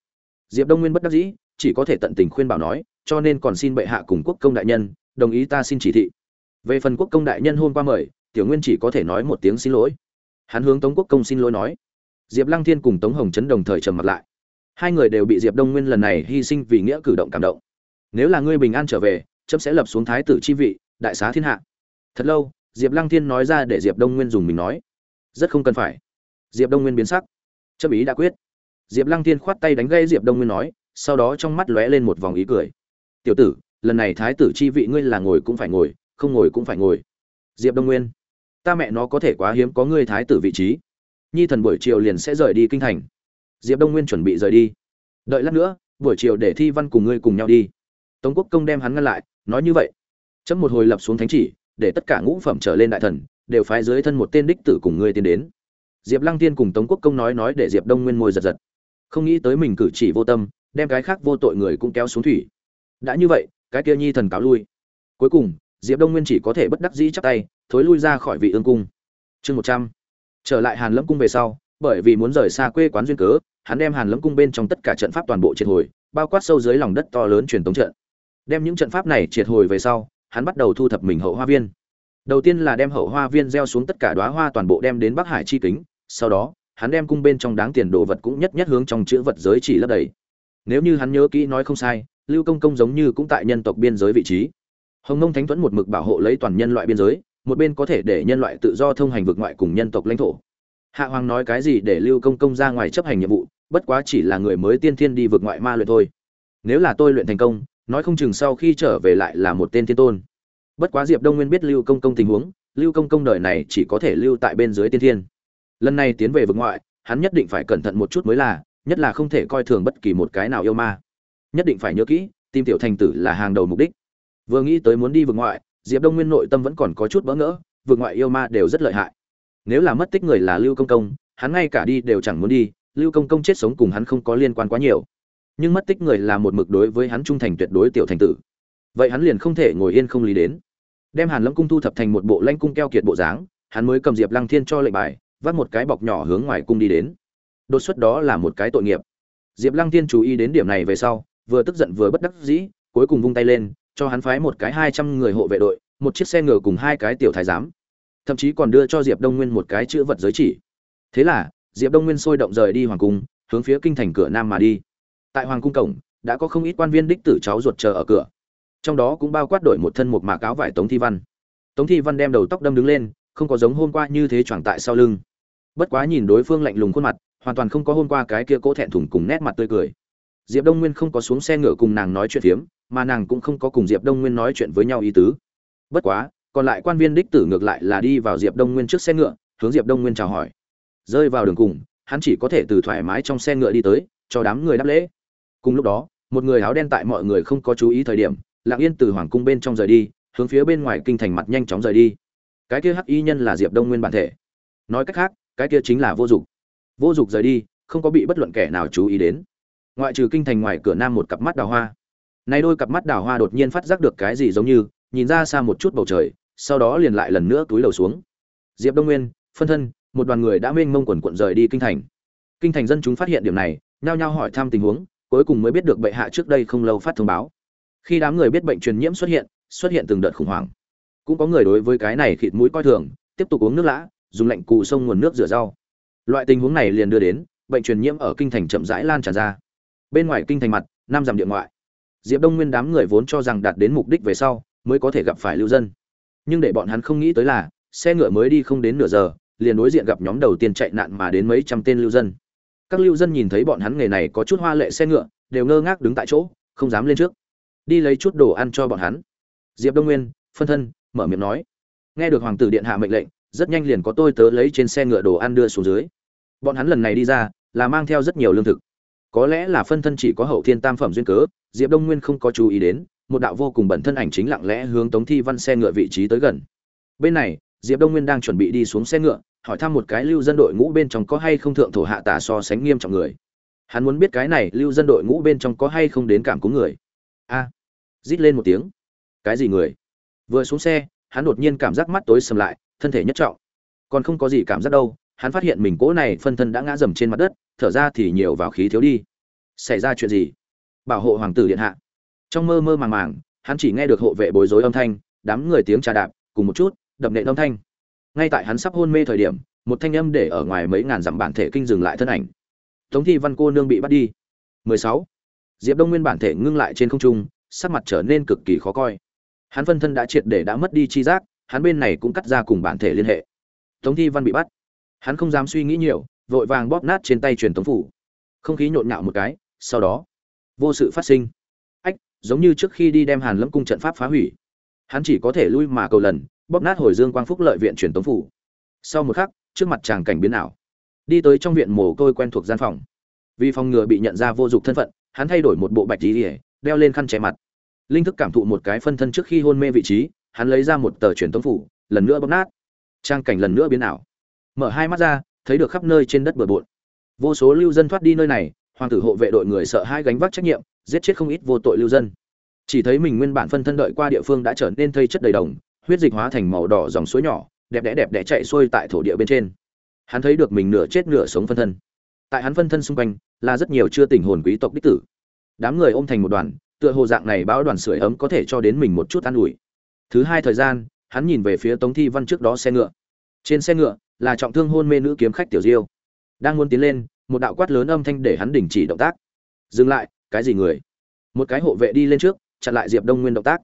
Diệp đông nguyên bất đắc dĩ, chỉ có thể tận tình khuyên bảo nói, cho nên còn xin bệ hạ cùng quốc công đại nhân, đồng ý ta xin chỉ thị. Về phần quốc công đại nhân hôm qua mời, tiểu nguyên chỉ có thể nói một tiếng xin lỗi. Hắn hướng tống quốc công xin lỗi nói diệp lăng thiên cùng tống hồng Chấn đồng thời trầm mặt lại. Hai người đều bị diệp đông nguyên lần này hy sinh vì nghĩa cử động cảm động. Nếu là ngươi bình an trở về trẫm sẽ lập xuống thái tử chi vị, đại xá thiên hạ. Thật lâu, diệp lăng thiên nói ra để diệp đông nguyên dùng mình nói. Rất không cần phải. Diệp đông nguyên biến sắc. Chấp ý đã quyết. Diệp lăng thiên khoát tay đánh gây diệp đông nguyên nói, sau đó trong mắt lóe lên một vòng ý cười. Tiểu tử, lần này thái tử chi vị ngươi là ngồi cũng phải ngồi, không ngồi cũng phải ngồi. Diệp đông nguyên, ta mẹ nó có thể quá hiếm có ngươi thái tử vị trí nhi thần buổi chiều liền sẽ rời đi kinh thành. Diệp đông nguyên chuẩn bị rời đi. Đợi lát nữa, buổi chiều để thi văn cùng ngươi cùng nhau đi. Tống quốc công đem hắn ngăn lại, nói như vậy. Chấm một hồi lập xuống thánh chỉ, để tất cả ngũ phẩm trở lên đại thần, đều phái dưới thân một tên đích tử cùng ngươi tiến đến. Diệp lăng tiên cùng tống quốc công nói nói để diệp đông nguyên môi giật giật. Không nghĩ tới mình cử chỉ vô tâm, đem cái khác vô tội người cũng kéo xuống thủy. Đã như vậy, cái kia nhi thần cáo lui. Cuối cùng, diệp đông nguyên chỉ có thể bất đắc dĩ chắc tay, thối lui ra khỏi vị ương cung. Chương một trăm trở lại hàn lâm cung về sau, bởi vì muốn rời xa quê quán duyên cớ, hắn đem hàn lâm cung bên trong tất cả trận pháp toàn bộ triệt hồi, bao quát sâu dưới lòng đất to lớn truyền tống trận. Đem những trận pháp này triệt hồi về sau, hắn bắt đầu thu thập mình hậu hoa viên. Đầu tiên là đem hậu hoa viên gieo xuống tất cả đóa hoa toàn bộ đem đến bắc hải chi kính, sau đó, hắn đem cung bên trong đáng tiền đồ vật cũng nhất nhất hướng trong chữ vật giới chỉ lấp đầy. Nếu như hắn nhớ kỹ nói không sai, lưu công công giống như cũng tại nhân tộc biên giới vị trí. Hồng nông thánh thuẫn một mực bảo hộ lấy toàn nhân loại biên giới một bên có thể để nhân loại tự do thông hành vượt ngoại cùng nhân tộc lãnh thổ. Hạ hoàng nói cái gì để lưu công công ra ngoài chấp hành nhiệm vụ, bất quá chỉ là người mới tiên thiên đi vượt ngoại ma luyện thôi. Nếu là tôi luyện thành công, nói không chừng sau khi trở về lại là một tên thiên tôn. Bất quá diệp đông nguyên biết lưu công công tình huống, lưu công công đời này chỉ có thể lưu tại bên dưới tiên thiên. Lần này tiến về vực ngoại, hắn nhất định phải cẩn thận một chút mới là, nhất là không thể coi thường bất kỳ một cái nào yêu ma. Nhất định phải nhớ kỹ tìm tiểu thành tử là hàng đầu mục đích. Vừa nghĩ tới muốn đi vực ngoại diệp đông nguyên nội tâm vẫn còn có chút bỡ ngỡ vượt ngoại yêu ma đều rất lợi hại. Nếu là mất tích người là lưu công công, hắn ngay cả đi đều chẳng muốn đi, lưu công công chết sống cùng hắn không có liên quan quá nhiều. Nhưng mất tích người là một mực đối với hắn trung thành tuyệt đối tiểu thành tử. Vậy hắn liền không thể ngồi yên không lý đến. Đem hàn lâm cung thu thập thành một bộ lanh cung keo kiệt bộ dáng, hắn mới cầm diệp lăng thiên cho lệnh bài vắt một cái bọc nhỏ hướng ngoài cung đi đến. Đột xuất đó là một cái tội nghiệp. Diệp lăng thiên chú ý đến điểm này về sau, vừa tức giận vừa bất đắc dĩ, cuối cùng vung tay lên cho hắn phái một cái hai trăm người hộ vệ đội, một chiếc xe ngựa cùng hai cái tiểu thái giám. Thậm chí còn đưa cho diệp đông nguyên một cái chữ vật giới chỉ. Thế là, diệp đông nguyên sôi động rời đi hoàng cung, hướng phía kinh thành cửa nam mà đi. Tại hoàng cung cổng, đã có không ít quan viên đích tử cháu ruột chờ ở cửa. Trong đó cũng bao quát đổi một thân một mạc áo vải tống thi văn. Tống thi văn đem đầu tóc đâm đứng lên, không có giống hôm qua như thế choàng tại sau lưng. Bất quá nhìn đối phương lạnh lùng khuôn mặt, hoàn toàn không có hôm qua cái kia cố thẹn thùng cùng nét mặt tươi cười diệp đông nguyên không có xuống xe ngựa cùng nàng nói chuyện phiếm, mà nàng cũng không có cùng diệp đông nguyên nói chuyện với nhau ý tứ. Bất quá, còn lại quan viên đích tử ngược lại là đi vào diệp đông nguyên trước xe ngựa, hướng diệp đông nguyên chào hỏi. Rơi vào đường cùng, hắn chỉ có thể từ thoải mái trong xe ngựa đi tới, cho đám người đáp lễ. Cùng lúc đó, một người áo đen tại mọi người không có chú ý thời điểm, lặng yên từ hoàng cung bên trong rời đi, hướng phía bên ngoài kinh thành mặt nhanh chóng rời đi. Cái kia hắc y nhân là diệp đông nguyên bản thể. Nói cách khác, cái kia chính là vô dụng vô dụng rời đi, không có bị bất luận kẻ nào chú ý đến ngoại trừ kinh thành ngoài cửa nam một cặp mắt đào hoa. Nay đôi cặp mắt đào hoa đột nhiên phát giác được cái gì giống như, nhìn ra xa một chút bầu trời, sau đó liền lại lần nữa túi lầu xuống. Diệp đông nguyên, phân thân, một đoàn người đã mênh mông quần quận rời đi kinh thành. Kinh thành dân chúng phát hiện điểm này, nhao nhao hỏi thăm tình huống, cuối cùng mới biết được bệ hạ trước đây không lâu phát thông báo. Khi đám người biết bệnh truyền nhiễm xuất hiện xuất hiện từng đợt khủng hoảng. Cũng có người đối với cái này khịt mũi coi thường, tiếp tục uống nước lã, dùng lạnh cụ sông nguồn nước rửa rau. Loại tình huống này liền đưa đến, bệnh truyền nhiễm ở kinh thành chậm rãi lan tràn ra bên ngoài kinh thành mặt, năm dặm điện ngoại. Diệp đông nguyên đám người vốn cho rằng đạt đến mục đích về sau, mới có thể gặp phải lưu dân. Nhưng để bọn hắn không nghĩ tới là, xe ngựa mới đi không đến nửa giờ, liền đối diện gặp nhóm đầu tiên chạy nạn mà đến mấy trăm tên lưu dân. Các lưu dân nhìn thấy bọn hắn nghề này có chút hoa lệ xe ngựa, đều ngơ ngác đứng tại chỗ, không dám lên trước. Đi lấy chút đồ ăn cho bọn hắn. Diệp đông nguyên, phân thân, mở miệng nói. Nghe được hoàng tử điện hạ mệnh lệnh, rất nhanh liền có tôi tớ lấy trên xe ngựa đồ ăn đưa xuống dưới. Bọn hắn lần này đi ra, là mang theo rất nhiều lương thực có lẽ là phân thân chỉ có hậu thiên tam phẩm duyên cớ, diệp đông nguyên không có chú ý đến, một đạo vô cùng bẩn thân ảnh chính lặng lẽ hướng tống thi văn xe ngựa vị trí tới gần. Bên này, diệp đông nguyên đang chuẩn bị đi xuống xe ngựa, hỏi thăm một cái lưu dân đội ngũ bên trong có hay không thượng thổ hạ tả so sánh nghiêm trọng người. Hắn muốn biết cái này lưu dân đội ngũ bên trong có hay không đến cảm cúm người. A, rít lên một tiếng. Cái gì người? Vừa xuống xe, hắn đột nhiên cảm giác mắt tối sầm lại, thân thể nhất trọng. Còn không có gì cảm giác đâu hắn phát hiện mình cỗ này phân thân đã ngã dầm trên mặt đất, thở ra thì nhiều vào khí thiếu đi. Xảy ra chuyện gì? Bảo hộ hoàng tử điện hạ. Trong mơ mơ màng màng, hắn chỉ nghe được hộ vệ bối rối âm thanh, đám người tiếng trà đạp, cùng một chút, đập nện âm thanh. Ngay tại hắn sắp hôn mê thời điểm, một thanh âm để ở ngoài mấy ngàn dặm bản thể kinh dừng lại thân ảnh. Tống thi văn cô nương bị bắt đi. 16. diệp đông nguyên bản thể ngưng lại trên không trung, sắc mặt trở nên cực kỳ khó coi. Hắn phân thân đã triệt để đã mất đi chi giác, hắn bên này cũng cắt ra cùng bản thể liên hệ. Tống thi văn bị bắt hắn không dám suy nghĩ nhiều, vội vàng bóp nát trên tay truyền tống phủ. Không khí nhộn nhạo một cái, sau đó, vô sự phát sinh. Ách, giống như trước khi đi đem hàn lâm cung trận pháp phá hủy. Hắn chỉ có thể lui mà cầu lần, bóp nát hồi dương quang phúc lợi viện truyền tống phủ. Sau một khắc, trước mặt chàng cảnh biến ảo. Đi tới trong viện mồ côi quen thuộc gian phòng. Vì phòng ngừa bị nhận ra vô dụng thân phận, hắn thay đổi một bộ bạch tí đeo lên khăn che mặt. Linh thức cảm thụ một cái phân thân trước khi hôn mê vị trí, hắn lấy ra một tờ truyền tống phủ, lần nữa bóp nát. Trang cảnh lần nữa biến ảo mở hai mắt ra, thấy được khắp nơi trên đất bừa bộn. Vô số lưu dân thoát đi nơi này, hoàng tử hộ vệ đội người sợ hai gánh vác trách nhiệm, giết chết không ít vô tội lưu dân. Chỉ thấy mình nguyên bản phân thân đợi qua địa phương đã trở nên thây chất đầy đồng, huyết dịch hóa thành màu đỏ dòng suối nhỏ, đẹp đẽ đẹp đẽ chạy xuôi tại thổ địa bên trên. Hắn thấy được mình nửa chết nửa sống phân thân. Tại hắn phân thân xung quanh, là rất nhiều chưa tỉnh hồn quý tộc đích tử. Đám người ôm thành một đoàn, tựa hồ dạng này bão đoàn sưởi ấm có thể cho đến mình một chút an ủi. Thứ hai thời gian, hắn nhìn về phía tống thi văn trước đó xe ngựa. Trên xe ngựa là trọng thương hôn mê nữ kiếm khách tiểu diêu. Đang muốn tiến lên, một đạo quát lớn âm thanh để hắn đình chỉ động tác. Dừng lại, cái gì người? Một cái hộ vệ đi lên trước, chặn lại diệp đông nguyên động tác.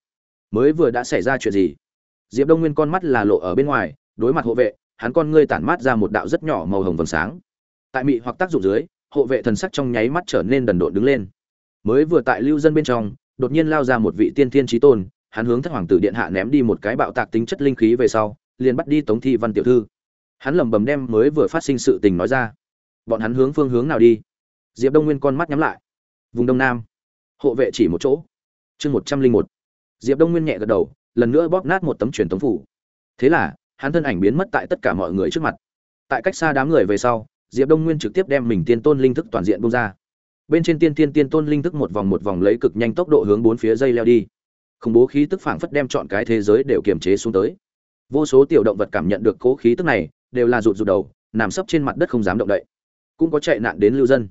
Mới vừa đã xảy ra chuyện gì? Diệp đông nguyên con mắt là lộ ở bên ngoài, đối mặt hộ vệ, hắn con ngươi tản mát ra một đạo rất nhỏ màu hồng vầng sáng. Tại mị hoặc tác dụng dưới, hộ vệ thần sắc trong nháy mắt trở nên đần độn đứng lên. Mới vừa tại lưu dân bên trong, đột nhiên lao ra một vị tiên thiên trí tôn, hắn hướng thất hoàng tử điện hạ ném đi một cái bạo tạc tính chất linh khí về sau, liền bắt đi tống thi văn tiểu thư hắn lẩm bẩm đem mới vừa phát sinh sự tình nói ra. Bọn hắn hướng phương hướng nào đi? Diệp đông nguyên con mắt nhắm lại. Vùng đông nam. Hộ vệ chỉ một chỗ. Chương một trăm linh một. Diệp đông nguyên nhẹ gật đầu, lần nữa bóp nát một tấm truyền tống phủ. Thế là, hắn thân ảnh biến mất tại tất cả mọi người trước mặt. Tại cách xa đám người về sau, diệp đông nguyên trực tiếp đem mình tiên tôn linh thức toàn diện bung ra. Bên trên tiên tiên tiên tôn linh thức một vòng một vòng lấy cực nhanh tốc độ hướng bốn phía dây leo đi. Khủng bố khí tức phảng phất đem chọn cái thế giới đều kiềm chế xuống tới. Vô số tiểu động vật cảm nhận được cố khí tức này đều là rụt rụt đầu, nằm sấp trên mặt đất không dám động đậy. Cũng có chạy nạn đến lưu dân.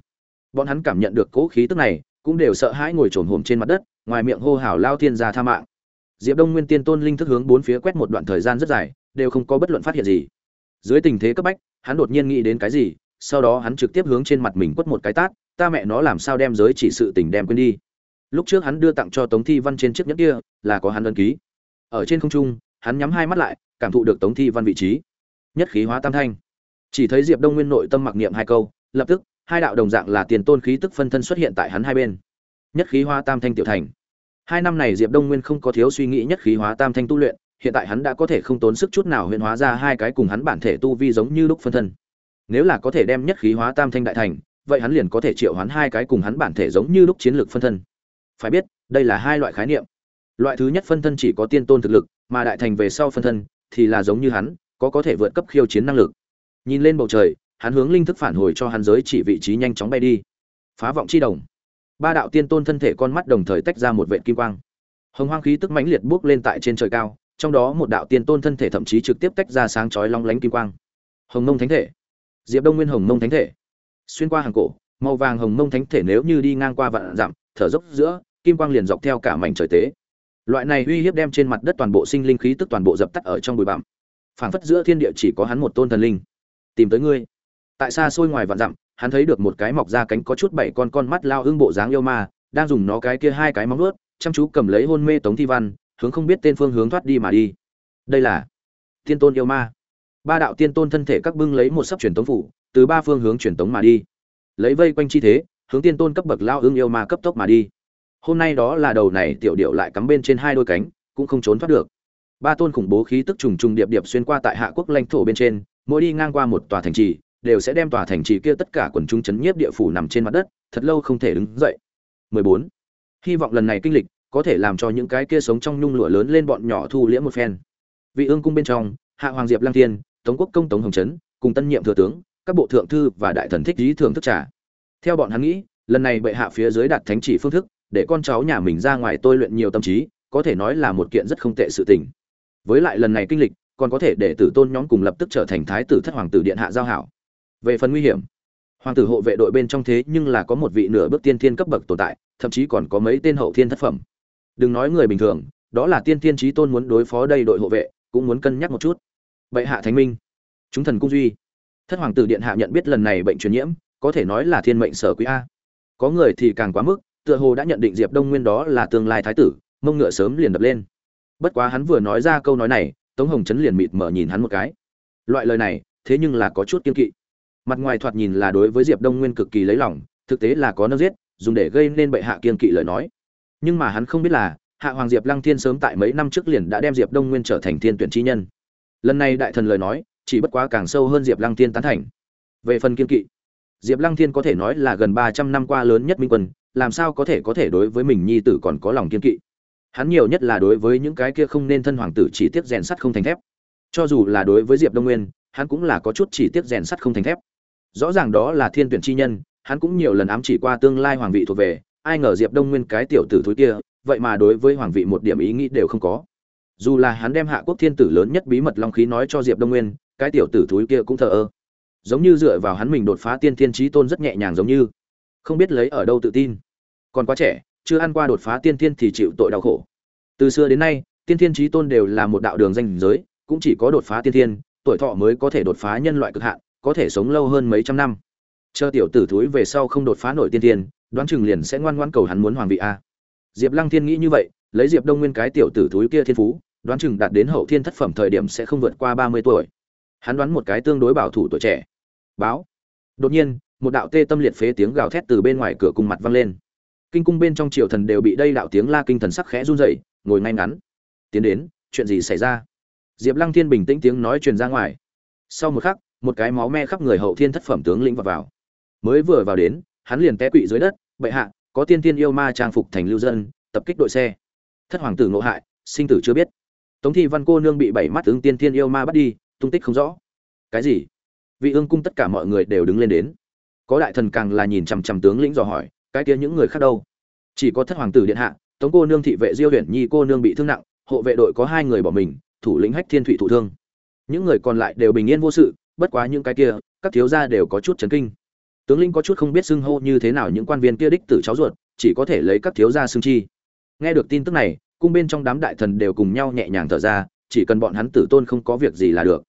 Bọn hắn cảm nhận được cố khí tức này, cũng đều sợ hãi ngồi trồn hổm trên mặt đất, ngoài miệng hô hào lao thiên gia tha mạng. Diệp đông nguyên tiên tôn linh thức hướng bốn phía quét một đoạn thời gian rất dài, đều không có bất luận phát hiện gì. Dưới tình thế cấp bách, hắn đột nhiên nghĩ đến cái gì, sau đó hắn trực tiếp hướng trên mặt mình quất một cái tát, ta mẹ nó làm sao đem giới chỉ sự tình đem quên đi? Lúc trước hắn đưa tặng cho tống thi văn trên chiếc nhẫn kia, là có hắn đơn ký. Ở trên không trung, hắn nhắm hai mắt lại, cảm thụ được tống thi văn vị trí nhất khí hóa tam thanh. Chỉ thấy diệp đông nguyên nội tâm mặc niệm hai câu, lập tức, hai đạo đồng dạng là tiền tôn khí tức phân thân xuất hiện tại hắn hai bên. Nhất khí hóa tam thanh tiểu thành. Hai năm này diệp đông nguyên không có thiếu suy nghĩ nhất khí hóa tam thanh tu luyện, hiện tại hắn đã có thể không tốn sức chút nào huyễn hóa ra hai cái cùng hắn bản thể tu vi giống như lúc phân thân. Nếu là có thể đem nhất khí hóa tam thanh đại thành, vậy hắn liền có thể triệu hoán hai cái cùng hắn bản thể giống như lúc chiến lược phân thân. Phải biết, đây là hai loại khái niệm. Loại thứ nhất phân thân chỉ có tiên tôn thực lực, mà đại thành về sau phân thân thì là giống như hắn có có thể vượt cấp khiêu chiến năng lực. Nhìn lên bầu trời, hắn hướng linh thức phản hồi cho hắn giới chỉ vị trí nhanh chóng bay đi. Phá vọng chi đồng. Ba đạo tiên tôn thân thể con mắt đồng thời tách ra một vệt kim quang. Hồng hoang khí tức mãnh liệt bước lên tại trên trời cao, trong đó một đạo tiên tôn thân thể thậm chí trực tiếp tách ra sáng chói long lánh kim quang. Hồng mông thánh thể. Diệp đông nguyên hồng mông thánh thể. Xuyên qua hàng cổ, màu vàng hồng mông thánh thể nếu như đi ngang qua vạn dặm, thở dốc giữa, kim quang liền dọc theo cả mảnh trời tế. Loại này uy hiếp đem trên mặt đất toàn bộ sinh linh khí tức toàn bộ dập tắt ở trong bụi bặm phảng phất giữa thiên địa chỉ có hắn một tôn thần linh. Tìm tới ngươi. Tại xa xôi ngoài vạn dặm, hắn thấy được một cái mọc ra cánh có chút bảy con con mắt lao hưng bộ dáng yêu ma, đang dùng nó cái kia hai cái móng vuốt, chăm chú cầm lấy hôn mê tống thi văn, hướng không biết tên phương hướng thoát đi mà đi. Đây là tiên tôn yêu ma. Ba đạo tiên tôn thân thể các bưng lấy một sấp truyền tống phủ, từ ba phương hướng truyền tống mà đi. Lấy vây quanh chi thế, hướng tiên tôn cấp bậc lao ương yêu ma cấp tốc mà đi. Hôm nay đó là đầu này tiểu điệu lại cắm bên trên hai đôi cánh, cũng không trốn thoát được ba tôn khủng bố khí tức trùng trùng điệp điệp xuyên qua tại hạ quốc lãnh thổ bên trên, mỗi đi ngang qua một tòa thành trì, đều sẽ đem tòa thành trì kia tất cả quần chúng chấn nhiếp địa phủ nằm trên mặt đất, thật lâu không thể đứng dậy. 14. hy vọng lần này kinh lịch, có thể làm cho những cái kia sống trong nhung lụa lớn lên bọn nhỏ thu liễm một phen. Vị ương cung bên trong, hạ hoàng diệp lăng thiên, tống quốc công tống hồng trấn, cùng tân nhiệm thừa tướng, các bộ thượng thư và đại thần thích lý thưởng thức trả theo bọn hắn nghĩ, lần này bệ hạ phía dưới đạt thánh chỉ phương thức, để con cháu nhà mình ra ngoài tôi luyện nhiều tâm trí, có thể nói là một kiện rất không tệ sự tình với lại lần này kinh lịch, còn có thể để tử tôn nhóm cùng lập tức trở thành thái tử thất hoàng tử điện hạ giao hảo. Về phần nguy hiểm, hoàng tử hộ vệ đội bên trong thế nhưng là có một vị nửa bước tiên thiên cấp bậc tồn tại, thậm chí còn có mấy tên hậu thiên thất phẩm. Đừng nói người bình thường, đó là tiên thiên trí tôn muốn đối phó đây đội hộ vệ, cũng muốn cân nhắc một chút. Bệ hạ thánh minh, chúng thần cung duy. Thất hoàng tử điện hạ nhận biết lần này bệnh truyền nhiễm, có thể nói là thiên mệnh sở quý a. Có người thì càng quá mức, tựa hồ đã nhận định diệp đông nguyên đó là tương lai thái tử, mông ngựa sớm liền đập lên bất quá hắn vừa nói ra câu nói này, tống hồng chấn liền mịt mở nhìn hắn một cái. Loại lời này, thế nhưng là có chút kiên kỵ. Mặt ngoài thoạt nhìn là đối với diệp đông nguyên cực kỳ lấy lòng, thực tế là có nâng giết, dùng để gây nên bệ hạ kiên kỵ lời nói. Nhưng mà hắn không biết là, hạ hoàng diệp lăng thiên sớm tại mấy năm trước liền đã đem diệp đông nguyên trở thành thiên tuyển chi nhân. Lần này đại thần lời nói, chỉ bất quá càng sâu hơn diệp lăng thiên tán thành. Về phần kiên kỵ, diệp lăng thiên có thể nói là gần ba trăm năm qua lớn nhất minh quân, làm sao có thể có thể đối với mình nhi tử còn có lòng kiên kỵ? Hắn nhiều nhất là đối với những cái kia không nên thân hoàng tử chỉ tiếp rèn sắt không thành thép. Cho dù là đối với diệp đông nguyên, hắn cũng là có chút chỉ tiếp rèn sắt không thành thép. Rõ ràng đó là thiên tuyển chi nhân, hắn cũng nhiều lần ám chỉ qua tương lai hoàng vị thuộc về, ai ngờ diệp đông nguyên cái tiểu tử thúi kia, vậy mà đối với hoàng vị một điểm ý nghĩ đều không có. Dù là hắn đem hạ quốc thiên tử lớn nhất bí mật long khí nói cho diệp đông nguyên, cái tiểu tử thúi kia cũng thờ ơ. Giống như dựa vào hắn mình đột phá tiên thiên trí tôn rất nhẹ nhàng giống như. Không biết lấy ở đâu tự tin. Còn quá trẻ chưa ăn qua đột phá tiên thiên thì chịu tội đau khổ. Từ xưa đến nay, tiên thiên chí tôn đều là một đạo đường danh giới, cũng chỉ có đột phá tiên thiên, tuổi thọ mới có thể đột phá nhân loại cực hạn, có thể sống lâu hơn mấy trăm năm. Chờ tiểu tử thúi về sau không đột phá nổi tiên thiên, đoán chừng liền sẽ ngoan ngoãn cầu hắn muốn hoàng vị a. Diệp lăng thiên nghĩ như vậy, lấy diệp đông nguyên cái tiểu tử thúi kia thiên phú, đoán chừng đạt đến hậu thiên thất phẩm thời điểm sẽ không vượt qua ba mươi tuổi. Hắn đoán một cái tương đối bảo thủ tuổi trẻ. Báo. Đột nhiên, một đạo tê tâm liệt phế tiếng gào thét từ bên ngoài cửa cung mặt vang lên kinh cung bên trong triều thần đều bị đây đạo tiếng la kinh thần sắc khẽ run rẩy, ngồi ngay ngắn. Tiến đến, chuyện gì xảy ra? Diệp lăng thiên bình tĩnh tiếng nói truyền ra ngoài. Sau một khắc, một cái máu me khắp người hậu thiên thất phẩm tướng lĩnh vào vào. Mới vừa vào đến, hắn liền té quỵ dưới đất, bệ hạ, có tiên tiên yêu ma trang phục thành lưu dân, tập kích đội xe. Thất hoàng tử ngộ hại, sinh tử chưa biết. Tống thi văn cô nương bị bảy mắt tướng tiên tiên yêu ma bắt đi, tung tích không rõ. Cái gì? Vị ương cung tất cả mọi người đều đứng lên đến. Có đại thần càng là nhìn chằm chằm tướng lĩnh dò hỏi cái kia những người khác đâu. Chỉ có thất hoàng tử điện hạ, tống cô nương thị vệ diêu huyền nhi cô nương bị thương nặng, hộ vệ đội có hai người bỏ mình, thủ lĩnh hách thiên thụy thụ thương. Những người còn lại đều bình yên vô sự, bất quá những cái kia, các thiếu gia đều có chút chấn kinh. Tướng lĩnh có chút không biết xưng hô như thế nào những quan viên kia đích tử cháu ruột, chỉ có thể lấy các thiếu gia xưng chi. Nghe được tin tức này, cung bên trong đám đại thần đều cùng nhau nhẹ nhàng thở ra, chỉ cần bọn hắn tử tôn không có việc gì là được.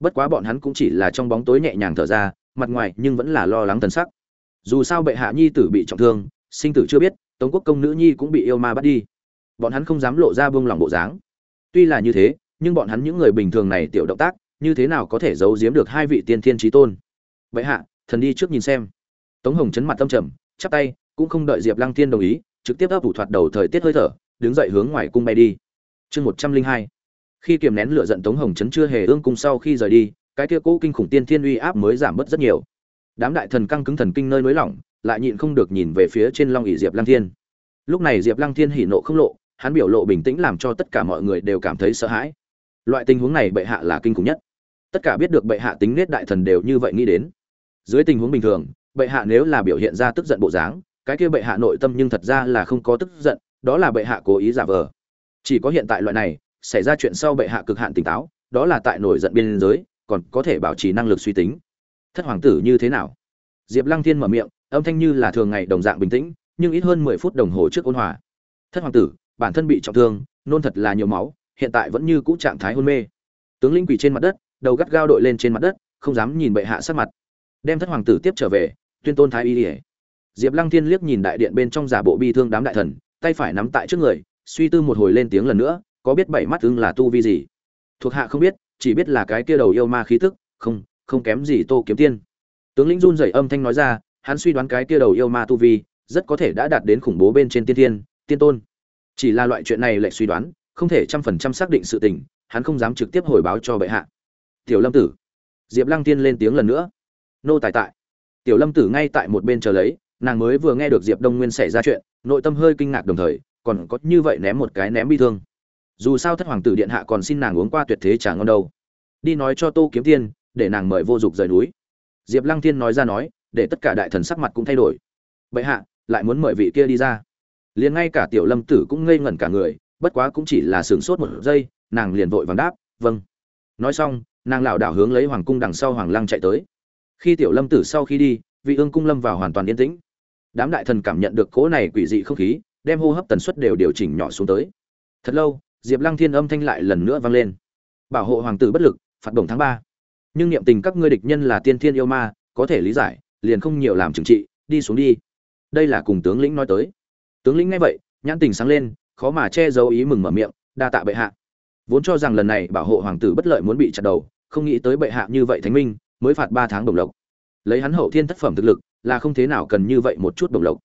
Bất quá bọn hắn cũng chỉ là trong bóng tối nhẹ nhàng thở ra, mặt ngoài nhưng vẫn là lo lắng thần sắc dù sao bệ hạ nhi tử bị trọng thương, sinh tử chưa biết, tống quốc công nữ nhi cũng bị yêu ma bắt đi. Bọn hắn không dám lộ ra buông lòng bộ dáng. Tuy là như thế, nhưng bọn hắn những người bình thường này tiểu động tác, như thế nào có thể giấu giếm được hai vị tiên thiên trí tôn? Bệ hạ, thần đi trước nhìn xem. Tống hồng chấn mặt tâm trầm, chắp tay, cũng không đợi diệp lăng Thiên đồng ý, trực tiếp ấp ủ thoạt đầu thời tiết hơi thở, đứng dậy hướng ngoài cung bay đi. Chương một trăm linh hai. Khi kiềm nén lửa giận tống hồng chấn chưa hề ương cung sau khi rời đi, cái kia cũ kinh khủng tiên thiên uy áp mới giảm bớt rất nhiều đám đại thần căng cứng thần kinh nơi nới lỏng lại nhịn không được nhìn về phía trên long ỉ diệp lăng thiên. Lúc này diệp lăng thiên hỉ nộ không lộ, hắn biểu lộ bình tĩnh làm cho tất cả mọi người đều cảm thấy sợ hãi. Loại tình huống này bệ hạ là kinh khủng nhất. Tất cả biết được bệ hạ tính nết đại thần đều như vậy nghĩ đến. Dưới tình huống bình thường, bệ hạ nếu là biểu hiện ra tức giận bộ dáng, cái kia bệ hạ nội tâm nhưng thật ra là không có tức giận, đó là bệ hạ cố ý giả vờ. Chỉ có hiện tại loại này, xảy ra chuyện sau bệ hạ cực hạn tỉnh táo, đó là tại nổi giận biên giới, còn có thể bảo trì năng lực suy tính thất hoàng tử như thế nào? Diệp lăng thiên mở miệng, âm thanh như là thường ngày đồng dạng bình tĩnh, nhưng ít hơn mười phút đồng hồ trước ôn hòa. Thất hoàng tử, bản thân bị trọng thương, nôn thật là nhiều máu, hiện tại vẫn như cũ trạng thái hôn mê. Tướng lĩnh quỳ trên mặt đất, đầu gắt gao đội lên trên mặt đất, không dám nhìn bệ hạ sắc mặt. Đem thất hoàng tử tiếp trở về, tuyên tôn thái y ỉa diệp lăng thiên liếc nhìn đại điện bên trong giả bộ bi thương đám đại thần, tay phải nắm tại trước người, suy tư một hồi lên tiếng lần nữa, có biết bảy mắt ưng là tu vi gì? Thuộc hạ không biết, chỉ biết là cái kia đầu yêu ma khí tức, không không kém gì tô kiếm tiên. Tướng lĩnh run rẩy âm thanh nói ra, hắn suy đoán cái kia đầu yêu ma tu vi, rất có thể đã đạt đến khủng bố bên trên tiên thiên, tiên tôn. Chỉ là loại chuyện này lại suy đoán, không thể trăm phần trăm xác định sự tình, hắn không dám trực tiếp hồi báo cho bệ hạ. Tiểu lâm tử. Diệp lăng tiên lên tiếng lần nữa. Nô tài tại. Tiểu lâm tử ngay tại một bên chờ lấy, nàng mới vừa nghe được diệp đông nguyên xảy ra chuyện, nội tâm hơi kinh ngạc đồng thời, còn có như vậy ném một cái ném bi thương. Dù sao thất hoàng tử điện hạ còn xin nàng uống qua tuyệt thế trà ngon đâu. Đi nói cho tô kiếm tiên để nàng mời vô dụng rời núi. Diệp lăng Thiên nói ra nói, để tất cả đại thần sắc mặt cũng thay đổi. Bệ hạ, lại muốn mời vị kia đi ra. Liền ngay cả tiểu lâm tử cũng ngây ngẩn cả người, bất quá cũng chỉ là sửng sốt một giây, nàng liền vội vàng đáp vâng. Nói xong, nàng lảo đảo hướng lấy hoàng cung đằng sau hoàng lăng chạy tới. Khi tiểu lâm tử sau khi đi, vị ương cung lâm vào hoàn toàn yên tĩnh. Đám đại thần cảm nhận được cỗ này quỷ dị không khí, đem hô hấp tần suất đều điều chỉnh nhỏ xuống tới. Thật lâu, diệp lăng thiên âm thanh lại lần nữa vang lên. Bảo hộ hoàng tử bất lực, phạt đồng tháng ba nhưng niệm tình các ngươi địch nhân là tiên thiên yêu ma, có thể lý giải, liền không nhiều làm trừng trị, đi xuống đi. Đây là cùng tướng lĩnh nói tới. Tướng lĩnh nghe vậy, nhãn tình sáng lên, khó mà che giấu ý mừng mở miệng, đa tạ bệ hạ. Vốn cho rằng lần này bảo hộ hoàng tử bất lợi muốn bị chặt đầu, không nghĩ tới bệ hạ như vậy thánh minh, mới phạt ba tháng đồng lộc. Lấy hắn hậu thiên thất phẩm thực lực, là không thế nào cần như vậy một chút đồng lộc.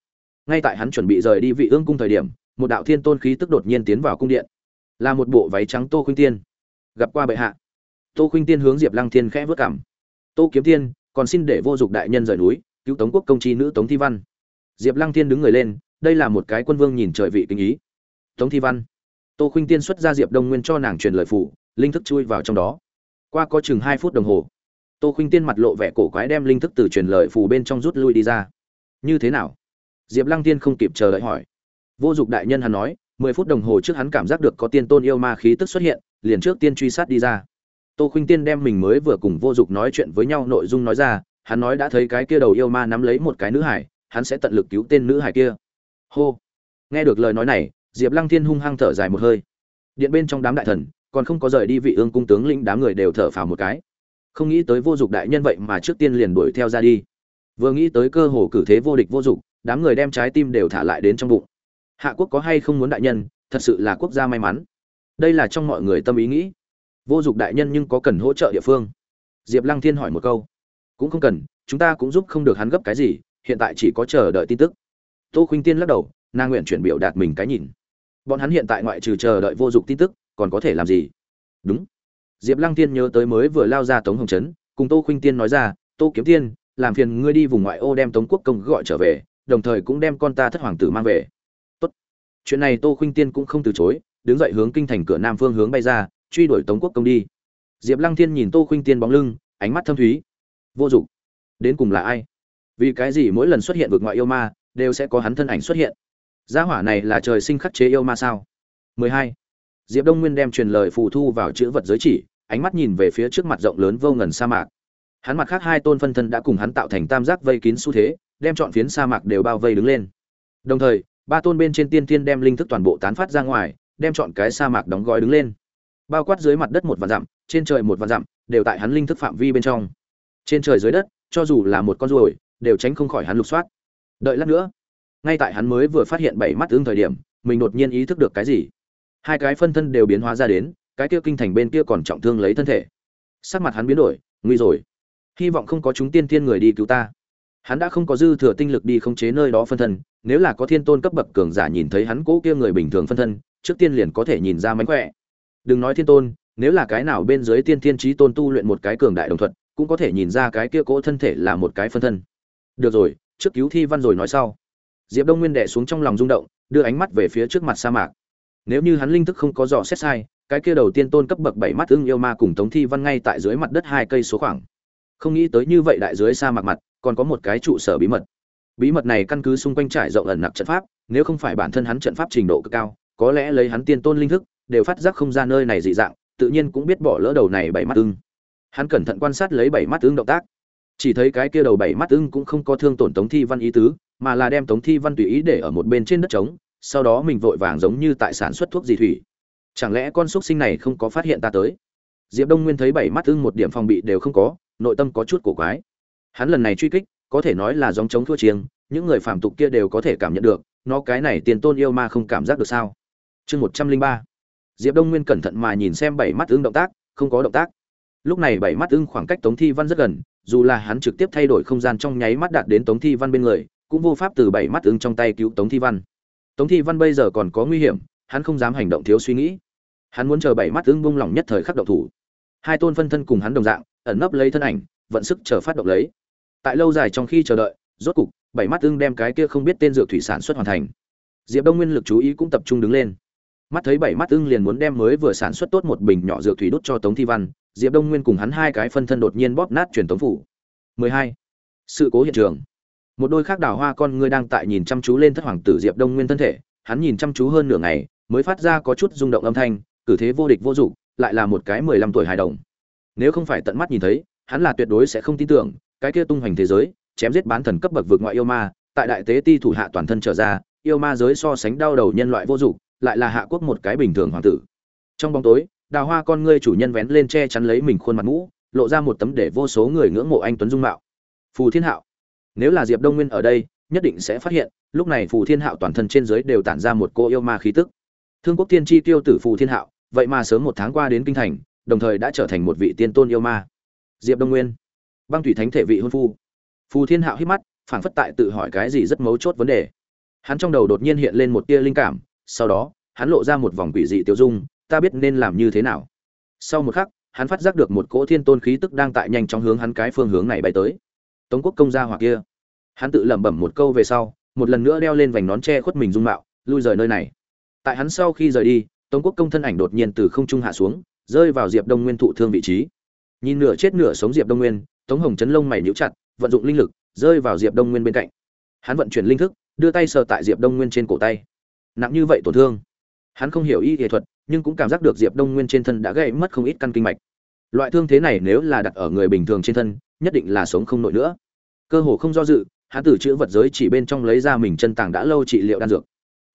Ngay tại hắn chuẩn bị rời đi vị ương cung thời điểm, một đạo thiên tôn khí tức đột nhiên tiến vào cung điện. Là một bộ váy trắng tô khuynh tiên. Gặp qua bệ hạ tô khuynh tiên hướng diệp lăng thiên khẽ vớt cảm. Tô kiếm tiên, còn xin để vô dụng đại nhân rời núi, cứu tống quốc công chi nữ tống thi văn. Diệp lăng thiên đứng người lên, đây là một cái quân vương nhìn trời vị kinh ý. Tống thi văn. Tô khuynh tiên xuất ra diệp đông nguyên cho nàng truyền lời phủ linh thức chui vào trong đó. Qua có chừng hai phút đồng hồ, tô khuynh tiên mặt lộ vẻ cổ quái đem linh thức từ truyền lời phù bên trong rút lui đi ra. Như thế nào? Diệp lăng tiên không kịp chờ đợi hỏi. Vô dụng đại nhân hắn nói, mười phút đồng hồ trước hắn cảm giác được có tiên tôn yêu ma khí tức xuất hiện, liền trước tiên truy sát đi ra tô khuynh tiên đem mình mới vừa cùng vô dụng nói chuyện với nhau nội dung nói ra, hắn nói đã thấy cái kia đầu yêu ma nắm lấy một cái nữ hải, hắn sẽ tận lực cứu tên nữ hải kia. Hô. Nghe được lời nói này, diệp lăng thiên hung hăng thở dài một hơi. Điện bên trong đám đại thần, còn không có rời đi vị ương cung tướng lĩnh đám người đều thở phào một cái. Không nghĩ tới vô dụng đại nhân vậy mà trước tiên liền đuổi theo ra đi. Vừa nghĩ tới cơ hồ cử thế vô địch vô dụng đám người đem trái tim đều thả lại đến trong bụng. Hạ quốc có hay không muốn đại nhân, thật sự là quốc gia may mắn. Đây là trong mọi người tâm ý nghĩ vô dụng đại nhân nhưng có cần hỗ trợ địa phương? Diệp lăng thiên hỏi một câu. Cũng không cần, chúng ta cũng giúp không được hắn gấp cái gì, hiện tại chỉ có chờ đợi tin tức. Tô khuynh tiên lắc đầu, nàng nguyện chuyển biểu đạt mình cái nhìn. Bọn hắn hiện tại ngoại trừ chờ đợi vô dụng tin tức, còn có thể làm gì? Đúng. Diệp lăng tiên nhớ tới mới vừa lao ra tống hồng trấn, cùng tô khuynh tiên nói ra, tô kiếm tiên, làm phiền ngươi đi vùng ngoại ô đem tống quốc công gọi trở về, đồng thời cũng đem con ta thất hoàng tử mang về. Tốt. chuyện này tô khuynh tiên cũng không từ chối, đứng dậy hướng kinh thành cửa nam phương hướng bay ra truy đuổi tống quốc công đi. Diệp lăng thiên nhìn tô khuynh tiên bóng lưng, ánh mắt thâm thúy. Vô dụng. Đến cùng là ai? Vì cái gì mỗi lần xuất hiện vượt ngoại yêu ma, đều sẽ có hắn thân ảnh xuất hiện? Gia hỏa này là trời sinh khắc chế yêu ma sao? 12. diệp đông nguyên đem truyền lời phù thu vào chữ vật giới chỉ, ánh mắt nhìn về phía trước mặt rộng lớn vô ngần sa mạc. Hắn mặt khác hai tôn phân thân đã cùng hắn tạo thành tam giác vây kín xu thế, đem chọn phiến sa mạc đều bao vây đứng lên. Đồng thời, ba tôn bên trên tiên thiên đem linh thức toàn bộ tán phát ra ngoài, đem chọn cái sa mạc đóng gói đứng lên bao quát dưới mặt đất một vạn dặm, trên trời một vạn dặm, đều tại hắn linh thức phạm vi bên trong. Trên trời dưới đất, cho dù là một con ruồi, đều tránh không khỏi hắn lục soát. Đợi lát nữa, ngay tại hắn mới vừa phát hiện bảy mắt tương thời điểm, mình đột nhiên ý thức được cái gì. Hai cái phân thân đều biến hóa ra đến, cái kia kinh thành bên kia còn trọng thương lấy thân thể. Sắc mặt hắn biến đổi, nguy rồi. Hy vọng không có chúng tiên thiên người đi cứu ta. Hắn đã không có dư thừa tinh lực đi khống chế nơi đó phân thân, nếu là có thiên tôn cấp bậc cường giả nhìn thấy hắn cố kia người bình thường phân thân, trước tiên liền có thể nhìn ra mánh khỏe đừng nói thiên tôn, nếu là cái nào bên dưới tiên thiên trí tôn tu luyện một cái cường đại đồng thuận, cũng có thể nhìn ra cái kia cỗ thân thể là một cái phân thân. Được rồi, trước cứu thi văn rồi nói sau. Diệp đông nguyên đẻ xuống trong lòng rung động, đưa ánh mắt về phía trước mặt sa mạc. Nếu như hắn linh thức không có dò xét sai, cái kia đầu tiên tôn cấp bậc bảy mắt ưng yêu ma cùng tống thi văn ngay tại dưới mặt đất hai cây số khoảng. Không nghĩ tới như vậy đại dưới sa mạc mặt, còn có một cái trụ sở bí mật. Bí mật này căn cứ xung quanh trải rộng ẩn nặc trận pháp, nếu không phải bản thân hắn trận pháp trình độ cực cao, có lẽ lấy hắn tiên tôn linh thức đều phát giác không ra nơi này dị dạng, tự nhiên cũng biết bỏ lỡ đầu này bảy mắt ưng. Hắn cẩn thận quan sát lấy bảy mắt ưng động tác. Chỉ thấy cái kia đầu bảy mắt ưng cũng không có thương tổn tống thi văn ý tứ, mà là đem tống thi văn tùy ý để ở một bên trên đất trống, sau đó mình vội vàng giống như tại sản xuất thuốc gì thủy. Chẳng lẽ con xúc sinh này không có phát hiện ta tới? Diệp đông nguyên thấy bảy mắt ưng một điểm phòng bị đều không có, nội tâm có chút cổ quái. Hắn lần này truy kích, có thể nói là dòng chống thua chiêng, những người phàm tục kia đều có thể cảm nhận được, nó cái này tiền tôn yêu ma không cảm giác được sao? Chương một trăm linh ba diệp đông nguyên cẩn thận mà nhìn xem bảy mắt ưng động tác, không có động tác. Lúc này bảy mắt ưng khoảng cách tống thi văn rất gần, dù là hắn trực tiếp thay đổi không gian trong nháy mắt đạt đến tống thi văn bên người, cũng vô pháp từ bảy mắt ứng trong tay cứu tống thi văn. Tống thi văn bây giờ còn có nguy hiểm, hắn không dám hành động thiếu suy nghĩ. Hắn muốn chờ bảy mắt ứng bung lỏng nhất thời khắc động thủ. Hai tôn phân thân cùng hắn đồng dạng, ẩn nấp lấy thân ảnh, vận sức chờ phát động lấy. Tại lâu dài trong khi chờ đợi, rốt cục, bảy mắt ưng đem cái kia không biết tên dược thủy sản xuất hoàn thành. Diệp đông nguyên lực chú ý cũng tập trung đứng lên mắt thấy bảy mắt ưng liền muốn đem mới vừa sản xuất tốt một bình nhỏ dược thủy đốt cho tống thi văn, diệp đông nguyên cùng hắn hai cái phân thân đột nhiên bóp nát truyền tống phủ. 12. sự cố hiện trường. Một đôi khác đào hoa con ngươi đang tại nhìn chăm chú lên thất hoàng tử diệp đông nguyên thân thể, hắn nhìn chăm chú hơn nửa ngày, mới phát ra có chút rung động âm thanh, cử thế vô địch vô dụng, lại là một cái mười lăm tuổi hài đồng. Nếu không phải tận mắt nhìn thấy, hắn là tuyệt đối sẽ không tin tưởng, cái kia tung hoành thế giới, chém giết bán thần cấp bậc vượt ngoại yêu ma, tại đại tế ti thủ hạ toàn thân trở ra, yêu ma giới so sánh đau đầu nhân loại vô dụng lại là hạ quốc một cái bình thường hoàng tử. Trong bóng tối, đào hoa con ngươi chủ nhân vén lên che chắn lấy mình khuôn mặt mũ lộ ra một tấm để vô số người ngưỡng mộ anh tuấn dung mạo. Phù thiên hạo. Nếu là diệp đông nguyên ở đây, nhất định sẽ phát hiện, lúc này phù thiên hạo toàn thân trên dưới đều tản ra một cô yêu ma khí tức. Thương quốc thiên chi tiêu tử phù thiên hạo, vậy mà sớm một tháng qua đến kinh thành, đồng thời đã trở thành một vị tiên tôn yêu ma. Diệp đông nguyên. Băng thủy thánh thể vị hôn phu. Phù thiên hạo hít mắt, phảng phất tại tự hỏi cái gì rất mấu chốt vấn đề. Hắn trong đầu đột nhiên hiện lên một tia linh cảm sau đó, hắn lộ ra một vòng quỷ dị tiêu dung, ta biết nên làm như thế nào. Sau một khắc, hắn phát giác được một cỗ thiên tôn khí tức đang tại nhanh chóng hướng hắn cái phương hướng này bay tới. Tống quốc công gia hoặc kia. Hắn tự lẩm bẩm một câu về sau, một lần nữa đeo lên vành nón che khuất mình dung mạo, lui rời nơi này. Tại hắn sau khi rời đi, tống quốc công thân ảnh đột nhiên từ không trung hạ xuống, rơi vào diệp đông nguyên thụ thương vị trí. Nhìn nửa chết nửa sống diệp đông nguyên, tống hồng chấn lông mày nhíu chặt, vận dụng linh lực, rơi vào diệp đông nguyên bên cạnh. Hắn vận chuyển linh thức, đưa tay sờ tại diệp đông nguyên trên cổ tay nặng như vậy tổn thương. Hắn không hiểu y nghệ thuật, nhưng cũng cảm giác được diệp đông nguyên trên thân đã gây mất không ít căn kinh mạch. Loại thương thế này nếu là đặt ở người bình thường trên thân, nhất định là sống không nổi nữa. Cơ hồ không do dự, hắn từ chữ vật giới chỉ bên trong lấy ra mình chân tàng đã lâu trị liệu đan dược.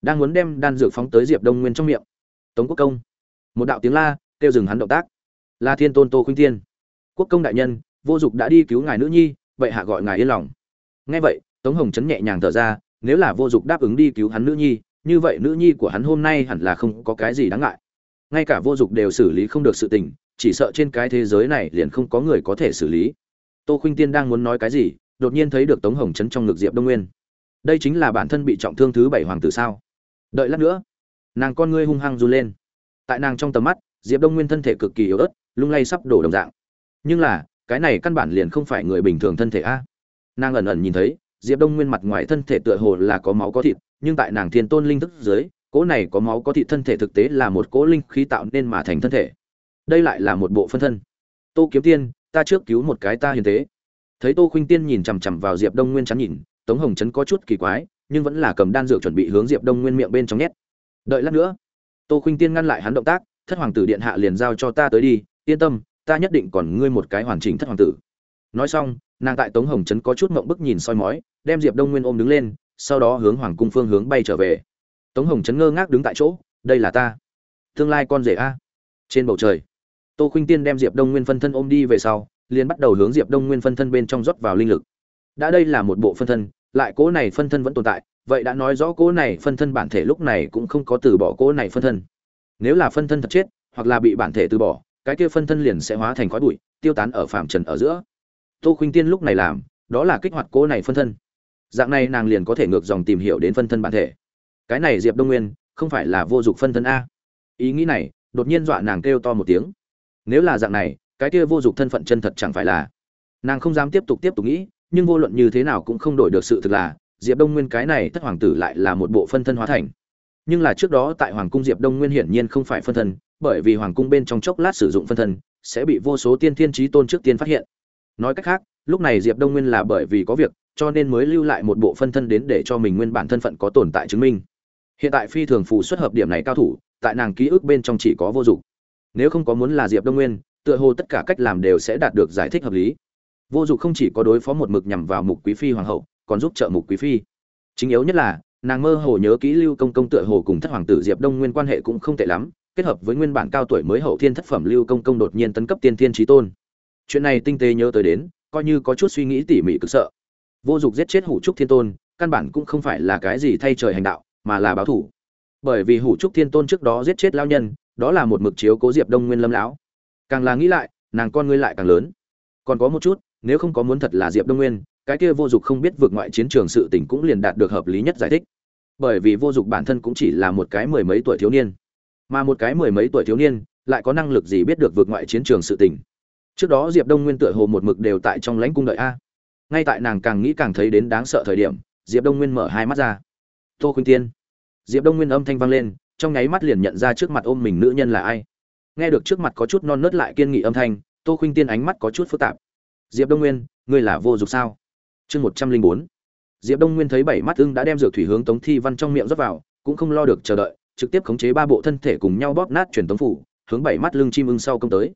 Đang muốn đem đan dược phóng tới diệp đông nguyên trong miệng. Tống quốc công. Một đạo tiếng la, kêu dừng hắn động tác. La thiên tôn tô khuynh thiên. Quốc công đại nhân, vô dục đã đi cứu ngài nữ nhi, vậy hạ gọi ngài yên lòng. Nghe vậy, tống hồng chấn nhẹ nhàng thở ra, nếu là vô dục đáp ứng đi cứu hắn nữ nhi như vậy nữ nhi của hắn hôm nay hẳn là không có cái gì đáng ngại. Ngay cả vô dụng đều xử lý không được sự tình, chỉ sợ trên cái thế giới này liền không có người có thể xử lý. Tô khuynh tiên đang muốn nói cái gì, đột nhiên thấy được tống hồng chấn trong ngực diệp đông nguyên. Đây chính là bản thân bị trọng thương thứ bảy hoàng tử sao? Đợi lát nữa, nàng con ngươi hung hăng run lên. Tại nàng trong tầm mắt, diệp đông nguyên thân thể cực kỳ yếu ớt, lung lay sắp đổ đồng dạng. Nhưng là, cái này căn bản liền không phải người bình thường thân thể a. Nàng ẩn ẩn nhìn thấy, diệp đông nguyên mặt ngoài thân thể tựa hồ là có máu có thịt nhưng tại nàng thiên tôn linh thức dưới, cỗ này có máu có thịt thân thể thực tế là một cỗ linh khí tạo nên mà thành thân thể. Đây lại là một bộ phân thân. Tô kiếm tiên, ta trước cứu một cái ta hiền tế. Thấy tô khuynh tiên nhìn chằm chằm vào diệp đông nguyên chắn nhìn, tống hồng trấn có chút kỳ quái, nhưng vẫn là cầm đan dược chuẩn bị hướng diệp đông nguyên miệng bên trong nhét. Đợi lát nữa. Tô khuynh tiên ngăn lại hắn động tác, thất hoàng tử điện hạ liền giao cho ta tới đi, yên tâm, ta nhất định còn ngươi một cái hoàn chỉnh thất hoàng tử. Nói xong, nàng tại tống hồng trấn có chút mộng bức nhìn soi mói, đem diệp đông nguyên ôm đứng lên sau đó hướng hoàng cung phương hướng bay trở về. Tống hồng chấn ngơ ngác đứng tại chỗ, đây là ta. Tương lai con rể a. Trên bầu trời, tô khuynh tiên đem diệp đông nguyên phân thân ôm đi về sau, liền bắt đầu hướng diệp đông nguyên phân thân bên trong rót vào linh lực. Đã đây là một bộ phân thân, lại cố này phân thân vẫn tồn tại, vậy đã nói rõ cố này phân thân bản thể lúc này cũng không có từ bỏ cố này phân thân. Nếu là phân thân thật chết, hoặc là bị bản thể từ bỏ, cái kia phân thân liền sẽ hóa thành khói bụi, tiêu tán ở phạm trần ở giữa. Tô khuynh tiên lúc này làm, đó là kích hoạt cố này phân thân dạng này nàng liền có thể ngược dòng tìm hiểu đến phân thân bản thể. Cái này diệp đông nguyên, không phải là vô dụng phân thân a. Ý nghĩ này, đột nhiên dọa nàng kêu to một tiếng. Nếu là dạng này, cái kia vô dụng thân phận chân thật chẳng phải là. Nàng không dám tiếp tục tiếp tục nghĩ, nhưng vô luận như thế nào cũng không đổi được sự thực là, diệp đông nguyên cái này thất hoàng tử lại là một bộ phân thân hóa thành. Nhưng là trước đó tại hoàng cung diệp đông nguyên hiển nhiên không phải phân thân, bởi vì hoàng cung bên trong chốc lát sử dụng phân thân, sẽ bị vô số tiên thiên trí tôn trước tiên phát hiện. Nói cách khác, lúc này diệp đông nguyên là bởi vì có việc cho nên mới lưu lại một bộ phân thân đến để cho mình nguyên bản thân phận có tồn tại chứng minh. Hiện tại phi thường phù xuất hợp điểm này cao thủ, tại nàng ký ức bên trong chỉ có vô dụng. Nếu không có muốn là diệp đông nguyên, tựa hồ tất cả cách làm đều sẽ đạt được giải thích hợp lý. Vô dụng không chỉ có đối phó một mực nhằm vào mục quý phi hoàng hậu, còn giúp trợ mục quý phi. Chính yếu nhất là, nàng mơ hồ nhớ kỹ lưu công công tựa hồ cùng thất hoàng tử diệp đông nguyên quan hệ cũng không tệ lắm, kết hợp với nguyên bản cao tuổi mới hậu thiên thất phẩm lưu công công đột nhiên tấn cấp tiên thiên trí tôn. Chuyện này tinh tế nhớ tới đến, coi như có chút suy nghĩ tỉ mỉ cực sợ vô Dục giết chết hủ trúc thiên tôn, căn bản cũng không phải là cái gì thay trời hành đạo, mà là báo thủ. Bởi vì hủ trúc thiên tôn trước đó giết chết lao nhân, đó là một mực chiếu cố diệp đông nguyên lâm lão. Càng là nghĩ lại, nàng con ngươi lại càng lớn. Còn có một chút, nếu không có muốn thật là diệp đông nguyên, cái kia vô dụng không biết vượt ngoại chiến trường sự tình cũng liền đạt được hợp lý nhất giải thích. Bởi vì vô dụng bản thân cũng chỉ là một cái mười mấy tuổi thiếu niên. Mà một cái mười mấy tuổi thiếu niên, lại có năng lực gì biết được vượt ngoại chiến trường sự tình? Trước đó diệp đông nguyên tựa hồ một mực đều tại trong lãnh cung đợi a ngay tại nàng càng nghĩ càng thấy đến đáng sợ thời điểm, diệp đông nguyên mở hai mắt ra. Tô khuynh tiên. Diệp đông nguyên âm thanh vang lên, trong nháy mắt liền nhận ra trước mặt ôm mình nữ nhân là ai. Nghe được trước mặt có chút non nớt lại kiên nghị âm thanh, tô khuynh tiên ánh mắt có chút phức tạp. Diệp đông nguyên, ngươi là vô dụng sao? Chương một trăm linh bốn. Diệp đông nguyên thấy bảy mắt ưng đã đem dược thủy hướng tống thi văn trong miệng rót vào, cũng không lo được chờ đợi, trực tiếp khống chế ba bộ thân thể cùng nhau bóp nát truyền tống phủ, hướng bảy mắt lưng chim ưng sau công tới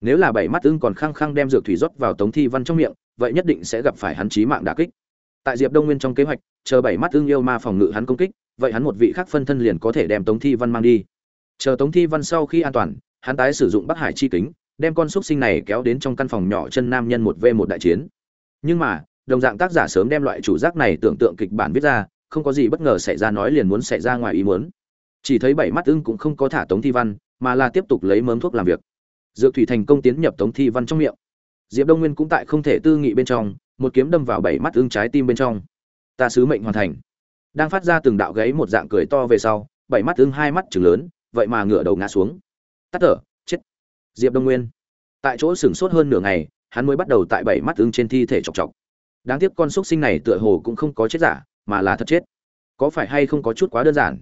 nếu là bảy mắt ưng còn khăng khăng đem dược thủy rót vào tống thi văn trong miệng, vậy nhất định sẽ gặp phải hắn chí mạng đả kích. Tại diệp đông nguyên trong kế hoạch, chờ bảy mắt ưng yêu ma phòng ngự hắn công kích, vậy hắn một vị khác phân thân liền có thể đem tống thi văn mang đi. Chờ tống thi văn sau khi an toàn, hắn tái sử dụng bắc hải chi kính, đem con xúc sinh này kéo đến trong căn phòng nhỏ chân nam nhân một v một đại chiến. Nhưng mà, đồng dạng tác giả sớm đem loại chủ giác này tưởng tượng kịch bản viết ra, không có gì bất ngờ xảy ra nói liền muốn xảy ra ngoài ý muốn. Chỉ thấy bảy mắt ưng cũng không có thả tống thi văn, mà là tiếp tục lấy mớm thuốc làm việc dược thủy thành công tiến nhập tống thi văn trong miệng. Diệp đông nguyên cũng tại không thể tư nghị bên trong, một kiếm đâm vào bảy mắt ưng trái tim bên trong. Ta sứ mệnh hoàn thành. Đang phát ra từng đạo gáy một dạng cười to về sau, bảy mắt ưng hai mắt chừng lớn, vậy mà ngửa đầu ngã xuống. Tắt thở, chết. Diệp đông nguyên. Tại chỗ sửng sốt hơn nửa ngày, hắn mới bắt đầu tại bảy mắt ưng trên thi thể chọc chọc. Đáng tiếc con xúc sinh này tựa hồ cũng không có chết giả, mà là thật chết. Có phải hay không có chút quá đơn giản?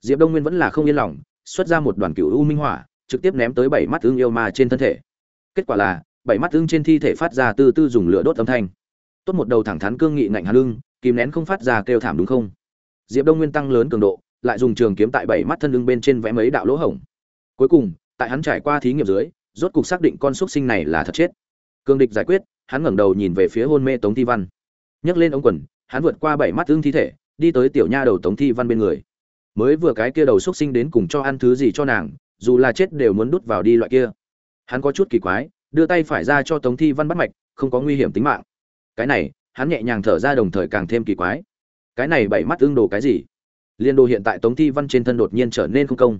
Diệp đông nguyên vẫn là không yên lòng, xuất ra một đoàn cựu u minh hỏa trực tiếp ném tới bảy mắt ưng yêu ma trên thân thể. Kết quả là, bảy mắt ưng trên thi thể phát ra từ từ dùng lửa đốt âm thanh. Tốt một đầu thẳng thắn cương nghị ngạnh hà lưng kìm nén không phát ra kêu thảm đúng không? Diệp đông nguyên tăng lớn cường độ, lại dùng trường kiếm tại bảy mắt thân lưng bên trên vẽ mấy đạo lỗ hổng. Cuối cùng, tại hắn trải qua thí nghiệm dưới, rốt cục xác định con xúc sinh này là thật chết. Cương địch giải quyết, hắn ngẩng đầu nhìn về phía hôn mê tống thi văn. Nhấc lên ống quần, hắn vượt qua bảy mắt ưng thi thể, đi tới tiểu nha đầu tống thi văn bên người. Mới vừa cái kia đầu xúc sinh đến cùng cho ăn thứ gì cho nàng dù là chết đều muốn đút vào đi loại kia. Hắn có chút kỳ quái, đưa tay phải ra cho tống thi văn bắt mạch, không có nguy hiểm tính mạng. Cái này, hắn nhẹ nhàng thở ra đồng thời càng thêm kỳ quái. Cái này bảy mắt ưng đồ cái gì? Liên đồ hiện tại tống thi văn trên thân đột nhiên trở nên không công.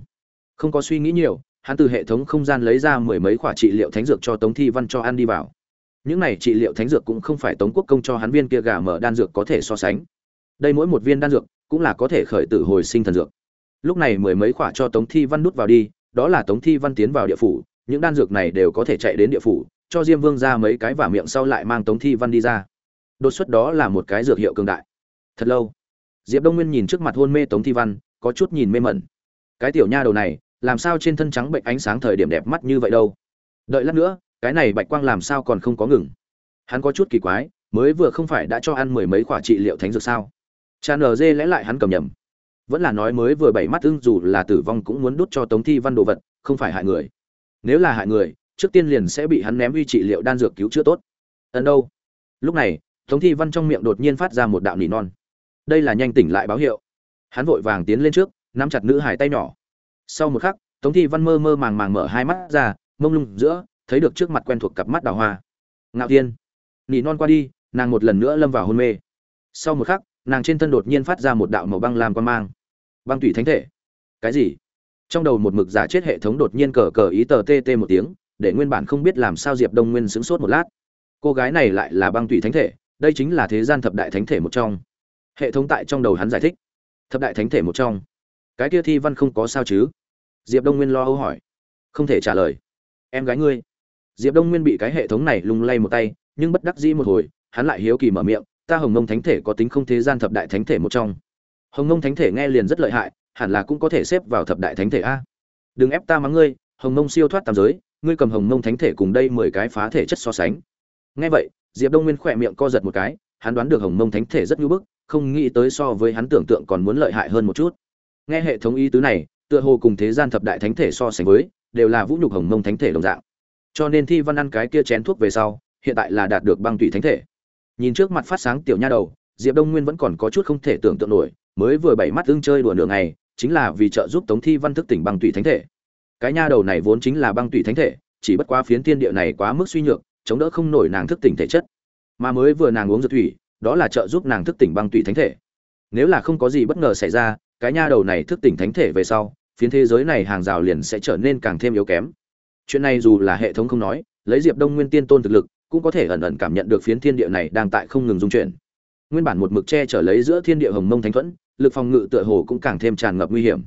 Không có suy nghĩ nhiều, hắn từ hệ thống không gian lấy ra mười mấy khoả trị liệu thánh dược cho tống thi văn cho ăn đi vào. Những này trị liệu thánh dược cũng không phải tống quốc công cho hắn viên kia gà mở đan dược có thể so sánh. Đây mỗi một viên đan dược cũng là có thể khởi tử hồi sinh thần dược. Lúc này mười mấy khoả cho tống thi văn nút vào đi đó là tống thi văn tiến vào địa phủ, những đan dược này đều có thể chạy đến địa phủ, cho diêm vương ra mấy cái vả miệng sau lại mang tống thi văn đi ra. Đột xuất đó là một cái dược hiệu cường đại. Thật lâu, diệp đông nguyên nhìn trước mặt hôn mê tống thi văn, có chút nhìn mê mẩn. Cái tiểu nha đầu này, làm sao trên thân trắng bệnh ánh sáng thời điểm đẹp mắt như vậy đâu? Đợi lát nữa, cái này bạch quang làm sao còn không có ngừng? Hắn có chút kỳ quái, mới vừa không phải đã cho ăn mười mấy quả trị liệu thánh dược sao? Chan ở dê lẽ lại hắn cầm nhầm vẫn là nói mới vừa bảy mắt ưng dù là tử vong cũng muốn đút cho tống thi văn đồ vật, không phải hại người. Nếu là hại người, trước tiên liền sẽ bị hắn ném uy trị liệu đan dược cứu chữa tốt. Ẩn đâu? Lúc này, tống thi văn trong miệng đột nhiên phát ra một đạo nỉ non. Đây là nhanh tỉnh lại báo hiệu. Hắn vội vàng tiến lên trước, nắm chặt nữ hải tay nhỏ. Sau một khắc, tống thi văn mơ mơ màng màng mở hai mắt ra, mông lung giữa, thấy được trước mặt quen thuộc cặp mắt đào hoa. Ngạo thiên. Nỉ non qua đi, nàng một lần nữa lâm vào hôn mê. Sau một khắc nàng trên thân đột nhiên phát ra một đạo màu băng làm quan mang. Băng tủy thánh thể. Cái gì? Trong đầu một mực giả chết hệ thống đột nhiên cờ cờ ý tờ tt một tiếng, để nguyên bản không biết làm sao diệp đông nguyên sững sốt một lát. Cô gái này lại là băng tủy thánh thể, đây chính là thế gian thập đại thánh thể một trong. Hệ thống tại trong đầu hắn giải thích. Thập đại thánh thể một trong. Cái kia thi văn không có sao chứ? Diệp đông nguyên lo âu hỏi. Không thể trả lời. Em gái ngươi. Diệp đông nguyên bị cái hệ thống này lung lay một tay, nhưng bất đắc dĩ một hồi, hắn lại hiếu kỳ mở miệng ta hồng mông thánh thể có tính không thế gian thập đại thánh thể một trong. Hồng mông thánh thể nghe liền rất lợi hại, hẳn là cũng có thể xếp vào thập đại thánh thể a. Đừng ép ta mắng ngươi, hồng mông siêu thoát tam giới, ngươi cầm hồng mông thánh thể cùng đây mười cái phá thể chất so sánh. Nghe vậy, diệp đông nguyên khỏe miệng co giật một cái, hắn đoán được hồng mông thánh thể rất nhu bức, không nghĩ tới so với hắn tưởng tượng còn muốn lợi hại hơn một chút. Nghe hệ thống ý tứ này, tựa hồ cùng thế gian thập đại thánh thể so sánh với, đều là vũ nhục hồng mông thánh thể đồng dạng. Cho nên thi văn ăn cái kia chén thuốc về sau, hiện tại là đạt được băng tụy thánh thể nhìn trước mặt phát sáng tiểu nha đầu, diệp đông nguyên vẫn còn có chút không thể tưởng tượng nổi, mới vừa bảy mắt ưng chơi đùa nửa ngày, chính là vì trợ giúp tống thi văn thức tỉnh băng tụy thánh thể. Cái nha đầu này vốn chính là băng tụy thánh thể, chỉ bất qua phiến thiên địa này quá mức suy nhược, chống đỡ không nổi nàng thức tỉnh thể chất. Mà mới vừa nàng uống dược thủy, đó là trợ giúp nàng thức tỉnh băng tụy thánh thể. Nếu là không có gì bất ngờ xảy ra, cái nha đầu này thức tỉnh thánh thể về sau, phiến thế giới này hàng rào liền sẽ trở nên càng thêm yếu kém. Chuyện này dù là hệ thống không nói, lấy diệp đông nguyên tiên tôn thực lực cũng có thể ẩn ẩn cảm nhận được phiến thiên địa này đang tại không ngừng dung chuyển. Nguyên bản một mực che chở lấy giữa thiên địa hồng mông thánh thuẫn, lực phòng ngự tựa hồ cũng càng thêm tràn ngập nguy hiểm.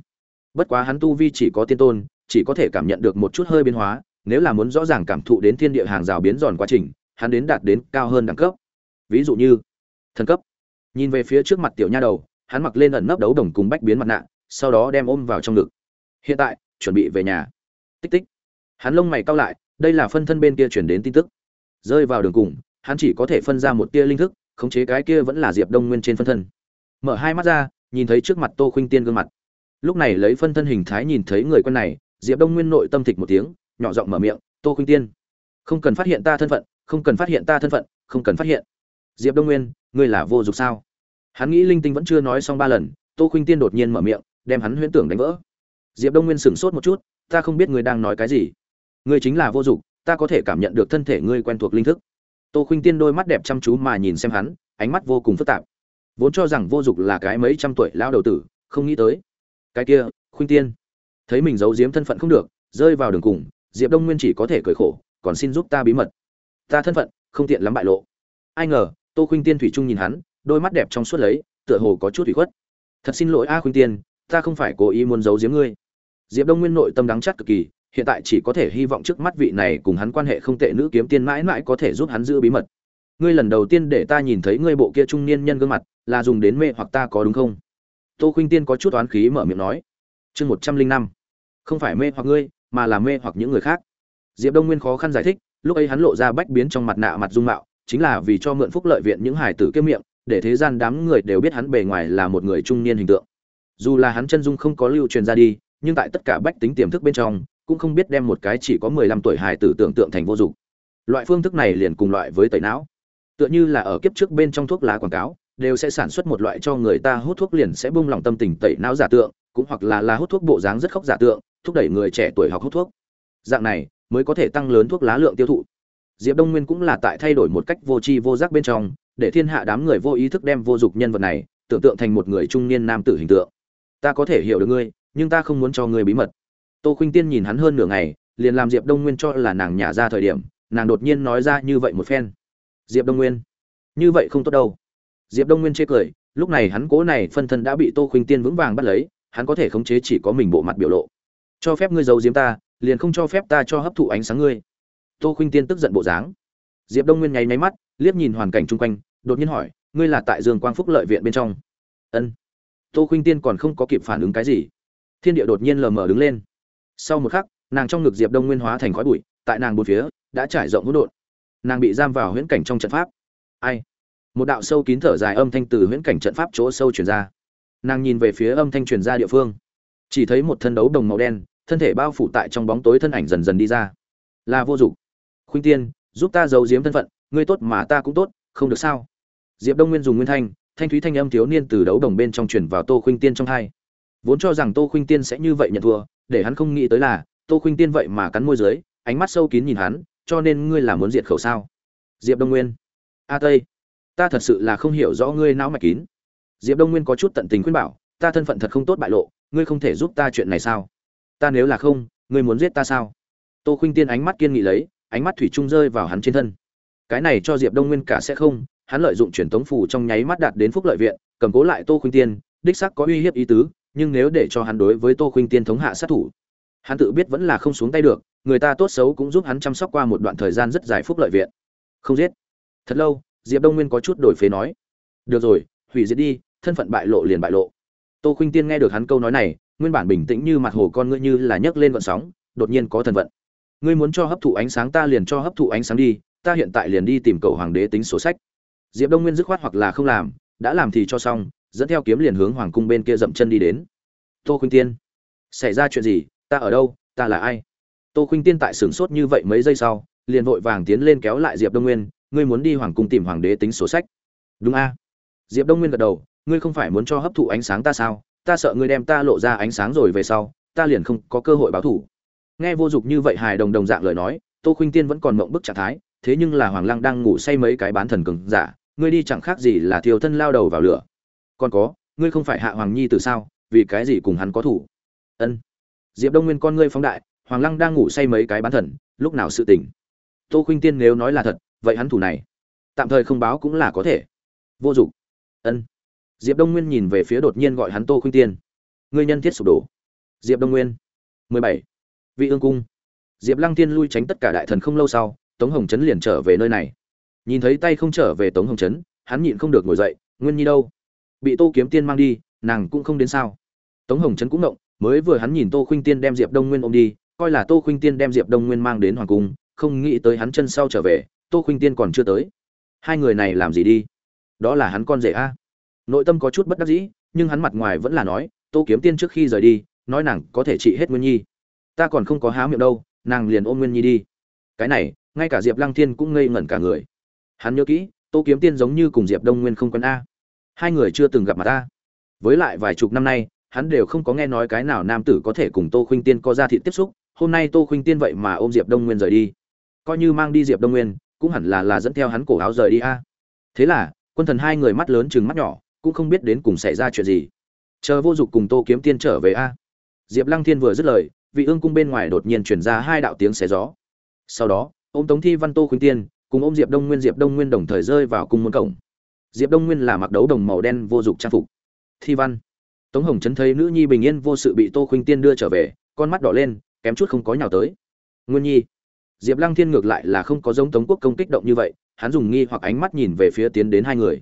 Bất quá hắn tu vi chỉ có tiên tôn, chỉ có thể cảm nhận được một chút hơi biến hóa, nếu là muốn rõ ràng cảm thụ đến thiên địa hàng rào biến giòn quá trình, hắn đến đạt đến cao hơn đẳng cấp. Ví dụ như, thần cấp. Nhìn về phía trước mặt tiểu nha đầu, hắn mặc lên ẩn nấp đấu đồng cùng bách biến mặt nạ, sau đó đem ôm vào trong ngực. Hiện tại, chuẩn bị về nhà. Tích tích. Hắn lông mày cau lại, đây là phân thân bên kia chuyển đến tin tức rơi vào đường cùng, hắn chỉ có thể phân ra một tia linh thức, khống chế cái kia vẫn là diệp đông nguyên trên phân thân. Mở hai mắt ra, nhìn thấy trước mặt tô khuynh tiên gương mặt. Lúc này lấy phân thân hình thái nhìn thấy người quân này, diệp đông nguyên nội tâm thịch một tiếng, nhỏ giọng mở miệng, tô khuynh tiên, không cần phát hiện ta thân phận, không cần phát hiện ta thân phận, không cần phát hiện. Diệp đông nguyên, ngươi là vô dụng sao? Hắn nghĩ linh tinh vẫn chưa nói xong ba lần, tô khuynh tiên đột nhiên mở miệng, đem hắn huyễn tưởng đánh vỡ. Diệp đông nguyên sửng sốt một chút, ta không biết ngươi đang nói cái gì. Ngươi chính là vô dụng ta có thể cảm nhận được thân thể ngươi quen thuộc linh thức. Tô khuynh tiên đôi mắt đẹp chăm chú mà nhìn xem hắn, ánh mắt vô cùng phức tạp. Vốn cho rằng vô dụng là cái mấy trăm tuổi lão đầu tử, không nghĩ tới. Cái kia, khuynh tiên. Thấy mình giấu giếm thân phận không được, rơi vào đường cùng, diệp đông nguyên chỉ có thể cười khổ, còn xin giúp ta bí mật. Ta thân phận, không tiện lắm bại lộ. Ai ngờ, tô khuynh tiên thủy trung nhìn hắn, đôi mắt đẹp trong suốt lấy, tựa hồ có chút ủy khuất. Thật xin lỗi a khuynh tiên, ta không phải cố ý muốn giấu giếm ngươi. Diệp đông nguyên nội tâm đắng chát cực kỳ hiện tại chỉ có thể hy vọng trước mắt vị này cùng hắn quan hệ không tệ nữ kiếm tiên mãi mãi có thể giúp hắn giữ bí mật. Ngươi lần đầu tiên để ta nhìn thấy ngươi bộ kia trung niên nhân gương mặt, là dùng đến mê hoặc ta có đúng không? Tô khuynh tiên có chút oán khí mở miệng nói. Chương một trăm linh năm. Không phải mê hoặc ngươi, mà là mê hoặc những người khác. Diệp đông nguyên khó khăn giải thích, lúc ấy hắn lộ ra bách biến trong mặt nạ mặt dung mạo, chính là vì cho mượn phúc lợi viện những hải tử kiếm miệng, để thế gian đám người đều biết hắn bề ngoài là một người trung niên hình tượng. Dù là hắn chân dung không có lưu truyền ra đi, nhưng tại tất cả bách tính tiềm thức bên trong cũng không biết đem một cái chỉ có mười lăm tuổi hài tử tưởng tượng thành vô dụng. Loại phương thức này liền cùng loại với tẩy não. Tựa như là ở kiếp trước bên trong thuốc lá quảng cáo, đều sẽ sản xuất một loại cho người ta hút thuốc liền sẽ bung lòng tâm tình tẩy não giả tượng, cũng hoặc là là hút thuốc bộ dáng rất khóc giả tượng, thúc đẩy người trẻ tuổi học hút thuốc. Dạng này, mới có thể tăng lớn thuốc lá lượng tiêu thụ. Diệp đông nguyên cũng là tại thay đổi một cách vô tri vô giác bên trong, để thiên hạ đám người vô ý thức đem vô dụng nhân vật này tưởng tượng thành một người trung niên nam tử hình tượng. Ta có thể hiểu được ngươi, nhưng ta không muốn cho ngươi bí mật tô khuynh tiên nhìn hắn hơn nửa ngày, liền làm diệp đông nguyên cho là nàng nhả ra thời điểm, nàng đột nhiên nói ra như vậy một phen. Diệp đông nguyên, như vậy không tốt đâu. Diệp đông nguyên chê cười, lúc này hắn cố này phân thân đã bị tô khuynh tiên vững vàng bắt lấy, hắn có thể khống chế chỉ có mình bộ mặt biểu lộ. Cho phép ngươi giấu giếm ta, liền không cho phép ta cho hấp thụ ánh sáng ngươi. Tô khuynh tiên tức giận bộ dáng. Diệp đông nguyên nháy máy mắt, liếc nhìn hoàn cảnh chung quanh, đột nhiên hỏi, ngươi là tại dương quang phúc lợi viện bên trong? Ân. Tô khuynh tiên còn không có kịp phản ứng cái gì. Thiên địa đột nhiên lờ mờ đứng lên sau một khắc, nàng trong ngực diệp đông nguyên hóa thành khói bụi, tại nàng bốn phía, đã trải rộng hỗn độn. Nàng bị giam vào huyễn cảnh trong trận pháp. Ai? Một đạo sâu kín thở dài âm thanh từ huyễn cảnh trận pháp chỗ sâu truyền ra. Nàng nhìn về phía âm thanh truyền ra địa phương. Chỉ thấy một thân đấu đồng màu đen, thân thể bao phủ tại trong bóng tối thân ảnh dần dần đi ra. Là vô dụng. Khuynh tiên, giúp ta giấu giếm thân phận, ngươi tốt mà ta cũng tốt, không được sao? Diệp đông nguyên dùng nguyên thanh thanh thúy thanh âm thiếu niên từ đấu đồng bên trong truyền vào tô khuynh tiên trong hai. Vốn cho rằng tô khuynh tiên sẽ như vậy nhận thua để hắn không nghĩ tới là, tô khuynh tiên vậy mà cắn môi dưới, ánh mắt sâu kín nhìn hắn, cho nên ngươi là muốn diệt khẩu sao? Diệp đông nguyên. A tây, ta thật sự là không hiểu rõ ngươi não mạch kín. Diệp đông nguyên có chút tận tình khuyên bảo, ta thân phận thật không tốt bại lộ, ngươi không thể giúp ta chuyện này sao? Ta nếu là không, ngươi muốn giết ta sao? Tô khuynh tiên ánh mắt kiên nghị lấy, ánh mắt thủy trung rơi vào hắn trên thân. Cái này cho diệp đông nguyên cả sẽ không, hắn lợi dụng truyền tống phù trong nháy mắt đạt đến phúc lợi viện, cầm cố lại tô khuynh tiên, đích sắc có uy hiếp ý tứ nhưng nếu để cho hắn đối với tô khuynh tiên thống hạ sát thủ, hắn tự biết vẫn là không xuống tay được, người ta tốt xấu cũng giúp hắn chăm sóc qua một đoạn thời gian rất dài phúc lợi viện. Không giết. Thật lâu, diệp đông nguyên có chút đổi phế nói. Được rồi, hủy diệt đi, thân phận bại lộ liền bại lộ. Tô khuynh tiên nghe được hắn câu nói này, nguyên bản bình tĩnh như mặt hồ con ngươi như là nhấc lên vận sóng, đột nhiên có thần vận. Ngươi muốn cho hấp thụ ánh sáng ta liền cho hấp thụ ánh sáng đi, ta hiện tại liền đi tìm cầu hoàng đế tính sổ sách. Diệp đông nguyên dứt khoát hoặc là không làm, đã làm thì cho xong dẫn theo kiếm liền hướng hoàng cung bên kia dậm chân đi đến. Tô khuynh tiên, xảy ra chuyện gì? Ta ở đâu? Ta là ai? Tô khuynh tiên tại sửng sốt như vậy mấy giây sau, liền vội vàng tiến lên kéo lại diệp đông nguyên, ngươi muốn đi hoàng cung tìm hoàng đế tính sổ sách. Đúng a. Diệp đông nguyên gật đầu, ngươi không phải muốn cho hấp thụ ánh sáng ta sao? Ta sợ ngươi đem ta lộ ra ánh sáng rồi về sau, ta liền không có cơ hội báo thủ. Nghe vô dụng như vậy hài đồng đồng dạng lời nói, tô khuynh tiên vẫn còn mộng bức trạng thái, thế nhưng là hoàng lăng đang ngủ say mấy cái bán thần cường giả, ngươi đi chẳng khác gì là thiêu thân lao đầu vào lửa còn có, ngươi không phải hạ hoàng nhi từ sao, vì cái gì cùng hắn có thủ? Ân. Diệp đông nguyên con ngươi phóng đại, hoàng lăng đang ngủ say mấy cái bán thần, lúc nào sự tỉnh? Tô khuynh tiên nếu nói là thật, vậy hắn thủ này, tạm thời không báo cũng là có thể. Vô dụng. Ân. Diệp đông nguyên nhìn về phía đột nhiên gọi hắn tô khuynh tiên. Ngươi nhân thiết sụp đổ. Diệp đông nguyên. Mười bảy. Vị ương cung. Diệp lăng tiên lui tránh tất cả đại thần không lâu sau, tống hồng trấn liền trở về nơi này. Nhìn thấy tay không trở về tống hồng trấn hắn nhịn không được ngồi dậy, nguyên nhi đâu? Bị tô kiếm tiên mang đi, nàng cũng không đến sao. Tống hồng trấn cũng động mới vừa hắn nhìn tô khuynh tiên đem diệp đông nguyên ôm đi, coi là tô khuynh tiên đem diệp đông nguyên mang đến hoàng cung, không nghĩ tới hắn chân sau trở về, tô khuynh tiên còn chưa tới. Hai người này làm gì đi? Đó là hắn con rể a. Nội tâm có chút bất đắc dĩ, nhưng hắn mặt ngoài vẫn là nói, tô kiếm tiên trước khi rời đi, nói nàng có thể trị hết nguyên nhi. Ta còn không có há miệng đâu, nàng liền ôm nguyên nhi đi. Cái này, ngay cả diệp lăng thiên cũng ngây ngẩn cả người. Hắn nhớ kỹ, tô kiếm tiên giống như cùng diệp đông nguyên không quen a hai người chưa từng gặp mặt ta. Với lại vài chục năm nay, hắn đều không có nghe nói cái nào nam tử có thể cùng tô khuynh tiên có ra thị tiếp xúc, hôm nay tô khuynh tiên vậy mà ôm diệp đông nguyên rời đi. Coi như mang đi diệp đông nguyên, cũng hẳn là là dẫn theo hắn cổ áo rời đi a. Thế là, quân thần hai người mắt lớn chừng mắt nhỏ, cũng không biết đến cùng xảy ra chuyện gì. Chờ vô dụng cùng tô kiếm tiên trở về a. Diệp lăng thiên vừa dứt lời, vị ương cung bên ngoài đột nhiên chuyển ra hai đạo tiếng xé gió. Sau đó, ôm tống thi văn tô khuynh tiên, cùng ôm diệp đông nguyên, diệp đông nguyên đồng thời rơi vào cung môn cổng diệp đông nguyên là mặc đấu đồng màu đen vô dụng trang phục. Thi văn. Tống hồng chấn thấy nữ nhi bình yên vô sự bị tô khuynh tiên đưa trở về, con mắt đỏ lên, kém chút không có nhào tới. Nguyên nhi. Diệp lăng thiên ngược lại là không có giống tống quốc công kích động như vậy, hắn dùng nghi hoặc ánh mắt nhìn về phía tiến đến hai người.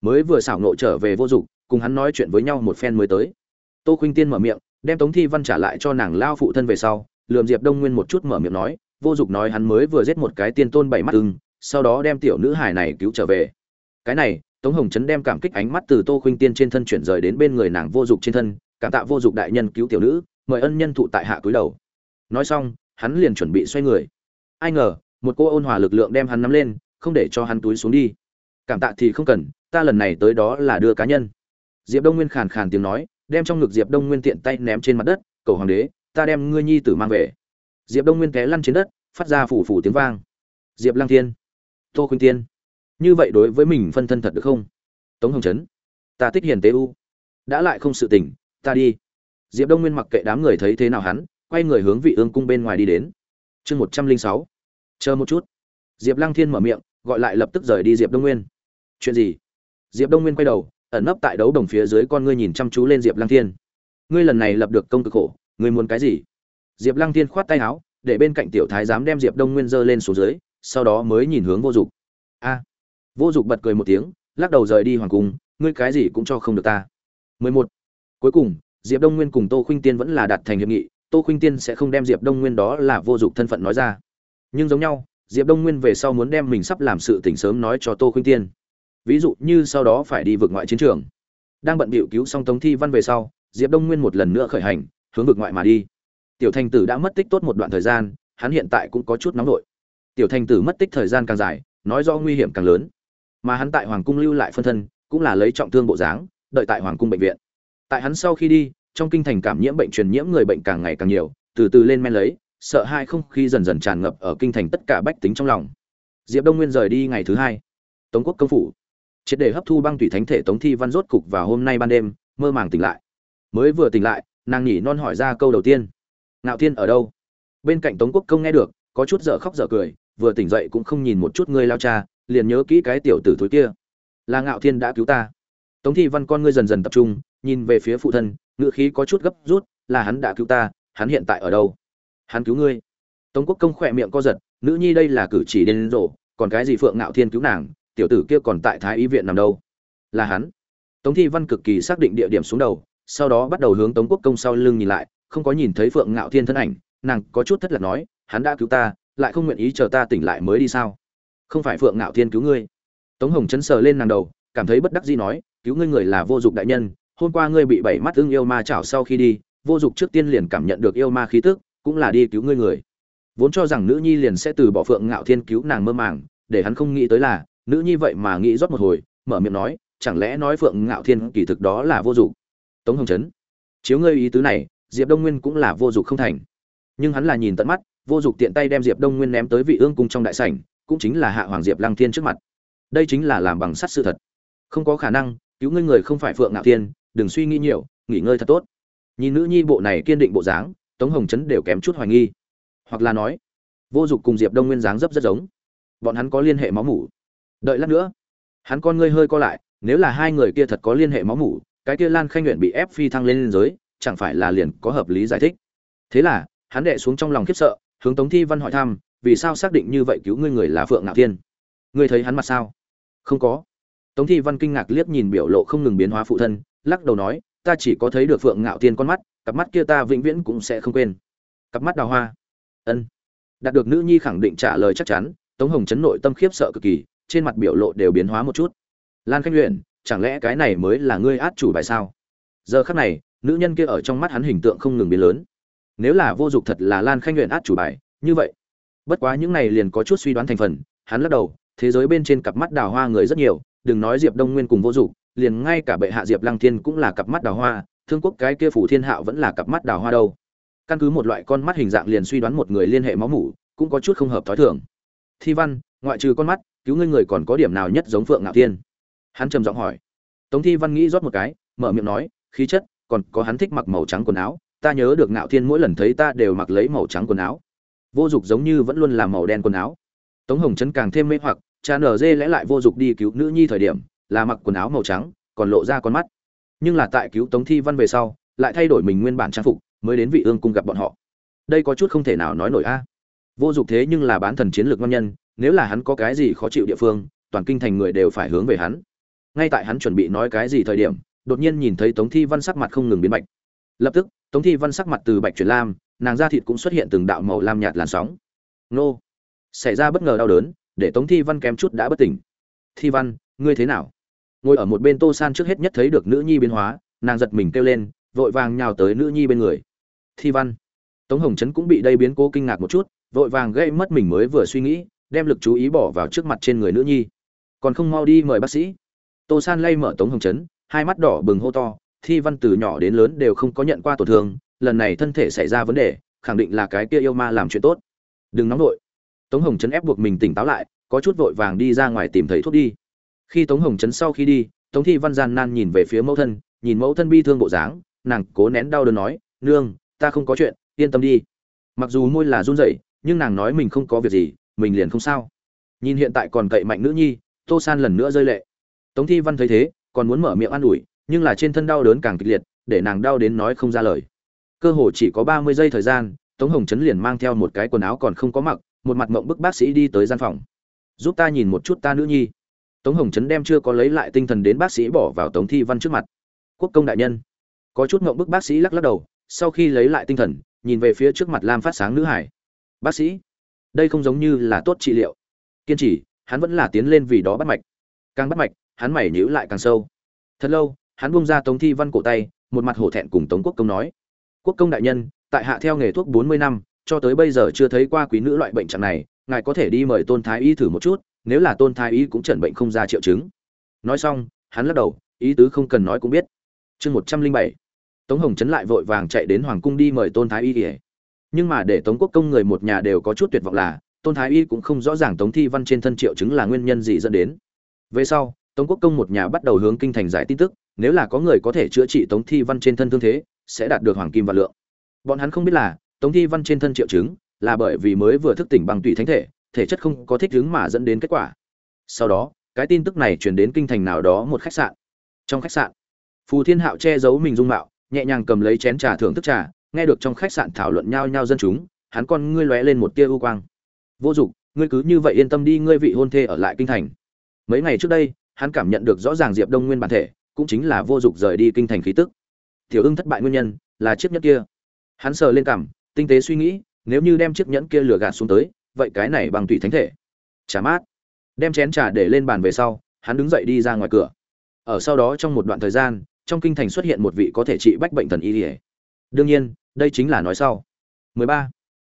Mới vừa xảo nộ trở về vô dụng cùng hắn nói chuyện với nhau một phen mới tới. Tô khuynh tiên mở miệng, đem tống thi văn trả lại cho nàng lao phụ thân về sau, lườm diệp đông nguyên một chút mở miệng nói, vô dụng nói hắn mới vừa giết một cái tiên tôn bảy mắt ưng, sau đó đem tiểu nữ hải này cứu trở về. Cái này tống hồng trấn đem cảm kích ánh mắt từ tô khuynh tiên trên thân chuyển rời đến bên người nàng vô dụng trên thân, cảm tạ vô dụng đại nhân cứu tiểu nữ, mời ân nhân thụ tại hạ cúi đầu. Nói xong, hắn liền chuẩn bị xoay người. Ai ngờ, một cô ôn hòa lực lượng đem hắn nắm lên, không để cho hắn túi xuống đi. Cảm tạ thì không cần, ta lần này tới đó là đưa cá nhân. Diệp đông nguyên khàn khàn tiếng nói, đem trong ngực diệp đông nguyên tiện tay ném trên mặt đất, cầu hoàng đế, ta đem ngươi nhi tử mang về. Diệp đông nguyên té lăn trên đất, phát ra phủ phủ tiếng vang. Diệp lăng thiên, tô khuynh tiên như vậy đối với mình phân thân thật được không? Tống hồng trấn, ta tích hiền tế u. Đã lại không sự tình, ta đi. Diệp đông nguyên mặc kệ đám người thấy thế nào hắn, quay người hướng vị ương cung bên ngoài đi đến. Chương một trăm linh sáu. Chờ một chút. Diệp lăng thiên mở miệng, gọi lại lập tức rời đi diệp đông nguyên. Chuyện gì? Diệp đông nguyên quay đầu, ẩn nấp tại đấu đồng phía dưới con ngươi nhìn chăm chú lên diệp lăng thiên. Ngươi lần này lập được công cực khổ, ngươi muốn cái gì? Diệp lăng thiên khoát tay áo, để bên cạnh tiểu thái dám đem diệp đông nguyên dơ lên xuống dưới, sau đó mới nhìn hướng vô dụng. A! Vô dụng bật cười một tiếng, lắc đầu rời đi hoàng cung, ngươi cái gì cũng cho không được ta. 11. cuối cùng, diệp đông nguyên cùng tô khuynh tiên vẫn là đạt thành hiệp nghị, tô khuynh tiên sẽ không đem diệp đông nguyên đó là vô dụng thân phận nói ra. Nhưng giống nhau, diệp đông nguyên về sau muốn đem mình sắp làm sự tỉnh sớm nói cho tô khuynh tiên. Ví dụ như sau đó phải đi vượt ngoại chiến trường. Đang bận bịu cứu xong tống thi văn về sau, diệp đông nguyên một lần nữa khởi hành, hướng vực ngoại mà đi. Tiểu thành tử đã mất tích tốt một đoạn thời gian, hắn hiện tại cũng có chút nóng nổi tiểu thành tử mất tích thời gian càng dài, nói rõ nguy hiểm càng lớn mà hắn tại hoàng cung lưu lại phân thân, cũng là lấy trọng thương bộ dáng, đợi tại hoàng cung bệnh viện. Tại hắn sau khi đi, trong kinh thành cảm nhiễm bệnh truyền nhiễm người bệnh càng ngày càng nhiều, từ từ lên men lấy, sợ hai không khí dần dần tràn ngập ở kinh thành tất cả bách tính trong lòng. Diệp đông nguyên rời đi ngày thứ hai. Tống quốc công phủ. Triệt để hấp thu băng thủy thánh thể tống thi văn rốt cục vào hôm nay ban đêm, mơ màng tỉnh lại. Mới vừa tỉnh lại, nàng nhỉ non hỏi ra câu đầu tiên. Ngạo thiên ở đâu? Bên cạnh tống quốc công nghe được, có chút dở khóc dở cười, vừa tỉnh dậy cũng không nhìn một chút ngươi lao cha liền nhớ kỹ cái tiểu tử thối kia. Là ngạo thiên đã cứu ta. Tống thi văn con ngươi dần dần tập trung, nhìn về phía phụ thân ngựa khí có chút gấp rút, là hắn đã cứu ta, hắn hiện tại ở đâu? Hắn cứu ngươi. Tống quốc công khỏe miệng co giật, nữ nhi đây là cử chỉ đến rộ còn cái gì phượng ngạo thiên cứu nàng, tiểu tử kia còn tại thái y viện nằm đâu? Là hắn. Tống thi văn cực kỳ xác định địa điểm xuống đầu, sau đó bắt đầu hướng tống quốc công sau lưng nhìn lại, không có nhìn thấy phượng ngạo thiên thân ảnh, nàng có chút thất lạc nói, hắn đã cứu ta, lại không nguyện ý chờ ta tỉnh lại mới đi sao? Không phải phượng ngạo thiên cứu ngươi. Tống hồng chấn sờ lên nàng đầu, cảm thấy bất đắc dĩ nói, cứu ngươi người là vô dụng đại nhân, hôm qua ngươi bị bảy mắt ưng yêu ma chảo sau khi đi, vô dụng trước tiên liền cảm nhận được yêu ma khí tức, cũng là đi cứu ngươi người. Vốn cho rằng nữ nhi liền sẽ từ bỏ phượng ngạo thiên cứu nàng mơ màng, để hắn không nghĩ tới là, nữ nhi vậy mà nghĩ rót một hồi, mở miệng nói, chẳng lẽ nói phượng ngạo thiên kỳ thực đó là vô dụng tống hồng Chấn chiếu ngươi ý tứ này, diệp đông nguyên cũng là vô dụng không thành. Nhưng hắn là nhìn tận mắt, vô dụng tiện tay đem diệp đông nguyên ném tới vị ương cung trong đại sảnh cũng chính là hạ hoàng diệp lăng thiên trước mặt. Đây chính là làm bằng sắt sự thật. Không có khả năng, cứu ngươi người không phải phượng ngạo thiên, đừng suy nghĩ nhiều, nghỉ ngơi thật tốt. Nhìn nữ nhi bộ này kiên định bộ dáng, tống hồng trấn đều kém chút hoài nghi. Hoặc là nói, vô dụng cùng diệp đông nguyên dáng dấp rất giống. Bọn hắn có liên hệ máu mủ. Đợi lát nữa, hắn con ngươi hơi co lại, nếu là hai người kia thật có liên hệ máu mủ, cái kia lan khanh nguyện bị ép phi thăng lên liên giới, chẳng phải là liền có hợp lý giải thích. Thế là, hắn đệ xuống trong lòng khiếp sợ, hướng tống thi văn hỏi thăm vì sao xác định như vậy cứu ngươi người là phượng ngạo thiên? Ngươi thấy hắn mặt sao? Không có. Tống thi văn kinh ngạc liếc nhìn biểu lộ không ngừng biến hóa phụ thân, lắc đầu nói, ta chỉ có thấy được phượng ngạo thiên con mắt, cặp mắt kia ta vĩnh viễn cũng sẽ không quên. Cặp mắt đào hoa. Ân. Đạt được nữ nhi khẳng định trả lời chắc chắn, tống hồng chấn nội tâm khiếp sợ cực kỳ, trên mặt biểu lộ đều biến hóa một chút. Lan khanh luyện chẳng lẽ cái này mới là ngươi át chủ bài sao? Giờ khắc này, nữ nhân kia ở trong mắt hắn hình tượng không ngừng biến lớn. Nếu là vô dụng thật là lan khanh luyện át chủ bài, như vậy bất quá những này liền có chút suy đoán thành phần, hắn lắc đầu, thế giới bên trên cặp mắt đào hoa người rất nhiều, đừng nói diệp đông nguyên cùng vô dụng liền ngay cả bệ hạ diệp lăng thiên cũng là cặp mắt đào hoa, thương quốc cái kia phủ thiên hạo vẫn là cặp mắt đào hoa đâu. Căn cứ một loại con mắt hình dạng liền suy đoán một người liên hệ máu mủ, cũng có chút không hợp thói thường. Thi văn, ngoại trừ con mắt, cứu ngươi người còn có điểm nào nhất giống phượng ngạo thiên? Hắn trầm giọng hỏi. Tống thi văn nghĩ rót một cái, mở miệng nói, khí chất, còn có hắn thích mặc màu trắng quần áo, ta nhớ được ngạo thiên mỗi lần thấy ta đều mặc lấy màu trắng quần áo vô Dục giống như vẫn luôn là màu đen quần áo. Tống hồng trấn càng thêm mê hoặc, cha nở dê lẽ lại vô Dục đi cứu nữ nhi thời điểm, là mặc quần áo màu trắng, còn lộ ra con mắt. Nhưng là tại cứu tống thi văn về sau, lại thay đổi mình nguyên bản trang phục, mới đến vị ương cung gặp bọn họ. Đây có chút không thể nào nói nổi a. Vô Dục thế nhưng là bán thần chiến lược ngon nhân, nếu là hắn có cái gì khó chịu địa phương, toàn kinh thành người đều phải hướng về hắn. Ngay tại hắn chuẩn bị nói cái gì thời điểm, đột nhiên nhìn thấy tống thi văn sắc mặt không ngừng biến bạch. Lập tức, tống thi văn sắc mặt từ bạch chuyển lam nàng da thịt cũng xuất hiện từng đạo màu lam nhạt làn sóng. Nô. Xảy ra bất ngờ đau đớn, để tống thi văn kém chút đã bất tỉnh. Thi văn, ngươi thế nào? Ngồi ở một bên tô san trước hết nhất thấy được nữ nhi biến hóa, nàng giật mình kêu lên, vội vàng nhào tới nữ nhi bên người. Thi văn. Tống hồng trấn cũng bị đây biến cố kinh ngạc một chút, vội vàng gây mất mình mới vừa suy nghĩ, đem lực chú ý bỏ vào trước mặt trên người nữ nhi. Còn không mau đi mời bác sĩ. Tô san lay mở tống hồng trấn, hai mắt đỏ bừng hô to, thi văn từ nhỏ đến lớn đều không có nhận qua tổn thương lần này thân thể xảy ra vấn đề, khẳng định là cái kia yêu ma làm chuyện tốt. Đừng nóng vội. Tống hồng trấn ép buộc mình tỉnh táo lại, có chút vội vàng đi ra ngoài tìm thấy thuốc đi. Khi tống hồng trấn sau khi đi, tống thi văn gian nan nhìn về phía mẫu thân, nhìn mẫu thân bi thương bộ dáng, nàng cố nén đau đớn nói, nương, ta không có chuyện, yên tâm đi. Mặc dù môi là run rẩy, nhưng nàng nói mình không có việc gì, mình liền không sao. Nhìn hiện tại còn cậy mạnh nữ nhi, tô san lần nữa rơi lệ. Tống thi văn thấy thế, còn muốn mở miệng an ủi, nhưng là trên thân đau đớn càng kịch liệt, để nàng đau đến nói không ra lời cơ hồ chỉ có ba mươi giây thời gian, tống hồng trấn liền mang theo một cái quần áo còn không có mặc, một mặt mộng bức bác sĩ đi tới gian phòng. Giúp ta nhìn một chút ta nữ nhi. Tống hồng trấn đem chưa có lấy lại tinh thần đến bác sĩ bỏ vào tống thi văn trước mặt. Quốc công đại nhân. Có chút mộng bức bác sĩ lắc lắc đầu, sau khi lấy lại tinh thần, nhìn về phía trước mặt lam phát sáng nữ hải. Bác sĩ, đây không giống như là tốt trị liệu. Kiên trì, hắn vẫn là tiến lên vì đó bắt mạch. Càng bắt mạch, hắn mày nhữ lại càng sâu. Thật lâu, hắn buông ra tống thi văn cổ tay, một mặt hổ thẹn cùng tống quốc công nói quốc công đại nhân, tại hạ theo nghề thuốc bốn mươi năm, cho tới bây giờ chưa thấy qua quý nữ loại bệnh trạng này, ngài có thể đi mời tôn thái y thử một chút, nếu là tôn thái y cũng chẩn bệnh không ra triệu chứng. Nói xong, hắn lắc đầu, ý tứ không cần nói cũng biết. Chương một trăm linh bảy, tống hồng chấn lại vội vàng chạy đến hoàng cung đi mời tôn thái y kể nhưng mà để tống quốc công người một nhà đều có chút tuyệt vọng là, tôn thái y cũng không rõ ràng tống thi văn trên thân triệu chứng là nguyên nhân gì dẫn đến. Về sau, tống quốc công một nhà bắt đầu hướng kinh thành giải tin tức, nếu là có người có thể chữa trị tống thi văn trên thân thương thế sẽ đạt được hoàng kim và lượng. Bọn hắn không biết là, tống thi văn trên thân triệu chứng là bởi vì mới vừa thức tỉnh bằng tùy thánh thể thể chất không có thích ứng mà dẫn đến kết quả. Sau đó, cái tin tức này truyền đến kinh thành nào đó một khách sạn. Trong khách sạn, phù thiên hạo che giấu mình dung mạo, nhẹ nhàng cầm lấy chén trà thưởng thức trà, nghe được trong khách sạn thảo luận nhau nhau dân chúng, hắn con ngươi lóe lên một tia ưu quang. Vô dụng ngươi cứ như vậy yên tâm đi, ngươi vị hôn thê ở lại kinh thành. Mấy ngày trước đây, hắn cảm nhận được rõ ràng diệp đông nguyên bản thể, cũng chính là vô dụng rời đi kinh thành khí tức tiểu ưng thất bại nguyên nhân là chiếc nhẫn kia. Hắn sờ lên cảm, tinh tế suy nghĩ, nếu như đem chiếc nhẫn kia lừa gạt xuống tới, vậy cái này bằng tùy thánh thể. Chả mát. Đem chén trà để lên bàn về sau, hắn đứng dậy đi ra ngoài cửa. Ở sau đó trong một đoạn thời gian, trong kinh thành xuất hiện một vị có thể trị bách bệnh thần y ỉa đương nhiên, đây chính là nói sau. 13.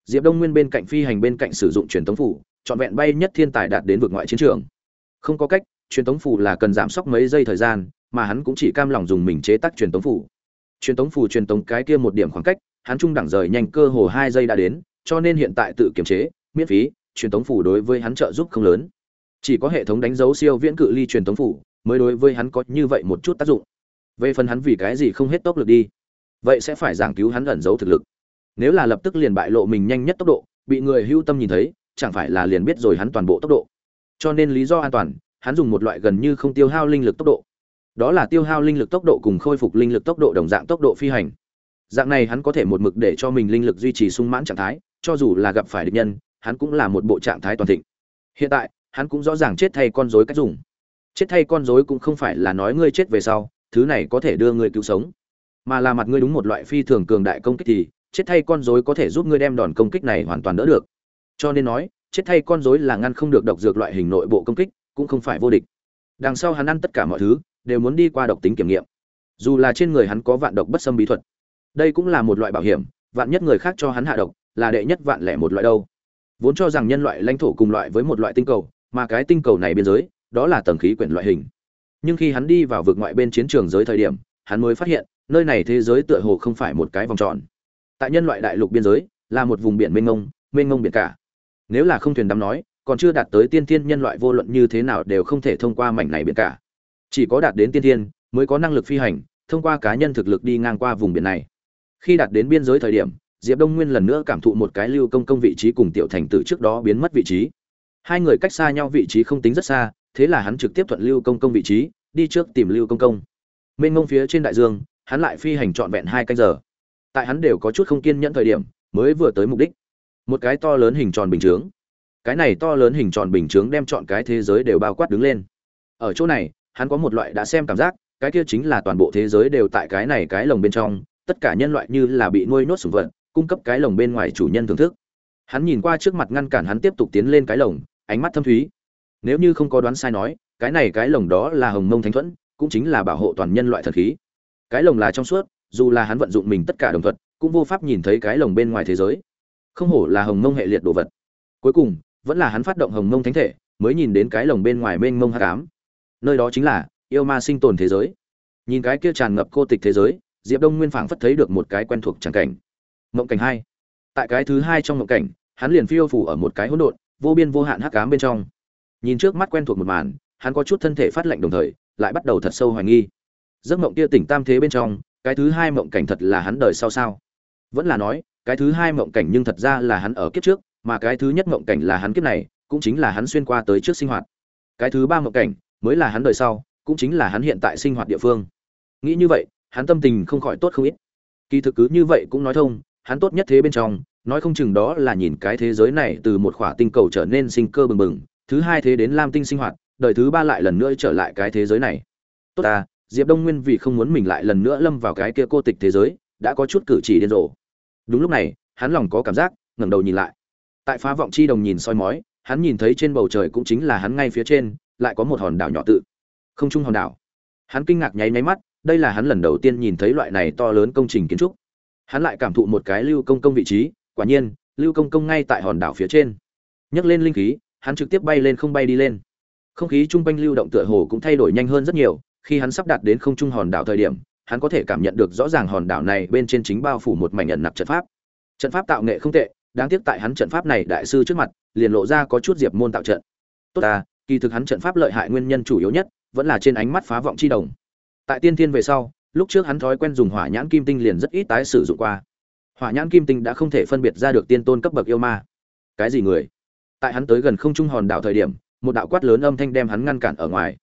diệp đông nguyên bên cạnh phi hành bên cạnh sử dụng truyền thống phủ, trọn vẹn bay nhất thiên tài đạt đến vực ngoại chiến trường. Không có cách, truyền thống phủ là cần giảm sốc mấy giây thời gian, mà hắn cũng chỉ cam lòng dùng mình chế tác truyền thống phủ truyền tống phủ truyền tống cái kia một điểm khoảng cách, hắn trung đẳng rời nhanh cơ hồ hai giây đã đến, cho nên hiện tại tự kiểm chế, miễn phí, truyền tống phủ đối với hắn trợ giúp không lớn. Chỉ có hệ thống đánh dấu siêu viễn cự ly truyền tống phủ mới đối với hắn có như vậy một chút tác dụng. Về phần hắn vì cái gì không hết tốc lực đi, vậy sẽ phải giảng cứu hắn ẩn giấu thực lực. Nếu là lập tức liền bại lộ mình nhanh nhất tốc độ, bị người hưu tâm nhìn thấy, chẳng phải là liền biết rồi hắn toàn bộ tốc độ. Cho nên lý do an toàn, hắn dùng một loại gần như không tiêu hao linh lực tốc độ đó là tiêu hao linh lực tốc độ cùng khôi phục linh lực tốc độ đồng dạng tốc độ phi hành. Dạng này hắn có thể một mực để cho mình linh lực duy trì sung mãn trạng thái, cho dù là gặp phải địch nhân, hắn cũng là một bộ trạng thái toàn thịnh. Hiện tại, hắn cũng rõ ràng chết thay con rối cách dùng. Chết thay con rối cũng không phải là nói ngươi chết về sau, thứ này có thể đưa ngươi cứu sống. Mà là mặt ngươi đúng một loại phi thường cường đại công kích thì, chết thay con rối có thể giúp ngươi đem đòn công kích này hoàn toàn đỡ được. Cho nên nói, chết thay con rối là ngăn không được độc dược loại hình nội bộ công kích, cũng không phải vô địch. Đằng sau hắn ăn tất cả mọi thứ đều muốn đi qua độc tính kiểm nghiệm. Dù là trên người hắn có vạn độc bất xâm bí thuật, đây cũng là một loại bảo hiểm, vạn nhất người khác cho hắn hạ độc, là đệ nhất vạn lẻ một loại đâu. Vốn cho rằng nhân loại lãnh thổ cùng loại với một loại tinh cầu, mà cái tinh cầu này biên giới, đó là tầng khí quyển loại hình. Nhưng khi hắn đi vào vực ngoại bên chiến trường giới thời điểm, hắn mới phát hiện, nơi này thế giới tựa hồ không phải một cái vòng tròn. Tại nhân loại đại lục biên giới, là một vùng biển mênh mông mênh mông biển cả. Nếu là không thuyền đắm nói, còn chưa đạt tới tiên thiên nhân loại vô luận như thế nào đều không thể thông qua mảnh này biển cả chỉ có đạt đến tiên thiên mới có năng lực phi hành, thông qua cá nhân thực lực đi ngang qua vùng biển này. Khi đạt đến biên giới thời điểm, diệp đông nguyên lần nữa cảm thụ một cái lưu công công vị trí cùng tiểu thành tử trước đó biến mất vị trí. Hai người cách xa nhau vị trí không tính rất xa, thế là hắn trực tiếp thuận lưu công công vị trí, đi trước tìm lưu công công. Mênh ngông phía trên đại dương, hắn lại phi hành trọn vẹn hai canh giờ. Tại hắn đều có chút không kiên nhẫn thời điểm, mới vừa tới mục đích. Một cái to lớn hình tròn bình chướng. Cái này to lớn hình tròn bình chướng đem chọn cái thế giới đều bao quát đứng lên. Ở chỗ này hắn có một loại đã xem cảm giác, cái kia chính là toàn bộ thế giới đều tại cái này cái lồng bên trong, tất cả nhân loại như là bị nuôi nốt sủng vật, cung cấp cái lồng bên ngoài chủ nhân thưởng thức. Hắn nhìn qua trước mặt ngăn cản hắn tiếp tục tiến lên cái lồng, ánh mắt thâm thúy. Nếu như không có đoán sai nói, cái này cái lồng đó là hồng mông thánh thuẫn, cũng chính là bảo hộ toàn nhân loại thần khí. Cái lồng là trong suốt, dù là hắn vận dụng mình tất cả đồng thuật cũng vô pháp nhìn thấy cái lồng bên ngoài thế giới. Không hổ là hồng mông hệ liệt đồ vật. Cuối cùng, vẫn là hắn phát động hồng mông thánh thể, mới nhìn đến cái lồng bên ngoài mênh mông hắc cám nơi đó chính là yêu ma sinh tồn thế giới. Nhìn cái kia tràn ngập cô tịch thế giới, diệp đông nguyên phảng phất thấy được một cái quen thuộc tràng cảnh. Mộng cảnh hai. Tại cái thứ hai trong mộng cảnh, hắn liền phiêu phủ ở một cái hỗn độn, vô biên vô hạn hắc ám bên trong. Nhìn trước mắt quen thuộc một màn, hắn có chút thân thể phát lạnh đồng thời, lại bắt đầu thật sâu hoài nghi. Giấc mộng kia tỉnh tam thế bên trong, cái thứ hai mộng cảnh thật là hắn đời sau sao? Vẫn là nói, cái thứ hai mộng cảnh nhưng thật ra là hắn ở kiếp trước, mà cái thứ nhất mộng cảnh là hắn kiếp này, cũng chính là hắn xuyên qua tới trước sinh hoạt. Cái thứ ba mộng cảnh mới là hắn đời sau, cũng chính là hắn hiện tại sinh hoạt địa phương. Nghĩ như vậy, hắn tâm tình không khỏi tốt không ít. Kỳ thực cứ như vậy cũng nói thông, hắn tốt nhất thế bên trong, nói không chừng đó là nhìn cái thế giới này từ một khỏa tinh cầu trở nên sinh cơ bừng bừng, thứ hai thế đến lam tinh sinh hoạt, đời thứ ba lại lần nữa trở lại cái thế giới này. Tốt ta, diệp đông nguyên vì không muốn mình lại lần nữa lâm vào cái kia cô tịch thế giới, đã có chút cử chỉ điên rồ. Đúng lúc này, hắn lòng có cảm giác, ngẩng đầu nhìn lại. Tại phá vọng chi đồng nhìn soi mói, hắn nhìn thấy trên bầu trời cũng chính là hắn ngay phía trên lại có một hòn đảo nhỏ tự. Không trung hòn đảo. Hắn kinh ngạc nháy nháy mắt, đây là hắn lần đầu tiên nhìn thấy loại này to lớn công trình kiến trúc. Hắn lại cảm thụ một cái lưu công công vị trí, quả nhiên, lưu công công ngay tại hòn đảo phía trên. Nhấc lên linh khí, hắn trực tiếp bay lên không bay đi lên. Không khí chung quanh lưu động tựa hồ cũng thay đổi nhanh hơn rất nhiều, khi hắn sắp đạt đến không trung hòn đảo thời điểm, hắn có thể cảm nhận được rõ ràng hòn đảo này bên trên chính bao phủ một mảnh ẩn nặc trận pháp. Trận pháp tạo nghệ không tệ, đáng tiếc tại hắn trận pháp này đại sư trước mặt, liền lộ ra có chút diệp môn tạo trận. Tốt ta kỳ thực hắn trận pháp lợi hại nguyên nhân chủ yếu nhất vẫn là trên ánh mắt phá vọng chi đồng. Tại tiên thiên về sau, lúc trước hắn thói quen dùng hỏa nhãn kim tinh liền rất ít tái sử dụng qua. Hỏa nhãn kim tinh đã không thể phân biệt ra được tiên tôn cấp bậc yêu ma. Cái gì người? Tại hắn tới gần không trung hòn đảo thời điểm, một đạo quát lớn âm thanh đem hắn ngăn cản ở ngoài.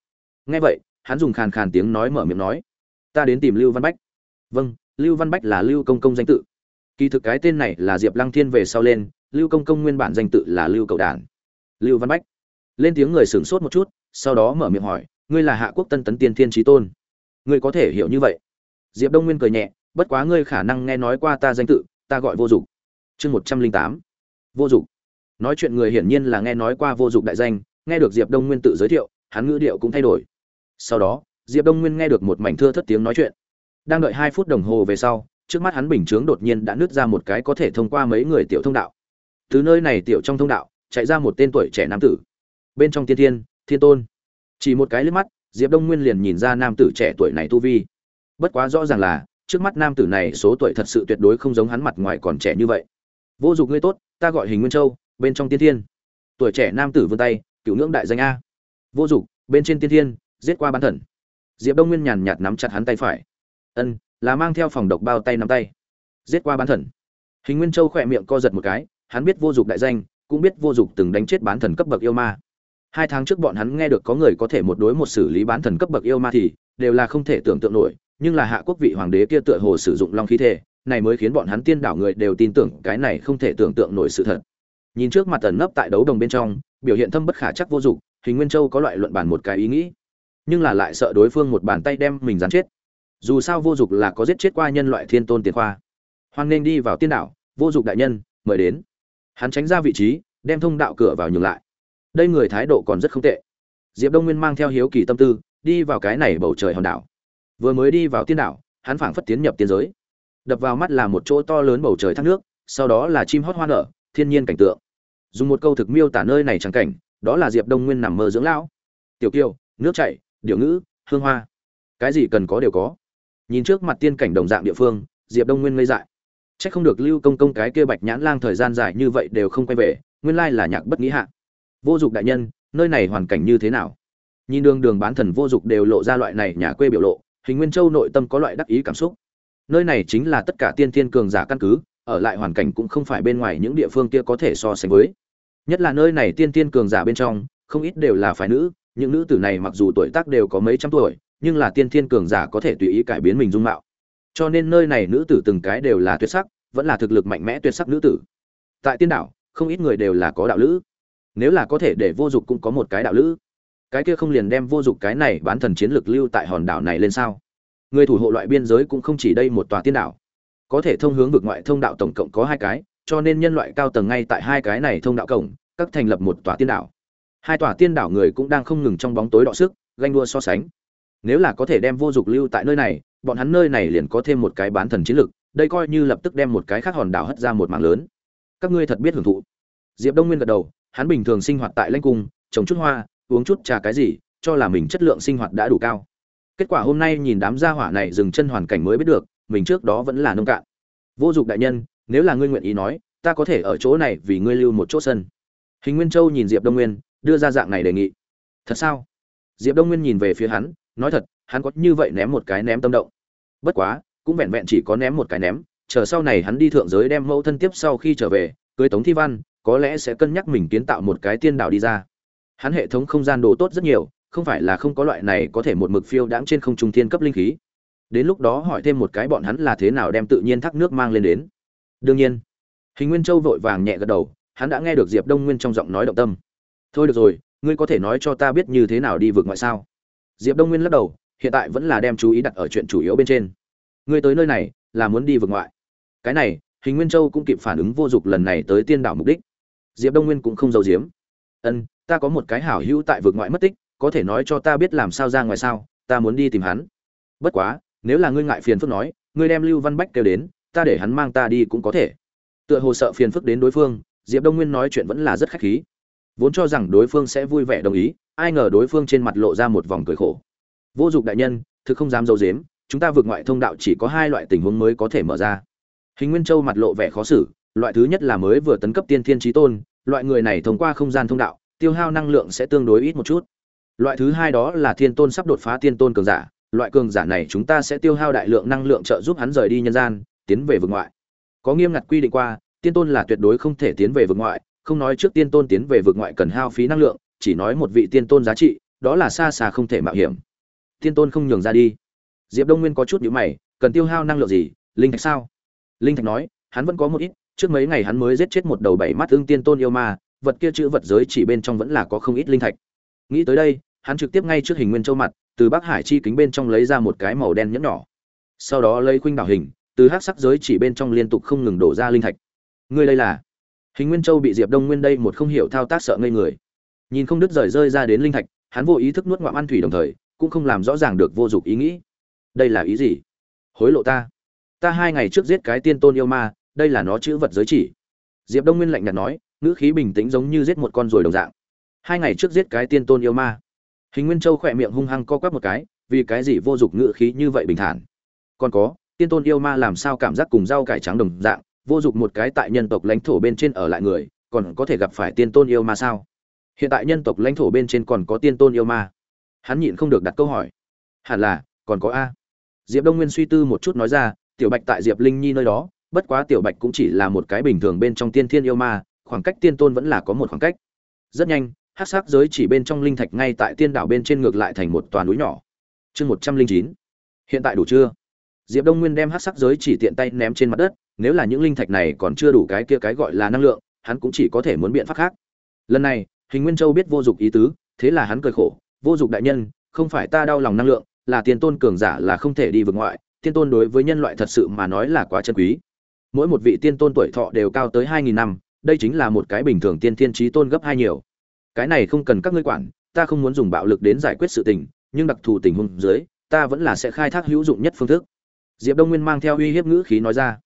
Nghe vậy, hắn dùng khàn khàn tiếng nói mở miệng nói, ta đến tìm lưu văn bách. Vâng lưu văn bách là lưu công công danh tự. Kỳ thực cái tên này là diệp lăng thiên về sau lên, lưu công công nguyên bản danh tự là lưu cầu đản. Lưu văn bách? Lên tiếng người sửng sốt một chút, sau đó mở miệng hỏi, ngươi là hạ quốc tân tấn tiên thiên trí tôn. Ngươi có thể hiểu như vậy? Diệp đông nguyên cười nhẹ, bất quá ngươi khả năng nghe nói qua ta danh tự, ta gọi vô dụng chương một trăm linh tám. Vô dụng nói chuyện người hiển nhiên là nghe nói qua vô dụng đại danh, nghe được diệp đông nguyên tự giới thiệu, hắn ngữ điệu cũng thay đổi. Sau đó, diệp đông nguyên nghe được một mảnh thưa thất tiếng nói chuyện. Đang đợi hai phút đồng hồ về sau, trước mắt hắn bình chướng đột nhiên đã nứt ra một cái có thể thông qua mấy người tiểu thông đạo. Từ nơi này tiểu trong thông đạo, chạy ra một tên tuổi trẻ nam tử bên trong tiên thiên thiên tôn. Chỉ một cái liếc mắt, diệp đông nguyên liền nhìn ra nam tử trẻ tuổi này tu vi. Bất quá rõ ràng là, trước mắt nam tử này số tuổi thật sự tuyệt đối không giống hắn mặt ngoài còn trẻ như vậy. Vô dụng ngươi tốt, ta gọi hình nguyên châu, bên trong tiên thiên. Tuổi trẻ nam tử vươn tay, cựu ngưỡng đại danh a. Vô dụng, bên trên tiên thiên, giết qua bán thần. Diệp đông nguyên nhàn nhạt nắm chặt hắn tay phải. Ân, là mang theo phòng độc bao tay nắm tay. Giết qua bán thần. Hình nguyên châu khỏe miệng co giật một cái, hắn biết vô dụng đại danh, cũng biết vô dụng từng đánh chết bán thần cấp bậc yêu ma hai tháng trước bọn hắn nghe được có người có thể một đối một xử lý bán thần cấp bậc yêu ma thì, đều là không thể tưởng tượng nổi, nhưng là hạ quốc vị hoàng đế kia tựa hồ sử dụng long khí thể, này mới khiến bọn hắn tiên đảo người đều tin tưởng cái này không thể tưởng tượng nổi sự thật. Nhìn trước mặt tần nấp tại đấu đồng bên trong, biểu hiện thâm bất khả chắc vô dụng, hình nguyên châu có loại luận bàn một cái ý nghĩ. Nhưng là lại sợ đối phương một bàn tay đem mình dán chết. Dù sao vô dụng là có giết chết qua nhân loại thiên tôn tiền khoa. Hoan nên đi vào tiên đảo, vô dụng đại nhân, mời đến. Hắn tránh ra vị trí, đem thông đạo cửa vào nhường lại đây người thái độ còn rất không tệ. Diệp đông nguyên mang theo hiếu kỳ tâm tư, đi vào cái này bầu trời hòn đảo. Vừa mới đi vào tiên đảo, hắn phảng phất tiến nhập tiên giới. Đập vào mắt là một chỗ to lớn bầu trời thác nước, sau đó là chim hót hoa nở, thiên nhiên cảnh tượng. Dùng một câu thực miêu tả nơi này trắng cảnh, đó là diệp đông nguyên nằm mơ dưỡng lão. Tiểu kiều nước chảy điệu ngữ, hương hoa. Cái gì cần có đều có. Nhìn trước mặt tiên cảnh đồng dạng địa phương, diệp đông nguyên ngây dại. C h ắ c không được lưu công công cái kia bạch nhãn lang thời gian dài như vậy đều không quay về, nguyên lai là nhạc bất nghĩ hạ vô dụng đại nhân, nơi này hoàn cảnh như thế nào? Nhìn đường đường bán thần vô dụng đều lộ ra loại này nhà quê biểu lộ, hình nguyên châu nội tâm có loại đắc ý cảm xúc. Nơi này chính là tất cả tiên thiên cường giả căn cứ, ở lại hoàn cảnh cũng không phải bên ngoài những địa phương kia có thể so sánh với. Nhất là nơi này tiên tiên cường giả bên trong, không ít đều là phái nữ, những nữ tử này mặc dù tuổi tác đều có mấy trăm tuổi, nhưng là tiên thiên cường giả có thể tùy ý cải biến mình dung mạo. Cho nên nơi này nữ tử từng cái đều là tuyệt sắc, vẫn là thực lực mạnh mẽ tuyệt sắc nữ tử. Tại tiên đảo, không ít người đều là có đạo lữ nếu là có thể để vô dụng cũng có một cái đạo lữ. Cái kia không liền đem vô dụng cái này bán thần chiến lược lưu tại hòn đảo này lên sao? Người thủ hộ loại biên giới cũng không chỉ đây một tòa tiên đảo. Có thể thông hướng vực ngoại thông đạo tổng cộng có hai cái, cho nên nhân loại cao tầng ngay tại hai cái này thông đạo cổng, các thành lập một tòa tiên đảo. Hai tòa tiên đảo người cũng đang không ngừng trong bóng tối đọ sức, ganh đua so sánh. Nếu là có thể đem vô dụng lưu tại nơi này, bọn hắn nơi này liền có thêm một cái bán thần chiến lực đây coi như lập tức đem một cái khác hòn đảo hất ra một mạng lớn. Các ngươi thật biết hưởng thụ. Diệp đông nguyên gật đầu hắn bình thường sinh hoạt tại lãnh cung, trồng chút hoa, uống chút trà cái gì, cho là mình chất lượng sinh hoạt đã đủ cao. Kết quả hôm nay nhìn đám gia hỏa này dừng chân hoàn cảnh mới biết được, mình trước đó vẫn là nông cạn. Vô dụng đại nhân, nếu là ngươi nguyện ý nói, ta có thể ở chỗ này vì ngươi lưu một chỗ sân. Hình nguyên châu nhìn diệp đông nguyên, đưa ra dạng này đề nghị. Thật sao? Diệp đông nguyên nhìn về phía hắn, nói thật, hắn có như vậy ném một cái ném tâm động. Bất quá, cũng vẹn vẹn chỉ có ném một cái ném, chờ sau này hắn đi thượng giới đem mẫu thân tiếp sau khi trở về, cưới tống thi văn có lẽ sẽ cân nhắc mình kiến tạo một cái tiên đảo đi ra. Hắn hệ thống không gian đồ tốt rất nhiều, không phải là không có loại này có thể một mực phiêu đãng trên không trung thiên cấp linh khí. Đến lúc đó hỏi thêm một cái bọn hắn là thế nào đem tự nhiên thác nước mang lên đến. Đương nhiên, hình nguyên châu vội vàng nhẹ gật đầu, hắn đã nghe được diệp đông nguyên trong giọng nói động tâm. Thôi được rồi, ngươi có thể nói cho ta biết như thế nào đi vượt ngoại sao? Diệp đông nguyên lắc đầu, hiện tại vẫn là đem chú ý đặt ở chuyện chủ yếu bên trên. Ngươi tới nơi này là muốn đi vượt ngoại. Cái này, hình nguyên châu cũng kịp phản ứng vô dụng lần này tới tiên đảo mục đích diệp đông nguyên cũng không giấu giếm. Ân, ta có một cái hảo hữu tại vực ngoại mất tích, có thể nói cho ta biết làm sao ra ngoài sao, ta muốn đi tìm hắn. Bất quá, nếu là ngươi ngại phiền phức nói, ngươi đem lưu văn bách kêu đến, ta để hắn mang ta đi cũng có thể. Tựa hồ sợ phiền phức đến đối phương, diệp đông nguyên nói chuyện vẫn là rất khách khí. Vốn cho rằng đối phương sẽ vui vẻ đồng ý, ai ngờ đối phương trên mặt lộ ra một vòng cười khổ. Vô dụng đại nhân, thực không dám d i ấ u dếm chúng ta vượt ngoại thông đạo chỉ có hai loại tình huống mới có thể mở ra. Hình nguyên châu mặt lộ vẻ khó xử loại thứ nhất là mới vừa tấn cấp tiên thiên trí tôn, loại người này thông qua không gian thông đạo, tiêu hao năng lượng sẽ tương đối ít một chút. Loại thứ hai đó là thiên tôn sắp đột phá tiên tôn cường giả, loại cường giả này chúng ta sẽ tiêu hao đại lượng năng lượng trợ giúp hắn rời đi nhân gian, tiến về vực ngoại. Có nghiêm ngặt quy định qua, tiên tôn là tuyệt đối không thể tiến về vực ngoại, không nói trước tiên tôn tiến về vực ngoại cần hao phí năng lượng, chỉ nói một vị tiên tôn giá trị, đó là xa xa không thể mạo hiểm. Tiên tôn không nhường ra đi. Diệp đông nguyên có chút nhữ mày, cần tiêu hao năng lượng gì? Linh thạch sao? Linh thạch nói, hắn vẫn có một ít trước mấy ngày hắn mới giết chết một đầu bảy mắt ưng tiên tôn yêu ma, vật kia chữ vật giới chỉ bên trong vẫn là có không ít linh thạch. Nghĩ tới đây, hắn trực tiếp ngay trước hình nguyên châu mặt, từ bắc hải chi kính bên trong lấy ra một cái màu đen nhẫn nhỏ. Sau đó lấy khuynh đảo hình, từ hắc sắc giới chỉ bên trong liên tục không ngừng đổ ra linh thạch. Ngươi đây là? Hình nguyên châu bị diệp đông nguyên đây một không hiểu thao tác sợ ngây người. Nhìn không đứt rời rơi ra đến linh thạch, hắn vô ý thức nuốt ngoạm ăn thủy đồng thời, cũng không làm rõ ràng được vô dụng ý nghĩ. Đây là ý gì? Hối lộ ta. Ta hai ngày trước giết cái tiên tôn yêu ma đây là nó chữ vật giới chỉ. Diệp đông nguyên lạnh nhạt nói, ngữ khí bình tĩnh giống như giết một con ruồi đồng dạng. Hai ngày trước giết cái tiên tôn yêu ma. Hình nguyên châu khỏe miệng hung hăng co quắp một cái, vì cái gì vô dụng ngữ khí như vậy bình thản? Còn có, tiên tôn yêu ma làm sao cảm giác cùng rau cải trắng đồng dạng, vô dụng một cái tại nhân tộc lãnh thổ bên trên ở lại người, còn có thể gặp phải tiên tôn yêu ma sao? Hiện tại nhân tộc lãnh thổ bên trên còn có tiên tôn yêu ma. Hắn nhịn không được đặt câu hỏi. Hẳn là, còn có a. Diệp đông nguyên suy tư một chút nói ra, tiểu bạch tại diệp linh nhi nơi đó bất quá tiểu bạch cũng chỉ là một cái bình thường bên trong tiên thiên yêu ma, khoảng cách tiên tôn vẫn là có một khoảng cách. Rất nhanh, hắc sắc giới chỉ bên trong linh thạch ngay tại tiên đảo bên trên ngược lại thành một toàn núi nhỏ. Chương một trăm linh chín. Hiện tại đủ chưa? Diệp đông nguyên đem hắc sắc giới chỉ tiện tay ném trên mặt đất, nếu là những linh thạch này còn chưa đủ cái kia cái gọi là năng lượng, hắn cũng chỉ có thể muốn biện pháp khác. Lần này, hình nguyên châu biết vô dụng ý tứ, thế là hắn cười khổ, vô dụng đại nhân, không phải ta đau lòng năng lượng, là tiền tôn cường giả là không thể đi vượt ngoại, tiên tôn đối với nhân loại thật sự mà nói là quá chân quý mỗi một vị tiên tôn tuổi thọ đều cao tới hai nghìn năm, đây chính là một cái bình thường tiên thiên trí tôn gấp hai nhiều. Cái này không cần các ngươi quản, ta không muốn dùng bạo lực đến giải quyết sự tình, nhưng đặc thù tình huống dưới, ta vẫn là sẽ khai thác hữu dụng nhất phương thức. Diệp đông nguyên mang theo uy hiếp ngữ khí nói ra.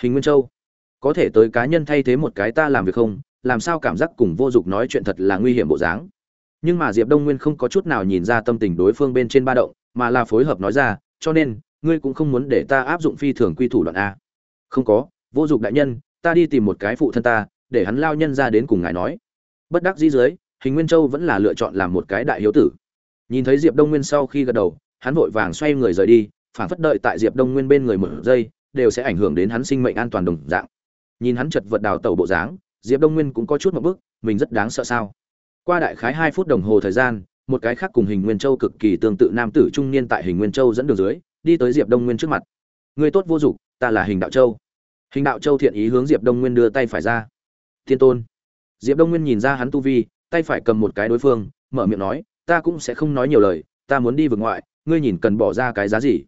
Hình nguyên châu, có thể tới cá nhân thay thế một cái ta làm việc không? Làm sao cảm giác cùng vô dụng nói chuyện thật là nguy hiểm bộ dáng? Nhưng mà diệp đông nguyên không có chút nào nhìn ra tâm tình đối phương bên trên ba động, mà là phối hợp nói ra, cho nên, ngươi cũng không muốn để ta áp dụng phi thường quy thủ đoạn a không có, vô dụng đại nhân, ta đi tìm một cái phụ thân ta, để hắn lao nhân ra đến cùng ngài nói. Bất đắc dĩ dưới, hình nguyên châu vẫn là lựa chọn làm một cái đại hiếu tử. Nhìn thấy diệp đông nguyên sau khi gật đầu, hắn vội vàng xoay người rời đi phản phất đợi tại diệp đông nguyên bên người một giây, đều sẽ ảnh hưởng đến hắn sinh mệnh an toàn đồng dạng. Nhìn hắn chật vật đào tẩu bộ dáng, diệp đông nguyên cũng có chút một bức mình rất đáng sợ sao? Qua đại khái hai phút đồng hồ thời gian, một cái khác cùng hình nguyên châu cực kỳ tương tự nam tử trung niên tại hình nguyên châu dẫn đường dưới, đi tới diệp đông nguyên trước mặt. Người tốt vô dụng ta là hình đạo châu. Hình đạo châu thiện ý hướng diệp đông nguyên đưa tay phải ra. Thiên tôn. Diệp đông nguyên nhìn ra hắn tu vi, tay phải cầm một cái đối phương, mở miệng nói, ta cũng sẽ không nói nhiều lời, ta muốn đi vượt ngoại, ngươi nhìn cần bỏ ra cái giá gì?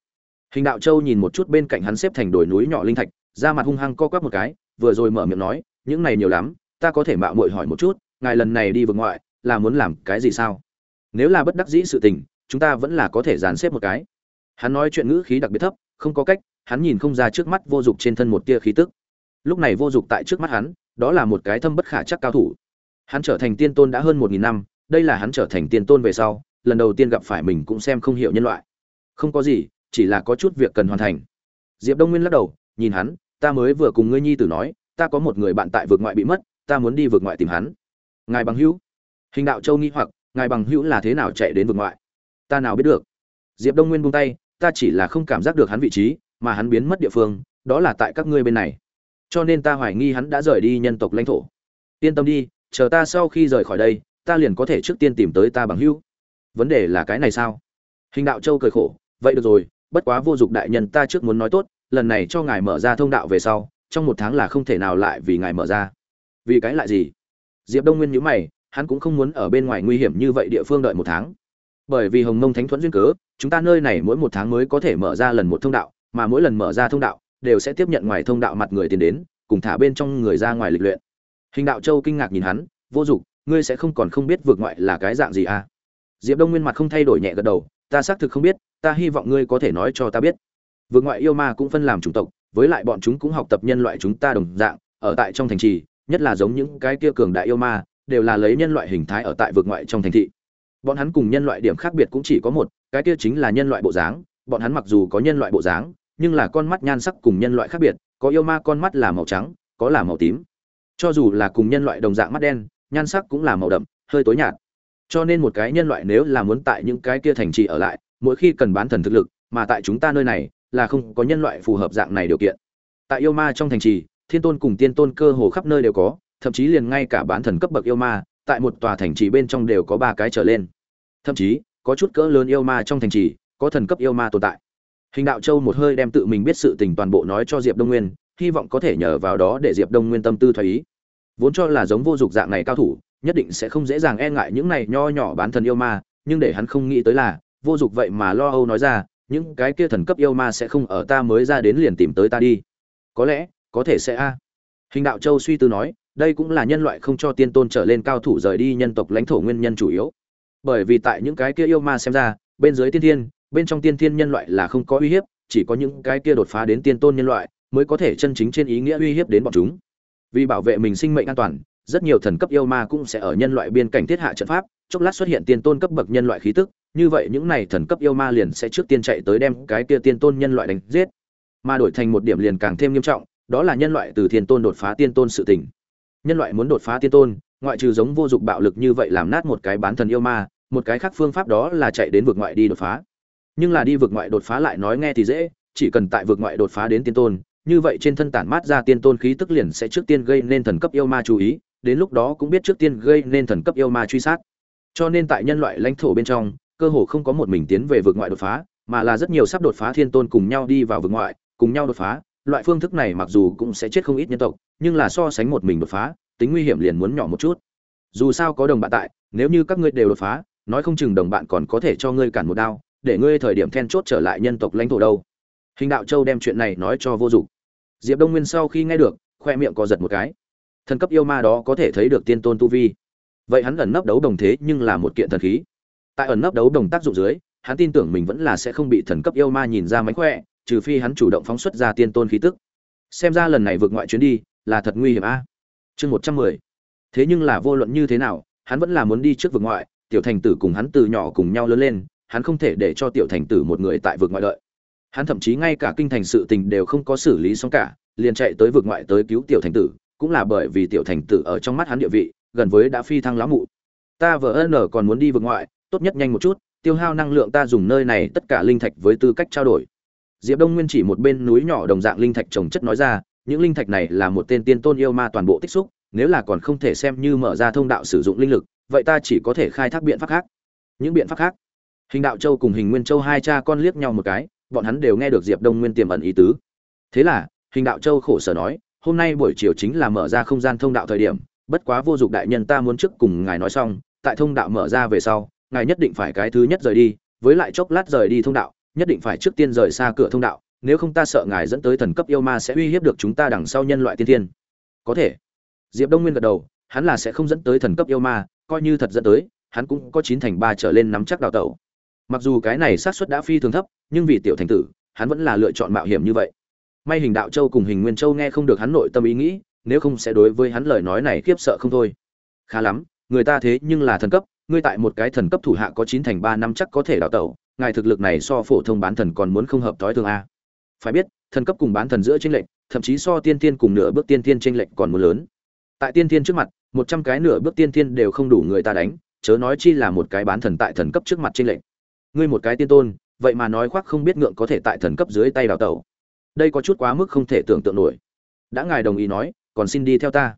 Hình đạo châu nhìn một chút bên cạnh hắn xếp thành đồi núi nhỏ linh thạch ra mặt hung hăng co quắp một cái, vừa rồi mở miệng nói, những này nhiều lắm, ta có thể mạo muội hỏi một chút, ngài lần này đi vượt ngoại, là muốn làm cái gì sao? Nếu là bất đắc dĩ sự tình, chúng ta vẫn là có thể dàn xếp một cái. Hắn nói chuyện ngữ khí đặc biệt thấp, không có cách hắn nhìn không ra trước mắt vô dụng trên thân một tia khí tức. Lúc này vô dụng tại trước mắt hắn, đó là một cái thâm bất khả chắc cao thủ. Hắn trở thành tiên tôn đã hơn một nghìn năm, đây là hắn trở thành tiên tôn về sau, lần đầu tiên gặp phải mình cũng xem không hiểu nhân loại. Không có gì, chỉ là có chút việc cần hoàn thành. Diệp đông nguyên lắc đầu, nhìn hắn, ta mới vừa cùng ngươi nhi tử nói, ta có một người bạn tại vực ngoại bị mất, ta muốn đi vực ngoại tìm hắn. Ngài bằng hữu? Hình đạo châu nghi hoặc, ngài bằng hữu là thế nào chạy đến vực ngoại? Ta nào biết được? Diệp đông nguyên buông tay, ta chỉ là không cảm giác được hắn vị trí mà hắn biến mất địa phương, đó là tại các ngươi bên này. Cho nên ta hoài nghi hắn đã rời đi nhân tộc lãnh thổ. Yên tâm đi, chờ ta sau khi rời khỏi đây, ta liền có thể trước tiên tìm tới ta bằng hữu. Vấn đề là cái này sao? Hình đạo châu cười khổ, vậy được rồi, bất quá vô dụng đại nhân ta trước muốn nói tốt, lần này cho ngài mở ra thông đạo về sau, trong một tháng là không thể nào lại vì ngài mở ra. Vì cái lại gì? Diệp đông nguyên nhữ mày, hắn cũng không muốn ở bên ngoài nguy hiểm như vậy địa phương đợi một tháng. Bởi vì hồng mông thánh thuẫn duyên cớ, chúng ta nơi này mỗi một tháng mới có thể mở ra lần một thông đạo mà mỗi lần mở ra thông đạo, đều sẽ tiếp nhận ngoài thông đạo mặt người tiến đến, cùng thả bên trong người ra ngoài lịch luyện. Hình đạo châu kinh ngạc nhìn hắn, vô dụng ngươi sẽ không còn không biết vượt ngoại là cái dạng gì à? Diệp đông nguyên mặt không thay đổi nhẹ gật đầu, ta xác thực không biết, ta hy vọng ngươi có thể nói cho ta biết. Vượt ngoại yêu ma cũng phân làm chủng tộc, với lại bọn chúng cũng học tập nhân loại chúng ta đồng dạng, ở tại trong thành trì, nhất là giống những cái kia cường đại yêu ma, đều là lấy nhân loại hình thái ở tại vượt ngoại trong thành thị. Bọn hắn cùng nhân loại điểm khác biệt cũng chỉ có một, cái kia chính là nhân loại bộ dáng, bọn hắn mặc dù có nhân loại bộ dáng nhưng là con mắt nhan sắc cùng nhân loại khác biệt, có yêu ma con mắt là màu trắng, có là màu tím. Cho dù là cùng nhân loại đồng dạng mắt đen, nhan sắc cũng là màu đậm, hơi tối nhạt. Cho nên một cái nhân loại nếu là muốn tại những cái kia thành trì ở lại, mỗi khi cần bán thần thực lực, mà tại chúng ta nơi này, là không có nhân loại phù hợp dạng này điều kiện. Tại yêu ma trong thành trì, thiên tôn cùng tiên tôn cơ hồ khắp nơi đều có, thậm chí liền ngay cả bán thần cấp bậc yêu ma, tại một tòa thành trì bên trong đều có ba cái trở lên. Thậm chí, có chút cỡ lớn yêu ma trong thành trì, có thần cấp yêu ma tồn tại hình đạo châu một hơi đem tự mình biết sự tình toàn bộ nói cho diệp đông nguyên, hy vọng có thể nhờ vào đó để diệp đông nguyên tâm tư thoái ý. Vốn cho là giống vô dụng dạng này cao thủ, nhất định sẽ không dễ dàng e ngại những này nho nhỏ bán thần yêu ma, nhưng để hắn không nghĩ tới là, vô dụng vậy mà lo âu nói ra, những cái kia thần cấp yêu ma sẽ không ở ta mới ra đến liền tìm tới ta đi. Có lẽ, có thể sẽ a. Hình đạo châu suy tư nói, đây cũng là nhân loại không cho tiên tôn trở lên cao thủ rời đi nhân tộc lãnh thổ nguyên nhân chủ yếu. Bởi vì tại những cái kia yêu ma xem ra, bên dưới tiên thiên bên trong tiên thiên nhân loại là không có uy hiếp, chỉ có những cái kia đột phá đến tiên tôn nhân loại mới có thể chân chính trên ý nghĩa uy hiếp đến bọn chúng. Vì bảo vệ mình sinh mệnh an toàn, rất nhiều thần cấp yêu ma cũng sẽ ở nhân loại biên cảnh thiết hạ trận pháp, chốc lát xuất hiện tiên tôn cấp bậc nhân loại khí tức, như vậy những này thần cấp yêu ma liền sẽ trước tiên chạy tới đem cái kia tiên tôn nhân loại đánh giết. Mà đổi thành một điểm liền càng thêm nghiêm trọng, đó là nhân loại từ thiên tôn đột phá tiên tôn sự tình. Nhân loại muốn đột phá tiên tôn, ngoại trừ giống vô dụng bạo lực như vậy làm nát một cái bán thần yêu ma, một cái khác phương pháp đó là chạy đến vực ngoại đi đột phá nhưng là đi vực ngoại đột phá lại nói nghe thì dễ, chỉ cần tại vực ngoại đột phá đến tiên tôn, như vậy trên thân tản mát ra tiên tôn khí tức liền sẽ trước tiên gây nên thần cấp yêu ma chú ý, đến lúc đó cũng biết trước tiên gây nên thần cấp yêu ma truy sát. Cho nên tại nhân loại lãnh thổ bên trong, cơ hồ không có một mình tiến về vực ngoại đột phá, mà là rất nhiều sắp đột phá thiên tôn cùng nhau đi vào vực ngoại, cùng nhau đột phá. Loại phương thức này mặc dù cũng sẽ chết không ít nhân tộc, nhưng là so sánh một mình đột phá, tính nguy hiểm liền muốn nhỏ một chút. Dù sao có đồng bạn tại, nếu như các ngươi đều đột phá, nói không chừng đồng bạn còn có thể cho ngươi cản một đao để ngươi thời điểm then chốt trở lại nhân tộc lãnh thổ đâu. Hình đạo châu đem chuyện này nói cho vô dụng. Diệp đông nguyên sau khi nghe được, khoe miệng co giật một cái. Thần cấp yêu ma đó có thể thấy được tiên tôn tu vi. Vậy hắn ẩn nấp đấu đồng thế nhưng là một kiện thần khí. Tại ẩn nấp đấu đồng tác dụng dưới, hắn tin tưởng mình vẫn là sẽ không bị thần cấp yêu ma nhìn ra mánh khỏe, trừ phi hắn chủ động phóng xuất ra tiên tôn khí tức. Xem ra lần này vượt ngoại chuyến đi là thật nguy hiểm a. Chương một trăm mười. Thế nhưng là vô luận như thế nào, hắn vẫn là muốn đi trước vượt ngoại, tiểu thành tử cùng hắn từ nhỏ cùng nhau lớn lên hắn không thể để cho tiểu thành tử một người tại vực ngoại đợi. Hắn thậm chí ngay cả kinh thành sự tình đều không có xử lý xong cả, liền chạy tới vực ngoại tới cứu tiểu thành tử, cũng là bởi vì tiểu thành tử ở trong mắt hắn địa vị, gần với đã phi thăng lão mụ. Ta vợ ân còn muốn đi vực ngoại, tốt nhất nhanh một chút, tiêu hao năng lượng ta dùng nơi này tất cả linh thạch với tư cách trao đổi. Diệp đông nguyên chỉ một bên núi nhỏ đồng dạng linh thạch trồng chất nói ra, những linh thạch này là một tên tiên tôn yêu ma toàn bộ tích xúc, nếu là còn không thể xem như mở ra thông đạo sử dụng linh lực, vậy ta chỉ có thể khai thác biện pháp khác. Những biện pháp khác? Hình đạo châu cùng hình nguyên châu hai cha con liếc nhau một cái, bọn hắn đều nghe được diệp đông nguyên tiềm ẩn ý tứ. Thế là, hình đạo châu khổ sở nói, hôm nay buổi chiều chính là mở ra không gian thông đạo thời điểm, bất quá vô dụng đại nhân ta muốn trước cùng ngài nói xong, tại thông đạo mở ra về sau, ngài nhất định phải cái thứ nhất rời đi, với lại chốc lát rời đi thông đạo, nhất định phải trước tiên rời xa cửa thông đạo, nếu không ta sợ ngài dẫn tới thần cấp yêu ma sẽ uy hiếp được chúng ta đằng sau nhân loại tiên thiên. Có thể. Diệp đông nguyên gật đầu, hắn là sẽ không dẫn tới thần cấp yêu ma, coi như thật dẫn tới, hắn cũng có chín thành ba trở lên nắm chắc đào tẩu mặc dù cái này xác suất đã phi thường thấp, nhưng vì tiểu thành tử, hắn vẫn là lựa chọn mạo hiểm như vậy. May hình đạo châu cùng hình nguyên châu nghe không được hắn nội tâm ý nghĩ, nếu không sẽ đối với hắn lời nói này khiếp sợ không thôi. Khá lắm, người ta thế nhưng là thần cấp, ngươi tại một cái thần cấp thủ hạ có chín thành ba năm chắc có thể đào tẩu, ngài thực lực này so phổ thông bán thần còn muốn không hợp thói thường a. Phải biết, thần cấp cùng bán thần giữa tranh lệch, thậm chí so tiên tiên cùng nửa bước tiên tiên tranh lệch còn muốn lớn. Tại tiên tiên trước mặt, một trăm cái nửa bước tiên tiên đều không đủ người ta đánh, chớ nói chi là một cái bán thần tại thần cấp trước mặt tranh lệch ngươi một cái tiên tôn, vậy mà nói khoác không biết ngượng có thể tại thần cấp dưới tay đào tẩu. Đây có chút quá mức không thể tưởng tượng nổi. Đã ngài đồng ý nói, còn xin đi theo ta.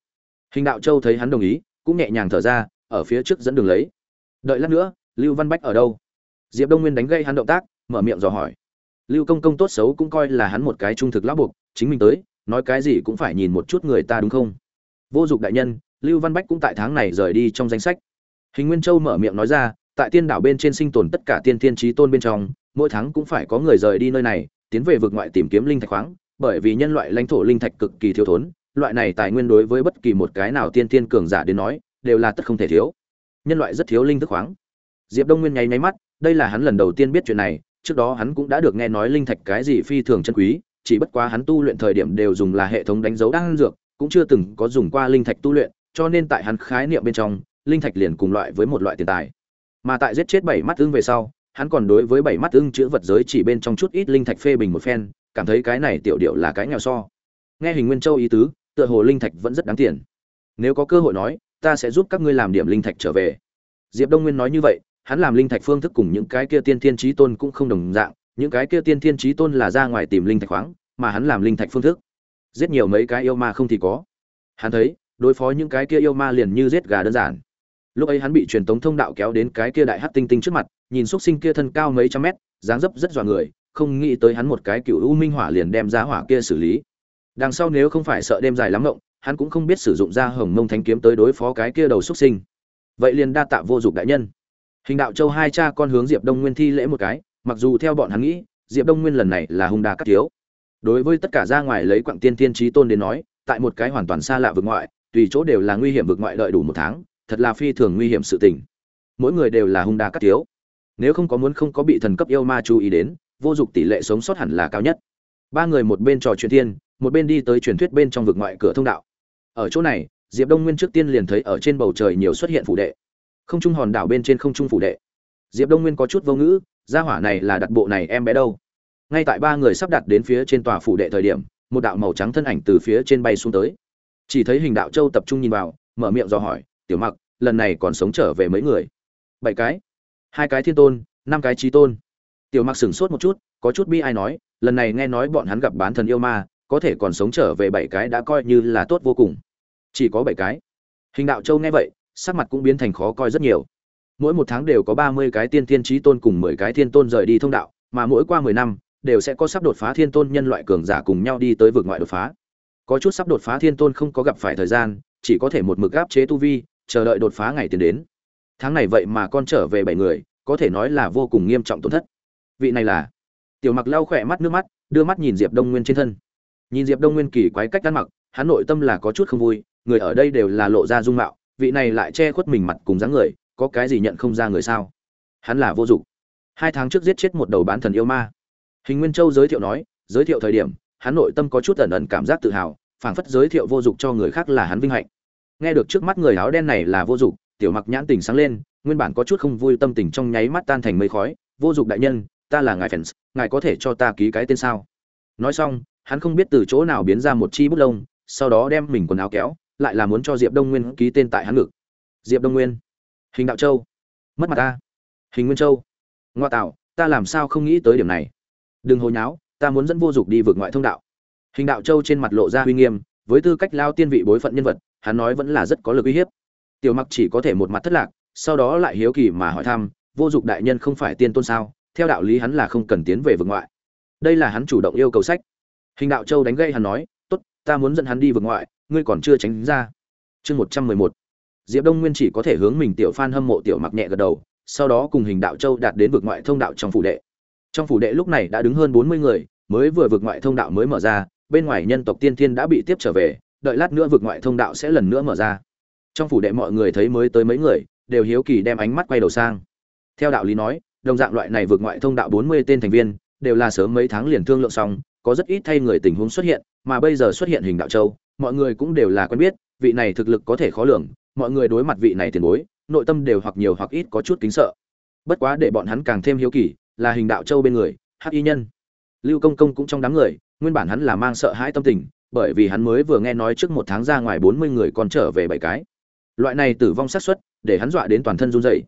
Hình đạo châu thấy hắn đồng ý, cũng nhẹ nhàng thở ra, ở phía trước dẫn đường lấy. Đợi lát nữa, lưu văn bách ở đâu? Diệp đông nguyên đánh gây hắn động tác, mở miệng dò hỏi. Lưu công công tốt xấu cũng coi là hắn một cái trung thực lão buộc, chính mình tới, nói cái gì cũng phải nhìn một chút người ta đúng không? Vô dụng đại nhân, lưu văn bách cũng tại tháng này rời đi trong danh sách. Hình nguyên châu mở miệng nói ra tại tiên đảo bên trên sinh tồn tất cả tiên tiên trí tôn bên trong, mỗi tháng cũng phải có người rời đi nơi này, tiến về vực ngoại tìm kiếm linh thạch khoáng, bởi vì nhân loại lãnh thổ linh thạch cực kỳ thiếu thốn, loại này tài nguyên đối với bất kỳ một cái nào tiên tiên cường giả đến nói, đều là tất không thể thiếu. Nhân loại rất thiếu linh thức khoáng. Diệp đông nguyên nháy nháy mắt, đây là hắn lần đầu tiên biết chuyện này, trước đó hắn cũng đã được nghe nói linh thạch cái gì phi thường chân quý, chỉ bất quá hắn tu luyện thời điểm đều dùng là hệ thống đánh dấu đan dược, cũng chưa từng có dùng qua linh thạch tu luyện, cho nên tại hắn khái niệm bên trong, linh thạch liền cùng loại với một loại tiền tài mà tại giết chết bảy mắt ưng về sau, hắn còn đối với bảy mắt ưng chữ vật giới chỉ bên trong chút ít linh thạch phê bình một phen, cảm thấy cái này tiểu điệu là cái nghèo so. Nghe hình nguyên châu ý tứ, tựa hồ linh thạch vẫn rất đáng tiền. Nếu có cơ hội nói, ta sẽ giúp các ngươi làm điểm linh thạch trở về. Diệp đông nguyên nói như vậy, hắn làm linh thạch phương thức cùng những cái kia tiên thiên trí tôn cũng không đồng dạng, những cái kia tiên thiên trí tôn là ra ngoài tìm linh thạch khoáng, mà hắn làm linh thạch phương thức. Giết nhiều mấy cái yêu ma không thì có. Hắn thấy, đối phó những cái kia yêu ma liền như giết gà đơn giản lúc ấy hắn bị truyền tống thông đạo kéo đến cái kia đại hát tinh tinh trước mặt, nhìn x u ấ t sinh kia thân cao mấy trăm mét, dáng dấp rất dọa người, không nghĩ tới hắn một cái cựu u minh hỏa liền đem ra hỏa kia xử lý. Đằng sau nếu không phải sợ đêm dài lắm ngộng, hắn cũng không biết sử dụng da hồng mông thanh kiếm tới đối phó cái kia đầu x u ấ t sinh. Vậy liền đa tạ vô dụng đại nhân. Hình đạo châu hai cha con hướng diệp đông nguyên thi lễ một cái, mặc dù theo bọn hắn nghĩ, diệp đông nguyên lần này là hung đa cắt thiếu. Đối với tất cả ra ngoài lấy quặng tiên tiên trí tôn đến nói, tại một cái hoàn toàn xa lạ vực ngoại, tùy chỗ đều là nguy hiểm vực ngoại đợi đủ một tháng thật là phi thường nguy hiểm sự tình. Mỗi người đều là hung đa cắt thiếu. Nếu không có muốn không có bị thần cấp yêu ma chú ý đến, vô dụng tỷ lệ sống sót hẳn là cao nhất. Ba người một bên trò chuyện thiên, một bên đi tới truyền thuyết bên trong vực ngoại cửa thông đạo. Ở chỗ này, diệp đông nguyên trước tiên liền thấy ở trên bầu trời nhiều xuất hiện phủ đệ. Không trung hòn đảo bên trên không trung phủ đệ. Diệp đông nguyên có chút vô ngữ, gia hỏa này là đặt bộ này em bé đâu? Ngay tại ba người sắp đặt đến phía trên tòa phủ đệ thời điểm, một đạo màu trắng thân ảnh từ phía trên bay xuống tới. Chỉ thấy hình đạo châu tập trung nhìn vào, mở miệng dò hỏi, tiểu mặc lần này còn sống trở về mấy người. Bảy cái. Hai cái thiên tôn, năm cái trí tôn. Tiểu mặc sửng sốt một chút, có chút bi ai nói, lần này nghe nói bọn hắn gặp bán thần yêu ma, có thể còn sống trở về bảy cái đã coi như là tốt vô cùng. Chỉ có bảy cái. Hình đạo châu nghe vậy, sắc mặt cũng biến thành khó coi rất nhiều. Mỗi một tháng đều có ba mươi cái tiên thiên trí tôn cùng mười cái thiên tôn rời đi thông đạo, mà mỗi qua mười năm, đều sẽ có sắp đột phá thiên tôn nhân loại cường giả cùng nhau đi tới vực ngoại đột phá. Có chút sắp đột phá thiên tôn không có gặp phải thời gian, chỉ có thể một mực áp chế tu vi chờ đợi đột phá ngày tiến đến. Tháng này vậy mà con trở về bảy người, có thể nói là vô cùng nghiêm trọng tổn thất. Vị này là? Tiểu mặc lau khỏe mắt nước mắt, đưa mắt nhìn diệp đông nguyên trên thân. Nhìn diệp đông nguyên kỳ quái cách ăn mặc, hắn nội tâm là có chút không vui, người ở đây đều là lộ ra dung mạo, vị này lại che khuất mình mặt cùng dáng người, có cái gì nhận không ra người sao? Hắn là vô dụng. Hai tháng trước giết chết một đầu bán thần yêu ma. Hình nguyên châu giới thiệu nói, giới thiệu thời điểm, hắn nội tâm có chút ẩn ẩn cảm giác tự hào, phảng phất giới thiệu vô dụng cho người khác là hắn vinh hạnh nghe được trước mắt người áo đen này là vô dụng tiểu mặc nhãn tình sáng lên, nguyên bản có chút không vui tâm tình trong nháy mắt tan thành mây khói. Vô dụng đại nhân, ta là ngài fans, ngài có thể cho ta ký cái tên sao? Nói xong, hắn không biết từ chỗ nào biến ra một chi bút lông, sau đó đem mình quần áo kéo, lại là muốn cho diệp đông nguyên ký tên tại hắn ngực. Diệp đông nguyên, hình đạo châu. Mất mặt ta. Hình nguyên châu. Ngoa tạo, ta làm sao không nghĩ tới điểm này? Đừng hồi nháo, ta muốn dẫn vô dụng đi vượt ngoại thông đạo. Hình đạo châu trên mặt lộ ra uy nghiêm với tư cách lao tiên vị bối phận nhân vật, hắn nói vẫn là rất có lực uy hiếp. Tiểu mặc chỉ có thể một mặt thất lạc, sau đó lại hiếu kỳ mà hỏi thăm, vô dụng đại nhân không phải tiên tôn sao? Theo đạo lý hắn là không cần tiến về vực ngoại. Đây là hắn chủ động yêu cầu sách. Hình đạo châu đánh gây hắn nói, tốt, ta muốn dẫn hắn đi vực ngoại, ngươi còn chưa tránh ra. Chương một trăm mười một. Diệp đông nguyên chỉ có thể hướng mình tiểu phan hâm mộ tiểu mặc nhẹ gật đầu, sau đó cùng hình đạo châu đạt đến vực ngoại thông đạo trong phủ đệ. Trong phủ đệ lúc này đã đứng hơn bốn mươi người, mới vừa vực ngoại thông đạo mới mở ra bên ngoài nhân tộc tiên thiên đã bị tiếp trở về đợi lát nữa vực ngoại thông đạo sẽ lần nữa mở ra trong phủ đệ mọi người thấy mới tới mấy người đều hiếu kỳ đem ánh mắt quay đầu sang theo đạo lý nói đồng dạng loại này vượt ngoại thông đạo 40 tên thành viên, đều là sớm mấy tháng liền thương lượng xong, có rất ít thay người tình huống xuất hiện, mà bây giờ xuất hiện hình đạo châu, mọi người cũng đều là quen biết, vị này thực lực có thể khó lường, mọi người đối mặt vị này tiền bối, nội tâm đều hoặc nhiều hoặc ít có chút kính sợ. Bất quá để bọn hắn càng thêm hiếu kỳ, là hình đạo châu bên người, Hắc Y nhân. Lưu Công Công cũng trong đám người, nguyên bản hắn là mang sợ hãi tâm tình, bởi vì hắn mới vừa nghe nói trước một tháng ra ngoài 40 người còn trở về bảy cái. Loại này tử vong sát suất, để hắn dọa đến toàn thân run rẩy.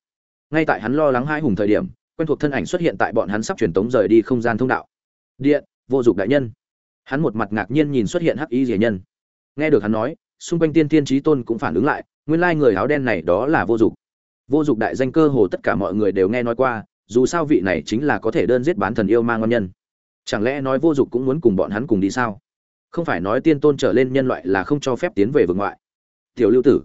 Ngay tại hắn lo lắng hai hùng thời điểm, quen thuộc thân ảnh xuất hiện tại bọn hắn sắp truyền tống rời đi không gian thông đạo. Điện vô dụng đại nhân. Hắn một mặt ngạc nhiên nhìn xuất hiện hắc y rỉa nhân. Nghe được hắn nói xung quanh tiên tiên trí tôn cũng phản ứng lại nguyên lai người áo đen này đó là vô dụng vô dụng đại danh cơ hồ tất cả mọi người đều nghe nói qua dù sao vị này chính là có thể đơn giết bán thần yêu mang ngon nhân chẳng lẽ nói vô dụng cũng muốn cùng bọn hắn cùng đi sao không phải nói tiên tôn trở lên nhân loại là không cho phép tiến về vực ngoại tiểu lưu tử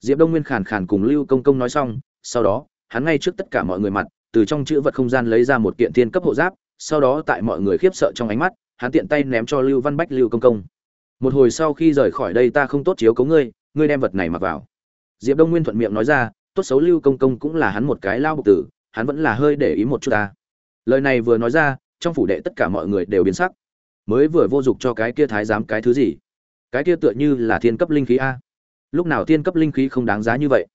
diệp đông nguyên khàn khàn cùng lưu công công nói xong sau đó hắn ngay trước tất cả mọi người mặt từ trong chữ vật không gian lấy ra một kiện thiên cấp hộ giáp, sau đó tại mọi người khiếp sợ trong ánh mắt, hắn tiện tay ném cho Lưu Văn Bách Lưu Công Công. Một hồi sau khi rời khỏi đây ta không tốt chiếu cố ngươi, ngươi đem vật này mặc vào. Diệp Đông Nguyên thuận miệng nói ra, tốt xấu Lưu Công Công cũng là hắn một cái lao bộc tử, hắn vẫn là hơi để ý một chút ta. Lời này vừa nói ra, trong phủ đệ tất cả mọi người đều biến sắc. Mới vừa vô dụng cho cái kia thái giám cái thứ gì? Cái kia tựa như là thiên cấp linh khí a. Lúc nào thiên cấp linh khí không đáng giá như vậy?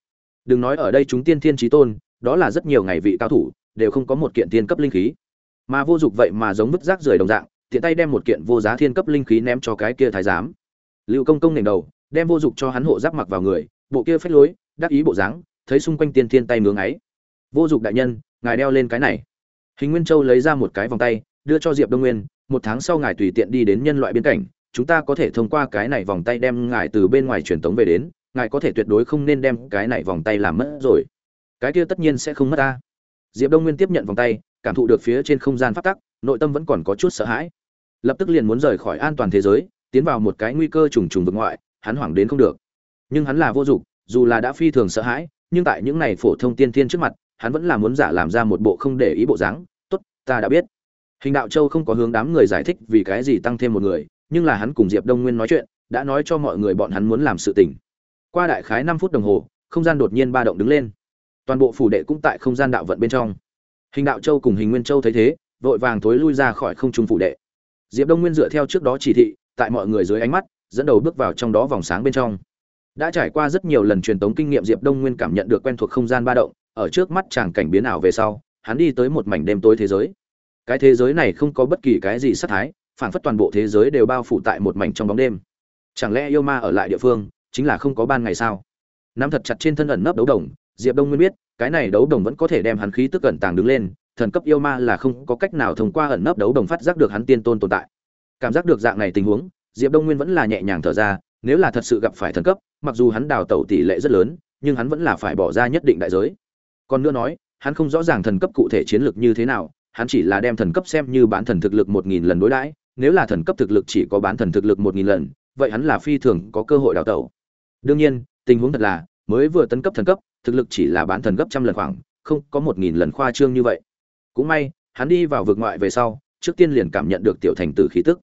Đừng nói ở đây chúng tiên thiên trí tôn, đó là rất nhiều ngày vị cao thủ đều không có một kiện thiên cấp linh khí mà vô dụng vậy mà giống vứt rác rưởi đồng dạng tiện tay đem một kiện vô giá thiên cấp linh khí ném cho cái kia thái giám lưu công công nền đầu đem vô dụng cho hắn hộ giáp mặc vào người bộ kia phách lối đắc ý bộ dáng thấy xung quanh tiên thiên tay ngưỡng ấy vô dụng đại nhân ngài đeo lên cái này hình nguyên châu lấy ra một cái vòng tay, đưa cho diệp đông nguyên, một tháng sau ngài tùy tiện đi đến nhân loại biên cảnh, chúng ta có thể thông qua cái này vòng tay đem ngài từ bên ngoài truyền tống về đến, ngài có thể tuyệt đối không nên đem cái này vòng tay làm mất rồi. Cái kia tất nhiên sẽ không mất ta. Diệp đông nguyên tiếp nhận vòng tay, cảm thụ được phía trên không gian phát tắc, nội tâm vẫn còn có chút sợ hãi. Lập tức liền muốn rời khỏi an toàn thế giới, tiến vào một cái nguy cơ trùng trùng vực ngoại, hắn hoảng đến không được. Nhưng hắn là vô dụng, dù là đã phi thường sợ hãi, nhưng tại những này phổ thông tiên tiên trước mặt hắn vẫn là muốn giả làm ra một bộ không để ý bộ dáng, tốt, ta đã biết. Hình đạo châu không có hướng đám người giải thích vì cái gì tăng thêm một người, nhưng là hắn cùng diệp đông nguyên nói chuyện, đã nói cho mọi người bọn hắn muốn làm sự tình. Qua đại khái năm phút đồng hồ, không gian đột nhiên ba động đứng lên. Toàn bộ phủ đệ cũng tại không gian đạo vận bên trong. Hình đạo châu cùng hình nguyên châu thấy thế, vội vàng thối lui ra khỏi không trung phủ đệ. Diệp đông nguyên dựa theo trước đó chỉ thị, tại mọi người dưới ánh mắt, dẫn đầu bước vào trong đó vòng sáng bên trong. Đã trải qua rất nhiều lần truyền tống kinh nghiệm, diệp đông nguyên cảm nhận được quen thuộc không gian ba động ở trước mắt chàng cảnh biến ảo về sau hắn đi tới một mảnh đêm tối thế giới. Cái thế giới này không có bất kỳ cái gì sát thái phản phất toàn bộ thế giới đều bao phủ tại một mảnh trong bóng đêm. Chẳng lẽ yêu ma ở lại địa phương chính là không có ban ngày sao? Nắm thật chặt trên thân ẩn nấp đấu đồng Diệp Đông Nguyên biết, cái này đấu đồng vẫn có thể đem hắn khí tức ẩn tàng đứng lên, thần cấp yêu ma là không có cách nào thông qua ẩn nấp đấu đồng phát giác được hắn tiên tôn tồn tại. Cảm giác được dạng này tình huống, Diệp Đông Nguyên vẫn là nhẹ nhàng thở ra, nếu là thật sự gặp phải thần cấp mặc dù hắn đào tẩu tỷ lệ rất lớn nhưng hắn vẫn là phải bỏ ra nhất định đại giới còn nữa nói, hắn không rõ ràng thần cấp cụ thể chiến lược như thế nào, hắn chỉ là đem thần cấp xem như bán thần thực lực một nghìn lần đối đãi, nếu là thần cấp thực lực chỉ có bán thần thực lực một nghìn lần, vậy hắn là phi thường có cơ hội đào tẩu. Đương nhiên, tình huống thật là, mới vừa tấn cấp thần cấp, thực lực chỉ là bán thần gấp trăm lần khoảng, không có một nghìn lần khoa trương như vậy. Cũng may, hắn đi vào vực ngoại về sau, trước tiên liền cảm nhận được tiểu thành tử khí tức.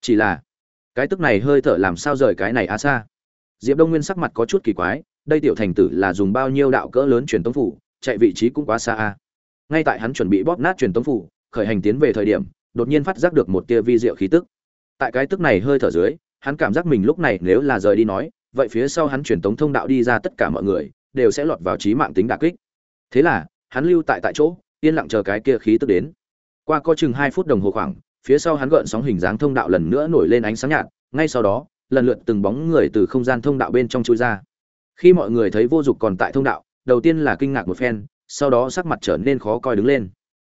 Chỉ là, cái tức này hơi thở làm sao rời cái này á xa? Diệp đông nguyên sắc mặt có chút kỳ quái, đây tiểu thành tử là dùng bao nhiêu đạo cỡ lớn truyền tống phủ chạy vị trí cũng quá xa a. Ngay tại hắn chuẩn bị bóp nát truyền tống phủ, khởi hành tiến về thời điểm, đột nhiên phát giác được một tia vi diệu khí tức. Tại cái tức này hơi thở dưới, hắn cảm giác mình lúc này nếu là rời đi nói, vậy phía sau hắn truyền tống thông đạo đi ra tất cả mọi người, đều sẽ lọt vào trí mạng tính đả kích. Thế là, hắn lưu tại tại chỗ, yên lặng chờ cái kia khí tức đến. Qua có chừng hai phút đồng hồ khoảng, phía sau hắn gợn sóng hình dáng thông đạo lần nữa nổi lên ánh sáng nhạt, ngay sau đó, lần lượt từng bóng người từ không gian thông đạo bên trong chui ra. Khi mọi người thấy vô dụng còn tại thông đạo đầu tiên là kinh ngạc một phen, sau đó sắc mặt trở nên khó coi đứng lên.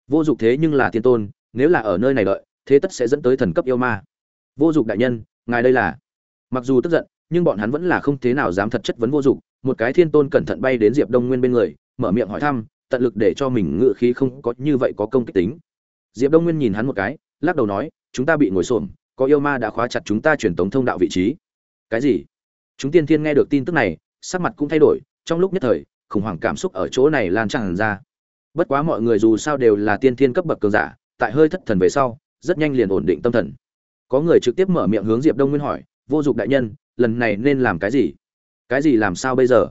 Vô dụng thế nhưng là tiên tôn, nếu là ở nơi này đợi, thế tất sẽ dẫn tới thần cấp yêu ma. Vô dụng đại nhân, ngài đây là? Mặc dù tức giận, nhưng bọn hắn vẫn là không thế nào dám thật chất vấn vô dụng một cái thiên tôn cẩn thận bay đến diệp đông nguyên bên người, mở miệng hỏi thăm, tận lực để cho mình ngự khí không có như vậy có công kích tính. Diệp đông nguyên nhìn hắn một cái, lắc đầu nói, chúng ta bị ngồi xổm, có yêu ma đã khóa chặt chúng ta truyền tống thông đạo vị trí. Cái gì? Chúng tiên thiên nghe được tin tức này, sắc mặt cũng thay đổi, trong lúc nhất thời khủng hoảng cảm xúc ở chỗ này lan tràn ra. Bất quá mọi người dù sao đều là tiên thiên cấp bậc cường giả, tại hơi thất thần về sau, rất nhanh liền ổn định tâm thần. Có người trực tiếp mở miệng hướng diệp đông nguyên hỏi, vô dụng đại nhân, lần này nên làm cái gì? Cái gì làm sao bây giờ?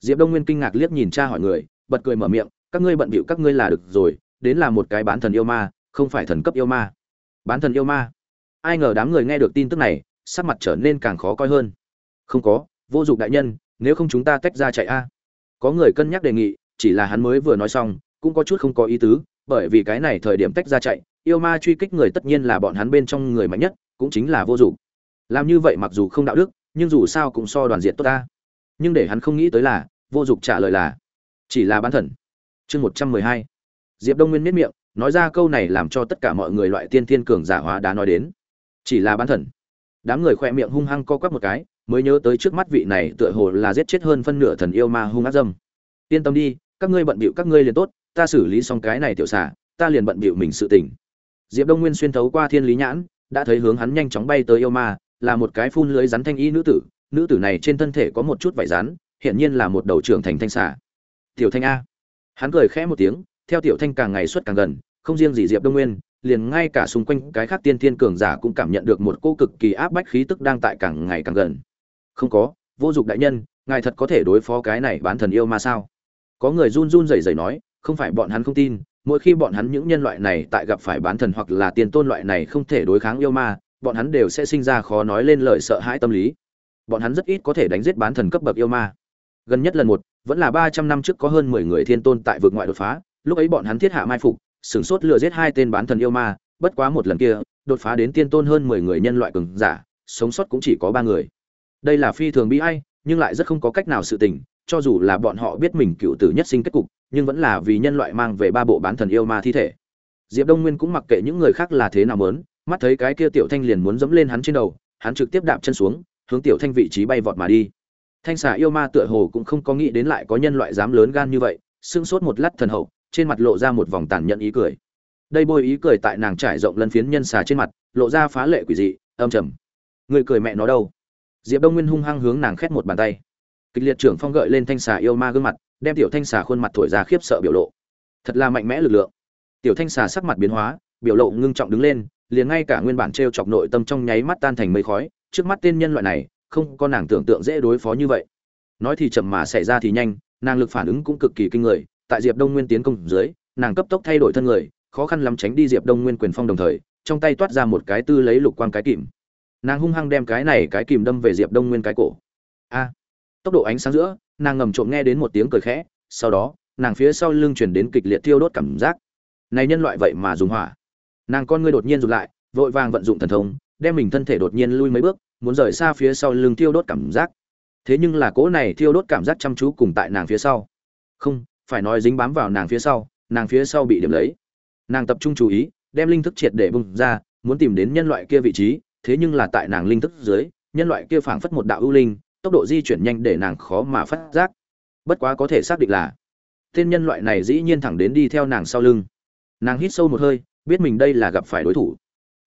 Diệp đông nguyên kinh ngạc liếc nhìn cha hỏi người, bật cười mở miệng, các ngươi bận bịu các ngươi là được rồi, đến là một cái bán thần yêu ma, không phải thần cấp yêu ma. Bán thần yêu ma? Ai ngờ đám người nghe được tin tức này, sắc mặt trở nên càng khó coi hơn. Không có, vô dụng đại nhân, nếu không chúng ta tách ra chạy a có người cân nhắc đề nghị, chỉ là hắn mới vừa nói xong, cũng có chút không có ý tứ, bởi vì cái này thời điểm tách ra chạy, yêu ma truy kích người tất nhiên là bọn hắn bên trong người mạnh nhất, cũng chính là vô dụng. Làm như vậy mặc dù không đạo đức, nhưng dù sao cũng so đoàn diện tốt ta. Nhưng để hắn không nghĩ tới là, vô dụng trả lời là, chỉ là bán thần. Chương một trăm mười hai. Diệp đông nguyên miết miệng, nói ra câu này làm cho tất cả mọi người loại tiên thiên cường giả hóa đá nói đến. Chỉ là bán thần. Đám người khoe miệng hung hăng co quắp một cái mới nhớ tới trước mắt vị này tựa hồ là giết chết hơn phân nửa thần yêu ma hung ác dâm. Yên tâm đi, các ngươi bận bịu các ngươi liền tốt, ta xử lý xong cái này tiểu xả ta liền bận bịu mình sự tỉnh diệp đông nguyên xuyên thấu qua thiên lý nhãn, đã thấy hướng hắn nhanh chóng bay tới yêu ma, là một cái phun lưới rắn thanh y nữ tử nữ tử này trên thân thể có một chút vải rắn hiện nhiên là một đầu trưởng thành thanh xả tiểu thanh a. Hắn cười khẽ một tiếng, theo tiểu thanh càng ngày xuất càng gần, không riêng gì diệp đông nguyên, liền ngay cả xung quanh cái khác tiên thiên cường giả cũng cảm nhận được một cô cực kỳ áp bách khí tức đang tại càng ngày càng gần không có, vô dụng đại nhân, ngài thật có thể đối phó cái này bán thần yêu ma sao? Có người run run rẩy rẩy nói, không phải bọn hắn không tin, mỗi khi bọn hắn những nhân loại này tại gặp phải bán thần hoặc là tiền tôn loại này không thể đối kháng yêu ma, bọn hắn đều sẽ sinh ra khó nói lên lời sợ hãi tâm lý. Bọn hắn rất ít có thể đánh giết bán thần cấp bậc yêu ma. Gần nhất lần một, vẫn là ba trăm năm trước có hơn mười người thiên tôn tại vực ngoại đột phá, lúc ấy bọn hắn thiết hạ mai phục, sửng sốt lừa giết hai tên bán thần yêu ma, bất quá một lần kia, đột phá đến tiên tôn hơn mười người nhân loại cường giả, sống sót cũng chỉ có ba người đây là phi thường bi ai, nhưng lại rất không có cách nào sự tình, cho dù là bọn họ biết mình cựu tử nhất sinh kết cục, nhưng vẫn là vì nhân loại mang về ba bộ bán thần yêu ma thi thể. Diệp đông nguyên cũng mặc kệ những người khác là thế nào mớn mắt thấy cái kia tiểu thanh liền muốn dẫm lên hắn trên đầu, hắn trực tiếp đạp chân xuống, hướng tiểu thanh vị trí bay vọt mà đi. Thanh xà yêu ma tựa hồ cũng không có nghĩ đến lại có nhân loại dám lớn gan như vậy sưng sốt một lát thần hậu, trên mặt lộ ra một vòng tàn nhẫn ý cười. Đây bôi ý cười tại nàng trải rộng lân phiến nhân xà trên mặt, lộ ra phá lệ quỷ dị, âm trầm. Người cười mẹ nó đâu? Diệp đông nguyên hung hăng hướng nàng khét một bàn tay. Kịch liệt trưởng phong gợi lên thanh xà yêu ma gương mặt, đem tiểu thanh xà khuôn mặt thổi ra khiếp sợ biểu lộ. Thật là mạnh mẽ lực lượng. Tiểu thanh xà sắc mặt biến hóa, biểu lộ ngưng trọng đứng lên, liền ngay cả nguyên bản t r e o chọc nội tâm trong nháy mắt tan thành mây khói. Trước mắt tên nhân loại này, không có nàng tưởng tượng dễ đối phó như vậy. Nói thì chậm mà xảy ra thì nhanh, nàng lực phản ứng cũng cực kỳ kinh người. Tại diệp đông nguyên tiến công dưới, nàng cấp tốc thay đổi thân người, khó khăn lắm tránh đi diệp đông nguyên quyền phong đồng thời, trong tay toát ra một cái tư lấy lục quang cái kìm nàng hung hăng đem cái này cái kìm đâm về diệp đông nguyên cái cổ. A! Tốc độ ánh sáng giữa, nàng ngầm trộm nghe đến một tiếng cười khẽ, sau đó, nàng phía sau lưng chuyển đến kịch liệt thiêu đốt cảm giác. Này nhân loại vậy mà dùng hỏa. Nàng con ngươi đột nhiên rụt lại, vội vàng vận dụng thần thông, đem mình thân thể đột nhiên lui mấy bước, muốn rời xa phía sau lưng thiêu đốt cảm giác. Thế nhưng là cỗ này thiêu đốt cảm giác chăm chú cùng tại nàng phía sau. Không, phải nói dính bám vào nàng phía sau, nàng phía sau bị điểm lấy. Nàng tập trung chú ý, đem linh thức triệt để bung ra, muốn tìm đến nhân loại kia vị trí thế nhưng là tại nàng linh thức dưới, nhân loại kia phảng phất một đạo ưu linh, tốc độ di chuyển nhanh để nàng khó mà phát giác. Bất quá có thể xác định là, tên nhân loại này dĩ nhiên thẳng đến đi theo nàng sau lưng. Nàng hít sâu một hơi, biết mình đây là gặp phải đối thủ.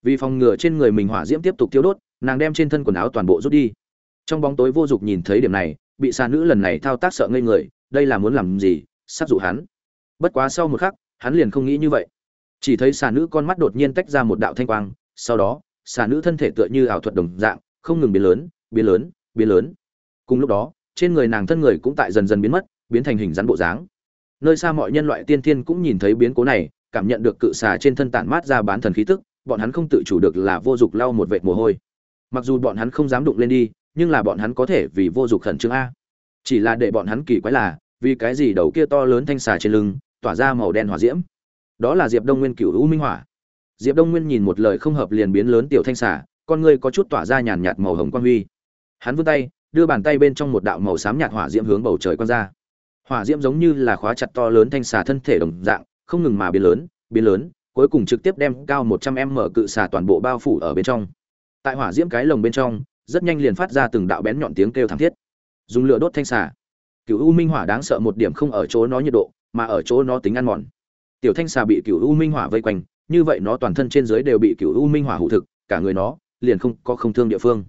Vì phòng ngừa trên người mình hỏa diễm tiếp tục tiêu đốt, nàng đem trên thân quần áo toàn bộ rút đi. Trong bóng tối vô dụng nhìn thấy điểm này, bị xà nữ lần này thao tác sợ ngây người, đây là muốn làm gì, sắp dụ hắn. Bất quá sau một khắc, hắn liền không nghĩ như vậy. Chỉ thấy xà nữ con mắt đột nhiên tách ra một đạo thanh quang, sau đó xà nữ thân thể tựa như ảo thuật đồng dạng, không ngừng biến lớn biến lớn biến lớn. Cùng lúc đó, trên người nàng thân người cũng tại dần dần biến mất, biến thành hình rắn bộ dáng. Nơi xa mọi nhân loại tiên thiên cũng nhìn thấy biến cố này, cảm nhận được cự xà trên thân tản mát ra bán thần khí tức, bọn hắn không tự chủ được là vô dụng lau một vệt mồ hôi. Mặc dù bọn hắn không dám đụng lên đi, nhưng là bọn hắn có thể vì vô dụng khẩn trương a. Chỉ là để bọn hắn kỳ quái là, vì cái gì đầu kia to lớn thanh xà trên lưng, tỏa ra màu đen hỏa diễm. Đó là diệp đông nguyên cựu u minh hỏa diệp đông nguyên nhìn một lời không hợp liền biến lớn tiểu thanh xà, con người có chút tỏa ra nhàn nhạt màu hồng quang huy. Hắn vươn tay, đưa bàn tay bên trong một đạo màu xám nhạt hỏa diễm hướng bầu trời quang ra. Hỏa diễm giống như là khóa chặt to lớn thanh xà thân thể đồng dạng, không ngừng mà biến lớn biến lớn, cuối cùng trực tiếp đem cao một trăm em mở cự xà toàn bộ bao phủ ở bên trong. Tại hỏa diễm cái lồng bên trong, rất nhanh liền phát ra từng đạo bén nhọn tiếng kêu thảm thiết. Dùng lửa đốt thanh xà. Cựu u minh hỏa đáng sợ một điểm không ở chỗ nó nhiệt độ, mà ở chỗ nó tính ăn mòn. Tiểu thanh xà bị cựu u minh hỏa vây quanh như vậy nó toàn thân trên dưới đều bị cựu u minh hỏa hụ thực, cả người nó liền không có không thương địa phương.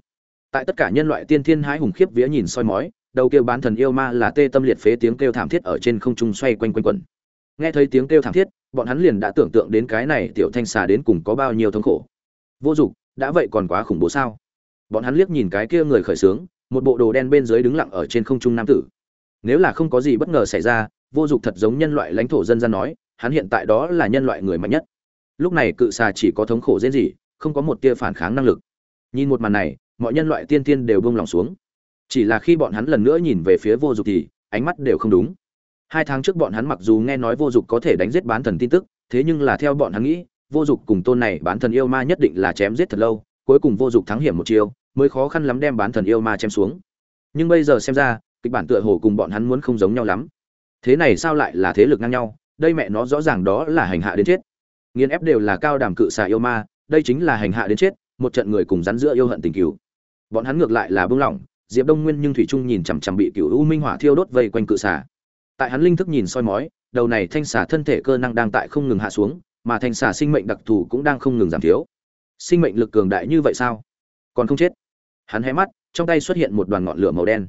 Tại tất cả nhân loại tiên thiên hái hùng khiếp vía nhìn soi mói, đầu kêu bán thần yêu ma là tê tâm liệt phế tiếng kêu thảm thiết ở trên không trung xoay quanh quanh quẩn. Nghe thấy tiếng kêu thảm thiết, bọn hắn liền đã tưởng tượng đến cái này tiểu thanh xà đến cùng có bao nhiêu thống khổ. Vô dụng, đã vậy còn quá khủng bố sao? Bọn hắn liếc nhìn cái kia người khởi sướng, một bộ đồ đen bên dưới đứng lặng ở trên không trung nam tử. Nếu là không có gì bất ngờ xảy ra, vô dụng thật giống nhân loại lãnh thổ dân gian nói, hắn hiện tại đó là nhân loại người mạnh nhất lúc này cự xà chỉ có thống khổ dễ gì, không có một tia phản kháng năng lực. Nhìn một màn này, mọi nhân loại tiên tiên đều buông lòng xuống. Chỉ là khi bọn hắn lần nữa nhìn về phía vô dụng thì, ánh mắt đều không đúng. Hai tháng trước bọn hắn mặc dù nghe nói vô dụng có thể đánh giết bán thần tin tức, thế nhưng là theo bọn hắn nghĩ, vô dụng cùng tôn này bán thần yêu ma nhất định là chém giết thật lâu, cuối cùng vô dụng thắng hiểm một chiều mới khó khăn lắm đem bán thần yêu ma chém xuống. Nhưng bây giờ xem ra, kịch bản tựa hồ cùng bọn hắn muốn không giống nhau lắm. Thế này sao lại là thế lực ngang nhau, đây mẹ nó rõ ràng đó là hành hạ đến chết nghiên ép đều là cao đàm cự xà yêu ma, đây chính là hành hạ đến chết, một trận người cùng rắn giữa yêu hận tình cừu. Bọn hắn ngược lại là bưng lỏng, diệp đông nguyên nhưng thủy trung nhìn chằm chằm bị cựu u minh hỏa thiêu đốt vây quanh cự xà. Tại hắn linh thức nhìn soi mói, đầu này thanh xà thân thể cơ năng đang tại không ngừng hạ xuống, mà thanh xà sinh mệnh đặc thù cũng đang không ngừng giảm thiếu. Sinh mệnh lực cường đại như vậy sao? Còn không chết. Hắn hé mắt, trong tay xuất hiện một đoàn ngọn lửa màu đen.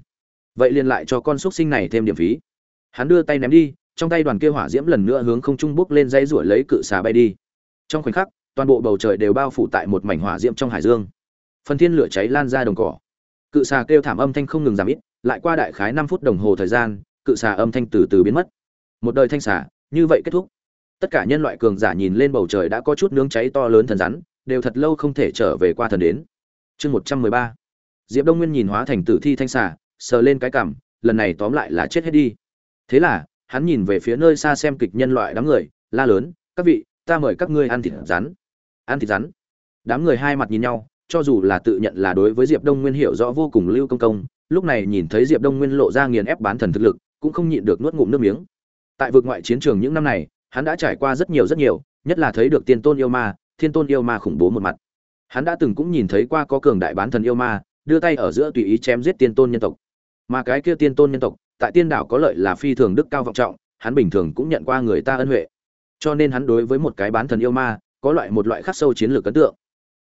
Vậy liền lại cho con xúc sinh này thêm điểm phí. Hắn đưa tay ném đi trong tay đoàn kia hỏa diễm lần nữa hướng không trung bốc lên dây ruổi lấy cự xà bay đi. Trong khoảnh khắc, toàn bộ bầu trời đều bao phủ tại một mảnh hỏa diễm trong hải dương. Phần thiên lửa cháy lan ra đồng cỏ. Cự xà kêu thảm âm thanh không ngừng giảm ít, lại qua đại khái năm phút đồng hồ thời gian, cự xà âm thanh từ từ biến mất. Một đời thanh xà, như vậy kết thúc. Tất cả nhân loại cường giả nhìn lên bầu trời đã có chút nướng cháy to lớn thần rắn, đều thật lâu không thể trở về qua thần đến. Chương một trăm mười ba. Diệp đông nguyên nhìn hóa thành tử thi thanh xà, sờ lên cái cằm, lần này tóm lại là chết hết đi. Thế là hắn nhìn về phía nơi xa xem kịch nhân loại đám người, la lớn, các vị, ta mời các ngươi ăn thịt rắn. Ăn thịt rắn? Đám người hai mặt nhìn nhau, cho dù là tự nhận là đối với diệp đông nguyên hiểu rõ vô cùng lưu công công, lúc này nhìn thấy diệp đông nguyên lộ ra nghiền ép bán thần thực lực, cũng không nhịn được nuốt ngụm nước miếng. Tại vực ngoại chiến trường những năm này, hắn đã trải qua rất nhiều rất nhiều, nhất là thấy được tiên tôn yêu ma, thiên tôn yêu ma khủng bố một mặt. Hắn đã từng cũng nhìn thấy qua có cường đại bán thần yêu ma, đưa tay ở giữa tùy ý chém giết tiên tôn nhân tộc. Mà cái kia tiên tôn nhân tộc tại tiên đảo có lợi là phi thường đức cao vọng trọng, hắn bình thường cũng nhận qua người ta ân huệ. Cho nên hắn đối với một cái bán thần yêu ma, có loại một loại khắc sâu chiến lược ấn tượng.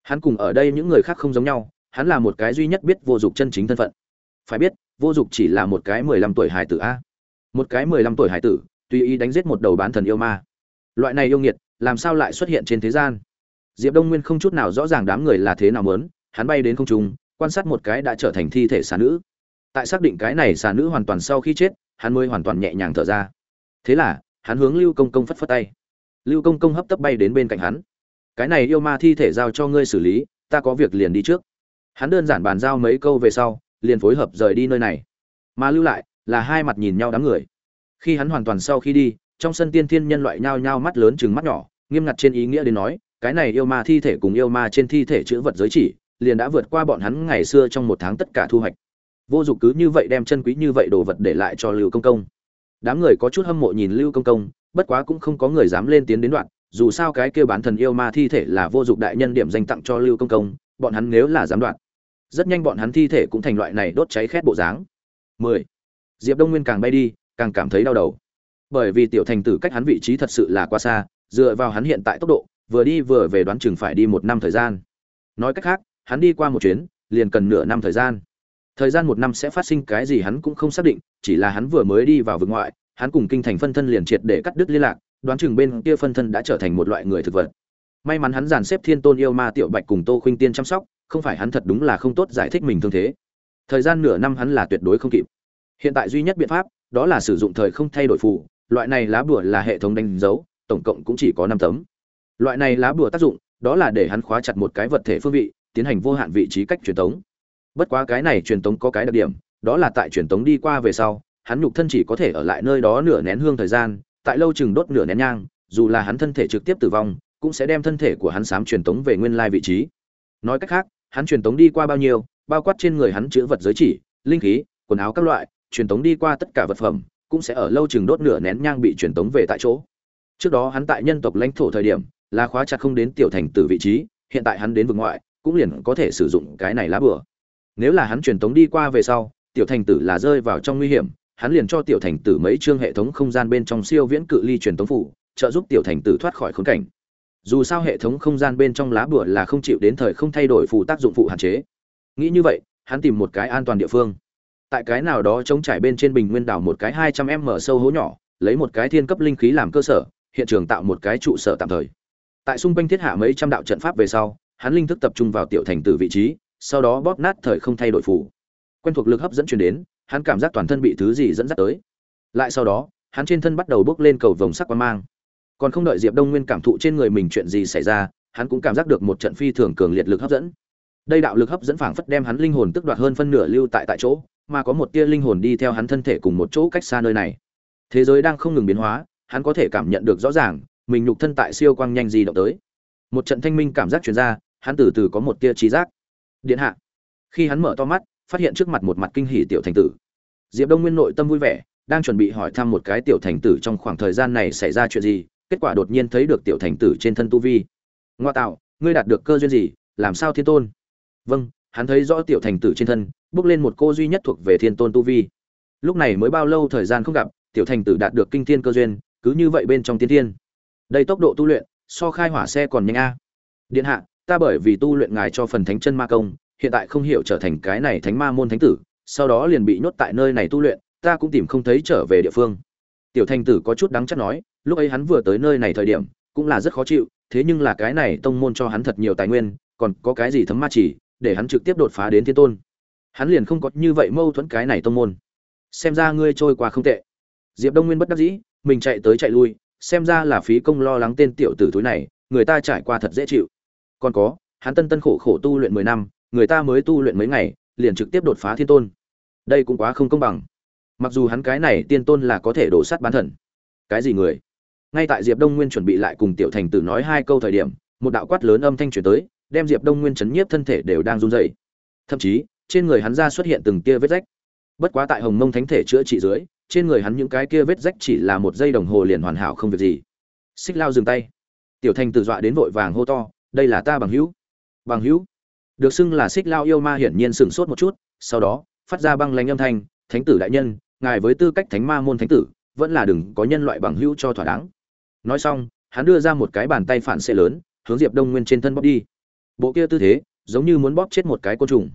Hắn cùng ở đây những người khác không giống nhau, hắn là một cái duy nhất biết vô dụng chân chính thân phận. Phải biết, vô dụng chỉ là một cái mười lăm tuổi hải tử a. Một cái mười lăm tuổi hải tử, tùy ý đánh giết một đầu bán thần yêu ma. Loại này yêu nghiệt, làm sao lại xuất hiện trên thế gian? Diệp đông nguyên không chút nào rõ ràng đám người là thế nào mớn hắn bay đến không trung, quan sát một cái đã trở thành thi thể xà nữ tại xác định cái này xà nữ hoàn toàn sau khi chết, hắn mới hoàn toàn nhẹ nhàng thở ra. Thế là, hắn hướng lưu công công phất phất tay. Lưu công công hấp tấp bay đến bên cạnh hắn. Cái này yêu ma thi thể giao cho ngươi xử lý, ta có việc liền đi trước. Hắn đơn giản bàn giao mấy câu về sau, liền phối hợp rời đi nơi này. Mà lưu lại, là hai mặt nhìn nhau đám người. Khi hắn hoàn toàn sau khi đi, trong sân tiên thiên nhân loại nhao nhao mắt lớn chừng mắt nhỏ, nghiêm ngặt trên ý nghĩa đến nói, cái này yêu ma thi thể cùng yêu ma trên thi thể chữ vật giới chỉ, liền đã vượt qua bọn hắn ngày xưa trong một tháng tất cả thu hoạch vô dụng cứ như vậy đem chân quý như vậy đồ vật để lại cho lưu công công. Đám người có chút hâm mộ nhìn lưu công công, bất quá cũng không có người dám lên tiến đến đoạn, dù sao cái kêu bán thần yêu ma thi thể là vô dụng đại nhân điểm danh tặng cho lưu công công, bọn hắn nếu là dám đoạn, rất nhanh bọn hắn thi thể cũng thành loại này đốt cháy khét bộ dáng. Mười. Diệp đông nguyên càng bay đi, càng cảm thấy đau đầu. Bởi vì tiểu thành tử cách hắn vị trí thật sự là quá xa, dựa vào hắn hiện tại tốc độ, vừa đi vừa về đoán chừng phải đi một năm thời gian. Nói cách khác, hắn đi qua một chuyến, liền cần nửa năm thời gian thời gian một năm sẽ phát sinh cái gì hắn cũng không xác định, chỉ là hắn vừa mới đi vào vực ngoại, hắn cùng kinh thành phân thân liền triệt để cắt đứt liên lạc, đoán chừng bên kia phân thân đã trở thành một loại người thực vật. May mắn hắn dàn xếp thiên tôn yêu ma tiểu bạch cùng tô khuynh tiên chăm sóc, không phải hắn thật đúng là không tốt giải thích mình thương thế. Thời gian nửa năm hắn là tuyệt đối không kịp. Hiện tại duy nhất biện pháp, đó là sử dụng thời không thay đổi phù, loại này lá bùa là hệ thống đánh dấu, tổng cộng cũng chỉ có năm tấm. Loại này lá bùa tác dụng, đó là để hắn khóa chặt một cái vật thể phương vị, tiến hành vô hạn vị trí cách truyền tống bất quá cái này truyền tống có cái đặc điểm, đó là tại truyền tống đi qua về sau, hắn nhục thân chỉ có thể ở lại nơi đó nửa nén hương thời gian, tại lâu chừng đốt nửa nén nhang, dù là hắn thân thể trực tiếp tử vong, cũng sẽ đem thân thể của hắn sám truyền tống về nguyên lai vị trí. Nói cách khác, hắn truyền tống đi qua bao nhiêu, bao quát trên người hắn chứa vật giới chỉ, linh khí, quần áo các loại, truyền tống đi qua tất cả vật phẩm, cũng sẽ ở lâu chừng đốt nửa nén nhang bị truyền tống về tại chỗ. Trước đó hắn tại nhân tộc lãnh thổ thời điểm, là khóa chặt không đến tiểu thành tử vị trí, hiện tại hắn đến vực ngoại, cũng liền có thể sử dụng cái này lá bừa nếu là hắn truyền tống đi qua về sau, tiểu thành tử là rơi vào trong nguy hiểm, hắn liền cho tiểu thành tử mấy chương hệ thống không gian bên trong siêu viễn cự ly truyền tống phủ, trợ giúp tiểu thành tử thoát khỏi khốn cảnh. Dù sao hệ thống không gian bên trong lá bùa là không chịu đến thời không thay đổi phụ tác dụng phụ hạn chế. Nghĩ như vậy, hắn tìm một cái an toàn địa phương. Tại cái nào đó chống trải bên trên bình nguyên đảo một cái hai trăm m sâu hố nhỏ, lấy một cái thiên cấp linh khí làm cơ sở, hiện trường tạo một cái trụ sở tạm thời. Tại xung quanh thiết hạ mấy trăm đạo trận pháp về sau, hắn linh thức tập trung vào tiểu thành tử vị trí sau đó bóp nát thời không thay đổi phủ. Quen thuộc lực hấp dẫn truyền đến, hắn cảm giác toàn thân bị thứ gì dẫn dắt tới. Lại sau đó, hắn trên thân bắt đầu bước lên cầu vồng sắc quang mang. Còn không đợi diệp đông nguyên cảm thụ trên người mình chuyện gì xảy ra, hắn cũng cảm giác được một trận phi thường cường liệt lực hấp dẫn. Đây đạo lực hấp dẫn phảng phất đem hắn linh hồn tức đoạt hơn phân nửa lưu tại tại chỗ, mà có một tia linh hồn đi theo hắn thân thể cùng một chỗ cách xa nơi này. Thế giới đang không ngừng biến hóa, hắn có thể cảm nhận được rõ ràng, mình nhục thân tại siêu quang nhanh di động tới. Một trận thanh minh cảm giác truyền ra, hắn từ từ có một tia trí giác điện hạ. Khi hắn mở to mắt, phát hiện trước mặt một mặt kinh hỉ tiểu thành tử. Diệp đông nguyên nội tâm vui vẻ, đang chuẩn bị hỏi thăm một cái tiểu thành tử trong khoảng thời gian này xảy ra chuyện gì, kết quả đột nhiên thấy được tiểu thành tử trên thân tu vi. Ngoa tạo, ngươi đạt được cơ duyên gì, làm sao thiên tôn? Vâng hắn thấy rõ tiểu thành tử trên thân, bước lên một cô duy nhất thuộc về thiên tôn tu vi. Lúc này mới bao lâu thời gian không gặp, tiểu thành tử đạt được kinh thiên cơ duyên, cứ như vậy bên trong tiên thiên. Đây tốc độ tu luyện, so khai hỏa xe còn nhanh a. Điện hạ ta bởi vì tu luyện ngài cho phần thánh chân ma công, hiện tại không hiểu trở thành cái này thánh ma môn thánh tử, sau đó liền bị nhốt tại nơi này tu luyện, ta cũng tìm không thấy trở về địa phương. Tiểu thành tử có chút đắng chắc nói, lúc ấy hắn vừa tới nơi này thời điểm, cũng là rất khó chịu, thế nhưng là cái này tông môn cho hắn thật nhiều tài nguyên, còn có cái gì thấm ma chỉ, để hắn trực tiếp đột phá đến thiên tôn. Hắn liền không có như vậy mâu thuẫn cái này tông môn. Xem ra ngươi trôi qua không tệ. Diệp đông nguyên bất đắc dĩ, mình chạy tới chạy lui, xem ra là phí công lo lắng tên tiểu tử thúi này, người ta trải qua thật dễ chịu còn có, hắn tân tân khổ khổ tu luyện mười năm, người ta mới tu luyện mấy ngày, liền trực tiếp đột phá thiên tôn. Đây cũng quá không công bằng. Mặc dù hắn cái này tiên tôn là có thể đổ sắt bán thần. Cái gì người? Ngay tại diệp đông nguyên chuẩn bị lại cùng tiểu thành tử nói hai câu thời điểm, một đạo quát lớn âm thanh truyền tới, đem diệp đông nguyên chấn nhiếp thân thể đều đang run rẩy. Thậm chí, trên người hắn ra xuất hiện từng tia vết rách. Bất quá tại hồng mông thánh thể chữa trị dưới, trên người hắn những cái kia vết rách chỉ là một giây đồng hồ liền hoàn hảo không việc gì. Xích lao dừng tay. Tiểu thành tử dọa đến vội vàng hô to đây là ta bằng hữu. Bằng hữu? Được xưng là xích lao yêu ma hiển nhiên sửng sốt một chút, sau đó, phát ra băng lanh âm thanh, thánh tử đại nhân, ngài với tư cách thánh ma môn thánh tử, vẫn là đừng có nhân loại bằng hữu cho thỏa đáng. Nói xong, hắn đưa ra một cái bàn tay phản xệ lớn, hướng diệp đông nguyên trên thân bóp đi. Bộ kia tư thế, giống như muốn bóp chết một cái côn trùng.